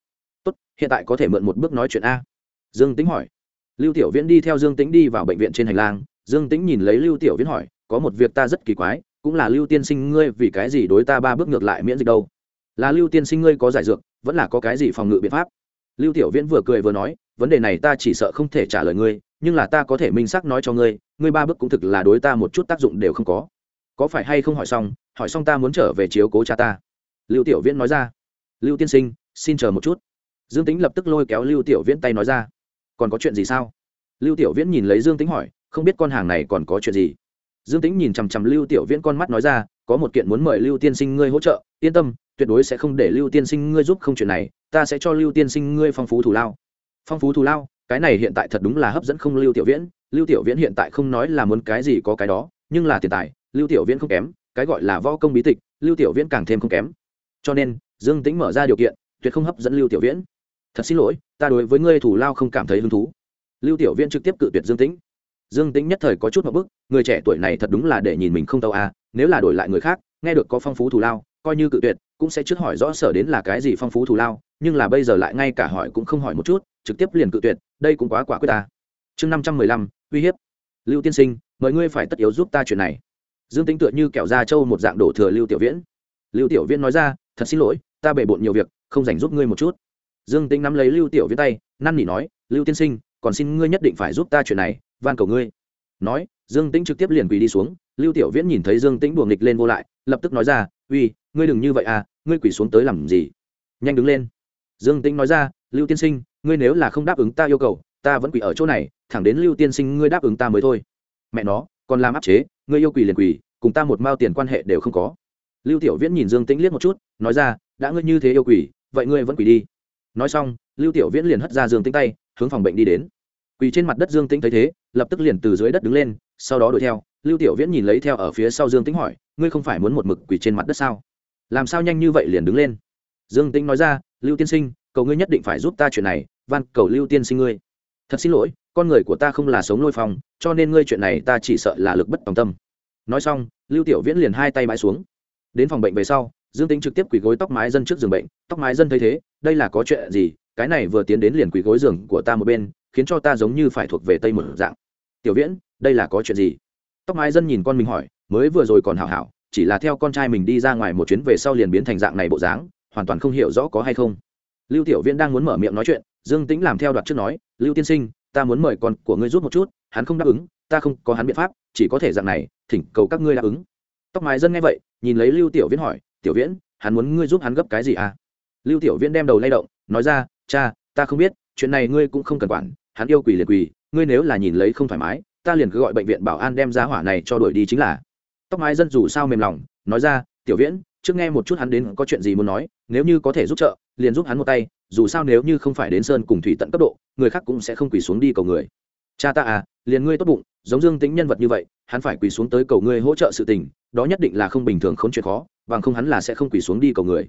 Tốt, hiện tại có thể mượn một bước nói chuyện a? Dương tính hỏi. Lưu tiểu viễn đi theo dương tính đi vào bệnh viện trên hành lang, dương tính nhìn lấy lưu tiểu viễn hỏi, có một việc ta rất kỳ quái, cũng là lưu tiên sinh ngươi vì cái gì đối ta ba bước ngược lại miễn dịch đâu? Là lưu tiên sinh ngươi có giải dược, vẫn là có cái gì phòng ngự biện pháp? Lưu tiểu viễn vừa cười vừa nói, vấn đề này ta chỉ sợ không thể trả lời ngươi, nhưng là ta có thể minh xác nói cho ngươi ngươi ba bước cũng thực là đối ta một chút tác dụng đều không có có phải hay không hỏi xong hỏi xong ta muốn trở về chiếu cố cha ta. Lưu tiểu viễn nói ra. Lưu tiên sinh, xin chờ một chút. Dương tính lập tức lôi kéo lưu tiểu viễn tay nói ra. Còn có chuyện gì sao? Lưu tiểu viễn nhìn lấy dương tính hỏi, không biết con hàng này còn có chuyện gì? Dương tính nhìn chằm chằm lưu tiểu viễn con mắt nói ra, có một kiện muốn mời lưu tiên sinh ngươi hỗ trợ, yên tâm, tuyệt đối sẽ không để lưu tiên sinh ngươi giúp không chuyện này, ta sẽ cho lưu tiên sinh ngươi phong phú thù lao. Phong phú thù lao, cái này hiện tại thật đúng là hấp dẫn không lưu tiểu viễn. Lưu tiểu viễn hiện tại không nói là muốn cái gì có cái đó, nhưng là tiền tài lưu tiểu viễn không kém, cái gọi là võ công bí tịch, lưu tiểu viễn càng thêm không kém. Cho nên, dương tính mở ra điều kiện, tuyệt không hấp dẫn lưu tiểu viễn. Thật xin lỗi, ta đối với ngươi thủ lao không cảm thấy hứng thú. Lưu tiểu viễn trực tiếp cự tuyệt dương tĩnh. Dương tĩnh nhất thời có chút một bức, người trẻ tuổi này thật đúng là để nhìn mình không tâu à nếu là đổi lại người khác, nghe được có phong phú thủ lao, coi như cự tuyệt, cũng sẽ trước hỏi rõ sở đến là cái gì phong phú thủ lao, nhưng là bây giờ lại ngay cả hỏi cũng không hỏi một chút, trực tiếp liền cự tuyệt, đây cũng quá quả quyết ta. Chương năm trăm mười lăm, uy hiếp. Lưu tiên sinh, mời ngươi phải tất yếu giúp ta chuyện này dương tính tựa như kẹo da trâu một dạng đổ thừa lưu tiểu viễn. Lưu tiểu viễn nói ra, thật xin lỗi, ta bể bộn nhiều việc, không dành giúp ngươi một chút. Dương tính nắm lấy lưu tiểu viễn tay, năn nỉ nói, lưu tiên sinh, còn xin ngươi nhất định phải giúp ta chuyện này, van cầu ngươi. Nói, dương tĩnh trực tiếp liền quỳ đi xuống, lưu tiểu viễn nhìn thấy dương tĩnh buồng nghịch lên vô lại, lập tức nói ra, uy, ngươi đừng như vậy à ngươi quỳ xuống tới làm gì? Nhanh đứng lên. Dương tĩnh nói ra, lưu tiên sinh, ngươi nếu là không đáp ứng ta yêu cầu, ta vẫn quỳ ở chỗ này, thẳng đến lưu tiên sinh ngươi đáp ứng ta mới thôi. Mẹ nó, còn làm áp chế ngươi yêu quỳ liền quỳ, cùng ta một mao tiền quan hệ đều không có. Lưu tiểu viễn nhìn dương tĩnh liếc một chút, nói ra, đã ngươi như thế yêu quỳ, vậy ngươi vẫn quỳ đi. Nói xong, lưu tiểu viễn liền hất ra dương tĩnh tay, hướng phòng bệnh đi đến. Quỳ trên mặt đất dương tĩnh thấy thế, lập tức liền từ dưới đất đứng lên, sau đó đuổi theo. Lưu tiểu viễn nhìn lấy theo ở phía sau dương tĩnh hỏi, ngươi không phải muốn một mực quỳ trên mặt đất sao? Làm sao nhanh như vậy liền đứng lên? Dương tĩnh nói ra, lưu tiên sinh, cầu ngươi nhất định phải giúp ta chuyện này, van cầu lưu tiên sinh ngươi. Thật xin lỗi con người của ta không là sống lôi phong, cho nên ngươi chuyện này ta chỉ sợ là lực bất tòng tâm. Nói xong, lưu tiểu viễn liền hai tay bãi xuống. Đến phòng bệnh về sau, dương tính trực tiếp quỳ gối tóc mái dân trước giường bệnh, tóc mái dân thấy thế, đây là có chuyện gì, cái này vừa tiến đến liền quỳ gối giường của ta một bên, khiến cho ta giống như phải thuộc về tây một dạng. Tiểu viễn, đây là có chuyện gì? Tóc mái dân nhìn con mình hỏi, mới vừa rồi còn hảo hảo, chỉ là theo con trai mình đi ra ngoài một chuyến về sau liền biến thành dạng này bộ dáng, hoàn toàn không hiểu rõ có hay không. Lưu tiểu viễn đang muốn mở miệng nói chuyện, dương tĩnh làm theo đoạt trước nói, lưu tiên sinh ta muốn mời con của ngươi rút một chút, hắn không đáp ứng, ta không có hắn biện pháp, chỉ có thể dạng này, thỉnh cầu các ngươi đáp ứng. Tóc mái dân nghe vậy, nhìn lấy lưu tiểu viễn hỏi, tiểu viễn, hắn muốn ngươi giúp hắn gấp cái gì à? Lưu tiểu viễn đem đầu lay động, nói ra, cha, ta không biết, chuyện này ngươi cũng không cần quản, hắn yêu quỳ liền quỳ ngươi nếu là nhìn lấy không thoải mái, ta liền cứ gọi bệnh viện bảo an đem giá hỏa này cho đuổi đi chính là. Tóc mái dân dù sao mềm lòng, nói ra, tiểu viễn trước nghe một chút hắn đến có chuyện gì muốn nói, nếu như có thể giúp trợ, liền giúp hắn một tay, dù sao nếu như không phải đến sơn cùng thủy tận cấp độ, người khác cũng sẽ không quỳ xuống đi cầu người. Cha ta à liền ngươi tốt bụng, giống dương tính nhân vật như vậy, hắn phải quỳ xuống tới cầu ngươi hỗ trợ sự tình, đó nhất định là không bình thường không chuyện khó, bằng không hắn là sẽ không quỳ xuống đi cầu người.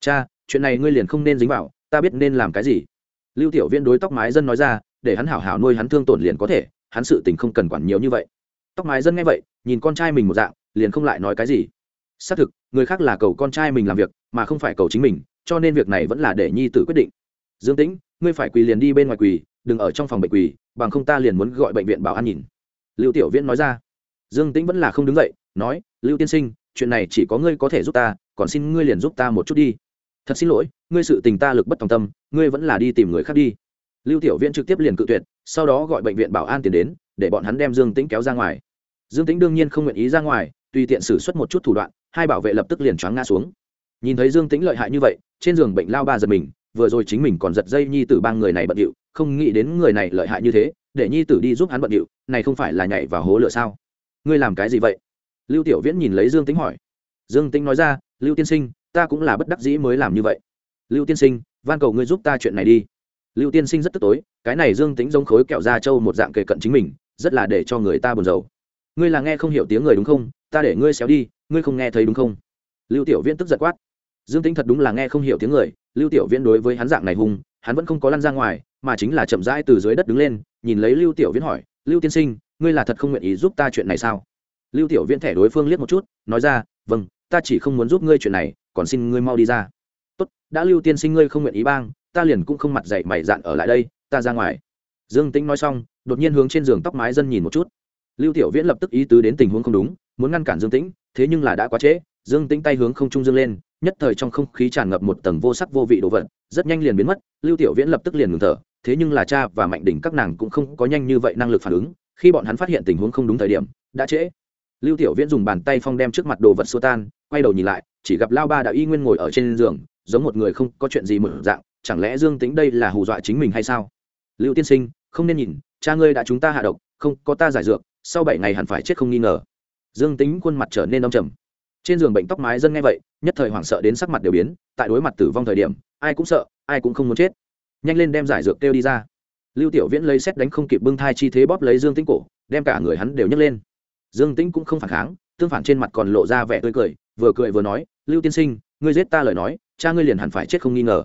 Cha, chuyện này ngươi liền không nên dính vào, ta biết nên làm cái gì. Lưu tiểu viên đối tóc mái dân nói ra, để hắn hảo hảo nuôi hắn thương tổn liền có thể, hắn sự tình không cần quản nhiều như vậy. Tóc mái dân nghe vậy, nhìn con trai mình một dạng, liền không lại nói cái gì xác thực, người khác là cầu con trai mình làm việc, mà không phải cầu chính mình, cho nên việc này vẫn là để nhi tử quyết định. Dương tĩnh, ngươi phải quỳ liền đi bên ngoài quỳ, đừng ở trong phòng bệnh quỳ, bằng không ta liền muốn gọi bệnh viện bảo an nhìn. Lưu tiểu viễn nói ra. Dương tĩnh vẫn là không đứng dậy, nói, lưu tiên sinh, chuyện này chỉ có ngươi có thể giúp ta, còn xin ngươi liền giúp ta một chút đi. Thật xin lỗi, ngươi sự tình ta lực bất tòng tâm, ngươi vẫn là đi tìm người khác đi. Lưu tiểu viễn trực tiếp liền cự tuyệt, sau đó gọi bệnh viện bảo an tiền đến, để bọn hắn đem dương tĩnh kéo ra ngoài. Dương tĩnh đương nhiên không nguyện ý ra ngoài tùy tiện xử suất một chút thủ đoạn, hai bảo vệ lập tức liền choáng ngã xuống. Nhìn thấy dương tĩnh lợi hại như vậy, trên giường bệnh lao ba giật mình, vừa rồi chính mình còn giật dây nhi tử ba người này bận điệu, không nghĩ đến người này lợi hại như thế, để nhi tử đi giúp hắn bận điệu, này không phải là nhảy vào hố lửa sao? Ngươi làm cái gì vậy? Lưu tiểu viễn nhìn lấy dương tĩnh hỏi. Dương tĩnh nói ra, lưu tiên sinh, ta cũng là bất đắc dĩ mới làm như vậy. Lưu tiên sinh, van cầu ngươi giúp ta chuyện này đi. Lưu tiên sinh rất tức tối, cái này dương tĩnh giống khối kẹo da trâu một dạng kề cận chính mình, rất là để cho người ta buồn rầu. Ngươi là nghe không hiểu tiếng người đúng không? Ta để ngươi xéo đi ngươi không nghe thấy đúng không? Lưu tiểu viễn tức giật quát. Dương tĩnh thật đúng là nghe không hiểu tiếng người lưu tiểu viễn đối với hắn dạng này hùng, hắn vẫn không có lăn ra ngoài mà chính là chậm rãi từ dưới đất đứng lên nhìn lấy lưu tiểu viễn hỏi lưu tiên sinh ngươi là thật không nguyện ý giúp ta chuyện này sao? Lưu tiểu viễn thẻ đối phương liếc một chút nói ra vâng ta chỉ không muốn giúp ngươi chuyện này còn xin ngươi mau đi ra. Tốt đã lưu tiên sinh ngươi không nguyện ý bang ta liền cũng không mặt dậy mày dạn ở lại đây ta ra ngoài. Dương tĩnh nói xong đột nhiên hướng trên giường tóc mái dân nhìn một chút. Lưu tiểu viễn lập tức ý tứ đến tình huống không đúng muốn ngăn cản dương tĩnh, thế nhưng là đã quá trễ, dương tĩnh tay hướng không trung dương lên, nhất thời trong không khí tràn ngập một tầng vô sắc vô vị đồ vật, rất nhanh liền biến mất, lưu tiểu viễn lập tức liền ngừng thở, thế nhưng là cha và mạnh đỉnh các nàng cũng không có nhanh như vậy năng lực phản ứng, khi bọn hắn phát hiện tình huống không đúng thời điểm, đã trễ. Lưu tiểu viễn dùng bàn tay phong đem trước mặt đồ vật xua tan, quay đầu nhìn lại, chỉ gặp lao ba đã y nguyên ngồi ở trên giường, giống một người không có chuyện gì mở dạng, chẳng lẽ dương tính đây là hù dọa chính mình hay sao? Lưu tiên sinh, không nên nhìn, cha ngươi đã chúng ta hạ độc, không có ta giải dược, sau bảy ngày hẳn phải chết không nghi ngờ dương tính khuôn mặt trở nên đông trầm. Trên giường bệnh tóc mái dân nghe vậy, nhất thời hoảng sợ đến sắc mặt đều biến, tại đối mặt tử vong thời điểm, ai cũng sợ, ai cũng không muốn chết. Nhanh lên đem giải dược kêu đi ra. Lưu tiểu viễn lấy xét đánh không kịp bưng thai chi thế bóp lấy dương tĩnh cổ, đem cả người hắn đều nhấc lên. Dương tĩnh cũng không phản kháng, tương phản trên mặt còn lộ ra vẻ tươi cười, vừa cười vừa nói, lưu tiên sinh, ngươi giết ta lời nói, cha ngươi liền hẳn phải chết không nghi ngờ.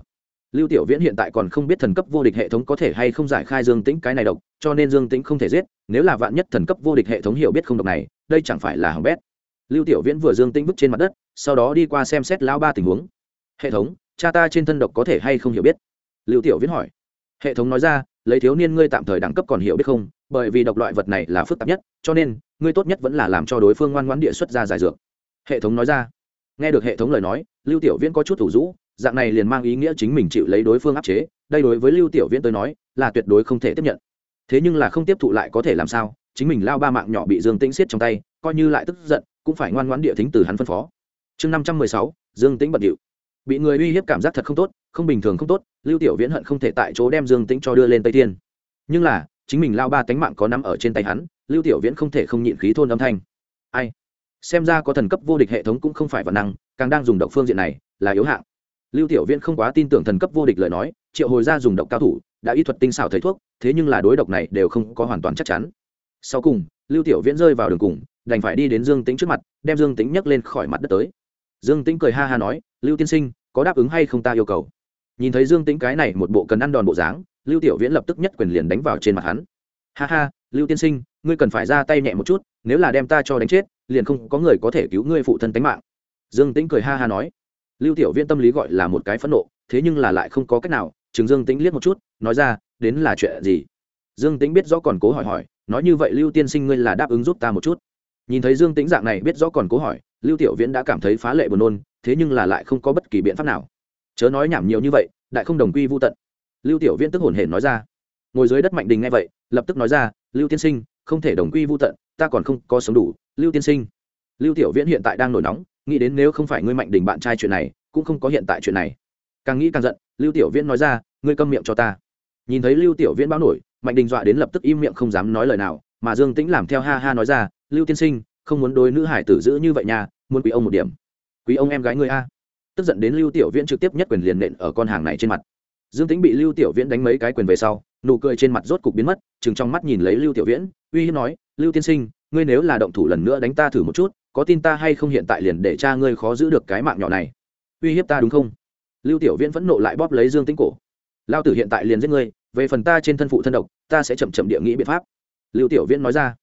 Lưu tiểu viễn hiện tại còn không biết thần cấp vô địch hệ thống có thể hay không giải khai dương tĩnh cái này độc, cho nên dương tĩnh không thể giết, nếu là vạn nhất thần cấp vô địch hệ thống hiểu biết không độc này đây chẳng phải là hỏng bét. Lưu tiểu viễn vừa dương tĩnh vứt trên mặt đất, sau đó đi qua xem xét lão ba tình huống. Hệ thống, cha ta trên thân độc có thể hay không hiểu biết? Lưu tiểu viễn hỏi. Hệ thống nói ra, lấy thiếu niên ngươi tạm thời đẳng cấp còn hiểu biết không? Bởi vì độc loại vật này là phức tạp nhất, cho nên, ngươi tốt nhất vẫn là làm cho đối phương ngoan ngoãn địa xuất ra giải dược. Hệ thống nói ra. Nghe được hệ thống lời nói, lưu tiểu viễn có chút thủ rũ dạng này liền mang ý nghĩa chính mình chịu lấy đối phương áp chế. Đây đối với lưu tiểu viễn tới nói, là tuyệt đối không thể tiếp nhận. Thế nhưng là không tiếp thụ lại có thể làm sao? Chính mình lao ba mạng nhỏ bị dương tĩnh siết trong tay, coi như lại tức giận, cũng phải ngoan ngoãn địa thính từ hắn phân phó. Chương năm trăm mười sáu, dương tĩnh bận điệu. Bị người uy hiếp cảm giác thật không tốt, không bình thường không tốt, lưu tiểu viễn hận không thể tại chỗ đem dương tĩnh cho đưa lên tây Thiên. nhưng là, chính mình lao ba tánh mạng có nắm ở trên tay hắn, lưu tiểu viễn không thể không nhịn khí thôn âm thanh. Ai? Xem ra có thần cấp vô địch hệ thống cũng không phải vật năng, càng đang dùng độc phương diện này, là yếu hạng. Lưu tiểu viễn không quá tin tưởng thần cấp vô địch lời nói, triệu hồi ra dùng độc cao thủ, đã y thuật tinh xảo thấy thuốc, thế nhưng là đối độc này đều không có hoàn toàn chắc chắn sau cùng, lưu tiểu viễn rơi vào đường cùng, đành phải đi đến dương tính trước mặt, đem dương tính nhấc lên khỏi mặt đất tới. Dương tính cười ha ha nói, lưu tiên sinh, có đáp ứng hay không ta yêu cầu? Nhìn thấy dương tính cái này một bộ cần ăn đòn bộ dáng, lưu tiểu viễn lập tức nhất quyền liền đánh vào trên mặt hắn. Ha ha, lưu tiên sinh, ngươi cần phải ra tay nhẹ một chút, nếu là đem ta cho đánh chết, liền không có người có thể cứu ngươi phụ thân tánh mạng. Dương tĩnh cười ha ha nói. Lưu tiểu viễn tâm lý gọi là một cái phẫn nộ, thế nhưng là lại không có cách nào, chừng dương tĩnh liếc một chút, nói ra, đến là chuyện gì? Dương tĩnh biết rõ còn cố hỏi hỏi nói như vậy lưu tiên sinh ngươi là đáp ứng giúp ta một chút. Nhìn thấy dương tĩnh dạng này biết rõ còn cố hỏi, lưu tiểu viễn đã cảm thấy phá lệ buồn nôn, thế nhưng là lại không có bất kỳ biện pháp nào. Chớ nói nhảm nhiều như vậy, đại không đồng quy vô tận. Lưu tiểu viễn tức hồn hển nói ra. Ngồi dưới đất mạnh đình nghe vậy, lập tức nói ra, lưu tiên sinh, không thể đồng quy vô tận, ta còn không có sống đủ, lưu tiên sinh. Lưu tiểu viễn hiện tại đang nổi nóng, nghĩ đến nếu không phải ngươi mạnh đình bạn trai chuyện này, cũng không có hiện tại chuyện này. Càng nghĩ càng giận, lưu tiểu viễn nói ra, ngươi câm miệng cho ta nhìn thấy lưu tiểu viễn báo nổi, mạnh đình dọa đến lập tức im miệng không dám nói lời nào, mà dương tĩnh làm theo ha ha nói ra, lưu tiên sinh, không muốn đối nữ hải tử giữ như vậy nha, muốn quý ông một điểm. Quý ông em gái ngươi a? Tức giận đến lưu tiểu viễn trực tiếp nhất quyền liền nện ở con hàng này trên mặt. Dương tĩnh bị lưu tiểu viễn đánh mấy cái quyền về sau, nụ cười trên mặt rốt cục biến mất chừng trong mắt nhìn lấy lưu tiểu viễn, uy hiếp nói, lưu tiên sinh, ngươi nếu là động thủ lần nữa đánh ta thử một chút, có tin ta hay không hiện tại liền để cha ngươi khó giữ được cái mạng nhỏ này. Uy hiếp ta đúng không? Lưu tiểu viễn phẫn nộ lại bóp lấy dương tĩnh cổ. Lao tử hiện tại liền giết ngươi về phần ta trên thân phụ thân độc, ta sẽ chậm chậm địa nghĩ biện pháp. Lưu tiểu viễn nói ra.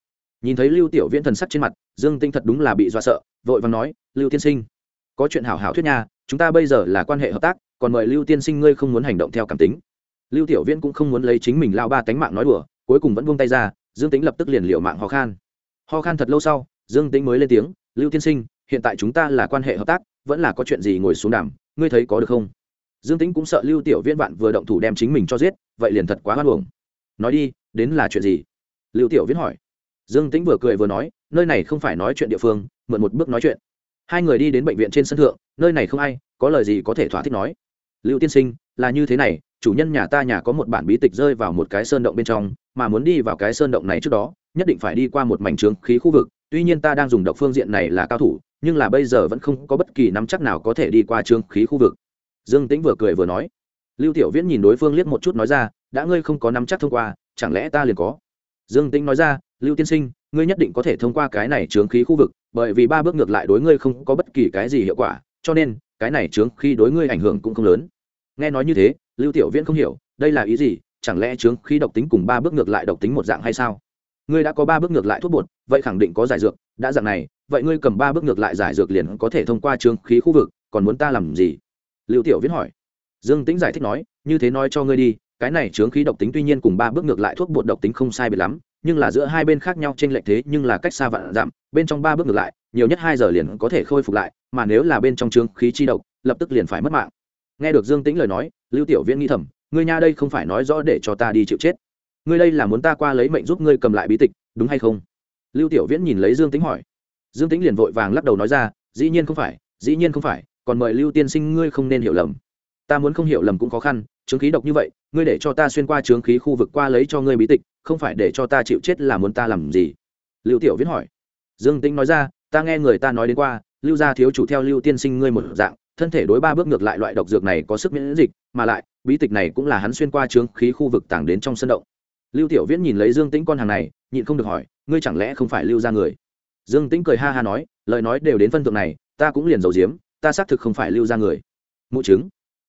Nhìn thấy lưu tiểu viễn thần sắc trên mặt, dương tinh thật đúng là bị dọa sợ, vội vàng nói, lưu tiên sinh, có chuyện hảo hảo thuyết nha, chúng ta bây giờ là quan hệ hợp tác, còn mời lưu tiên sinh ngươi không muốn hành động theo cảm tính. Lưu tiểu viễn cũng không muốn lấy chính mình lao ba tánh mạng nói đùa, cuối cùng vẫn buông tay ra, dương tính lập tức liền liệu mạng ho khan. Ho khan thật lâu sau, dương tính mới lên tiếng, lưu tiên sinh, hiện tại chúng ta là quan hệ hợp tác, vẫn là có chuyện gì ngồi xuống đàm, ngươi thấy có được không? Dương tính cũng sợ lưu tiểu viễn bạn vừa động thủ đem chính mình cho giết, vậy liền thật quá hoan hồng nói đi, đến là chuyện gì? Lưu tiểu viễn hỏi. Dương tính vừa cười vừa nói, nơi này không phải nói chuyện địa phương, mượn một bước nói chuyện. Hai người đi đến bệnh viện trên sân thượng, nơi này không ai, có lời gì có thể thỏa thích nói. Lưu tiên sinh, là như thế này, chủ nhân nhà ta nhà có một bản bí tịch rơi vào một cái sơn động bên trong, mà muốn đi vào cái sơn động này trước đó, nhất định phải đi qua một mảnh trướng khí khu vực. Tuy nhiên ta đang dùng độc phương diện này là cao thủ, nhưng là bây giờ vẫn không có bất kỳ nắm chắc nào có thể đi qua trướng khí khu vực dương tĩnh vừa cười vừa nói. Lưu tiểu viễn nhìn đối phương liếc một chút nói ra, đã ngươi không có nắm chắc thông qua, chẳng lẽ ta liền có? Dương tĩnh nói ra, lưu tiên sinh, ngươi nhất định có thể thông qua cái này chướng khí khu vực, bởi vì ba bước ngược lại đối ngươi không có bất kỳ cái gì hiệu quả, cho nên, cái này chướng khí đối ngươi ảnh hưởng cũng không lớn. Nghe nói như thế, lưu tiểu viễn không hiểu, đây là ý gì, chẳng lẽ chướng khí độc tính cùng ba bước ngược lại độc tính một dạng hay sao? Ngươi đã có ba bước ngược lại thuốc bột, vậy khẳng định có giải dược, đã dạng này, vậy ngươi cầm ba bước ngược lại giải dược liền có thể thông qua chướng khí khu vực, còn muốn ta làm gì? Lưu tiểu viễn hỏi. Dương tĩnh giải thích nói, như thế nói cho ngươi đi, cái này chướng khí độc tính tuy nhiên cùng ba bước ngược lại thuốc bột độc tính không sai biệt lắm, nhưng là giữa hai bên khác nhau trên lệch thế nhưng là cách xa vạn dặm bên trong ba bước ngược lại, nhiều nhất hai giờ liền có thể khôi phục lại, mà nếu là bên trong chướng khí chi độc, lập tức liền phải mất mạng. Nghe được dương tĩnh lời nói, lưu tiểu viễn nghĩ thầm, ngươi nha đây không phải nói rõ để cho ta đi chịu chết. Ngươi đây là muốn ta qua lấy mệnh giúp ngươi cầm lại bí tịch, đúng hay không? Lưu tiểu viễn nhìn lấy dương tĩnh hỏi. Dương tĩnh liền vội vàng lắc đầu nói ra, dĩ nhiên không phải, dĩ nhiên không phải còn mời lưu tiên sinh ngươi không nên hiểu lầm. Ta muốn không hiểu lầm cũng khó khăn chứng khí độc như vậy, ngươi để cho ta xuyên qua trướng khí khu vực qua lấy cho ngươi bí tịch, không phải để cho ta chịu chết là muốn ta làm gì? Lưu tiểu viễn hỏi. Dương tĩnh nói ra, ta nghe người ta nói đến qua, lưu gia thiếu chủ theo lưu tiên sinh ngươi một dạng, thân thể đối ba bước ngược lại loại độc dược này có sức miễn dịch, mà lại, bí tịch này cũng là hắn xuyên qua trướng khí khu vực tàng đến trong sân động. Lưu tiểu viễn nhìn lấy dương tĩnh con hàng này, nhịn không được hỏi, ngươi chẳng lẽ không phải lưu gia người? Dương tĩnh cười ha ha nói, lời nói đều đến phân thượng này, ta cũng liền giấu diếm ta xác thực không phải lưu gia người. Mụ chứng.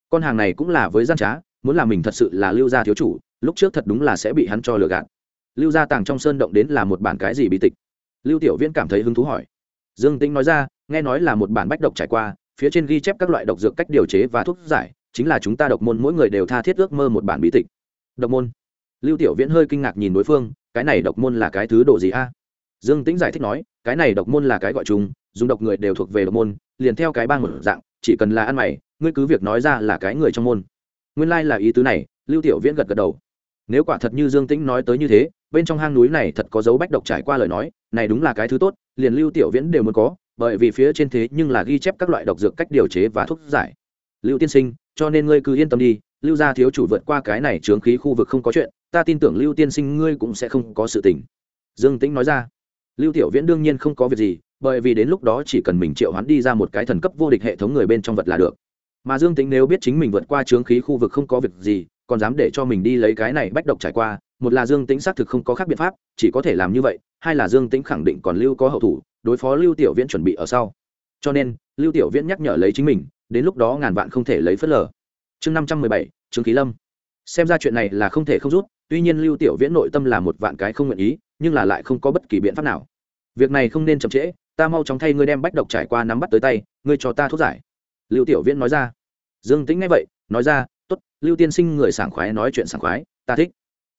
Con hàng này cũng là với gian trá, muốn làm mình thật sự là lưu gia thiếu chủ, lúc trước thật đúng là sẽ bị hắn cho lừa gạt. Lưu gia tàng trong sơn động đến là một bản cái gì bí tịch? Lưu tiểu viễn cảm thấy hứng thú hỏi. Dương tĩnh nói ra, nghe nói là một bản bách độc trải qua, phía trên ghi chép các loại độc dược cách điều chế và thuốc giải, chính là chúng ta độc môn mỗi người đều tha thiết ước mơ một bản bí tịch. Độc môn. Lưu tiểu viễn hơi kinh ngạc nhìn đối phương, cái này độc môn là cái thứ độ gì a? Dương tĩnh giải thích nói cái này độc môn là cái gọi chúng dùng độc người đều thuộc về độc môn, liền theo cái bang một dạng, chỉ cần là ăn mày, ngươi cứ việc nói ra là cái người trong môn. Nguyên lai là ý tứ này, lưu tiểu viễn gật gật đầu. Nếu quả thật như dương tĩnh nói tới như thế, bên trong hang núi này thật có dấu bách độc trải qua lời nói, này đúng là cái thứ tốt, liền lưu tiểu viễn đều muốn có, bởi vì phía trên thế nhưng là ghi chép các loại độc dược cách điều chế và thuốc giải. Lưu tiên sinh, cho nên ngươi cứ yên tâm đi, lưu gia thiếu chủ vượt qua cái này trướng khí khu vực không có chuyện, ta tin tưởng lưu tiên sinh ngươi cũng sẽ không có sự tình. Dương tĩnh nói ra lưu tiểu viễn đương nhiên không có việc gì, bởi vì đến lúc đó chỉ cần mình triệu hoán đi ra một cái thần cấp vô địch hệ thống người bên trong vật là được. Mà dương tĩnh nếu biết chính mình vượt qua chướng khí khu vực không có việc gì, còn dám để cho mình đi lấy cái này bách độc trải qua, một là dương tĩnh xác thực không có khác biện pháp, chỉ có thể làm như vậy, hai là dương tĩnh khẳng định còn lưu có hậu thủ, đối phó lưu tiểu viễn chuẩn bị ở sau. Cho nên, lưu tiểu viễn nhắc nhở lấy chính mình, đến lúc đó ngàn vạn không thể lấy phớt lờ. Chương năm trăm mười bảy trương khí lâm. Xem ra chuyện này là không thể không rút, tuy nhiên lưu tiểu viễn nội tâm là một vạn cái không nguyện ý nhưng là lại không có bất kỳ biện pháp nào. Việc này không nên chậm trễ, ta mau chóng thay ngươi đem bách độc trải qua nắm bắt tới tay, ngươi cho ta thuốc giải. Lưu tiểu viễn nói ra. Dương tĩnh nghe vậy, nói ra, tốt, lưu tiên sinh người sảng khoái nói chuyện sảng khoái, ta thích.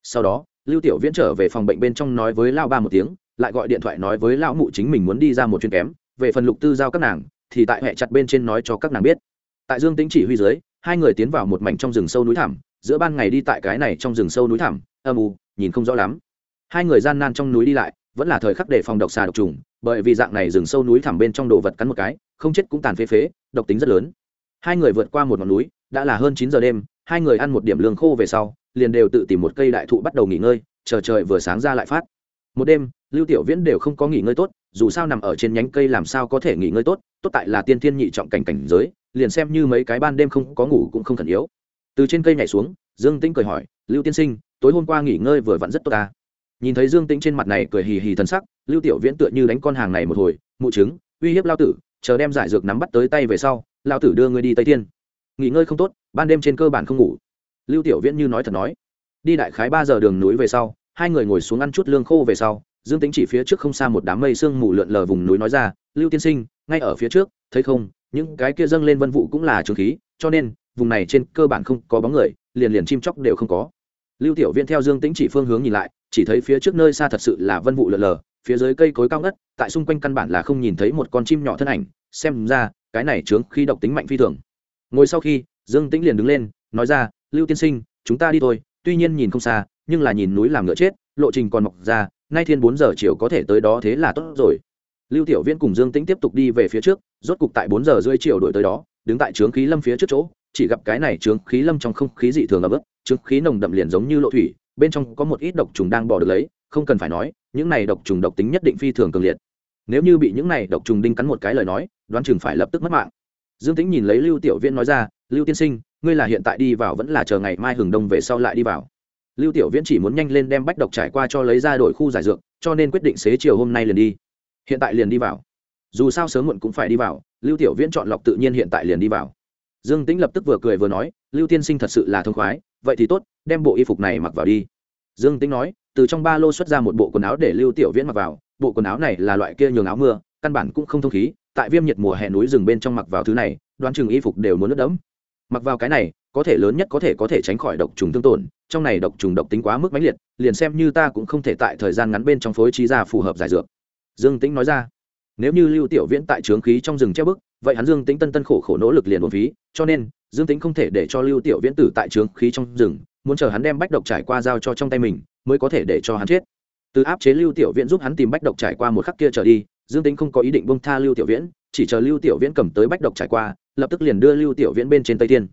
Sau đó, lưu tiểu viễn trở về phòng bệnh bên trong nói với lao ba một tiếng, lại gọi điện thoại nói với lão mụ chính mình muốn đi ra một chuyến kém, về phần lục tư giao các nàng, thì tại hệ chặt bên trên nói cho các nàng biết. Tại dương tĩnh chỉ huy dưới, hai người tiến vào một mảnh trong rừng sâu núi thẳm, giữa ban ngày đi tại cái này trong rừng sâu núi thẳm, âm u, nhìn không rõ lắm hai người gian nan trong núi đi lại, vẫn là thời khắc để phòng độc xà độc trùng, bởi vì dạng này rừng sâu núi thẳm bên trong đồ vật cắn một cái, không chết cũng tàn phế phế, độc tính rất lớn. Hai người vượt qua một ngọn núi, đã là hơn chín giờ đêm, hai người ăn một điểm lương khô về sau, liền đều tự tìm một cây đại thụ bắt đầu nghỉ ngơi, chờ trời vừa sáng ra lại phát. Một đêm, lưu tiểu viễn đều không có nghỉ ngơi tốt, dù sao nằm ở trên nhánh cây làm sao có thể nghỉ ngơi tốt tốt tại là tiên thiên nhị trọng cảnh cảnh giới, liền xem như mấy cái ban đêm không có ngủ cũng không khẩn yếu. Từ trên cây nhảy xuống, dương tĩnh cười hỏi, lưu tiên sinh, tối hôm qua nghỉ ngơi vừa vặn rất tốt ta nhìn thấy dương tĩnh trên mặt này cười hì hì thân sắc, lưu tiểu viễn tựa như đánh con hàng này một hồi, mụ chứng, uy hiếp lao tử, chờ đem giải dược nắm bắt tới tay về sau lao tử đưa ngươi đi tây thiên. Nghỉ ngơi không tốt, ban đêm trên cơ bản không ngủ. Lưu tiểu viễn như nói thật nói. Đi đại khái ba giờ đường núi về sau, hai người ngồi xuống ăn chút lương khô về sau, dương tính chỉ phía trước không xa một đám mây sương mù lượn lờ vùng núi nói ra, lưu tiên sinh, ngay ở phía trước, thấy không, những cái kia dâng lên vân vụ cũng là trường khí, cho nên, vùng này trên cơ bản không có bóng người, liền liền chim chóc đều không có. Lưu tiểu viễn theo dương tính chỉ phương hướng nhìn lại chỉ thấy phía trước nơi xa thật sự là vân vụ lượn lờ, phía dưới cây cối cao ngất, tại xung quanh căn bản là không nhìn thấy một con chim nhỏ thân ảnh, xem ra, cái này trướng khi độc tính mạnh phi thường. Ngồi sau khi, dương tĩnh liền đứng lên, nói ra, lưu tiên sinh, chúng ta đi thôi, tuy nhiên nhìn không xa, nhưng là nhìn núi làm ngựa chết, lộ trình còn mọc ra, nay thiên bốn giờ chiều có thể tới đó thế là tốt rồi. Lưu tiểu viễn cùng dương tĩnh tiếp tục đi về phía trước, rốt cục tại bốn giờ rưỡi chiều đổi tới đó, đứng tại trướng khí lâm phía trước chỗ, chỉ gặp cái này trướng khí lâm trong không khí dị thường ấm ức trướng khí nồng đậm liền giống như lộ thủy bên trong có một ít độc trùng đang bỏ được lấy, không cần phải nói, những này độc trùng độc tính nhất định phi thường cường liệt. Nếu như bị những này độc trùng đinh cắn một cái lời nói, đoán chừng phải lập tức mất mạng. Dương tĩnh nhìn lấy lưu tiểu viễn nói ra, lưu tiên sinh, ngươi là hiện tại đi vào vẫn là chờ ngày mai hừng đông về sau lại đi vào. Lưu tiểu viễn chỉ muốn nhanh lên đem bách độc trải qua cho lấy ra đổi khu giải dược, cho nên quyết định xế chiều hôm nay liền đi. Hiện tại liền đi vào. Dù sao sớm muộn cũng phải đi vào, lưu tiểu viễn chọn lọc tự nhiên hiện tại liền đi vào. Dương tĩnh lập tức vừa cười vừa nói, lưu tiên sinh thật sự là thông khoái vậy thì tốt, đem bộ y phục này mặc vào đi. Dương tĩnh nói, từ trong ba lô xuất ra một bộ quần áo để lưu tiểu viễn mặc vào. Bộ quần áo này là loại kia nhường áo mưa, căn bản cũng không thông khí, tại viêm nhiệt mùa hè núi rừng bên trong mặc vào thứ này, đoán chừng y phục đều muốn nước đẫm. Mặc vào cái này, có thể lớn nhất có thể có thể tránh khỏi độc trùng thương tổn, trong này độc trùng độc tính quá mức mãnh liệt, liền xem như ta cũng không thể tại thời gian ngắn bên trong phối trí ra phù hợp giải dược. Dương tĩnh nói ra, nếu như lưu tiểu viễn tại trướng khí trong rừng treo bức vậy hắn dương tĩnh tân tân khổ khổ nỗ lực liền một phí, cho nên, dương tĩnh không thể để cho lưu tiểu viễn tử tại trướng khí trong rừng, muốn chờ hắn đem bách độc trải qua giao cho trong tay mình, mới có thể để cho hắn chết. Từ áp chế lưu tiểu viễn giúp hắn tìm bách độc trải qua một khắc kia trở đi, dương tĩnh không có ý định bông tha lưu tiểu viễn, chỉ chờ lưu tiểu viễn cầm tới bách độc trải qua, lập tức liền đưa lưu tiểu viễn bên trên tây tiên.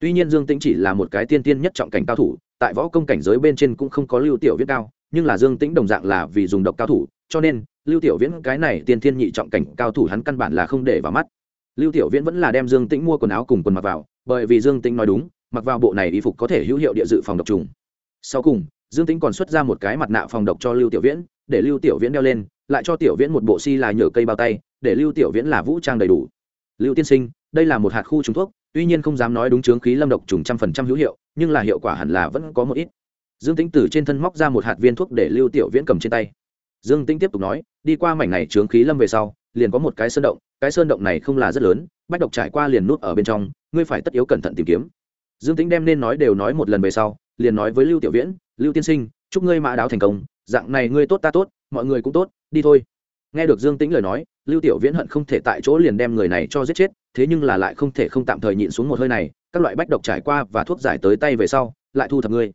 Tuy nhiên dương tĩnh chỉ là một cái tiên tiên nhất trọng cảnh cao thủ, tại võ công cảnh giới bên trên cũng không có lưu tiểu viễn cao, nhưng là dương tĩnh đồng dạng là vì dùng độc cao thủ, cho nên, lưu tiểu viễn cái này tiên tiên nhị trọng cảnh cao thủ hắn căn bản là không để vào mắt lưu tiểu viễn vẫn là đem dương tĩnh mua quần áo cùng quần mặc vào, bởi vì dương tĩnh nói đúng, mặc vào bộ này y phục có thể hữu hiệu địa dự phòng độc trùng. Sau cùng, dương tĩnh còn xuất ra một cái mặt nạ phòng độc cho lưu tiểu viễn, để lưu tiểu viễn đeo lên, lại cho tiểu viễn một bộ si là nhựa cây bao tay, để lưu tiểu viễn là vũ trang đầy đủ. Lưu tiên sinh, đây là một hạt khu trùng thuốc, tuy nhiên không dám nói đúng chướng khí lâm độc trùng trăm phần trăm hữu hiệu, nhưng là hiệu quả hẳn là vẫn có một ít. Dương tĩnh từ trên thân móc ra một hạt viên thuốc để lưu tiểu viễn cầm trên tay. Dương tĩnh tiếp tục nói, đi qua mảnh này chướng khí lâm về sau liền có một cái sơn động, cái sơn động này không là rất lớn, bách độc trải qua liền nút ở bên trong, ngươi phải tất yếu cẩn thận tìm kiếm. Dương tĩnh đem nên nói đều nói một lần về sau, liền nói với lưu tiểu viễn, lưu tiên sinh, chúc ngươi mã đáo thành công, dạng này ngươi tốt ta tốt, mọi người cũng tốt, đi thôi. Nghe được dương tĩnh lời nói, lưu tiểu viễn hận không thể tại chỗ liền đem người này cho giết chết, thế nhưng là lại không thể không tạm thời nhịn xuống một hơi này, các loại bách độc trải qua và thuốc giải tới tay về sau, lại thu thập ngươi.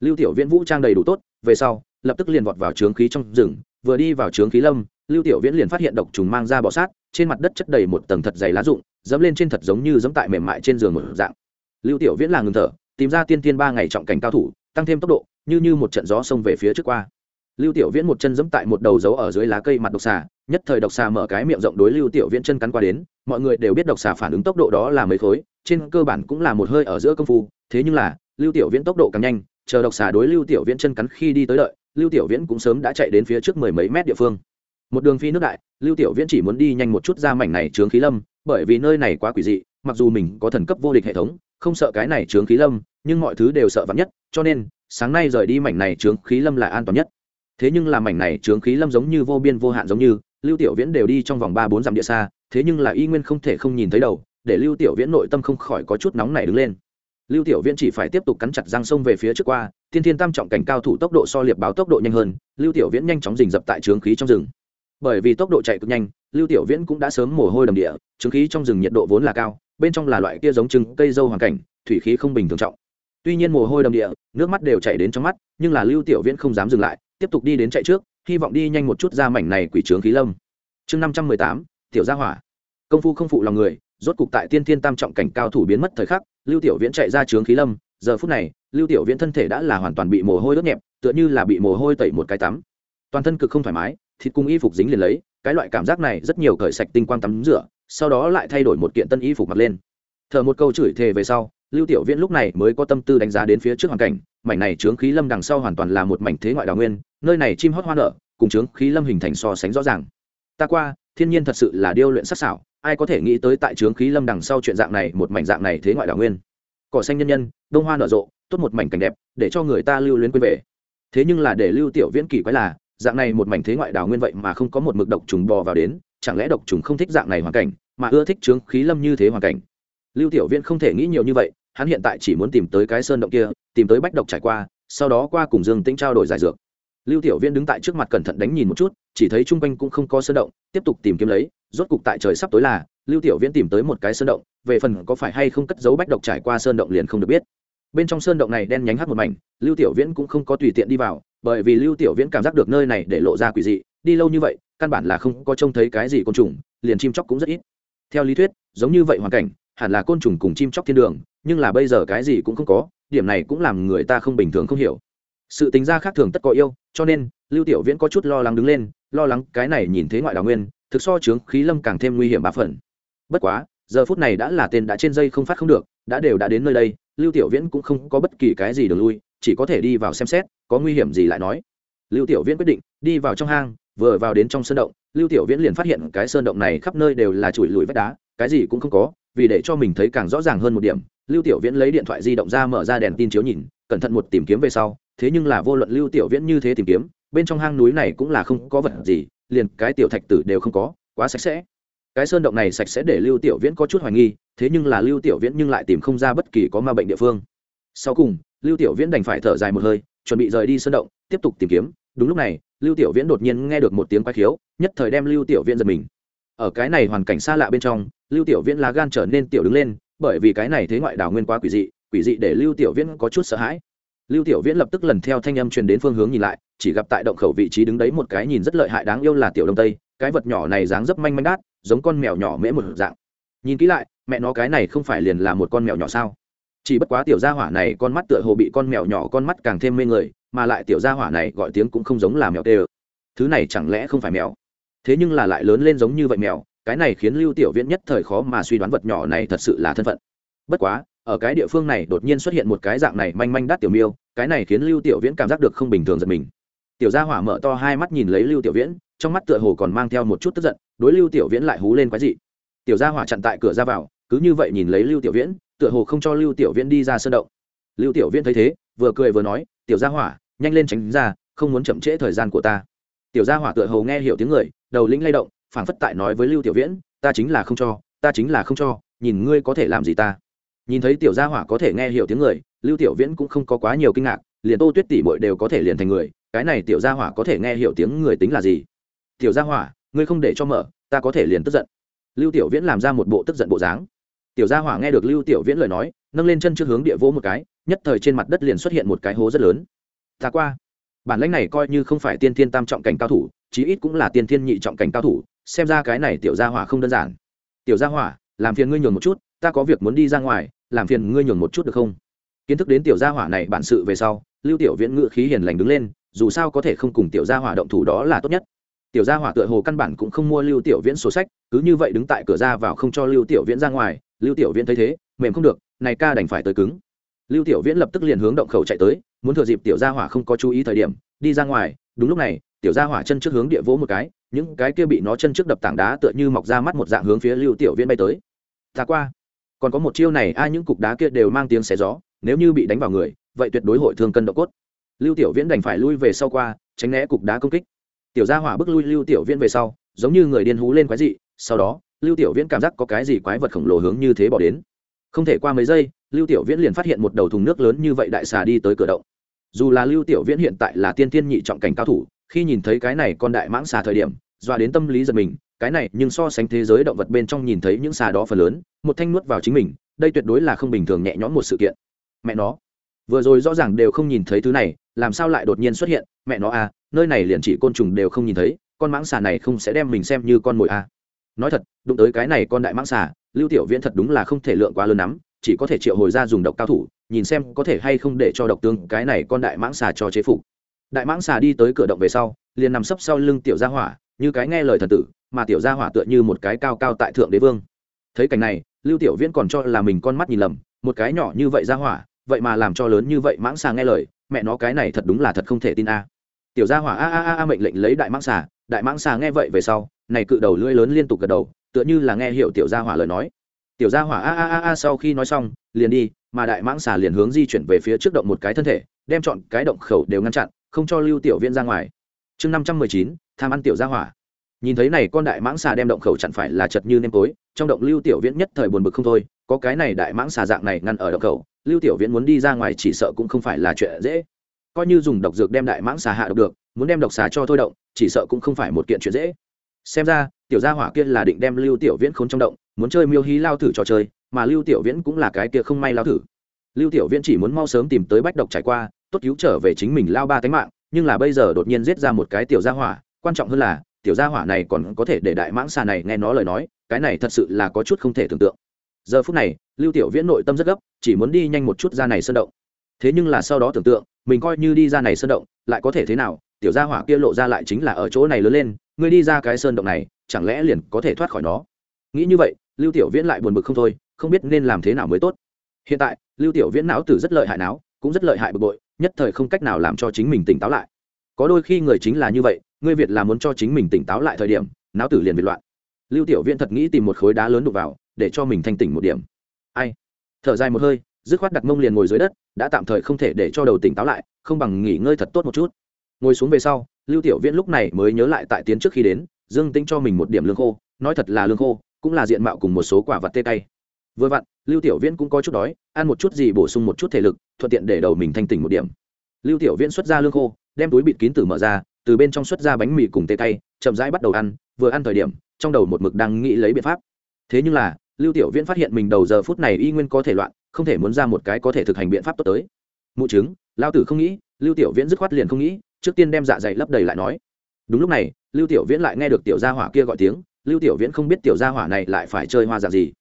Lưu tiểu viễn vũ trang đầy đủ tốt, về sau, lập tức liền vọt vào trướng khí trong rừng, vừa đi vào trướng khí lâm lưu tiểu viễn liền phát hiện độc trùng mang ra bọ sát, trên mặt đất chất đầy một tầng thật dày lá rụng, dẫm lên trên thật giống như dẫm tại mềm mại trên giường một dạng. Lưu tiểu viễn là ngừng thở, tìm ra tiên tiên ba ngày trọng cảnh cao thủ, tăng thêm tốc độ, như như một trận gió xông về phía trước qua. Lưu tiểu viễn một chân dẫm tại một đầu dấu ở dưới lá cây mặt độc xà, nhất thời độc xà mở cái miệng rộng đối lưu tiểu viễn chân cắn qua đến, mọi người đều biết độc xà phản ứng tốc độ đó là mấy khối, trên cơ bản cũng là một hơi ở giữa công phu, thế nhưng là, lưu tiểu viễn tốc độ càng nhanh, chờ độc xà đối lưu tiểu viễn chân cắn khi đi tới đợi, lưu tiểu viễn cũng sớm đã chạy đến phía trước mười mấy mét địa phương một đường phi nước đại, lưu tiểu viễn chỉ muốn đi nhanh một chút ra mảnh này trướng khí lâm, bởi vì nơi này quá quỷ dị, mặc dù mình có thần cấp vô địch hệ thống, không sợ cái này trướng khí lâm, nhưng mọi thứ đều sợ vắn nhất, cho nên, sáng nay rời đi mảnh này trướng khí lâm là an toàn nhất. Thế nhưng là mảnh này trướng khí lâm giống như vô biên vô hạn giống như, lưu tiểu viễn đều đi trong vòng ba bốn dặm địa xa, thế nhưng là y nguyên không thể không nhìn thấy đầu, để lưu tiểu viễn nội tâm không khỏi có chút nóng này đứng lên. Lưu tiểu viễn chỉ phải tiếp tục cắn chặt răng sông về phía trước qua, thiên thiên tam trọng cảnh cao thủ tốc độ so liệp báo tốc độ nhanh hơn, lưu tiểu viễn nhanh chóng rình dập tại trướng khí trong rừng bởi vì tốc độ chạy cực nhanh, lưu tiểu viễn cũng đã sớm mồ hôi đầm địa trướng khí trong rừng nhiệt độ vốn là cao, bên trong là loại kia giống trứng, cây dâu hoàn cảnh, thủy khí không bình thường trọng. Tuy nhiên mồ hôi đầm địa, nước mắt đều chảy đến trong mắt, nhưng là lưu tiểu viễn không dám dừng lại, tiếp tục đi đến chạy trước, hy vọng đi nhanh một chút ra mảnh này quỷ trướng khí lâm. Chương năm trăm mười tám, tiểu gia hỏa. Công phu không phụ lòng người, rốt cục tại tiên thiên tam trọng cảnh cao thủ biến mất thời khắc, lưu tiểu viễn chạy ra trướng khí lâm. Giờ phút này, lưu tiểu viễn thân thể đã là hoàn toàn bị mồ hôi đốt nhẹp, tựa như là bị mồ hôi tẩy một cái tắm. Toàn thân cực không thoải mái thịt cung y phục dính liền lấy, cái loại cảm giác này rất nhiều cởi sạch tinh quang tắm rửa, sau đó lại thay đổi một kiện tân y phục mặc lên. Thở một câu chửi thề về sau, lưu tiểu viễn lúc này mới có tâm tư đánh giá đến phía trước hoàn cảnh, mảnh này trướng khí lâm đằng sau hoàn toàn là một mảnh thế ngoại đào nguyên, nơi này chim hót hoa nở, cùng trướng khí lâm hình thành so sánh rõ ràng. Ta qua, thiên nhiên thật sự là điêu luyện sắc sảo, ai có thể nghĩ tới tại trướng khí lâm đằng sau chuyện dạng này, một mảnh dạng này thế ngoại đào nguyên. Cỏ xanh nhân nhân, đông hoa nở rộ, tốt một mảnh cảnh đẹp, để cho người ta lưu luyến quên về. Thế nhưng là để lưu tiểu viễn kỳ quái là dạng này một mảnh thế ngoại đào nguyên vậy mà không có một mực độc trùng bò vào đến, chẳng lẽ độc trùng không thích dạng này hoàn cảnh, mà ưa thích trướng khí lâm như thế hoàn cảnh? Lưu tiểu viễn không thể nghĩ nhiều như vậy, hắn hiện tại chỉ muốn tìm tới cái sơn động kia, tìm tới bách độc trải qua, sau đó qua cùng dương tĩnh trao đổi giải dược. Lưu tiểu viễn đứng tại trước mặt cẩn thận đánh nhìn một chút, chỉ thấy chung quanh cũng không có sơn động, tiếp tục tìm kiếm lấy, rốt cục tại trời sắp tối là, lưu tiểu viễn tìm tới một cái sơn động, về phần có phải hay không cất giấu bách độc trải qua sơn động liền không được biết. Bên trong sơn động này đen nhánh hắt một mảnh, lưu tiểu viễn cũng không có tùy tiện đi vào bởi vì lưu tiểu viễn cảm giác được nơi này để lộ ra quỷ dị, đi lâu như vậy, căn bản là không có trông thấy cái gì côn trùng, liền chim chóc cũng rất ít. Theo lý thuyết, giống như vậy hoàn cảnh, hẳn là côn trùng cùng chim chóc thiên đường, nhưng là bây giờ cái gì cũng không có, điểm này cũng làm người ta không bình thường không hiểu. Sự tính ra khác thường tất có yêu, cho nên, lưu tiểu viễn có chút lo lắng đứng lên, lo lắng cái này nhìn thế ngoại đào nguyên, thực so chướng khí lâm càng thêm nguy hiểm bá phần. Bất quá, giờ phút này đã là tên đã trên dây không phát không được, đã đều đã đến nơi đây, lưu tiểu viễn cũng không có bất kỳ cái gì được lui chỉ có thể đi vào xem xét, có nguy hiểm gì lại nói. Lưu tiểu viễn quyết định, đi vào trong hang, vừa vào đến trong sơn động, lưu tiểu viễn liền phát hiện cái sơn động này khắp nơi đều là chùi lùi vách đá, cái gì cũng không có, vì để cho mình thấy càng rõ ràng hơn một điểm, lưu tiểu viễn lấy điện thoại di động ra mở ra đèn tin chiếu nhìn, cẩn thận một tìm kiếm về sau, thế nhưng là vô luận lưu tiểu viễn như thế tìm kiếm, bên trong hang núi này cũng là không có vật gì, liền cái tiểu thạch tử đều không có, quá sạch sẽ. Cái sơn động này sạch sẽ để lưu tiểu viễn có chút hoài nghi, thế nhưng là lưu tiểu viễn nhưng lại tìm không ra bất kỳ có ma bệnh địa phương. Sau cùng lưu tiểu viễn đành phải thở dài một hơi, chuẩn bị rời đi sơn động, tiếp tục tìm kiếm. Đúng lúc này, lưu tiểu viễn đột nhiên nghe được một tiếng quái khiếu, nhất thời đem lưu tiểu viễn giật mình. Ở cái này hoàn cảnh xa lạ bên trong, lưu tiểu viễn lá gan trở nên tiểu đứng lên, bởi vì cái này thế ngoại đảo nguyên quá quỷ dị quỷ dị để lưu tiểu viễn có chút sợ hãi. Lưu tiểu viễn lập tức lần theo thanh âm truyền đến phương hướng nhìn lại, chỉ gặp tại động khẩu vị trí đứng đấy một cái nhìn rất lợi hại đáng yêu là tiểu đông tây, cái vật nhỏ này dáng dấp manh manh đát, giống con mèo nhỏ mễ một dạng. Nhìn kỹ lại, mẹ nó cái này không phải liền là một con mèo nhỏ sao? Chỉ bất quá tiểu gia hỏa này con mắt tựa hồ bị con mèo nhỏ con mắt càng thêm mê người, mà lại tiểu gia hỏa này gọi tiếng cũng không giống là mèo tê ơ. Thứ này chẳng lẽ không phải mèo? Thế nhưng là lại lớn lên giống như vậy mèo, cái này khiến lưu tiểu viễn nhất thời khó mà suy đoán vật nhỏ này thật sự là thân phận. Bất quá, ở cái địa phương này đột nhiên xuất hiện một cái dạng này manh manh đắt tiểu miêu, cái này khiến lưu tiểu viễn cảm giác được không bình thường giật mình. Tiểu gia hỏa mở to hai mắt nhìn lấy lưu tiểu viễn, trong mắt tựa hồ còn mang theo một chút tức giận, đối lưu tiểu viễn lại hú lên quái dị. Tiểu gia hỏa chặn tại cửa ra vào, cứ như vậy nhìn lấy lưu tiểu viễn tựa hồ không cho lưu tiểu viễn đi ra sơn động. Lưu tiểu viễn thấy thế, vừa cười vừa nói, tiểu gia hỏa, nhanh lên tránh ra, không muốn chậm trễ thời gian của ta. Tiểu gia hỏa tựa hồ nghe hiểu tiếng người, đầu lĩnh lay động, phảng phất tại nói với lưu tiểu viễn, ta chính là không cho, ta chính là không cho, nhìn ngươi có thể làm gì ta. Nhìn thấy tiểu gia hỏa có thể nghe hiểu tiếng người, lưu tiểu viễn cũng không có quá nhiều kinh ngạc, liền tô tuyết tỷ bội đều có thể liền thành người, cái này tiểu gia hỏa có thể nghe hiểu tiếng người tính là gì? Tiểu gia hỏa, ngươi không để cho mở, ta có thể liền tức giận. Lưu tiểu viễn làm ra một bộ tức giận bộ dáng tiểu gia hỏa nghe được lưu tiểu viễn lời nói, nâng lên chân trước hướng địa vỗ một cái, nhất thời trên mặt đất liền xuất hiện một cái hố rất lớn. Ta qua. Bản lãnh này coi như không phải tiên thiên tam trọng cảnh cao thủ, chí ít cũng là tiên thiên nhị trọng cảnh cao thủ, xem ra cái này tiểu gia hỏa không đơn giản. Tiểu gia hỏa, làm phiền ngươi nhường một chút, ta có việc muốn đi ra ngoài, làm phiền ngươi nhường một chút được không? Kiến thức đến tiểu gia hỏa này bản sự về sau, lưu tiểu viễn ngự khí hiền lành đứng lên, dù sao có thể không cùng tiểu gia hỏa động thủ đó là tốt nhất tiểu gia hỏa tựa hồ căn bản cũng không mua lưu tiểu viễn sổ sách, cứ như vậy đứng tại cửa ra vào không cho lưu tiểu viễn ra ngoài, lưu tiểu viễn thấy thế, mềm không được, này ca đành phải tới cứng. Lưu tiểu viễn lập tức liền hướng động khẩu chạy tới, muốn thừa dịp tiểu gia hỏa không có chú ý thời điểm, đi ra ngoài, đúng lúc này, tiểu gia hỏa chân trước hướng địa vỗ một cái, những cái kia bị nó chân trước đập tảng đá tựa như mọc ra mắt một dạng hướng phía lưu tiểu viễn bay tới. Ta qua. Còn có một chiêu này, ai những cục đá kia đều mang tiếng xé gió, nếu như bị đánh vào người, vậy tuyệt đối hội thương cân độ cốt. Lưu tiểu viễn đành phải lui về sau qua, tránh né cục đá công kích tiểu gia hỏa bước lui lưu tiểu viễn về sau, giống như người điên hú lên quái dị, sau đó, lưu tiểu viễn cảm giác có cái gì quái vật khổng lồ hướng như thế bỏ đến. Không thể qua mấy giây, lưu tiểu viễn liền phát hiện một đầu thùng nước lớn như vậy đại xà đi tới cửa động. Dù là lưu tiểu viễn hiện tại là tiên tiên nhị trọng cảnh cao thủ, khi nhìn thấy cái này con đại mãng xà thời điểm, dọa đến tâm lý giật mình, cái này nhưng so sánh thế giới động vật bên trong nhìn thấy những xà đó phần lớn, một thanh nuốt vào chính mình, đây tuyệt đối là không bình thường nhẹ nhõm một sự kiện. Mẹ nó, vừa rồi rõ ràng đều không nhìn thấy thứ này, làm sao lại đột nhiên xuất hiện? Mẹ nó à nơi này liền chỉ côn trùng đều không nhìn thấy, con mãng xà này không sẽ đem mình xem như con mồi à. nói thật, đụng tới cái này con đại mãng xà, lưu tiểu viễn thật đúng là không thể lượng quá lớn lắm, chỉ có thể triệu hồi ra dùng độc cao thủ, nhìn xem có thể hay không để cho độc tương cái này con đại mãng xà cho chế phục. Đại mãng xà đi tới cửa động về sau, liền nằm sấp sau lưng tiểu gia hỏa, như cái nghe lời thần tử, mà tiểu gia hỏa tựa như một cái cao cao tại thượng đế vương. Thấy cảnh này, lưu tiểu viễn còn cho là mình con mắt nhìn lầm, một cái nhỏ như vậy gia hỏa, vậy mà làm cho lớn như vậy mãng xà nghe lời, mẹ nó cái này thật đúng là thật không thể tin a tiểu gia hỏa a a a a mệnh lệnh lấy đại mãng xà, đại mãng xà nghe vậy về sau, này cự đầu lưỡi lớn liên tục gật đầu, tựa như là nghe hiểu tiểu gia hỏa lời nói. Tiểu gia hỏa a a a a sau khi nói xong, liền đi, mà đại mãng xà liền hướng di chuyển về phía trước động một cái thân thể, đem chọn cái động khẩu đều ngăn chặn, không cho lưu tiểu viễn ra ngoài. Chương năm trăm mười chín, tham ăn tiểu gia hỏa. Nhìn thấy này con đại mãng xà đem động khẩu chặn phải là chật như nêm tối, trong động lưu tiểu viễn nhất thời buồn bực không thôi, có cái này đại mãng xà dạng này ngăn ở động khẩu, lưu tiểu viễn muốn đi ra ngoài chỉ sợ cũng không phải là chuyện dễ coi như dùng độc dược đem đại mãng xà hạ độc được, muốn đem độc xà cho thôi động, chỉ sợ cũng không phải một kiện chuyện dễ. Xem ra, tiểu gia hỏa kia là định đem lưu tiểu viễn khốn trong động, muốn chơi miêu hí lao thử trò chơi, mà lưu tiểu viễn cũng là cái kia không may lao thử. Lưu tiểu viễn chỉ muốn mau sớm tìm tới bách độc trải qua, tốt cứu trở về chính mình lao ba tánh mạng, nhưng là bây giờ đột nhiên giết ra một cái tiểu gia hỏa, quan trọng hơn là, tiểu gia hỏa này còn có thể để đại mãng xà này nghe nó lời nói, cái này thật sự là có chút không thể tưởng tượng. Giờ phút này, lưu tiểu viễn nội tâm rất gấp, chỉ muốn đi nhanh một chút ra này sơn động thế nhưng là sau đó tưởng tượng, mình coi như đi ra này sơn động, lại có thể thế nào? Tiểu gia hỏa kia lộ ra lại chính là ở chỗ này lớn lên, ngươi đi ra cái sơn động này, chẳng lẽ liền có thể thoát khỏi nó? Nghĩ như vậy, lưu tiểu viễn lại buồn bực không thôi, không biết nên làm thế nào mới tốt. Hiện tại, lưu tiểu viễn não tử rất lợi hại não, cũng rất lợi hại bực bội, nhất thời không cách nào làm cho chính mình tỉnh táo lại. Có đôi khi người chính là như vậy ngươi việt là muốn cho chính mình tỉnh táo lại thời điểm, não tử liền bị loạn. Lưu tiểu viễn thật nghĩ tìm một khối đá lớn đục vào, để cho mình thanh tỉnh một điểm. Ai? Thở dài một hơi dứt khoát đặt mông liền ngồi dưới đất, đã tạm thời không thể để cho đầu tỉnh táo lại, không bằng nghỉ ngơi thật tốt một chút. Ngồi xuống về sau, lưu tiểu viễn lúc này mới nhớ lại tại tiến trước khi đến, dương tính cho mình một điểm lương khô, nói thật là lương khô, cũng là diện mạo cùng một số quả vật tê tay vừa vặn, lưu tiểu viễn cũng có chút đói, ăn một chút gì bổ sung một chút thể lực, thuận tiện để đầu mình thanh tỉnh một điểm. Lưu tiểu viễn xuất ra lương khô, đem túi bịt kín từ mở ra, từ bên trong xuất ra bánh mì cùng tê tay chậm rãi bắt đầu ăn, vừa ăn thời điểm, trong đầu một mực đang nghĩ lấy biện pháp. Thế nhưng là, lưu tiểu viễn phát hiện mình đầu giờ phút này y nguyên có thể loạn không thể muốn ra một cái có thể thực hành biện pháp tốt tới. Mụ chứng lao tử không nghĩ, lưu tiểu viễn dứt khoát liền không nghĩ, trước tiên đem dạ dày lấp đầy lại nói. Đúng lúc này, lưu tiểu viễn lại nghe được tiểu gia hỏa kia gọi tiếng, lưu tiểu viễn không biết tiểu gia hỏa này lại phải chơi hoa dạng gì.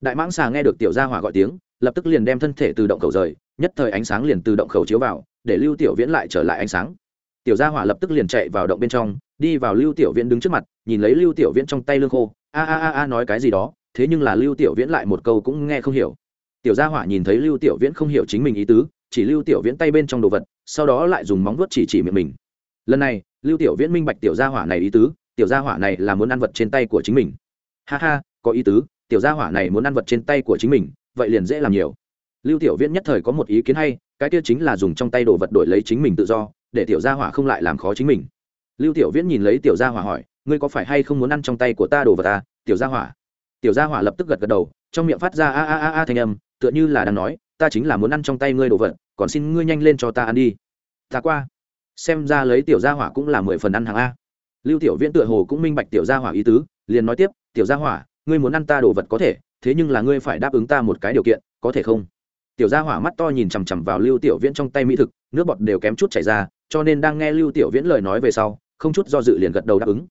Đại mãng xà nghe được tiểu gia hỏa gọi tiếng, lập tức liền đem thân thể từ động khẩu rời, nhất thời ánh sáng liền từ động khẩu chiếu vào, để lưu tiểu viễn lại trở lại ánh sáng. Tiểu gia hỏa lập tức liền chạy vào động bên trong, đi vào lưu tiểu viễn đứng trước mặt, nhìn lấy lưu tiểu viễn trong tay lương khô, a a a a, nói cái gì đó. Thế nhưng là lưu tiểu viễn lại một câu cũng nghe không hiểu tiểu gia hỏa nhìn thấy lưu tiểu viễn không hiểu chính mình ý tứ, chỉ lưu tiểu viễn tay bên trong đồ vật, sau đó lại dùng móng vuốt chỉ chỉ miệng mình. Lần này, lưu tiểu viễn minh bạch tiểu gia hỏa này ý tứ, tiểu gia hỏa này là muốn ăn vật trên tay của chính mình. Ha ha, có ý tứ, tiểu gia hỏa này muốn ăn vật trên tay của chính mình, vậy liền dễ làm nhiều. Lưu tiểu viễn nhất thời có một ý kiến hay, cái kia chính là dùng trong tay đồ vật đổi lấy chính mình tự do, để tiểu gia hỏa không lại làm khó chính mình. Lưu tiểu viễn nhìn lấy tiểu gia hỏa hỏi, ngươi có phải hay không muốn ăn trong tay của ta đồ vật ta tiểu gia hỏa? Tiểu gia hỏa lập tức gật gật đầu, trong miệng phát ra a a a a thanh âm tựa như là đang nói, ta chính là muốn ăn trong tay ngươi đồ vật, còn xin ngươi nhanh lên cho ta ăn đi. Ta qua. Xem ra lấy tiểu gia hỏa cũng là mười phần ăn hàng a. Lưu tiểu viễn tựa hồ cũng minh bạch tiểu gia hỏa ý tứ, liền nói tiếp, tiểu gia hỏa, ngươi muốn ăn ta đồ vật có thể, thế nhưng là ngươi phải đáp ứng ta một cái điều kiện, có thể không? Tiểu gia hỏa mắt to nhìn chằm chằm vào lưu tiểu viễn trong tay mỹ thực, nước bọt đều kém chút chảy ra, cho nên đang nghe lưu tiểu viễn lời nói về sau, không chút do dự liền gật đầu đáp ứng.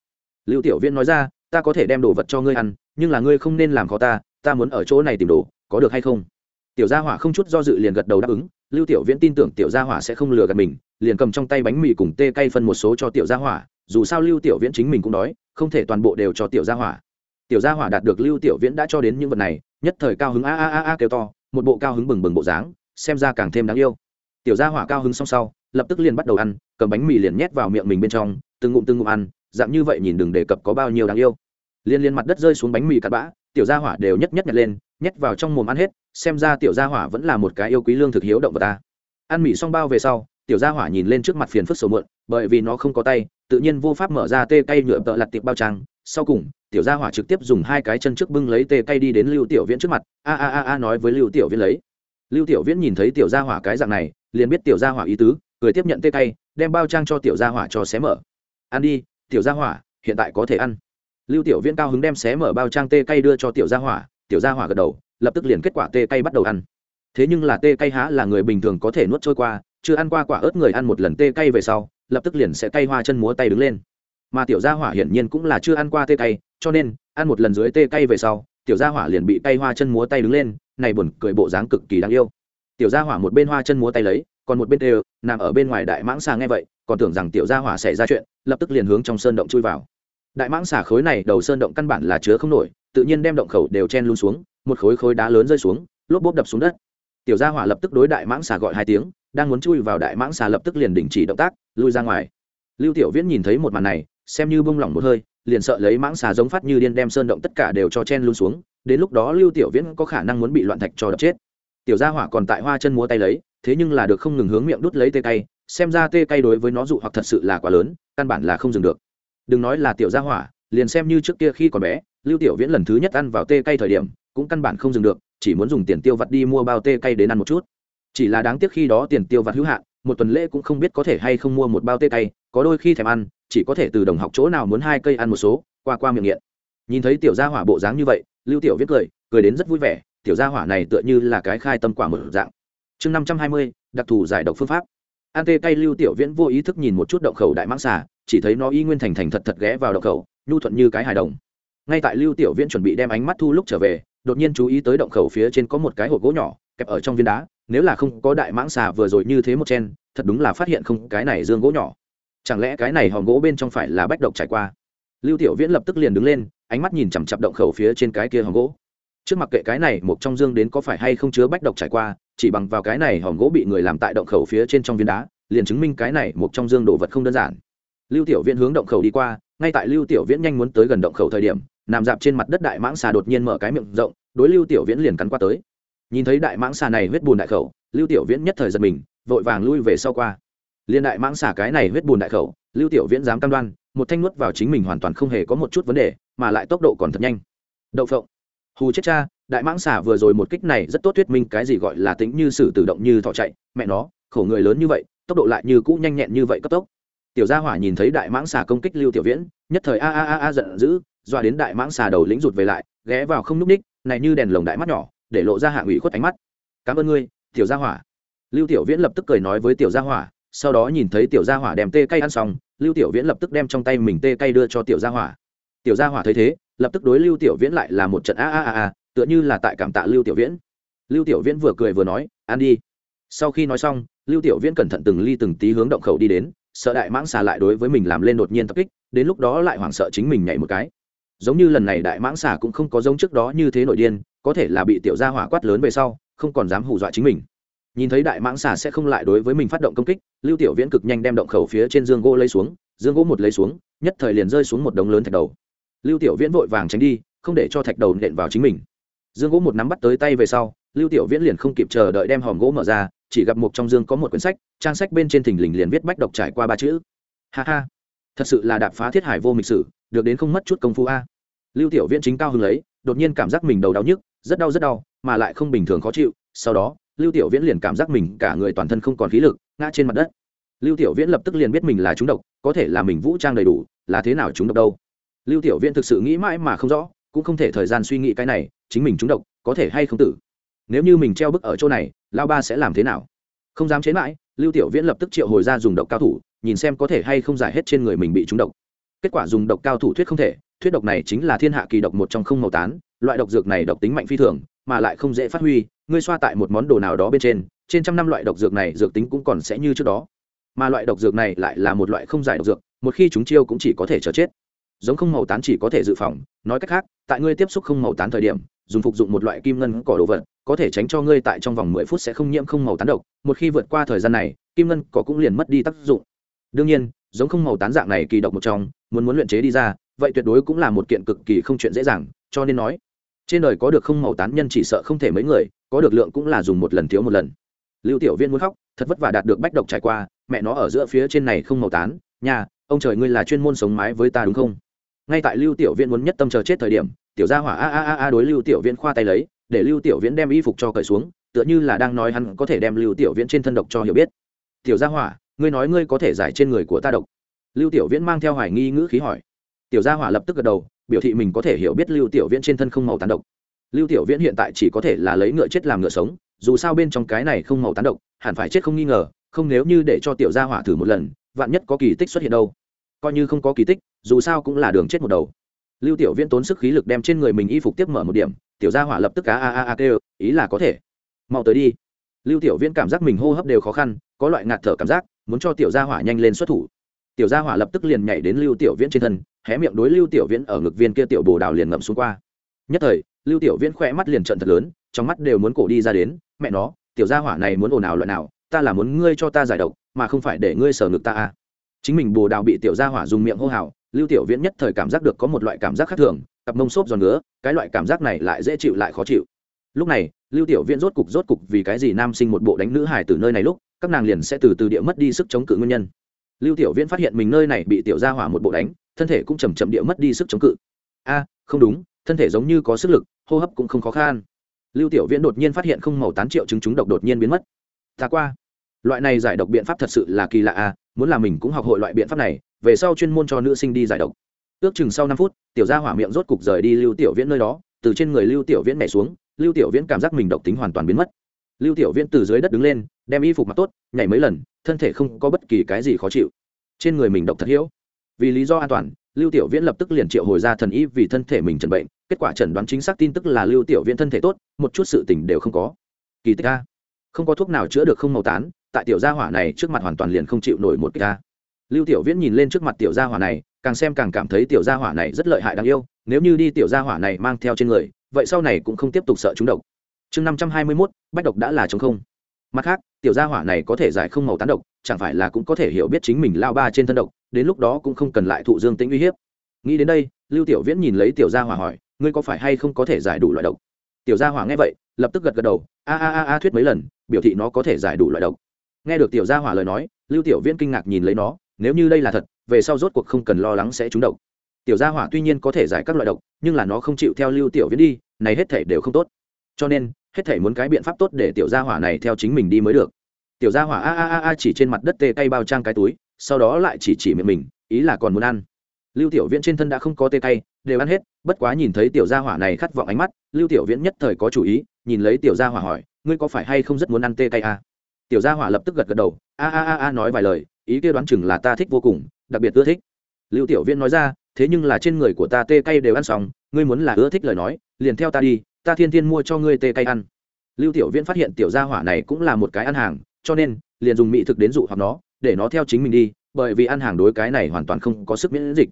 Lưu tiểu viễn nói ra, ta có thể đem đồ vật cho ngươi ăn, nhưng là ngươi không nên làm khó ta ta muốn ở chỗ này tìm đồ, có được hay không? Tiểu gia hỏa không chút do dự liền gật đầu đáp ứng, lưu tiểu viễn tin tưởng tiểu gia hỏa sẽ không lừa gạt mình, liền cầm trong tay bánh mì cùng tê cay phân một số cho tiểu gia hỏa, dù sao lưu tiểu viễn chính mình cũng đói, không thể toàn bộ đều cho tiểu gia hỏa. Tiểu gia hỏa đạt được lưu tiểu viễn đã cho đến những vật này, nhất thời cao hứng a a a a kêu to, một bộ cao hứng bừng bừng bộ dáng, xem ra càng thêm đáng yêu. Tiểu gia hỏa cao hứng xong sau, lập tức liền bắt đầu ăn, cầm bánh mì liền nhét vào miệng mình bên trong, từng ngụm từng ngụm ăn, dạng như vậy nhìn đừng đề cập có bao nhiêu đáng yêu. Liên liên mặt đất rơi xuống bánh mì cắt bã, tiểu gia hỏa đều nhất nhất nhặt lên, nhét vào trong mồm ăn hết xem ra tiểu gia hỏa vẫn là một cái yêu quý lương thực hiếu động vật ta. Ăn mì xong bao về sau, tiểu gia hỏa nhìn lên trước mặt phiền phức sầu mượn bởi vì nó không có tay, tự nhiên vô pháp mở ra tê cây nhựa tợ lặt tiệp bao trang. Sau cùng, tiểu gia hỏa trực tiếp dùng hai cái chân trước bưng lấy tê cây đi đến lưu tiểu viễn trước mặt, a a a a, nói với lưu tiểu viễn lấy. Lưu tiểu viễn nhìn thấy tiểu gia hỏa cái dạng này, liền biết tiểu gia hỏa ý tứ, cười tiếp nhận tê cây đem bao trang cho tiểu gia hỏa cho xé mở. Ăn đi, tiểu gia hỏa, hiện tại có thể ăn. Lưu tiểu viễn cao hứng đem xé mở bao trang tê cây đưa cho tiểu gia hỏa, tiểu gia hỏa gật đầu lập tức liền kết quả tê cây bắt đầu ăn. Thế nhưng là tê cây há là người bình thường có thể nuốt trôi qua, chưa ăn qua quả ớt người ăn một lần tê cây về sau, lập tức liền sẽ cay hoa chân múa tay đứng lên. Mà tiểu gia hỏa hiển nhiên cũng là chưa ăn qua tê cây cho nên, ăn một lần dưới tê cây về sau, tiểu gia hỏa liền bị cay hoa chân múa tay đứng lên, này buồn cười bộ dáng cực kỳ đáng yêu. Tiểu gia hỏa một bên hoa chân múa tay lấy, còn một bên tê, nằm ở bên ngoài đại mãng xà nghe vậy, còn tưởng rằng tiểu gia hỏa xảy ra chuyện, lập tức liền hướng trong sơn động chui vào. Đại mãng xà khối này đầu sơn động căn bản là chứa không nổi, tự nhiên đem động khẩu đều chen luôn xuống một khối khối đá lớn rơi xuống, lốp bốp đập xuống đất. Tiểu gia hỏa lập tức đối đại mãng xà gọi hai tiếng, đang muốn chui vào đại mãng xà lập tức liền đình chỉ động tác, lui ra ngoài. Lưu tiểu viễn nhìn thấy một màn này, xem như bông lỏng một hơi, liền sợ lấy mãng xà giống phát như điên đem sơn động tất cả đều cho chen luôn xuống, đến lúc đó lưu tiểu viễn có khả năng muốn bị loạn thạch cho đập chết. Tiểu gia hỏa còn tại hoa chân múa tay lấy, thế nhưng là được không ngừng hướng miệng đút lấy tê cay, xem ra tê cay đối với nó dụ hoặc thật sự là quá lớn, căn bản là không dừng được. Đừng nói là tiểu gia hỏa, liền xem như trước kia khi còn bé, lưu tiểu viễn lần thứ nhất ăn vào tê cay thời điểm cũng căn bản không dừng được, chỉ muốn dùng tiền tiêu vặt đi mua bao tê cay đến ăn một chút. Chỉ là đáng tiếc khi đó tiền tiêu vặt hữu hạn, một tuần lễ cũng không biết có thể hay không mua một bao tê cay, có đôi khi thèm ăn, chỉ có thể từ đồng học chỗ nào muốn hai cây ăn một số, qua qua miệng nghiện. Nhìn thấy tiểu gia hỏa bộ dáng như vậy, lưu tiểu viết cười cười đến rất vui vẻ, tiểu gia hỏa này tựa như là cái khai tâm quả một dạng. Chương năm trăm hai mươi, đặc thù giải độc phương pháp. An tê cay lưu tiểu viễn vô ý thức nhìn một chút động khẩu đại mãng xà, chỉ thấy nó y nguyên thành thành thật thật ghé vào động khẩu, nhu thuận như cái hài đồng. Ngay tại lưu tiểu viễn chuẩn bị đem ánh mắt thu lúc trở về đột nhiên chú ý tới động khẩu phía trên có một cái hộp gỗ nhỏ, kẹp ở trong viên đá, nếu là không có đại mãng xà vừa rồi như thế một chen, thật đúng là phát hiện không cái này dương gỗ nhỏ. Chẳng lẽ cái này hòm gỗ bên trong phải là bách độc trải qua? Lưu tiểu viễn lập tức liền đứng lên, ánh mắt nhìn chằm chặp động khẩu phía trên cái kia hòm gỗ. Trước mặt kệ cái này, một trong dương đến có phải hay không chứa bách độc trải qua, chỉ bằng vào cái này hòm gỗ bị người làm tại động khẩu phía trên trong viên đá, liền chứng minh cái này một trong dương đồ vật không đơn giản. Lưu tiểu viễn hướng động khẩu đi qua, ngay tại lưu tiểu viễn nhanh muốn tới gần động khẩu thời điểm nằm dạp trên mặt đất đại mãng xà đột nhiên mở cái miệng rộng, đối lưu tiểu viễn liền cắn qua tới. Nhìn thấy đại mãng xà này huyết bùn đại khẩu, lưu tiểu viễn nhất thời giật mình, vội vàng lui về sau qua. Liên đại mãng xà cái này huyết bùn đại khẩu, lưu tiểu viễn dám cam đoan, một thanh nuốt vào chính mình hoàn toàn không hề có một chút vấn đề, mà lại tốc độ còn thật nhanh. Đậu phộng. Hù chết cha, đại mãng xà vừa rồi một kích này rất tốt thuyết minh cái gì gọi là tính như sử tự động như thọ chạy. Mẹ nó, khổ người lớn như vậy, tốc độ lại như cũ nhanh nhẹn như vậy cấp tốc. Tiểu gia hỏa nhìn thấy đại mãng xà công kích lưu tiểu viễn, nhất thời a a a a giận dữ dọa đến đại mãng xà đầu lĩnh rụt về lại, ghé vào không n ú c ních, này như đèn lồng đại mắt nhỏ, để lộ ra hạ ủy khuất ánh mắt. Cảm ơn ngươi, tiểu gia hỏa. Lưu tiểu viễn lập tức cười nói với tiểu gia hỏa, sau đó nhìn thấy tiểu gia hỏa đem tê cây ăn xong, lưu tiểu viễn lập tức đem trong tay mình tê cây đưa cho tiểu gia hỏa. Tiểu gia hỏa thấy thế, lập tức đối lưu tiểu viễn lại là một trận a a a a, tựa như là tại cảm tạ lưu tiểu viễn. Lưu tiểu viễn vừa cười vừa nói, ăn đi. Sau khi nói xong, lưu tiểu viễn cẩn thận từng ly từng tí hướng động khẩu đi đến, sợ đại mãng xà lại đối với mình làm lên đột nhiên tập kích, đến lúc đó lại hoảng sợ chính mình nhảy một cái giống như lần này đại mãng xà cũng không có giống trước đó như thế nội điên, có thể là bị tiểu gia hỏa quát lớn về sau, không còn dám hù dọa chính mình. Nhìn thấy đại mãng xà sẽ không lại đối với mình phát động công kích, lưu tiểu viễn cực nhanh đem động khẩu phía trên dương gỗ lấy xuống, dương gỗ một lấy xuống, nhất thời liền rơi xuống một đống lớn thạch đầu. Lưu tiểu viễn vội vàng tránh đi, không để cho thạch đầu nện vào chính mình. Dương gỗ một nắm bắt tới tay về sau, lưu tiểu viễn liền không kịp chờ đợi đem hòm gỗ mở ra, chỉ gặp một trong dương có một quyển sách, trang sách bên trên thình lình liền viết bách độc trải qua ba chữ. Ha ha, thật sự là đạp phá thiết hải vô mịch sử được đến không mất chút công phu a. Lưu tiểu viễn chính cao hứng lấy, đột nhiên cảm giác mình đầu đau nhức, rất đau rất đau, mà lại không bình thường khó chịu. Sau đó, lưu tiểu viễn liền cảm giác mình cả người toàn thân không còn khí lực, ngã trên mặt đất. Lưu tiểu viễn lập tức liền biết mình là trúng độc, có thể là mình vũ trang đầy đủ, là thế nào trúng độc đâu. Lưu tiểu viễn thực sự nghĩ mãi mà không rõ, cũng không thể thời gian suy nghĩ cái này, chính mình trúng độc, có thể hay không tử. Nếu như mình treo bức ở chỗ này lao ba sẽ làm thế nào? Không dám chế mãi, lưu tiểu viễn lập tức triệu hồi ra dùng độc cao thủ, nhìn xem có thể hay không giải hết trên người mình bị trúng độc kết quả dùng độc cao thủ thuyết không thể, thuyết độc này chính là thiên hạ kỳ độc một trong không màu tán, loại độc dược này độc tính mạnh phi thường, mà lại không dễ phát huy, ngươi xoa tại một món đồ nào đó bên trên trên trăm năm loại độc dược này dược tính cũng còn sẽ như trước đó. Mà loại độc dược này lại là một loại không giải độc dược, một khi chúng chiêu cũng chỉ có thể chờ chết. Giống không màu tán chỉ có thể dự phòng, nói cách khác, tại ngươi tiếp xúc không màu tán thời điểm, dùng phục dụng một loại kim ngân cỏ đồ vật, có thể tránh cho ngươi tại trong vòng mười phút sẽ không nhiễm không màu tán độc, một khi vượt qua thời gian này, kim ngân cỏ cũng liền mất đi tác dụng. Đương nhiên giống không màu tán dạng này kỳ độc một trong, muốn muốn luyện chế đi ra, vậy tuyệt đối cũng là một kiện cực kỳ không chuyện dễ dàng, cho nên nói, trên đời có được không màu tán nhân chỉ sợ không thể mấy người, có được lượng cũng là dùng một lần thiếu một lần. Lưu tiểu viên muốn khóc, thật vất vả đạt được bách độc trải qua, mẹ nó ở giữa phía trên này không màu tán, nhà, ông trời ngươi là chuyên môn sống mái với ta đúng không? Ngay tại lưu tiểu viên muốn nhất tâm chờ chết thời điểm, tiểu gia hỏa a a a a đối lưu tiểu viên khoa tay lấy, để lưu tiểu viễn đem y phục cho cởi xuống, tựa như là đang nói hắn có thể đem lưu tiểu viễn trên thân độc cho hiểu biết. Tiểu gia hỏa ngươi nói ngươi có thể giải trên người của ta độc. Lưu tiểu viễn mang theo hoài nghi ngữ khí hỏi. Tiểu gia hỏa lập tức gật đầu, biểu thị mình có thể hiểu biết lưu tiểu viễn trên thân không màu tán độc. Lưu tiểu viễn hiện tại chỉ có thể là lấy ngựa chết làm ngựa sống, dù sao bên trong cái này không màu tán độc, hẳn phải chết không nghi ngờ, không nếu như để cho tiểu gia hỏa thử một lần, vạn nhất có kỳ tích xuất hiện đâu. Coi như không có kỳ tích, dù sao cũng là đường chết một đầu. Lưu tiểu viễn tốn sức khí lực đem trên người mình y phục tiếp mở một điểm, tiểu gia hỏa lập tức cá a a a kêu, ý là có thể. Mau tới đi. Lưu tiểu viễn cảm giác mình hô hấp đều khó khăn, có loại ngạt thở cảm giác muốn cho tiểu gia hỏa nhanh lên xuất thủ. Tiểu gia hỏa lập tức liền nhảy đến lưu tiểu viễn trên thân, hé miệng đối lưu tiểu viễn ở ngực viên kia tiểu bồ đào liền ngậm xuống qua. Nhất thời, lưu tiểu viễn khỏe mắt liền trận thật lớn, trong mắt đều muốn cổ đi ra đến, mẹ nó, tiểu gia hỏa này muốn ồn ào loại nào, ta là muốn ngươi cho ta giải độc, mà không phải để ngươi sờ ngực ta à. Chính mình bồ đào bị tiểu gia hỏa dùng miệng hô hào, lưu tiểu viễn nhất thời cảm giác được có một loại cảm giác khác thường, cặp mông xốp giòn ngứa, cái loại cảm giác này lại dễ chịu lại khó chịu. Lúc này, lưu tiểu viễn rốt cục rốt cục vì cái gì nam sinh một bộ đánh nữ hài từ nơi này lúc các nàng liền sẽ từ từ địa mất đi sức chống cự nguyên nhân. Lưu tiểu viễn phát hiện mình nơi này bị tiểu gia hỏa một bộ đánh, thân thể cũng chầm chậm địa mất đi sức chống cự. A, không đúng, thân thể giống như có sức lực, hô hấp cũng không khó khăn. Lưu tiểu viễn đột nhiên phát hiện không màu tán triệu chứng chúng độc đột nhiên biến mất. Ta qua. Loại này giải độc biện pháp thật sự là kỳ lạ a, muốn là mình cũng học hội loại biện pháp này, về sau chuyên môn cho nữ sinh đi giải độc. Ước chừng sau năm phút, tiểu gia hỏa miệng rốt cục rời đi lưu tiểu viễn nơi đó, từ trên người lưu tiểu viễn nhảy xuống, lưu tiểu viễn cảm giác mình độc tính hoàn toàn biến mất lưu tiểu viễn từ dưới đất đứng lên, đem y phục mặc tốt, nhảy mấy lần, thân thể không có bất kỳ cái gì khó chịu. Trên người mình độc thật hiếu. Vì lý do an toàn, lưu tiểu viễn lập tức liền triệu hồi ra thần y vì thân thể mình chẩn bệnh, kết quả chẩn đoán chính xác tin tức là lưu tiểu viễn thân thể tốt, một chút sự tình đều không có. Kỳ tích a. Không có thuốc nào chữa được không màu tán, tại tiểu gia hỏa này trước mặt hoàn toàn liền không chịu nổi một cái a. Lưu tiểu viễn nhìn lên trước mặt tiểu gia hỏa này, càng xem càng cảm thấy tiểu gia hỏa này rất lợi hại đáng yêu, nếu như đi tiểu gia hỏa này mang theo trên người, vậy sau này cũng không tiếp tục sợ chúng độc chương năm trăm hai mươi mốt, bách độc đã là chống không. Mặt khác, tiểu gia hỏa này có thể giải không màu tán độc, chẳng phải là cũng có thể hiểu biết chính mình lao ba trên thân độc, đến lúc đó cũng không cần lại thụ dương tính uy hiếp. Nghĩ đến đây, lưu tiểu viễn nhìn lấy tiểu gia hỏa hỏi, ngươi có phải hay không có thể giải đủ loại độc? Tiểu gia hỏa nghe vậy, lập tức gật gật đầu, a a a a, thuyết mấy lần, biểu thị nó có thể giải đủ loại độc. Nghe được tiểu gia hỏa lời nói, lưu tiểu viễn kinh ngạc nhìn lấy nó, nếu như đây là thật, về sau rốt cuộc không cần lo lắng sẽ trúng độc. Tiểu gia hỏa tuy nhiên có thể giải các loại độc, nhưng là nó không chịu theo lưu tiểu viễn đi, này hết thể đều không tốt. Cho nên hết thể muốn cái biện pháp tốt để tiểu gia hỏa này theo chính mình đi mới được. Tiểu gia hỏa a a a a chỉ trên mặt đất tê tay bao trang cái túi sau đó lại chỉ chỉ miệng mình ý là còn muốn ăn. Lưu tiểu viễn trên thân đã không có tê tay, đều ăn hết bất quá nhìn thấy tiểu gia hỏa này khát vọng ánh mắt lưu tiểu viễn nhất thời có chủ ý nhìn lấy tiểu gia hỏa hỏi ngươi có phải hay không rất muốn ăn tê tay à? tiểu gia hỏa lập tức gật gật đầu a a a a nói vài lời ý kia đoán chừng là ta thích vô cùng đặc biệt ưa thích. Lưu tiểu viễn nói ra thế nhưng là trên người của ta tê cay đều ăn xong ngươi muốn là ưa thích lời nói liền theo ta đi ta thiên thiên mua cho ngươi tê cay ăn. Lưu tiểu viễn phát hiện tiểu gia hỏa này cũng là một cái ăn hàng, cho nên, liền dùng mỹ thực đến dụ hoặc nó, để nó theo chính mình đi, bởi vì ăn hàng đối cái này hoàn toàn không có sức miễn dịch.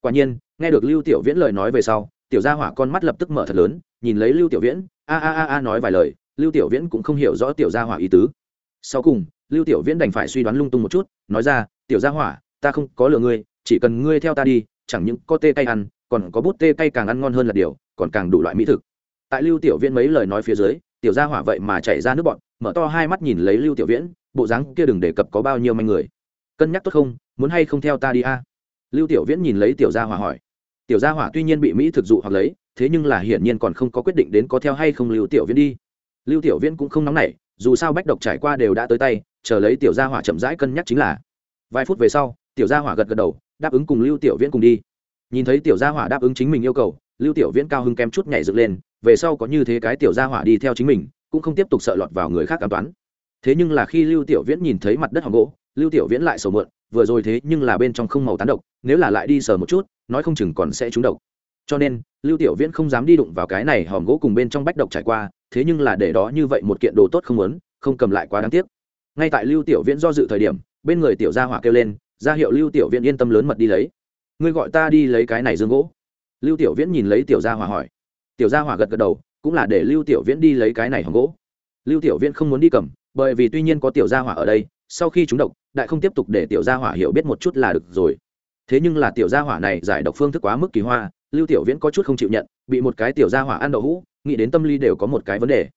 Quả nhiên, nghe được lưu tiểu viễn lời nói về sau, tiểu gia hỏa con mắt lập tức mở thật lớn, nhìn lấy lưu tiểu viễn, a a a a nói vài lời, lưu tiểu viễn cũng không hiểu rõ tiểu gia hỏa ý tứ. Sau cùng, lưu tiểu viễn đành phải suy đoán lung tung một chút, nói ra, tiểu gia hỏa, ta không có lừa ngươi, chỉ cần ngươi theo ta đi, chẳng những có tê cay ăn, còn có bút tê cay càng ăn ngon hơn là điều, còn càng đủ loại mỹ thực tại lưu tiểu viễn mấy lời nói phía dưới, tiểu gia hỏa vậy mà chảy ra nước bọn mở to hai mắt nhìn lấy lưu tiểu viễn, bộ dáng kia đừng đề cập có bao nhiêu manh người. Cân nhắc tốt không, muốn hay không theo ta đi a? Lưu tiểu viễn nhìn lấy tiểu gia hỏa hỏi. Tiểu gia hỏa tuy nhiên bị mỹ thực dụ hoặc lấy, thế nhưng là hiển nhiên còn không có quyết định đến có theo hay không lưu tiểu viễn đi. Lưu tiểu viễn cũng không nóng nảy, dù sao bách độc trải qua đều đã tới tay, chờ lấy tiểu gia hỏa chậm rãi cân nhắc chính là. Vài phút về sau, tiểu gia hỏa gật gật đầu, đáp ứng cùng lưu tiểu viễn cùng đi. Nhìn thấy tiểu gia hỏa đáp ứng chính mình yêu cầu, lưu tiểu viễn cao hưng kém chút nhảy dựng lên về sau có như thế cái tiểu gia hỏa đi theo chính mình, cũng không tiếp tục sợ lọt vào người khác cảm toán. Thế nhưng là khi lưu tiểu viễn nhìn thấy mặt đất hòm gỗ, lưu tiểu viễn lại sầu mượn, vừa rồi thế nhưng là bên trong không màu tán độc, nếu là lại đi sờ một chút, nói không chừng còn sẽ trúng độc. Cho nên, lưu tiểu viễn không dám đi đụng vào cái này hòm gỗ cùng bên trong bách độc trải qua, thế nhưng là để đó như vậy một kiện đồ tốt không muốn, không cầm lại quá đáng tiếc. Ngay tại lưu tiểu viễn do dự thời điểm, bên người tiểu gia hỏa kêu lên, ra hiệu lưu tiểu viễn yên tâm lớn mật đi lấy. Ngươi gọi ta đi lấy cái này dương gỗ. Lưu tiểu viễn nhìn lấy tiểu gia hỏa hỏi tiểu gia hỏa gật gật đầu, cũng là để lưu tiểu viễn đi lấy cái này hòm gỗ. Lưu tiểu viễn không muốn đi cầm, bởi vì tuy nhiên có tiểu gia hỏa ở đây, sau khi chúng độc, đại không tiếp tục để tiểu gia hỏa hiểu biết một chút là được rồi. Thế nhưng là tiểu gia hỏa này giải độc phương thức quá mức kỳ hoa, lưu tiểu viễn có chút không chịu nhận, bị một cái tiểu gia hỏa ăn đậu hũ, nghĩ đến tâm lý đều có một cái vấn đề.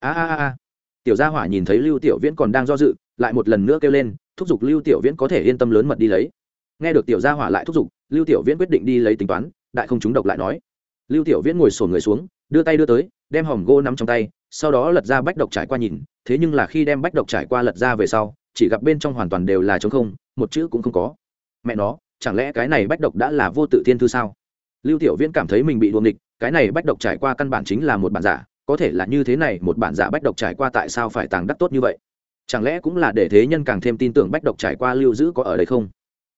A a a tiểu gia hỏa nhìn thấy lưu tiểu viễn còn đang do dự, lại một lần nữa kêu lên, thúc giục lưu tiểu viễn có thể yên tâm lớn mật đi lấy. Nghe được tiểu gia hỏa lại thúc giục, lưu tiểu viễn quyết định đi lấy tính toán, đại không chúng độc lại nói lưu tiểu viễn ngồi sổn người xuống, đưa tay đưa tới, đem hòm gỗ nắm trong tay, sau đó lật ra bách độc trải qua nhìn, thế nhưng là khi đem bách độc trải qua lật ra về sau, chỉ gặp bên trong hoàn toàn đều là trống không, một chữ cũng không có. Mẹ nó, chẳng lẽ cái này bách độc đã là vô tự thiên thư sao? Lưu tiểu viễn cảm thấy mình bị đuồng địch, cái này bách độc trải qua căn bản chính là một bản giả, có thể là như thế này, một bản giả bách độc trải qua tại sao phải tàng đắc tốt như vậy? Chẳng lẽ cũng là để thế nhân càng thêm tin tưởng bách độc trải qua lưu giữ có ở đây không?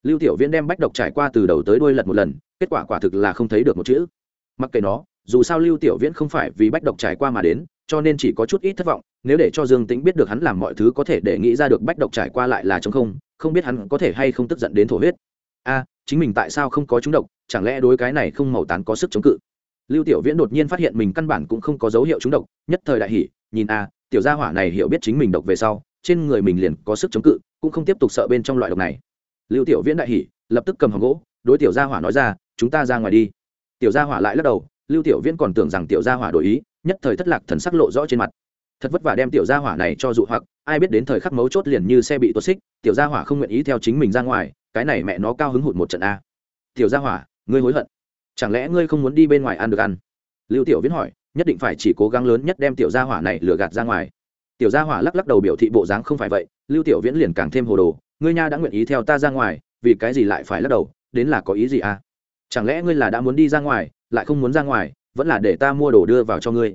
Lưu tiểu viễn đem bách độc trải qua từ đầu tới đuôi lật một lần, kết quả quả thực là không thấy được một chữ mặc kệ nó, dù sao lưu tiểu viễn không phải vì bách độc trải qua mà đến, cho nên chỉ có chút ít thất vọng, nếu để cho dương tĩnh biết được hắn làm mọi thứ có thể để nghĩ ra được bách độc trải qua lại là chống không không biết hắn có thể hay không tức giận đến thổ huyết. A à, chính mình tại sao không có chúng độc, chẳng lẽ đối cái này không màu tán có sức chống cự? Lưu tiểu viễn đột nhiên phát hiện mình căn bản cũng không có dấu hiệu chúng độc, nhất thời đại hỉ, nhìn a à, tiểu gia hỏa này hiểu biết chính mình độc về sau, trên người mình liền có sức chống cự, cũng không tiếp tục sợ bên trong loại độc này. Lưu tiểu viễn đại hỉ, lập tức cầm hòm gỗ, đối tiểu gia hỏa nói ra, chúng ta ra ngoài đi tiểu gia hỏa lại lắc đầu, lưu tiểu viễn còn tưởng rằng tiểu gia hỏa đổi ý, nhất thời thất lạc thần sắc lộ rõ trên mặt. Thật vất vả đem tiểu gia hỏa này cho dụ hoặc, ai biết đến thời khắc mấu chốt liền như xe bị tuột xích, tiểu gia hỏa không nguyện ý theo chính mình ra ngoài, cái này mẹ nó cao hứng hụt một trận a. Tiểu gia hỏa, ngươi hối hận. Chẳng lẽ ngươi không muốn đi bên ngoài ăn được ăn? Lưu tiểu viễn hỏi, nhất định phải chỉ cố gắng lớn nhất đem tiểu gia hỏa này lừa gạt ra ngoài. Tiểu gia hỏa lắc lắc đầu biểu thị bộ dáng không phải vậy, lưu tiểu viễn liền càng thêm hồ đồ, ngươi nha đã nguyện ý theo ta ra ngoài, vì cái gì lại phải lắc đầu, đến là có ý gì à chẳng lẽ ngươi là đã muốn đi ra ngoài, lại không muốn ra ngoài, vẫn là để ta mua đồ đưa vào cho ngươi?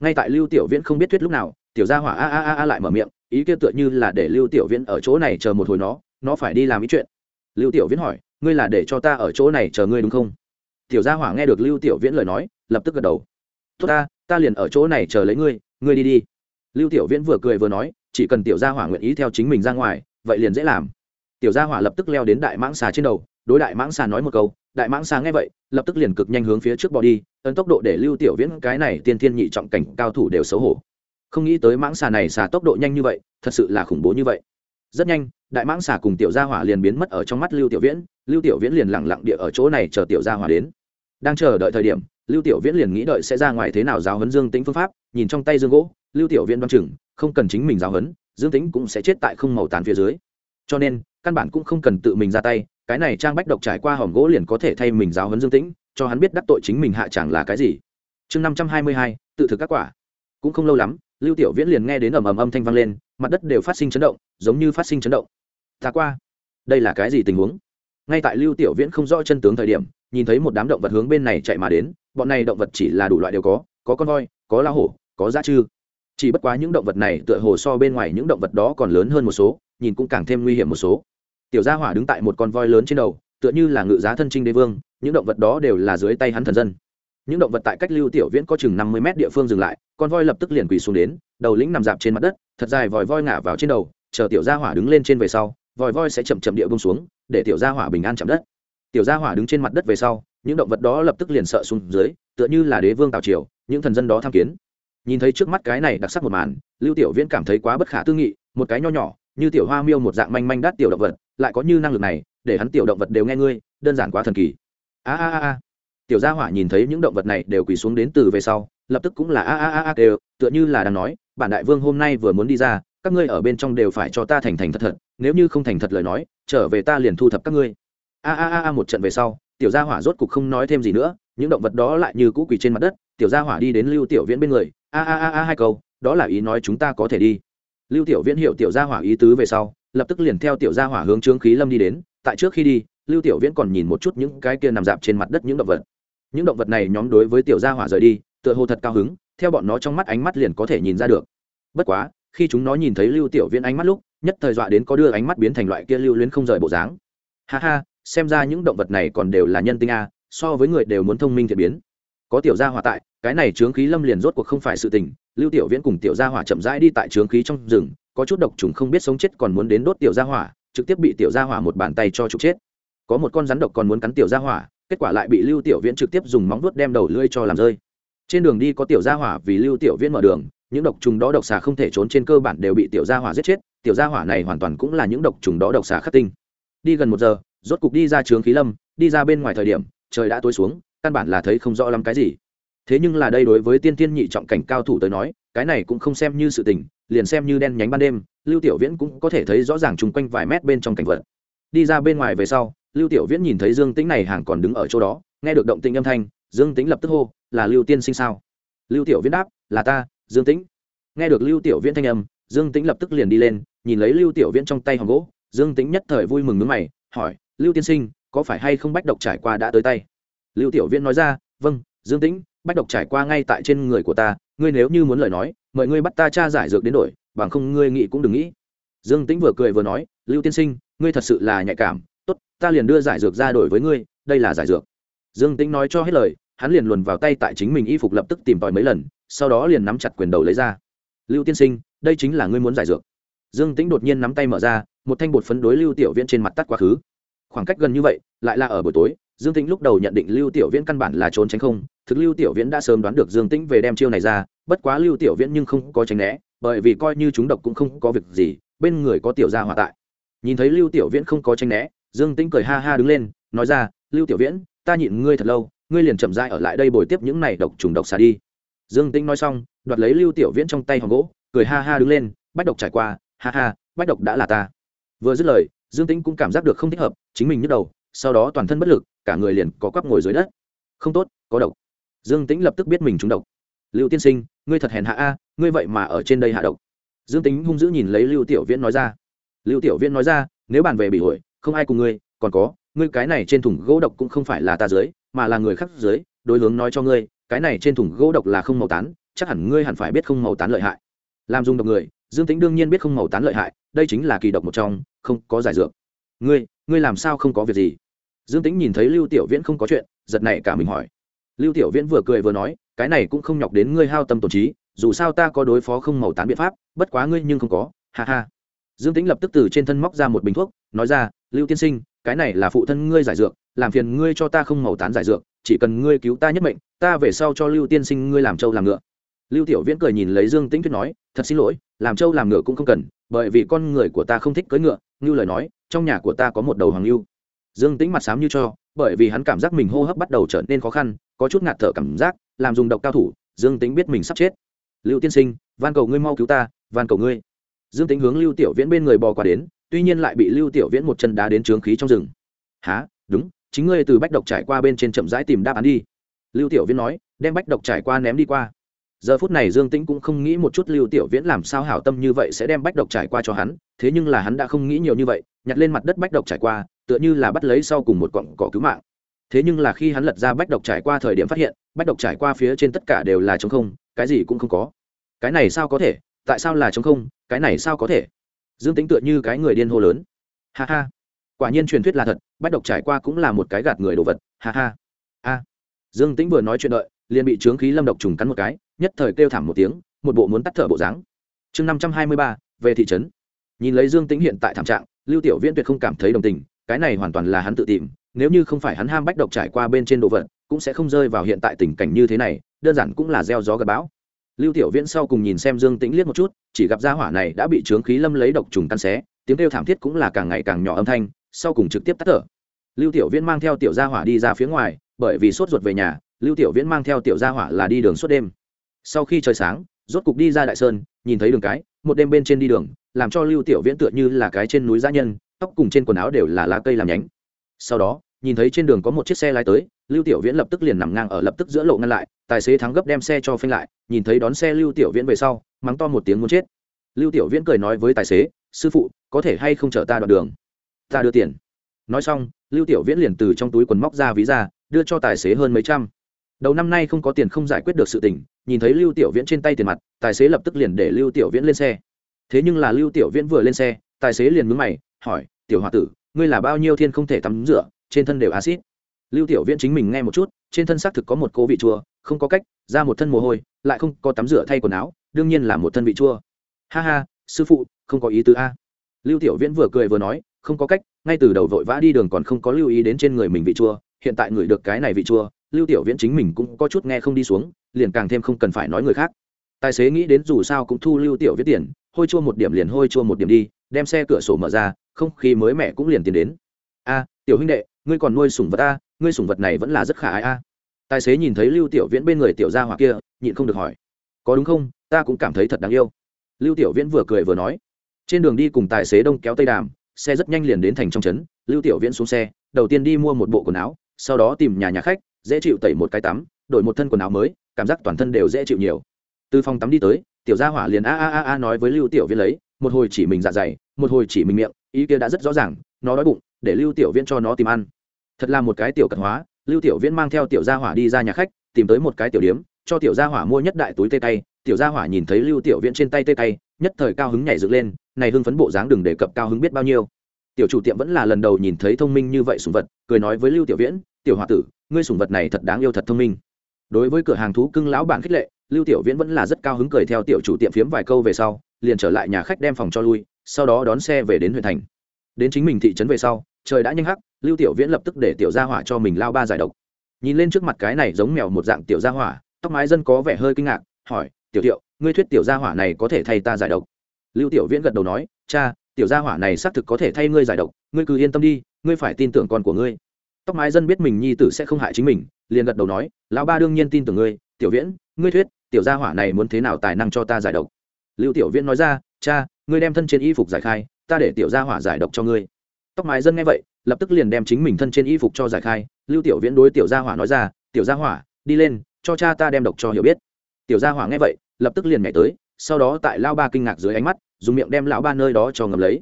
Ngay tại lưu tiểu viễn không biết thuyết lúc nào, tiểu gia hỏa a a a a lại mở miệng, ý kia tựa như là để lưu tiểu viễn ở chỗ này chờ một hồi nó nó phải đi làm ý chuyện. Lưu tiểu viễn hỏi, ngươi là để cho ta ở chỗ này chờ ngươi đúng không? Tiểu gia hỏa nghe được lưu tiểu viễn lời nói, lập tức gật đầu. Tốt ta ta liền ở chỗ này chờ lấy ngươi ngươi đi đi. Lưu tiểu viễn vừa cười vừa nói, chỉ cần tiểu gia hỏa nguyện ý theo chính mình ra ngoài, vậy liền dễ làm. Tiểu gia hỏa lập tức leo đến đại mãng xà trên đầu, đối đại mãng xà nói một câu đại mãng xà nghe vậy, lập tức liền cực nhanh hướng phía trước bỏ đi, ấn tốc độ để lưu tiểu viễn cái này tiên thiên nhị trọng cảnh cao thủ đều xấu hổ. Không nghĩ tới mãng xà này xà tốc độ nhanh như vậy, thật sự là khủng bố như vậy. Rất nhanh, đại mãng xà cùng tiểu gia hỏa liền biến mất ở trong mắt lưu tiểu viễn, lưu tiểu viễn liền lẳng lặng địa ở chỗ này chờ tiểu gia hỏa đến. Đang chờ đợi thời điểm, lưu tiểu viễn liền nghĩ đợi sẽ ra ngoài thế nào giáo huấn dương tĩnh phương pháp, nhìn trong tay dương gỗ, lưu tiểu viễn đoán chừng, không cần chính mình giáo huấn, dương tĩnh cũng sẽ chết tại không màu tàn phía dưới. Cho nên, căn bản cũng không cần tự mình ra tay cái này trang bách độc trải qua hòm gỗ liền có thể thay mình giáo huấn dương tĩnh, cho hắn biết đắc tội chính mình hạ chẳng là cái gì. Chương năm trăm hai mươi hai, tự thực các quả. Cũng không lâu lắm, lưu tiểu viễn liền nghe đến ầm ầm âm thanh vang lên, mặt đất đều phát sinh chấn động, giống như phát sinh chấn động. Ta qua. Đây là cái gì tình huống? Ngay tại lưu tiểu viễn không rõ chân tướng thời điểm, nhìn thấy một đám động vật hướng bên này chạy mà đến, bọn này động vật chỉ là đủ loại đều có có con voi, có la hổ, có dã chư. Chỉ bất quá những động vật này tựa hồ so bên ngoài những động vật đó còn lớn hơn một số, nhìn cũng càng thêm nguy hiểm một số tiểu gia hỏa đứng tại một con voi lớn trên đầu, tựa như là ngự giá thân trinh đế vương, những động vật đó đều là dưới tay hắn thần dân. Những động vật tại cách lưu tiểu viễn có chừng năm mươi mét địa phương dừng lại, con voi lập tức liền quỳ xuống đến, đầu lĩnh nằm dạp trên mặt đất, thật dài vòi voi ngả vào trên đầu, chờ tiểu gia hỏa đứng lên trên về sau, vòi voi sẽ chậm chậm địa bông xuống, để tiểu gia hỏa bình an chạm đất. Tiểu gia hỏa đứng trên mặt đất về sau, những động vật đó lập tức liền sợ xuống dưới, tựa như là đế vương tào triều, những thần dân đó tham kiến. Nhìn thấy trước mắt cái này đặc sắc một màn, lưu tiểu viễn cảm thấy quá bất khả tư nghị, một cái nho nhỏ, như tiểu hoa miêu một dạng manh manh đắt tiểu động vật lại có như năng lực này, để hắn tiểu động vật đều nghe ngươi, đơn giản quá thần kỳ. A a a a. Tiểu gia hỏa nhìn thấy những động vật này đều quỳ xuống đến từ về sau, lập tức cũng là a a a a đều, tựa như là đang nói, bản đại vương hôm nay vừa muốn đi ra, các ngươi ở bên trong đều phải cho ta thành thành thật thật, nếu như không thành thật lời nói, trở về ta liền thu thập các ngươi. A a a a một trận về sau, tiểu gia hỏa rốt cục không nói thêm gì nữa, những động vật đó lại như cũ quỳ trên mặt đất, tiểu gia hỏa đi đến lưu tiểu viễn bên người, a a a a hai câu, đó là ý nói chúng ta có thể đi. Lưu tiểu viễn hiểu tiểu gia hỏa ý tứ về sau lập tức liền theo tiểu gia hỏa hướng trướng khí lâm đi đến, tại trước khi đi, lưu tiểu viễn còn nhìn một chút những cái kia nằm dạp trên mặt đất những động vật. Những động vật này nhóm đối với tiểu gia hỏa rời đi, tựa hồ thật cao hứng, theo bọn nó trong mắt ánh mắt liền có thể nhìn ra được. Bất quá, khi chúng nó nhìn thấy lưu tiểu viễn ánh mắt lúc, nhất thời dọa đến có đưa ánh mắt biến thành loại kia lưu luyến không rời bộ dáng. Ha ha, xem ra những động vật này còn đều là nhân tinh a, so với người đều muốn thông minh thiện biến. Có tiểu gia hỏa tại, cái này trướng khí lâm liền rốt cuộc không phải sự tình, lưu tiểu viễn cùng tiểu gia hỏa chậm rãi đi tại trướng khí trong rừng có chút độc trùng không biết sống chết còn muốn đến đốt tiểu gia hỏa, trực tiếp bị tiểu gia hỏa một bàn tay cho trục chết. Có một con rắn độc còn muốn cắn tiểu gia hỏa, kết quả lại bị lưu tiểu viễn trực tiếp dùng móng vuốt đem đầu lưỡi cho làm rơi. Trên đường đi có tiểu gia hỏa vì lưu tiểu viễn mở đường, những độc trùng đó độc xà không thể trốn trên cơ bản đều bị tiểu gia hỏa giết chết, tiểu gia hỏa này hoàn toàn cũng là những độc trùng đó độc xà khắc tinh. Đi gần một giờ, rốt cục đi ra trường khí lâm, đi ra bên ngoài thời điểm, trời đã tối xuống, căn bản là thấy không rõ lắm cái gì. Thế nhưng là đây đối với tiên tiên nhị trọng cảnh cao thủ tới nói cái này cũng không xem như sự tình, liền xem như đen nhánh ban đêm, lưu tiểu viễn cũng có thể thấy rõ ràng chung quanh vài mét bên trong cảnh vật. Đi ra bên ngoài về sau, lưu tiểu viễn nhìn thấy dương tĩnh này hàng còn đứng ở chỗ đó, nghe được động tĩnh âm thanh, dương tĩnh lập tức hô, là lưu tiên sinh sao? Lưu tiểu viễn đáp, là ta, dương tĩnh. Nghe được lưu tiểu viễn thanh âm, dương tĩnh lập tức liền đi lên, nhìn lấy lưu tiểu viễn trong tay hòm gỗ, dương tĩnh nhất thời vui mừng nước mày, hỏi, lưu tiên sinh, có phải hay không bách độc trải qua đã tới tay? Lưu tiểu viễn nói ra vâng dương tĩnh, bách độc trải qua ngay tại trên người của ta ngươi nếu như muốn lời nói, mời ngươi bắt ta tra giải dược đến đổi, bằng không ngươi nghĩ cũng đừng nghĩ. Dương tĩnh vừa cười vừa nói, lưu tiên sinh, ngươi thật sự là nhạy cảm. Tốt, ta liền đưa giải dược ra đổi với ngươi, đây là giải dược. Dương tĩnh nói cho hết lời, hắn liền luồn vào tay tại chính mình y phục lập tức tìm tòi mấy lần, sau đó liền nắm chặt quyền đầu lấy ra. Lưu tiên sinh, đây chính là ngươi muốn giải dược. Dương tĩnh đột nhiên nắm tay mở ra, một thanh bột phấn đối lưu tiểu viễn trên mặt tắt quá khứ. Khoảng cách gần như vậy, lại là ở buổi tối dương tĩnh lúc đầu nhận định lưu tiểu viễn căn bản là trốn tránh không, thực lưu tiểu viễn đã sớm đoán được dương tĩnh về đem chiêu này ra, bất quá lưu tiểu viễn nhưng không có tránh né, bởi vì coi như chúng độc cũng không có việc gì, bên người có tiểu gia hỏa tại. Nhìn thấy lưu tiểu viễn không có tránh né, dương tĩnh cười ha ha đứng lên, nói ra, lưu tiểu viễn, ta nhịn ngươi thật lâu, ngươi liền chậm rãi ở lại đây bồi tiếp những này độc trùng độc xà đi. Dương tĩnh nói xong, đoạt lấy lưu tiểu viễn trong tay hòn gỗ, cười ha ha đứng lên, bách độc trải qua, ha ha, bách độc đã là ta. Vừa dứt lời, dương tĩnh cũng cảm giác được không thích hợp, chính mình nhức đầu, sau đó toàn thân bất lực cả người liền có quắp ngồi dưới đất. Không tốt, có độc. Dương tĩnh lập tức biết mình trúng độc. Lưu tiên sinh, ngươi thật hèn hạ a, ngươi vậy mà ở trên đây hạ độc. Dương tính hung dữ nhìn lấy lưu tiểu viễn nói ra. Lưu tiểu viễn nói ra, nếu bàn về bị hội không ai cùng ngươi, còn có, ngươi cái này trên thùng gỗ độc cũng không phải là ta dưới, mà là người khác dưới, đối hướng nói cho ngươi, cái này trên thùng gỗ độc là không màu tán, chắc hẳn ngươi hẳn phải biết không màu tán lợi hại. Làm dùng độc người, dương tính đương nhiên biết không màu tán lợi hại, đây chính là kỳ độc một trong, không có giải dược. Ngươi ngươi làm sao không có việc gì? Dương tính nhìn thấy lưu tiểu viễn không có chuyện, giật này cả mình hỏi. Lưu tiểu viễn vừa cười vừa nói, cái này cũng không nhọc đến ngươi hao tâm tổn trí, dù sao ta có đối phó không màu tán biện pháp, bất quá ngươi nhưng không có, ha ha. Dương tính lập tức từ trên thân móc ra một bình thuốc, nói ra, lưu tiên sinh, cái này là phụ thân ngươi giải dược, làm phiền ngươi cho ta không màu tán giải dược, chỉ cần ngươi cứu ta nhất mệnh, ta về sau cho lưu tiên sinh ngươi làm trâu làm ngựa. Lưu tiểu viễn cười nhìn lấy dương tĩnh tuyết nói, thật xin lỗi, làm trâu làm ngựa cũng không cần, bởi vì con người của ta không thích cưỡi ngựa, như lời nói, trong nhà của ta có một đầu hoàng lưu dương tĩnh mặt sám như cho, bởi vì hắn cảm giác mình hô hấp bắt đầu trở nên khó khăn, có chút ngạt thở cảm giác, làm dùng độc cao thủ, dương Tĩnh biết mình sắp chết. Lưu tiên sinh, van cầu ngươi mau cứu ta, van cầu ngươi. Dương Tĩnh hướng lưu tiểu viễn bên người bò qua đến, tuy nhiên lại bị lưu tiểu viễn một chân đá đến trướng khí trong rừng. Há đúng, chính ngươi từ bách độc trải qua bên trên chậm rãi tìm đáp án đi. Lưu tiểu viễn nói, đem bách độc trải qua ném đi qua. Giờ phút này dương tĩnh cũng không nghĩ một chút lưu tiểu viễn làm sao hảo tâm như vậy sẽ đem bách độc trải qua cho hắn, thế nhưng là hắn đã không nghĩ nhiều như vậy nhặt lên mặt đất bách độc trải qua, tựa như là bắt lấy sau cùng một cọng cỏ cứu mạng. Thế nhưng là khi hắn lật ra bách độc trải qua thời điểm phát hiện, bách độc trải qua phía trên tất cả đều là trống không, cái gì cũng không có. Cái này sao có thể? Tại sao là trống không? Cái này sao có thể? Dương tính tựa như cái người điên hô lớn. Ha ha. Quả nhiên truyền thuyết là thật, bách độc trải qua cũng là một cái gạt người đồ vật. Ha ha. A. Dương tĩnh vừa nói chuyện đợi, liền bị trướng khí lâm độc trùng cắn một cái, nhất thời kêu thảm một tiếng, một bộ muốn tắt thở bộ dáng. Chương năm trăm hai mươi ba, về thị trấn nhìn lấy dương tĩnh hiện tại thảm trạng, lưu tiểu viễn tuyệt không cảm thấy đồng tình, cái này hoàn toàn là hắn tự tìm, nếu như không phải hắn ham bách độc trải qua bên trên đồ vật, cũng sẽ không rơi vào hiện tại tình cảnh như thế này, đơn giản cũng là gieo gió gặp bão. Lưu tiểu viễn sau cùng nhìn xem dương tĩnh liếc một chút, chỉ gặp gia hỏa này đã bị trướng khí lâm lấy độc trùng căn xé, tiếng kêu thảm thiết cũng là càng ngày càng nhỏ âm thanh, sau cùng trực tiếp tắt thở. Lưu tiểu viễn mang theo tiểu gia hỏa đi ra phía ngoài, bởi vì sốt ruột về nhà, lưu tiểu viễn mang theo tiểu gia hỏa là đi đường suốt đêm. Sau khi trời sáng, rốt cục đi ra đại sơn, nhìn thấy đường cái, một đêm bên trên đi đường làm cho lưu tiểu viễn tựa như là cái trên núi giã nhân, tóc cùng trên quần áo đều là lá cây làm nhánh. Sau đó, nhìn thấy trên đường có một chiếc xe lái tới, lưu tiểu viễn lập tức liền nằm ngang ở lập tức giữa lộ ngăn lại, tài xế thắng gấp đem xe cho phanh lại, nhìn thấy đón xe lưu tiểu viễn về sau, mắng to một tiếng muốn chết. Lưu tiểu viễn cười nói với tài xế, sư phụ, có thể hay không chở ta đoạn đường? Ta đưa tiền. Nói xong, lưu tiểu viễn liền từ trong túi quần móc ra ví ra, đưa cho tài xế hơn mấy trăm. Đầu năm nay không có tiền không giải quyết được sự tình, nhìn thấy lưu tiểu viễn trên tay tiền mặt, tài xế lập tức liền để lưu tiểu viễn lên xe thế nhưng là lưu tiểu viễn vừa lên xe, tài xế liền mướn mày, hỏi, tiểu h o a tử, ngươi là bao nhiêu thiên không thể tắm rửa, trên thân đều acid lưu tiểu viễn chính mình nghe một chút, trên thân xác thực có một cô vị chua, không có cách, ra một thân mồ hôi, lại không có tắm rửa thay quần áo, đương nhiên là một thân vị chua. Ha ha, sư phụ, không có ý tứ a. Lưu tiểu viễn vừa cười vừa nói, không có cách, ngay từ đầu vội vã đi đường còn không có lưu ý đến trên người mình vị chua, hiện tại ngửi được cái này vị chua. Lưu tiểu viễn chính mình cũng có chút nghe không đi xuống, liền càng thêm không cần phải nói người khác tài xế nghĩ đến dù sao cũng thu lưu tiểu viễn tiền, hôi chua một điểm liền hôi chua một điểm đi, đem xe cửa sổ mở ra, không khí mới mẻ cũng liền tiến đến. A, tiểu huynh đệ, ngươi còn nuôi sủng vật a, ngươi sủng vật này vẫn là rất khả ái a. Tài xế nhìn thấy lưu tiểu viễn bên người tiểu gia hoặc kia, nhịn không được hỏi. Có đúng không? Ta cũng cảm thấy thật đáng yêu. Lưu tiểu viễn vừa cười vừa nói. Trên đường đi cùng tài xế đông kéo tây đàm, xe rất nhanh liền đến thành trong trấn. Lưu tiểu viễn xuống xe, đầu tiên đi mua một bộ quần áo, sau đó tìm nhà nhà khách, dễ chịu tẩy một cái tắm, đổi một thân quần áo mới, cảm giác toàn thân đều dễ chịu nhiều từ phòng tắm đi tới, tiểu gia hỏa liền a a a a nói với lưu tiểu viên lấy, một hồi chỉ mình dạ dày, một hồi chỉ mình miệng, ý kia đã rất rõ ràng, nó đói bụng, để lưu tiểu viên cho nó tìm ăn. Thật là một cái tiểu cận hóa, lưu tiểu viên mang theo tiểu gia hỏa đi ra nhà khách, tìm tới một cái tiểu điếm, cho tiểu gia hỏa mua nhất đại túi tê tay. Tiểu gia hỏa nhìn thấy lưu tiểu viên trên tay tê tay, nhất thời cao hứng nhảy dựng lên, này hưng phấn bộ dáng đừng đề cập cao hứng biết bao nhiêu. Tiểu chủ tiệm vẫn là lần đầu nhìn thấy thông minh như vậy sùng vật, cười nói với lưu tiểu viễn, tiểu h tử, ngươi sùng vật này thật đáng yêu thật thông minh. Đối với cửa hàng thú cưng lão bản khích lệ lưu tiểu viễn vẫn là rất cao hứng cười theo tiểu chủ tiệm phiếm vài câu về sau, liền trở lại nhà khách đem phòng cho lui, sau đó đón xe về đến huyện thành. Đến chính mình thị trấn về sau, trời đã nhanh hắc, lưu tiểu viễn lập tức để tiểu gia hỏa cho mình lao ba giải độc. Nhìn lên trước mặt cái này giống mèo một dạng tiểu gia hỏa, tóc mái dân có vẻ hơi kinh ngạc, hỏi, tiểu thiệu, ngươi thuyết tiểu gia hỏa này có thể thay ta giải độc? Lưu tiểu viễn gật đầu nói, cha, tiểu gia hỏa này xác thực có thể thay ngươi giải độc, ngươi cứ yên tâm đi, ngươi phải tin tưởng con của ngươi. Tóc mái dân biết mình nhi tử sẽ không hại chính mình, liền gật đầu nói, lão ba đương nhiên tin tưởng ngươi, tiểu viễn, ngươi thuyết tiểu gia hỏa này muốn thế nào tài năng cho ta giải độc? Lưu tiểu viễn nói ra, cha, ngươi đem thân trên y phục giải khai, ta để tiểu gia hỏa giải độc cho ngươi. Tóc mái dân nghe vậy, lập tức liền đem chính mình thân trên y phục cho giải khai. Lưu tiểu viễn đối tiểu gia hỏa nói ra, tiểu gia hỏa, đi lên, cho cha ta đem độc cho hiểu biết. Tiểu gia hỏa nghe vậy, lập tức liền nhảy tới, sau đó tại lao ba kinh ngạc dưới ánh mắt, dùng miệng đem lão ba nơi đó cho ngầm lấy.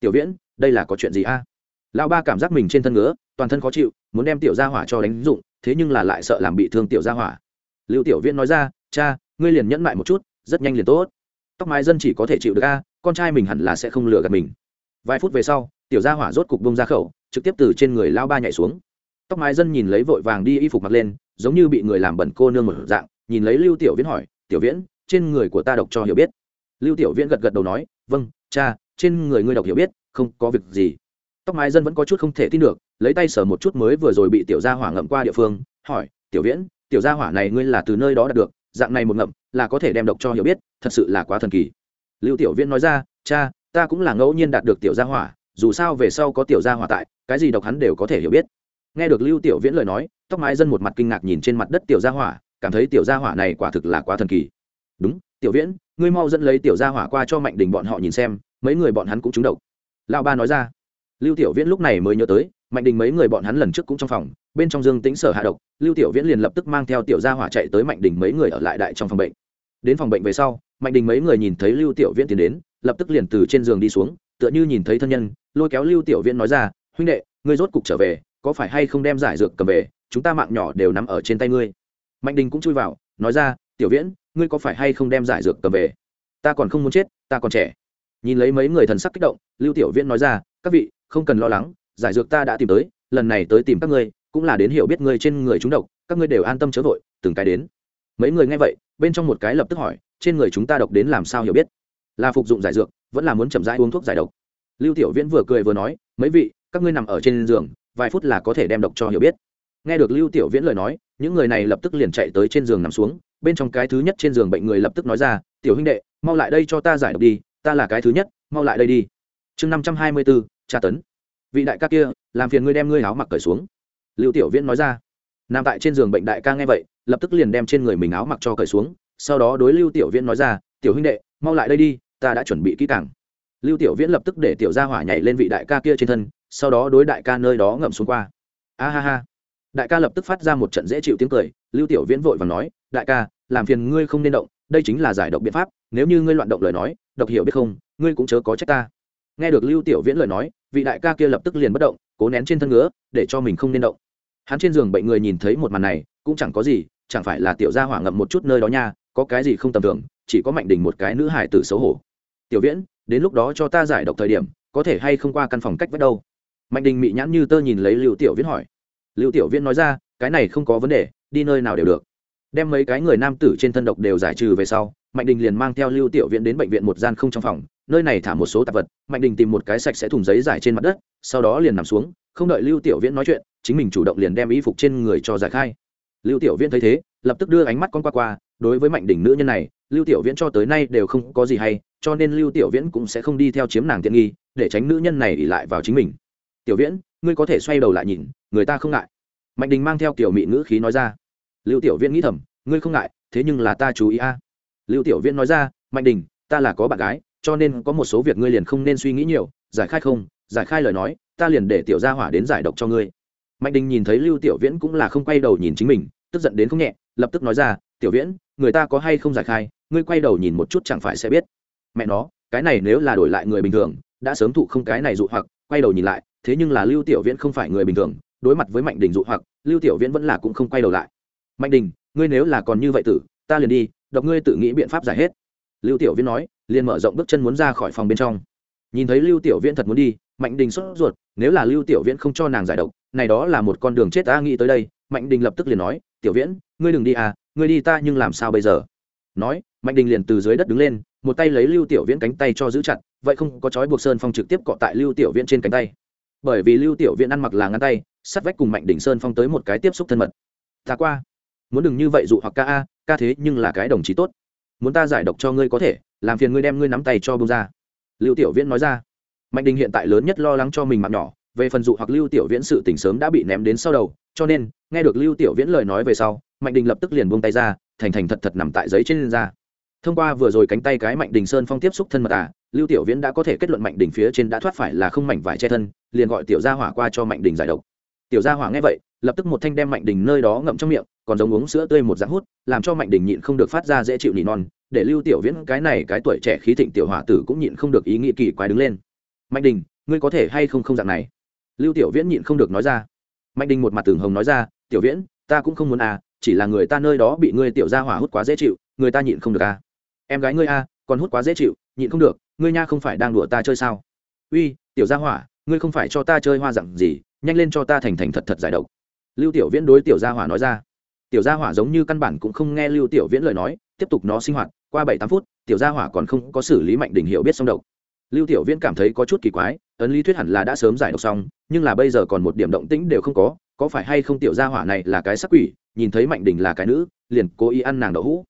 Tiểu viễn, đây là có chuyện gì a? À? lão ba cảm giác mình trên thân ngứa, toàn thân khó chịu, muốn đem tiểu gia hỏa cho đánh dụng, thế nhưng là lại sợ làm bị thương tiểu gia hỏa. Lưu tiểu viễn nói ra cha, ngươi liền nhẫn mại một chút, rất nhanh liền tốt. Tóc mái dân chỉ có thể chịu được a, con trai mình hẳn là sẽ không lừa gạt mình. Vài phút về sau, tiểu gia hỏa rốt cục bông ra khẩu, trực tiếp từ trên người lao ba nhảy xuống. Tóc mái dân nhìn lấy vội vàng đi y phục mặc lên, giống như bị người làm bẩn cô nương một dạng, nhìn lấy lưu tiểu viễn hỏi, tiểu viễn, trên người của ta độc cho hiểu biết? Lưu tiểu viễn gật gật đầu nói vâng cha, trên người ngươi độc hiểu biết, không có việc gì. Tóc mái dân vẫn có chút không thể tin được, lấy tay sờ một chút mới vừa rồi bị tiểu gia hỏa ngậm qua địa phương, hỏi, tiểu viễn, tiểu gia hỏa này ngươi là từ nơi đó đạt được dạng này một ngậm, là có thể đem độc cho hiểu biết, thật sự là quá thần kỳ. Lưu tiểu viễn nói ra, cha, ta cũng là ngẫu nhiên đạt được tiểu gia hỏa, dù sao về sau có tiểu gia hỏa tại, cái gì độc hắn đều có thể hiểu biết. Nghe được lưu tiểu viễn lời nói, tóc mái dân một mặt kinh ngạc nhìn trên mặt đất tiểu gia hỏa, cảm thấy tiểu gia hỏa này quả thực là quá thần kỳ. Đúng, tiểu viễn, ngươi mau dẫn lấy tiểu gia hỏa qua cho mạnh đình bọn họ nhìn xem, mấy người bọn hắn cũng trúng độc. Lão ba nói ra. Lưu tiểu viễn lúc này mới nhớ tới mạnh đình mấy người bọn hắn lần trước cũng trong phòng, bên trong dương tính sở hạ độc, lưu tiểu viễn liền lập tức mang theo tiểu gia hỏa chạy tới mạnh đình mấy người ở lại đại trong phòng bệnh. Đến phòng bệnh về sau, mạnh đình mấy người nhìn thấy lưu tiểu viễn tiến đến, lập tức liền từ trên giường đi xuống, tựa như nhìn thấy thân nhân, lôi kéo lưu tiểu viễn nói ra, huynh đệ, ngươi rốt cục trở về, có phải hay không đem giải dược cầm về, chúng ta mạng nhỏ đều nằm ở trên tay ngươi. Mạnh đình cũng chui vào, nói ra, tiểu viễn, ngươi có phải hay không đem giải dược cầm về? Ta còn không muốn chết, ta còn trẻ. Nhìn lấy mấy người thần sắc kích động, lưu tiểu viễn nói ra, các vị, không cần lo lắng giải dược ta đã tìm tới, lần này tới tìm các ngươi, cũng là đến hiểu biết ngươi trên người chúng độc, các ngươi đều an tâm chớ vội, từng cái đến. Mấy người nghe vậy, bên trong một cái lập tức hỏi, trên người chúng ta độc đến làm sao hiểu biết? Là phục dụng giải dược, vẫn là muốn chậm rãi uống thuốc giải độc? Lưu tiểu viễn vừa cười vừa nói, mấy vị, các ngươi nằm ở trên giường, vài phút là có thể đem độc cho hiểu biết. Nghe được lưu tiểu viễn lời nói, những người này lập tức liền chạy tới trên giường nằm xuống, bên trong cái thứ nhất trên giường bệnh người lập tức nói ra, tiểu huynh đệ, mau lại đây cho ta giải độc đi, ta là cái thứ nhất, mau lại đây đi. Chương năm trăm hai mươi bốn, tra tấn vị đại ca kia, làm phiền ngươi đem ngươi áo mặc cởi xuống. Lưu tiểu viễn nói ra. Nằm tại trên giường bệnh đại ca nghe vậy, lập tức liền đem trên người mình áo mặc cho cởi xuống, sau đó đối lưu tiểu viễn nói ra, tiểu huynh đệ, mau lại đây đi, ta đã chuẩn bị kỹ càng. Lưu tiểu viễn lập tức để tiểu gia hỏa nhảy lên vị đại ca kia trên thân, sau đó đối đại ca nơi đó ngậm xuống qua. A ha ha. Đại ca lập tức phát ra một trận dễ chịu tiếng cười, lưu tiểu viễn vội và nói, đại ca, làm phiền ngươi không nên động, đây chính là giải độc biện pháp, nếu như ngươi loạn động lời nói, độc hiểu biết không, ngươi cũng chớ có trách ta nghe được lưu tiểu viễn lời nói, vị đại ca kia lập tức liền bất động, cố nén trên thân ngứa, để cho mình không nên động. Hắn trên giường bệnh người nhìn thấy một màn này, cũng chẳng có gì, chẳng phải là tiểu gia hỏa ngậm một chút nơi đó nha, có cái gì không tầm thường, chỉ có mạnh đình một cái nữ hải tử xấu hổ. Tiểu viễn, đến lúc đó cho ta giải độc thời điểm, có thể hay không qua căn phòng cách vách đâu? Mạnh đình mị nhãn như tơ nhìn lấy lưu tiểu viễn hỏi. Lưu tiểu viễn nói ra, cái này không có vấn đề, đi nơi nào đều được. Đem mấy cái người nam tử trên thân độc đều giải trừ về sau, mạnh đình liền mang theo lưu tiểu viễn đến bệnh viện một gian không trong phòng nơi này thả một số tạp vật, mạnh đình tìm một cái sạch sẽ thùng giấy giải trên mặt đất, sau đó liền nằm xuống, không đợi lưu tiểu viễn nói chuyện, chính mình chủ động liền đem y phục trên người cho giải khai. Lưu tiểu viễn thấy thế, lập tức đưa ánh mắt con qua qua, đối với mạnh đình nữ nhân này, lưu tiểu viễn cho tới nay đều không có gì hay, cho nên lưu tiểu viễn cũng sẽ không đi theo chiếm nàng tiện nghi, để tránh nữ nhân này ỉ lại vào chính mình. Tiểu viễn, ngươi có thể xoay đầu lại nhìn, người ta không ngại. Mạnh đình mang theo kiểu mị ngữ khí nói ra. Lưu tiểu viễn nghĩ thầm, ngươi không ngại, thế nhưng là ta chú ý a. Lưu tiểu viễn nói ra, mạnh đình, ta là có bạn gái cho nên có một số việc ngươi liền không nên suy nghĩ nhiều, giải khai không, giải khai lời nói, ta liền để tiểu gia hỏa đến giải độc cho ngươi. Mạnh đình nhìn thấy lưu tiểu viễn cũng là không quay đầu nhìn chính mình, tức giận đến không nhẹ, lập tức nói ra, tiểu viễn, người ta có hay không giải khai, ngươi quay đầu nhìn một chút chẳng phải sẽ biết. Mẹ nó, cái này nếu là đổi lại người bình thường, đã sớm thụ không cái này dụ hoặc, quay đầu nhìn lại, thế nhưng là lưu tiểu viễn không phải người bình thường, đối mặt với mạnh đình dụ hoặc, lưu tiểu viễn vẫn là cũng không quay đầu lại. Mạnh đình, ngươi nếu là còn như vậy tử, ta liền đi đọc ngươi tự nghĩ biện pháp giải hết. Lưu tiểu viễn nói liền mở rộng bước chân muốn ra khỏi phòng bên trong. Nhìn thấy lưu tiểu viễn thật muốn đi, mạnh đình sốt ruột, nếu là lưu tiểu viễn không cho nàng giải độc, này đó là một con đường chết ta nghĩ tới đây, mạnh đình lập tức liền nói, tiểu viễn, ngươi đừng đi à ngươi đi ta nhưng làm sao bây giờ? Nói, mạnh đình liền từ dưới đất đứng lên, một tay lấy lưu tiểu viễn cánh tay cho giữ chặt, vậy không có chói buộc sơn phong trực tiếp cọ tại lưu tiểu viễn trên cánh tay. Bởi vì lưu tiểu viễn ăn mặc là ngăn tay sắt vách cùng mạnh đình sơn phong tới một cái tiếp xúc thân mật. Ta qua, muốn đừng như vậy dụ hoặc ca a, ca thế nhưng là cái đồng chí tốt muốn ta giải độc cho ngươi có thể, làm phiền ngươi đem ngươi nắm tay cho bông ra. Lưu tiểu viễn nói ra. Mạnh đình hiện tại lớn nhất lo lắng cho mình mạng nhỏ, về phần dụ hoặc lưu tiểu viễn sự tỉnh sớm đã bị ném đến sau đầu, cho nên, nghe được lưu tiểu viễn lời nói về sau, mạnh đình lập tức liền buông tay ra, thành thành thật thật nằm tại giấy trên da thông qua vừa rồi cánh tay cái mạnh đình sơn phong tiếp xúc thân mật à lưu tiểu viễn đã có thể kết luận mạnh đình phía trên đã thoát phải là không mảnh vải che thân, liền gọi tiểu gia hỏa qua cho mạnh đình giải độc tiểu gia hỏa nghe vậy, lập tức một thanh đem mạnh đình nơi đó ngậm trong miệng, còn giống uống sữa tươi một dạng hút, làm cho mạnh đình nhịn không được phát ra dễ chịu nỉ non, để lưu tiểu viễn cái này cái tuổi trẻ khí thịnh tiểu hỏa tử cũng nhịn không được ý nghĩ kỳ quái đứng lên. Mạnh đình, ngươi có thể hay không không dạng này? Lưu tiểu viễn nhịn không được nói ra. Mạnh đình một mặt tường hồng nói ra, tiểu viễn, ta cũng không muốn à chỉ là người ta nơi đó bị ngươi tiểu gia hỏa hút quá dễ chịu, người ta nhịn không được à. Em gái ngươi à còn hút quá dễ chịu, nhịn không được, ngươi nha không phải đang đùa ta chơi sao? Uy, tiểu gia hỏa, ngươi không phải cho ta chơi hoa dặn gì nhanh lên cho ta thành thành thật thật giải độc. Lưu tiểu viễn đối tiểu gia hỏa nói ra. Tiểu gia hỏa giống như căn bản cũng không nghe lưu tiểu viễn lời nói, tiếp tục nó sinh hoạt, qua bảy tám phút, tiểu gia hỏa còn không có xử lý mạnh đình hiểu biết xong độc. Lưu tiểu viễn cảm thấy có chút kỳ quái, ấn lý thuyết hẳn là đã sớm giải độc xong, nhưng là bây giờ còn một điểm động tĩnh đều không có có phải hay không tiểu gia hỏa này là cái sắc quỷ, nhìn thấy mạnh đình là cái nữ, liền cố ý ăn nàng đậu hũ.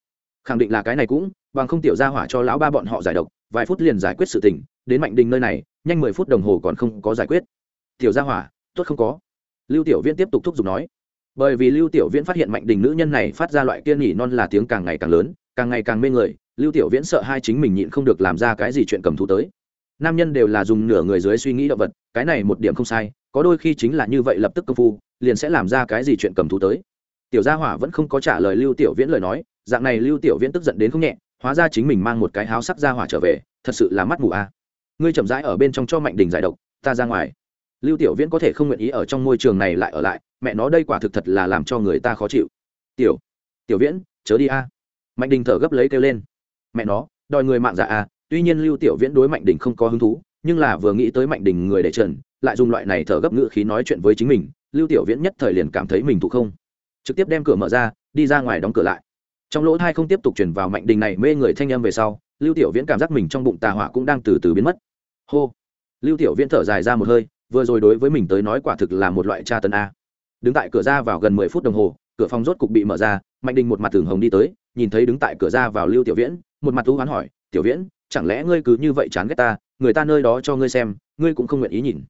Khẳng định là cái này cũng, bằng không tiểu gia hỏa cho lão ba bọn họ giải độc, vài phút liền giải quyết sự tình, đến mạnh đình nơi này, nhanh mười phút đồng hồ còn không có giải quyết. Tiểu gia hỏa tốt không có. Lưu tiểu viễn tiếp tục thúc giục nói, bởi vì lưu tiểu viễn phát hiện mạnh đình nữ nhân này phát ra loại kiên nhỉ non là tiếng càng ngày càng lớn, càng ngày càng mê người, lưu tiểu viễn sợ hai chính mình nhịn không được làm ra cái gì chuyện cầm thú tới. Nam nhân đều là dùng nửa người dưới suy nghĩ động vật, cái này một điểm không sai, có đôi khi chính là như vậy lập tức công phu, liền sẽ làm ra cái gì chuyện cầm thú tới. Tiểu gia hỏa vẫn không có trả lời lưu tiểu viễn lời nói, dạng này lưu tiểu viễn tức giận đến không nhẹ, hóa ra chính mình mang một cái háo sắc gia hỏa trở về, thật sự là mắt mù a. À. ngươi chậm rãi ở bên trong cho mạnh đình giải độc, ta ra ngoài lưu tiểu viễn có thể không nguyện ý ở trong môi trường này lại ở lại, mẹ nó đây quả thực thật là làm cho người ta khó chịu. Tiểu tiểu viễn, chớ đi a. Mạnh đình thở gấp lấy kêu lên. Mẹ nó, đòi người mạng dạ a tuy nhiên lưu tiểu viễn đối mạnh đình không có hứng thú, nhưng là vừa nghĩ tới mạnh đình người để trần, lại dùng loại này thở gấp ngữ khí nói chuyện với chính mình, lưu tiểu viễn nhất thời liền cảm thấy mình thụ không. Trực tiếp đem cửa mở ra, đi ra ngoài đóng cửa lại. Trong lỗ thai không tiếp tục chuyển vào mạnh đình này mê người thanh em về sau, lưu tiểu viễn cảm giác mình trong bụng tà hỏa cũng đang từ từ biến mất. Hô. Lưu tiểu viễn thở dài ra một hơi vừa rồi đối với mình tới nói quả thực là một loại tra tấn a. Đứng tại cửa ra vào gần mười phút đồng hồ, cửa phòng rốt cục bị mở ra, mạnh đình một mặt tường hồng đi tới, nhìn thấy đứng tại cửa ra vào lưu tiểu viễn, một mặt thú hoán hỏi, tiểu viễn, chẳng lẽ ngươi cứ như vậy chán ghét ta, người ta nơi đó cho ngươi xem, ngươi cũng không nguyện ý nhìn.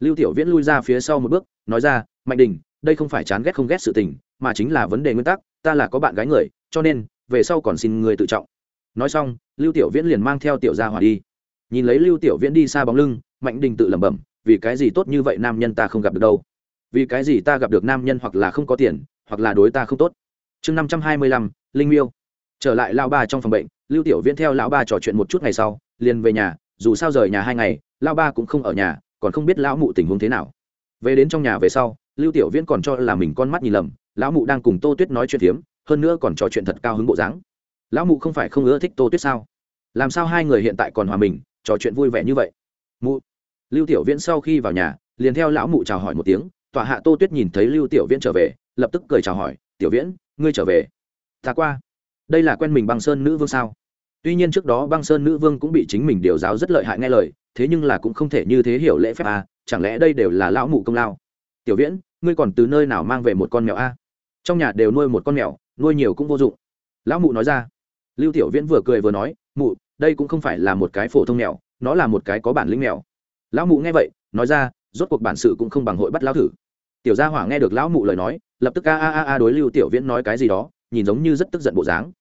Lưu tiểu viễn lui ra phía sau một bước, nói ra, mạnh đình, đây không phải chán ghét không ghét sự tình, mà chính là vấn đề nguyên tắc, ta là có bạn gái người, cho nên, về sau còn xin người tự trọng. Nói xong, lưu tiểu viễn liền mang theo tiểu gia hỏa đi. Nhìn lấy lưu tiểu viễn đi xa bóng lưng, mạnh đình tự lẩm bẩm vì cái gì tốt như vậy nam nhân ta không gặp được đâu? Vì cái gì ta gặp được nam nhân hoặc là không có tiền, hoặc là đối ta không tốt? Chương năm trăm hai mươi lăm, linh miêu. Trở lại lao ba trong phòng bệnh, lưu tiểu viễn theo lão ba trò chuyện một chút ngày sau, liền về nhà, dù sao rời nhà hai ngày lao ba cũng không ở nhà, còn không biết lão mụ tình huống thế nào. Về đến trong nhà về sau, lưu tiểu viễn còn cho là mình con mắt nhìn lầm, lão mụ đang cùng tô tuyết nói chuyện phiếm, hơn nữa còn trò chuyện thật cao hứng bộ dáng. Lão mụ không phải không ưa thích tô tuyết sao? Làm sao hai người hiện tại còn hòa mình, trò chuyện vui vẻ như vậy? Mụ lưu tiểu viễn sau khi vào nhà, liền theo lão mụ chào hỏi một tiếng, tọa hạ tô tuyết nhìn thấy lưu tiểu viễn trở về, lập tức cười chào hỏi, tiểu viễn, ngươi trở về? Ta qua. Đây là quen mình băng sơn nữ vương sao? Tuy nhiên trước đó băng sơn nữ vương cũng bị chính mình điều giáo rất lợi hại nghe lời, thế nhưng là cũng không thể như thế hiểu lễ phép à chẳng lẽ đây đều là lão mụ công lao? Tiểu viễn, ngươi còn từ nơi nào mang về một con mèo a? Trong nhà đều nuôi một con mèo, nuôi nhiều cũng vô dụng. Lão mụ nói ra. Lưu tiểu viễn vừa cười vừa nói, mụ, đây cũng không phải là một cái phổ thông mèo, nó là một cái có bản lĩnh mèo lão mụ nghe vậy, nói ra, rốt cuộc bản sự cũng không bằng hội bắt lão thử. Tiểu gia hỏa nghe được lão mụ lời nói, lập tức a a a a đối lưu tiểu viễn nói cái gì đó, nhìn giống như rất tức giận bộ dáng.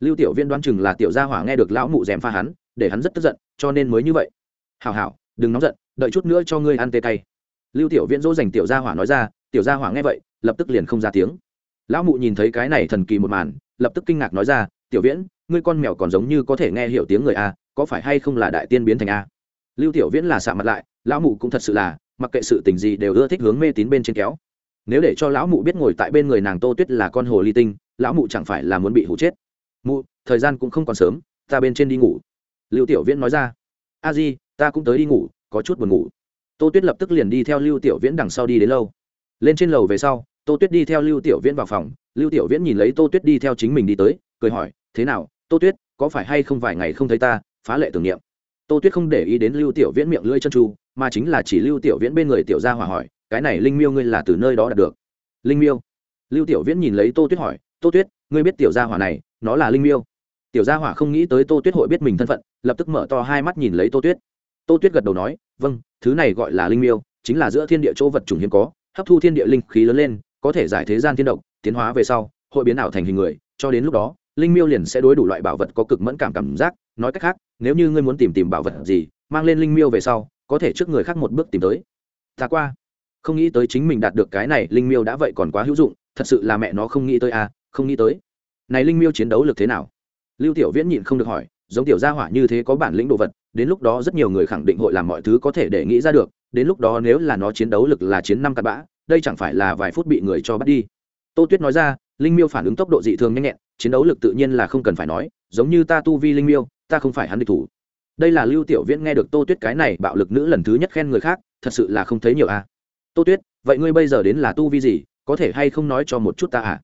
Lưu tiểu viễn đoán chừng là tiểu gia hỏa nghe được lão mụ dèm pha hắn, để hắn rất tức giận, cho nên mới như vậy. Hảo hảo, đừng nóng giận, đợi chút nữa cho ngươi ăn tê tay lưu tiểu viễn dỗ dành tiểu gia hỏa nói ra, tiểu gia hỏa nghe vậy, lập tức liền không ra tiếng. Lão mụ nhìn thấy cái này thần kỳ một màn, lập tức kinh ngạc nói ra, tiểu viễn, ngươi con mèo còn giống như có thể nghe hiểu tiếng người a, có phải hay không là đại tiên biến thành a? Lưu tiểu viễn là sạ mặt lại, lão mụ cũng thật sự là, mặc kệ sự tình gì đều ưa thích hướng mê tín bên trên kéo. Nếu để cho lão mụ biết ngồi tại bên người nàng tô tuyết là con hồ ly tinh, lão mụ chẳng phải là muốn bị hụ chết. Mụ, thời gian cũng không còn sớm, ta bên trên đi ngủ. Lưu tiểu viễn nói ra. A di, ta cũng tới đi ngủ, có chút buồn ngủ. Tô tuyết lập tức liền đi theo lưu tiểu viễn đằng sau đi đến lâu. Lên trên lầu về sau, tô tuyết đi theo lưu tiểu viễn vào phòng. Lưu tiểu viễn nhìn lấy tô tuyết đi theo chính mình đi tới, cười hỏi, thế nào, tô tuyết, có phải hay không vài ngày không thấy ta? Phá lệ tưởng niệm tô tuyết không để ý đến lưu tiểu viễn miệng lưỡi chân tru, mà chính là chỉ lưu tiểu viễn bên người tiểu gia hỏa hỏi, cái này linh miêu ngươi là từ nơi đó đạt được? Linh miêu? Lưu tiểu viễn nhìn lấy tô tuyết hỏi, tô tuyết, ngươi biết tiểu gia hỏa này, nó là linh miêu? Tiểu gia hỏa không nghĩ tới tô tuyết hội biết mình thân phận, lập tức mở to hai mắt nhìn lấy tô tuyết. Tô tuyết gật đầu nói vâng thứ này gọi là linh miêu, chính là giữa thiên địa chỗ vật chủng hiếm có, hấp thu thiên địa linh khí lớn lên, có thể giải thế gian thiên động tiến hóa về sau, hội biến ảo thành hình người, cho đến lúc đó linh miêu liền sẽ đối đủ loại bảo vật có cực mẫn cảm cảm giác, nói cách khác, nếu như ngươi muốn tìm tìm bảo vật gì, mang lên linh miêu về sau, có thể trước người khác một bước tìm tới. Ta qua. Không nghĩ tới chính mình đạt được cái này, linh miêu đã vậy còn quá hữu dụng, thật sự là mẹ nó không nghĩ tới à không nghĩ tới. Này linh miêu chiến đấu lực thế nào? Lưu tiểu viễn nhịn không được hỏi, giống tiểu gia hỏa như thế có bản lĩnh đồ vật, đến lúc đó rất nhiều người khẳng định hội làm mọi thứ có thể để nghĩ ra được, đến lúc đó nếu là nó chiến đấu lực là chiến năm cặp bã, đây chẳng phải là vài phút bị người cho bắt đi tô tuyết nói ra, linh miêu phản ứng tốc độ dị thường nhanh nhẹn, chiến đấu lực tự nhiên là không cần phải nói, giống như ta tu vi linh miêu, ta không phải hắn địch thủ. Đây là lưu tiểu viễn nghe được tô tuyết cái này bạo lực nữ lần thứ nhất khen người khác, thật sự là không thấy nhiều a à. tô tuyết, vậy ngươi bây giờ đến là tu vi gì, có thể hay không nói cho một chút ta à?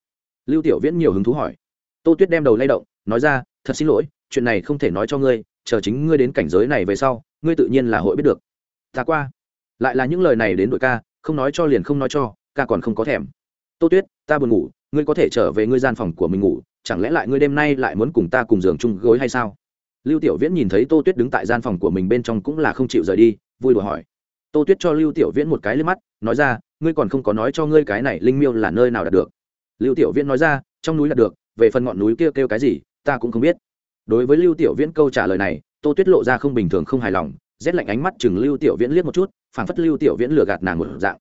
Lưu tiểu viễn nhiều hứng thú hỏi. Tô tuyết đem đầu lay động, nói ra, thật xin lỗi, chuyện này không thể nói cho ngươi, chờ chính ngươi đến cảnh giới này về sau, ngươi tự nhiên là hội biết được. Ta qua. Lại là những lời này đến đội ca, không nói cho liền không nói cho, ca còn không có thèm. Tô tuyết ta buồn ngủ ngươi có thể trở về ngươi gian phòng của mình ngủ chẳng lẽ lại ngươi đêm nay lại muốn cùng ta cùng giường chung gối hay sao? Lưu tiểu viễn nhìn thấy tô tuyết đứng tại gian phòng của mình bên trong cũng là không chịu rời đi vui đùa hỏi. Tô tuyết cho lưu tiểu viễn một cái lên mắt nói ra ngươi còn không có nói cho ngươi cái này linh miêu là nơi nào đạt được. Lưu tiểu viễn nói ra trong núi đạt được về phần ngọn núi kia kêu, kêu cái gì ta cũng không biết. Đối với lưu tiểu viễn câu trả lời này tô tuyết lộ ra không bình thường không hài lòng rét lạnh ánh mắt chừng lưu tiểu viễn liếc một chút phảng phất lưu tiểu viễn lừa gạt nàng một dạng.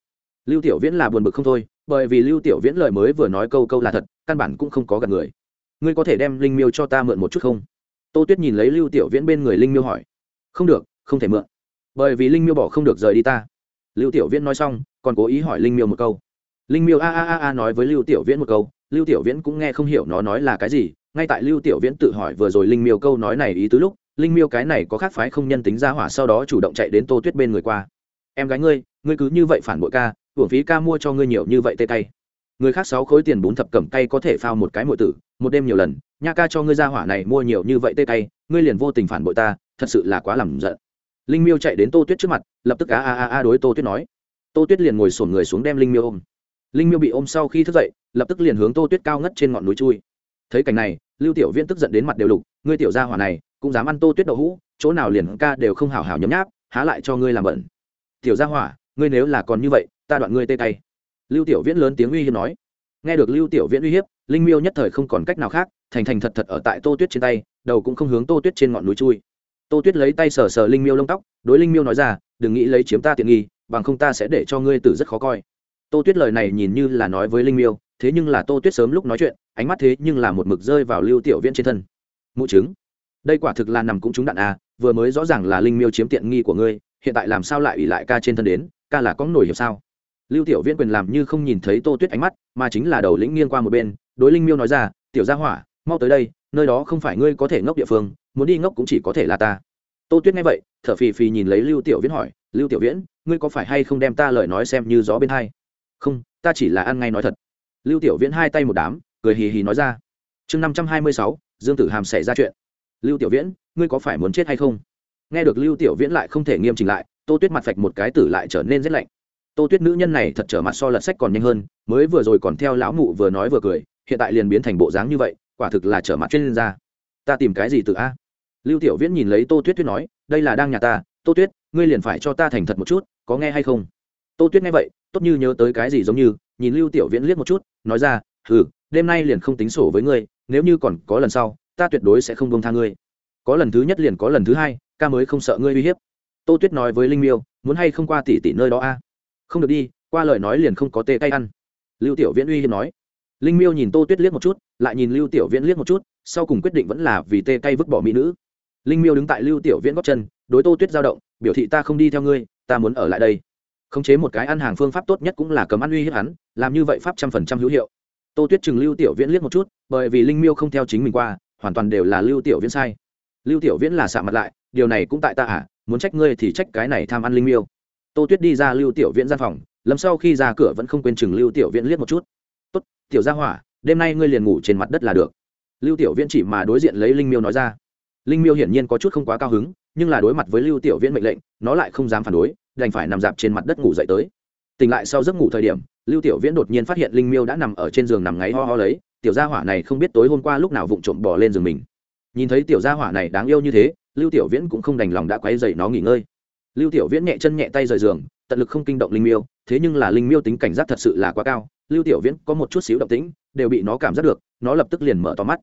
Lưu tiểu viễn là buồn bực không thôi bởi vì lưu tiểu viễn lời mới vừa nói câu câu là thật, căn bản cũng không có gạt người. Ngươi có thể đem linh miêu cho ta mượn một chút không? Tô tuyết nhìn lấy lưu tiểu viễn bên người linh miêu hỏi. Không được, không thể mượn. Bởi vì linh miêu bỏ không được rời đi ta. Lưu tiểu viễn nói xong, còn cố ý hỏi linh miêu một câu. Linh miêu a a a a nói với lưu tiểu viễn một câu, lưu tiểu viễn cũng nghe không hiểu nó nói là cái gì. Ngay tại lưu tiểu viễn tự hỏi vừa rồi linh miêu câu nói này ý tứ lúc, linh miêu cái này có khác phái không nhân tính ra hỏa sau đó chủ động chạy đến tô tuyết bên người qua. Em gái ngươi ngươi cứ như vậy phản bội ca hưởng phí ca mua cho ngươi nhiều như vậy tê tay người khác sáu khối tiền bốn thập cẩm cay có thể phao một cái mội tử, một đêm nhiều lần, nha ca cho ngươi ra hỏa này mua nhiều như vậy tê tay ngươi liền vô tình phản bội ta, thật sự là quá làm giận. Linh miêu chạy đến tô tuyết trước mặt, lập tức á a a a đối tô tuyết nói. Tô tuyết liền ngồi sổn người xuống đem linh miêu ôm. Linh miêu bị ôm sau khi thức dậy, lập tức liền hướng tô tuyết cao ngất trên ngọn núi chui. Thấy cảnh này, lưu tiểu viễn tức giận đến mặt đều lục ngươi tiểu gia hỏa này, cũng dám ăn tô tuyết đậu hũ, chỗ nào liền ca đều không hào hào nhấm nháp, há lại cho ngươi làm bẩn. Tiểu gia hỏa, ngươi nếu là còn như vậy ta đoạn ngươi tê tay. Lưu tiểu viễn lớn tiếng uy hiếp nói. Nghe được lưu tiểu viễn uy hiếp, linh miêu nhất thời không còn cách nào khác, thành thành thật thật ở tại tô tuyết trên tay, đầu cũng không hướng tô tuyết trên ngọn núi chui. Tô tuyết lấy tay sờ sờ linh miêu lông tóc, đối linh miêu nói ra, đừng nghĩ lấy chiếm ta tiện nghi, bằng không ta sẽ để cho ngươi tử rất khó coi. Tô tuyết lời này nhìn như là nói với linh miêu, thế nhưng là tô tuyết sớm lúc nói chuyện, ánh mắt thế nhưng là một mực rơi vào lưu tiểu viễn trên thân. Mụ chứng đây quả thực là nằm cũng trúng đạn à vừa mới rõ ràng là linh miêu chiếm tiện nghi của ngươi, hiện tại làm sao lại ủy lại ca trên thân đến, ca là có nổi hiệp sao? Lưu tiểu viễn quyền làm như không nhìn thấy tô tuyết ánh mắt, mà chính là đầu lĩnh nghiêng qua một bên, đối linh miêu nói ra, tiểu gia hỏa, mau tới đây, nơi đó không phải ngươi có thể ngốc địa phương, muốn đi ngốc cũng chỉ có thể là ta. Tô tuyết nghe vậy, thở phì phì nhìn lấy lưu tiểu viễn hỏi, lưu tiểu viễn, ngươi có phải hay không đem ta lời nói xem như gió bên hai? Không, ta chỉ là ăn ngay nói thật. Lưu tiểu viễn hai tay một đám, cười hì hì nói ra, chương năm trăm hai mươi sáu, dương tử hàm xảy ra chuyện. Lưu tiểu viễn, ngươi có phải muốn chết hay không? Nghe được lưu tiểu viễn lại không thể nghiêm chỉnh lại, tô tuyết mặt phạch một cái tử lại trở nên rét lạnh tô tuyết nữ nhân này thật trở mặt so lật sách còn nhanh hơn, mới vừa rồi còn theo lão mụ vừa nói vừa cười, hiện tại liền biến thành bộ dáng như vậy, quả thực là trở mặt chuyên gia. Ta tìm cái gì từ a? Lưu tiểu viễn nhìn lấy tô tuyết tuyết nói, đây là đang nhà ta, tô tuyết, ngươi liền phải cho ta thành thật một chút, có nghe hay không? Tô tuyết nghe vậy, tốt như nhớ tới cái gì giống như, nhìn lưu tiểu viễn liếc một chút, nói ra ừ đêm nay liền không tính sổ với ngươi, nếu như còn có lần sau, ta tuyệt đối sẽ không bông tha ngươi. Có lần thứ nhất liền có lần thứ hai, ca mới không sợ ngươi uy hiếp. Tô tuyết nói với linh miêu, muốn hay không qua tỷ tỷ nơi đó a? Không được đi, qua lời nói liền không có tê tay ăn. Lưu tiểu viễn uy hiếp nói. Linh miêu nhìn tô tuyết liếc một chút, lại nhìn lưu tiểu viễn liếc một chút, sau cùng quyết định vẫn là vì tê tay vứt bỏ mỹ nữ. Linh miêu đứng tại lưu tiểu viễn góc chân, đối tô tuyết giao động, biểu thị ta không đi theo ngươi, ta muốn ở lại đây. Khống chế một cái ăn hàng phương pháp tốt nhất cũng là cấm ăn uy hiếp hắn, làm như vậy pháp trăm phần trăm hữu hiệu. Tô tuyết chừng lưu tiểu viễn liếc một chút, bởi vì linh miêu không theo chính mình qua, hoàn toàn đều là lưu tiểu viễn sai. Lưu tiểu viễn là xạ mặt lại, điều này cũng tại ta à muốn trách ngươi thì trách cái này tham ăn linh miêu tô tuyết đi ra lưu tiểu viễn gian phòng lâm sau khi ra cửa vẫn không quên chừng lưu tiểu viễn liếc một chút. Tốt, tiểu gia hỏa, đêm nay ngươi liền ngủ trên mặt đất là được. Lưu tiểu viễn chỉ mà đối diện lấy linh miêu nói ra. Linh miêu hiển nhiên có chút không quá cao hứng, nhưng là đối mặt với lưu tiểu viễn mệnh lệnh, nó lại không dám phản đối, đành phải nằm dạp trên mặt đất ngủ dậy tới. Tỉnh lại sau giấc ngủ thời điểm, lưu tiểu viễn đột nhiên phát hiện linh miêu đã nằm ở trên giường nằm ngáy ho ho lấy, tiểu gia hỏa này không biết tối hôm qua lúc nào vụng trộm bỏ lên giường mình. Nhìn thấy tiểu gia hỏa này đáng yêu như thế, lưu tiểu viễn cũng không đành lòng đã quay dậy nó nghỉ ngơi lưu tiểu viễn nhẹ chân nhẹ tay rời giường, tận lực không kinh động linh miêu, thế nhưng là linh miêu tính cảnh giác thật sự là quá cao. Lưu tiểu viễn có một chút xíu động tĩnh, đều bị nó cảm giác được, nó lập tức liền mở to mắt.